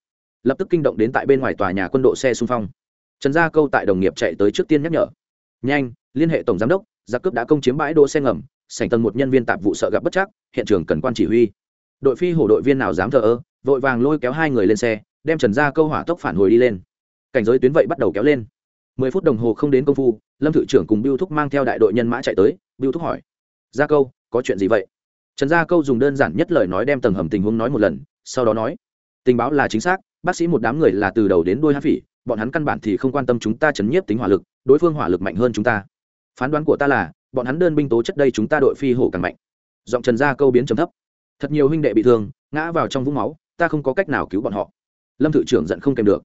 Lập tức kinh động đến tại bên ngoài tòa nhà quân đội xe xung phong. Trần gia câu tại đồng nghiệp chạy tới trước tiên nhắc nhở. Nhanh, liên hệ tổng giám đốc giặc cướp đã công chiếm bãi đỗ xe ngầm, sảnh tầng một nhân viên tạp vụ sợ gặp bất chắc, hiện trường cần quan chỉ huy. Đội phi hổ đội viên nào dám thờ ơ, vội vàng lôi kéo hai người lên xe, đem trần gia câu hỏa tốc phản hồi đi lên. Cảnh giới tuyến vậy bắt đầu kéo lên mười phút đồng hồ không đến công phu, lâm thự trưởng cùng biêu thúc mang theo đại đội nhân mã chạy tới biêu thúc hỏi, gia câu, có chuyện gì vậy? Trần gia câu dùng đơn giản nhất lời nói đem tầng hầm tình huống nói một lần, sau đó nói, tình báo là chính xác, bác sĩ một đám người là từ đầu đến đuôi hát phỉ, bọn hắn căn bản thì không quan tâm chúng ta chấn nhiếp tính hỏa lực, đối phương hỏa lực mạnh hơn chúng ta. Phán đoán của ta là, bọn hắn đơn binh tố chất đây chúng ta đội phi hổ càng mạnh. Giọng trần gia câu biến trầm thấp, thật nhiều huynh đệ bị thương, ngã vào trong vũng máu, ta không có cách nào cứu bọn họ. Lâm thự trưởng giận không kèm được,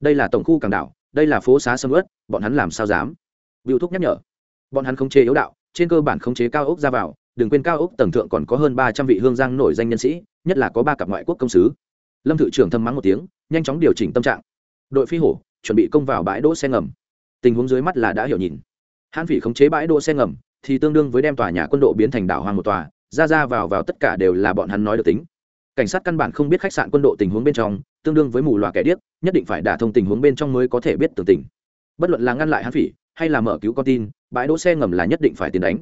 đây là tổng khu cảng đảo đây là phố xá sâm ớt bọn hắn làm sao dám? Biểu thúc nhắc nhở. Bọn hắn không chế yếu đạo, trên cơ bản không chế cao ốc ra vào, đừng quên cao ốc tầng thượng còn có hơn ba trăm vị hương giang nổi danh nhân sĩ, nhất là có ba cặp ngoại quốc công sứ. Lâm thự trưởng thâm mắng một tiếng, nhanh chóng điều chỉnh tâm trạng. Đội phi hổ, chuẩn bị công vào bãi đỗ xe ngầm. Tình huống dưới mắt là đã hiểu nhìn. Hãn phỉ khống chế bãi đỗ xe ngầm, thì tương đương với đem tòa nhà quân đội biến thành đảo hoang một tòa, ra ra vào vào tất cả đều là bọn hắn nói được tính. Cảnh sát căn bản không biết khách sạn quân đội tình huống bên trong tương đương với mù loà kẻ điếc, nhất định phải đả thông tình huống bên trong mới có thể biết tường tình. Bất luận là ngăn lại hãn phỉ, hay là mở cứu con tin, bãi đỗ xe ngầm là nhất định phải tiền đánh.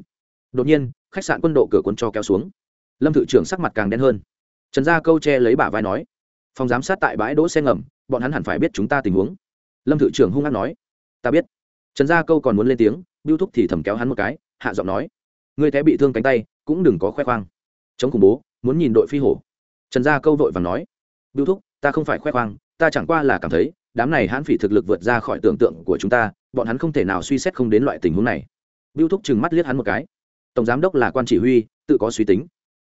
Đột nhiên, khách sạn quân đội cửa quân cho kéo xuống. Lâm thự trưởng sắc mặt càng đen hơn. Trần gia câu che lấy bả vai nói, phòng giám sát tại bãi đỗ xe ngầm, bọn hắn hẳn phải biết chúng ta tình huống. Lâm thự trưởng hung hăng nói, ta biết. Trần gia câu còn muốn lên tiếng biêu thúc thì thầm kéo hắn một cái, hạ giọng nói người té bị thương cánh tay, cũng đừng có khoe khoang. Chống khủng bố, muốn nhìn đội phi hổ. Trần gia câu vội và nói biêu thúc ta không phải khoe khoang, ta chẳng qua là cảm thấy, đám này hãn phỉ thực lực vượt ra khỏi tưởng tượng của chúng ta, bọn hắn không thể nào suy xét không đến loại tình huống này. Biêu thúc chừng mắt liếc hắn một cái. Tổng giám đốc là quan chỉ huy, tự có suy tính.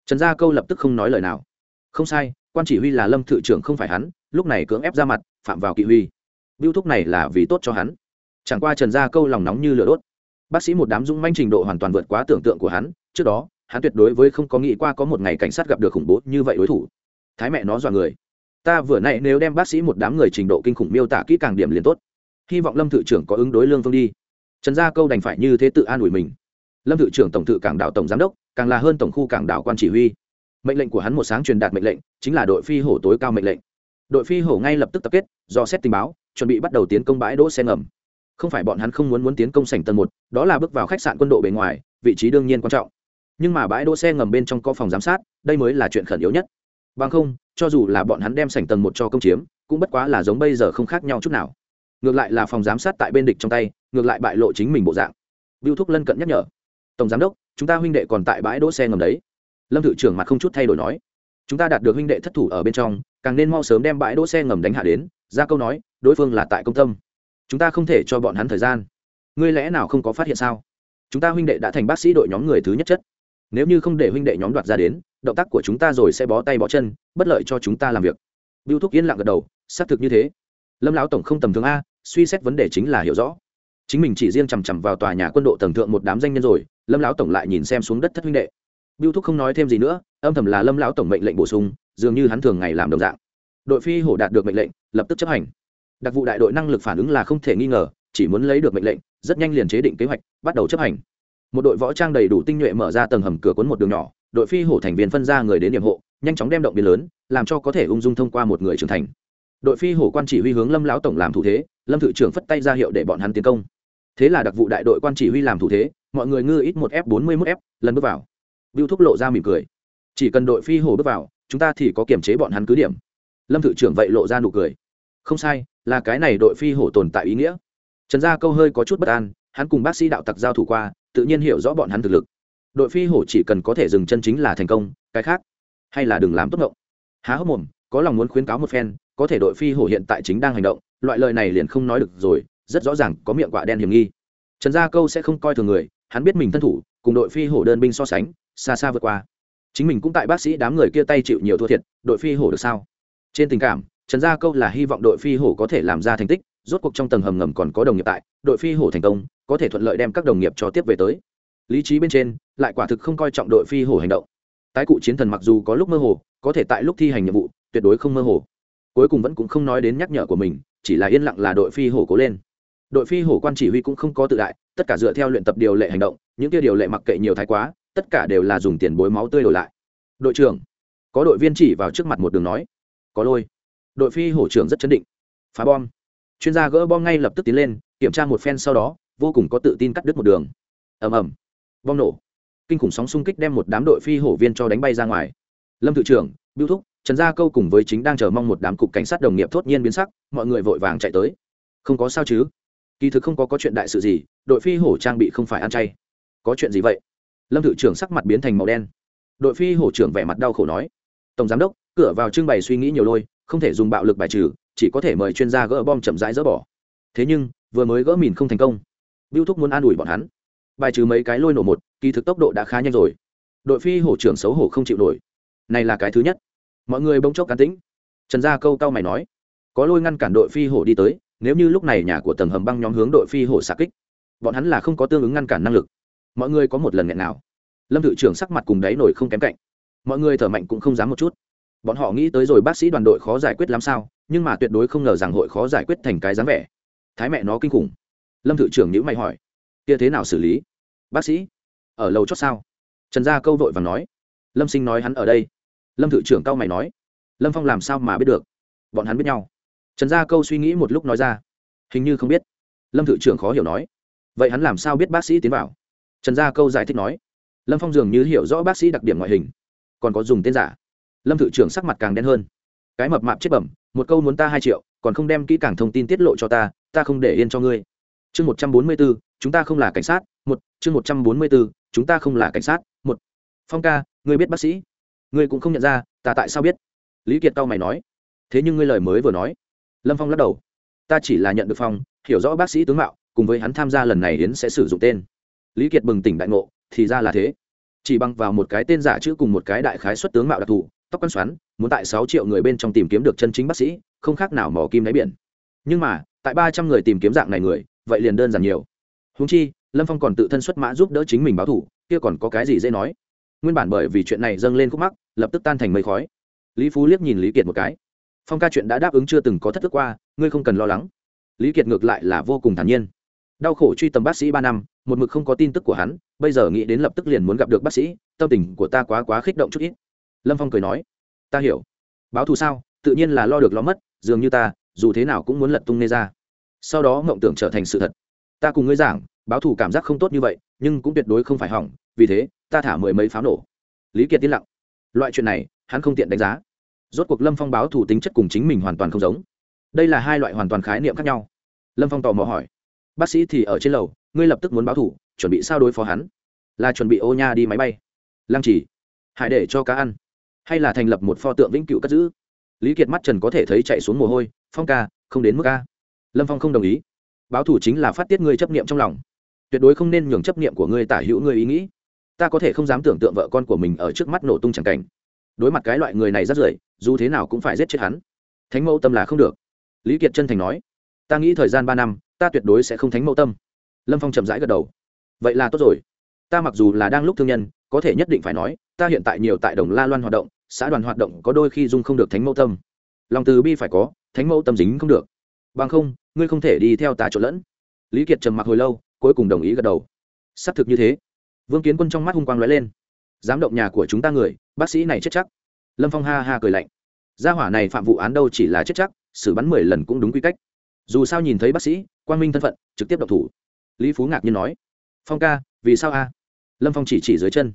Trần gia câu lập tức không nói lời nào. Không sai, quan chỉ huy là lâm thự trưởng không phải hắn, lúc này cưỡng ép ra mặt, phạm vào kỵ huy. Biêu thúc này là vì tốt cho hắn. Chẳng qua trần gia câu lòng nóng như lửa đốt. Bác sĩ một đám dũng manh trình độ hoàn toàn vượt quá tưởng tượng của hắn, trước đó, hắn tuyệt đối với không có nghĩ qua có một ngày cảnh sát gặp được khủng bố như vậy đối thủ. Thái mẹ nó dọa người ta vừa nãy nếu đem bác sĩ một đám người trình độ kinh khủng miêu tả kỹ càng điểm liền tốt. Hy vọng lâm thự trưởng có ứng đối lương phương đi. Trần gia câu đành phải như thế tự an ủi mình. Lâm thự trưởng tổng thự cảng đảo tổng giám đốc, càng là hơn tổng khu cảng đảo quan chỉ huy. Mệnh lệnh của hắn một sáng truyền đạt mệnh lệnh, chính là đội phi hổ tối cao mệnh lệnh. Đội phi hổ ngay lập tức tập kết, do xét tình báo, chuẩn bị bắt đầu tiến công bãi đỗ xe ngầm. Không phải bọn hắn không muốn muốn tiến công sảnh tầng một, đó là bước vào khách sạn quân đội bề ngoài, vị trí đương nhiên quan trọng. Nhưng mà bãi đỗ xe ngầm bên trong có phòng giám sát, đây mới là chuyện khẩn yếu nhất. Bằng không cho dù là bọn hắn đem sảnh tầng một cho công chiếm, cũng bất quá là giống bây giờ không khác nhau chút nào. Ngược lại là phòng giám sát tại bên địch trong tay, ngược lại bại lộ chính mình bộ dạng. Biêu thúc lân cận nhắc nhở, tổng giám đốc, chúng ta huynh đệ còn tại bãi đỗ xe ngầm đấy. Lâm thự trưởng mặt không chút thay đổi nói, chúng ta đạt được huynh đệ thất thủ ở bên trong, càng nên mau sớm đem bãi đỗ xe ngầm đánh hạ đến. Ra câu nói, đối phương là tại công tâm. Chúng ta không thể cho bọn hắn thời gian. Ngươi lẽ nào không có phát hiện sao? Chúng ta huynh đệ đã thành bác sĩ đội nhóm người thứ nhất chất nếu như không để huynh đệ nhóm đoạt ra đến, động tác của chúng ta rồi sẽ bó tay bó chân, bất lợi cho chúng ta làm việc. Biêu thúc yên lặng gật đầu, xác thực như thế. Lâm lão tổng không tầm thường a, suy xét vấn đề chính là hiểu rõ. Chính mình chỉ riêng chằm chằm vào tòa nhà quân đội tầng thượng một đám danh nhân rồi, lâm lão tổng lại nhìn xem xuống đất thất huynh đệ. Biêu thúc không nói thêm gì nữa, âm thầm là lâm lão tổng mệnh lệnh bổ sung, dường như hắn thường ngày làm đồng dạng. Đội phi hổ đạt được mệnh lệnh, lập tức chấp hành. Đặc vụ đại đội năng lực phản ứng là không thể nghi ngờ, chỉ muốn lấy được mệnh lệnh, rất nhanh liền chế định kế hoạch, bắt đầu chấp hành một đội võ trang đầy đủ tinh nhuệ mở ra tầng hầm cửa cuốn một đường nhỏ, đội phi hổ thành viên phân ra người đến điểm hộ, nhanh chóng đem động biến lớn, làm cho có thể ung dung thông qua một người trưởng thành. Đội phi hổ quan chỉ huy hướng lâm lão tổng làm thủ thế, lâm thự trưởng phất tay ra hiệu để bọn hắn tiến công. Thế là đặc vụ đại đội quan chỉ huy làm thủ thế, mọi người ngư ít một f bốn mươi mốt f, lần bước vào. Biêu thúc lộ ra mỉm cười. Chỉ cần đội phi hổ bước vào, chúng ta thì có kiểm chế bọn hắn cứ điểm. Lâm thự trưởng vậy lộ ra nụ cười. Không sai, là cái này đội phi hổ tồn tại ý nghĩa. Trần gia câu hơi có chút bất an hắn cùng bác sĩ đạo tặc giao thủ qua, tự nhiên hiểu rõ bọn hắn thực lực. Đội phi hổ chỉ cần có thể dừng chân chính là thành công, cái khác, hay là đừng làm tốt ngộng. Há hốc mồm, có lòng muốn khuyến cáo một phen, có thể đội phi hổ hiện tại chính đang hành động, loại lời này liền không nói được rồi, rất rõ ràng có miệng quạ đen hiểm nghi. Trần gia câu sẽ không coi thường người, hắn biết mình thân thủ, cùng đội phi hổ đơn binh so sánh, xa xa vượt qua. Chính mình cũng tại bác sĩ đám người kia tay chịu nhiều thua thiệt, đội phi hổ được sao? Trên tình cảm, trần gia câu là hy vọng đội phi hổ có thể làm ra thành tích rốt cuộc trong tầng hầm ngầm còn có đồng nghiệp tại, đội phi hổ thành công, có thể thuận lợi đem các đồng nghiệp cho tiếp về tới. Lý trí bên trên, lại quả thực không coi trọng đội phi hổ hành động. Tái cụ chiến thần mặc dù có lúc mơ hồ, có thể tại lúc thi hành nhiệm vụ, tuyệt đối không mơ hồ. Cuối cùng vẫn cũng không nói đến nhắc nhở của mình, chỉ là yên lặng là đội phi hổ cố lên. Đội phi hổ quan chỉ huy cũng không có tự đại, tất cả dựa theo luyện tập điều lệ hành động, những kia điều lệ mặc kệ nhiều thái quá, tất cả đều là dùng tiền bối máu tươi đổi lại. Đội trưởng, có đội viên chỉ vào trước mặt một đường nói, có lôi. Đội phi hổ trưởng rất chấn định. Phá bom chuyên gia gỡ bom ngay lập tức tiến lên, kiểm tra một phen sau đó, vô cùng có tự tin cắt đứt một đường. Ầm ầm. Bom nổ. Kinh khủng sóng xung kích đem một đám đội phi hổ viên cho đánh bay ra ngoài. Lâm thự trưởng biêu thúc, trần gia câu cùng với chính đang chờ mong một đám cục cảnh sát đồng nghiệp thốt nhiên biến sắc, mọi người vội vàng chạy tới. Không có sao chứ? Kỳ thực không có có chuyện đại sự gì, đội phi hổ trang bị không phải ăn chay. Có chuyện gì vậy? Lâm thự trưởng sắc mặt biến thành màu đen. Đội phi hổ trưởng vẻ mặt đau khổ nói. Tổng giám đốc, cửa vào trưng bày suy nghĩ nhiều lôi, không thể dùng bạo lực bài trừ chỉ có thể mời chuyên gia gỡ bom chậm rãi dỡ bỏ. Thế nhưng, vừa mới gỡ mìn không thành công. Biêu thúc muốn an ủi bọn hắn. Bài trừ mấy cái lôi nổ một, kỳ thực tốc độ đã khá nhanh rồi. Đội phi hổ trưởng xấu hổ không chịu nổi. Này là cái thứ nhất. Mọi người bỗng chốc cán tĩnh. Trần gia câu cao mày nói, có lôi ngăn cản đội phi hổ đi tới, nếu như lúc này nhà của tầng hầm băng nhóm hướng đội phi hổ xạ kích, bọn hắn là không có tương ứng ngăn cản năng lực. Mọi người có một lần nghẹn nào lâm thự trưởng sắc mặt cùng đáy nổi không kém cạnh. Mọi người thở mạnh cũng không dám một chút bọn họ nghĩ tới rồi bác sĩ đoàn đội khó giải quyết làm sao, nhưng mà tuyệt đối không ngờ rằng hội khó giải quyết thành cái dáng vẻ. Thái mẹ nó kinh khủng. Lâm thự trưởng nhữ mày hỏi, kia thế nào xử lý? Bác sĩ, ở lầu chót sao? Trần gia câu vội và nói, lâm sinh nói hắn ở đây. Lâm thự trưởng cao mày nói, lâm phong làm sao mà biết được? Bọn hắn biết nhau. Trần gia câu suy nghĩ một lúc nói ra, hình như không biết. Lâm thự trưởng khó hiểu nói, vậy hắn làm sao biết bác sĩ tiến vào? Trần gia câu giải thích nói, lâm phong dường như hiểu rõ bác sĩ đặc điểm ngoại hình, còn có dùng tên giả lâm thự trưởng sắc mặt càng đen hơn. Cái mập mạp chết bẩm, một câu muốn ta hai triệu, còn không đem kỹ càng thông tin tiết lộ cho ta ta không để yên cho ngươi. Chương một trăm bốn mươi b ố chúng ta không là cảnh sát, một, chương một trăm bốn mươi b ố chúng ta không là cảnh sát, một. Phong ca, ngươi biết bác sĩ? Ngươi cũng không nhận ra, ta tại sao biết? Lý kiệt tao mày nói. Thế nhưng ngươi lời mới vừa nói. Lâm phong lắc đầu. Ta chỉ là nhận được phong, hiểu rõ bác sĩ tướng mạo, cùng với hắn tham gia lần này yến sẽ sử dụng tên. Lý kiệt bừng tỉnh đại ngộ, thì ra là thế. Chỉ bằng vào một cái tên giả chữ cùng một cái đại khái xuất tướng mạo đặc thù tóc quăn xoắn, muốn tại sáu triệu người bên trong tìm kiếm được chân chính bác sĩ, không khác nào mỏ kim đáy biển. Nhưng mà, tại ba trăm người tìm kiếm dạng này người, vậy liền đơn giản nhiều. Húng chi, lâm phong còn tự thân xuất mã giúp đỡ chính mình báo thủ, kia còn có cái gì dễ nói? Nguyên bản bởi vì chuyện này dâng lên khúc mắc, lập tức tan thành mây khói. Lý phú liếc nhìn lý kiệt một cái. Phong ca chuyện đã đáp ứng chưa từng có thất thức qua, ngươi không cần lo lắng. Lý kiệt ngược lại là vô cùng thản nhiên. Đau khổ truy tầm bác sĩ ba năm, một mực không có tin tức của hắn, bây giờ nghĩ đến lập tức liền muốn gặp được bác sĩ, tâm tình của ta quá quá khích động chút ít lâm phong cười nói, ta hiểu. Báo thù sao? Tự nhiên là lo được lo mất, dường như ta, dù thế nào cũng muốn lật tung nê ra. Sau đó mộng tưởng trở thành sự thật. Ta cùng ngươi giảng, báo thù cảm giác không tốt như vậy, nhưng cũng tuyệt đối không phải hỏng, vì thế, ta thả mười mấy pháo nổ. Lý kiệt yên lặng. Loại chuyện này, hắn không tiện đánh giá. Rốt cuộc lâm phong báo thù tính chất cùng chính mình hoàn toàn không giống. Đây là hai loại hoàn toàn khái niệm khác nhau. Lâm phong tò mò hỏi, bác sĩ thì ở trên lầu, ngươi lập tức muốn báo thủ chuẩn bị sao đối phó hắn? Là chuẩn bị ô nha đi máy bay. Lăng trì hải để cho cá ăn hay là thành lập một pho tượng vĩnh cửu cất giữ? Lý kiệt mắt trần có thể thấy chạy xuống mồ hôi, phong ca, không đến mức ca lâm phong không đồng ý. Báo thủ chính là phát tiết ngươi chấp niệm trong lòng. Tuyệt đối không nên nhường chấp niệm của ngươi tả hữu ngươi ý nghĩ. Ta có thể không dám tưởng tượng vợ con của mình ở trước mắt nổ tung chẳng cảnh. Đối mặt cái loại người này rất rưởi, dù thế nào cũng phải giết chết hắn. Thánh mẫu tâm là không được. Lý kiệt chân thành nói. Ta nghĩ thời gian ba năm, ta tuyệt đối sẽ không thánh mẫu tâm. Lâm phong chậm rãi gật đầu. Vậy là tốt rồi. Ta mặc dù là đang lúc thương nhân, có thể nhất định phải nói, ta hiện tại nhiều tại đồng la loan hoạt động xã đoàn hoạt động có đôi khi dung không được thánh mẫu tâm. Lòng từ bi phải có, thánh mẫu tâm dính không được. Bằng không, ngươi không thể đi theo tà trộn lẫn. Lý kiệt trầm mặc hồi lâu, cuối cùng đồng ý gật đầu. Xác thực như thế. Vương kiến quân trong mắt hung quang lóe lên. Dám động nhà của chúng ta người, bác sĩ này chết chắc. Lâm phong ha ha cười lạnh. Gia hỏa này phạm vụ án đâu chỉ là chết chắc, xử bắn mười lần cũng đúng quy cách. Dù sao nhìn thấy bác sĩ, quang minh thân phận, trực tiếp độc thủ. Lý phú ngạc nhiên nói. Phong ca, vì sao a? Lâm phong chỉ chỉ dưới chân.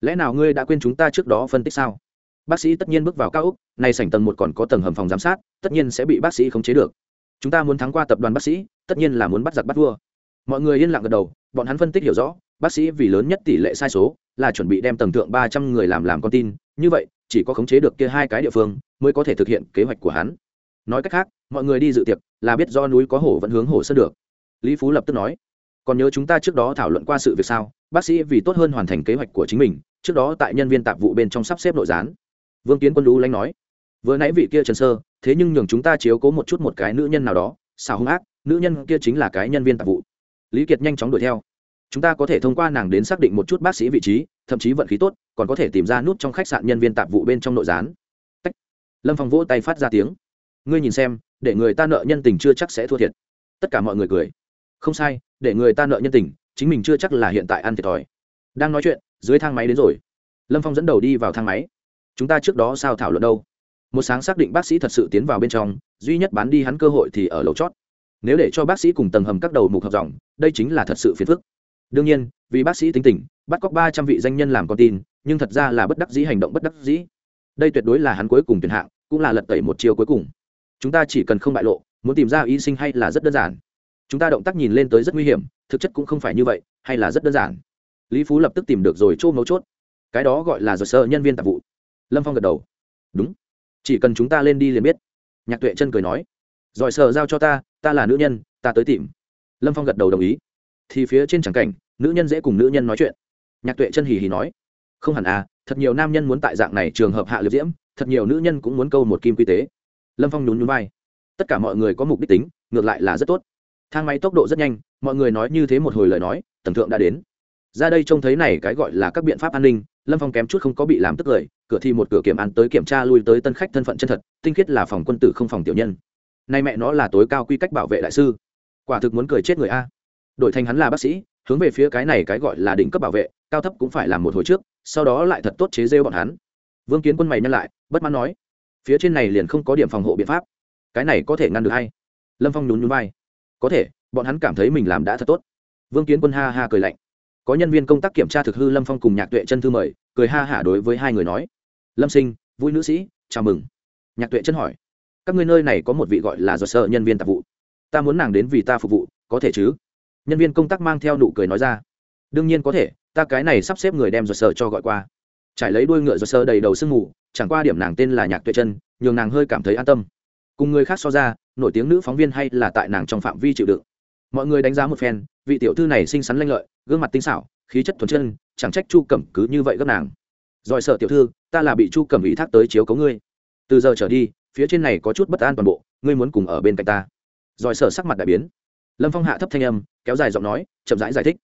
Lẽ nào ngươi đã quên chúng ta trước đó phân tích sao? Bác sĩ tất nhiên bước vào cao úc, nay sảnh tầng một còn có tầng hầm phòng giám sát, tất nhiên sẽ bị bác sĩ khống chế được. Chúng ta muốn thắng qua tập đoàn bác sĩ, tất nhiên là muốn bắt giặc bắt vua. Mọi người yên lặng gật đầu, bọn hắn phân tích hiểu rõ, bác sĩ vì lớn nhất tỷ lệ sai số, là chuẩn bị đem tầng thượng ba trăm người làm làm con tin, như vậy, chỉ có khống chế được kia hai cái địa phương, mới có thể thực hiện kế hoạch của hắn. Nói cách khác, mọi người đi dự tiệc, là biết do núi có hổ vẫn hướng hổ sơn được. Lý phú lập tức nói, còn nhớ chúng ta trước đó thảo luận qua sự việc sao? Bác sĩ vì tốt hơn hoàn thành kế hoạch của chính mình, trước đó tại nhân viên tạp vụ bên trong sắp xếp nội gián vương kiến quân lũ lánh nói, vừa nãy vị kia trần sơ, thế nhưng nhường chúng ta chiếu cố một chút một cái nữ nhân nào đó xào hung ác, nữ nhân kia chính là cái nhân viên tạp vụ. Lý kiệt nhanh chóng đuổi theo. Chúng ta có thể thông qua nàng đến xác định một chút bác sĩ vị trí, thậm chí vận khí tốt, còn có thể tìm ra nút trong khách sạn nhân viên tạp vụ bên trong nội gián. Tách. lâm phong vỗ tay phát ra tiếng. Ngươi nhìn xem, để người ta nợ nhân tình chưa chắc sẽ thua thiệt. Tất cả mọi người cười. Không sai, để người ta nợ nhân tình, chính mình chưa chắc là hiện tại ăn thiệt thòi. Đang nói chuyện, dưới thang máy đến rồi. Lâm phong dẫn đầu đi vào thang máy chúng ta trước đó sao thảo luận đâu? Một sáng xác định bác sĩ thật sự tiến vào bên trong, duy nhất bán đi hắn cơ hội thì ở lầu chót. Nếu để cho bác sĩ cùng tầng hầm các đầu mục hợp dòng, đây chính là thật sự phiền phức. Đương nhiên, vì bác sĩ tính tình, bắt cóc ba trăm vị danh nhân làm con tin, nhưng thật ra là bất đắc dĩ hành động bất đắc dĩ. Đây tuyệt đối là hắn cuối cùng tuyển hạng, cũng là lật tẩy một chiều cuối cùng. Chúng ta chỉ cần không bại lộ, muốn tìm ra y sinh hay là rất đơn giản. Chúng ta động tác nhìn lên tới rất nguy hiểm, thực chất cũng không phải như vậy, hay là rất đơn giản. Lý phú lập tức tìm được rồi chỗ mấu chốt. Cái đó gọi là giỏi sơ nhân viên tạp vụ lâm phong gật đầu. Đúng. Chỉ cần chúng ta lên đi liền biết. Nhạc tuệ chân cười nói. Giỏi sờ giao cho ta ta là nữ nhân, ta tới tìm. Lâm phong gật đầu đồng ý. Thì phía trên tràng cảnh, nữ nhân dễ cùng nữ nhân nói chuyện. Nhạc tuệ chân hì hì nói. Không hẳn à thật nhiều nam nhân muốn tại dạng này trường hợp hạ liệt diễm, thật nhiều nữ nhân cũng muốn câu một kim quy tế. Lâm phong nhún nhún vai. Tất cả mọi người có mục đích tính, ngược lại là rất tốt. Thang máy tốc độ rất nhanh, mọi người nói như thế một hồi lời nói, tầng thượng đã đến. Ra đây trông thấy này cái gọi là các biện pháp an ninh lâm phong kém chút không có bị làm tức lời cửa thi một cửa kiểm an tới kiểm tra lui tới tân khách thân phận chân thật tinh khiết là phòng quân tử không phòng tiểu nhân nay mẹ nó là tối cao quy cách bảo vệ đại sư quả thực muốn cười chết người a đổi thành hắn là bác sĩ hướng về phía cái này cái gọi là đỉnh cấp bảo vệ cao thấp cũng phải làm một hồi trước sau đó lại thật tốt chế rêu bọn hắn vương kiến quân mày nhân lại bất mãn nói phía trên này liền không có điểm phòng hộ biện pháp cái này có thể ngăn được hay lâm phong nhún nhún vai có thể bọn hắn cảm thấy mình làm đã thật tốt vương kiến quân ha ha cười lạnh có nhân viên công tác kiểm tra thực hư lâm phong cùng nhạc tuệ chân thư mời, cười ha hả đối với hai người nói. Lâm sinh, vui nữ sĩ, chào mừng. Nhạc tuệ chân hỏi, các ngươi nơi này có một vị gọi là do sợ nhân viên tạp vụ. Ta muốn nàng đến vì ta phục vụ, có thể chứ? Nhân viên công tác mang theo nụ cười nói ra. Đương nhiên có thể, ta cái này sắp xếp người đem do sợ cho gọi qua. Trải lấy đuôi ngựa do sợ đầy đầu sương mù, chẳng qua điểm nàng tên là nhạc tuệ chân, nhường nàng hơi cảm thấy an tâm. Cùng người khác so ra, nổi tiếng nữ phóng viên hay là tại nàng trong phạm vi chịu đựng. Mọi người đánh giá một phen, vị tiểu thư này xinh xắn lanh lợi gương mặt tinh xảo khí chất thuần chân chẳng trách chu cẩm cứ như vậy gấp nàng. Giỏi sợ tiểu thư ta là bị chu cẩm ủy thác tới chiếu cấu ngươi. Từ giờ trở đi phía trên này có chút bất an toàn bộ ngươi muốn cùng ở bên cạnh ta. Giỏi sợ sắc mặt đại biến. Lâm phong hạ thấp thanh âm kéo dài giọng nói chậm rãi giải, giải thích.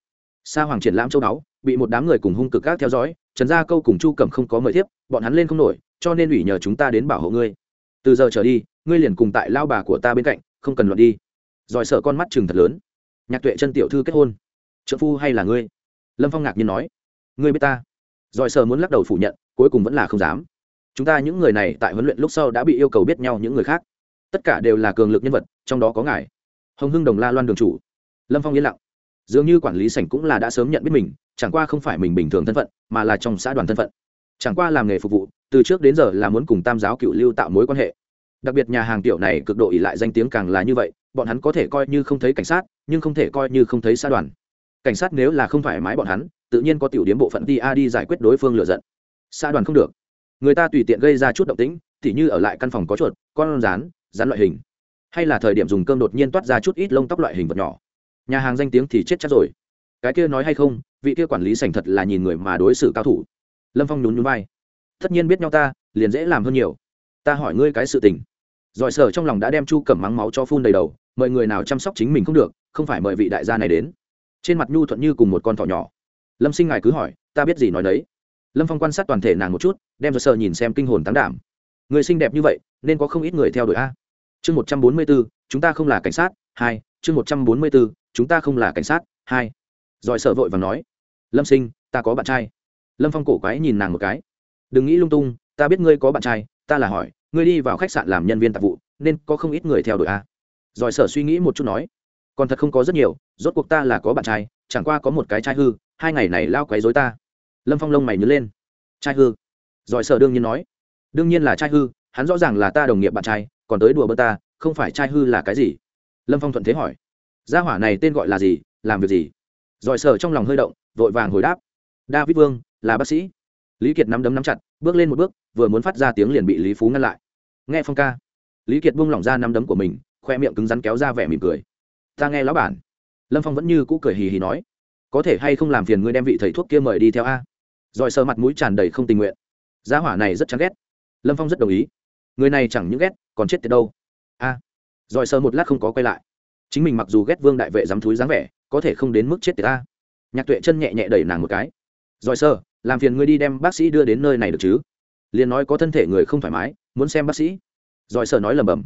Sa hoàng triển lãm châu đáo bị một đám người cùng hung cực các theo dõi trần gia câu cùng chu cẩm không có mời thiếp bọn hắn lên không nổi cho nên ủy nhờ chúng ta đến bảo hộ ngươi. Từ giờ trở đi ngươi liền cùng tại lao bà của ta bên cạnh không cần luận đi. Giỏi sợ con mắt chừng thật lớn. Nhạc tuệ chân tiểu thư kết hôn trợ phu hay là ngươi? Lâm phong ngạc nhiên nói. Ngươi biết ta? Giỏi sờ muốn lắc đầu phủ nhận, cuối cùng vẫn là không dám. Chúng ta những người này tại huấn luyện lúc sau đã bị yêu cầu biết nhau những người khác. Tất cả đều là cường lực nhân vật, trong đó có ngài. Hồng hưng đồng la loan đường chủ. Lâm phong yên lặng. Dường như quản lý sảnh cũng là đã sớm nhận biết mình, chẳng qua không phải mình bình thường thân phận, mà là trong xã đoàn thân phận. Chẳng qua làm nghề phục vụ, từ trước đến giờ là muốn cùng tam giáo cựu lưu tạo mối quan hệ. Đặc biệt nhà hàng tiểu này cực độ ỉ lại danh tiếng càng là như vậy, bọn hắn có thể coi như không thấy cảnh sát, nhưng không thể coi như không thấy xã đoàn cảnh sát nếu là không thoải mái bọn hắn, tự nhiên có tiểu điểm bộ phận đi a đi giải quyết đối phương lựa giận. Xã đoàn không được. Người ta tùy tiện gây ra chút động tĩnh, tỉ như ở lại căn phòng có chuột, con rán rán loại hình. Hay là thời điểm dùng cơm đột nhiên toát ra chút ít lông tóc loại hình vật nhỏ. Nhà hàng danh tiếng thì chết chắc rồi. Cái kia nói hay không, vị kia quản lý sành thật là nhìn người mà đối xử cao thủ. Lâm phong nhún nhún vai. Tất nhiên biết nhau ta, liền dễ làm hơn nhiều. Ta hỏi ngươi cái sự tình. Giỏi sở trong lòng đã đem chu cẩm mắng máu cho phun đầy đầu, mời người nào chăm sóc chính mình không được, không phải mời vị đại gia này đến trên mặt nhu thuận như cùng một con thỏ nhỏ. Lâm sinh ngài cứ hỏi, ta biết gì nói đấy. Lâm phong quan sát toàn thể nàng một chút, đem ra sợ nhìn xem kinh hồn tán đảm. Người xinh đẹp như vậy, nên có không ít người theo đuổi a. Chương một trăm bốn mươi bốn, chúng ta không là cảnh sát, hai, chương một trăm bốn mươi bốn, chúng ta không là cảnh sát, hai. Giỏi sợ vội và nói, lâm sinh, ta có bạn trai. Lâm phong cổ quái nhìn nàng một cái, đừng nghĩ lung tung, ta biết ngươi có bạn trai, ta là hỏi, ngươi đi vào khách sạn làm nhân viên tạp vụ, nên có không ít người theo đuổi a. Giỏi sở suy nghĩ một chút nói còn thật không có rất nhiều, rốt cuộc ta là có bạn trai, chẳng qua có một cái trai hư, hai ngày này lao quấy dối ta. Lâm phong lông mày nhớ lên. Trai hư? Giỏi sở đương nhiên nói. Đương nhiên là trai hư, hắn rõ ràng là ta đồng nghiệp bạn trai, còn tới đùa bơ ta, không phải trai hư là cái gì? Lâm phong thuận thế hỏi. Gia hỏa này tên gọi là gì, làm việc gì? Giỏi sở trong lòng hơi động, vội vàng hồi đáp. David vương, là bác sĩ. Lý kiệt nắm đấm nắm chặt, bước lên một bước, vừa muốn phát ra tiếng liền bị lý phú ngăn lại. Nghe phong ca. Lý kiệt buông lỏng ra nắm đấm của mình, khoe miệng cứng rắn kéo ra vẻ mỉm cười ta nghe lão bản. Lâm phong vẫn như cũ cười hì hì nói, có thể hay không làm phiền ngươi đem vị thầy thuốc kia mời đi theo a? Rồi sờ mặt mũi tràn đầy không tình nguyện. Gia hỏa này rất chán ghét. Lâm phong rất đồng ý. Người này chẳng những ghét, còn chết tiệt đâu. A. Rồi sờ một lát không có quay lại. Chính mình mặc dù ghét vương đại vệ dám thúi dáng vẻ, có thể không đến mức chết tiệt ta nhạc tuệ chân nhẹ nhẹ đẩy nàng một cái. Rồi sơ làm phiền ngươi đi đem bác sĩ đưa đến nơi này được chứ? Liền nói có thân thể người không thoải mái, muốn xem bác sĩ. Rồi sơ nói lầm bầm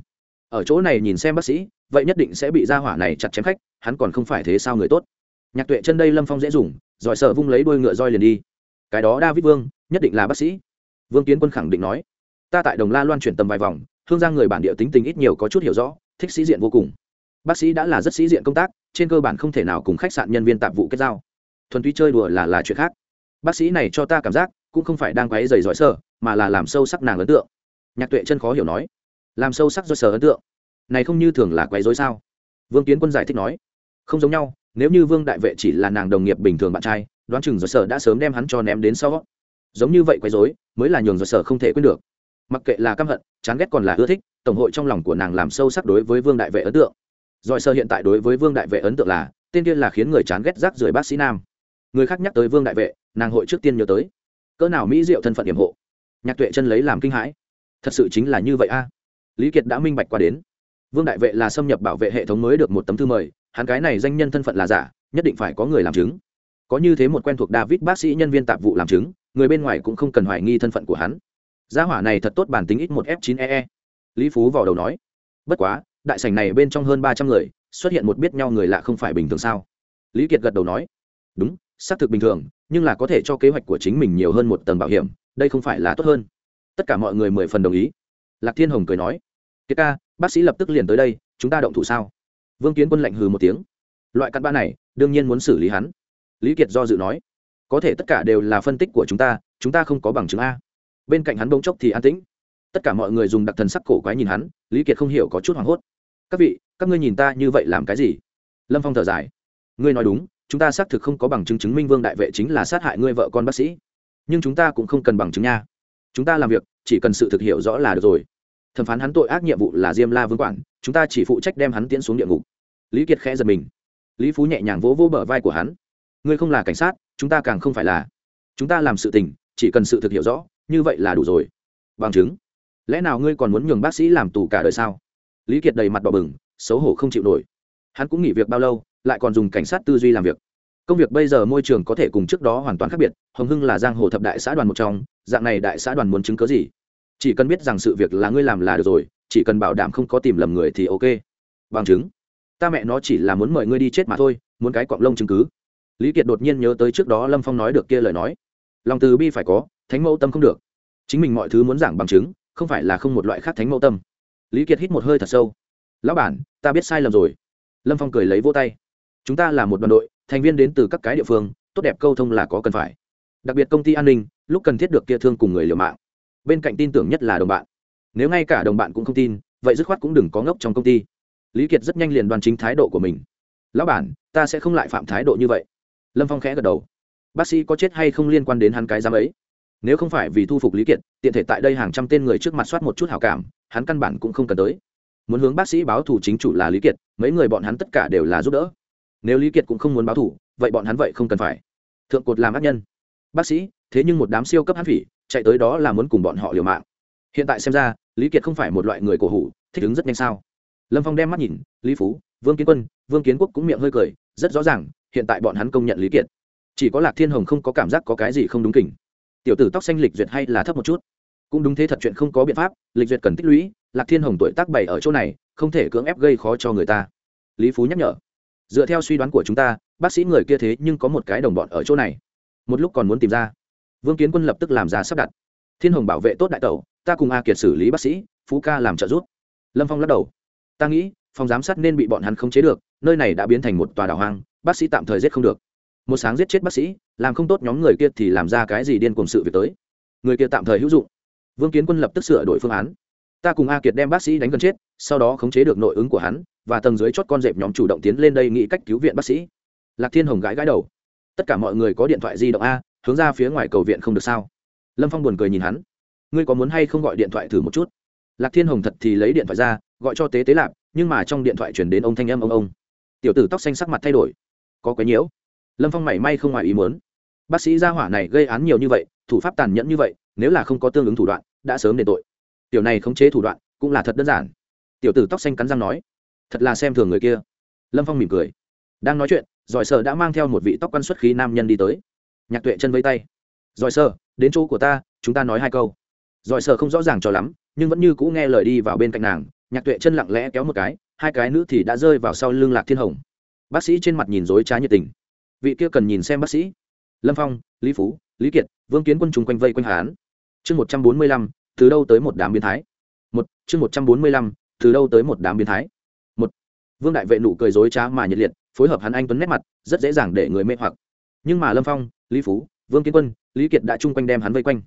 ở chỗ này nhìn xem bác sĩ, vậy nhất định sẽ bị ra hỏa này chặt chém khách, hắn còn không phải thế sao người tốt. Nhạc tuệ chân đây lâm phong dễ dùng giỏi sợ vung lấy đôi ngựa roi liền đi. Cái đó david vương, nhất định là bác sĩ. Vương kiến quân khẳng định nói, ta tại đồng la loan chuyển tầm vài vòng, hương giang người bản địa tính tình ít nhiều có chút hiểu rõ, thích sĩ diện vô cùng. Bác sĩ đã là rất sĩ diện công tác, trên cơ bản không thể nào cùng khách sạn nhân viên tạp vụ kết giao. Thuần túy chơi đùa là là chuyện khác. Bác sĩ này cho ta cảm giác, cũng không phải đang quấy dày giỏi sợ, mà là làm sâu sắc nàng ấn tượng. Nhạc tuệ chân khó hiểu nói làm sâu sắc do sở ấn tượng. Này không như thường là quấy rối sao? Vương kiến quân giải thích nói. Không giống nhau, nếu như vương đại vệ chỉ là nàng đồng nghiệp bình thường bạn trai, đoán chừng do sở đã sớm đem hắn cho ném đến sau. Giống như vậy quấy rối, mới là nhường do sở không thể quên được. Mặc kệ là căm hận, chán ghét còn là ưa thích, tổng hội trong lòng của nàng làm sâu sắc đối với vương đại vệ ấn tượng. Giỏi sơ hiện tại đối với vương đại vệ ấn tượng là, tên kia là khiến người chán ghét rác rưởi bác sĩ nam. Người khác nhắc tới vương đại vệ, nàng hội trước tiên nhớ tới. Cỡ nào mỹ diệu thân phận điểm hộ. Nhạc tuệ chân lấy làm kinh hãi. Thật sự chính là như vậy a lý kiệt đã minh bạch qua đến. Vương đại vệ là xâm nhập bảo vệ hệ thống mới được một tấm thư mời, hắn cái này danh nhân thân phận là giả, nhất định phải có người làm chứng. Có như thế một quen thuộc david bác sĩ nhân viên tạp vụ làm chứng, người bên ngoài cũng không cần hoài nghi thân phận của hắn. Gia hỏa này thật tốt bản tính ít một f 9 ee lý phú vào đầu nói, bất quá, đại sảnh này bên trong hơn ba trăm người, xuất hiện một biết nhau người lạ không phải bình thường sao? Lý kiệt gật đầu nói, đúng, xác thực bình thường, nhưng là có thể cho kế hoạch của chính mình nhiều hơn một tầng bảo hiểm, đây không phải là tốt hơn. Tất cả mọi người mười phần đồng ý lạc thiên hồng cười nói, kiệt ca, bác sĩ lập tức liền tới đây, chúng ta động thủ sao? Vương kiến quân lạnh hừ một tiếng, loại cặn bã này, đương nhiên muốn xử lý hắn. Lý kiệt do dự nói, có thể tất cả đều là phân tích của chúng ta chúng ta không có bằng chứng a. Bên cạnh hắn bỗng chốc thì an tĩnh. Tất cả mọi người dùng đặc thần sắc cổ quái nhìn hắn, lý kiệt không hiểu có chút hoảng hốt. Các vị, các ngươi nhìn ta như vậy làm cái gì? Lâm phong thở dài, ngươi nói đúng, chúng ta xác thực không có bằng chứng chứng minh vương đại vệ chính là sát hại ngươi vợ con bác sĩ. Nhưng chúng ta cũng không cần bằng chứng nha. Chúng ta làm việc, chỉ cần sự thực hiểu rõ là được rồi thẩm phán hắn tội ác nhiệm vụ là diêm la vương quản chúng ta chỉ phụ trách đem hắn tiễn xuống địa ngục. Lý kiệt khẽ giật mình. Lý phú nhẹ nhàng vỗ vỗ bờ vai của hắn. Ngươi không là cảnh sát, chúng ta càng không phải là. Chúng ta làm sự tình, chỉ cần sự thực hiểu rõ, như vậy là đủ rồi. Bằng chứng. Lẽ nào ngươi còn muốn nhường bác sĩ làm tù cả đời sao? Lý kiệt đầy mặt đỏ bừng, xấu hổ không chịu nổi. Hắn cũng nghỉ việc bao lâu, lại còn dùng cảnh sát tư duy làm việc. Công việc bây giờ môi trường có thể cùng trước đó hoàn toàn khác biệt, hồng hưng là giang hồ thập đại xã đoàn một trong, dạng này đại xã đoàn muốn chứng cớ gì? Chỉ cần biết rằng sự việc là ngươi làm là được rồi, chỉ cần bảo đảm không có tìm lầm người thì ok. Bằng chứng. Ta mẹ nó chỉ là muốn mời ngươi đi chết mà thôi, muốn cái cọng lông chứng cứ. Lý kiệt đột nhiên nhớ tới trước đó lâm phong nói được kia lời nói. Lòng từ bi phải có, thánh mẫu tâm không được. Chính mình mọi thứ muốn giảng bằng chứng, không phải là không một loại khác thánh mẫu tâm. Lý kiệt hít một hơi thật sâu. Lão bản, ta biết sai lầm rồi. Lâm phong cười lấy vô tay. Chúng ta là một đoàn đội, thành viên đến từ các cái địa phương, tốt đẹp câu thông là có cần phải. Đặc biệt công ty an ninh, lúc cần thiết được kia thương cùng người liều mạng bên cạnh tin tưởng nhất là đồng bạn. Nếu ngay cả đồng bạn cũng không tin, vậy dứt khoát cũng đừng có ngốc trong công ty. Lý kiệt rất nhanh liền đoan chính thái độ của mình. Lão bản, ta sẽ không lại phạm thái độ như vậy. Lâm phong khẽ gật đầu. Bác sĩ có chết hay không liên quan đến hắn cái giám ấy? Nếu không phải vì thu phục lý kiệt, tiện thể tại đây hàng trăm tên người trước mặt soát một chút hảo cảm, hắn căn bản cũng không cần tới. Muốn hướng bác sĩ báo thù chính chủ là lý kiệt, mấy người bọn hắn tất cả đều là giúp đỡ. Nếu lý kiệt cũng không muốn báo thù, vậy bọn hắn vậy không cần phải. Thượng cột làm ác nhân. Bác sĩ thế nhưng một đám siêu cấp hãn phỉ chạy tới đó là muốn cùng bọn họ liều mạng. Hiện tại xem ra, lý kiệt không phải một loại người cổ hủ, thích ứng rất nhanh sao? Lâm phong đem mắt nhìn, lý phú, vương kiến quân, vương kiến quốc cũng miệng hơi cười, rất rõ ràng, hiện tại bọn hắn công nhận lý kiệt. Chỉ có lạc thiên hồng không có cảm giác có cái gì không đúng kỉnh tiểu tử tóc xanh lịch duyệt hay là thấp một chút? Cũng đúng thế thật chuyện không có biện pháp, lịch duyệt cần tích lũy, lạc thiên hồng tuổi tác bảy ở chỗ này, không thể cưỡng ép gây khó cho người ta. Lý phú nhắc nhở, dựa theo suy đoán của chúng ta, bác sĩ người kia thế nhưng có một cái đồng bọn ở chỗ này. Một lúc còn muốn tìm ra vương kiến quân lập tức làm ra sắp đặt. Thiên hồng bảo vệ tốt đại tẩu, ta cùng a kiệt xử lý bác sĩ, phú ca làm trợ giúp. Lâm phong lắc đầu. Ta nghĩ, phòng giám sát nên bị bọn hắn khống chế được, nơi này đã biến thành một tòa đảo hoang, bác sĩ tạm thời giết không được. Một sáng giết chết bác sĩ, làm không tốt nhóm người kia thì làm ra cái gì điên cùng sự việc tới. Người kia tạm thời hữu dụng. Vương kiến quân lập tức sửa đổi phương án. Ta cùng a kiệt đem bác sĩ đánh gần chết, sau đó khống chế được nội ứng của hắn, và tầng dưới chót con dẹp nhóm chủ động tiến lên đây nghĩ cách cứu viện bác sĩ. Lạc thiên hồng gãi gãi đầu. Tất cả mọi người có điện thoại di động a hướng ra phía ngoài cầu viện không được sao? Lâm phong buồn cười nhìn hắn. Ngươi có muốn hay không gọi điện thoại thử một chút? Lạc thiên hồng thật thì lấy điện thoại ra, gọi cho tế tế lạp, nhưng mà trong điện thoại chuyển đến ông thanh âm ông ông. Tiểu tử tóc xanh sắc mặt thay đổi. Có quái nhiễu. Lâm phong mảy may không ngoài ý muốn. Bác sĩ gia hỏa này gây án nhiều như vậy, thủ pháp tàn nhẫn như vậy, nếu là không có tương ứng thủ đoạn, đã sớm đền tội. Tiểu này khống chế thủ đoạn, cũng là thật đơn giản. Tiểu tử tóc xanh cắn răng nói, thật là xem thường người kia. Lâm phong mỉm cười. Đang nói chuyện, giỏi sợ đã mang theo một vị tóc quan xuất khí nam nhân đi tới nhạc tuệ chân vây tay. Giỏi sơ đến chỗ của ta, chúng ta nói hai câu. Giỏi sơ không rõ ràng cho lắm, nhưng vẫn như cũ nghe lời đi vào bên cạnh nàng. Nhạc tuệ chân lặng lẽ kéo một cái, hai cái nữ thì đã rơi vào sau lưng lạc thiên hồng. Bác sĩ trên mặt nhìn dối trá nhiệt tình. Vị kia cần nhìn xem bác sĩ. Lâm phong, lý phú, lý kiệt, vương kiến quân chúng quanh vây quanh hán chương một trăm bốn mươi lăm, từ đâu tới một đám biến thái? Một, chương một trăm bốn mươi lăm, từ đâu tới một đám biến thái? Một, vương đại vệ nụ cười dối trá mà nhiệt liệt, phối hợp hắn anh tuấn nét mặt, rất dễ dàng để người mê hoặc. Nhưng mà lâm phong lý phú, vương kiến quân, lý kiệt đã chung quanh đem hắn vây quanh.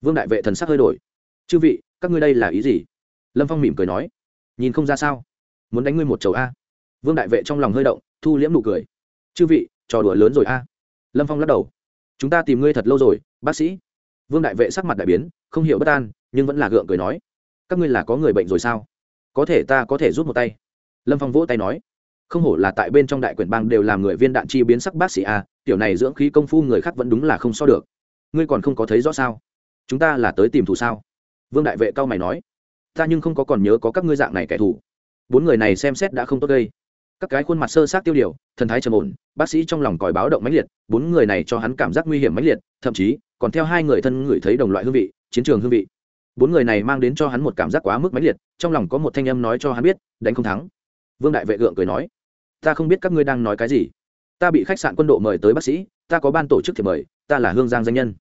Vương đại vệ thần sắc hơi đổi. Chư vị, các ngươi đây là ý gì? Lâm phong mỉm cười nói. Nhìn không ra sao? Muốn đánh ngươi một chầu a? Vương đại vệ trong lòng hơi động, thu liễm nụ cười. Chư vị, trò đùa lớn rồi a. Lâm phong lắc đầu. Chúng ta tìm ngươi thật lâu rồi, bác sĩ. Vương đại vệ sắc mặt đại biến, không hiểu bất an, nhưng vẫn là gượng cười nói. Các ngươi là có người bệnh rồi sao? Có thể ta có thể rút một tay. Lâm phong vỗ tay nói. Không hổ là tại bên trong đại quyển bang đều làm người viên đạn chi biến sắc bác sĩ a tiểu này dưỡng khí công phu người khác vẫn đúng là không so được. Ngươi còn không có thấy rõ sao? Chúng ta là tới tìm thù sao? Vương đại vệ cao mày nói. Ta nhưng không có còn nhớ có các ngươi dạng này kẻ thù. Bốn người này xem xét đã không tốt gây. Các cái khuôn mặt sơ sát tiêu điều, thần thái trầm ổn, bác sĩ trong lòng còi báo động mãnh liệt, bốn người này cho hắn cảm giác nguy hiểm mãnh liệt, thậm chí, còn theo hai người thân ngửi thấy đồng loại hương vị, chiến trường hương vị. Bốn người này mang đến cho hắn một cảm giác quá mức mãnh liệt, trong lòng có một thanh âm nói cho hắn biết, đánh không thắng. Vương đại vệ gượng cười nói. Ta không biết các ngươi đang nói cái gì ta bị khách sạn quân đội mời tới bác sĩ, ta có ban tổ chức thì mời, ta là hương giang danh nhân.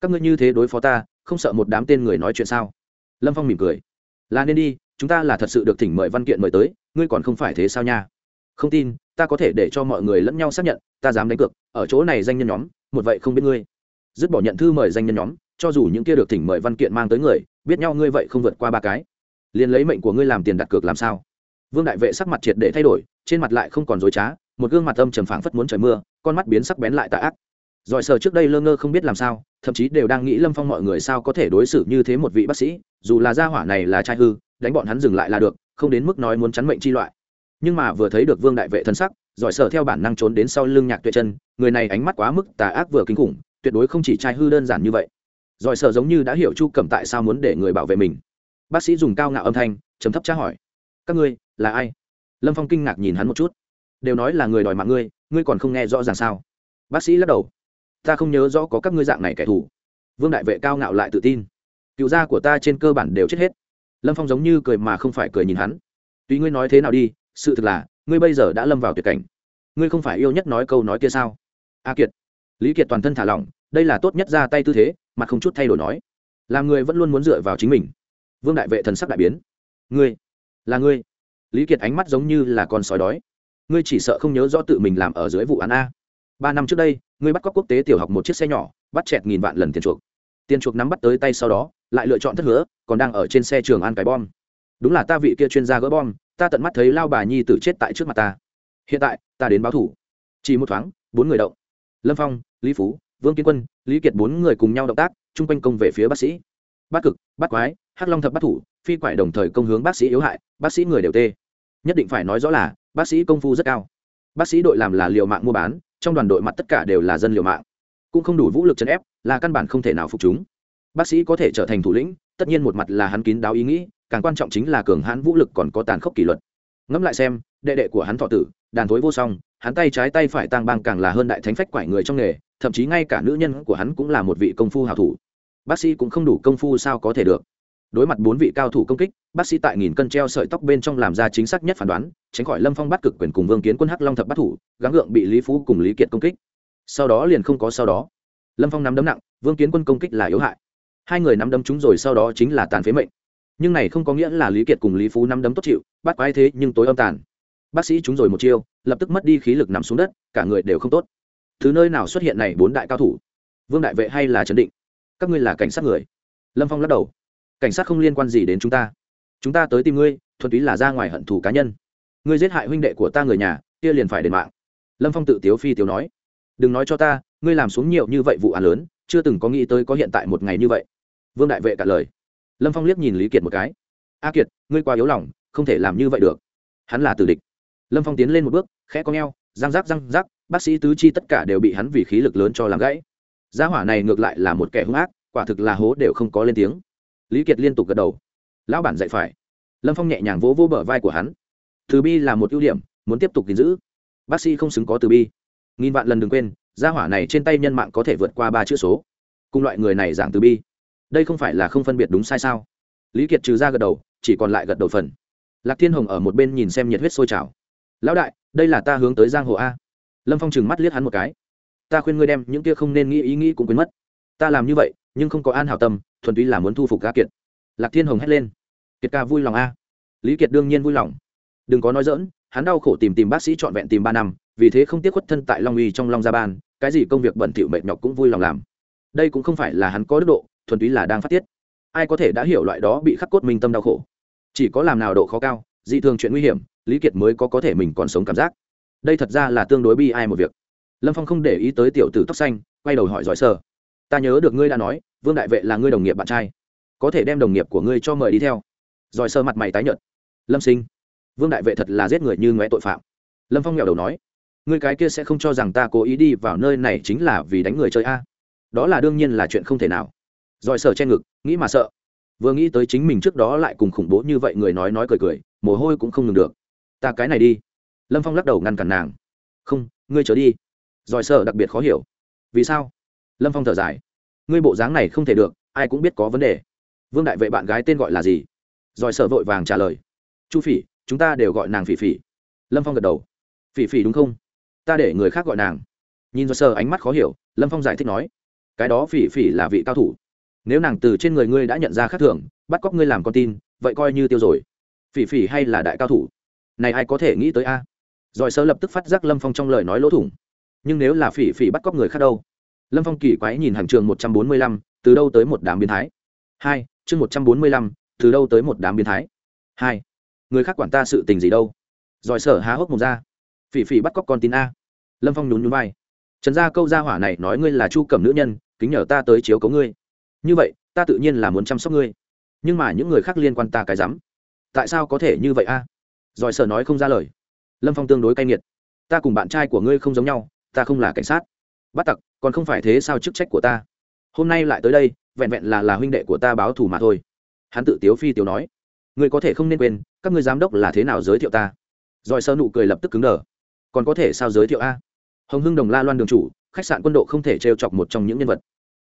Các ngươi như thế đối phó ta, không sợ một đám tên người nói chuyện sao? Lâm phong mỉm cười. Là nên đi, chúng ta là thật sự được thỉnh mời văn kiện mời tới, ngươi còn không phải thế sao nha? Không tin, ta có thể để cho mọi người lẫn nhau xác nhận, ta dám đánh cược, ở chỗ này danh nhân nhóm, một vậy không biết ngươi. Dứt bỏ nhận thư mời danh nhân nhóm, cho dù những kia được thỉnh mời văn kiện mang tới người, biết nhau ngươi vậy không vượt qua ba cái. Liền lấy mệnh của ngươi làm tiền đặt cược làm sao? Vương đại vệ sắc mặt triệt để thay đổi, trên mặt lại không còn dối trá một gương mặt âm trầm phảng phất muốn trời mưa, con mắt biến sắc bén lại tà ác. Giỏi sờ trước đây lơ ngơ không biết làm sao, thậm chí đều đang nghĩ lâm phong mọi người sao có thể đối xử như thế một vị bác sĩ, dù là gia hỏa này là trai hư, đánh bọn hắn dừng lại là được, không đến mức nói muốn chắn mệnh chi loại. Nhưng mà vừa thấy được vương đại vệ thân sắc giỏi sở theo bản năng trốn đến sau lưng nhạc tuệ chân người này ánh mắt quá mức tà ác vừa kinh khủng, tuyệt đối không chỉ trai hư đơn giản như vậy. Giỏi sở giống như đã hiểu chu cẩm tại sao muốn để người bảo vệ mình. Bác sĩ dùng cao ngạo âm thanh chấm thấp tra hỏi, các ngươi là ai? Lâm phong kinh ngạc nhìn hắn một chút đều nói là người đòi mạng ngươi ngươi còn không nghe rõ ràng sao? Bác sĩ lắc đầu. Ta không nhớ rõ có các ngươi dạng này kẻ thù. Vương đại vệ cao ngạo lại tự tin. Cựu gia của ta trên cơ bản đều chết hết. Lâm phong giống như cười mà không phải cười nhìn hắn. Tuy ngươi nói thế nào đi, sự thực là, ngươi bây giờ đã lâm vào tuyệt cảnh. Ngươi không phải yêu nhất nói câu nói kia sao? A kiệt. Lý kiệt toàn thân thả lỏng, đây là tốt nhất ra tay tư thế, mà không chút thay đổi nói. Làm người vẫn luôn muốn dựa vào chính mình. Vương đại vệ thần sắc đại biến. Ngươi, là ngươi. Lý kiệt ánh mắt giống như là con sói đói ngươi chỉ sợ không nhớ rõ tự mình làm ở dưới vụ án a. Ba năm trước đây, ngươi bắt cóc quốc tế tiểu học một chiếc xe nhỏ, bắt chẹt nghìn vạn lần tiền chuộc. Tiền chuộc nắm bắt tới tay sau đó, lại lựa chọn thất hứa, còn đang ở trên xe trường ăn cái bom. Đúng là ta vị kia chuyên gia gỡ bom, ta tận mắt thấy lao bà nhi tử chết tại trước mặt ta. Hiện tại, ta đến báo thủ. Chỉ một thoáng, bốn người động. Lâm phong, lý phú, vương kiến quân, lý kiệt bốn người cùng nhau động tác, chung quanh công về phía bác sĩ. Bát cực bát quái, hắc long thập bát thủ, phi quải đồng thời công hướng bác sĩ yếu hại, bác sĩ người đều tê. Nhất định phải nói rõ là bác sĩ công phu rất cao. Bác sĩ đội làm là liều mạng mua bán, trong đoàn đội mặt tất cả đều là dân liều mạng. Cũng không đủ vũ lực chấn ép, là căn bản không thể nào phục chúng. Bác sĩ có thể trở thành thủ lĩnh, tất nhiên một mặt là hắn kín đáo ý nghĩ, càng quan trọng chính là cường hãn vũ lực còn có tàn khốc kỷ luật. Ngẫm lại xem, đệ đệ của hắn thọ tử, đàn thối vô song, hắn tay trái tay phải tăng bang càng là hơn đại thánh phách quải người trong nghề, thậm chí ngay cả nữ nhân của hắn cũng là một vị công phu hảo thủ. Bác sĩ cũng không đủ công phu sao có thể được đối mặt bốn vị cao thủ công kích, bác sĩ tại nghìn cân treo sợi tóc bên trong làm ra chính xác nhất phán đoán, tránh khỏi lâm phong bắt cực quyền cùng vương kiến quân hắc long thập bắt thủ, gắng gượng bị lý phú cùng lý kiệt công kích. Sau đó liền không có sau đó. Lâm phong nắm đấm nặng, vương kiến quân công kích là yếu hại. Hai người nắm đấm chúng rồi sau đó chính là tàn phế mệnh. Nhưng này không có nghĩa là lý kiệt cùng lý phú nắm đấm tốt chịu, bắt quái thế nhưng tối âm tàn. Bác sĩ chúng rồi một chiêu, lập tức mất đi khí lực nằm xuống đất, cả người đều không tốt. Thứ nơi nào xuất hiện này bốn đại cao thủ? Vương đại vệ hay là trấn định? Các ngươi là cảnh sát người? Lâm phong lắc đầu cảnh sát không liên quan gì đến chúng ta. Chúng ta tới tìm ngươi, thuần túy là ra ngoài hận thù cá nhân. Ngươi giết hại huynh đệ của ta người nhà, kia liền phải đền mạng. Lâm phong tự tiếu phi tiếu nói. Đừng nói cho ta, ngươi làm xuống nhiều như vậy vụ án lớn, chưa từng có nghĩ tới có hiện tại một ngày như vậy. Vương đại vệ cả lời. Lâm phong liếc nhìn lý kiệt một cái. A kiệt, ngươi quá yếu lòng, không thể làm như vậy được. Hắn là tử địch. Lâm phong tiến lên một bước, khẽ con g răng rác răng rác bác sĩ tứ chi tất cả đều bị hắn vì khí lực lớn cho làm gãy. Gia hỏa này ngược lại là một kẻ hung ác, quả thực là hố đều không có lên tiếng lý kiệt liên tục gật đầu. Lão bản dạy phải. Lâm phong nhẹ nhàng vỗ vỗ bờ vai của hắn. Từ bi là một ưu điểm, muốn tiếp tục gìn giữ. Bác sĩ không xứng có từ bi. Nghìn vạn lần đừng quên, gia hỏa này trên tay nhân mạng có thể vượt qua ba chữ số. Cùng loại người này giảng từ bi. Đây không phải là không phân biệt đúng sai sao? Lý kiệt trừ ra gật đầu, chỉ còn lại gật đầu phần. Lạc thiên hồng ở một bên nhìn xem nhiệt huyết sôi trào. Lão đại, đây là ta hướng tới giang hồ a. Lâm phong trừng mắt liếc hắn một cái. Ta khuyên ngươi đem những kia không nên nghĩ ý nghĩ cũng quên mất. Ta làm như vậy nhưng không có an hảo tâm, thuần túy là muốn thu phục ca kiệt. Lạc thiên hồng hét lên. Kiệt ca vui lòng a. Lý kiệt đương nhiên vui lòng. Đừng có nói dỡn hắn đau khổ tìm tìm bác sĩ trọn vẹn tìm ba năm, vì thế không tiếc khuất thân tại long uy trong long gia ban, cái gì công việc bẩn thỉu mệt nhọc cũng vui lòng làm. Đây cũng không phải là hắn có đức độ, thuần túy là đang phát tiết. Ai có thể đã hiểu loại đó bị khắc cốt minh tâm đau khổ? Chỉ có làm nào độ khó cao, dị thường chuyện nguy hiểm, lý kiệt mới có có thể mình còn sống cảm giác. Đây thật ra là tương đối bi ai một việc. Lâm phong không để ý tới tiểu tử tóc xanh, quay đầu hỏi giỏi sơ ta nhớ được ngươi đã nói, vương đại vệ là ngươi đồng nghiệp bạn trai. Có thể đem đồng nghiệp của ngươi cho mời đi theo. Rồi sơ mặt mày tái nhợt. Lâm sinh, vương đại vệ thật là giết người như ngoé tội phạm. Lâm phong nghèo đầu nói, ngươi cái kia sẽ không cho rằng ta cố ý đi vào nơi này chính là vì đánh người chơi a. Đó là đương nhiên là chuyện không thể nào. Rồi sờ che ngực, nghĩ mà sợ. Vừa nghĩ tới chính mình trước đó lại cùng khủng bố như vậy người nói nói cười cười, mồ hôi cũng không ngừng được. Ta cái này đi. Lâm phong lắc đầu ngăn cản nàng. Không, ngươi trở đi. Rồi sờ đặc biệt khó hiểu. Vì sao? Lâm phong thở dài. Ngươi bộ dáng này không thể được, ai cũng biết có vấn đề. Vương đại vệ bạn gái tên gọi là gì? Giỏi sợ vội vàng trả lời. Chu phỉ, chúng ta đều gọi nàng phỉ phỉ. Lâm phong gật đầu. Phỉ phỉ đúng không? Ta để người khác gọi nàng. Nhìn do sơ ánh mắt khó hiểu, lâm phong giải thích nói. Cái đó phỉ phỉ là vị cao thủ. Nếu nàng từ trên người ngươi đã nhận ra khác thường, bắt cóc ngươi làm con tin, vậy coi như tiêu rồi. Phỉ phỉ hay là đại cao thủ? Này ai có thể nghĩ tới a? Rồi sơ lập tức phát giác lâm phong trong lời nói lỗ thủng. Nhưng nếu là phỉ phỉ bắt cóc người khác đâu lâm phong kỳ quái nhìn hàng trường một trăm bốn mươi lăm, từ đâu tới một đám biến thái? Hai, chương một trăm bốn mươi lăm, từ đâu tới một đám biến thái? Hai, người khác quản ta sự tình gì đâu? Rồi sở há hốc một ra. Phỉ phỉ bắt cóc con tin a. Lâm phong nhún nhún vai. Trần gia câu gia hỏa này nói ngươi là chu cẩm nữ nhân, kính nhờ ta tới chiếu cấu ngươi. Như vậy, ta tự nhiên là muốn chăm sóc ngươi. Nhưng mà những người khác liên quan ta cái rắm. Tại sao có thể như vậy a? Rồi sở nói không ra lời. Lâm phong tương đối cay nghiệt. Ta cùng bạn trai của ngươi không giống nhau, ta không là cảnh sát bắt tặc, còn không phải thế sao chức trách của ta? Hôm nay lại tới đây, vẹn vẹn là là huynh đệ của ta báo thù mà thôi. Hắn tự tiếu phi tiếu nói. Ngươi có thể không nên quên, các ngươi giám đốc là thế nào giới thiệu ta? Rồi sơ nụ cười lập tức cứng đờ. Còn có thể sao giới thiệu a? Hồng hưng đồng la loan đường chủ, khách sạn quân độ không thể trêu chọc một trong những nhân vật.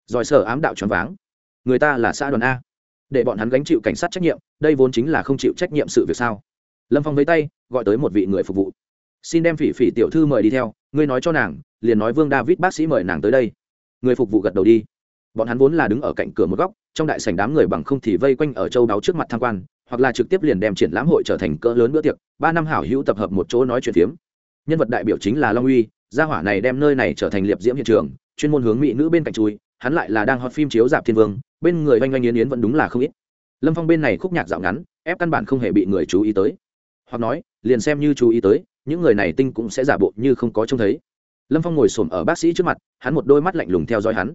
Rồi sở ám đạo choáng váng. Người ta là xã đoàn a. Để bọn hắn gánh chịu cảnh sát trách nhiệm, đây vốn chính là không chịu trách nhiệm sự việc sao? Lâm phong với tay, gọi tới một vị người phục vụ xin đem phỉ phỉ tiểu thư mời đi theo, ngươi nói cho nàng, liền nói vương david bác sĩ mời nàng tới đây. Người phục vụ gật đầu đi. Bọn hắn vốn là đứng ở cạnh cửa một góc, trong đại sảnh đám người bằng không thì vây quanh ở châu đáo trước mặt tham quan, hoặc là trực tiếp liền đem triển lãm hội trở thành cỡ lớn bữa tiệc, ba năm hảo hữu tập hợp một chỗ nói chuyện phiếm. Nhân vật đại biểu chính là long uy, gia hỏa này đem nơi này trở thành liệp diễm hiện trường, chuyên môn hướng mỹ nữ bên cạnh chui, hắn lại là đang hot phim chiếu dạp thiên vương, bên người oanh oanh yến yến vẫn đúng là không ít. Lâm phong bên này khúc nhạc dạo ngắn, ép căn bản không hề bị người chú ý tới. Hoặc nói, liền xem như chú ý tới những người này tinh cũng sẽ giả bộ như không có trông thấy. Lâm phong ngồi s ổ m ở bác sĩ trước mặt, hắn một đôi mắt lạnh lùng theo dõi hắn.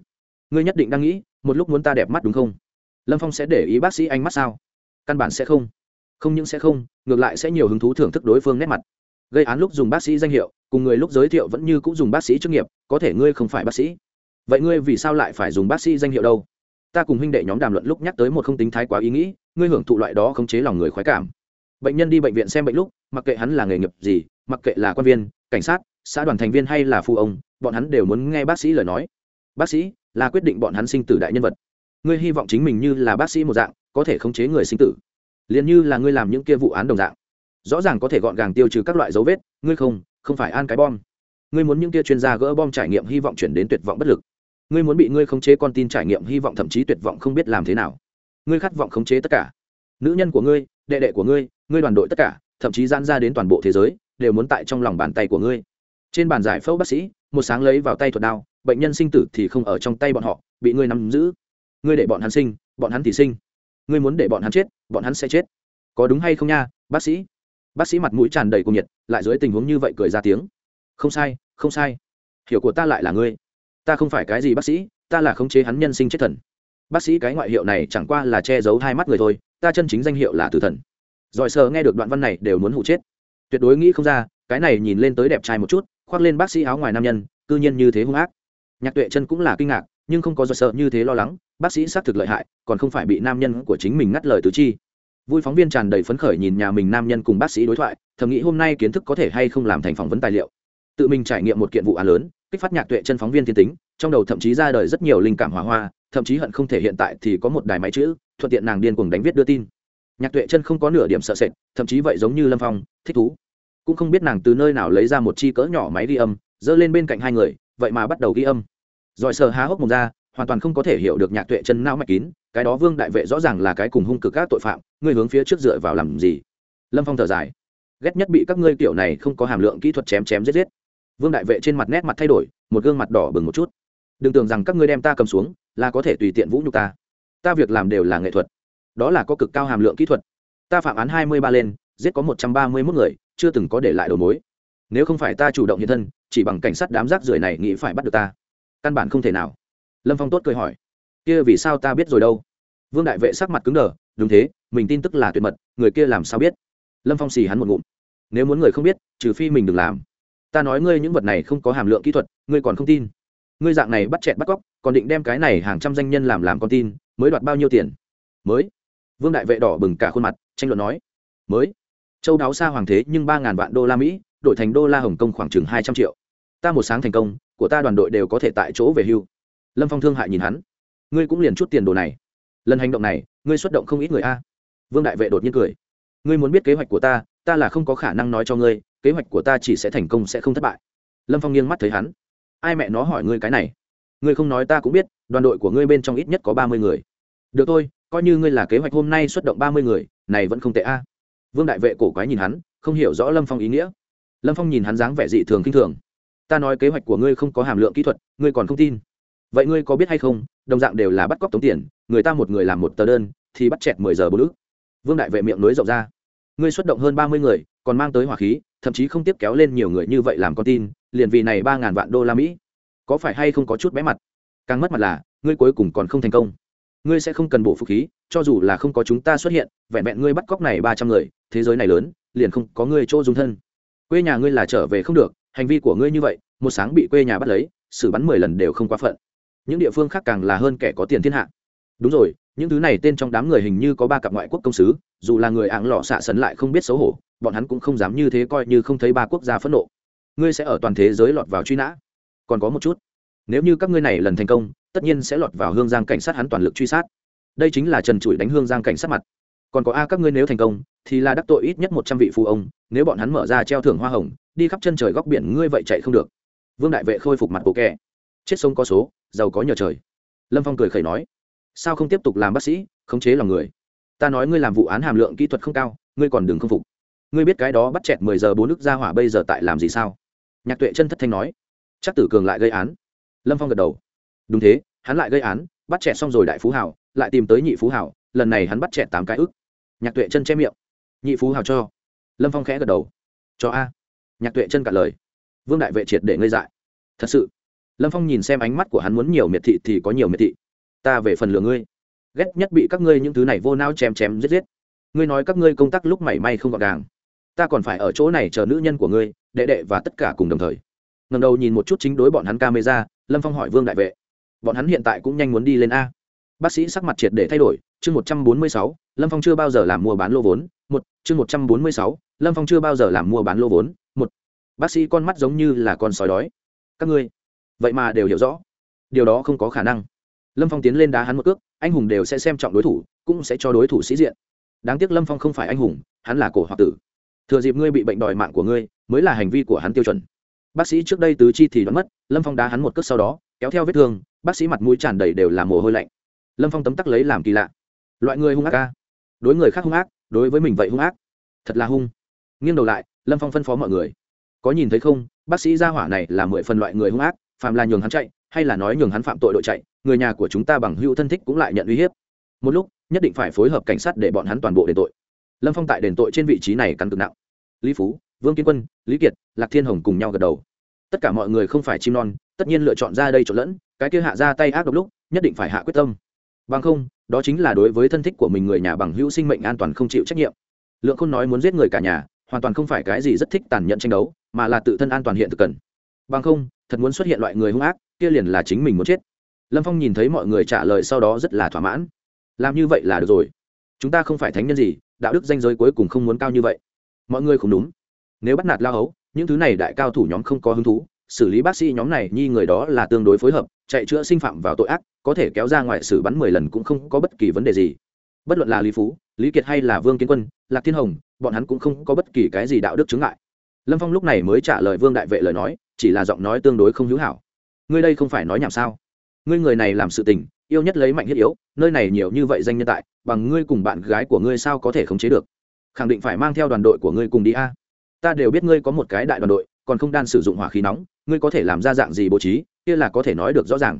Ngươi nhất định đang nghĩ, một lúc muốn ta đẹp mắt đúng không? Lâm phong sẽ để ý bác sĩ anh mắt sao? Căn bản sẽ không. Không những sẽ không, ngược lại sẽ nhiều hứng thú thưởng thức đối phương nét mặt. Gây án lúc dùng bác sĩ danh hiệu, cùng người lúc giới thiệu vẫn như cũng dùng bác sĩ chức nghiệp, có thể ngươi không phải bác sĩ. Vậy ngươi vì sao lại phải dùng bác sĩ danh hiệu đâu? Ta cùng huynh đệ nhóm đàm luận lúc nhắc tới một không tính thái quá ý nghĩ, ngươi hưởng thụ loại đó khống chế lòng người khoái cảm. Bệnh nhân đi bệnh viện xem bệnh lúc, mặc kệ hắn là nghề nghiệp gì mặc kệ là quan viên, cảnh sát, xã đoàn thành viên hay là phu ông, bọn hắn đều muốn nghe bác sĩ lời nói. Bác sĩ là quyết định bọn hắn sinh tử đại nhân vật. Ngươi hy vọng chính mình như là bác sĩ một dạng, có thể khống chế người sinh tử. Liền như là ngươi làm những kia vụ án đồng dạng. Rõ ràng có thể gọn gàng tiêu trừ các loại dấu vết, ngươi không không phải an cái bom. Ngươi muốn những kia chuyên gia gỡ bom trải nghiệm hy vọng chuyển đến tuyệt vọng bất lực. Ngươi muốn bị ngươi khống chế con tin trải nghiệm hy vọng thậm chí tuyệt vọng không biết làm thế nào. Ngươi khát vọng khống chế tất cả. Nữ nhân của ngươi, đệ đệ của ngươi ngươi đoàn đội tất cả, thậm chí gian ra đến toàn bộ thế giới đều muốn tại trong lòng bàn tay của ngươi. Trên bàn giải phẫu bác sĩ, một sáng lấy vào tay thuật đao, bệnh nhân sinh tử thì không ở trong tay bọn họ, bị ngươi nắm giữ. Ngươi để bọn hắn sinh, bọn hắn thì sinh. Ngươi muốn để bọn hắn chết, bọn hắn sẽ chết. Có đúng hay không nha, bác sĩ? Bác sĩ mặt mũi tràn đầy cuồng nhiệt, lại dưới tình huống như vậy cười ra tiếng. Không sai không sai. Hiểu của ta lại là ngươi. Ta không phải cái gì bác sĩ, ta là khống chế hắn nhân sinh chết thần. Bác sĩ cái ngoại hiệu này chẳng qua là che giấu hai mắt người thôi, ta chân chính danh hiệu là tử thần. Giỏi sờ nghe được đoạn văn này đều muốn hụ chết tuyệt đối nghĩ không ra, cái này nhìn lên tới đẹp trai một chút, khoác lên bác sĩ áo ngoài nam nhân, cư nhiên như thế hung ác. Nhạc tuệ chân cũng là kinh ngạc, nhưng không có do sợ như thế lo lắng, bác sĩ xác thực lợi hại, còn không phải bị nam nhân của chính mình ngắt lời tứ chi. Vui phóng viên tràn đầy phấn khởi nhìn nhà mình nam nhân cùng bác sĩ đối thoại, thầm nghĩ hôm nay kiến thức có thể hay không làm thành phỏng vấn tài liệu. Tự mình trải nghiệm một kiện vụ án lớn, kích phát nhạc tuệ chân phóng viên thiên tính, trong đầu thậm chí ra đời rất nhiều linh cảm hỏa hoa, thậm chí hận không thể hiện tại thì có một đài máy chữ, thuận tiện nàng điên cuồng đánh viết đưa tin nhạc tuệ chân không có nửa điểm sợ sệt, thậm chí vậy giống như lâm phong, thích thú. Cũng không biết nàng từ nơi nào lấy ra một chi cỡ nhỏ máy ghi âm, giơ lên bên cạnh hai người, vậy mà bắt đầu ghi âm. Rồi sờ há hốc mồm ra, hoàn toàn không có thể hiểu được nhạc tuệ chân não mạch kín, cái đó vương đại vệ rõ ràng là cái cùng hung cực các tội phạm, ngươi hướng phía trước dựa vào làm gì? Lâm phong thở dài. Ghét nhất bị các ngươi kiểu này không có hàm lượng kỹ thuật chém chém giết giết. Vương đại vệ trên mặt nét mặt thay đổi, một gương mặt đỏ bừng một chút. Đừng tưởng rằng các ngươi đem ta cầm xuống, là có thể tùy tiện vũ nhục ta. Ta việc làm đều là nghệ thuật đó là có cực cao hàm lượng kỹ thuật. Ta phạm án hai mươi ba lên, giết có một trăm ba mươi mốt người, chưa từng có để lại đầu mối. Nếu không phải ta chủ động hiện thân, chỉ bằng cảnh sát đám rác rưởi này nghĩ phải bắt được ta. Căn bản không thể nào. Lâm phong tốt cười hỏi. Kia vì sao ta biết rồi đâu? Vương đại vệ sắc mặt cứng đờ, đúng thế, mình tin tức là tuyệt mật, người kia làm sao biết? Lâm phong xì hắn một ngụm. Nếu muốn người không biết, trừ phi mình đừng làm. Ta nói ngươi những vật này không có hàm lượng kỹ thuật, ngươi còn không tin. Ngươi dạng này bắt chẹt bắt cóc, còn định đem cái này hàng trăm danh nhân làm làm con tin, mới đoạt bao nhiêu tiền? Mới vương đại vệ đỏ bừng cả khuôn mặt, tranh luận nói, mới, châu đáo xa hoàng thế nhưng ba ngàn vạn đô la mỹ, đổi thành đô la hồng kông khoảng chừng hai trăm triệu. Ta một sáng thành công, của ta đoàn đội đều có thể tại chỗ về hưu. Lâm phong thương hại nhìn hắn, ngươi cũng liền chút tiền đồ này. Lần hành động này, ngươi xuất động không ít người a. Vương đại vệ đột nhiên cười, ngươi muốn biết kế hoạch của ta ta là không có khả năng nói cho ngươi, kế hoạch của ta chỉ sẽ thành công sẽ không thất bại. Lâm phong nghiêng mắt thấy hắn, ai mẹ nó hỏi ngươi cái này? Ngươi không nói ta cũng biết, đoàn đội của ngươi bên trong ít nhất có ba mươi người. Được thôi coi như ngươi là kế hoạch hôm nay xuất động ba mươi người, này vẫn không tệ a. Vương đại vệ cổ quái nhìn hắn, không hiểu rõ lâm phong ý nghĩa. Lâm phong nhìn hắn dáng vẻ dị thường k i n h thường. Ta nói kế hoạch của ngươi không có hàm lượng kỹ thuật, ngươi còn không tin. Vậy ngươi có biết hay không, đồng dạng đều là bắt cóc tống tiền, người ta một người làm một tờ đơn, thì bắt chẹt mười giờ bốn ước vương đại vệ miệng nối rộng ra. Ngươi xuất động hơn ba mươi người, còn mang tới hỏa khí, thậm chí không tiếp kéo lên nhiều người như vậy làm con tin, liền vì này ba ngàn vạn đô la mỹ. Có phải hay không có chút bé mặt? Càng mất mặt là, ngươi cuối cùng còn không thành công ngươi sẽ không cần bộ phục khí, cho dù là không có chúng ta xuất hiện, vẹn vẹn ngươi bắt cóc này ba trăm người, thế giới này lớn, liền không có ngươi chỗ dung thân. Quê nhà ngươi là trở về không được, hành vi của ngươi như vậy, một sáng bị quê nhà bắt lấy, xử bắn mười lần đều không quá phận. Những địa phương khác càng là hơn kẻ có tiền thiên hạ. Đúng rồi, những thứ này tên trong đám người hình như có ba cặp ngoại quốc công sứ, dù là người áng lọ xạ sấn lại không biết xấu hổ, bọn hắn cũng không dám như thế coi như không thấy ba quốc gia phẫn nộ. Ngươi sẽ ở toàn thế giới lọt vào truy nã. Còn có một chút, nếu như các ngươi này lần thành công tất nhiên sẽ lọt vào hương giang cảnh sát hắn toàn lực truy sát. Đây chính là trần trụi đánh hương giang cảnh sát mặt. Còn có a các ngươi nếu thành công, thì là đắc tội ít nhất một trăm vị phụ ông, nếu bọn hắn mở ra treo thưởng hoa hồng, đi khắp chân trời góc biển ngươi vậy chạy không được. Vương đại vệ khôi phục mặt bộ kẻ. Chết sống có số, giàu có nhờ trời. Lâm phong cười khẩy nói, sao không tiếp tục làm bác sĩ, khống chế lòng người? Ta nói ngươi làm vụ án hàm lượng kỹ thuật không cao, ngươi còn đừng không phục. Ngươi biết cái đó bắt chẹt mười giờ bốn nước ra hỏa bây giờ tại làm gì sao? Nhạc tuệ chân thất thanh nói, chắc tử cường lại gây án. Lâm phong gật đầu đúng thế, hắn lại gây án, bắt chẹt xong rồi đại phú hảo lại tìm tới nhị phú hảo lần này hắn bắt chẹt tám cái ức. Nhạc tuệ chân che miệng. Nhị phú hảo cho. Lâm phong khẽ gật đầu. Cho a. Nhạc tuệ chân cả lời. Vương đại vệ triệt để ngây dại. Thật sự. Lâm phong nhìn xem ánh mắt của hắn muốn nhiều miệt thị thì có nhiều miệt thị. Ta về phần lừa ngươi. Ghét nhất bị các ngươi những thứ này vô nao chém chém giết giết. Ngươi nói các ngươi công tác lúc mảy may không gọn gàng. Ta còn phải ở chỗ này chờ nữ nhân của ngươi, đệ đệ và tất cả cùng đồng thời. Ngầm đầu nhìn một chút chính đối bọn hắn camera, lâm phong hỏi vương đại vệ bọn hắn hiện tại cũng nhanh muốn đi lên a. Bác sĩ sắc mặt triệt để thay đổi, chương một trăm bốn mươi sáu, lâm phong chưa bao giờ làm mua bán lô vốn, một, chương một trăm bốn mươi sáu, lâm phong chưa bao giờ làm mua bán lô vốn, một. Bác sĩ con mắt giống như là con sói đói. Các ngươi, vậy mà đều hiểu rõ. Điều đó không có khả năng. Lâm phong tiến lên đá hắn một cước, anh hùng đều sẽ xem trọng đối thủ, cũng sẽ cho đối thủ sĩ diện. Đáng tiếc lâm phong không phải anh hùng, hắn là cổ hoặc tử. Thừa dịp ngươi bị bệnh đòi mạng của ngươi, mới là hành vi của hắn tiêu chuẩn. Bác sĩ trước đây tứ chi thì đoán mất, lâm phong đá hắn một cước sau đó, kéo theo vết thương bác sĩ mặt mũi tràn đầy đều là mồ hôi lạnh. Lâm phong tấm tắc lấy làm kỳ lạ. Loại người hung ác ca đối người khác hung ác, đối với mình vậy hung ác. Thật là hung. Nghiêng đầu lại, lâm phong phân phó mọi người. Có nhìn thấy không, bác sĩ gia hỏa này là mười phần loại người hung ác, phàm là nhường hắn chạy, hay là nói nhường hắn phạm tội đội chạy, người nhà của chúng ta bằng hữu thân thích cũng lại nhận uy hiếp. Một lúc, nhất định phải phối hợp cảnh sát để bọn hắn toàn bộ đền tội. Lâm phong tại đền tội trên vị trí này cắn cực nặng. Lý phú, vương kiến quân, lý kiệt, lạc thiên hồng cùng nhau gật đầu tất cả mọi người không phải chim non, tất nhiên lựa chọn ra đây trộn lẫn, cái kia hạ ra tay ác độc lúc, nhất định phải hạ quyết tâm. Bằng không, đó chính là đối với thân thích của mình người nhà bằng hữu sinh mệnh an toàn không chịu trách nhiệm. Lượng khôn nói muốn giết người cả nhà, hoàn toàn không phải cái gì rất thích tàn nhẫn tranh đấu, mà là tự thân an toàn hiện thực cần. Bằng không, thật muốn xuất hiện loại người hung ác, kia liền là chính mình muốn chết. Lâm phong nhìn thấy mọi người trả lời sau đó rất là thỏa mãn. Làm như vậy là được rồi. Chúng ta không phải thánh nhân gì, đạo đức danh giới cuối cùng không muốn cao như vậy. Mọi người không đúng nếu bắt nạt lao hấu những thứ này đại cao thủ nhóm không có hứng thú, xử lý bác sĩ nhóm này, nhi người đó là tương đối phối hợp, chạy chữa sinh phạm vào tội ác, có thể kéo ra ngoài xử bắn mười lần cũng không có bất kỳ vấn đề gì. Bất luận là lý phú, lý kiệt hay là vương kiến quân, lạc thiên hồng, bọn hắn cũng không có bất kỳ cái gì đạo đức chứng ngại. Lâm phong lúc này mới trả lời vương đại vệ lời nói, chỉ là giọng nói tương đối không hữu hảo. Ngươi đây không phải nói nhảm sao? Ngươi người này làm sự tình, yêu nhất lấy mạnh thiết yếu, nơi này nhiều như vậy danh nhân tại, bằng ngươi cùng bạn gái của ngươi sao có thể khống chế được? Khẳng định phải mang theo đoàn đội của ngươi cùng đi a ta đều biết ngươi có một cái đại đoàn đội, còn không đan sử dụng hỏa khí nóng, ngươi có thể làm ra dạng gì bố trí, kia là có thể nói được rõ ràng.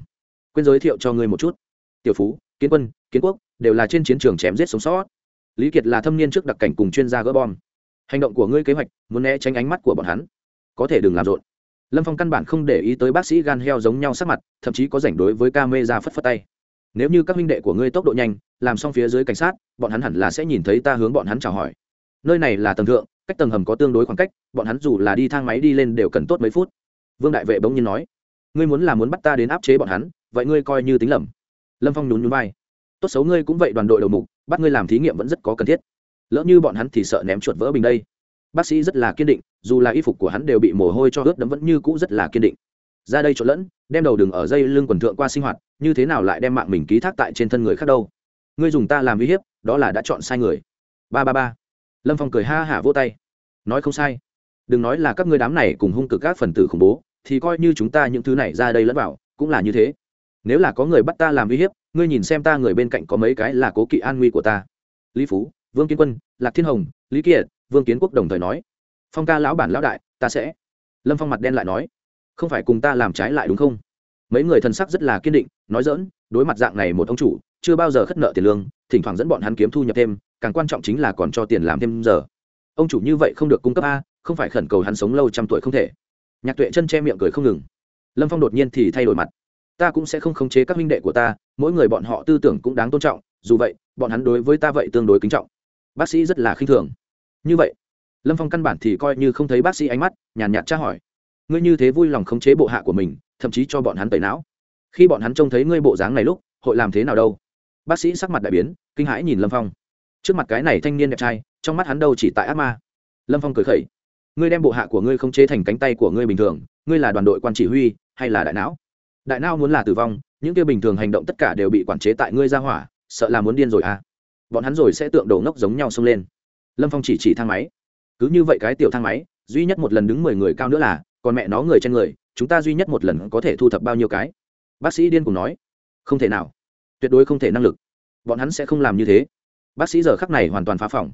Quên giới thiệu cho ngươi một chút. Tiểu phú, kiến quân, kiến quốc đều là trên chiến trường chém giết sống sót. Lý kiệt là thâm niên trước đặc cảnh cùng chuyên gia gỡ bom. Hành động của ngươi kế hoạch, muốn né tránh ánh mắt của bọn hắn, có thể đừng làm rộn. Lâm phong căn bản không để ý tới bác sĩ gan heo giống nhau sắc mặt, thậm chí có rảnh đối với ca mê ra phất phất tay. Nếu như các huynh đệ của ngươi tốc độ nhanh, làm xong phía dưới cảnh sát, bọn hắn hẳn là sẽ nhìn thấy ta hướng bọn hắn chào hỏi. Nơi này là tầng thượng cách tầng hầm có tương đối khoảng cách, bọn hắn dù là đi thang máy đi lên đều cần tốt mấy phút. Vương đại vệ bỗng nhiên nói, ngươi muốn là muốn bắt ta đến áp chế bọn hắn, vậy ngươi coi như tính lầm. Lâm phong nhún nhún vai, tốt xấu ngươi cũng vậy, đoàn đội đầu mục, bắt ngươi làm thí nghiệm vẫn rất có cần thiết. Lỡ như bọn hắn thì sợ ném chuột vỡ bình đây. Bác sĩ rất là kiên định, dù là y phục của hắn đều bị mồ hôi cho ướt đấm vẫn như cũ rất là kiên định. Ra đây trộn lẫn, đem đầu đừng ở dây lưng quần thượng qua sinh hoạt, như thế nào lại đem mạng mình ký thác tại trên thân người khác đâu? Ngươi dùng ta làm uy hiếp, đó là đã chọn sai người. Ba ba ba lâm phong cười ha hả vỗ tay nói không sai đừng nói là các ngươi đám này cùng hung cực các phần tử khủng bố thì coi như chúng ta những thứ này ra đây lẫn vào cũng là như thế nếu là có người bắt ta làm uy hiếp ngươi nhìn xem ta người bên cạnh có mấy cái là cố kỵ an nguy của ta lý phú vương kiến quân lạc thiên hồng lý kiệt vương kiến quốc đồng thời nói phong ca lão bản lão đại ta sẽ lâm phong mặt đen lại nói không phải cùng ta làm trái lại đúng không mấy người thần sắc rất là kiên định nói dỡn đối mặt dạng này một ông chủ chưa bao giờ khất nợ tiền lương thỉnh thoảng dẫn bọn hắn kiếm thu nhập thêm càng quan trọng chính là còn cho tiền làm thêm giờ. Ông chủ như vậy không được cung cấp a, không phải khẩn cầu hắn sống lâu trăm tuổi không thể. Nhạc tuệ chân che miệng cười không ngừng. Lâm phong đột nhiên thì thay đổi mặt. Ta cũng sẽ không khống chế các minh đệ của ta, mỗi người bọn họ tư tưởng cũng đáng tôn trọng, dù vậy, bọn hắn đối với ta vậy tương đối kính trọng. Bác sĩ rất là khinh thường. Như vậy, lâm phong căn bản thì coi như không thấy bác sĩ ánh mắt, nhàn nhạt tra hỏi. Ngươi như thế vui lòng khống chế bộ hạ của mình, thậm chí cho bọn hắn tẩy não. Khi bọn hắn trông thấy ngươi bộ dáng này lúc, hội làm thế nào đâu? Bác sĩ sắc mặt đại biến, kinh hãi nhìn lâm phong trước mặt cái này thanh niên đẹp trai, trong mắt hắn đâu chỉ tại ác ma. Lâm phong cười khẩy, ngươi đem bộ hạ của ngươi không chế thành cánh tay của ngươi bình thường, ngươi là đoàn đội quan chỉ huy hay là đại não? Đại não muốn là tử vong, những kia bình thường hành động tất cả đều bị quản chế tại ngươi ra hỏa, sợ là muốn điên rồi à? Bọn hắn rồi sẽ tượng đổ ngốc giống nhau xông lên. Lâm phong chỉ chỉ thang máy. Cứ như vậy cái tiểu thang máy, duy nhất một lần đứng mười người cao nữa là, còn mẹ nó người trên người, chúng ta duy nhất một lần có thể thu thập bao nhiêu cái? Bác sĩ điên cùng nói. Không thể nào, tuyệt đối không thể năng lực. Bọn hắn sẽ không làm như thế bác sĩ giờ khắc này hoàn toàn phá phỏng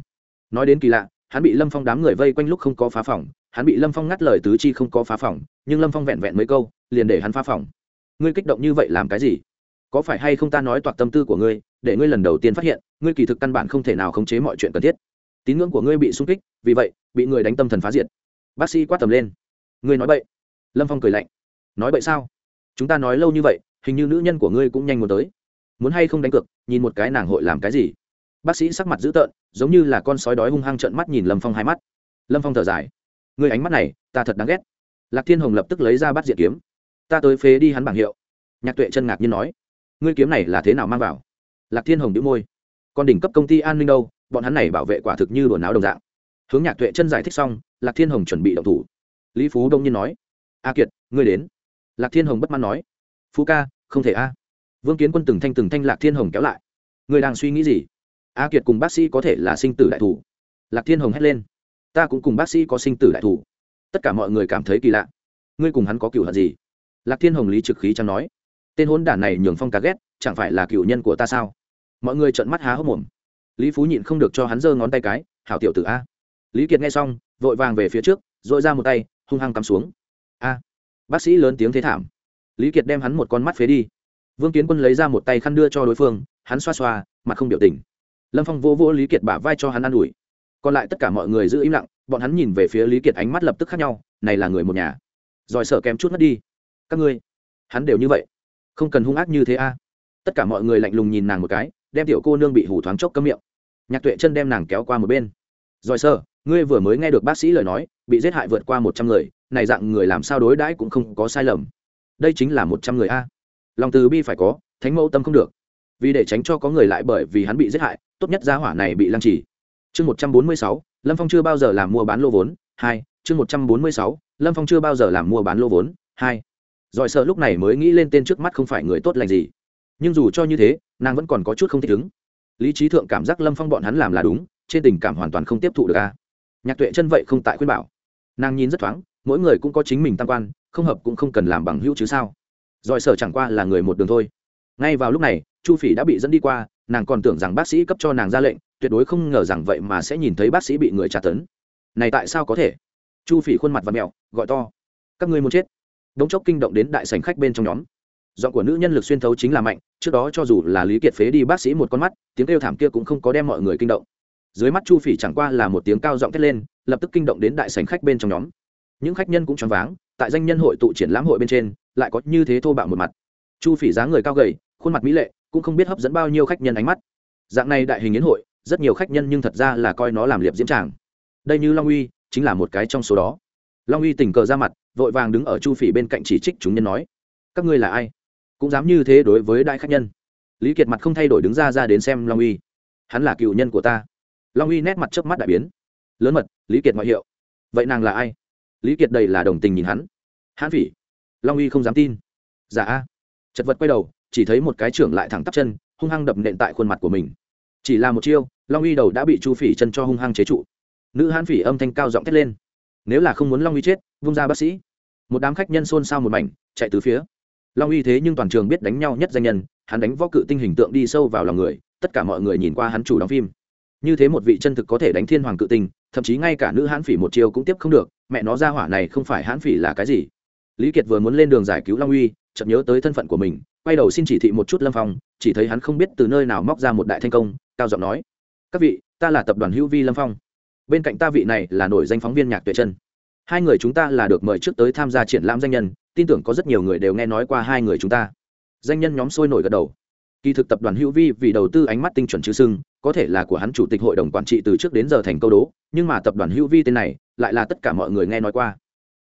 nói đến kỳ lạ, hắn bị lâm phong đám người vây quanh lúc không có phá phỏng hắn bị lâm phong ngắt lời tứ chi không có phá phỏng nhưng lâm phong vẹn vẹn mấy câu, liền để hắn phá phỏng ngươi kích động như vậy làm cái gì? Có phải hay không ta nói toạc tâm tư của ngươi, để ngươi lần đầu tiên phát hiện, ngươi kỳ thực căn bản không thể nào khống chế mọi chuyện cần thiết. Tín ngưỡng của ngươi bị sung kích, vì vậy, bị người đánh tâm thần phá diệt. Bác sĩ quát tầm lên. Ngươi nói vậy. lâm phong cười lạnh. Nói vậy sao? Chúng ta nói lâu như vậy, hình như nữ nhân của ngươi cũng nhanh muốn tới. Muốn hay không đánh cược, nhìn một cái nàng hội làm cái gì? Bác sĩ sắc mặt dữ tợn, giống như là con sói đói hung hăng trợn mắt nhìn lâm phong hai mắt. Lâm phong thở dài. Người ánh mắt này, ta thật đáng ghét. Lạc thiên hồng lập tức lấy ra bắt diện kiếm. Ta tới phế đi hắn bảng hiệu. Nhạc tuệ chân ngạc nhiên nói. Ngươi kiếm này là thế nào mang vào? Lạc thiên hồng đĩu môi. Còn đỉnh cấp công ty an ninh đâu, bọn hắn này bảo vệ quả thực như đồn áo đồng dạng. Hướng nhạc tuệ chân giải thích xong, lạc thiên hồng chuẩn bị động thủ. Lý phú đông nhiên nói. A kiệt, ngươi đến. Lạc thiên hồng bất mãn nói. Phú ca, không thể a. Vương kiến quân từng thanh từng thanh lạc thiên hồng kéo lại. Ngươi đang suy nghĩ gì? A kiệt cùng bác sĩ có thể là sinh tử đại thủ. Lạc thiên hồng hét lên. Ta cũng cùng bác sĩ có sinh tử đại thủ. Tất cả mọi người cảm thấy kỳ lạ. Ngươi cùng hắn có cựu hận gì? Lạc thiên hồng lý trực khí chẳng nói. Tên hôn đản này nhường phong cá ghét, chẳng phải là cựu nhân của ta sao? Mọi người trợn mắt há hốc mồm. Lý phú nhịn không được cho hắn giơ ngón tay cái, hảo tiểu tử a. Lý kiệt nghe xong, vội vàng về phía trước dội ra một tay, hung hăng cắm xuống. A. Bác sĩ lớn tiếng thế thảm. Lý kiệt đem hắn một con mắt phế đi. Vương kiến quân lấy ra một tay khăn đưa cho đối phương, hắn xoa xoa, mặt không biểu tình lâm phong vô vô lý kiệt bả vai cho hắn an ủi. Còn lại tất cả mọi người giữ im lặng, bọn hắn nhìn về phía lý kiệt ánh mắt lập tức khác nhau, này là người một nhà. Giỏi sợ kém chút mất đi. Các ngươi, hắn đều như vậy. Không cần hung ác như thế a. Tất cả mọi người lạnh lùng nhìn nàng một cái, đem tiểu cô nương bị hủ thoáng chốc cấm miệng. Nhạc tuệ chân đem nàng kéo qua một bên. Giỏi sợ, ngươi vừa mới nghe được bác sĩ lời nói, bị giết hại vượt qua một trăm người, này dạng người làm sao đối đãi cũng không có sai lầm. Đây chính là một trăm người a. Lòng từ bi phải có, thánh mẫu tâm không được. Vì để tránh cho có người lại bởi vì hắn bị giết hại tốt nhất gia hỏa này bị lăng trì. Chương một trăm bốn mươi sáu, lâm phong chưa bao giờ làm mua bán lô vốn, hai, chương một trăm bốn mươi sáu, lâm phong chưa bao giờ làm mua bán lô vốn, hai. Giỏi sợ lúc này mới nghĩ lên tên trước mắt không phải người tốt lành gì. Nhưng dù cho như thế, nàng vẫn còn có chút không thích ứng. Lý trí thượng cảm giác lâm phong bọn hắn làm là đúng, trên tình cảm hoàn toàn không tiếp thụ được a. Nhạc tuệ chân vậy không tại khuyên bảo. Nàng nhìn rất thoáng, mỗi người cũng có chính mình tam quan, không hợp cũng không cần làm bằng hữu chứ sao. Giỏi sở chẳng qua là người một đường thôi. Ngay vào lúc này, chu phỉ đã bị dẫn đi qua nàng còn tưởng rằng bác sĩ cấp cho nàng ra lệnh, tuyệt đối không ngờ rằng vậy mà sẽ nhìn thấy bác sĩ bị người tra tấn. Này tại sao có thể? Chu phỉ khuôn mặt và mẹo, gọi to. Các ngươi muốn chết. Đống chốc kinh động đến đại sành khách bên trong nhóm. Giọng của nữ nhân lực xuyên thấu chính là mạnh, trước đó cho dù là lý kiệt phế đi bác sĩ một con mắt, tiếng kêu thảm kia cũng không có đem mọi người kinh động. Dưới mắt chu phỉ chẳng qua là một tiếng cao giọng thét lên, lập tức kinh động đến đại sành khách bên trong nhóm. Những khách nhân cũng choáng váng, tại danh nhân hội tụ triển lãm hội bên trên, lại có như thế thô bạo một mặt. Chu phỉ giá người cao gầy khuôn mặt mỹ lệ, cũng không biết hấp dẫn bao nhiêu khách nhân ánh mắt. Dạng này đại hình yến hội, rất nhiều khách nhân nhưng thật ra là coi nó làm liệp diễm tràng. Đây như long uy, chính là một cái trong số đó. Long uy tình cờ ra mặt, vội vàng đứng ở chu phỉ bên cạnh chỉ trích chúng nhân nói, các ngươi là ai? Cũng dám như thế đối với đại khách nhân. Lý kiệt mặt không thay đổi đứng ra ra đến xem long uy. Hắn là cựu nhân của ta. Long uy nét mặt chớp mắt đại biến. Lớn mật, lý kiệt ngoại hiệu. Vậy nàng là ai? Lý kiệt đầy là đồng tình nhìn hắn. Hãn phỉ. Long uy không dám tin. Giả dạ a. Chật vật quay đầu chỉ thấy một cái trưởng lại thẳng tắp chân, hung hăng đập nện tại khuôn mặt của mình. Chỉ là một chiêu, long uy đầu đã bị chu phỉ chân cho hung hăng chế trụ. Nữ hãn phỉ âm thanh cao giọng thét lên. Nếu là không muốn long uy chết, vung ra bác sĩ. Một đám khách nhân xôn xao một mảnh, chạy từ phía. Long uy thế nhưng toàn trường biết đánh nhau nhất danh nhân, hắn đánh võ cự tinh hình tượng đi sâu vào lòng người, tất cả mọi người nhìn qua hắn chủ đóng phim. Như thế một vị chân thực có thể đánh thiên hoàng cự tinh, thậm chí ngay cả nữ hãn phỉ một chiêu cũng tiếp không được, mẹ nó ra hỏa này không phải hãn phỉ là cái gì. Lý kiệt vừa muốn lên đường giải cứu long uy, chợt nhớ tới thân phận của mình quay đầu xin chỉ thị một chút lâm phong, chỉ thấy hắn không biết từ nơi nào móc ra một đại thanh công, cao giọng nói, các vị, ta là tập đoàn hữu vi lâm phong. Bên cạnh ta vị này là nổi danh phóng viên nhạc tuệ chân hai người chúng ta là được mời trước tới tham gia triển lãm danh nhân, tin tưởng có rất nhiều người đều nghe nói qua hai người chúng ta. Danh nhân nhóm sôi nổi gật đầu. Kỳ thực tập đoàn hữu vi vì đầu tư ánh mắt tinh chuẩn chữ sưng, có thể là của hắn chủ tịch hội đồng quản trị từ trước đến giờ thành câu đố, nhưng mà tập đoàn hữu vi tên này lại là tất cả mọi người nghe nói qua.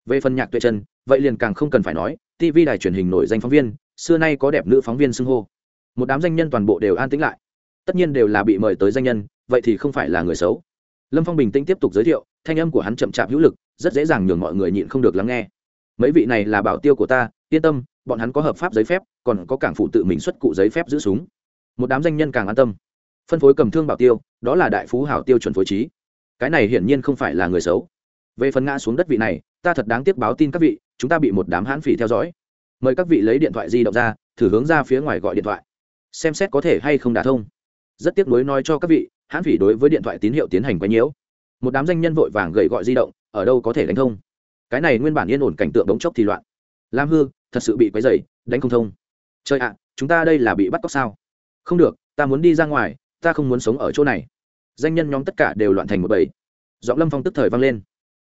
Về phần nhạc tuệ chân vậy liền càng không cần phải nói tv đài truyền hình nổi danh phóng viên xưa nay có đẹp nữ phóng viên xưng hô. Một đám danh nhân toàn bộ đều an tĩnh lại. Tất nhiên đều là bị mời tới danh nhân, vậy thì không phải là người xấu. Lâm phong bình tĩnh tiếp tục giới thiệu, thanh âm của hắn chậm chạp hữu lực, rất dễ dàng nhường mọi người nhịn không được lắng nghe. Mấy vị này là bảo tiêu của ta, yên tâm, bọn hắn có hợp pháp giấy phép, còn có cảng phụ tự mình xuất cụ giấy phép giữ súng. Một đám danh nhân càng an tâm. Phân phối cầm thương bảo tiêu, đó là đại phú hảo tiêu chuẩn phối trí. Cái này hiển nhiên không phải là người xấu. Về phần ngã xuống đất vị này, ta thật đáng tiếc báo tin các vị, chúng ta bị một đám hãn phỉ theo dõi mời các vị lấy điện thoại di động ra, thử hướng ra phía ngoài gọi điện thoại. Xem xét có thể hay không đả thông. Rất tiếc nuối nói cho các vị hãn phỉ đối với điện thoại tín hiệu tiến hành quấy nhiễu một đám danh nhân vội vàng gậy gọi di động, ở đâu có thể đánh thông. Cái này nguyên bản yên ổn cảnh tượng đống chốc thì loạn. Lam hư, thật sự bị quấy dày đánh không thông. Trời ạ, chúng ta đây là bị bắt cóc sao? Không được, ta muốn đi ra ngoài, ta không muốn sống ở chỗ này. Danh nhân nhóm tất cả đều loạn thành một bầy. Giọng lâm phong tức thời vang lên.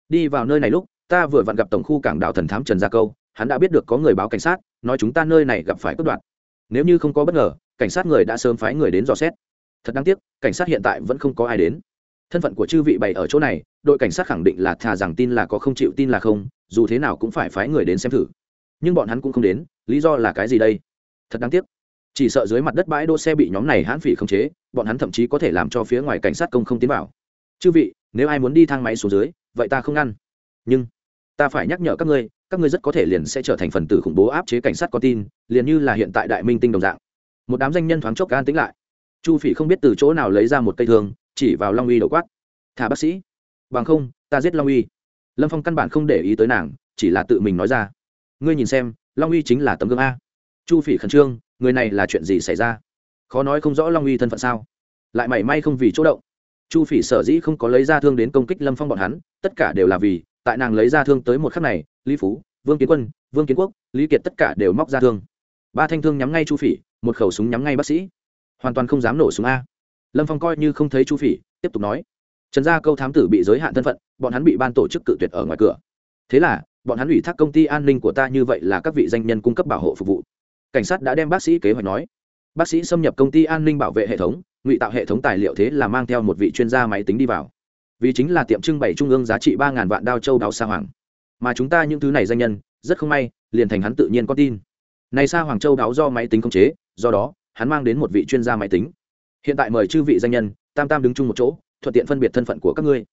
Đi vào nơi này lúc, ta vừa vặn gặp tổng khu cảng đảo thần thám trần gia câu hắn đã biết được có người báo cảnh sát, nói chúng ta nơi này gặp phải cướp đoạt. Nếu như không có bất ngờ, cảnh sát người đã sớm phái người đến dò xét. Thật đáng tiếc, cảnh sát hiện tại vẫn không có ai đến. Thân phận của chư vị bày ở chỗ này, đội cảnh sát khẳng định là thà rằng tin là có không chịu tin là không, dù thế nào cũng phải phái người đến xem thử. Nhưng bọn hắn cũng không đến, lý do là cái gì đây? Thật đáng tiếc. Chỉ sợ dưới mặt đất bãi đỗ xe bị nhóm này hãn phỉ khống chế, bọn hắn thậm chí có thể làm cho phía ngoài cảnh sát công không tiến vào. Chư vị, nếu ai muốn đi thang máy xuống dưới, vậy ta không ngăn. Nhưng ta phải nhắc nhở các ngươi các ngươi rất có thể liền sẽ trở thành phần tử khủng bố áp chế cảnh sát có tin, liền như là hiện tại đại minh tinh đồng dạng. Một đám danh nhân thoáng chốc gan tính lại. Chu phỉ không biết từ chỗ nào lấy ra một cây thương, chỉ vào long uy đầu quát. Thả bác sĩ. Bằng không, ta giết long uy. Lâm phong căn bản không để ý tới nàng, chỉ là tự mình nói ra. Ngươi nhìn xem, long uy chính là tấm gương a. Chu phỉ khẩn trương, người này là chuyện gì xảy ra? Khó nói không rõ long uy thân phận sao? Lại mảy may không vì chỗ động. Chu phỉ sở dĩ không có lấy ra thương đến công kích lâm phong bọn hắn, tất cả đều là vì tại nàng lấy ra thương tới một khắc này, lý phú, vương kiến quân, vương kiến quốc, lý kiệt tất cả đều móc ra thương. Ba thanh thương nhắm ngay chu phỉ, một khẩu súng nhắm ngay bác sĩ. Hoàn toàn không dám nổ súng a. Lâm phong coi như không thấy chu phỉ, tiếp tục nói. Trần gia câu thám tử bị giới hạn thân phận, bọn hắn bị ban tổ chức cự tuyệt ở ngoài cửa. Thế là, bọn hắn ủy thác công ty an ninh của ta như vậy là các vị danh nhân cung cấp bảo hộ phục vụ. Cảnh sát đã đem bác sĩ kế hoạch nói. Bác sĩ xâm nhập công ty an ninh bảo vệ hệ thống, ngụy tạo hệ thống tài liệu thế là mang theo một vị chuyên gia máy tính đi vào vì chính là tiệm trưng bày trung ương giá trị ba ngàn vạn đao châu đào sa hoàng. Mà chúng ta những thứ này danh nhân, rất không may, liền thành hắn tự nhiên có tin. Này sa hoàng châu đáo do máy tính khống chế, do đó, hắn mang đến một vị chuyên gia máy tính. Hiện tại mời chư vị danh nhân, tam tam đứng chung một chỗ, thuận tiện phân biệt thân phận của các ngươi.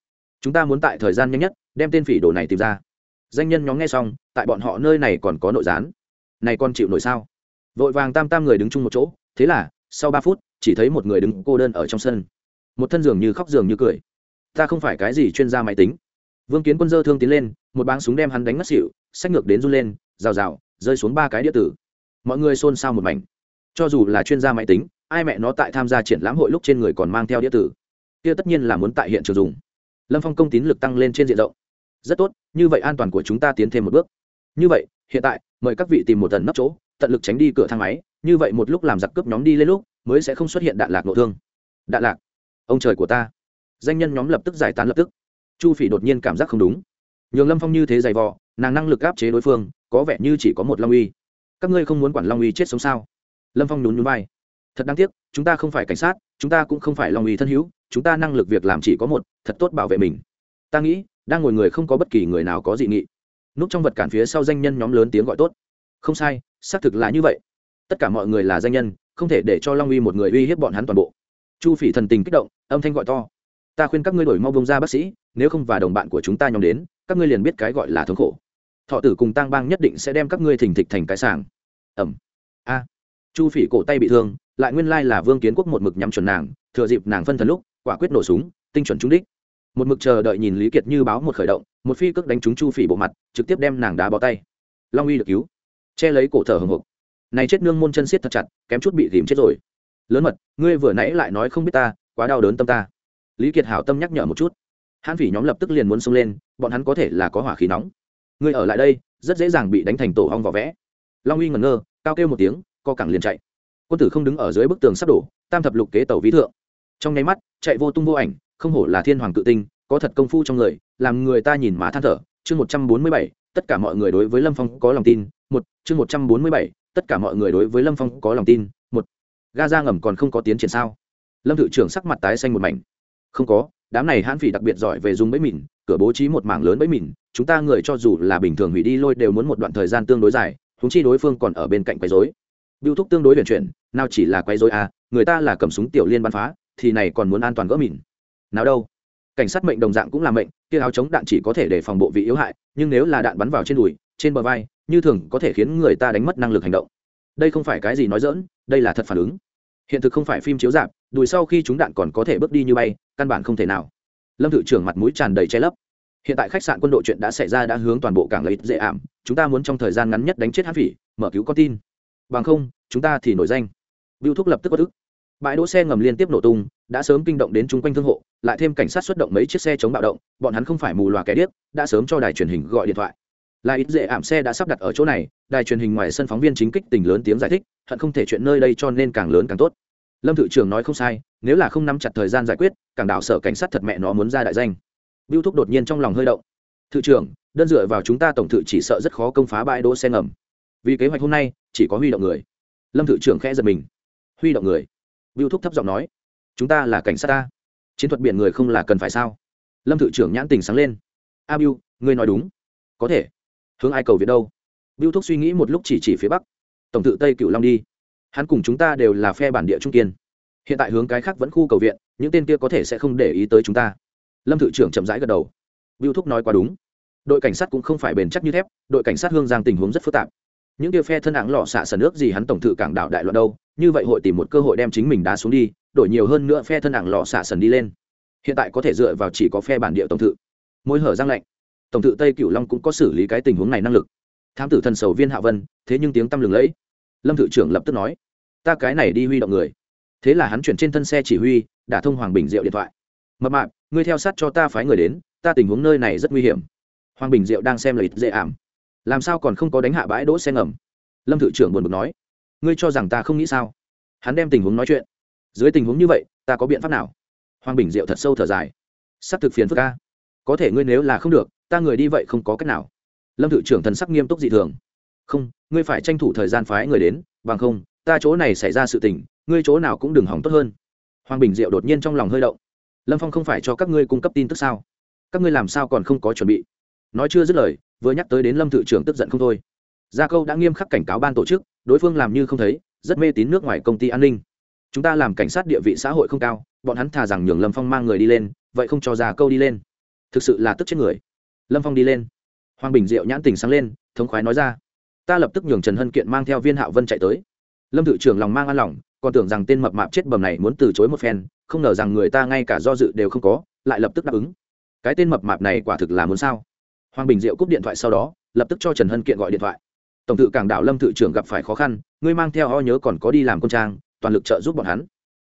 Chúng ta muốn tại thời gian nhanh nhất, đem tên phỉ đồ này tìm ra. Danh nhân nhóm nghe xong, tại bọn họ nơi này còn có nội gián. Này con chịu nổi sao? Vội vàng tam tam người đứng chung một chỗ, thế là, sau ba phút, chỉ thấy một người đứng cô đơn ở trong sân. Một thân giường như khóc giường như cười ta không phải cái gì chuyên gia máy tính. Vương kiến quân dơ thương tiến lên, một báng súng đem hắn đánh mất xịu sách ngược đến run lên, rào rào, rơi xuống ba cái đĩa tử. Mọi người xôn xao một mảnh. Cho dù là chuyên gia máy tính, ai mẹ nó tại tham gia triển lãm hội lúc trên người còn mang theo đĩa tử. Kia tất nhiên là muốn tại hiện trường dùng. Lâm phong công tín lực tăng lên trên diện rộng. Rất tốt, như vậy an toàn của chúng ta tiến thêm một bước. Như vậy, hiện tại, mời các vị tìm một tần nấp chỗ, tận lực tránh đi cửa thang máy, như vậy một lúc làm giặc cướp nhóm đi lên lúc, mới sẽ không xuất hiện đạn lạc nội thương. Đạn lạc. Ông trời của ta danh nhân nhóm lập tức giải tán lập tức. Chu phỉ đột nhiên cảm giác không đúng. Nhường lâm phong như thế dày vò, nàng năng lực áp chế đối phương, có vẻ như chỉ có một long uy. Các ngươi không muốn quản long uy chết sống sao? Lâm phong nhún nhún vai. Thật đáng tiếc, chúng ta không phải cảnh sát, chúng ta cũng không phải long uy thân hữu, chúng ta năng lực việc làm chỉ có một, thật tốt bảo vệ mình. Ta nghĩ, đang ngồi người không có bất kỳ người nào có dị nghị. Núp trong vật cản phía sau danh nhân nhóm lớn tiếng gọi tốt. Không sai, xác thực là như vậy. Tất cả mọi người là danh nhân, không thể để cho long uy một người uy hiếp bọn hắn toàn bộ. Chu phỉ thần tình kích động, âm thanh gọi to ta khuyên các ngươi đổi mau bông ra bác sĩ, nếu không và đồng bạn của chúng ta nhóm đến, các ngươi liền biết cái gọi là thống khổ. Thọ tử cùng tăng bang nhất định sẽ đem các ngươi thình thịch thành cái sàng. Ẩm a. Chu phỉ cổ tay bị thương, lại nguyên lai là vương kiến quốc một mực nhắm chuẩn nàng, thừa dịp nàng phân thần lúc, quả quyết nổ súng, tinh chuẩn trúng đích. Một mực chờ đợi nhìn lý kiệt như báo một khởi động, một phi cước đánh trúng chu phỉ bộ mặt, trực tiếp đem nàng đá bó tay. Long uy được cứu. Che lấy cổ thở hồng hộc này chết nương môn chân siết thật chặt, kém chút bị tìm chết rồi. Lớn mật, ngươi vừa nãy lại nói không biết ta, quá đau đớn tâm ta lý kiệt hảo tâm nhắc nhở một chút. Hãn phỉ nhóm lập tức liền muốn xông lên, bọn hắn có thể là có hỏa khí nóng. Ngươi ở lại đây, rất dễ dàng bị đánh thành tổ hong vỏ vẽ. Long uy ngẩn ngơ, cao kêu một tiếng, co cẳng liền chạy. Quân tử không đứng ở dưới bức tường sắp đổ, tam thập lục kế tàu ví thượng. Trong nháy mắt, chạy vô tung vô ảnh, không hổ là thiên hoàng tự tinh, có thật công phu trong người, làm người ta nhìn má than thở. Chương một trăm bốn mươi bảy, tất cả mọi người đối với lâm phong có lòng tin. Một, chương một trăm bốn mươi bảy, tất cả mọi người đối với lâm phong có lòng tin. Một, ga ra ngầm còn không có tiến triển sao? Lâm thự trưởng sắc mặt tái xanh một mảnh không có, đám này hãn phỉ đặc biệt giỏi về dùng bẫy mìn, cửa bố trí một mảng lớn bẫy mìn, chúng ta người cho dù là bình thường hủy đi lôi đều muốn một đoạn thời gian tương đối dài húng chi đối phương còn ở bên cạnh quấy dối biêu thúc tương đối huyền chuyển, nào chỉ là quấy dối à người ta là cầm súng tiểu liên bắn phá, thì này còn muốn an toàn gỡ mìn. Nào đâu. Cảnh sát mệnh đồng dạng cũng là mệnh, kia áo chống đạn chỉ có thể để phòng bộ vị yếu hại, nhưng nếu là đạn bắn vào trên đùi, trên bờ vai, như thường có thể khiến người ta đánh mất năng lực hành động. Đây không phải cái gì nói dỡn đây là thật phản ứng. Hiện thực không phải phim chiếu dạp đùi sau khi chúng đạn còn có thể bước đi như bay căn bản không thể nào. Lâm thự trưởng mặt mũi tràn đầy che lấp. Hiện tại khách sạn quân đội chuyện đã xảy ra đã hướng toàn bộ cảng lấy dễ ảm. Chúng ta muốn trong thời gian ngắn nhất đánh chết hát phỉ, mở cứu con tin. Bằng không, chúng ta thì nổi danh. Biêu thúc lập tức bất ức. Bãi đỗ xe ngầm liên tiếp nổ tung, đã sớm kinh động đến chung quanh thương hộ, lại thêm cảnh sát xuất động mấy chiếc xe chống bạo động, bọn hắn không phải mù loà kẻ điếc, đã sớm cho đài truyền hình gọi điện thoại. Là ít dễ ảm xe đã sắp đặt ở chỗ này, đài truyền hình ngoài sân phóng viên chính kích tình lớn tiếng giải thích, hận không thể chuyện nơi đây cho nên càng lớn càng tốt lâm thự trưởng nói không sai, nếu là không nắm chặt thời gian giải quyết, cảng đảo sở cảnh sát thật mẹ nó muốn ra đại danh. Biêu thúc đột nhiên trong lòng hơi động. Thự trưởng, đơn dựa vào chúng ta tổng thự chỉ sợ rất khó công phá bãi đỗ xe ngầm. Vì kế hoạch hôm nay, chỉ có huy động người. Lâm thự trưởng khẽ giật mình. Huy động người? Biêu thúc thấp giọng nói. Chúng ta là cảnh sát ta. Chiến thuật biển người không là cần phải sao? Lâm thự trưởng nhãn tình sáng lên. A biêu, ngươi nói đúng. Có thể. Hướng ai cầu viện đâu? Biêu thúc suy nghĩ một lúc chỉ chỉ phía bắc. Tổng thự tây cựu long đi hắn cùng chúng ta đều là phe bản địa trung kiên. Hiện tại hướng cái khác vẫn khu cầu viện, những tên kia có thể sẽ không để ý tới chúng ta. Lâm thự trưởng chậm rãi gật đầu. Biêu thúc nói quá đúng. Đội cảnh sát cũng không phải bền chắc như thép, đội cảnh sát hương giang tình huống rất phức tạp. Những kia phe thân hãng lọ xạ sần nước gì hắn tổng thự cảng đảo đại loạn đâu, như vậy hội tìm một cơ hội đem chính mình đá xuống đi, đổi nhiều hơn nữa phe thân hãng lọ xạ sần đi lên. Hiện tại có thể dựa vào chỉ có phe bản địa tổng thự. Môi hở giang lạnh. Tổng thự tây cửu long cũng có xử lý cái tình huống này năng lực. Thám tử thần sầu viên hạ vân, thế nhưng tiếng tăm lừng lẫy lâm thự trưởng lập tức nói, ta cái này đi huy động người. Thế là hắn chuyển trên thân xe chỉ huy, đả thông hoàng bình diệu điện thoại. Mập mạp, ngươi theo sát cho ta phái người đến, ta tình huống nơi này rất nguy hiểm. Hoàng bình diệu đang xem lợi dễ ảm. Làm sao còn không có đánh hạ bãi đỗ xe ngầm? Lâm thự trưởng buồn bực nói. Ngươi cho rằng ta không nghĩ sao? Hắn đem tình huống nói chuyện. Dưới tình huống như vậy, ta có biện pháp nào? Hoàng bình diệu thật sâu thở dài. S ắ c thực phiền phức ca có thể ngươi nếu là không được, ta người đi vậy không có cách nào. Lâm thự trưởng thần sắc nghiêm túc dị thường không, ngươi phải tranh thủ thời gian phái người đến, bằng không, ta chỗ này xảy ra sự tình, ngươi chỗ nào cũng đừng hỏng tốt hơn. Hoàng bình diệu đột nhiên trong lòng hơi động. Lâm phong không phải cho các ngươi cung cấp tin tức sao? Các ngươi làm sao còn không có chuẩn bị? Nói chưa dứt lời, vừa nhắc tới đến lâm thự trưởng tức giận không thôi. Gia câu đã nghiêm khắc cảnh cáo ban tổ chức, đối phương làm như không thấy, rất mê tín nước ngoài công ty an ninh. Chúng ta làm cảnh sát địa vị xã hội không cao, bọn hắn thà rằng nhường lâm phong mang người đi lên, vậy không cho gia câu đi lên. Thực sự là tức chết người. Lâm phong đi lên. Hoàng bình diệu nhãn tình sáng lên, thống khoái nói ra ta lập tức nhường trần hân kiện mang theo viên hạo vân chạy tới. Lâm thự trưởng lòng mang an lòng, còn tưởng rằng tên mập mạp chết bầm này muốn từ chối một phen, không ngờ rằng người ta ngay cả do dự đều không có, lại lập tức đáp ứng. Cái tên mập mạp này quả thực là muốn sao? Hoàng bình diệu cúp điện thoại sau đó, lập tức cho trần hân kiện gọi điện thoại. Tổng tự cảng đảo lâm thự trưởng gặp phải khó khăn, ngươi mang theo o nhớ còn có đi làm công trang, toàn lực trợ giúp bọn hắn.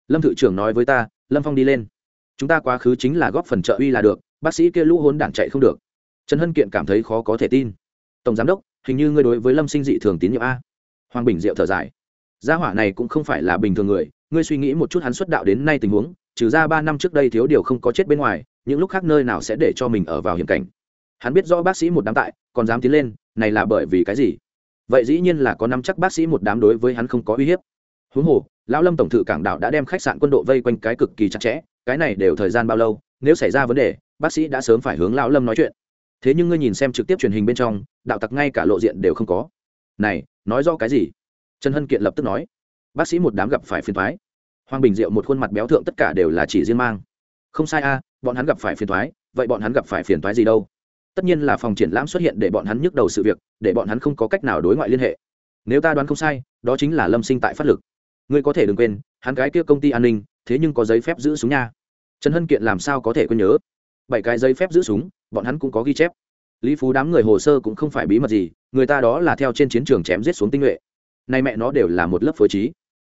Lâm thự trưởng nói với ta, lâm phong đi lên. Chúng ta quá khứ chính là góp phần trợ uy là được, bác sĩ kia lũ hốn đảng chạy không được. Trần hân kiện cảm thấy khó có thể tin. Tổng giám đốc hình như ngươi đối với lâm sinh dị thường tín nhiệm a. Hoàng bình diệu thở dài. Gia hỏa này cũng không phải là bình thường người, ngươi suy nghĩ một chút hắn xuất đạo đến nay tình huống, trừ ra ba năm trước đây thiếu điều không có chết bên ngoài, những lúc khác nơi nào sẽ để cho mình ở vào hiểm cảnh. Hắn biết rõ bác sĩ một đám tại, còn dám tiến lên, này là bởi vì cái gì? Vậy dĩ nhiên là có năm chắc bác sĩ một đám đối với hắn không có uy hiếp. Huống hồ, lão lâm tổng thự cảng đạo đã đem khách sạn quân đội vây quanh cái cực kỳ chặt chẽ, cái này đều thời gian bao lâu, nếu xảy ra vấn đề, bác sĩ đã sớm phải hướng lão lâm nói chuyện thế nhưng ngươi nhìn xem trực tiếp truyền hình bên trong, đạo tặc ngay cả lộ diện đều không có. Này, nói do cái gì? Trần hân kiện lập tức nói. Bác sĩ một đám gặp phải phiền thoái hoàng bình diệu một khuôn mặt béo thượng tất cả đều là chỉ riêng mang. Không sai a, bọn hắn gặp phải phiền thoái vậy bọn hắn gặp phải phiền thoái gì đâu? Tất nhiên là phòng triển lãm xuất hiện để bọn hắn nhức đầu sự việc, để bọn hắn không có cách nào đối ngoại liên hệ. Nếu ta đoán không sai, đó chính là lâm sinh tại phát lực. Ngươi có thể đừng quên, hắn cái kia công ty an ninh, thế nhưng có giấy phép giữ súng nha. Trần hân kiện làm sao có thể quên nhớ? Bảy cái giấy phép giữ súng bọn hắn cũng có ghi chép. Lý phú đám người hồ sơ cũng không phải bí mật gì, người ta đó là theo trên chiến trường chém giết xuống tinh nhuệ. Nay mẹ nó đều là một lớp phối trí.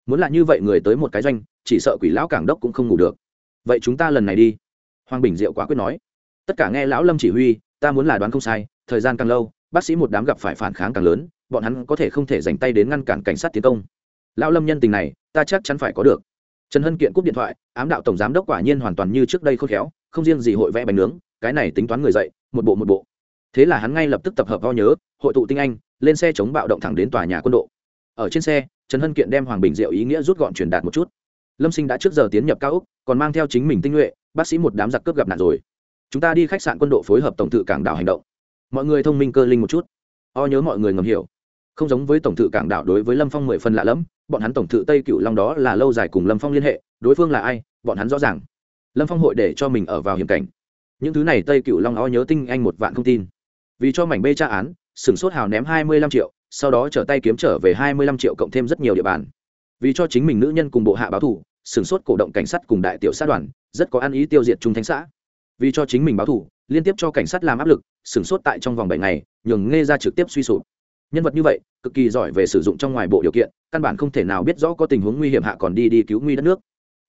Muốn là như vậy người tới một cái doanh, chỉ sợ quỷ lão cảng đốc cũng không ngủ được. Vậy chúng ta lần này đi. Hoàng bình diệu quá quyết nói. Tất cả nghe lão lâm chỉ huy, ta muốn là đoán không sai, thời gian càng lâu, bác sĩ một đám gặp phải phản kháng càng lớn, bọn hắn có thể không thể dành tay đến ngăn cản cảnh sát tiến công. Lão lâm nhân tình này, ta chắc chắn phải có được. Trần hân kiện cúp điện thoại, ám đạo tổng giám đốc quả nhiên hoàn toàn như trước đây khôn khéo, không riêng gì hội vẽ bánh nướng cái này tính toán người dậy một bộ một bộ. Thế là hắn ngay lập tức tập hợp vo nhớ, hội tụ tinh anh, lên xe chống bạo động thẳng đến tòa nhà quân đội ở trên xe, trần hân kiện đem hoàng bình diệu ý nghĩa rút gọn truyền đạt một chút. Lâm sinh đã trước giờ tiến nhập cao úc còn mang theo chính mình tinh nhuệ, bác sĩ một đám giặc cướp gặp nạn rồi. Chúng ta đi khách sạn quân đội phối hợp tổng thự cảng đảo hành động. Mọi người thông minh cơ linh một chút. O nhớ mọi người ngầm hiểu. Không giống với tổng thự cảng đảo đối với lâm phong mười phần lạ lẫm, bọn hắn tổng thự tây cựu long đó là lâu dài cùng lâm phong liên hệ, đối phương là ai, bọn hắn rõ ràng. Lâm phong hội để cho mình ở vào hiểm cảnh những thứ này tây cựu long o nhớ tinh anh một vạn không tin. Vì cho mảnh bê tra án sửng sốt hào ném hai mươi lăm triệu, sau đó trở tay kiếm trở về hai mươi lăm triệu cộng thêm rất nhiều địa bàn. Vì cho chính mình nữ nhân cùng bộ hạ báo thủ sửng sốt cổ động cảnh sát cùng đại tiểu sát đoàn, rất có ăn ý tiêu diệt trung thánh xã. Vì cho chính mình báo thủ liên tiếp cho cảnh sát làm áp lực sửng sốt tại trong vòng bảy ngày, nhường nghe ra trực tiếp suy sụp. Nhân vật như vậy, cực kỳ giỏi về sử dụng trong ngoài bộ điều kiện, căn bản không thể nào biết rõ có tình huống nguy hiểm hạ còn đi đi cứu nguy đất nước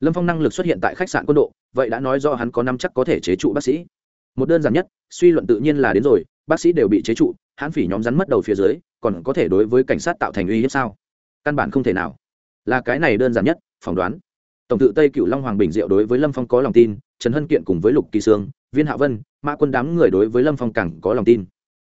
lâm phong năng lực xuất hiện tại khách sạn quân độ, vậy đã nói do hắn có năm chắc có thể chế trụ bác sĩ. Một đơn giản nhất suy luận tự nhiên là đến rồi bác sĩ đều bị chế trụ hãn phỉ nhóm rắn mất đầu phía dưới còn có thể đối với cảnh sát tạo thành uy hiếp sao? Căn bản không thể nào. Là cái này đơn giản nhất phỏng đoán. Tổng tự tây cựu long hoàng bình diệu đối với lâm phong có lòng tin trần hân kiện cùng với lục kỳ sương viên hạ vân mã quân đám người đối với lâm phong càng có lòng tin.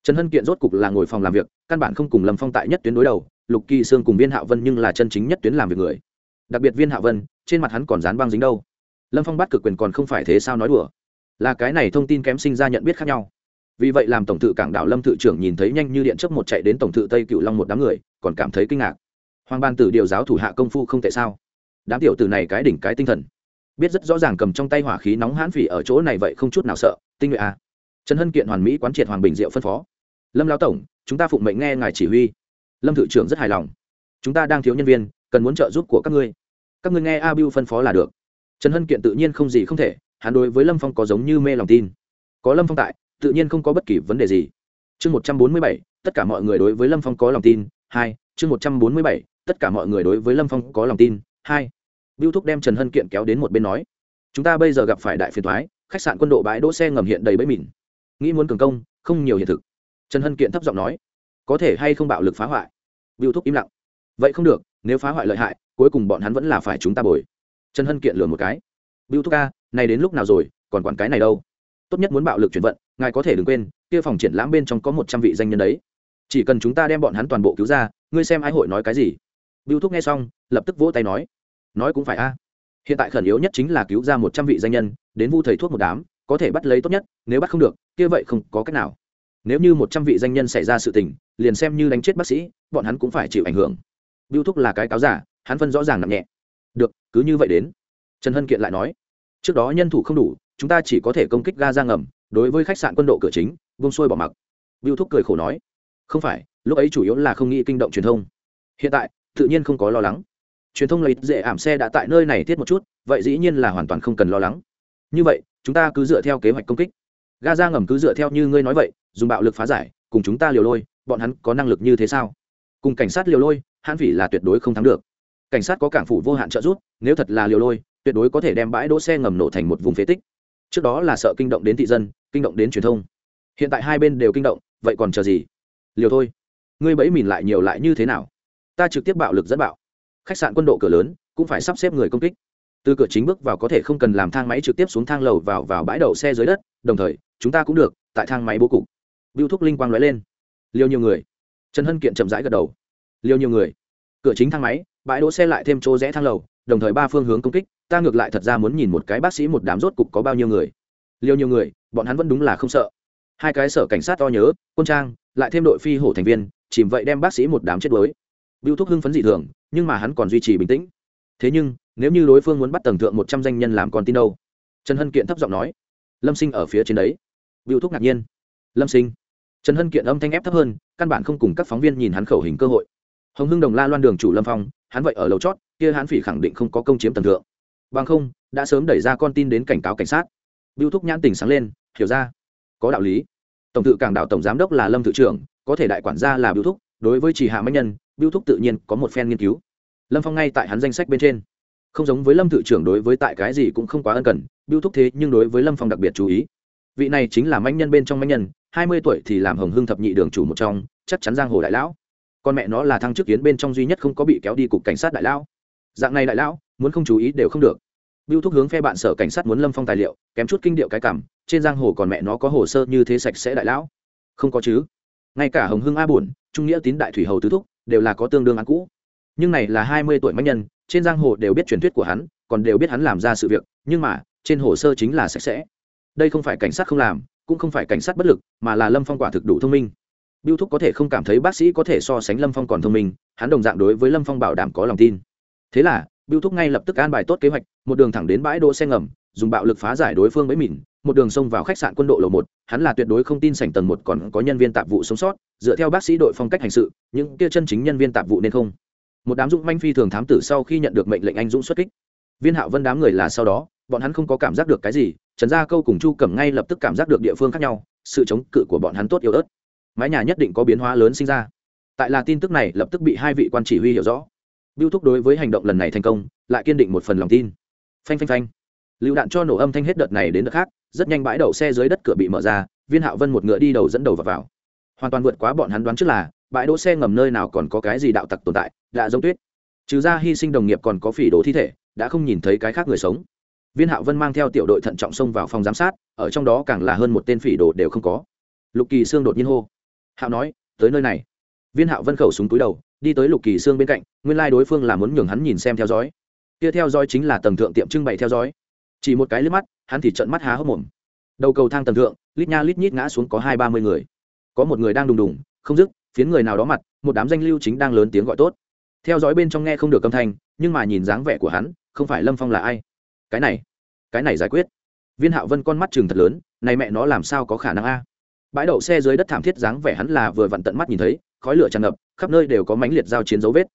Trần hân kiện rốt cục là ngồi phòng làm việc căn bản không cùng lâm phong tại nhất tuyến đối đầu lục kỳ sương cùng viên hạ vân nhưng là chân chính nhất tuyến làm việc người đặc biệt viên hạ vân, trên mặt hắn còn dán băng dính đâu. Lâm phong bắt cực quyền còn không phải thế sao nói đùa? Là cái này thông tin kém sinh ra nhận biết khác nhau. Vì vậy làm tổng thự cảng đảo lâm thự trưởng nhìn thấy nhanh như điện chấp một chạy đến tổng thự tây cựu long một đám người, còn cảm thấy kinh ngạc. Hoàng ban tử điều giáo thủ hạ công phu không tệ sao? Đám tiểu tử này cái đỉnh cái tinh thần. Biết rất rõ ràng cầm trong tay hỏa khí nóng hãn phỉ ở chỗ này vậy không chút nào sợ, tinh nguyện à. trần hân kiện hoàn mỹ quán triệt hoàng bình diệu phân phó. Lâm lão tổng, chúng ta phụng mệnh nghe ngài chỉ huy. Lâm thự trưởng rất hài lòng. Chúng ta đang thiếu nhân viên cần muốn trợ giúp của các ngươi. Các ngươi nghe a biu phân phó là được. Trần hân kiện tự nhiên không gì không thể, hắn đối với lâm phong có giống như mê lòng tin. Có lâm phong tại, tự nhiên không có bất kỳ vấn đề gì. Chương một trăm bốn mươi bảy, tất cả mọi người đối với lâm phong có lòng tin, hai, chương một trăm bốn mươi bảy, tất cả mọi người đối với lâm phong có lòng tin, hai. Biêu thúc đem trần hân kiện kéo đến một bên nói, chúng ta bây giờ gặp phải đại phiền thoái khách sạn quân đội bãi đỗ xe ngầm hiện đầy bẫy mìn nghĩ muốn cường công, không nhiều hiện thực. Trần hân kiện thấp giọng nói, có thể hay không bạo lực phá hoại? Biêu thúc im lặng, vậy không được nếu phá hoại lợi hại, cuối cùng bọn hắn vẫn là phải chúng ta bồi. Trần hân kiện lừa một cái. Biêu thúc ca, này đến lúc nào rồi, còn quản cái này đâu? Tốt nhất muốn bạo lực chuyển vận, ngài có thể đừng quên, kia phòng triển lãm bên trong có một trăm vị danh nhân đấy. Chỉ cần chúng ta đem bọn hắn toàn bộ cứu ra, ngươi xem ai hội nói cái gì? Biêu thúc nghe xong, lập tức vỗ tay nói. Nói cũng phải a. Hiện tại khẩn yếu nhất chính là cứu ra một trăm vị danh nhân, đến vu thầy thuốc một đám, có thể bắt lấy tốt nhất, nếu bắt không được, kia vậy không có cách nào. Nếu như một trăm vị danh nhân xảy ra sự tình, liền xem như đánh chết bác sĩ, bọn hắn cũng phải chịu ảnh hưởng biêu thúc là cái cáo giả, hắn phân rõ ràng nặng nhẹ. Được, cứ như vậy đến. Trần hân kiện lại nói, trước đó nhân thủ không đủ, chúng ta chỉ có thể công kích ga ra ngầm đối với khách sạn quân đội cửa chính vung xuôi bỏ mặc. Biêu thúc cười khổ nói, không phải, lúc ấy chủ yếu là không nghĩ kinh động truyền thông. Hiện tại, tự nhiên không có lo lắng. Truyền thông lấy dễ ảm xe đã tại nơi này thiết một chút, vậy dĩ nhiên là hoàn toàn không cần lo lắng. Như vậy, chúng ta cứ dựa theo kế hoạch công kích. Ga ra ngầm cứ dựa theo như ngươi nói vậy, dùng bạo lực phá giải, cùng chúng ta liều lôi, bọn hắn có năng lực như thế sao? Cùng cảnh sát liều lôi hãn phỉ là tuyệt đối không thắng được. Cảnh sát có cảng phủ vô hạn trợ giúp, nếu thật là liều lôi, tuyệt đối có thể đem bãi đỗ xe ngầm nổ thành một vùng phế tích. Trước đó là sợ kinh động đến thị dân, kinh động đến truyền thông. Hiện tại hai bên đều kinh động, vậy còn chờ gì? Liều thôi. Ngươi bẫy mìn lại nhiều lại như thế nào? Ta trực tiếp bạo lực dẫn bạo. Khách sạn quân độ cửa lớn, cũng phải sắp xếp người công kích. Từ cửa chính bước vào có thể không cần làm thang máy trực tiếp xuống thang lầu vào vào bãi đậu xe dưới đất, đồng thời, chúng ta cũng được, tại thang máy bố cục. Biêu thúc linh quang lóe lên. Liêu nhiều người. Trần hân kiện chậm rãi gật đầu liêu nhiều người. Cửa chính thang máy, bãi đỗ xe lại thêm chỗ rẽ thang lầu, đồng thời ba phương hướng công kích, ta ngược lại thật ra muốn nhìn một cái bác sĩ một đám rốt cục có bao nhiêu người. Liêu nhiều người, bọn hắn vẫn đúng là không sợ. Hai cái sở cảnh sát to nhớ, quân trang, lại thêm đội phi hổ thành viên, chìm vậy đem bác sĩ một đám chết đuối. Biêu thúc hưng phấn dị thường, nhưng mà hắn còn duy trì bình tĩnh. Thế nhưng, nếu như đối phương muốn bắt tầng thượng một trăm danh nhân làm con tin đâu? Trần hân kiện thấp giọng nói. Lâm sinh ở phía trên đấy. Biêu thúc ngạc nhiên. Lâm sinh. Trần hân kiện âm thanh ép thấp hơn, căn bản không cùng các phóng viên nhìn hắn khẩu hình cơ hội hồng hưng đồng la loan đường chủ lâm phong, hắn vậy ở lầu chót, kia hắn phỉ khẳng định không có công chiếm tầng thượng. Bằng không, đã sớm đẩy ra con tin đến cảnh cáo cảnh sát. Biêu thúc nhãn tình sáng lên, hiểu ra. Có đạo lý. Tổng tự cảng đạo tổng giám đốc là lâm tự trưởng, có thể đại quản gia là biêu thúc, đối với chỉ hạ mạnh nhân biêu thúc tự nhiên có một phen nghiên cứu. Lâm phong ngay tại hắn danh sách bên trên. Không giống với lâm tự trưởng đối với tại cái gì cũng không quá ân cần biêu thúc thế nhưng đối với lâm phong đặc biệt chú ý. Vị này chính là mạnh nhân bên trong mạnh nhân, hai mươi tuổi thì làm hồng hưng thập nhị đường chủ một trong, chắc chắn giang hồ đại lão con mẹ nó là thăng chức kiến bên trong duy nhất không có bị kéo đi cục cảnh sát đại lão. Dạng này đại lão, muốn không chú ý đều không được. Biêu thúc hướng phe bạn sở cảnh sát muốn lâm phong tài liệu, kém chút kinh điệu cái cảm, trên giang hồ còn mẹ nó có hồ sơ như thế sạch sẽ đại lão. Không có chứ. Ngay cả hồng hưng a buồn, trung nghĩa tín đại thủy hầu tứ thúc, đều là có tương đương án cũ. Nhưng này là hai mươi tuổi mạnh nhân, trên giang hồ đều biết truyền thuyết của hắn, còn đều biết hắn làm ra sự việc, nhưng mà, trên hồ sơ chính là sạch sẽ. Đây không phải cảnh sát không làm, cũng không phải cảnh sát bất lực, mà là lâm phong quả thực đủ thông minh biêu thúc có thể không cảm thấy bác sĩ có thể so sánh lâm phong còn thông minh, hắn đồng dạng đối với lâm phong bảo đảm có lòng tin. Thế là, biêu thúc ngay lập tức an bài tốt kế hoạch, một đường thẳng đến bãi đỗ xe ngầm, dùng bạo lực phá giải đối phương bẫy mìn một đường xông vào khách sạn quân đội lầu một. Hắn là tuyệt đối không tin sảnh tầng một còn có nhân viên tạp vụ sống sót, dựa theo bác sĩ đội phong cách hành sự, những kia chân chính nhân viên tạp vụ nên không. Một đám dũng manh phi thường thám tử sau khi nhận được mệnh lệnh anh dũng xuất kích. Viên hạo vân đám người là sau đó, bọn hắn không có cảm giác được cái gì, trần gia câu cùng chu cẩm ngay lập tức cảm giác được địa phương khác nhau, sự chống cự của bọn hắn tốt yếu ớt mái nhà nhất định có biến hóa lớn sinh ra. Tại là tin tức này lập tức bị hai vị quan chỉ huy hiểu rõ. Biêu thúc đối với hành động lần này thành công lại kiên định một phần lòng tin. Phanh phanh phanh. Lựu đạn cho nổ âm thanh hết đợt này đến đợt khác rất nhanh bãi đậu xe dưới đất cửa bị mở ra viên hạo vân một ngựa đi đầu dẫn đầu vào, vào. hoàn toàn vượt quá bọn hắn đoán trước là bãi đỗ xe ngầm nơi nào còn có cái gì đạo tặc tồn tại đã giống tuyết. Trừ ra hy sinh đồng nghiệp còn có phỉ đổ thi thể đã không nhìn thấy cái khác người sống. Viên hạo vân mang theo tiểu đội thận trọng xông vào phòng giám sát ở trong đó càng là hơn một tên phỉ đồ đều không có. Lục kỳ sương đột nhiên hô hạo nói, tới nơi này. Viên hạo vân khẩu súng túi đầu, đi tới lục kỳ sương bên cạnh, nguyên lai đối phương là muốn nhường hắn nhìn xem theo dõi. Kia theo dõi chính là tầng thượng tiệm trưng bày theo dõi. Chỉ một cái liếc mắt, hắn thì trận mắt há hốc mồm. Đầu cầu thang tầng thượng, lít nha lít nhít ngã xuống có hai ba mươi người. Có một người đang đùng đùng, không dứt, phiến người nào đó mặt, một đám danh lưu chính đang lớn tiếng gọi tốt. Theo dõi bên trong nghe không được âm thanh, nhưng mà nhìn dáng vẻ của hắn, không phải lâm phong là ai? Cái này cái này giải quyết. Viên hạo vân con mắt chừng thật lớn, này mẹ nó làm sao có khả năng a? Bãi đậu xe dưới đất thảm thiết dáng vẻ hắn là vừa vặn tận mắt nhìn thấy, khói lửa tràn ngập, khắp nơi đều có mánh liệt giao chiến dấu vết.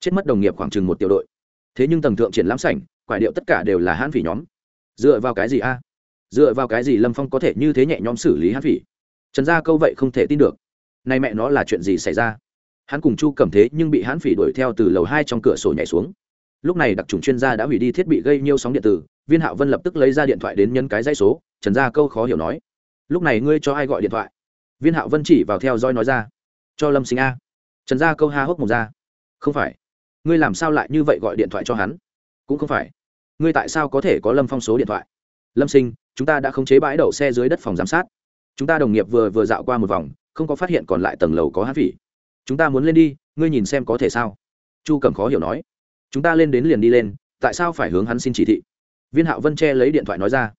Chết mất đồng nghiệp khoảng chừng một tiểu đội. Thế nhưng tầng thượng triển lãm sảnh, quải điệu tất cả đều là hãn phỉ nhóm. Dựa vào cái gì a? Dựa vào cái gì lâm phong có thể như thế nhẹ nhõm xử lý hãn phỉ? Trần gia câu vậy không thể tin được. Nay mẹ nó là chuyện gì xảy ra? Hắn cùng chu cầm thế nhưng bị hãn phỉ đuổi theo từ lầu hai trong cửa sổ nhảy xuống. Lúc này đặc trùng chuyên gia đã hủy đi thiết bị gây nhiêu sóng điện tử, viên hạo vân lập tức lấy ra điện thoại đến nhân cái dây số, trần gia câu khó hiểu nói lúc này ngươi cho ai gọi điện thoại? Viên hạo vân chỉ vào theo dõi nói ra. Cho lâm sinh a. Trần gia câu ha hốc một ra. Không phải. Ngươi làm sao lại như vậy gọi điện thoại cho hắn? Cũng không phải. Ngươi tại sao có thể có lâm phong số điện thoại? Lâm sinh, chúng ta đã khống chế bãi đậu xe dưới đất phòng giám sát. Chúng ta đồng nghiệp vừa vừa dạo qua một vòng, không có phát hiện còn lại tầng lầu có hát phỉ chúng ta muốn lên đi, ngươi nhìn xem có thể sao? Chu cầm khó hiểu nói. Chúng ta lên đến liền đi lên, tại sao phải hướng hắn xin chỉ thị? Viên hạo vân che lấy điện thoại nói ra.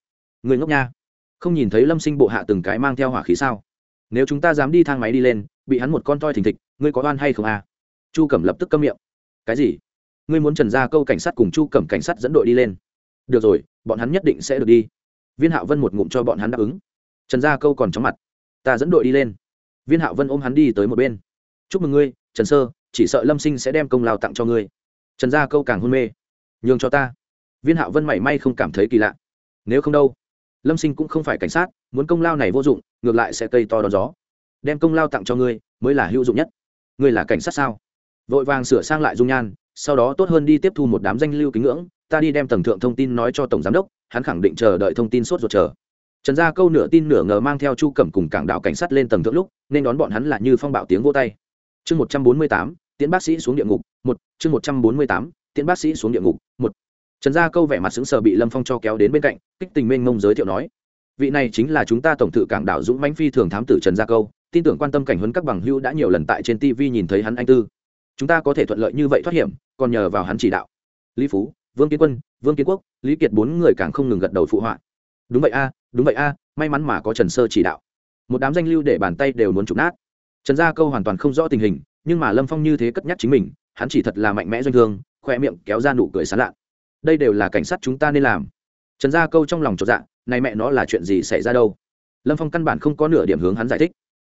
Người ngốc nha không nhìn thấy lâm sinh bộ hạ từng cái mang theo hỏa khí sao? Nếu chúng ta dám đi thang máy đi lên, bị hắn một con toi thình thịch, ngươi có oan hay không à chu cẩm lập tức câm miệng. Cái gì? Ngươi muốn trần ra câu cảnh sát cùng chu cẩm cảnh sát dẫn đội đi lên? Được rồi, bọn hắn nhất định sẽ được đi. Viên hạo vân một ngụm cho bọn hắn đáp ứng. Trần gia câu còn chóng mặt. Ta dẫn đội đi lên. Viên hạo vân ôm hắn đi tới một bên. Chúc mừng ngươi, trần sơ, chỉ sợ lâm sinh sẽ đem công lao tặng cho ngươi. Trần gia câu càng hôn mê. Nhường cho ta. Viên hạo vân mảy may không cảm thấy kỳ lạ. Nếu không đâu lâm sinh cũng không phải cảnh sát, muốn công lao này vô dụng, ngược lại sẽ cây to đón gió. Đem công lao tặng cho ngươi, mới là hữu dụng nhất. Ngươi là cảnh sát sao? Vội vàng sửa sang lại dung nhan, sau đó tốt hơn đi tiếp thu một đám danh lưu kính ngưỡng, ta đi đem tầng thượng thông tin nói cho tổng giám đốc, hắn khẳng định chờ đợi thông tin sốt ruột chờ. Trần gia câu nửa tin nửa ngờ mang theo chu cẩm cùng cảng đạo cảnh sát lên tầng thượng lúc, nên đón bọn hắn là như phong bạo tiếng vô tay. Chương một trăm bốn mươi tám tiến bác sĩ xuống địa ngục, một, chương một trăm bốn mươi tám tiến bác sĩ xuống địa ngục, một trần gia câu vẻ mặt sững sờ bị lâm phong cho kéo đến bên cạnh, kích tình mênh mông giới thiệu nói, vị này chính là chúng ta tổng thự cảng đảo dũng mãnh phi thường thám tử trần gia câu, tin tưởng quan tâm cảnh huấn các bằng hữu đã nhiều lần tại trên tv nhìn thấy hắn anh tư. Chúng ta có thể thuận lợi như vậy thoát hiểm, còn nhờ vào hắn chỉ đạo. Lý phú, vương kiến quân, vương kiến quốc, lý kiệt bốn người càng không ngừng gật đầu phụ họa. Đúng vậy a, đúng vậy a, may mắn mà có trần sơ chỉ đạo. Một đám danh lưu để bàn tay đều muốn trục nát. Trần gia câu hoàn toàn không rõ tình hình, nhưng mà lâm phong như thế cất nhắc chính mình, hắn chỉ thật là mạnh mẽ doanh thương khoe miệng kéo ra nụ cười sán lạn đây đều là cảnh sát chúng ta nên làm. Trần gia câu trong lòng trọn dạ này mẹ nó là chuyện gì xảy ra đâu? Lâm phong căn bản không có nửa điểm hướng hắn giải thích.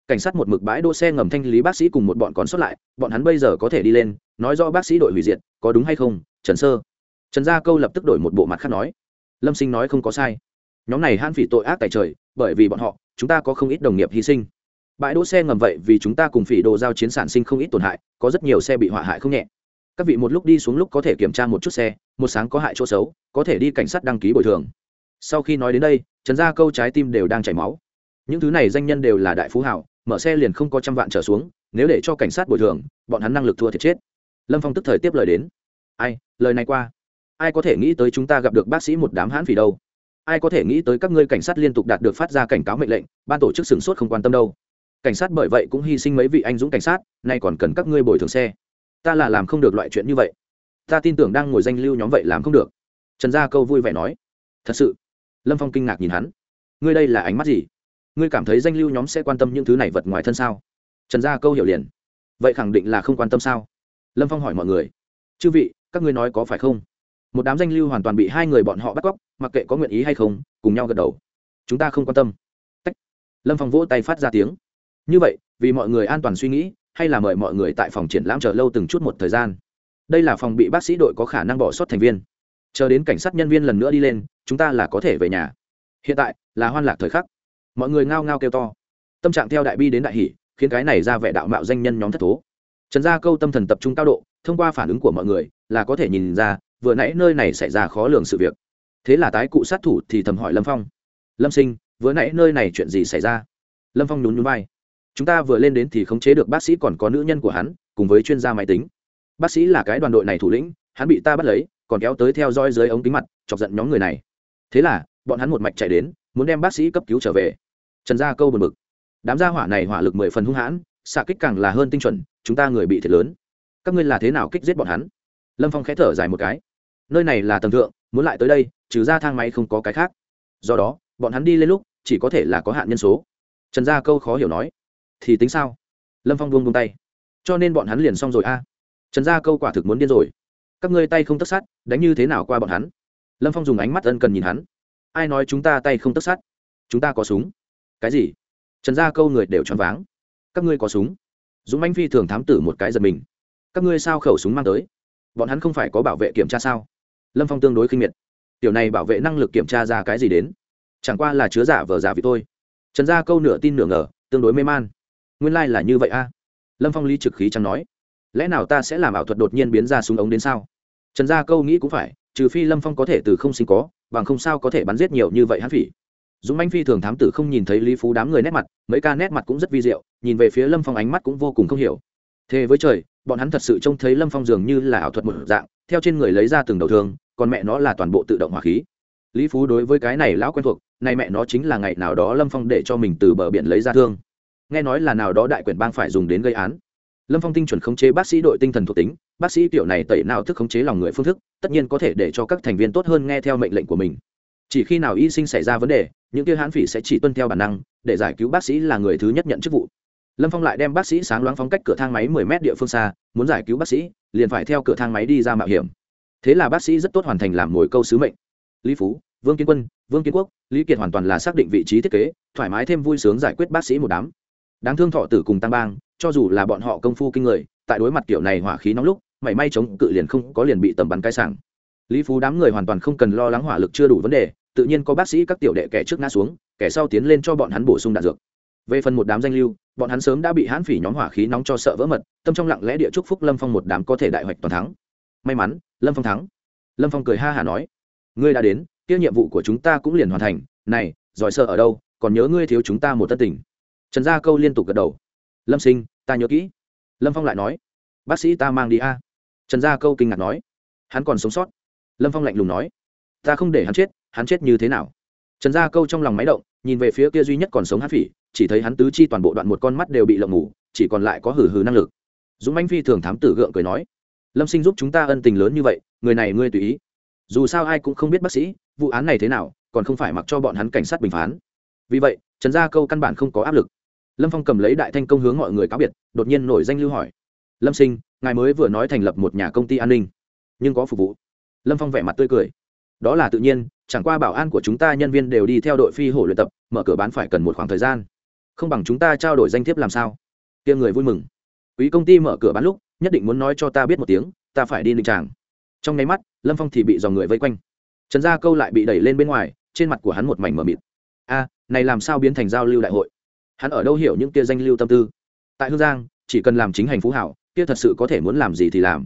Cảnh sát một mực bãi đỗ xe ngầm thanh lý bác sĩ cùng một bọn còn sót lại, bọn hắn bây giờ có thể đi lên, nói rõ bác sĩ đội hủy diệt, có đúng hay không, trần sơ. Trần gia câu lập tức đổi một bộ mặt khác nói. Lâm sinh nói không có sai. Nhóm này han phỉ tội ác tại trời, bởi vì bọn họ, chúng ta có không ít đồng nghiệp hy sinh. Bãi đỗ xe ngầm vậy vì chúng ta cùng phỉ đồ giao chiến sản sinh không ít tổn hại, có rất nhiều xe bị hỏa hại không nhẹ các vị một lúc đi xuống lúc có thể kiểm tra một chút xe, một sáng có hại chỗ xấu, có thể đi cảnh sát đăng ký bồi thường. Sau khi nói đến đây, trần gia câu trái tim đều đang chảy máu. Những thứ này danh nhân đều là đại phú hảo, mở xe liền không có trăm vạn trở xuống, nếu để cho cảnh sát bồi thường, bọn hắn năng lực thua thiệt chết. Lâm phong tức thời tiếp lời đến. Ai, lời này qua. Ai có thể nghĩ tới chúng ta gặp được bác sĩ một đám hãn phỉ đâu? Ai có thể nghĩ tới các ngươi cảnh sát liên tục đạt được phát ra cảnh cáo mệnh lệnh, ban tổ chức sửng sốt không quan tâm đâu? Cảnh sát bởi vậy cũng hy sinh mấy vị anh dũng cảnh sát, nay còn cần các ngươi bồi thường xe ta là làm không được loại chuyện như vậy. Ta tin tưởng đang ngồi danh lưu nhóm vậy làm không được. Trần gia câu vui vẻ nói. Thật sự. Lâm phong kinh ngạc nhìn hắn. Ngươi đây là ánh mắt gì? Ngươi cảm thấy danh lưu nhóm sẽ quan tâm những thứ này vật ngoài thân sao? Trần gia câu hiểu liền. Vậy khẳng định là không quan tâm sao? Lâm phong hỏi mọi người. Chư vị, các ngươi nói có phải không? Một đám danh lưu hoàn toàn bị hai người bọn họ bắt cóc, mặc kệ có nguyện ý hay không, cùng nhau gật đầu. Chúng ta không quan tâm. Tách. lâm phong vỗ tay phát ra tiếng. Như vậy, vì mọi người an toàn suy nghĩ hay là mời mọi người tại phòng triển lãm chờ lâu từng chút một thời gian. Đây là phòng bị bác sĩ đội có khả năng bỏ sót thành viên. Chờ đến cảnh sát nhân viên lần nữa đi lên, chúng ta là có thể về nhà. Hiện tại, là hoan lạc thời khắc. Mọi người ngao ngao kêu to. Tâm trạng theo đại bi đến đại hỷ khiến cái này ra vẻ đạo mạo danh nhân nhóm thất thố. Trần gia câu tâm thần tập trung cao độ, thông qua phản ứng của mọi người, là có thể nhìn ra, vừa nãy nơi này xảy ra khó lường sự việc. Thế là tái cụ sát thủ thì thầm hỏi lâm phong. Lâm sinh, vừa nãy nơi này chuyện gì xảy ra? Lâm phong nhún nhún vai chúng ta vừa lên đến thì khống chế được bác sĩ còn có nữ nhân của hắn, cùng với chuyên gia máy tính. Bác sĩ là cái đoàn đội này thủ lĩnh, hắn bị ta bắt lấy, còn kéo tới theo dõi dưới ống kính mặt, chọc giận nhóm người này. Thế là, bọn hắn một mạch chạy đến, muốn đem bác sĩ cấp cứu trở về. Trần gia câu bật mực đám gia hỏa này hỏa lực mười phần hung hãn, xạ kích càng là hơn tinh chuẩn, chúng ta người bị thiệt lớn. Các ngươi là thế nào kích giết bọn hắn? Lâm phong khẽ thở dài một cái. Nơi này là tầng thượng, muốn lại tới đây, trừ ra thang máy không có cái khác. Do đó, bọn hắn đi lên lúc, chỉ có thể là có hạn nhân số. Trần gia câu khó hiểu nói thì tính sao? Lâm phong buông buông tay. Cho nên bọn hắn liền xong rồi a. Trần gia câu quả thực muốn điên rồi. Các ngươi tay không tất sát, đánh như thế nào qua bọn hắn? Lâm phong dùng ánh mắt ân cần nhìn hắn. Ai nói chúng ta tay không tất sát? Chúng ta có súng. Cái gì? Trần gia câu người đều choáng váng. Các ngươi có súng? Dũng anh phi thường thám tử một cái giật mình. Các ngươi sao khẩu súng mang tới? Bọn hắn không phải có bảo vệ kiểm tra sao? Lâm phong tương đối khinh miệt. Tiểu này bảo vệ năng lực kiểm tra ra cái gì đến? Chẳng qua là chứa giả vờ giả vì tôi trần gia câu nửa tin nửa ngờ, tương đối mê man nguyên lai、like、là như vậy a. Lâm phong lý trực khí chẳng nói. Lẽ nào ta sẽ làm ảo thuật đột nhiên biến ra súng ống đến sao? Trần gia câu nghĩ cũng phải, trừ phi lâm phong có thể từ không sinh có, bằng không sao có thể bắn giết nhiều như vậy hắn phỉ. Dũng anh phi thường thám tử không nhìn thấy lý phú đám người nét mặt, mấy ca nét mặt cũng rất vi diệu, nhìn về phía lâm phong ánh mắt cũng vô cùng không hiểu. Thế với trời, bọn hắn thật sự trông thấy lâm phong dường như là ảo thuật một dạng, theo trên người lấy ra từng đầu thương, còn mẹ nó là toàn bộ tự động hỏa khí. Lý phú đối với cái này lão quen thuộc nay mẹ nó chính là ngày nào đó lâm phong để cho mình từ bờ biển lấy ra thương nghe nói là nào đó đại quyền bang phải dùng đến gây án. Lâm phong tinh chuẩn khống chế bác sĩ đội tinh thần thuộc tính, bác sĩ kiểu này tẩy nào thức khống chế lòng người phương thức, tất nhiên có thể để cho các thành viên tốt hơn nghe theo mệnh lệnh của mình. Chỉ khi nào y sinh xảy ra vấn đề, những kia hãn phỉ sẽ chỉ tuân theo bản năng, để giải cứu bác sĩ là người thứ nhất nhận chức vụ. Lâm phong lại đem bác sĩ sáng loáng phóng cách cửa thang máy mười mét địa phương xa, muốn giải cứu bác sĩ, liền phải theo cửa thang máy đi ra mạo hiểm. Thế là bác sĩ rất tốt hoàn thành làm mồi câu sứ mệnh. Lý phú, vương kiến quân, vương kiến quốc, lý kiệt hoàn toàn là xác định vị trí thiết kế, thoải mái thêm vui sướng giải quyết bác sĩ một đám đáng thương thọ tử cùng tăng bang, cho dù là bọn họ công phu kinh người, tại đối mặt kiểu này hỏa khí nóng lúc, mảy may chống cự liền không có liền bị tầm bắn cái sảng. Lý phú đám người hoàn toàn không cần lo lắng hỏa lực chưa đủ vấn đề, tự nhiên có bác sĩ các tiểu đệ kẻ trước ngã xuống, kẻ sau tiến lên cho bọn hắn bổ sung đạn dược. Về phần một đám danh lưu, bọn hắn sớm đã bị hãn phỉ nhóm hỏa khí nóng cho sợ vỡ mật, tâm trong lặng lẽ địa chúc phúc lâm phong một đám có thể đại hoạch toàn thắng. May mắn, lâm phong thắng. Lâm phong cười ha hả nói, ngươi đã đến, kia nhiệm vụ của chúng ta cũng liền hoàn thành. Này, giỏi sợ ở đâu, còn nhớ ngươi thiếu chúng ta một tân tình trần gia câu liên tục gật đầu. Lâm sinh, ta nhớ kỹ. Lâm phong lại nói, bác sĩ ta mang đi a. Trần gia câu kinh ngạc nói, hắn còn sống sót. Lâm phong lạnh lùng nói, ta không để hắn chết hắn chết như thế nào? Trần gia câu trong lòng máy động, nhìn về phía kia duy nhất còn sống hát phỉ, chỉ thấy hắn tứ chi toàn bộ đoạn một con mắt đều bị lộng ngủ chỉ còn lại có hử hử năng lực. Dũng anh phi thường thám tử gượng cười nói, lâm sinh giúp chúng ta ân tình lớn như vậy, người này ngươi tùy ý. Dù sao ai cũng không biết bác sĩ, vụ án này thế nào, còn không phải mặc cho bọn hắn cảnh sát bình phán. Vì vậy trần gia câu căn bản không có áp lực. Lâm phong cầm lấy đại thanh công hướng mọi người cáo biệt, đột nhiên nổi danh lưu hỏi. Lâm sinh, ngài mới vừa nói thành lập một nhà công ty an ninh, nhưng có phục vụ? Lâm phong vẻ mặt tươi cười. Đó là tự nhiên, chẳng qua bảo an của chúng ta nhân viên đều đi theo đội phi hổ luyện tập, mở cửa bán phải cần một khoảng thời gian. Không bằng chúng ta trao đổi danh thiếp làm sao? Tiêm người vui mừng. Quý công ty mở cửa bán lúc, nhất định muốn nói cho ta biết một tiếng, ta phải đi linh tràng. Trong nháy mắt, lâm phong thì bị dòng người vây quanh. Trần gia câu lại bị đẩy lên bên ngoài, trên mặt của hắn một mảnh mờ mịt. A này làm sao biến thành giao lưu đại hội? Hắn ở đâu hiểu những kia danh lưu tâm tư? Tại hương giang, chỉ cần làm chính hành phú hảo, kia thật sự có thể muốn làm gì thì làm.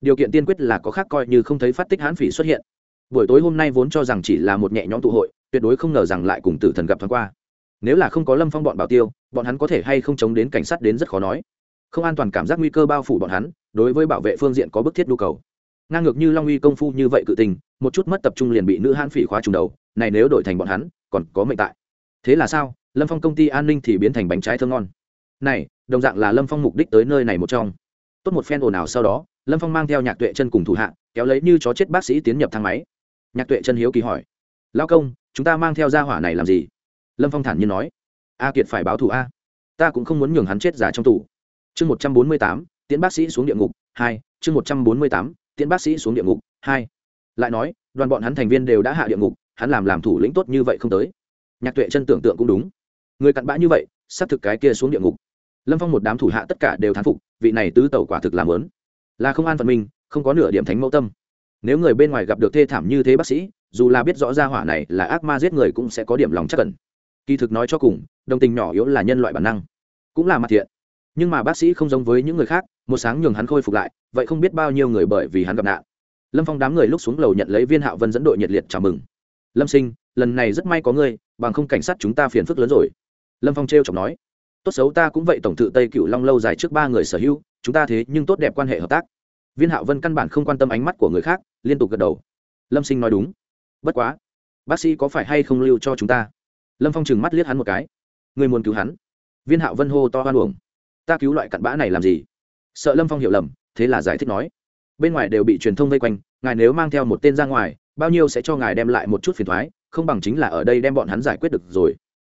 Điều kiện tiên quyết là có khác coi như không thấy phát tích hãn phỉ xuất hiện. Buổi tối hôm nay vốn cho rằng chỉ là một nhẹ nhõm tụ hội, tuyệt đối không ngờ rằng lại cùng tử thần gặp thoáng qua. Nếu là không có lâm phong bọn bảo tiêu, bọn hắn có thể hay không chống đến cảnh sát đến rất khó nói. Không an toàn cảm giác nguy cơ bao phủ bọn hắn, đối với bảo vệ phương diện có bức thiết nhu cầu. Ngang ngược như long uy công phu như vậy cự tình, một chút mất tập trung liền bị nữ hãn phỉ khóa trùng đầu, này nếu đổi thành bọn hắn, còn có mệnh tại thế là sao? Lâm phong công ty an ninh thì biến thành bánh trái thơm ngon. Này, đồng dạng là lâm phong mục đích tới nơi này một trong. Tốt một phen ồn ào sau đó, lâm phong mang theo nhạc tuệ chân cùng thủ hạ, kéo lấy như chó chết bác sĩ tiến nhập thang máy. Nhạc tuệ chân hiếu kỳ hỏi lao công, chúng ta mang theo gia hỏa này làm gì? Lâm phong thản nhiên nói, a kiệt phải báo thù a. Ta cũng không muốn nhường hắn chết giả trong tù. Chương một trăm bốn mươi tám, tiễn bác sĩ xuống địa ngục, hai, chương một trăm bốn mươi tám, tiễn bác sĩ xuống địa ngục, hai. Lại nói, đoàn bọn hắn thành viên đều đã hạ địa ngục, hắn làm làm thủ lĩnh tốt như vậy không tới nhạc tuệ chân tưởng tượng cũng đúng. Người cặn bã như vậy, xác thực cái kia xuống địa ngục. Lâm phong một đám thủ hạ tất cả đều thán phục, vị này tứ tẩu quả thực làm lớn là không an phận mình, không có nửa điểm thánh mẫu tâm. Nếu người bên ngoài gặp được thê thảm như thế bác sĩ, dù là biết rõ ra hỏa này là ác ma giết người cũng sẽ có điểm lòng chắc cẩn kỳ thực nói cho cùng, đồng tình nhỏ yếu là nhân loại bản năng, cũng là mặt thiện. Nhưng mà bác sĩ không giống với những người khác, một sáng nhường hắn khôi phục lại, vậy không biết bao nhiêu người bởi vì hắn gặp nạn. Lâm phong đám người lúc xuống lầu nhận lấy viên hạo vân dẫn đội nhiệt liệt chào mừng. Lâm sinh, lần này rất may có ngươi bằng không cảnh sát chúng ta phiền phức lớn rồi. Lâm phong t r e o chọc nói, tốt xấu ta cũng vậy, tổng thự tây cựu long lâu dài trước ba người sở hữu, chúng ta thế nhưng tốt đẹp quan hệ hợp tác. Viên hạo vân căn bản không quan tâm ánh mắt của người khác, liên tục gật đầu. Lâm sinh nói đúng. Bất quá, bác sĩ có phải hay không lưu cho chúng ta? Lâm phong chừng mắt liếc hắn một cái. Người muốn cứu hắn? Viên hạo vân hô to hoan uổng. Ta cứu loại cặn bã này làm gì? Sợ lâm phong hiểu lầm, thế là giải thích nói. Bên ngoài đều bị truyền thông vây quanh, ngài nếu mang theo một tên ra ngoài, bao nhiêu sẽ cho ngài đem lại một chút phiền thoái không bằng chính là ở đây đem bọn hắn giải quyết được rồi.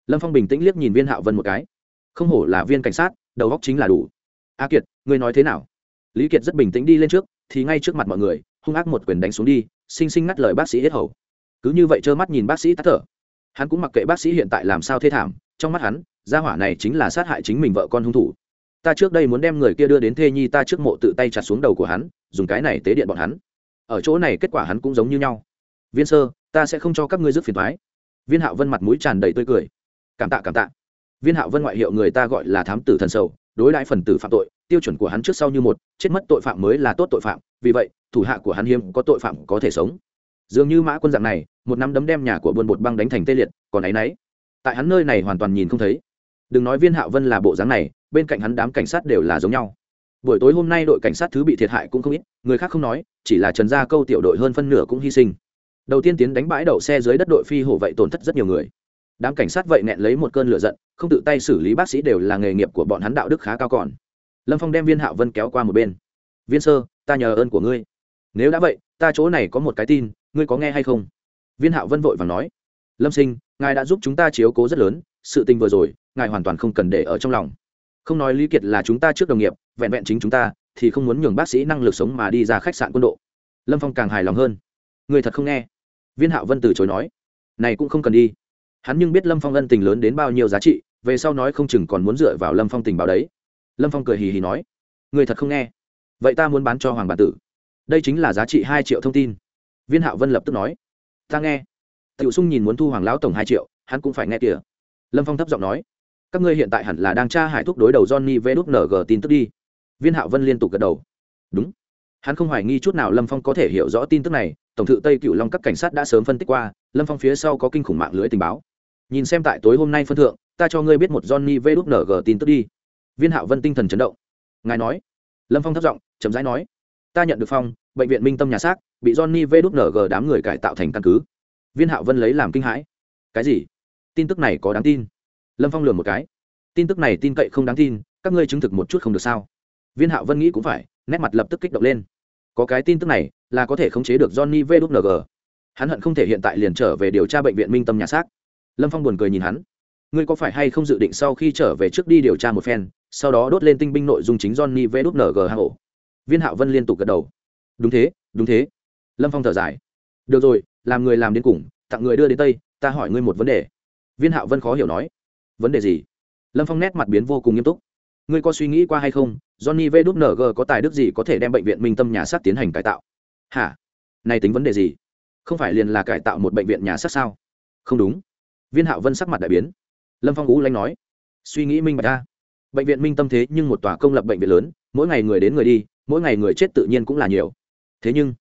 Lâm phong bình tĩnh liếc nhìn viên hạo vân một cái. Không hổ là viên cảnh sát, đầu góc chính là đủ. A kiệt, ngươi nói thế nào? Lý kiệt rất bình tĩnh đi lên trước, thì ngay trước mặt mọi người, hung ác một quyền đánh xuống đi, xinh xinh ngắt lời bác sĩ hết hầu. Cứ như vậy trơ mắt nhìn bác sĩ tắt thở. Hắn cũng mặc kệ bác sĩ hiện tại làm sao thê thảm, trong mắt hắn, gia hỏa này chính là sát hại chính mình vợ con hung thủ. Ta trước đây muốn đem người kia đưa đến thê nhi ta trước mộ tự tay chặt xuống đầu của hắn, dùng cái này tế điện bọn hắn. Ở chỗ này kết quả hắn cũng giống như nhau. Viên sơ ta sẽ không cho các ngươi rước phiền thoái. Viên hạo vân mặt mũi tràn đầy tươi cười. Cảm tạ cảm tạ. Viên hạo vân ngoại hiệu người ta gọi là thám tử thần sầu, đối đãi phần tử phạm tội, tiêu chuẩn của hắn trước sau như một, chết mất tội phạm mới là tốt tội phạm, vì vậy, thủ hạ của hắn hiếm có tội phạm có thể sống. Dường như mã quân dạng này, một năm đấm đem nhà của buôn bột băng đánh thành tê liệt, còn áy náy. Tại hắn nơi này hoàn toàn nhìn không thấy. Đừng nói viên hạo vân là bộ dáng này, bên cạnh hắn đám cảnh sát đều là giống nhau. Buổi tối hôm nay đội cảnh sát thứ bị thiệt hại cũng không ít, người khác không nói, chỉ là trần gia câu tiểu đội hơn phân nửa cũng hy sinh đầu tiên tiến đánh bãi đậu xe dưới đất đội phi hổ vậy tổn thất rất nhiều người. Đám cảnh sát vậy nẹn lấy một cơn lửa giận, không tự tay xử lý bác sĩ đều là nghề nghiệp của bọn hắn đạo đức khá cao còn. Lâm phong đem viên hạo vân kéo qua một bên. Viên sơ, ta nhờ ơn của ngươi. Nếu đã vậy, ta chỗ này có một cái tin, ngươi có nghe hay không? Viên hạo vân vội và nói. Lâm sinh, ngài đã giúp chúng ta chiếu cố rất lớn, sự tình vừa rồi, ngài hoàn toàn không cần để ở trong lòng. Không nói lý kiệt là chúng ta trước đồng nghiệp, vẹn vẹn chính chúng ta, thì không muốn nhường bác sĩ năng lực sống mà đi ra khách sạn quân độ. Lâm phong càng hài lòng hơn. Người thật không nghe viên hạo vân từ chối nói, này cũng không cần đi. Hắn nhưng biết lâm phong ân tình lớn đến bao nhiêu giá trị, về sau nói không chừng còn muốn dựa vào lâm phong tình báo đấy. Lâm phong cười hì hì nói, người thật không nghe. Vậy ta muốn bán cho hoàng bản tử. Đây chính là giá trị hai triệu thông tin. Viên hạo vân lập tức nói, ta nghe. Tiểu sung nhìn muốn thu hoàng lão tổng hai triệu, hắn cũng phải nghe kìa. Lâm phong thấp giọng nói, các ngươi hiện tại hẳn là đang tra hải thuốc đối đầu johnny vnng tin tức đi. Viên hạo vân liên tục gật đầu, đúng. Hắn không hoài nghi chút nào lâm phong có thể hiểu rõ tin tức này tổng thự tây cựu long các cảnh sát đã sớm phân tích qua, lâm phong phía sau có kinh khủng mạng lưới tình báo. Nhìn xem tại tối hôm nay phân thượng, ta cho ngươi biết một johnny vnng tin tức đi. Viên hạo vân tinh thần chấn động. Ngài nói. Lâm phong thất giọng, chậm rãi nói. Ta nhận được phong, bệnh viện minh tâm nhà xác, bị johnny vnng đám người cải tạo thành căn cứ. Viên hạo vân lấy làm kinh hãi. Cái gì? Tin tức này có đáng tin? Lâm phong lừa một cái. Tin tức này tin cậy không đáng tin, các ngươi chứng thực một chút không được sao? Viên hạo vân nghĩ cũng phải, nét mặt lập tức kích động lên có cái tin tức này là có thể khống chế được johnny vng hắn hận không thể hiện tại liền trở về điều tra bệnh viện minh tâm nhà xác. Lâm phong buồn cười nhìn hắn. Ngươi có phải hay không dự định sau khi trở về trước đi điều tra một phen, sau đó đốt lên tinh binh nội dung chính johnny vng hang ổ? Viên hạo vân liên tục gật đầu. Đúng thế đúng thế. Lâm phong thở dài. Được rồi, làm người làm đến cùng, tặng người đưa đến tây, ta hỏi ngươi một vấn đề. Viên hạo vân khó hiểu nói. Vấn đề gì? Lâm phong nét mặt biến vô cùng nghiêm túc ngươi có suy nghĩ qua hay không? Johnny vng có tài đức gì có thể đem bệnh viện minh tâm nhà sát tiến hành cải tạo? Hả? Này tính vấn đề gì? Không phải liền là cải tạo một bệnh viện nhà sát sao? Không đúng. Viên hạo vân sắc mặt đại biến. Lâm phong ú lanh nói, suy nghĩ minh bạch ta bệnh viện minh tâm thế nhưng một tòa công lập bệnh viện lớn, mỗi ngày người đến người đi, mỗi ngày người chết tự nhiên cũng là nhiều. Thế nhưng,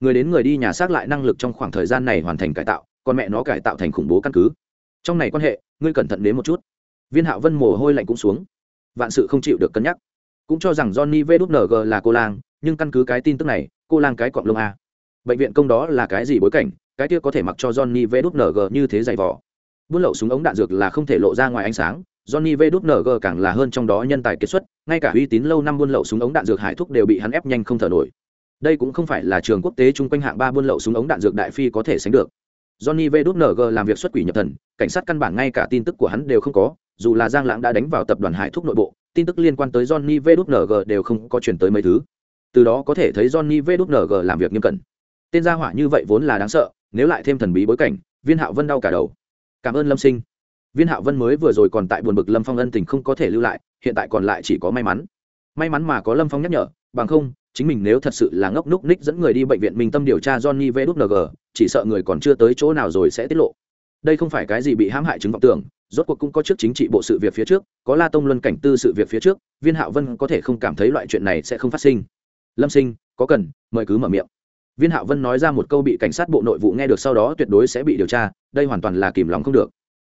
người đến người đi nhà xác lại năng lực trong khoảng thời gian này hoàn thành cải tạo, còn mẹ nó cải tạo thành khủng bố căn cứ. Trong này quan hệ, ngươi cẩn thận đến một chút. Viên hạo vân mồ hôi lạnh cũng xuống vạn sự không chịu được cân nhắc. Cũng cho rằng johnny vng là cô lang, nhưng căn cứ cái tin tức này, cô lang cái cọng lông a. Bệnh viện công đó là cái gì bối cảnh, cái kia có thể mặc cho johnny vng như thế dày vỏ buôn lậu súng ống đạn dược là không thể lộ ra ngoài ánh sáng, johnny vng càng là hơn trong đó nhân tài kết xuất, ngay cả uy tín lâu năm buôn lậu súng ống đạn dược hải thuốc đều bị hắn ép nhanh không thở nổi. Đây cũng không phải là trường quốc tế chung quanh hạng ba buôn lậu súng ống đạn dược đại phi có thể sánh được. Johnny vng làm việc xuất quỷ nhập thần, cảnh sát căn bản ngay cả tin tức của hắn đều không có dù là giang lãng đã đánh vào tập đoàn hải thúc nội bộ, tin tức liên quan tới johnny vdng đều không có chuyển tới mấy thứ. Từ đó có thể thấy johnny vdng làm việc nghiêm cẩn. Tên gia hỏa như vậy vốn là đáng sợ, nếu lại thêm thần bí bối cảnh, viên hạo vân đau cả đầu. Cảm ơn lâm sinh. Viên hạo vân mới vừa rồi còn tại buồn bực lâm phong ân tình không có thể lưu lại, hiện tại còn lại chỉ có may mắn. May mắn mà có lâm phong nhắc nhở, bằng không, chính mình nếu thật sự là ngốc núc ních dẫn người đi bệnh viện minh tâm điều tra johnny vdng chỉ sợ người còn chưa tới chỗ nào rồi sẽ tiết lộ. Đây không phải cái gì bị hãm hại chứng vọng tưởng rốt cuộc cũng có trước chính trị bộ sự việc phía trước, có la tông luân cảnh tư sự việc phía trước, viên hạo vân có thể không cảm thấy loại chuyện này sẽ không phát sinh. Lâm sinh, có cần, mời cứ mở miệng. Viên hạo vân nói ra một câu bị cảnh sát bộ nội vụ nghe được sau đó tuyệt đối sẽ bị điều tra, đây hoàn toàn là kìm lòng không được.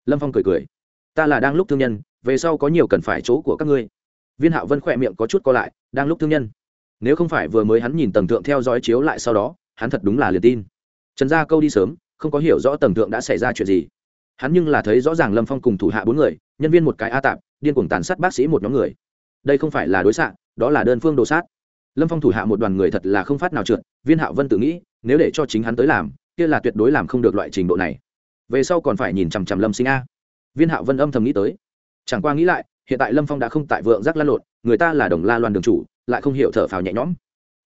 Lâm phong cười cười. Ta là đang lúc thương nhân, về sau có nhiều cần phải chỗ của các ngươi. Viên hạo vân khỏe miệng có chút co lại, đang lúc thương nhân. Nếu không phải vừa mới hắn nhìn tầng thượng theo dõi chiếu lại sau đó, hắn thật đúng là liền tin. Trần gia câu đi sớm, không có hiểu rõ tầng thượng đã xảy ra chuyện gì hắn nhưng là thấy rõ ràng lâm phong cùng thủ hạ bốn người, nhân viên một cái a tạp, điên cuồng tàn sát bác sĩ một nhóm người. Đây không phải là đối xạ, đó là đơn phương đồ sát. Lâm phong thủ hạ một đoàn người thật là không phát nào trượt, viên hạo vân tự nghĩ, nếu để cho chính hắn tới làm, kia là tuyệt đối làm không được loại trình độ này. Về sau còn phải nhìn chằm chằm lâm sinh a. Viên hạo vân âm thầm nghĩ tới. Chẳng qua nghĩ lại, hiện tại lâm phong đã không tại vượng giác la lộn, người ta là đồng la loan đường chủ, lại không hiểu thở phào nhẹ nhõm.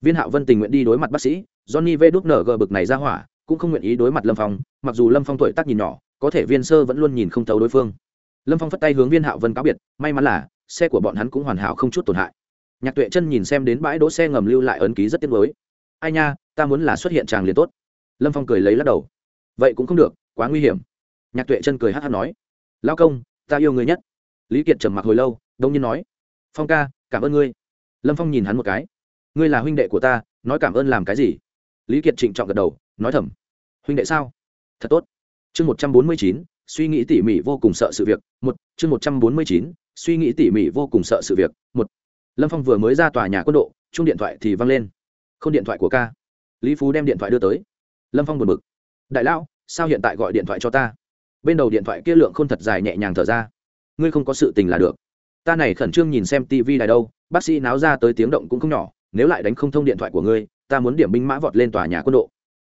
Viên hạo vân tình nguyện đi đối mặt bác sĩ, johnny v đúc nở gờ bực này ra hỏa, cũng không nguyện ý đối mặt lâm phong, mặc dù lâm phong tuổi tác nhìn nhỏ có thể viên sơ vẫn luôn nhìn không thấu đối phương. Lâm phong phất tay hướng viên hạo vân cáo biệt, may mắn là, xe của bọn hắn cũng hoàn hảo không chút tổn hại. Nhạc tuệ chân nhìn xem đến bãi đỗ xe ngầm lưu lại ấn ký rất tiếc mới ai nha, ta muốn là xuất hiện chàng liền tốt. Lâm phong cười lấy lắc đầu. Vậy cũng không được, quá nguy hiểm. Nhạc tuệ chân cười hát hát nói. Lao công, ta yêu người nhất. Lý kiệt trầm mặc hồi lâu, đông nhiên nói. Phong ca, cảm ơn ngươi. Lâm phong nhìn hắn một cái. Ngươi là huynh đệ của ta, nói cảm ơn làm cái gì? Lý kiệt trịnh trọng gật đầu, nói thầm. Huynh đệ sao? Thật tốt chương một trăm bốn mươi chín, suy nghĩ tỉ mỉ vô cùng sợ sự việc, một, chương một trăm bốn mươi chín, suy nghĩ tỉ mỉ vô cùng sợ sự việc, một. Lâm phong vừa mới ra tòa nhà quân độ chung điện thoại thì văng lên. Không điện thoại của ca. Lý phú đem điện thoại đưa tới. Lâm phong buồn bực. Đại lão, sao hiện tại gọi điện thoại cho ta? Bên đầu điện thoại kia lượng khôn thật dài nhẹ nhàng thở ra. Ngươi không có sự tình là được. Ta này khẩn trương nhìn xem tv đài đâu, bác sĩ náo ra tới tiếng động cũng không nhỏ, nếu lại đánh không thông điện thoại của ngươi, ta muốn điểm binh mã vọt lên tòa nhà quân độ.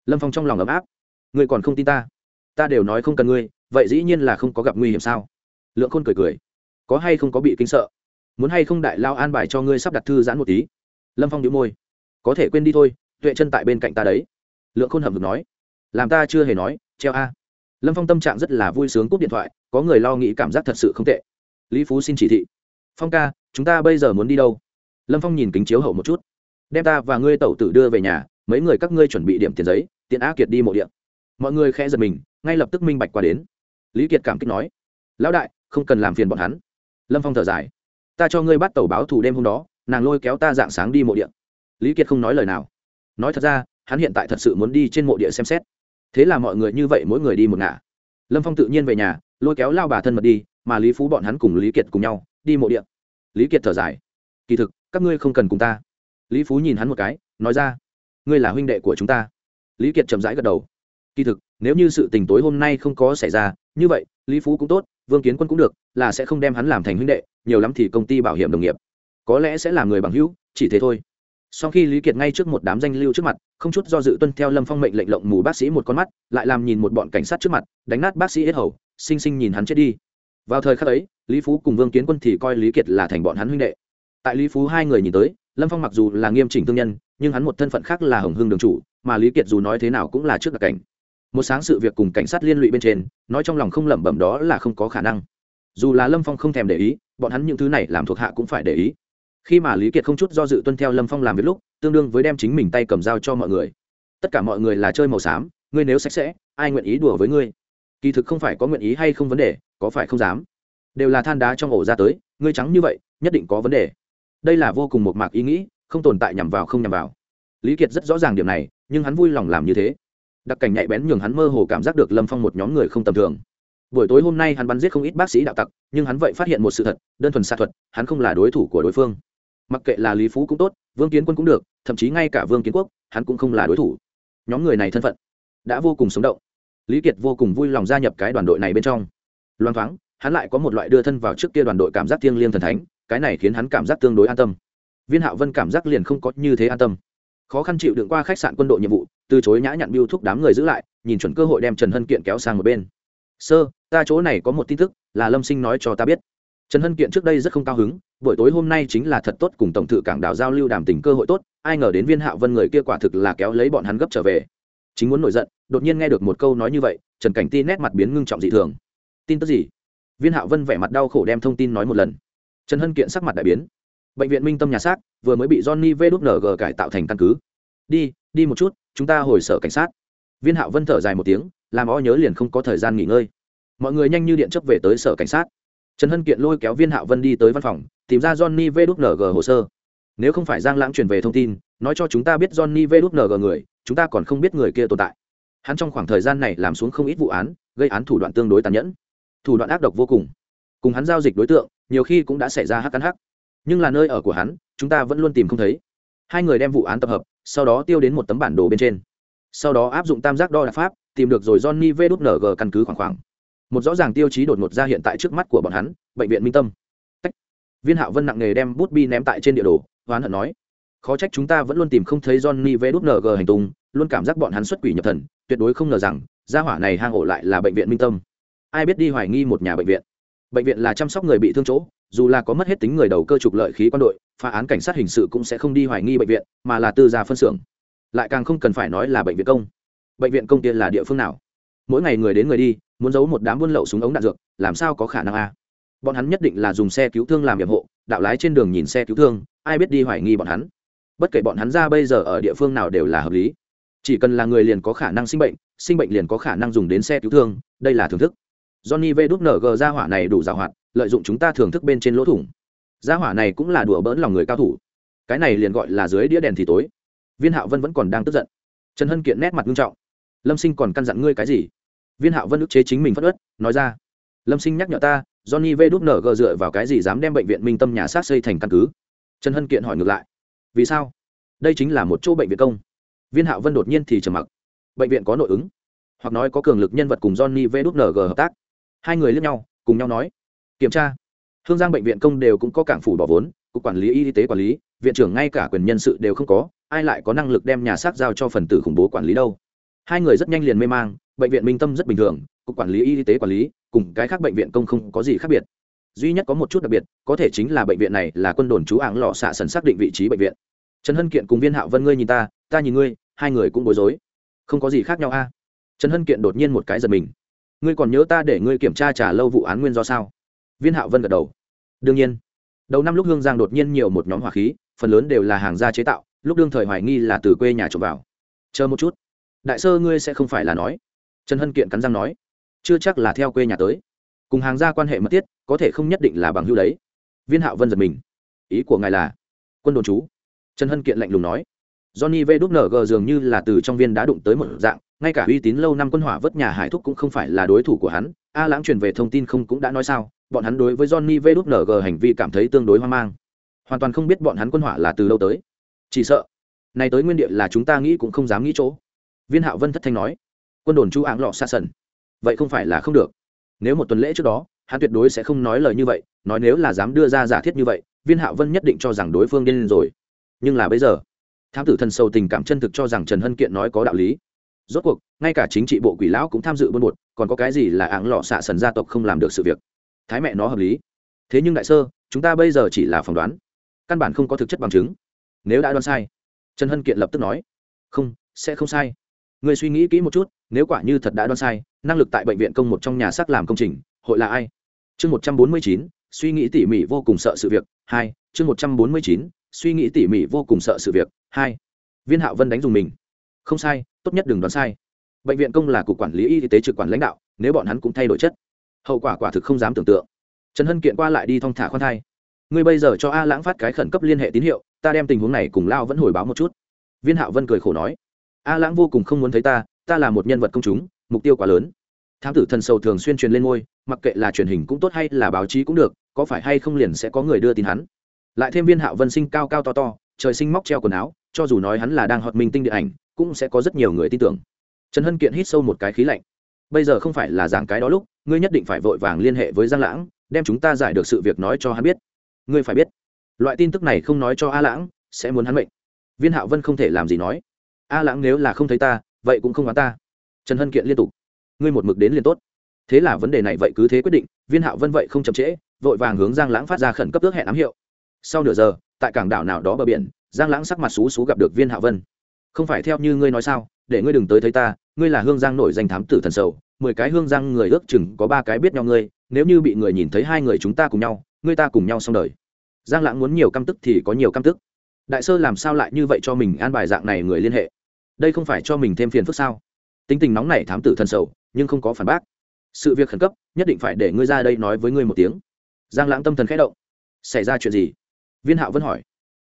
Lâm phong trong lòng ấm áp. Ngươi còn không tin ta? Ta đều nói không cần ngươi, vậy dĩ nhiên là không có gặp nguy hiểm sao? Lượng khôn cười cười. Có hay không có bị kinh sợ? Muốn hay không đại lao an bài cho ngươi sắp đặt thư giãn một tí? Lâm phong đĩu môi. Có thể quên đi thôi, tuệ chân tại bên cạnh ta đấy. Lượng khôn hầm hực nói. Làm ta chưa hề nói, treo a. Lâm phong tâm trạng rất là vui sướng cúp điện thoại, có người lo nghĩ cảm giác thật sự không tệ. Lý phú xin chỉ thị. Phong ca, chúng ta bây giờ muốn đi đâu? Lâm phong nhìn kính chiếu hậu một chút. Đem ta và ngươi tẩu tử đưa về nhà, mấy người các ngươi chuẩn bị điểm tiền giấy, tiện á kiệt đi mộ điện mọi người khẽ giật mình ngay lập tức minh bạch qua đến. Lý kiệt cảm kích nói, lão đại, không cần làm phiền bọn hắn. Lâm phong thở dài, ta cho ngươi bắt tàu báo thù đêm hôm đó, nàng lôi kéo ta dạng sáng đi mộ địa. lý kiệt không nói lời nào. Nói thật ra, hắn hiện tại thật sự muốn đi trên mộ địa xem xét. Thế là mọi người như vậy mỗi người đi một ngả. Lâm phong tự nhiên về nhà, lôi kéo lao bà thân mật đi, mà lý phú bọn hắn cùng lý kiệt cùng nhau, đi mộ địa. lý kiệt thở dài, kỳ thực, các ngươi không cần cùng ta. Lý phú nhìn hắn một cái, nói ra, ngươi là huynh đệ của chúng ta. Lý kiệt chậm rãi gật đầu kỳ thực, nếu như sự tình tối hôm nay không có xảy ra, như vậy, lý phú cũng tốt, vương kiến quân cũng được, là sẽ không đem hắn làm thành huynh đệ, nhiều lắm thì công ty bảo hiểm đồng nghiệp. Có lẽ sẽ là người bằng hữu, chỉ thế thôi. Sau khi lý kiệt ngay trước một đám danh lưu trước mặt, không chút do dự tuân theo lâm phong mệnh lệnh lộng mù bác sĩ một con mắt, lại làm nhìn một bọn cảnh sát trước mặt, đánh nát bác sĩ hết hầu xinh xinh nhìn hắn chết đi. Vào thời khắc ấy, lý phú cùng vương kiến quân thì coi lý kiệt là thành bọn hắn huynh đệ. Tại lý phú hai người nhìn tới, lâm phong mặc dù là nghiêm chỉnh thương nhân, nhưng hắn một thân phận khác là hồng hưng đường chủ, mà lý kiệt dù nói thế nào cũng là trước đặc cảnh một sáng sự việc cùng cảnh sát liên lụy bên trên, nói trong lòng không lẩm bẩm đó là không có khả năng. Dù là lâm phong không thèm để ý, bọn hắn những thứ này làm thuộc hạ cũng phải để ý. Khi mà lý kiệt không chút do dự tuân theo lâm phong làm việc lúc, tương đương với đem chính mình tay cầm dao cho mọi người. Tất cả mọi người là chơi màu xám, ngươi nếu sạch sẽ, ai nguyện ý đùa với ngươi? Kỳ thực không phải có nguyện ý hay không vấn đề, có phải không dám? Đều là than đá trong ổ ra tới, ngươi trắng như vậy, nhất định có vấn đề. Đây là vô cùng một mạc ý nghĩ, không tồn tại nhằm vào không nhằm vào. Lý kiệt rất rõ ràng điểm này, nhưng hắn vui lòng làm như thế đặc cảnh nhạy bén nhường hắn mơ hồ cảm giác được lâm phong một nhóm người không tầm thường. Buổi tối hôm nay hắn bắn giết không ít bác sĩ đạo tặc, nhưng hắn vậy phát hiện một sự thật, đơn thuần xạ thuật, hắn không là đối thủ của đối phương. Mặc kệ là lý phú cũng tốt, vương kiến quân cũng được, thậm chí ngay cả vương kiến quốc, hắn cũng không là đối thủ. Nhóm người này thân phận đã vô cùng sống động. Lý kiệt vô cùng vui lòng gia nhập cái đoàn đội này bên trong. Loan thoáng, hắn lại có một loại đưa thân vào trước kia đoàn đội cảm giác thiêng liêng thần thánh, cái này khiến hắn cảm giác tương đối an tâm. Viên hạo vân cảm giác liền không có như thế an tâm. Khó khăn chịu đựng qua khách sạn quân đội nhiệm vụ từ chối nhã nhặn biêu thúc đám người giữ lại, nhìn chuẩn cơ hội đem trần hân kiện kéo sang một bên. Sơ, ta chỗ này có một tin tức, là lâm sinh nói cho ta biết. Trần hân kiện trước đây rất không cao hứng, buổi tối hôm nay chính là thật tốt cùng tổng thự cảng đảo giao lưu đàm tình cơ hội tốt, ai ngờ đến viên hạo vân người kia quả thực là kéo lấy bọn hắn gấp trở về. Chính muốn nổi giận, đột nhiên nghe được một câu nói như vậy, trần cảnh ti nét mặt biến ngưng trọng dị thường. Tin tức gì? Viên hạo vân vẻ mặt đau khổ đem thông tin nói một lần. Trần hân kiện sắc mặt đại biến. Bệnh viện minh tâm nhà xác vừa mới bị johnny vng cải tạo thành căn cứ đi đi một chút, chúng ta hồi sở cảnh sát. Viên hạo vân thở dài một tiếng, làm o nhớ liền không có thời gian nghỉ ngơi. Mọi người nhanh như điện chấp về tới sở cảnh sát. Trần hân kiện lôi kéo viên hạo vân đi tới văn phòng, tìm ra johnny vng hồ sơ. Nếu không phải giang lãng truyền về thông tin, nói cho chúng ta biết johnny vng người, chúng ta còn không biết người kia tồn tại. Hắn trong khoảng thời gian này làm xuống không ít vụ án, gây án thủ đoạn tương đối tàn nhẫn, thủ đoạn ác độc vô cùng. Cùng hắn giao dịch đối tượng, nhiều khi cũng đã xảy ra hắc cắn hắc. Nhưng là nơi ở của hắn, chúng ta vẫn luôn tìm không thấy. Hai người đem vụ án tập hợp sau đó tiêu đến một tấm bản đồ bên trên. Sau đó áp dụng tam giác đo đạc pháp, tìm được rồi johnny vng căn cứ khoảng khoảng. Một rõ ràng tiêu chí đột ngột ra hiện tại trước mắt của bọn hắn, bệnh viện minh tâm. Tách. viên hạo vân nặng nghề đem bút bi ném tại trên địa đồ hoán hận nói, khó trách chúng ta vẫn luôn tìm không thấy johnny vng hành tung, luôn cảm giác bọn hắn xuất quỷ nhập thần, tuyệt đối không ngờ rằng, gia hỏa này hang ổ lại là bệnh viện minh tâm. Ai biết đi hoài nghi một nhà bệnh viện. Bệnh viện là chăm sóc người bị thương chỗ dù là có mất hết tính người đầu cơ trục lợi khí quan đội, phá án cảnh sát hình sự cũng sẽ không đi hoài nghi bệnh viện, mà là tư gia phân xưởng. Lại càng không cần phải nói là bệnh viện công. Bệnh viện công tiên là địa phương nào? Mỗi ngày người đến người đi, muốn giấu một đám buôn lậu súng ống đạn dược, làm sao có khả năng a? Bọn hắn nhất định là dùng xe cứu thương làm nhiệm hộ đạo lái trên đường nhìn xe cứu thương, ai biết đi hoài nghi bọn hắn. Bất kể bọn hắn ra bây giờ ở địa phương nào đều là hợp lý. Chỉ cần là người liền có khả năng sinh bệnh sinh bệnh liền có khả năng dùng đến xe cứu thương, đây là thưởng thức. Johnny v đúc ng ra hỏa này đủ giàu hoạt lợi dụng chúng ta thưởng thức bên trên lỗ thủng. Gia hỏa này cũng là đùa bỡn lòng người cao thủ. Cái này liền gọi là dưới đĩa đèn thì tối. Viên hạo vân vẫn còn đang tức giận. Trần hân kiện nét mặt nghiêm trọng. Lâm sinh còn căn dặn ngươi cái gì? Viên hạo vân ức chế chính mình phất ớt, nói ra. Lâm sinh nhắc nhở ta, johnny v đúc gờ dựa vào cái gì dám đem bệnh viện minh tâm nhà sát xây thành căn cứ? Trần hân kiện hỏi ngược lại. Vì sao? Đây chính là một chỗ bệnh viện công. Viên hạo vân đột nhiên thì trầm mặc. Bệnh viện có nội ứng. Hoặc nói có cường lực nhân vật cùng johnny v đúc ng hợp tác. Hai người lướt nhau, cùng nhau nói kiểm tra. Hương giang bệnh viện công đều cũng có cảng phủ bỏ vốn, cục quản lý y tế quản lý, viện trưởng ngay cả quyền nhân sự đều không có, ai lại có năng lực đem nhà xác giao cho phần tử khủng bố quản lý đâu. Hai người rất nhanh liền mê mang, bệnh viện minh tâm rất bình thường, cục quản lý y tế quản lý, cùng cái khác bệnh viện công không có gì khác biệt. Duy nhất có một chút đặc biệt, có thể chính là bệnh viện này là quân đồn chú áng lọ xạ sần xác định vị trí bệnh viện. Trần hân kiện cùng viên hạo vân ngươi nhìn ta ta nhìn ngươi, hai người cũng bối rối. Không có gì khác nhau a. Trần hân kiện đột nhiên một cái giật mình. Ngươi còn nhớ ta để ngươi kiểm tra trả lâu vụ án nguyên do sao? Viên hạo vân gật đầu. Đương nhiên, đầu năm lúc hương giang đột nhiên nhiều một nhóm hỏa khí, phần lớn đều là hàng gia chế tạo, lúc đương thời hoài nghi là từ quê nhà trộm vào. Chờ một chút. Đại sơ ngươi sẽ không phải là nói. Trần hân kiện cắn răng nói. Chưa chắc là theo quê nhà tới. Cùng hàng gia quan hệ mật thiết, có thể không nhất định là bằng hưu đấy. Viên hạo vân giật mình. Ý của ngài là? Quân đồn chú trần hân kiện lạnh lùng nói. Johnny v đúc nở g dường như là từ trong viên đá đụng tới một dạng ngay cả uy tín lâu năm quân hỏa vất nhà hải thúc cũng không phải là đối thủ của hắn. A lãng truyền về thông tin không cũng đã nói sao, bọn hắn đối với johnny v đúc ng hành vi cảm thấy tương đối hoang mang. Hoàn toàn không biết bọn hắn quân hỏa là từ lâu tới. Chỉ sợ, này tới nguyên địa là chúng ta nghĩ cũng không dám nghĩ chỗ. Viên hạo vân thất thanh nói, quân đồn chú áng lọ xa sần. Vậy không phải là không được. Nếu một tuần lễ trước đó, hắn tuyệt đối sẽ không nói lời như vậy, nói nếu là dám đưa ra giả thiết như vậy, viên hạo vân nhất định cho rằng đối phương điên rồi. Nhưng là bây giờ, thám tử thần sâu tình cảm chân thực cho rằng trần hân kiện nói có đạo lý rốt cuộc, ngay cả chính trị bộ quỷ lão cũng tham dự buôn bột còn có cái gì là áng lọ xạ sần gia tộc không làm được sự việc? Thái mẹ nó hợp lý. Thế nhưng đại sơ, chúng ta bây giờ chỉ là phỏng đoán. Căn bản không có thực chất bằng chứng. Nếu đã đoán sai, trần hân kiện lập tức nói, không, sẽ không sai. Người suy nghĩ kỹ một chút, nếu quả như thật đã đoán sai, năng lực tại bệnh viện công một trong nhà xác làm công trình, hội là ai? Chương một trăm bốn mươi chín, suy nghĩ tỉ mỉ vô cùng sợ sự việc, hai, chương một trăm bốn mươi chín, suy nghĩ tỉ mỉ vô cùng sợ sự việc, hai. Viên hạo vân đánh dùng mình không sai, tốt nhất đừng đoán sai. Bệnh viện công là cục quản lý y tế trực quản lãnh đạo, nếu bọn hắn cũng thay đổi chất, hậu quả quả thực không dám tưởng tượng. Trần hân kiện qua lại đi thong thả khoan thai. Ngươi bây giờ cho a lãng phát cái khẩn cấp liên hệ tín hiệu, ta đem tình huống này cùng lao vẫn hồi báo một chút. Viên hạo vân cười khổ nói. A lãng vô cùng không muốn thấy ta ta là một nhân vật công chúng, mục tiêu quá lớn. Thám tử thần sầu thường xuyên truyền lên ngôi, mặc kệ là truyền hình cũng tốt hay là báo chí cũng được, có phải hay không liền sẽ có người đưa tin hắn. Lại thêm viên hạo vân sinh cao cao to to, trời sinh móc treo quần áo, cho dù nói hắn là đang hoạt minh tinh điện ảnh cũng sẽ có rất nhiều người tin tưởng. Trần hân kiện hít sâu một cái khí lạnh. Bây giờ không phải là giảng cái đó lúc, ngươi nhất định phải vội vàng liên hệ với giang lãng, đem chúng ta giải được sự việc nói cho hắn biết. Ngươi phải biết, loại tin tức này không nói cho a lãng, sẽ muốn hắn mệnh. Viên hạo vân không thể làm gì nói. A lãng nếu là không thấy ta, vậy cũng không đoán ta. Trần hân kiện liên tục. Ngươi một mực đến liền tốt. Thế là vấn đề này vậy cứ thế quyết định, viên hạo vân vậy không chậm trễ, vội vàng hướng giang lãng phát ra khẩn cấp ước hẹn ám hiệu. Sau nửa giờ, tại cảng đảo nào đó bờ biển, giang lãng sắc mặt xú xú gặp được viên hạo vân không phải theo như ngươi nói sao, để ngươi đừng tới thấy ta, ngươi là hương giang nổi danh thám tử thần sầu, mười cái hương giang người ước chừng có ba cái biết nhau ngươi, nếu như bị người nhìn thấy hai người chúng ta cùng nhau, ngươi ta cùng nhau xong đời. Giang lãng muốn nhiều căm tức thì có nhiều căm tức. Đại sơ làm sao lại như vậy cho mình an bài dạng này người liên hệ? Đây không phải cho mình thêm phiền phức sao? Tính tình nóng này thám tử thần sầu, nhưng không có phản bác. Sự việc khẩn cấp, nhất định phải để ngươi ra đây nói với ngươi một tiếng. Giang lãng tâm thần khẽ động. Xảy ra chuyện gì? Viên hạo vẫn hỏi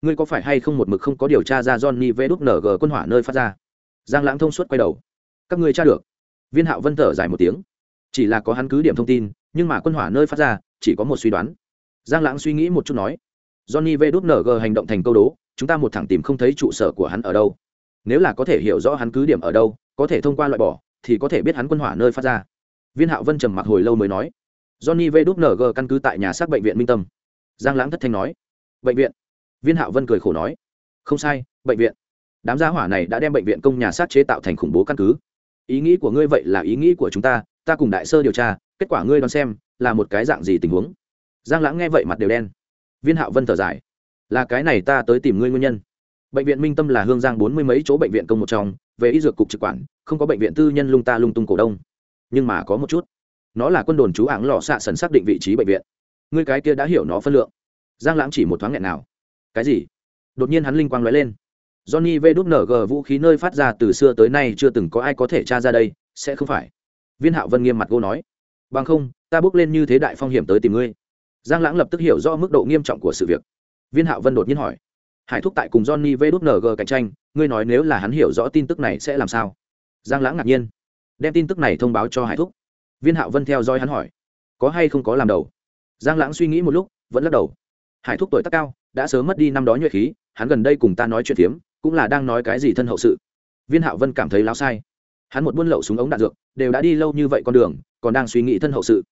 ngươi có phải hay không một mực không có điều tra ra johnny v đúc ng quân hỏa nơi phát ra? Giang lãng thông suốt quay đầu. Các ngươi tra được. Viên hạo vân thở dài một tiếng. Chỉ là có hắn cứ điểm thông tin, nhưng mà quân hỏa nơi phát ra, chỉ có một suy đoán. Giang lãng suy nghĩ một chút nói, johnny v đúc ng hành động thành câu đố, chúng ta một thẳng tìm không thấy trụ sở của hắn ở đâu. Nếu là có thể hiểu rõ hắn cứ điểm ở đâu, có thể thông qua loại bỏ, thì có thể biết hắn quân hỏa nơi phát ra. Viên hạo vân trầm mặc hồi lâu mới nói, johnny v đúc ng căn cứ tại nhà xác bệnh viện minh tâm. Giang lãng thất thanh nói, bệnh viện? Viên hạo vân cười khổ nói, không sai, bệnh viện. Đám gia hỏa này đã đem bệnh viện công nhà sát chế tạo thành khủng bố căn cứ. Ý nghĩ của ngươi vậy là ý nghĩ của chúng ta ta cùng đại sơ điều tra, kết quả ngươi đón xem là một cái dạng gì tình huống. Giang lãng nghe vậy mặt đều đen. Viên hạo vân thở dài, là cái này ta tới tìm ngươi nguyên nhân. Bệnh viện minh tâm là hương giang bốn mươi mấy chỗ bệnh viện công một trong, về y dược cục trực quản, không có bệnh viện tư nhân lung ta lung tung cổ đông. Nhưng mà có một chút. Nó là quân đồn chú ảng lò xạ sần xác định vị trí bệnh viện. Ngươi cái kia đã hiểu nó phân lượng. Giang lãng chỉ một thoáng nghẹn nào cái gì? Đột nhiên hắn linh quang lóe lên. Johnny v đúc ng vũ khí nơi phát ra từ xưa tới nay chưa từng có ai có thể tra ra đây, sẽ không phải. Viên hạo vân nghiêm mặt cô nói. Bằng không, ta bước lên như thế đại phong hiểm tới tìm ngươi. Giang lãng lập tức hiểu rõ mức độ nghiêm trọng của sự việc. Viên hạo vân đột nhiên hỏi. Hải thúc tại cùng johnny v đúc ng cạnh tranh, ngươi nói nếu là hắn hiểu rõ tin tức này sẽ làm sao? Giang lãng ngạc nhiên. Đem tin tức này thông báo cho hải thúc. Viên hạo vân theo dõi hắn hỏi. Có hay không có làm đầu? Giang lãng suy nghĩ một lúc, vẫn lắc đầu. Hải thúc tuổi tác cao đã sớm mất đi năm đó nhuệ khí, hắn gần đây cùng ta nói chuyện phiếm, cũng là đang nói cái gì thân hậu sự. Viên hạo vân cảm thấy láo sai. Hắn một buôn lậu súng ống đạn dược, đều đã đi lâu như vậy con đường, còn đang suy nghĩ thân hậu sự.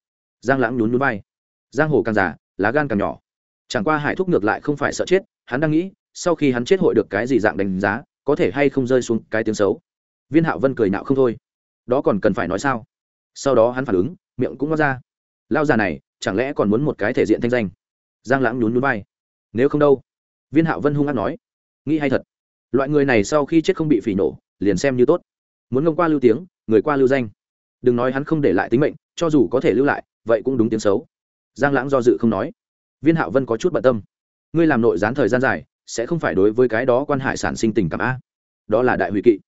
Giang lãng nhún nhún vai. Giang hồ càng già, lá gan càng nhỏ. Chẳng qua hải thúc ngược lại không phải sợ chết, hắn đang nghĩ, sau khi hắn chết hội được cái gì dạng đánh giá, có thể hay không rơi xuống cái tiếng xấu. Viên hạo vân cười nạo không thôi. Đó còn cần phải nói sao? Sau đó hắn phản ứng, miệng cũng ngó ra. Lao già này, chẳng lẽ còn muốn một cái thể diện thanh danh? Giang lãng nhún nhún vai nếu không đâu. Viên hạo vân hung hát nói, nghĩ hay thật. Loại người này sau khi chết không bị phỉ nổ, liền xem như tốt. Muốn ngông qua lưu tiếng, người qua lưu danh. Đừng nói hắn không để lại tính mệnh, cho dù có thể lưu lại, vậy cũng đúng tiếng xấu. Giang lãng do dự không nói. Viên hạo vân có chút bận tâm. Ngươi làm nội gián thời gian dài, sẽ không phải đối với cái đó quan hải sản sinh tình cảm a? Đó là đại hủy kỵ.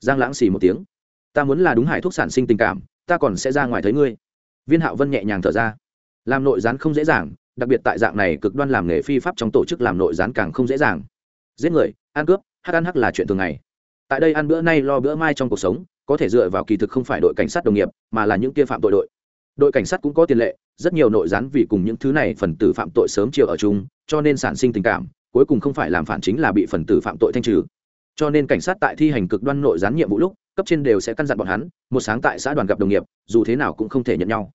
Giang lãng xì một tiếng. Ta muốn là đúng hải thuốc sản sinh tình cảm, ta còn sẽ ra ngoài thấy ngươi. Viên hạo vân nhẹ nhàng thở ra. Làm nội gián không dễ dàng đặc biệt tại dạng này cực đoan làm nghề phi pháp trong tổ chức làm nội gián càng không dễ dàng. Giết người, ăn cướp hắc ăn hắc là chuyện thường ngày. Tại đây ăn bữa nay lo bữa mai trong cuộc sống, có thể dựa vào kỳ thực không phải đội cảnh sát đồng nghiệp, mà là những kia phạm tội đội. Đội cảnh sát cũng có tiền lệ, rất nhiều nội gián vì cùng những thứ này phần tử phạm tội sớm chiều ở chung, cho nên sản sinh tình cảm, cuối cùng không phải làm phản chính là bị phần tử phạm tội thanh trừ. Cho nên cảnh sát tại thi hành cực đoan nội gián nhiệm vụ lúc, cấp trên đều sẽ căn dặn bọn hắn, một sáng tại xã đoàn gặp đồng nghiệp, dù thế nào cũng không thể nhận nhau.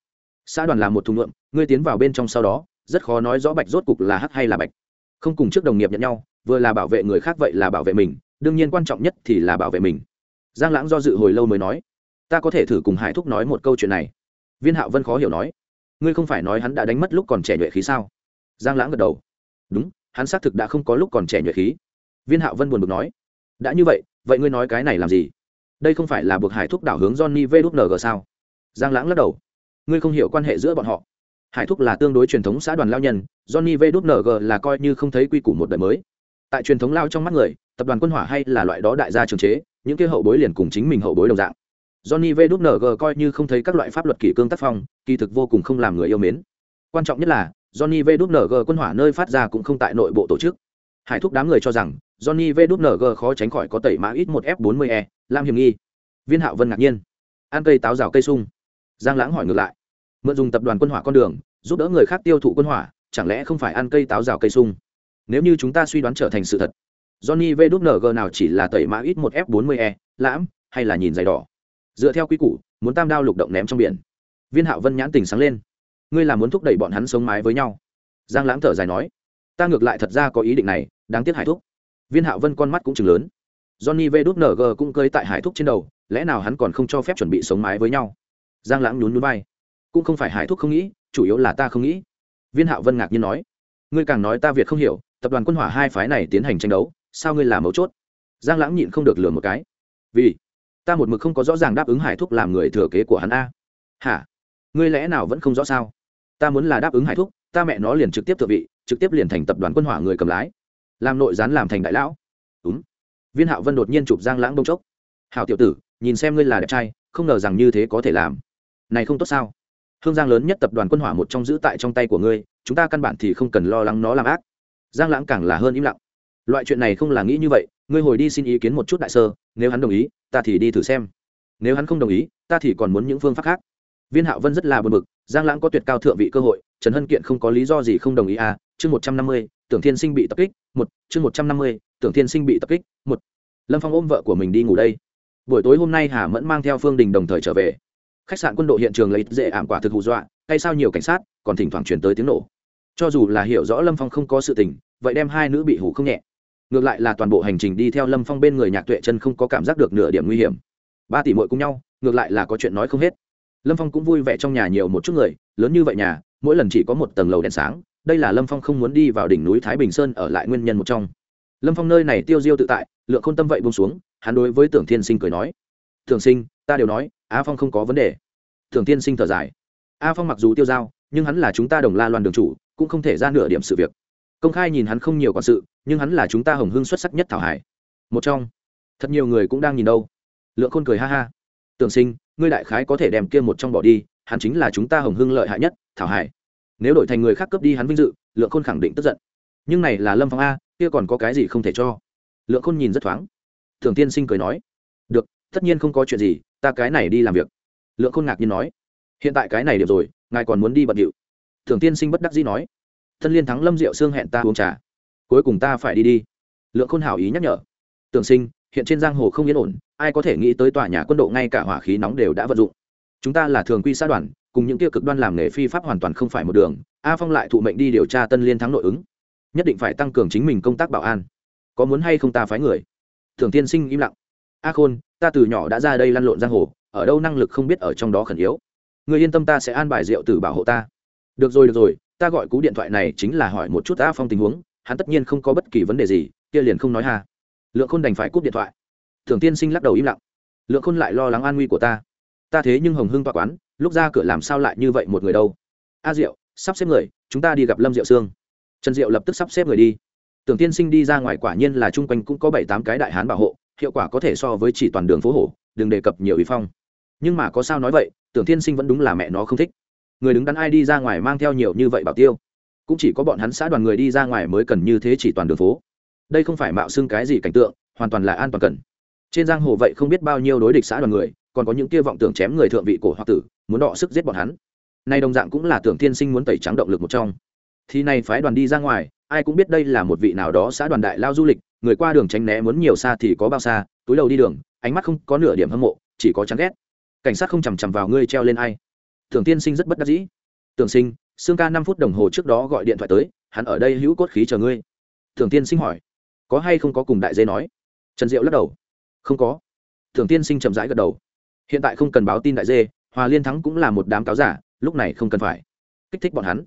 Xã đoàn là một thùng lượng ngươi tiến vào bên trong sau đó rất khó nói rõ bạch rốt cục là hắc hay là bạch. Không cùng trước đồng nghiệp nhận nhau, vừa là bảo vệ người khác vậy là bảo vệ mình, đương nhiên quan trọng nhất thì là bảo vệ mình. Giang lãng do dự hồi lâu mới nói, ta có thể thử cùng hải thúc nói một câu chuyện này. Viên hạo vân khó hiểu nói, ngươi không phải nói hắn đã đánh mất lúc còn trẻ nhuệ khí sao? Giang lãng gật đầu, đúng, hắn xác thực đã không có lúc còn trẻ nhuệ khí. Viên hạo vân buồn bực nói, đã như vậy vậy ngươi nói cái này làm gì? Đây không phải là buộc hải thúc đảo hướng johnny vng sao? Giang lãng lắc đầu, ngươi không hiểu quan hệ giữa bọn họ hải thúc là tương đối truyền thống xã đoàn lao nhân, johnny vng là coi như không thấy quy củ một đời mới. Tại truyền thống lao trong mắt người, tập đoàn quân hỏa hay là loại đó đại gia trường chế, những kia hậu bối liền cùng chính mình hậu bối đồng dạng. Johnny vng coi như không thấy các loại pháp luật kỷ cương tác phong, kỳ thực vô cùng không làm người yêu mến. Quan trọng nhất là, johnny vng quân hỏa nơi phát ra cũng không tại nội bộ tổ chức. Hải thúc đám người cho rằng, johnny vng khó tránh khỏi có tẩy mã ít một f 40 e làm hiểm nghi. Viên hạo vân ngạc nhiên. Ăn cây táo rào cây sung. Giang lãng hỏi ngược lại mượn dùng tập đoàn quân hỏa con đường, giúp đỡ người khác tiêu thụ quân hỏa, chẳng lẽ không phải ăn cây táo rào cây sung? Nếu như chúng ta suy đoán trở thành sự thật, johnny V. Nugger nào chỉ là tẩy mã ít một f 40 e lãm, hay là nhìn giày đỏ? Dựa theo quy củ, muốn tam đao lục động ném trong biển. Viên hạo vân nhãn tình sáng lên. Ngươi là muốn thúc đẩy bọn hắn sống mái với nhau? Giang lãng thở dài nói. Ta ngược lại thật ra có ý định này, đáng tiếc hải thúc. Viên hạo vân con mắt cũng chừng lớn. Johnny V. Nugger cũng cơi tại hải thúc trên đầu, lẽ nào hắn còn không cho phép chuẩn bị sống mái với nhau? Giang lãng nhún núi vai cũng không phải hải thúc không nghĩ, chủ yếu là ta không nghĩ. Viên hạo vân ngạc nhiên nói, ngươi càng nói ta việt không hiểu, tập đoàn quân hỏa hai phái này tiến hành tranh đấu, sao ngươi là mấu chốt? Giang lãng nhịn không được lừa một cái. Vì, ta một mực không có rõ ràng đáp ứng hải thúc làm người thừa kế của hắn a. Hả? Ngươi lẽ nào vẫn không rõ sao? Ta muốn là đáp ứng hải thúc, ta mẹ nó liền trực tiếp thượng vị, trực tiếp liền thành tập đoàn quân hỏa người cầm lái. Làm nội gián làm thành đại lão. Đúng. Viên hạo vân đột nhiên chụp giang lãng bông chốc. Hào tiểu tử, nhìn xem ngươi là đẹp trai, không ngờ rằng như thế có thể làm. Này không tốt sao? Hương giang lớn nhất tập đoàn quân hỏa một trong giữ tại trong tay của ngươi, chúng ta căn bản thì không cần lo lắng nó làm ác. Giang lãng càng là hơn im lặng. Loại chuyện này không là nghĩ như vậy, ngươi hồi đi xin ý kiến một chút đại sơ, nếu hắn đồng ý, ta thì đi thử xem. Nếu hắn không đồng ý, ta thì còn muốn những phương pháp khác. Viên hạo vân rất là buồn bực, giang lãng có tuyệt cao thượng vị cơ hội, trần hân kiện không có lý do gì không đồng ý à chương một trăm năm mươi, tưởng thiên sinh bị tập kích, một, chương một trăm năm mươi, tưởng thiên sinh bị tập kích, một. Lâm phong ôm vợ của mình đi ngủ đây. Buổi tối hôm nay hà mẫn mang theo phương đình đồng thời trở về khách sạn quân đội hiện trường lấy dễ ảm quả thực hù dọa hay sao nhiều cảnh sát, còn thỉnh thoảng chuyển tới tiếng nổ. Cho dù là hiểu rõ lâm phong không có sự tình, vậy đem hai nữ bị hủ không nhẹ. Ngược lại là toàn bộ hành trình đi theo lâm phong bên người nhạc tuệ chân không có cảm giác được nửa điểm nguy hiểm. Ba tỷ mội cùng nhau, ngược lại là có chuyện nói không hết. Lâm phong cũng vui vẻ trong nhà nhiều một chút người, lớn như vậy nhà, mỗi lần chỉ có một tầng lầu đèn sáng, đây là lâm phong không muốn đi vào đỉnh núi thái bình sơn ở lại nguyên nhân một trong. Lâm phong nơi này tiêu diêu tự tại, lượng k h ô n tâm vậy bông xuống, hắn đối với tưởng thiên sinh cười nói thường sinh ta đều nói, a phong không có vấn đề. Thường thiên sinh thở dài. A phong mặc dù tiêu dao, nhưng hắn là chúng ta đồng la loan đường chủ, cũng không thể ra nửa điểm sự việc. Công khai nhìn hắn không nhiều quản sự, nhưng hắn là chúng ta hồng hưng xuất sắc nhất thảo hải. Một trong. Thật nhiều người cũng đang nhìn đâu. Lượng khôn cười ha ha. Tưởng sinh, ngươi đại khái có thể đem kia một trong bỏ đi, hắn chính là chúng ta hồng hưng lợi hại nhất, thảo hải. Nếu đổi thành người khác cướp đi hắn vinh dự, lượng khôn khẳng định tức giận. Nhưng này là lâm phong a, kia còn có cái gì không thể cho? Lượng khôn nhìn rất thoáng. Thường tiên sinh cười nói tất nhiên không có chuyện gì, ta cái này đi làm việc. Lượng khôn ngạc nhiên nói, hiện tại cái này điểm rồi, ngài còn muốn đi bận điệu. Thường tiên sinh bất đắc dĩ nói, thân liên thắng lâm diệu xương hẹn ta uống trà, cuối cùng ta phải đi đi. Lượng khôn hảo ý nhắc nhở, tưởng sinh, hiện trên giang hồ không yên ổn, ai có thể nghĩ tới tòa nhà quân độ ngay cả hỏa khí nóng đều đã vận dụng. Chúng ta là thường quy xã đoàn, cùng những tiêu cực đoan làm nghề phi pháp hoàn toàn không phải một đường, a phong lại thụ mệnh đi điều tra tân liên thắng nội ứng. Nhất định phải tăng cường chính mình công tác bảo an. Có muốn hay không ta phái người? Thường tiên sinh im lặng. A khôn ta từ nhỏ đã ra đây lăn lộn giang hồ, ở đâu năng lực không biết ở trong đó khẩn yếu. Người yên tâm ta sẽ an bài rượu tử bảo hộ ta. Được rồi được rồi, ta gọi cú điện thoại này chính là hỏi một chút a phong tình huống, hắn tất nhiên không có bất kỳ vấn đề gì, kia liền không nói hà. lượng khôn đành phải cúp điện thoại. Thường tiên sinh lắc đầu im lặng. Lượng khôn lại lo lắng an nguy của ta. Ta thế nhưng hồng hưng tọa quán, lúc ra cửa làm sao lại như vậy một người đâu? A diệu, sắp xếp người, chúng ta đi gặp lâm diệu sương. Trần diệu lập tức sắp xếp người đi. Tưởng tiên sinh đi ra ngoài quả nhiên là chung quanh cũng có bảy tám cái đại hán bảo hộ hiệu quả có thể so với chỉ toàn đường phố hổ, đừng đề cập nhiều ý phong. Nhưng mà có sao nói vậy, tưởng Thiên sinh vẫn đúng là mẹ nó không thích. Người đứng đắn ai đi ra ngoài mang theo nhiều như vậy bảo tiêu. Cũng chỉ có bọn hắn xã đoàn người đi ra ngoài mới cần như thế chỉ toàn đường phố. Đây không phải mạo xưng cái gì cảnh tượng, hoàn toàn là an toàn cần. Trên giang hồ vậy không biết bao nhiêu đối địch xã đoàn người, còn có những kia vọng tưởng chém người thượng vị cổ hoặc tử, muốn đọ sức giết bọn hắn. Nay đồng dạng cũng là tưởng thiên sinh muốn tẩy trắng động lực một trong. Thì này phái đoàn đi ra ngoài, ai cũng biết đây là một vị nào đó xã đoàn đại lao du lịch người qua đường tránh né muốn nhiều xa thì có bao xa, túi đầu đi đường, ánh mắt không có nửa điểm hâm mộ, chỉ có chán ghét. Cảnh sát không chằm chằm vào ngươi treo lên ai. Thường tiên sinh rất bất đắc dĩ. Tưởng sinh xương ca năm phút đồng hồ trước đó gọi điện thoại tới, hắn ở đây hữu cốt khí chờ ngươi. Thường tiên sinh hỏi, có hay không có cùng đại dê nói? Trần diệu lắc đầu, không có. Thường tiên sinh chậm rãi gật đầu, hiện tại không cần báo tin đại dê, hòa liên thắng cũng là một đám cáo giả, lúc này không cần phải kích thích bọn hắn.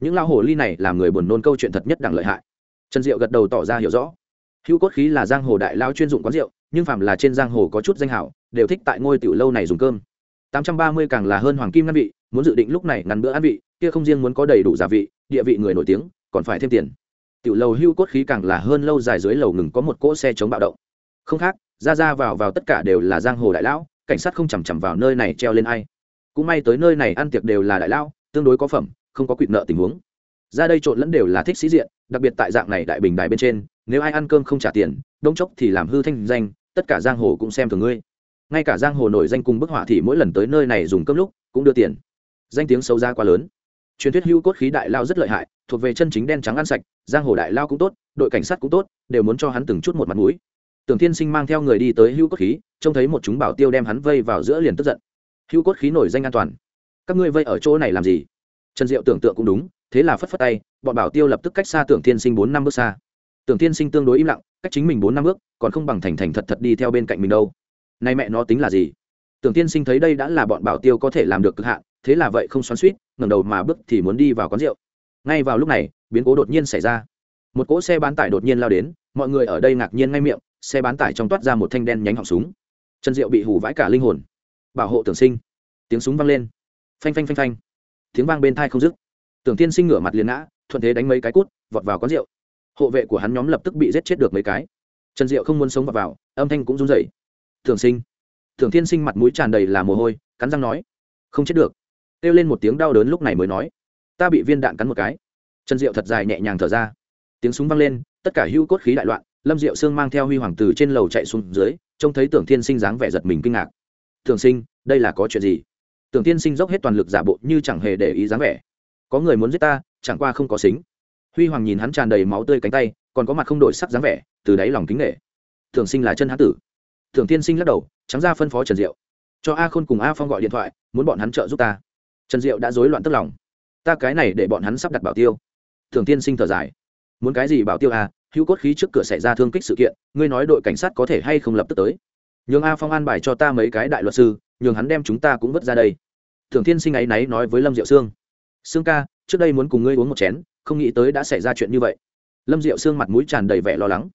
Những lao hồ ly này làm người buồn nôn câu chuyện thật nhất đẳng lợi hại. Trần diệu gật đầu tỏ ra hiểu rõ hữu cốt khí là giang hồ đại lao chuyên dụng quán rượu, nhưng phạm là trên giang hồ có chút danh hảo, đều thích tại ngôi tiểu lâu này dùng cơm. Tám trăm ba mươi càng là hơn hoàng kim ngăn vị, muốn dự định lúc này ngắn bữa ăn vị, kia không riêng muốn có đầy đủ gia vị, địa vị người nổi tiếng, còn phải thêm tiền. Tiểu lầu hưu cốt khí càng là hơn lâu dài dưới lầu ngừng có một cỗ xe chống bạo động. Không khác, ra ra vào vào tất cả đều là giang hồ đại lão, cảnh sát không chằm chằm vào nơi này treo lên ai. Cũng may tới nơi này ăn tiệc đều là đại lão, tương đối có phẩm, không có quỵt nợ tình huống. Ra đây trộn lẫn đều là thích sĩ diện, đặc biệt tại dạng này đại bình đài bên trên nếu ai ăn cơm không trả tiền, đông chốc thì làm hư thanh danh, tất cả giang hồ cũng xem thường ngươi. Ngay cả giang hồ nổi danh cùng bức họa thì mỗi lần tới nơi này dùng cơm lúc, cũng đưa tiền. Danh tiếng xấu ra quá lớn. Truyền thuyết hưu cốt khí đại lao rất lợi hại, thuộc về chân chính đen trắng ăn sạch, giang hồ đại lao cũng tốt, đội cảnh sát cũng tốt, đều muốn cho hắn từng chút một mặt mũi. Tưởng thiên sinh mang theo người đi tới hưu cốt khí, trông thấy một chúng bảo tiêu đem hắn vây vào giữa liền tức giận. Hưu cốt khí nổi danh an toàn. Các ngươi vây ở chỗ này làm gì? Trần diệu tưởng tượng cũng đúng, thế là phất phất tay, bọn bảo tiêu lập tức cách xa tưởng thiên sinh bốn năm bước xa tưởng thiên sinh tương đối im lặng, cách chính mình bốn năm bước, còn không bằng thành thành thật thật đi theo bên cạnh mình đâu. Nay mẹ nó tính là gì? Tưởng tiên sinh thấy đây đã là bọn bảo tiêu có thể làm được cực hạn, thế là vậy không xoắn suýt ngẩng đầu mà bước thì muốn đi vào quán rượu. Ngay vào lúc này, biến cố đột nhiên xảy ra. Một cỗ xe bán tải đột nhiên lao đến, mọi người ở đây ngạc nhiên ngay miệng, xe bán tải trong toát ra một thanh đen nhánh họng súng. Trần diệu bị hủ vãi cả linh hồn. Bảo hộ tưởng sinh. Tiếng súng vang lên. Phanh phanh phanh phanh. Tiếng vang bên thai không dứt. Tưởng tiên sinh ngửa mặt liền ngã, thuận thế đánh mấy cái cút, vọt vào quán rượu hộ vệ của hắn nhóm lập tức bị giết chết được mấy cái. Trần diệu không muốn sống vào, vào âm thanh cũng run rẩy. Thường sinh. Thường thiên sinh mặt mũi tràn đầy là mồ hôi cắn răng nói không chết được. Kêu lên một tiếng đau đớn lúc này mới nói ta bị viên đạn cắn một cái. Trần diệu thật dài nhẹ nhàng thở ra. Tiếng súng vang lên tất cả hưu cốt khí đại loạn lâm diệu sương mang theo huy hoàng từ trên lầu chạy xuống dưới trông thấy tưởng thiên sinh dáng vẻ giật mình kinh ngạc. Thường sinh đây là có chuyện gì? Tưởng thiên sinh dốc hết toàn lực giả bộ như chẳng hề để ý dáng vẻ. Có người muốn giết ta chẳng qua không có xính huy hoàng nhìn hắn tràn đầy máu tươi cánh tay, còn có mặt không đổi sắc dáng vẻ, từ đáy lòng kính nghệ thường sinh là chân hán tử. Thường tiên sinh lắc đầu, trắng ra phân phó trần diệu. Cho a khôn cùng a phong gọi điện thoại, muốn bọn hắn trợ giúp ta. Trần diệu đã rối loạn tức lòng. Ta cái này để bọn hắn sắp đặt bảo tiêu. Thường tiên sinh thở dài. Muốn cái gì bảo tiêu a hữu cốt khí trước cửa xảy ra thương kích sự kiện, ngươi nói đội cảnh sát có thể hay không lập tức tới? Nhường a phong an bài cho ta mấy cái đại luật sư, nhường hắn đem chúng ta cũng vứt ra đây. Thường tiên sinh ấy náy nói với lâm diệu sương. Sương ca, trước đây muốn cùng ngươi uống một chén không nghĩ tới đã xảy ra chuyện như vậy. Lâm diệu sương mặt mũi tràn đầy vẻ lo lắng.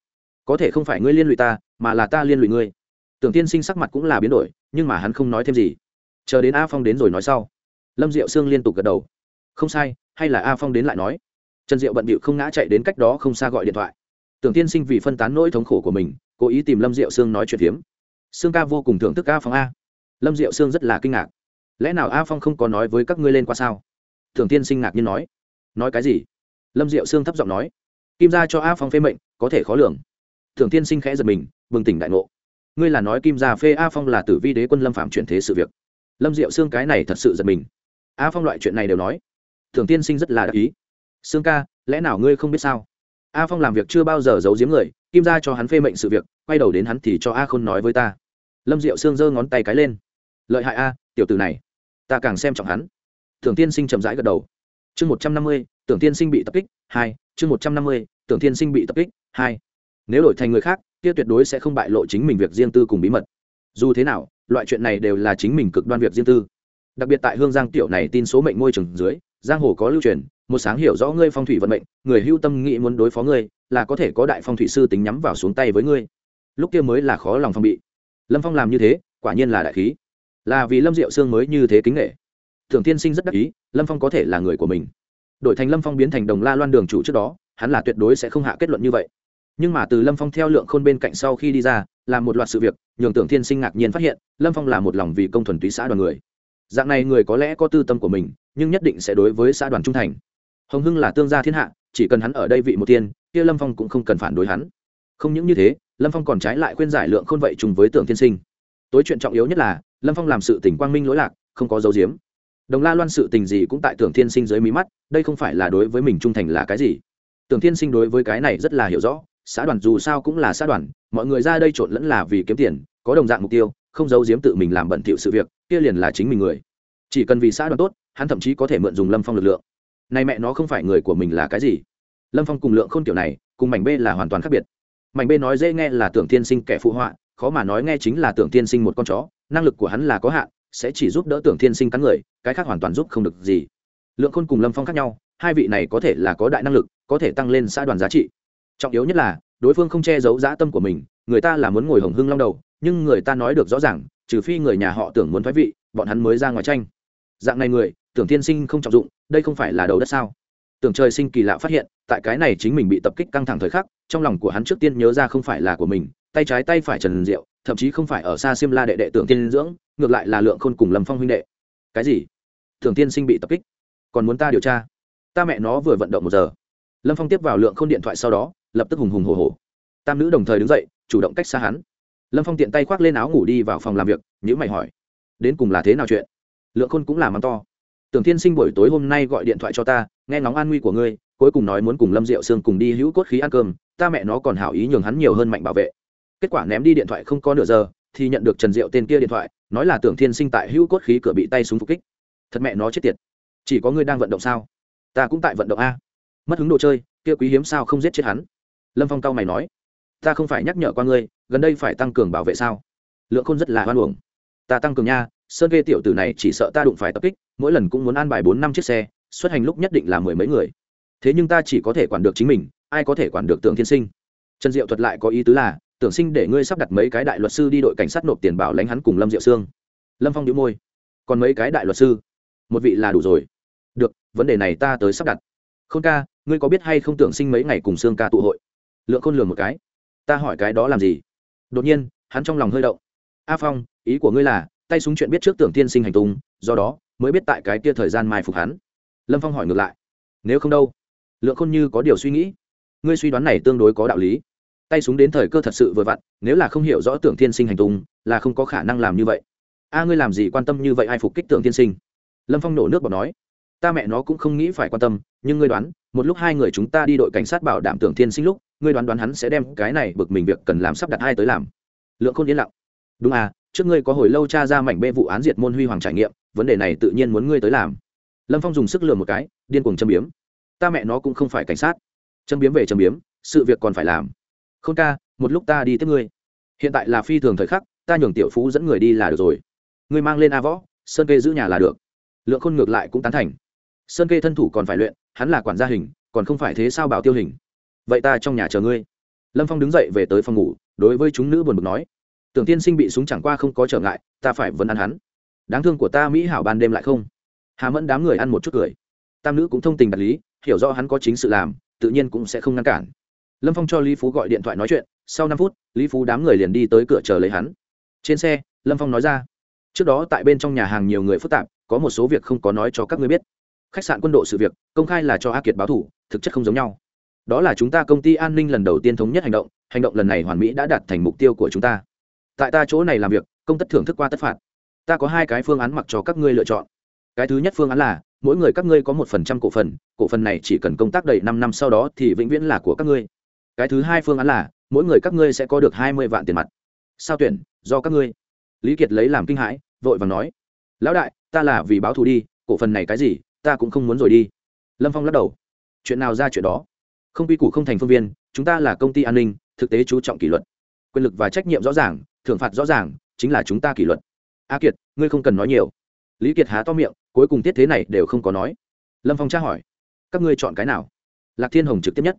Có thể không phải ngươi liên lụy ta, mà là ta liên lụy ngươi. Tưởng tiên sinh sắc mặt cũng là biến đổi, nhưng mà hắn không nói thêm gì. Chờ đến a phong đến rồi nói sau, lâm diệu sương liên tục gật đầu. Không sai, hay là a phong đến lại nói. Trần diệu bận bịu không ngã chạy đến cách đó không xa gọi điện thoại. Tưởng tiên sinh vì phân tán nỗi thống khổ của mình, cố ý tìm lâm diệu sương nói chuyện phiếm. Sương ca vô cùng thưởng thức a phong a. Lâm diệu sương rất là kinh ngạc. Lẽ nào a phong không có nói với các ngươi lên qua sao? Tưởng tiên sinh ngạc nhiên nói. Nói cái gì? Lâm diệu sương thấp giọng nói, kim Gia cho a phong phê mệnh, có thể khó lường. Thường tiên sinh khẽ giật mình, bừng tỉnh đại ngộ. Ngươi là nói kim gia phê a phong là tử vi đế quân lâm phạm chuyển thế sự việc. Lâm diệu Sương cái này thật sự giật mình. A phong loại chuyện này đều nói. Thường tiên sinh rất là đắc ý. Sương ca, lẽ nào ngươi không biết sao? A phong làm việc chưa bao giờ giấu giếm người, kim gia cho hắn phê mệnh sự việc, quay đầu đến hắn thì cho a khôn nói với ta. Lâm diệu Sương giơ ngón tay cái lên. Lợi hại a, tiểu tử này, ta càng xem trọng hắn. Thường tiên sinh chậm rãi gật đầu chương một trăm năm mươi, tưởng tiên sinh bị tập kích, hai, chương một trăm năm mươi, tưởng tiên sinh bị tập kích, hai. Nếu đổi thành người khác, kia tuyệt đối sẽ không bại lộ chính mình việc riêng tư cùng bí mật. Dù thế nào, loại chuyện này đều là chính mình cực đoan việc riêng tư. Đặc biệt tại hương giang tiểu này tin số mệnh môi trường dưới, giang hồ có lưu truyền, một sáng hiểu rõ ngươi phong thủy vận mệnh, người hưu tâm nghĩ muốn đối phó ngươi, là có thể có đại phong thủy sư tính nhắm vào xuống tay với ngươi. Lúc kia mới là khó lòng phong bị. Lâm phong làm như thế, quả nhiên là đại khí. Là vì lâm diệu sương mới như thế kính nghệ thường tiên sinh rất đắc ý, lâm phong có thể là người của mình. Đổi thành lâm phong biến thành đồng la loan đường chủ trước đó, hắn là tuyệt đối sẽ không hạ kết luận như vậy. Nhưng mà từ lâm phong theo lượng khôn bên cạnh sau khi đi ra, làm một loạt sự việc, nhường tưởng thiên sinh ngạc nhiên phát hiện, lâm phong là một lòng vì công thuần túy xã đoàn người. Dạng này người có lẽ có tư tâm của mình, nhưng nhất định sẽ đối với xã đoàn trung thành. Hồng hưng là tương gia thiên hạ, chỉ cần hắn ở đây vị một tiên kia lâm phong cũng không cần phản đối hắn. Không những như thế, lâm phong còn trái lại khuyên giải lượng khôn vậy chung với tưởng thiên sinh. Tối chuyện trọng yếu nhất là, lâm phong làm sự tỉnh quang minh lỗi lạc, không có dấu diếm đồng la loan sự tình gì cũng tại tưởng thiên sinh dưới mí mắt, đây không phải là đối với mình trung thành là cái gì? Tưởng thiên sinh đối với cái này rất là hiểu rõ, xã đoàn dù sao cũng là xã đoàn, mọi người ra đây trộn lẫn là vì kiếm tiền, có đồng dạng mục tiêu, không giấu giếm tự mình làm bận thiệu sự việc, kia liền là chính mình người. Chỉ cần vì xã đoàn tốt, hắn thậm chí có thể mượn dùng lâm phong lực lượng. Này mẹ nó không phải người của mình là cái gì? Lâm phong cùng lượng khôn kiểu này, cùng mảnh b là hoàn toàn khác biệt. Mảnh b nói dễ nghe là tưởng tiên sinh kẻ phụ họa, khó mà nói nghe chính là tưởng tiên sinh một con chó, năng lực của hắn là có hạn sẽ chỉ giúp đỡ tưởng thiên sinh cắn người, cái khác hoàn toàn giúp không được gì. Lượng khôn cùng lâm phong khác nhau, hai vị này có thể là có đại năng lực, có thể tăng lên xã đoàn giá trị. Trọng yếu nhất là, đối phương không che giấu dã tâm của mình, người ta là muốn ngồi hồng hưng long đầu, nhưng người ta nói được rõ ràng, trừ phi người nhà họ tưởng muốn thoái vị, bọn hắn mới ra ngoài tranh. Dạng này người, tưởng tiên sinh không trọng dụng, đây không phải là đầu đất sao? Tưởng trời sinh kỳ lạ phát hiện, tại cái này chính mình bị tập kích căng thẳng thời khắc, trong lòng của hắn trước tiên nhớ ra không phải là của mình, tay trái tay phải trần diệu thậm chí không phải ở xa xiêm la đệ đệ tưởng tiên dưỡng, ngược lại là lượng khôn cùng lâm phong huynh đệ. Cái gì? Tưởng tiên sinh bị tập kích. Còn muốn ta điều tra? Ta mẹ nó vừa vận động một giờ. Lâm phong tiếp vào lượng khôn điện thoại sau đó, lập tức hùng hùng hồ hồ tam nữ đồng thời đứng dậy, chủ động cách xa hắn. Lâm phong tiện tay khoác lên áo ngủ đi vào phòng làm việc nhữ mày hỏi, đến cùng là thế nào chuyện? Lượng khôn cũng làm mắng to, tưởng tiên sinh buổi tối hôm nay gọi điện thoại cho ta, nghe ngóng an nguy của ngươi, cuối cùng nói muốn cùng lâm diệu sương cùng đi hữu cốt khí ăn cơm, ta mẹ nó còn hảo ý nhường hắn nhiều hơn mạnh bảo vệ kết quả ném đi điện thoại không có nửa giờ, thì nhận được trần diệu tên kia điện thoại, nói là tưởng thiên sinh tại hữu cốt khí cửa bị tay súng phục kích. Thật mẹ nó chết tiệt. Chỉ có ngươi đang vận động sao? Ta cũng tại vận động a. Mất hứng đồ chơi, kia quý hiếm sao không giết chết hắn? Lâm phong cao mày nói. Ta không phải nhắc nhở qua ngươi, gần đây phải tăng cường bảo vệ sao? Lượng khôn rất là hoan uổng. Ta tăng cường nha, sơn kê tiểu tử này chỉ sợ ta đụng phải tập kích, mỗi lần cũng muốn an bài bốn năm chiếc xe, xuất hành lúc nhất định là mười mấy người. Thế nhưng ta chỉ có thể quản được chính mình, ai có thể quản được tưởng thiên sinh? Trần diệu thuật lại có ý tứ là tưởng sinh để ngươi sắp đặt mấy cái đại luật sư đi đội cảnh sát nộp tiền bảo lãnh hắn cùng lâm diệu sương. Lâm phong đĩu môi. Còn mấy cái đại luật sư? Một vị là đủ rồi. Được, vấn đề này ta tới sắp đặt. Khôn ca, ngươi có biết hay không tưởng sinh mấy ngày cùng sương ca tụ hội? Lượng khôn lường một cái. Ta hỏi cái đó làm gì? Đột nhiên, hắn trong lòng hơi động. A à phong, ý của ngươi là, tay súng chuyện biết trước tưởng tiên sinh hành tung, do đó, mới biết tại cái kia thời gian mai phục hắn. Lâm phong hỏi ngược lại. Nếu không đâu? Lượng khôn như có điều suy nghĩ. Ngươi suy đoán này tương đối có đạo lý tay súng đến thời cơ thật sự vừa vặn, nếu là không hiểu rõ tưởng tiên sinh hành tung, là không có khả năng làm như vậy. A, ngươi làm gì quan tâm như vậy ai phục kích tưởng tiên sinh? Lâm phong nổ nước bọt nói. Ta mẹ nó cũng không nghĩ phải quan tâm, nhưng ngươi đoán, một lúc hai người chúng ta đi đội cảnh sát bảo đảm tưởng tiên sinh lúc, ngươi đoán đoán hắn sẽ đem cái này bực mình việc cần làm sắp đặt hai tới làm. Lượng khôn yên lặng. Đúng à trước ngươi có hồi lâu cha ra mảnh bê vụ án diệt môn huy hoàng trải nghiệm, vấn đề này tự nhiên muốn ngươi tới làm. Lâm phong dùng sức lừa một cái, điên cuồng châm biếm. Ta mẹ nó cũng không phải cảnh sát. Châm biếm về châm biếm, sự việc còn phải làm. Khôn ca, một lúc ta đi tiếp ngươi. Hiện tại là phi thường thời khắc, ta nhường tiểu phú dẫn người đi là được rồi. Ngươi mang lên a võ, sơn kê giữ nhà là được. Lượng khôn ngược lại cũng tán thành. Sơn kê thân thủ còn phải luyện, hắn là quản gia hình, còn không phải thế sao bảo tiêu hình. Vậy ta trong nhà chờ ngươi. Lâm phong đứng dậy về tới phòng ngủ, đối với chúng nữ buồn bực nói. Tưởng tiên sinh bị súng chẳng qua không có trở ngại, ta phải vẫn ăn hắn. Đáng thương của ta mỹ hảo ban đêm lại không. Hà mẫn đám người ăn một chút cười. Tam nữ cũng thông tình đạt lý, hiểu rõ hắn có chính sự làm, tự nhiên cũng sẽ không ngăn cản lâm phong cho lý phú gọi điện thoại nói chuyện, sau năm phút, lý phú đám người liền đi tới cửa chờ lấy hắn. Trên xe, lâm phong nói ra, trước đó tại bên trong nhà hàng nhiều người phức tạp, có một số việc không có nói cho các ngươi biết. Khách sạn quân đội sự việc, công khai là cho a kiệt báo thủ, thực chất không giống nhau. Đó là chúng ta công ty an ninh lần đầu tiên thống nhất hành động hành động lần này hoàn mỹ đã đạt thành mục tiêu của chúng ta. Tại ta chỗ này làm việc, công tất thưởng thức qua tất phạt. Ta có hai cái phương án mặc cho các ngươi lựa chọn. Cái thứ nhất phương án là, mỗi người các ngươi có một phần trăm cổ phần cổ phần này chỉ cần công tác đầy năm năm sau đó thì vĩnh viễn là của các ngươi cái thứ hai phương án là, mỗi người các ngươi sẽ có được hai mươi vạn tiền mặt. Sao tuyển? Do các ngươi. Lý kiệt lấy làm kinh hãi, vội vàng nói. Lão đại, ta là vì báo thù đi, cổ phần này cái gì, ta cũng không muốn rồi đi. Lâm phong lắc đầu. Chuyện nào ra chuyện đó? Không quy củ không thành phương viên, chúng ta là công ty an ninh, thực tế chú trọng kỷ luật. Quyền lực và trách nhiệm rõ ràng, thưởng phạt rõ ràng, chính là chúng ta kỷ luật. A kiệt, ngươi không cần nói nhiều. Lý kiệt há to miệng, cuối cùng tiết thế này đều không có nói. Lâm phong tra hỏi. Các ngươi chọn cái nào? Lạc thiên hồng trực tiếp nhất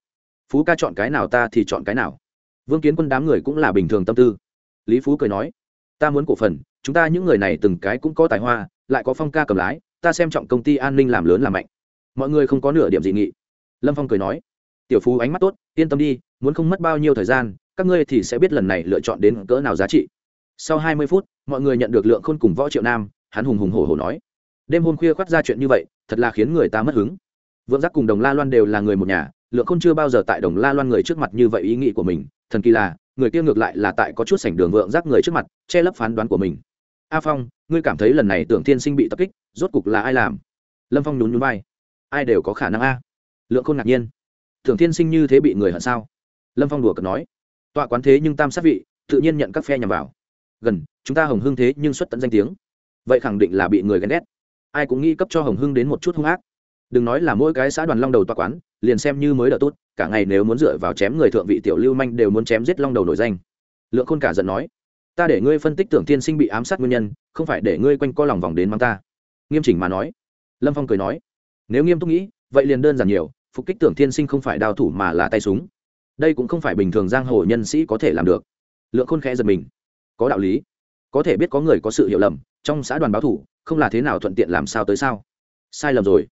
phú ca chọn cái nào ta thì chọn cái nào. Vương kiến quân đám người cũng là bình thường tâm tư. Lý phú cười nói, ta muốn cổ phần, chúng ta những người này từng cái cũng có tài hoa, lại có phong ca cầm lái, ta xem trọng công ty an ninh làm lớn làm mạnh. Mọi người không có nửa điểm dị nghị. Lâm phong cười nói, tiểu phú ánh mắt tốt, yên tâm đi, muốn không mất bao nhiêu thời gian, các ngươi thì sẽ biết lần này lựa chọn đến cỡ nào giá trị. Sau hai mươi phút, mọi người nhận được lượng khôn cùng võ triệu nam, hắn hùng hùng hổ hổ nói, đêm hôm khuya khoác ra chuyện như vậy, thật là khiến người ta mất hứng. Vượng giác cùng đồng la loan đều là người một nhà lượng khôn chưa bao giờ tại đồng la loan người trước mặt như vậy ý nghĩ của mình, thần kỳ là, người kia ngược lại là tại có chút sảnh đường vượng giác người trước mặt, che lấp phán đoán của mình. A phong, ngươi cảm thấy lần này tưởng thiên sinh bị tập kích, rốt cục là ai làm? Lâm phong nhún nhún vai. Ai đều có khả năng a. Lượng khôn ngạc nhiên. Tưởng thiên sinh như thế bị người hận sao? Lâm phong đùa cợt nói. Tọa quán thế nhưng tam sát vị, tự nhiên nhận các phe nhằm vào. Gần, chúng ta hồng hưng thế nhưng xuất tận danh tiếng. Vậy khẳng định là bị người ghen ghét. Ai cũng nghĩ cấp cho hồng hưng đến một chút hung ác đừng nói là mỗi cái xã đoàn long đầu tòa quán, liền xem như mới đỡ tốt cả ngày nếu muốn dựa vào chém người thượng vị tiểu lưu manh đều muốn chém giết long đầu nổi danh. Lượng khôn cả giận nói, ta để ngươi phân tích tưởng tiên sinh bị ám sát nguyên nhân, không phải để ngươi quanh co lòng vòng đến mang ta. Nghiêm chỉnh mà nói. Lâm phong cười nói, nếu nghiêm túc nghĩ, vậy liền đơn giản nhiều, phục kích tưởng tiên sinh không phải đao thủ mà là tay súng. Đây cũng không phải bình thường giang hồ nhân sĩ có thể làm được. Lượng khôn khẽ giật mình. Có đạo lý. Có thể biết có người có sự hiểu lầm, trong xã đoàn báo thủ, không là thế nào thuận tiện làm sao tới sao? Sai lầm rồi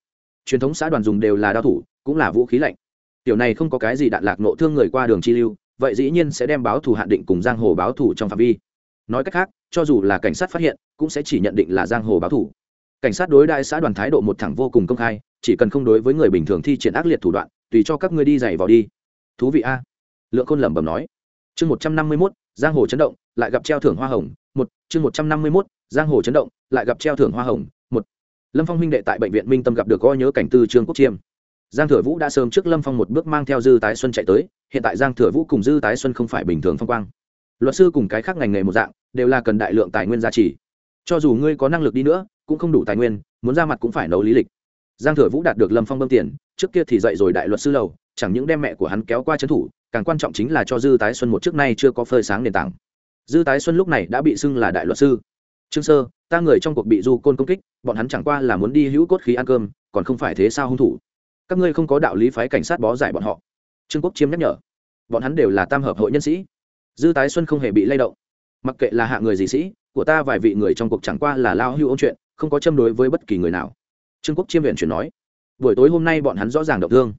truyền thống xã đoàn dùng đều là đao thủ, cũng là vũ khí lạnh. Tiểu này không có cái gì đạn lạc nộ thương người qua đường chi lưu, vậy dĩ nhiên sẽ đem báo thủ hạn định cùng giang hồ báo thủ trong phạm vi. Nói cách khác, cho dù là cảnh sát phát hiện, cũng sẽ chỉ nhận định là giang hồ báo thủ cảnh sát đối đại xã đoàn thái độ một thẳng vô cùng công khai, chỉ cần không đối với người bình thường thi triển ác liệt thủ đoạn, tùy cho các ngươi đi giày vào đi. Thú vị a. Lượng khôn lẩm bẩm nói. Chương một trăm năm mươi mốt, giang hồ chấn động, lại gặp treo thưởng hoa hồng. Một, chương một trăm năm mươi mốt, giang hồ chấn động, lại gặp treo thưởng hoa hồng lâm phong huynh đệ tại bệnh viện minh tâm gặp được có nhớ cảnh tư trương quốc chiêm. Giang thừa vũ đã sớm trước lâm phong một bước mang theo dư tái xuân chạy tới, hiện tại giang thừa vũ cùng dư tái xuân không phải bình thường phong quang. Luật sư cùng cái khác ngành nghề một dạng, đều là cần đại lượng tài nguyên giá trị cho dù ngươi có năng lực đi nữa, cũng không đủ tài nguyên, muốn ra mặt cũng phải nấu lý lịch. Giang thừa vũ đạt được lâm phong bơm tiền, trước kia thì dạy rồi đại luật sư lầu, chẳng những đem mẹ của hắn kéo qua trấn thủ, càng quan trọng chính là cho dư tái xuân một trước nay chưa có phơi sáng nền tảng. Dư tái xuân lúc này đã bị xưng là đại luật sư trương sơ, ta người trong cuộc bị du côn công kích, bọn hắn chẳng qua là muốn đi hữu cốt khí ăn cơm, còn không phải thế sao hung thủ? Các ngươi không có đạo lý phái cảnh sát bó giải bọn họ. Trương quốc chiêm nhắc nhở. Bọn hắn đều là tam hợp hội nhân sĩ. Dư tái xuân không hề bị lay động. Mặc kệ là hạ người gì sĩ, của ta vài vị người trong cuộc chẳng qua là lao hưu ôn chuyện, không có châm đối với bất kỳ người nào. Trương quốc chiêm viện chuyển nói. Buổi tối hôm nay bọn hắn rõ ràng động thương.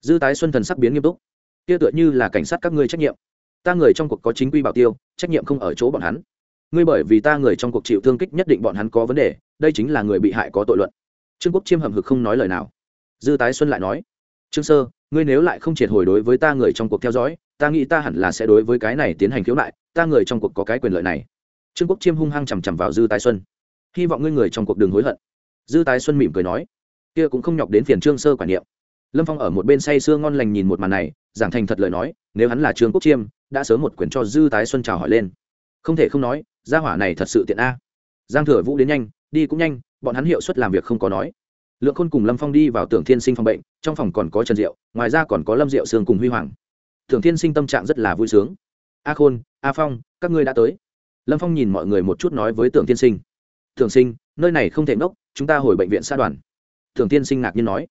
Dư tái xuân thần sắc biến nghiêm túc. Kia tựa như là cảnh sát các ngươi trách nhiệm. Ta người trong cuộc có chính quy bảo tiêu, trách nhiệm không ở chỗ bọn hắn ngươi bởi vì ta người trong cuộc chịu thương kích nhất định bọn hắn có vấn đề, đây chính là người bị hại có tội luận. Trương quốc chiêm hầm hực không nói lời nào. Dư tái xuân lại nói, trương sơ, ngươi nếu lại không triệt hồi đối với ta người trong cuộc theo dõi, ta nghĩ ta hẳn là sẽ đối với cái này tiến hành khiếu nại, ta người trong cuộc có cái quyền lợi này. Trương quốc chiêm hung hăng chằm chằm vào dư tái xuân. Hy vọng ngươi người trong cuộc đường hối hận. Dư tái xuân mỉm cười nói, kia cũng không nhọc đến phiền trương sơ quản niệm. Lâm phong ở một bên say sưa ngon lành nhìn một màn này, giảng thành thật lời nói, nếu hắn là trương quốc chiêm, đã sớm một quyền cho dư tái xuân chào hỏi lên. Không thể không nói gia hỏa này thật sự tiện a. Giang thừa vũ đến nhanh, đi cũng nhanh, bọn hắn hiệu suất làm việc không có nói. Lượng khôn cùng lâm phong đi vào tưởng thiên sinh phòng bệnh, trong phòng còn có trần diệu, ngoài ra còn có lâm diệu sương cùng huy hoàng. Tưởng thiên sinh tâm trạng rất là vui sướng. A khôn, a phong, các ngươi đã tới. Lâm phong nhìn mọi người một chút nói với tưởng thiên sinh. Tưởng sinh, nơi này không thể ngốc, chúng ta hồi bệnh viện xa đoàn. Tưởng thiên sinh ngạc nhiên nói.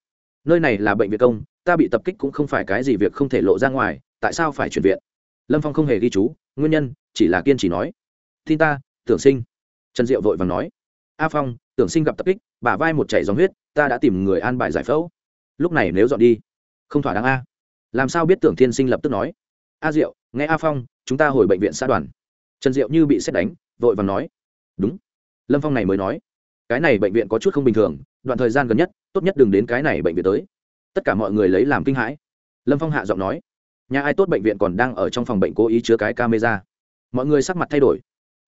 Nơi này là bệnh viện công, ta bị tập kích cũng không phải cái gì việc không thể lộ ra ngoài, tại sao phải chuyển viện? Lâm phong không hề ghi chú, nguyên nhân chỉ là kiên trì nói tin ta, tưởng sinh. Trần diệu vội vàng nói. A phong, tưởng sinh gặp tập kích, bả vai một chảy dòng huyết, ta đã tìm người an bài giải phẫu. Lúc này nếu dọn đi, không thỏa đáng a. Làm sao biết tưởng thiên sinh lập tức nói. A diệu, nghe a phong, chúng ta hồi bệnh viện xã đoàn. Trần diệu như bị xét đánh, vội vàng nói. Đúng. Lâm phong này mới nói. Cái này bệnh viện có chút không bình thường, đoạn thời gian gần nhất, tốt nhất đừng đến cái này bệnh viện tới. Tất cả mọi người lấy làm kinh hãi. Lâm phong hạ giọng nói. Nhà ai tốt bệnh viện còn đang ở trong phòng bệnh cố ý chứa cái camera. Mọi người sắc mặt thay đổi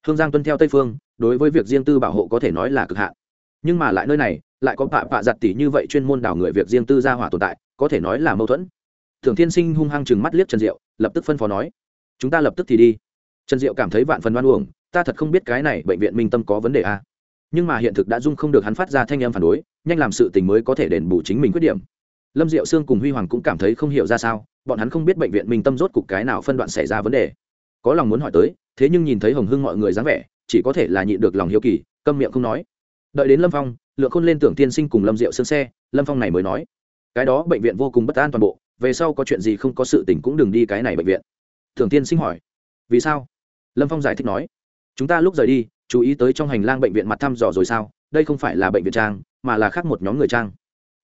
hương giang tuân theo tây phương, đối với việc riêng tư bảo hộ có thể nói là cực hạn. Nhưng mà lại nơi này, lại có bạ bạ giặt tỉ như vậy chuyên môn đảo người việc riêng tư ra hỏa tồn tại, có thể nói là mâu thuẫn. Thường thiên sinh hung hăng chừng mắt liếc trần diệu, lập tức phân phó nói, chúng ta lập tức thì đi. Trần diệu cảm thấy vạn phần đoan uổng, ta thật không biết cái này bệnh viện minh tâm có vấn đề à. nhưng mà hiện thực đã dung không được hắn phát ra thanh âm phản đối, nhanh làm sự tình mới có thể đền bù chính mình khuyết điểm. Lâm diệu sương cùng huy hoàng cũng cảm thấy không hiểu ra sao, bọn hắn không biết bệnh viện minh tâm rốt cục cái nào phân đoạn xảy ra vấn đề. Có lòng muốn hỏi tới thế nhưng nhìn thấy hồng hưng mọi người dáng vẻ, chỉ có thể là nhịn được lòng hiếu kỳ, câm miệng không nói. Đợi đến lâm phong, lượng khôn lên tưởng tiên sinh cùng lâm diệu xương xe, lâm phong này mới nói, cái đó bệnh viện vô cùng bất an toàn bộ, về sau có chuyện gì không có sự tình cũng đừng đi cái này bệnh viện. Tưởng tiên sinh hỏi, vì sao? Lâm phong giải thích nói, chúng ta lúc rời đi, chú ý tới trong hành lang bệnh viện mặt thăm dò rồi sao? Đây không phải là bệnh viện trang, mà là khác một nhóm người trang.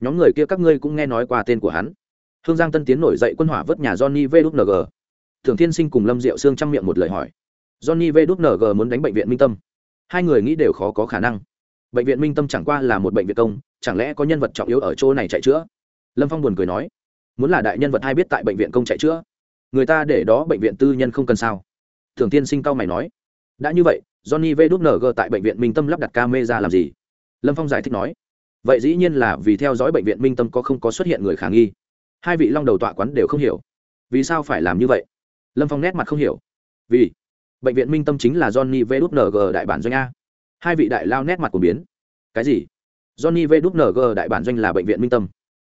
Nhóm người kia các ngươi cũng nghe nói qua tên của hắn. Hương giang tân tiến nổi dậy quân hỏa vớt nhà johnny vng thường thiên sinh cùng lâm diệu sương chăm miệng một lời hỏi johnny vng muốn đánh bệnh viện minh tâm. Hai người nghĩ đều khó có khả năng. Bệnh viện minh tâm chẳng qua là một bệnh viện công, chẳng lẽ có nhân vật trọng yếu ở chỗ này chạy chữa? Lâm phong buồn cười nói, muốn là đại nhân vật hay biết tại bệnh viện công chạy chữa? Người ta để đó bệnh viện tư nhân không cần sao? Thường tiên sinh cao mày nói, đã như vậy, johnny vng tại bệnh viện minh tâm lắp đặt camera làm gì? Lâm phong giải thích nói, vậy dĩ nhiên là vì theo dõi bệnh viện minh tâm có không có xuất hiện người khả nghi. Hai vị long đầu tọa quán đều không hiểu. Vì sao phải làm như vậy? Lâm phong nét mặt không hiểu. Vì bệnh viện minh tâm chính là johnny vng đại bản doanh a. Hai vị đại lao nét mặt của biến. Cái gì? Johnny vng đại bản doanh là bệnh viện minh tâm.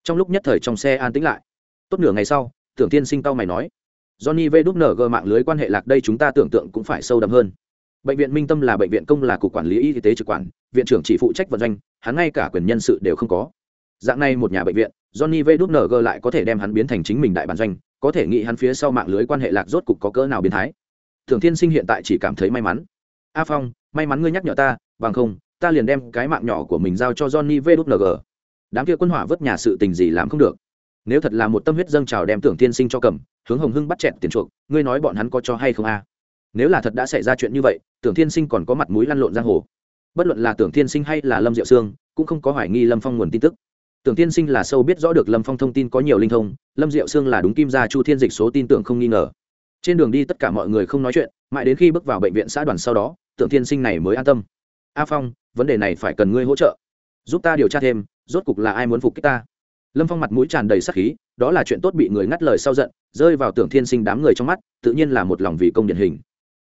Trong lúc nhất thời trong xe an tĩnh lại. Tốt nửa ngày sau, tưởng tiên sinh tao mày nói, johnny vng mạng lưới quan hệ lạc đây chúng ta tưởng tượng cũng phải sâu đậm hơn. Bệnh viện minh tâm là bệnh viện công là cục quản lý y tế trực quản, viện trưởng chỉ phụ trách vận doanh, hắn ngay cả quyền nhân sự đều không có. Dạng này một nhà bệnh viện, johnny vng lại có thể đem hắn biến thành chính mình đại bản doanh, có thể nghĩ hắn phía sau mạng lưới quan hệ lạc rốt cục có cỡ nào biến thái thường thiên sinh hiện tại chỉ cảm thấy may mắn. A phong, may mắn ngươi nhắc nhở ta, bằng không, ta liền đem cái mạng nhỏ của mình giao cho johnny vng đám kia quân hỏa vớt nhà sự tình gì làm không được. Nếu thật là một tâm huyết dâng trào đem tưởng thiên sinh cho cầm, hướng hồng hưng bắt chẹt tiền chuộc, ngươi nói bọn hắn có cho hay không a? Nếu là thật đã xảy ra chuyện như vậy, tưởng thiên sinh còn có mặt mũi lăn lộn giang hồ. Bất luận là tưởng thiên sinh hay là lâm diệu sương, cũng không có hoài nghi lâm phong nguồn tin tức. Tưởng tiên sinh là sâu biết rõ được lâm phong thông tin có nhiều linh thông, lâm diệu sương là đúng kim gia chu thiên dịch số tin tưởng không nghi ngờ trên đường đi tất cả mọi người không nói chuyện, mãi đến khi bước vào bệnh viện xã đoàn sau đó tượng tiên sinh này mới an tâm. A phong, vấn đề này phải cần ngươi hỗ trợ. Giúp ta điều tra thêm, rốt cục là ai muốn phục kích ta? Lâm phong mặt mũi tràn đầy sắc khí, đó là chuyện tốt bị người ngắt lời sau giận, rơi vào tưởng thiên sinh đám người trong mắt, tự nhiên là một lòng vì công điển hình.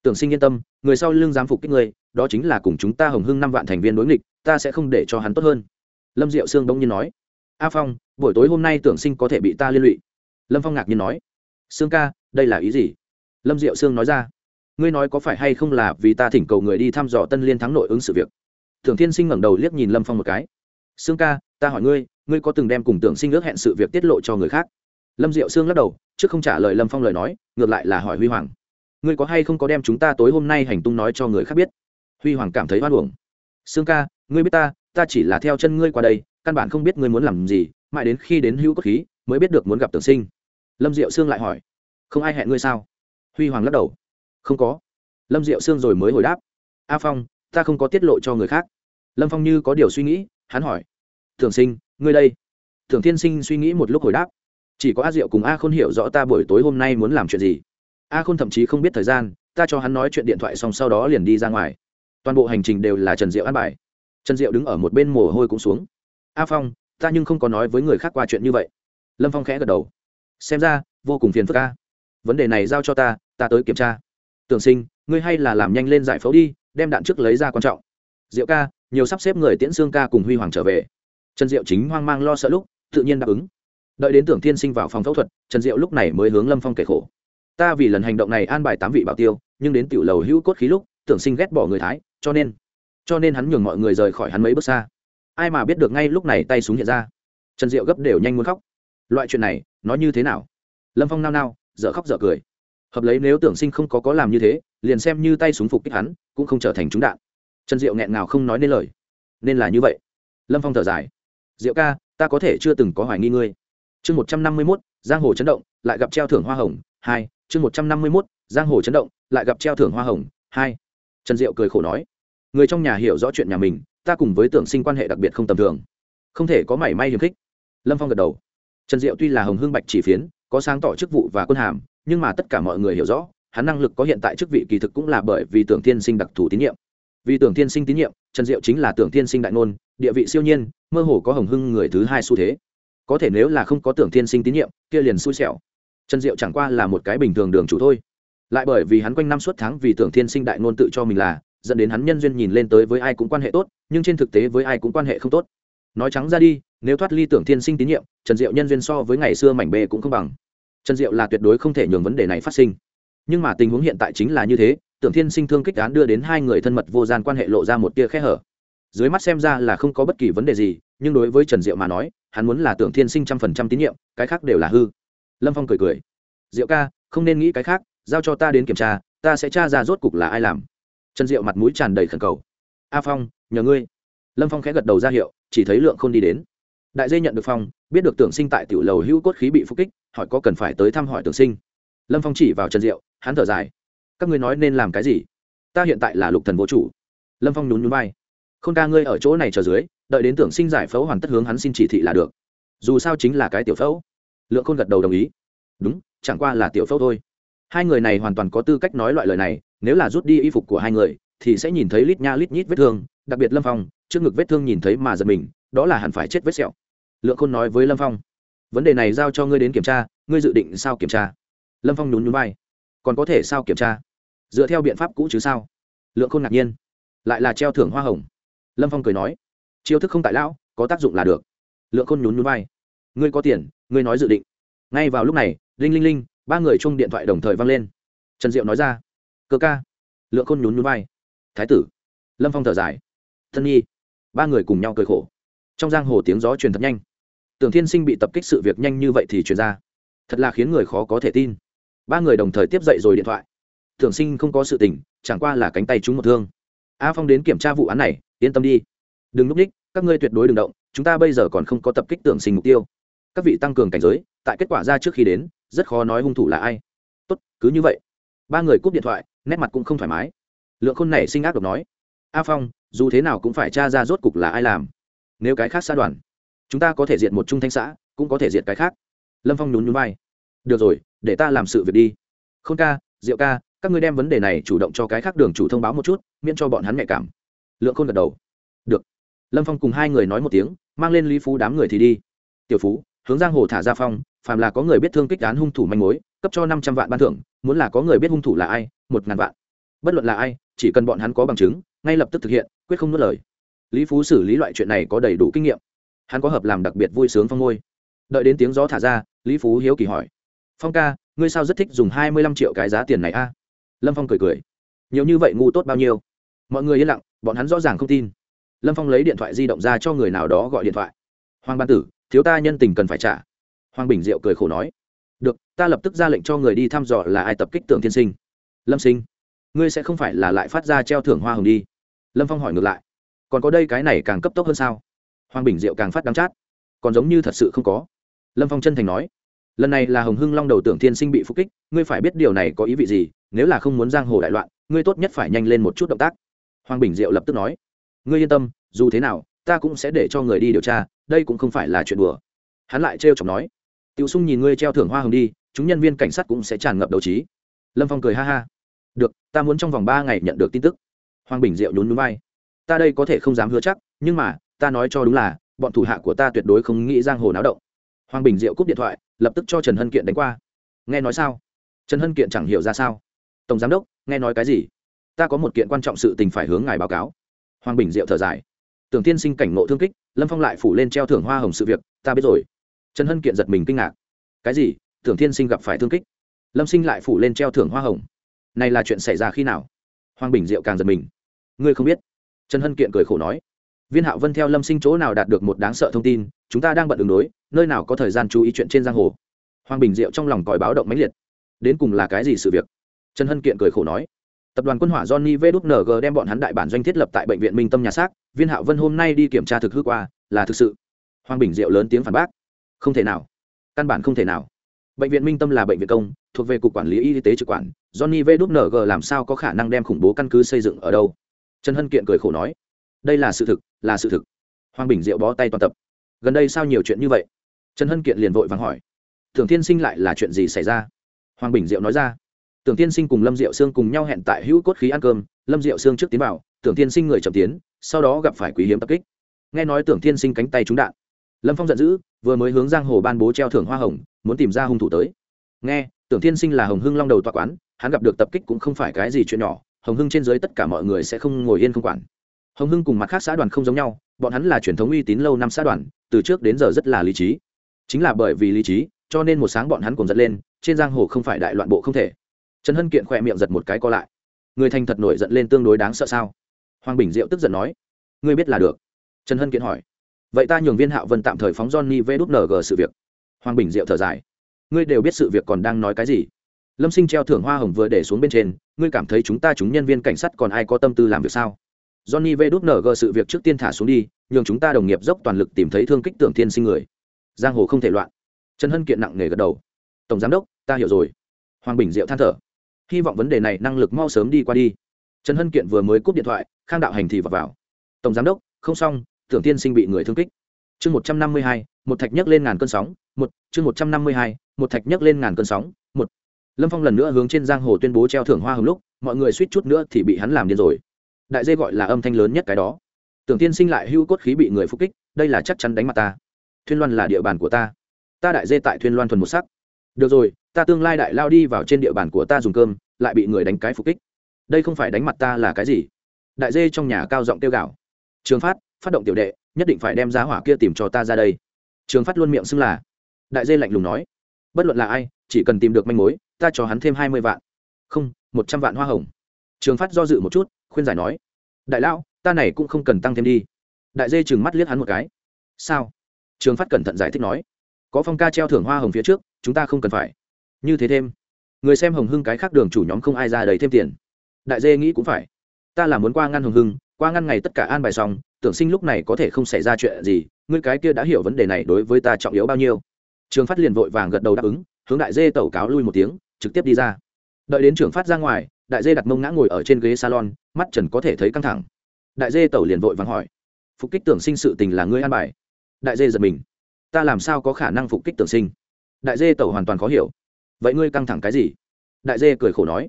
Tưởng sinh yên tâm, người sau lưng dám phục kích ngươi, đó chính là cùng chúng ta hồng hưng năm vạn thành viên đối nghịch, ta sẽ không để cho hắn tốt hơn. Lâm diệu sương bỗng nhiên nói. A phong, buổi tối hôm nay tưởng sinh có thể bị ta liên lụy. Lâm phong ngạc nhiên nói. Sương ca, đây là ý gì? Lâm diệu sương nói ra, ngươi nói có phải hay không là vì ta thỉnh cầu người đi thăm dò tân liên thắng nội ứng sự việc? Thường thiên sinh ngẩng đầu liếc nhìn lâm phong một cái, sương ca, ta hỏi ngươi ngươi có từng đem cùng tưởng sinh ước hẹn sự việc tiết lộ cho người khác? Lâm diệu sương lắc đầu, trước không trả lời lâm phong lời nói, ngược lại là hỏi huy hoàng, ngươi có hay không có đem chúng ta tối hôm nay hành tung nói cho người khác biết? Huy hoàng cảm thấy hoan hưởng sương ca, ngươi biết ta ta chỉ là theo chân ngươi qua đây, căn bản không biết ngươi muốn làm gì, mãi đến khi đến hữu cốt khí, mới biết được muốn gặp tưởng sinh. Lâm diệu sương lại hỏi, không ai hẹn ngươi sao? Huy hoàng lắc đầu. Không có. Lâm diệu sương rồi mới hồi đáp. A phong, ta không có tiết lộ cho người khác. Lâm phong như có điều suy nghĩ, hắn hỏi. Thường sinh, ngươi đây. Thường tiên sinh suy nghĩ một lúc hồi đáp. Chỉ có a diệu cùng a khôn hiểu rõ ta buổi tối hôm nay muốn làm chuyện gì. A khôn thậm chí không biết thời gian, ta cho hắn nói chuyện điện thoại xong sau đó liền đi ra ngoài. Toàn bộ hành trình đều là trần diệu an bài. Trần diệu đứng ở một bên mồ hôi cũng xuống. A phong, ta nhưng không có nói với người khác qua chuyện như vậy. Lâm phong khẽ gật đầu. Xem ra, vô cùng phiền phức ca vấn đề này giao cho ta ta tới kiểm tra. Tưởng sinh, ngươi hay là làm nhanh lên giải phẫu đi, đem đạn trước lấy ra quan trọng. Diệu ca, nhiều sắp xếp người tiễn xương ca cùng huy hoàng trở về. Trần diệu chính hoang mang lo sợ lúc, tự nhiên đáp ứng. Đợi đến tưởng thiên sinh vào phòng phẫu thuật, trần diệu lúc này mới hướng lâm phong kể khổ. Ta vì lần hành động này an bài tám vị bảo tiêu, nhưng đến tiểu lầu hữu cốt khí lúc, tưởng sinh ghét bỏ người thái, cho nên cho nên hắn nhường mọi người rời khỏi hắn mấy bước xa. Ai mà biết được ngay lúc này tay súng hiện ra. Trần diệu gấp đều nhanh muốn khóc. Loại chuyện này nói như thế nào? Lâm phong nao nao, dở khóc dở cười hợp lấy nếu tưởng sinh không có có làm như thế, liền xem như tay súng phục kích hắn, cũng không trở thành trúng đạn. Trần diệu nghẹn ngào không nói nên lời. Nên là như vậy. Lâm phong thở dài. Diệu ca, ta có thể chưa từng có hoài nghi ngươi. Chương một trăm năm mươi mốt, giang hồ chấn động, lại gặp treo thưởng hoa hồng, hai. Chương một trăm năm mươi mốt, giang hồ chấn động, lại gặp treo thưởng hoa hồng, hai. Trần diệu cười khổ nói. Người trong nhà hiểu rõ chuyện nhà mình, ta cùng với tưởng sinh quan hệ đặc biệt không tầm thường. Không thể có mảy may hiềm khích. Lâm phong gật đầu. Trần diệu tuy là hồng hương bạch chỉ phiến, có sáng tỏ chức vụ và quân hàm nhưng mà tất cả mọi người hiểu rõ, hắn năng lực có hiện tại chức vị kỳ thực cũng là bởi vì tưởng thiên sinh đặc thù tín nhiệm. Vì tưởng thiên sinh tín nhiệm, trần diệu chính là tưởng thiên sinh đại ngôn, địa vị siêu nhiên, mơ hồ có hồng hưng người thứ hai xu thế. Có thể nếu là không có tưởng thiên sinh tín nhiệm, kia liền xui xẻo. Trần diệu chẳng qua là một cái bình thường đường chủ thôi. Lại bởi vì hắn quanh năm suốt tháng vì tưởng thiên sinh đại ngôn tự cho mình là, dẫn đến hắn nhân duyên nhìn lên tới với ai cũng quan hệ tốt, nhưng trên thực tế với ai cũng quan hệ không tốt. Nói trắng ra đi, nếu thoát ly tưởng thiên sinh tín nhiệm, trần diệu nhân duyên so với ngày xưa mảnh bê cũng không bằng trần diệu là tuyệt đối không thể nhường vấn đề này phát sinh. Nhưng mà tình huống hiện tại chính là như thế, tưởng thiên sinh thương kích án đưa đến hai người thân mật vô gian quan hệ lộ ra một tia khe hở. Dưới mắt xem ra là không có bất kỳ vấn đề gì, nhưng đối với trần diệu mà nói, hắn muốn là tưởng thiên sinh trăm phần trăm tín nhiệm, cái khác đều là hư. Lâm phong cười cười. Diệu ca, không nên nghĩ cái khác, giao cho ta đến kiểm tra, ta sẽ tra ra rốt cục là ai làm. Trần diệu mặt mũi tràn đầy khẩn cầu. A phong, nhờ ngươi. Lâm phong khẽ gật đầu ra hiệu, chỉ thấy lượng khôn đi đến. Đại dê nhận được phong biết được tưởng sinh tại tiểu lầu hữu cốt khí bị phục kích, hỏi có cần phải tới thăm hỏi tưởng sinh. Lâm phong chỉ vào trần diệu, hắn thở dài. Các ngươi nói nên làm cái gì? Ta hiện tại là lục thần vô chủ. Lâm phong nhún nhún vai. Không ca ngươi ở chỗ này chờ dưới, đợi đến tưởng sinh giải phẫu hoàn tất hướng hắn xin chỉ thị là được. Dù sao chính là cái tiểu phẫu. Lượng khôn gật đầu đồng ý. Đúng, chẳng qua là tiểu phẫu thôi. Hai người này hoàn toàn có tư cách nói loại lời này, nếu là rút đi y phục của hai người, thì sẽ nhìn thấy lít nha lít nhít vết thương, đặc biệt lâm phong, trước ngực vết thương nhìn thấy mà giật mình, đó là hẳn phải chết vết sẹo lượng khôn nói với lâm phong, vấn đề này giao cho ngươi đến kiểm tra, ngươi dự định sao kiểm tra? Lâm phong nhún nhún vai, còn có thể sao kiểm tra? Dựa theo biện pháp cũ chứ sao? Lượng khôn ngạc nhiên, lại là treo thưởng hoa hồng. Lâm phong cười nói, chiêu thức không tại lão, có tác dụng là được. Lượng khôn nhún nhún vai, ngươi có tiền, ngươi nói dự định. Ngay vào lúc này, linh linh linh, ba người chung điện thoại đồng thời vang lên. Trần diệu nói ra, cơ ca. Lượng khôn nhún nhún vai, thái tử. Lâm phong thở dài, thân nhi, ba người cùng nhau cười khổ. Trong giang hồ tiếng gió truyền thật nhanh tưởng thiên sinh bị tập kích sự việc nhanh như vậy thì truyền ra. Thật là khiến người khó có thể tin. Ba người đồng thời tiếp dậy rồi điện thoại. Tưởng sinh không có sự tình, chẳng qua là cánh tay chúng một thương. A phong đến kiểm tra vụ án này, yên tâm đi. Đừng núp đích, các ngươi tuyệt đối đừng động, chúng ta bây giờ còn không có tập kích tưởng sinh mục tiêu. Các vị tăng cường cảnh giới, tại kết quả ra trước khi đến, rất khó nói hung thủ là ai. Tốt, cứ như vậy. Ba người cúp điện thoại, nét mặt cũng không thoải mái. Lượng khôn này sinh ác độc nói. A phong, dù thế nào cũng phải tra ra rốt cục là ai làm. Nếu cái khác xa đoàn chúng ta có thể diệt một trung thanh xã, cũng có thể diệt cái khác. Lâm phong nhún nhún vai. Được rồi, để ta làm sự việc đi. Không ca, diệu ca, các ngươi đem vấn đề này chủ động cho cái khác đường chủ thông báo một chút, miễn cho bọn hắn nhạy cảm. Lượng khôn gật đầu. Được. Lâm phong cùng hai người nói một tiếng, mang lên lý phú đám người thì đi. Tiểu phú, hướng giang hồ thả ra phong, phàm là có người biết thương kích án hung thủ manh mối, cấp cho năm trăm vạn ban thưởng, muốn là có người biết hung thủ là ai, một ngàn vạn. Bất luận là ai, chỉ cần bọn hắn có bằng chứng, ngay lập tức thực hiện, quyết không nuốt lời. Lý phú xử lý loại chuyện này có đầy đủ kinh nghiệm hắn có hợp làm đặc biệt vui sướng phong ngôi. Đợi đến tiếng gió thả ra, lý phú hiếu kỳ hỏi, phong ca, ngươi sao rất thích dùng hai mươi lăm triệu cái giá tiền này a? Lâm phong cười cười, nhiều như vậy ngu tốt bao nhiêu? Mọi người yên lặng, bọn hắn rõ ràng không tin. Lâm phong lấy điện thoại di động ra cho người nào đó gọi điện thoại. Hoàng ban tử, thiếu ta nhân tình cần phải trả. Hoàng bình diệu cười khổ nói, được, ta lập tức ra lệnh cho người đi thăm dò là ai tập kích tượng tiên sinh. Lâm sinh, ngươi sẽ không phải là lại phát ra treo thưởng hoa hồng đi. Lâm phong hỏi ngược lại, còn có đây cái này càng cấp tốc hơn sao? Hoàng bình diệu càng phát đắng chát. Còn giống như thật sự không có. Lâm phong chân thành nói, lần này là hồng hưng long đầu tưởng thiên sinh bị phục kích, ngươi phải biết điều này có ý vị gì, nếu là không muốn giang hồ đại loạn, ngươi tốt nhất phải nhanh lên một chút động tác. Hoàng bình diệu lập tức nói, ngươi yên tâm, dù thế nào, ta cũng sẽ để cho người đi điều tra, đây cũng không phải là chuyện đùa. Hắn lại trêu chọc nói, tiểu sung nhìn ngươi treo thưởng hoa hồng đi, chúng nhân viên cảnh sát cũng sẽ tràn ngập đầu trí. Lâm phong cười ha ha, được, ta muốn trong vòng ba ngày nhận được tin tức. Hoàng bình diệu nhún núi bay ta đây có thể không dám hứa chắc, nhưng mà ta nói cho đúng là, bọn thủ hạ của ta tuyệt đối không nghĩ giang hồ náo động. Hoàng bình diệu cúp điện thoại, lập tức cho trần hân kiện đánh qua. Nghe nói sao? Trần hân kiện chẳng hiểu ra sao. Tổng giám đốc, nghe nói cái gì? Ta có một kiện quan trọng sự tình phải hướng ngài báo cáo. Hoàng bình diệu thở dài. Tưởng tiên sinh cảnh ngộ thương kích, lâm phong lại phủ lên treo thưởng hoa hồng sự việc, ta biết rồi. Trần hân kiện giật mình kinh ngạc. Cái gì? Tưởng tiên sinh gặp phải thương kích? Lâm sinh lại phủ lên treo thưởng hoa hồng. Này là chuyện xảy ra khi nào? Hoàng bình diệu càng giật mình. Ngươi không biết. Trần hân kiện cười khổ nói viên hạo vân theo lâm sinh chỗ nào đạt được một đáng sợ thông tin, chúng ta đang bận đường đối, nơi nào có thời gian chú ý chuyện trên giang hồ. Hoàng bình diệu trong lòng còi báo động mãnh liệt. Đến cùng là cái gì sự việc? Trần hân kiện cười khổ nói. Tập đoàn quân hỏa johnny vđng đem bọn hắn đại bản doanh thiết lập tại bệnh viện minh tâm nhà xác. Viên hạo vân hôm nay đi kiểm tra thực hư qua, là thực sự. Hoàng bình diệu lớn tiếng phản bác. Không thể nào. Căn bản không thể nào. Bệnh viện minh tâm là bệnh viện công, thuộc về cục quản lý y tế trực quản. Johnny vđng làm sao có khả năng đem khủng bố căn cứ xây dựng ở đâu? Trần hân kiện cười khổ nói đây là sự thực, là sự thực. Hoàng bình diệu bó tay toàn tập. Gần đây sao nhiều chuyện như vậy? Trần hân kiện liền vội vàng hỏi. Thường tiên sinh lại là chuyện gì xảy ra? Hoàng bình diệu nói ra. Tưởng tiên sinh cùng lâm diệu sương cùng nhau hẹn tại hữu cốt khí ăn cơm, lâm diệu sương trước tiến vào, tưởng tiên sinh người chậm tiến, sau đó gặp phải quý hiếm tập kích. Nghe nói tưởng tiên sinh cánh tay trúng đạn. Lâm phong giận dữ, vừa mới hướng giang hồ ban bố treo thưởng hoa hồng, muốn tìm ra hung thủ tới. Nghe, tưởng tiên sinh là hồng hưng long đầu tọa quán, hắn gặp được tập kích cũng không phải cái gì chuyện nhỏ, hồng hưng trên dưới tất cả mọi người sẽ không ngồi yên không quản hồng hưng cùng mặt khác xã đoàn không giống nhau, bọn hắn là truyền thống uy tín lâu năm xã đoàn, từ trước đến giờ rất là lý trí. Chính là bởi vì lý trí, cho nên một sáng bọn hắn cùng giật lên, trên giang hồ không phải đại loạn bộ không thể. Trần hân kiện khỏe miệng giật một cái co lại. Người thành thật nổi giận lên tương đối đáng sợ sao? Hoàng bình diệu tức giận nói. Ngươi biết là được. Trần hân kiện hỏi. Vậy ta nhường viên hạo vân tạm thời phóng johnny vê đút ng sự việc. Hoàng bình diệu thở dài. Ngươi đều biết sự việc còn đang nói cái gì? Lâm sinh treo thưởng hoa hồng vừa để xuống bên trên. Ngươi cảm thấy chúng ta chúng nhân viên cảnh sát còn ai có tâm tư làm việc sao? Johnny v đút ng sự việc trước tiên thả xuống đi nhường chúng ta đồng nghiệp dốc toàn lực tìm thấy thương kích tưởng thiên sinh người. Giang hồ không thể loạn. Trần hân kiện nặng nề gật đầu. Tổng giám đốc ta hiểu rồi. Hoàng bình diệu than thở. Hy vọng vấn đề này năng lực mau sớm đi qua đi. Trần hân kiện vừa mới cúp điện thoại khang đạo hành thì vào, vào. tổng giám đốc không xong tưởng tiên sinh bị người thương kích. Chương một trăm năm mươi hai một thạch nhấc lên ngàn cơn sóng một chương một trăm năm mươi hai một thạch nhấc lên ngàn cơn sóng một. Lâm phong lần nữa hướng trên giang hồ tuyên bố treo thưởng hoa hồng lúc mọi người suýt chút nữa thì bị hắn làm điên rồi đại dê gọi là âm thanh lớn nhất cái đó. Tưởng tiên sinh lại hưu cốt khí bị người phục kích, đây là chắc chắn đánh mặt ta. Thuyên loan là địa bàn của ta. Ta đại dê tại thuyên loan thuần một sắc. Được rồi, ta tương lai đại lao đi vào trên địa bàn của ta dùng cơm, lại bị người đánh cái phục kích. Đây không phải đánh mặt ta là cái gì? Đại dê trong nhà cao giọng tiêu gạo trường phát phát động tiểu đệ, nhất định phải đem giá hỏa kia tìm cho ta ra đây. Trường phát luôn miệng xưng là. Đại dê lạnh lùng nói. Bất luận là ai, chỉ cần tìm được manh mối, ta cho hắn thêm hai mươi vạn. Không, một trăm vạn hoa hồng. Trường phát do dự một chút khuyên giải nói, đại lão, ta này cũng không cần tăng thêm đi. Đại dê chừng mắt liếc hắn một cái. Sao? Trường phát cẩn thận giải thích nói. Có phong ca treo thưởng hoa hồng phía trước, chúng ta không cần phải. Như thế thêm, người xem hồng hưng cái khác đường chủ nhóm không ai ra đầy thêm tiền. Đại dê nghĩ cũng phải. Ta là muốn qua ngăn hồng hưng, qua ngăn ngày tất cả an bài xong, tưởng sinh lúc này có thể không xảy ra chuyện gì, ngươi cái kia đã hiểu vấn đề này đối với ta trọng yếu bao nhiêu. Trường phát liền vội vàng gật đầu đáp ứng, hướng đại dê tẩu cáo lui một tiếng, trực tiếp đi ra. Đợi đến trường phát ra ngoài đại dê đặt mông ngã ngồi ở trên ghế salon, mắt trần có thể thấy căng thẳng. Đại dê tẩu liền vội vàng hỏi, phục kích tưởng sinh sự tình là ngươi an bài? Đại dê giật mình, ta làm sao có khả năng phục kích tưởng sinh? Đại dê tẩu hoàn toàn khó hiểu, vậy ngươi căng thẳng cái gì? Đại dê cười khổ nói,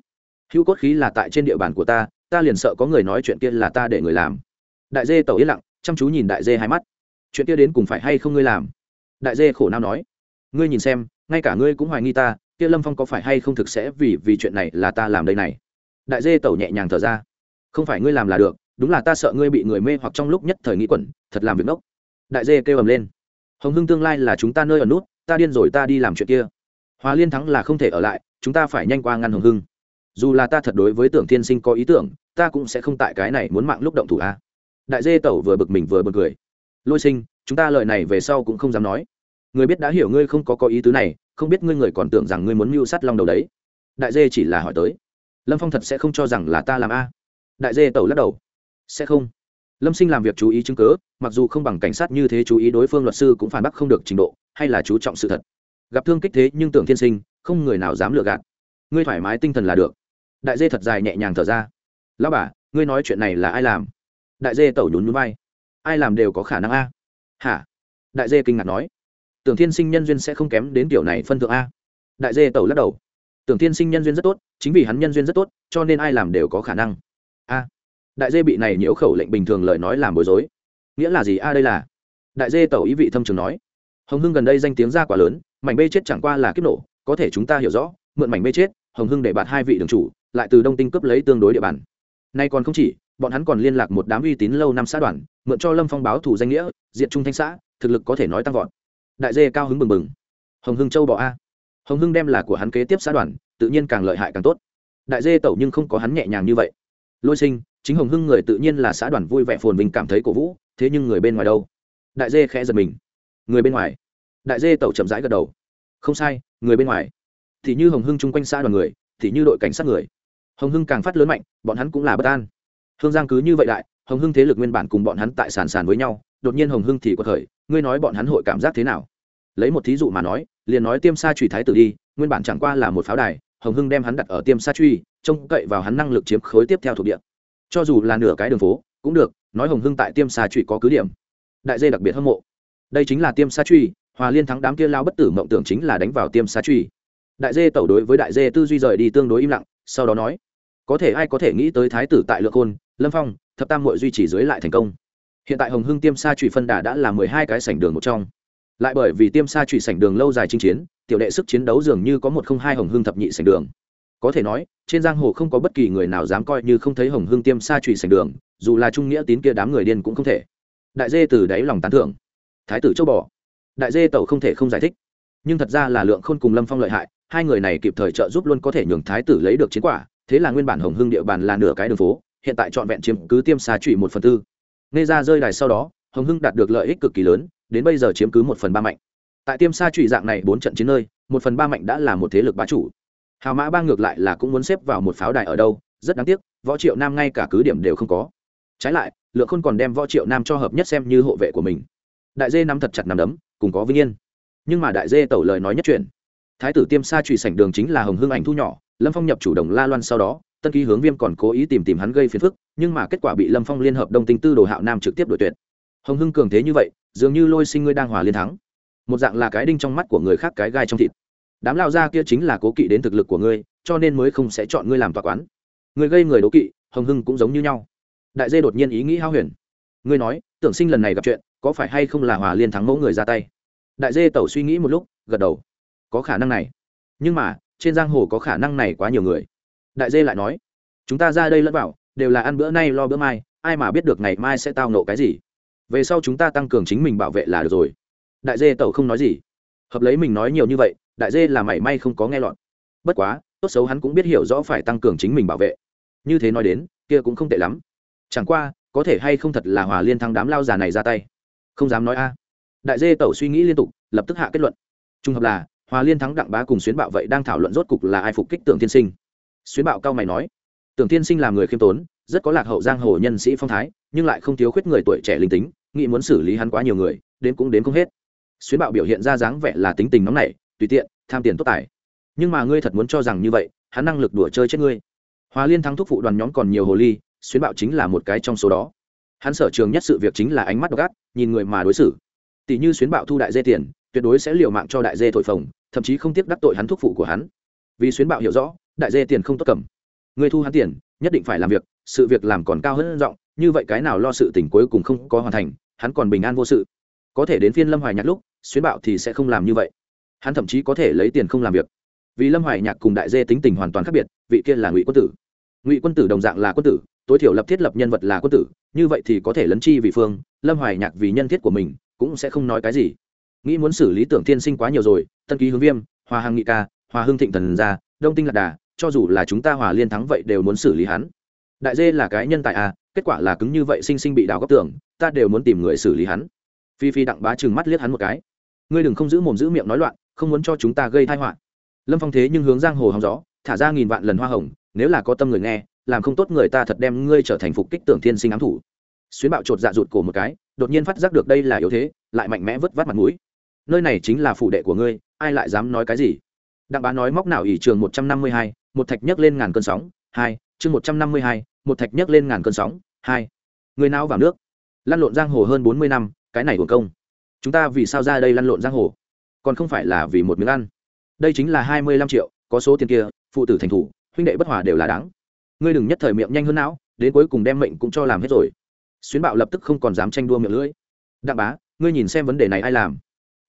hữu cốt khí là tại trên địa bàn của ta ta liền sợ có người nói chuyện kia là ta để người làm. Đại dê tẩu yên lặng, chăm chú nhìn đại dê hai mắt, chuyện kia đến cùng phải hay không ngươi làm? Đại dê khổ nao nói, ngươi nhìn xem, ngay cả ngươi cũng hoài nghi ta, kia lâm phong có phải hay không thực sẽ vì vì chuyện này là ta làm đây này? Đại dê tẩu nhẹ nhàng thở ra. Không phải ngươi làm là được, đúng là ta sợ ngươi bị người mê hoặc trong lúc nhất thời nghĩ quẩn, thật làm việc ngốc. Đại dê kêu ầm lên. Hồng hưng tương lai là chúng ta nơi ở nút, ta điên rồi ta đi làm chuyện kia. Hòa liên thắng là không thể ở lại, chúng ta phải nhanh qua ngăn hồng hưng. Dù là ta thật đối với tưởng thiên sinh có ý tưởng, ta cũng sẽ không tại cái này muốn mạng lúc động thủ a. Đại dê tẩu vừa bực mình vừa bực cười. Lôi sinh, chúng ta lời này về sau cũng không dám nói. Người biết đã hiểu ngươi không có có ý tứ này, không biết ngươi người còn tưởng rằng ngươi muốn mưu sát long đầu đấy. Đại dê chỉ là hỏi tới lâm phong thật sẽ không cho rằng là ta làm a. Đại dê tẩu lắc đầu. Sẽ không. Lâm sinh làm việc chú ý chứng cớ mặc dù không bằng cảnh sát như thế chú ý đối phương luật sư cũng phản bác không được trình độ, hay là chú trọng sự thật. Gặp thương kích thế nhưng tưởng thiên sinh, không người nào dám lừa gạt. Ngươi thoải mái tinh thần là được. Đại dê thật dài nhẹ nhàng thở ra. Lão bà, ngươi nói chuyện này là ai làm? Đại dê tẩu nhún nhún vai. Ai làm đều có khả năng a. Hả? Đại dê kinh ngạc nói. Tưởng thiên sinh nhân duyên sẽ không kém đến tiểu này phân thượng a. Đại dê tẩu lắc đầu tưởng thiên sinh nhân duyên rất tốt, chính vì hắn nhân duyên rất tốt, cho nên ai làm đều có khả năng. A. Đại dê bị này nhiễu khẩu lệnh bình thường lời nói làm bối rối. Nghĩa là gì a đây là? Đại dê tẩu ý vị thâm trường nói. Hồng hưng gần đây danh tiếng ra quá lớn, mảnh bê chết chẳng qua là kiếp nổ, có thể chúng ta hiểu rõ, mượn mảnh bê chết, hồng hưng để bạt hai vị đường chủ, lại từ đông tinh cướp lấy tương đối địa bàn. Nay còn không chỉ, bọn hắn còn liên lạc một đám uy tín lâu năm xã đoàn, mượn cho lâm phong báo thủ danh nghĩa diện trung thanh xã, thực lực có thể nói tăng vọt. Đại dê cao hứng bừng bừng. Hồng hưng châu bỏ a hồng hưng đem là của hắn kế tiếp xã đoàn, tự nhiên càng lợi hại càng tốt. Đại dê tẩu nhưng không có hắn nhẹ nhàng như vậy. Lôi sinh, chính hồng hưng người tự nhiên là xã đoàn vui vẻ phồn vinh cảm thấy cổ vũ, thế nhưng người bên ngoài đâu? Đại dê khẽ giật mình. Người bên ngoài. Đại dê tẩu chậm rãi gật đầu. Không sai, người bên ngoài. Thì như hồng hưng chung quanh xã đoàn người, thì như đội cảnh sát người. Hồng hưng càng phát lớn mạnh, bọn hắn cũng là bất an. Hương giang cứ như vậy đại, hồng hưng thế lực nguyên bản cùng bọn hắn tại sàn sàn với nhau, đột nhiên hồng hưng thì có thời ngươi nói bọn hắn hội cảm giác thế nào? Lấy một thí dụ mà nói, liền nói tiêm sa truy thái tử đi, nguyên bản chẳng qua là một pháo đài, hồng hưng đem hắn đặt ở tiêm sa truy trông cậy vào hắn năng lực chiếm khối tiếp theo thuộc địa. Cho dù là nửa cái đường phố, cũng được, nói hồng hưng tại tiêm sa truy có cứ điểm. Đại dê đặc biệt hâm mộ. Đây chính là tiêm sa truy hòa liên thắng đám kia lao bất tử mộng tưởng chính là đánh vào tiêm sa truy đại dê tẩu đối với đại dê tư duy rời đi tương đối im lặng, sau đó nói, có thể ai có thể nghĩ tới thái tử tại lượng khôn, lâm phong, thập tam hội duy trì dưới lại thành công. Hiện tại hồng hưng tiêm sa truy phân đà đã là mười hai cái sảnh đường một trong lại bởi vì tiêm sa trụy sảnh đường lâu dài chinh chiến, tiểu đệ sức chiến đấu dường như có một không hai hồng hưng thập nhị sảnh đường. Có thể nói, trên giang hồ không có bất kỳ người nào dám coi như không thấy hồng hưng tiêm sa trụy sảnh đường, dù là trung nghĩa tín kia đám người điên cũng không thể. Đại dê từ đáy lòng tán thưởng. Thái tử châu bò. Đại dê tẩu không thể không giải thích. Nhưng thật ra là lượng khôn cùng lâm phong lợi hại, hai người này kịp thời trợ giúp luôn có thể nhường thái tử lấy được chiến quả, thế là nguyên bản hồng hưng địa bàn là nửa cái đường phố, hiện tại trọn vẹn chiếm cứ tiêm xa trụy một phần tư. Nghe ra rơi đài sau đó, hồng hưng đạt được lợi ích cực kỳ lớn đến bây giờ chiếm cứ một phần ba mạnh. Tại tiêm sa trụy dạng này bốn trận chiến nơi, một phần ba mạnh đã là một thế lực bá chủ. Hào mã ba ngược lại là cũng muốn xếp vào một pháo đài ở đâu, rất đáng tiếc, võ triệu nam ngay cả cứ điểm đều không có. Trái lại, lượng khôn còn đem võ triệu nam cho hợp nhất xem như hộ vệ của mình. Đại dê nắm thật chặt nắm đấm, cùng có vinh yên. Nhưng mà đại dê tẩu lời nói nhất truyền thái tử tiêm sa trụy sảnh đường chính là hồng hương ảnh thu nhỏ, lâm phong nhập chủ đồng la loan sau đó, tân ký hướng viêm còn cố ý tìm tìm hắn gây phiền phức, nhưng mà kết quả bị lâm phong liên hợp đông tinh tư đồ hạo nam trực tiếp đổi tuyệt hồng hưng cường thế như vậy, dường như lôi sinh ngươi đang hòa liên thắng. Một dạng là cái đinh trong mắt của người khác cái gai trong thịt. Đám lao ra kia chính là cố kỵ đến thực lực của ngươi, cho nên mới không sẽ chọn ngươi làm tòa quán. Người gây người đố kỵ, hồng hưng cũng giống như nhau. Đại dê đột nhiên ý nghĩ hao huyền. Ngươi nói, tưởng sinh lần này gặp chuyện, có phải hay không là hòa liên thắng mẫu người ra tay? Đại dê tẩu suy nghĩ một lúc, gật đầu. Có khả năng này. Nhưng mà, trên giang hồ có khả năng này quá nhiều người. Đại dê lại nói, chúng ta ra đây lẫn vào, đều là ăn bữa nay lo bữa mai, ai mà biết được ngày mai sẽ tao nộ cái gì? Về sau chúng ta tăng cường chính mình bảo vệ là được rồi. Đại dê tẩu không nói gì. Hợp lấy mình nói nhiều như vậy, đại dê là mảy may không có nghe lọt. Bất quá, tốt xấu hắn cũng biết hiểu rõ phải tăng cường chính mình bảo vệ. Như thế nói đến, kia cũng không tệ lắm. Chẳng qua, có thể hay không thật là hòa liên thắng đám lao già này ra tay? Không dám nói a. Đại dê tẩu suy nghĩ liên tục, lập tức hạ kết luận. Trung hợp là, hòa liên thắng đặng bá cùng xuyến bạo vậy đang thảo luận rốt cục là ai phục kích tưởng tiên sinh. Xuyến bạo cao mày nói. Tưởng tiên sinh là người khiêm tốn rất có lạc hậu giang hồ nhân sĩ phong thái nhưng lại không thiếu khuyết người tuổi trẻ linh tính nghĩ muốn xử lý hắn quá nhiều người đến cũng đến không hết. Xuyến bạo biểu hiện ra dáng vẻ là tính tình nóng nảy tùy tiện tham tiền tốt tài. Nhưng mà ngươi thật muốn cho rằng như vậy hắn năng lực đùa chơi chết ngươi. Hòa liên thắng thúc phụ đoàn nhóm còn nhiều hồ ly xuyến bạo chính là một cái trong số đó. Hắn sở trường nhất sự việc chính là ánh mắt gắt, nhìn người mà đối xử. Tỷ như xuyến bạo thu đại dê tiền tuyệt đối sẽ liều mạng cho đại dê thổi phồng thậm chí không tiếp đắc tội hắn thúc phụ của hắn. Vì xuyến bạo hiểu rõ đại dê tiền không tốt cầm. Người thu hắn tiền nhất định phải làm việc sự việc làm còn cao hơn rộng như vậy cái nào lo sự tình cuối cùng không có hoàn thành, hắn còn bình an vô sự. Có thể đến phiên lâm hoài nhạc lúc, xuyến bạo thì sẽ không làm như vậy. Hắn thậm chí có thể lấy tiền không làm việc. Vì lâm hoài nhạc cùng đại dê tính tình hoàn toàn khác biệt, vị kia là ngụy quân tử. Ngụy quân tử đồng dạng là quân tử, tối thiểu lập thiết lập nhân vật là quân tử, như vậy thì có thể lấn chi vị phương, lâm hoài nhạc vì nhân thiết của mình, cũng sẽ không nói cái gì. Nghĩ muốn xử lý tưởng tiên sinh quá nhiều rồi, tân ký hướng viêm hòa hằng nghị ca hòa hưng thịnh thần gia, đông tinh lạc đà, cho dù là chúng ta hòa liên thắng vậy đều muốn xử lý hắn đại dê là cái nhân tài à kết quả là cứng như vậy sinh sinh bị đào góc tưởng ta đều muốn tìm người xử lý hắn. Phi phi đặng bá chừng mắt liếc hắn một cái. Ngươi đừng không giữ mồm giữ miệng nói loạn, không muốn cho chúng ta gây thai họa. Lâm phong thế nhưng hướng giang hồ hóng gió, thả ra nghìn vạn lần hoa hồng, nếu là có tâm người nghe, làm không tốt người ta thật đem ngươi trở thành phục kích tưởng thiên sinh ám thủ. Xuyến bạo chột dạ rụt cổ một cái, đột nhiên phát giác được đây là yếu thế, lại mạnh mẽ vứt vắt mặt mũi. Nơi này chính là phủ đệ của ngươi, ai lại dám nói cái gì? Đặng bá nói móc nào ỷ trường một trăm năm mươi hai, một thạch nhấc lên ngàn cơn sóng, hai chương một trăm năm mươi hai, một thạch nhấc lên ngàn cơn sóng, hai. Người nào vào nước? Lăn lộn giang hồ hơn bốn mươi năm, cái này của công. Chúng ta vì sao ra đây lăn lộn giang hồ? Còn không phải là vì một miếng ăn. Đây chính là hai mươi lăm triệu, có số tiền kia, phụ tử thành thủ, huynh đệ bất hòa đều là đáng. Ngươi đừng nhất thời miệng nhanh hơn não, đến cuối cùng đem mệnh cũng cho làm hết rồi. Xuyến bạo lập tức không còn dám tranh đua miệng lưỡi. Đặng bá, ngươi nhìn xem vấn đề này ai làm?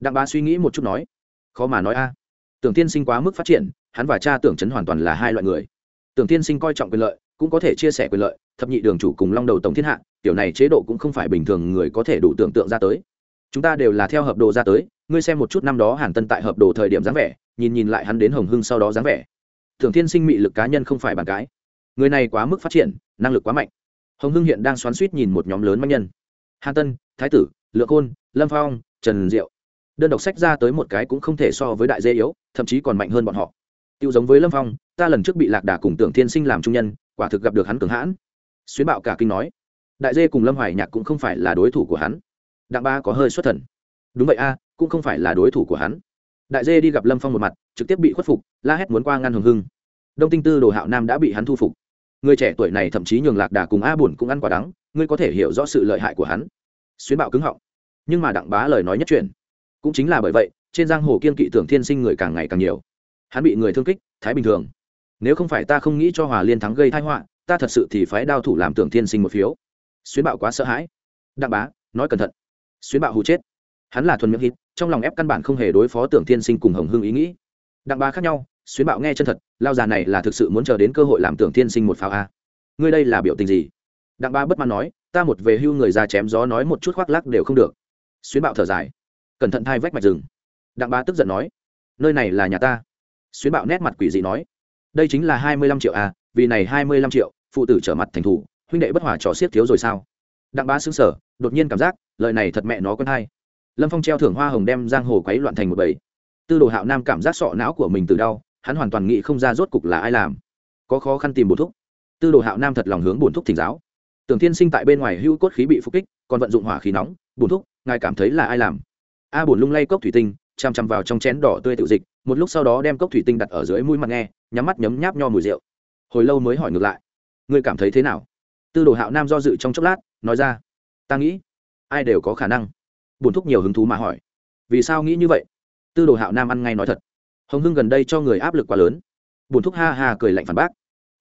Đặng bá suy nghĩ một chút nói. Khó mà nói a. Tưởng tiên sinh quá mức phát triển, hắn và cha tưởng chấn hoàn toàn là hai loại người tưởng tiên sinh coi trọng quyền lợi, cũng có thể chia sẻ quyền lợi, thập nhị đường chủ cùng long đầu tổng thiên hạ tiểu này chế độ cũng không phải bình thường người có thể đủ tưởng tượng ra tới. Chúng ta đều là theo hợp đồ ra tới, ngươi xem một chút năm đó hàn tân tại hợp đồ thời điểm dáng vẻ, nhìn nhìn lại hắn đến hồng hưng sau đó dáng vẻ. Thường thiên sinh mị lực cá nhân không phải bàn cái người này quá mức phát triển, năng lực quá mạnh. Hồng hưng hiện đang xoắn suýt nhìn một nhóm lớn mạnh nhân. Hàn tân, thái tử lượng khôn lâm phong, trần diệu. Đơn độc sách ra tới một cái cũng không thể so với đại dê yếu, thậm chí còn mạnh hơn bọn họ tiêu giống với lâm phong, ta lần trước bị lạc đà cùng tưởng thiên sinh làm trung nhân, quả thực gặp được hắn cường hãn. Xuyến bạo cả kinh nói, đại dê cùng lâm hoài nhạc cũng không phải là đối thủ của hắn. Đặng ba có hơi xuất thần. Đúng vậy a, cũng không phải là đối thủ của hắn. Đại dê đi gặp lâm phong một mặt, trực tiếp bị khuất phục, la hét muốn qua ngăn hồng hưng. Đông tinh tư đồ hạo nam đã bị hắn thu phục. Người trẻ tuổi này thậm chí nhường lạc đà cùng a bổn cũng ăn quả đắng, ngươi có thể hiểu rõ sự lợi hại của hắn. Xuyến bạo cứng họng. Nhưng mà đặng bá lời nói nhất truyền. Cũng chính là bởi vậy, trên giang hồ kiên kỵ tưởng thiên sinh người càng ngày càng nhiều hắn bị người thương kích, thái bình thường. Nếu không phải ta không nghĩ cho hòa liên thắng gây tai họa, ta thật sự thì phái đao thủ làm tưởng thiên sinh một phiếu. Xuyến bạo quá sợ hãi. Đặng bá, nói cẩn thận. Xuyến bạo hù chết. Hắn là thuần miệng hít, trong lòng ép căn bản không hề đối phó tưởng thiên sinh cùng hồng hưng ý nghĩ. Đặng bá khác nhau, xuyến bạo nghe chân thật, lao già này là thực sự muốn chờ đến cơ hội làm tưởng thiên sinh một pháo a. Ngươi đây là biểu tình gì? Đặng bá bất mãn nói, ta một về hưu người già chém gió nói một chút khoác lác đều không được. Xuyến bạo thở dài. Cẩn thận thai vách mạch rừng. Đặng bá tức giận nói, nơi này là nhà ta xuyến bạo nét mặt quỷ dị nói, đây chính là hai mươi lăm triệu a vì này hai mươi lăm triệu, phụ tử trở mặt thành thủ, huynh đệ bất hòa trò xiết thiếu rồi sao? Đặng bá xứng sở đột nhiên cảm giác, lời này thật mẹ nó quân hay lâm phong treo thưởng hoa hồng đem giang hồ quấy loạn thành một bầy. Tư đồ hạo nam cảm giác sọ não của mình từ đau, hắn hoàn toàn nghĩ không ra rốt cục là ai làm. Có khó khăn tìm bổn thúc. Tư đồ hạo nam thật lòng hướng bổn thúc thỉnh giáo. Tưởng thiên sinh tại bên ngoài hưu cốt khí bị phục kích, còn vận dụng hỏa khí nóng bổn thúc, ngài cảm thấy là ai làm? A bổn lung lay cốc thủy tinh chằm chằm vào trong chén đỏ tươi tự dịch, một lúc sau đó đem cốc thủy tinh đặt ở dưới mũi mặt nghe, nhắm mắt nhấm nháp nho mùi rượu. Hồi lâu mới hỏi ngược lại, ngươi cảm thấy thế nào? Tư đồ hạo nam do dự trong chốc lát, nói ra, ta nghĩ, ai đều có khả năng. Buồn thúc nhiều hứng thú mà hỏi, vì sao nghĩ như vậy? Tư đồ hạo nam ăn ngay nói thật, hồng hưng gần đây cho người áp lực quá lớn. Buồn thúc ha ha cười lạnh phản bác,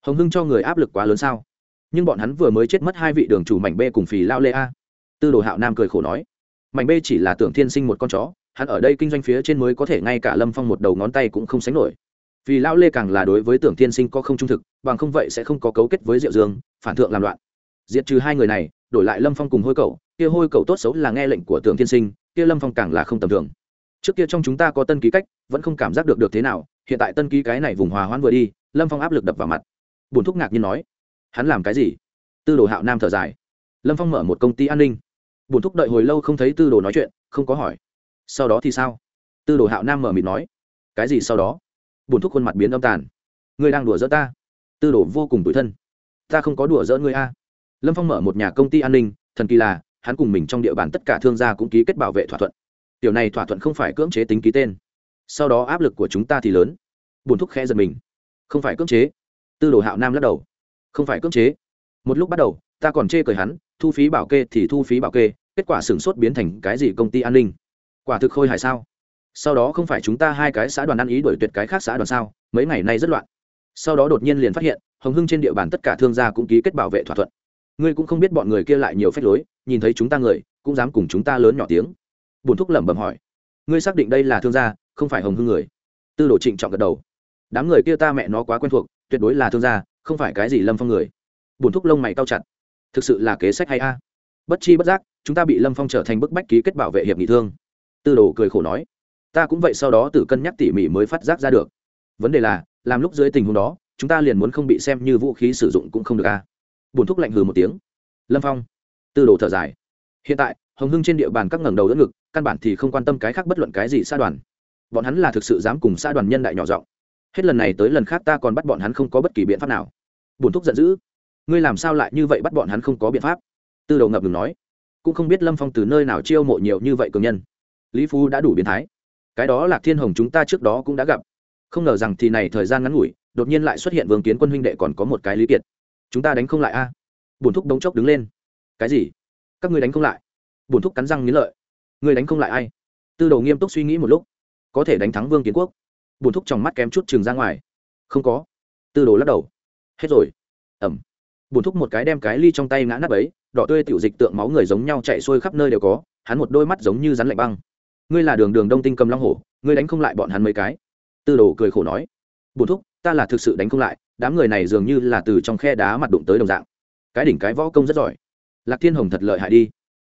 hồng hưng cho người áp lực quá lớn sao? Nhưng bọn hắn vừa mới chết mất hai vị đường chủ mảnh b cùng phì lao lê a. Tư đồ hạo nam cười khổ nói, mảnh b chỉ là tưởng thiên sinh một con chó hắn ở đây kinh doanh phía trên mới có thể ngay cả lâm phong một đầu ngón tay cũng không sánh nổi. Vì Lão lê càng là đối với tưởng thiên sinh có không trung thực, bằng không vậy sẽ không có cấu kết với diệu dương, phản thượng làm loạn. Diệt trừ hai người này, đổi lại lâm phong cùng hôi cậu kia hôi cậu tốt xấu là nghe lệnh của tưởng tiên sinh, kia lâm phong càng là không tầm thường. Trước kia trong chúng ta có tân ký cách, vẫn không cảm giác được được thế nào, hiện tại tân ký cái này vùng hòa hoãn vừa đi, lâm phong áp lực đập vào mặt. Bùn thúc ngạc nhiên nói, hắn làm cái gì? Tư đồ hạo nam thở dài. Lâm phong mở một công ty an ninh. Bùn thúc đợi hồi lâu không thấy tư đồ nói chuyện, không có hỏi sau đó thì sao? Tư đồ hạo nam mở mịt nói. Cái gì sau đó? Bùn thúc khuôn mặt biến âm tàn. Ngươi đang đùa dỡ ta. Tư đồ vô cùng tủi thân. Ta không có đùa dỡ ngươi a. Lâm phong mở một nhà công ty an ninh, thần kỳ là, hắn cùng mình trong địa bàn tất cả thương gia cũng ký kết bảo vệ thỏa thuận. Tiểu này thỏa thuận không phải cưỡng chế tính ký tên. Sau đó áp lực của chúng ta thì lớn. Bùn thúc khẽ giật mình. Không phải cưỡng chế. Tư đồ hạo nam lắc đầu. Không phải cưỡng chế. Một lúc bắt đầu, ta còn chê cười hắn, thu phí bảo kê thì thu phí bảo kê, kết quả sửng sốt biến thành cái gì công ty an ninh quả thực khôi hài sao? Sau đó không phải chúng ta hai cái xã đoàn ăn ý đổi tuyệt cái khác xã đoàn sao? Mấy ngày nay rất loạn. Sau đó đột nhiên liền phát hiện, hồng hưng trên địa bàn tất cả thương gia cũng ký kết bảo vệ thỏa thuận. Ngươi cũng không biết bọn người kia lại nhiều phép lối, nhìn thấy chúng ta người, cũng dám cùng chúng ta lớn nhỏ tiếng. Bùn thúc lẩm bẩm hỏi. Ngươi xác định đây là thương gia, không phải hồng hưng người? Tư đồ trịnh trọng gật đầu. Đám người kia ta mẹ nó quá quen thuộc, tuyệt đối là thương gia, không phải cái gì lâm phong người. Bùn thúc lông mày cao chặt. Thực sự là kế sách hay a? Bất chi bất giác, chúng ta bị lâm phong trở thành bức bách ký kết bảo vệ hiệp nghị thương tư đồ cười khổ nói, ta cũng vậy sau đó tự cân nhắc tỉ mỉ mới phát giác ra được. Vấn đề là, làm lúc dưới tình huống đó, chúng ta liền muốn không bị xem như vũ khí sử dụng cũng không được a. Bùn thúc lạnh hừ một tiếng. Lâm phong. Tư đồ thở dài. Hiện tại, hồng hưng trên địa bàn các ngẩng đầu đỡ ngực, căn bản thì không quan tâm cái khác bất luận cái gì xa đoàn. Bọn hắn là thực sự dám cùng xa đoàn nhân đại nhỏ giọng. Hết lần này tới lần khác ta còn bắt bọn hắn không có bất kỳ biện pháp nào. Bùn thúc giận dữ. Ngươi làm sao lại như vậy bắt bọn hắn không có biện pháp? Tư đầu ngập ngừng nói. Cũng không biết lâm phong từ nơi nào chiêu mộ nhiều như vậy cường nhân lý phú đã đủ biến thái. Cái đó là thiên hồng chúng ta trước đó cũng đã gặp. Không ngờ rằng thì này thời gian ngắn ngủi, đột nhiên lại xuất hiện vương kiến quân huynh đệ còn có một cái lý kiệt. Chúng ta đánh không lại a? À? bùn thúc đống chốc đứng lên. Cái gì? Các ngươi đánh không lại? Bùn thúc cắn răng nghĩ lợi. Ngươi đánh không lại ai? Tư đồ nghiêm túc suy nghĩ một lúc. Có thể đánh thắng vương kiến quốc. Bùn thúc trong mắt kém chút trường ra ngoài. Không có. Tư đồ lắc đầu. Hết rồi. Ẩm. Bùn thúc một cái đem cái ly trong tay ngã nắp ấy, đỏ tươi tiểu dịch tượng máu người giống nhau chạy xuôi khắp nơi đều có, hắn một đôi mắt giống như rắn lạnh băng ngươi là đường đường đông tinh cầm long hổ ngươi đánh không lại bọn hắn mấy cái. Tư đồ cười khổ nói. Bùn thúc ta là thực sự đánh không lại đám người này dường như là từ trong khe đá mặt đụng tới đồng dạng. Cái đỉnh cái võ công rất giỏi. Lạc thiên hồng thật lợi hại đi.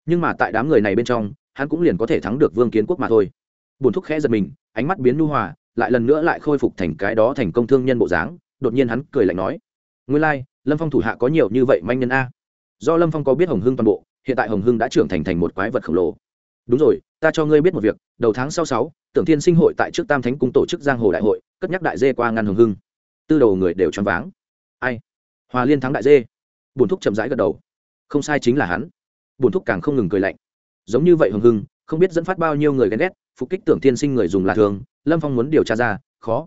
Nhưng mà tại đám người này bên trong hắn cũng liền có thể thắng được vương kiến quốc mà thôi. Bùn thúc khẽ giật mình ánh mắt biến nu hòa lại lần nữa lại khôi phục thành cái đó thành công thương nhân bộ dáng đột nhiên hắn cười lạnh nói. Nguyên lai、like, lâm phong thủ hạ có nhiều như vậy manh nhân a. Do lâm phong có biết hồng hưng toàn bộ hiện tại hồng hưng đã trưởng thành thành một quái vật khổng lồ đúng rồi, ta cho ngươi biết một việc, đầu tháng sau sáu, tưởng thiên sinh hội tại trước tam thánh cung tổ chức giang hồ đại hội, cất nhắc đại dê qua ngăn hồng hưng. Tư đầu người đều choáng váng. Ai? Hòa liên thắng đại dê. Bùn thúc chậm rãi gật đầu. Không sai chính là hắn. Bùn thúc càng không ngừng cười lạnh. Giống như vậy hồng hưng, không biết dẫn phát bao nhiêu người ghen ghét, phục kích tưởng thiên sinh người dùng là thường, lâm phong muốn điều tra ra, khó.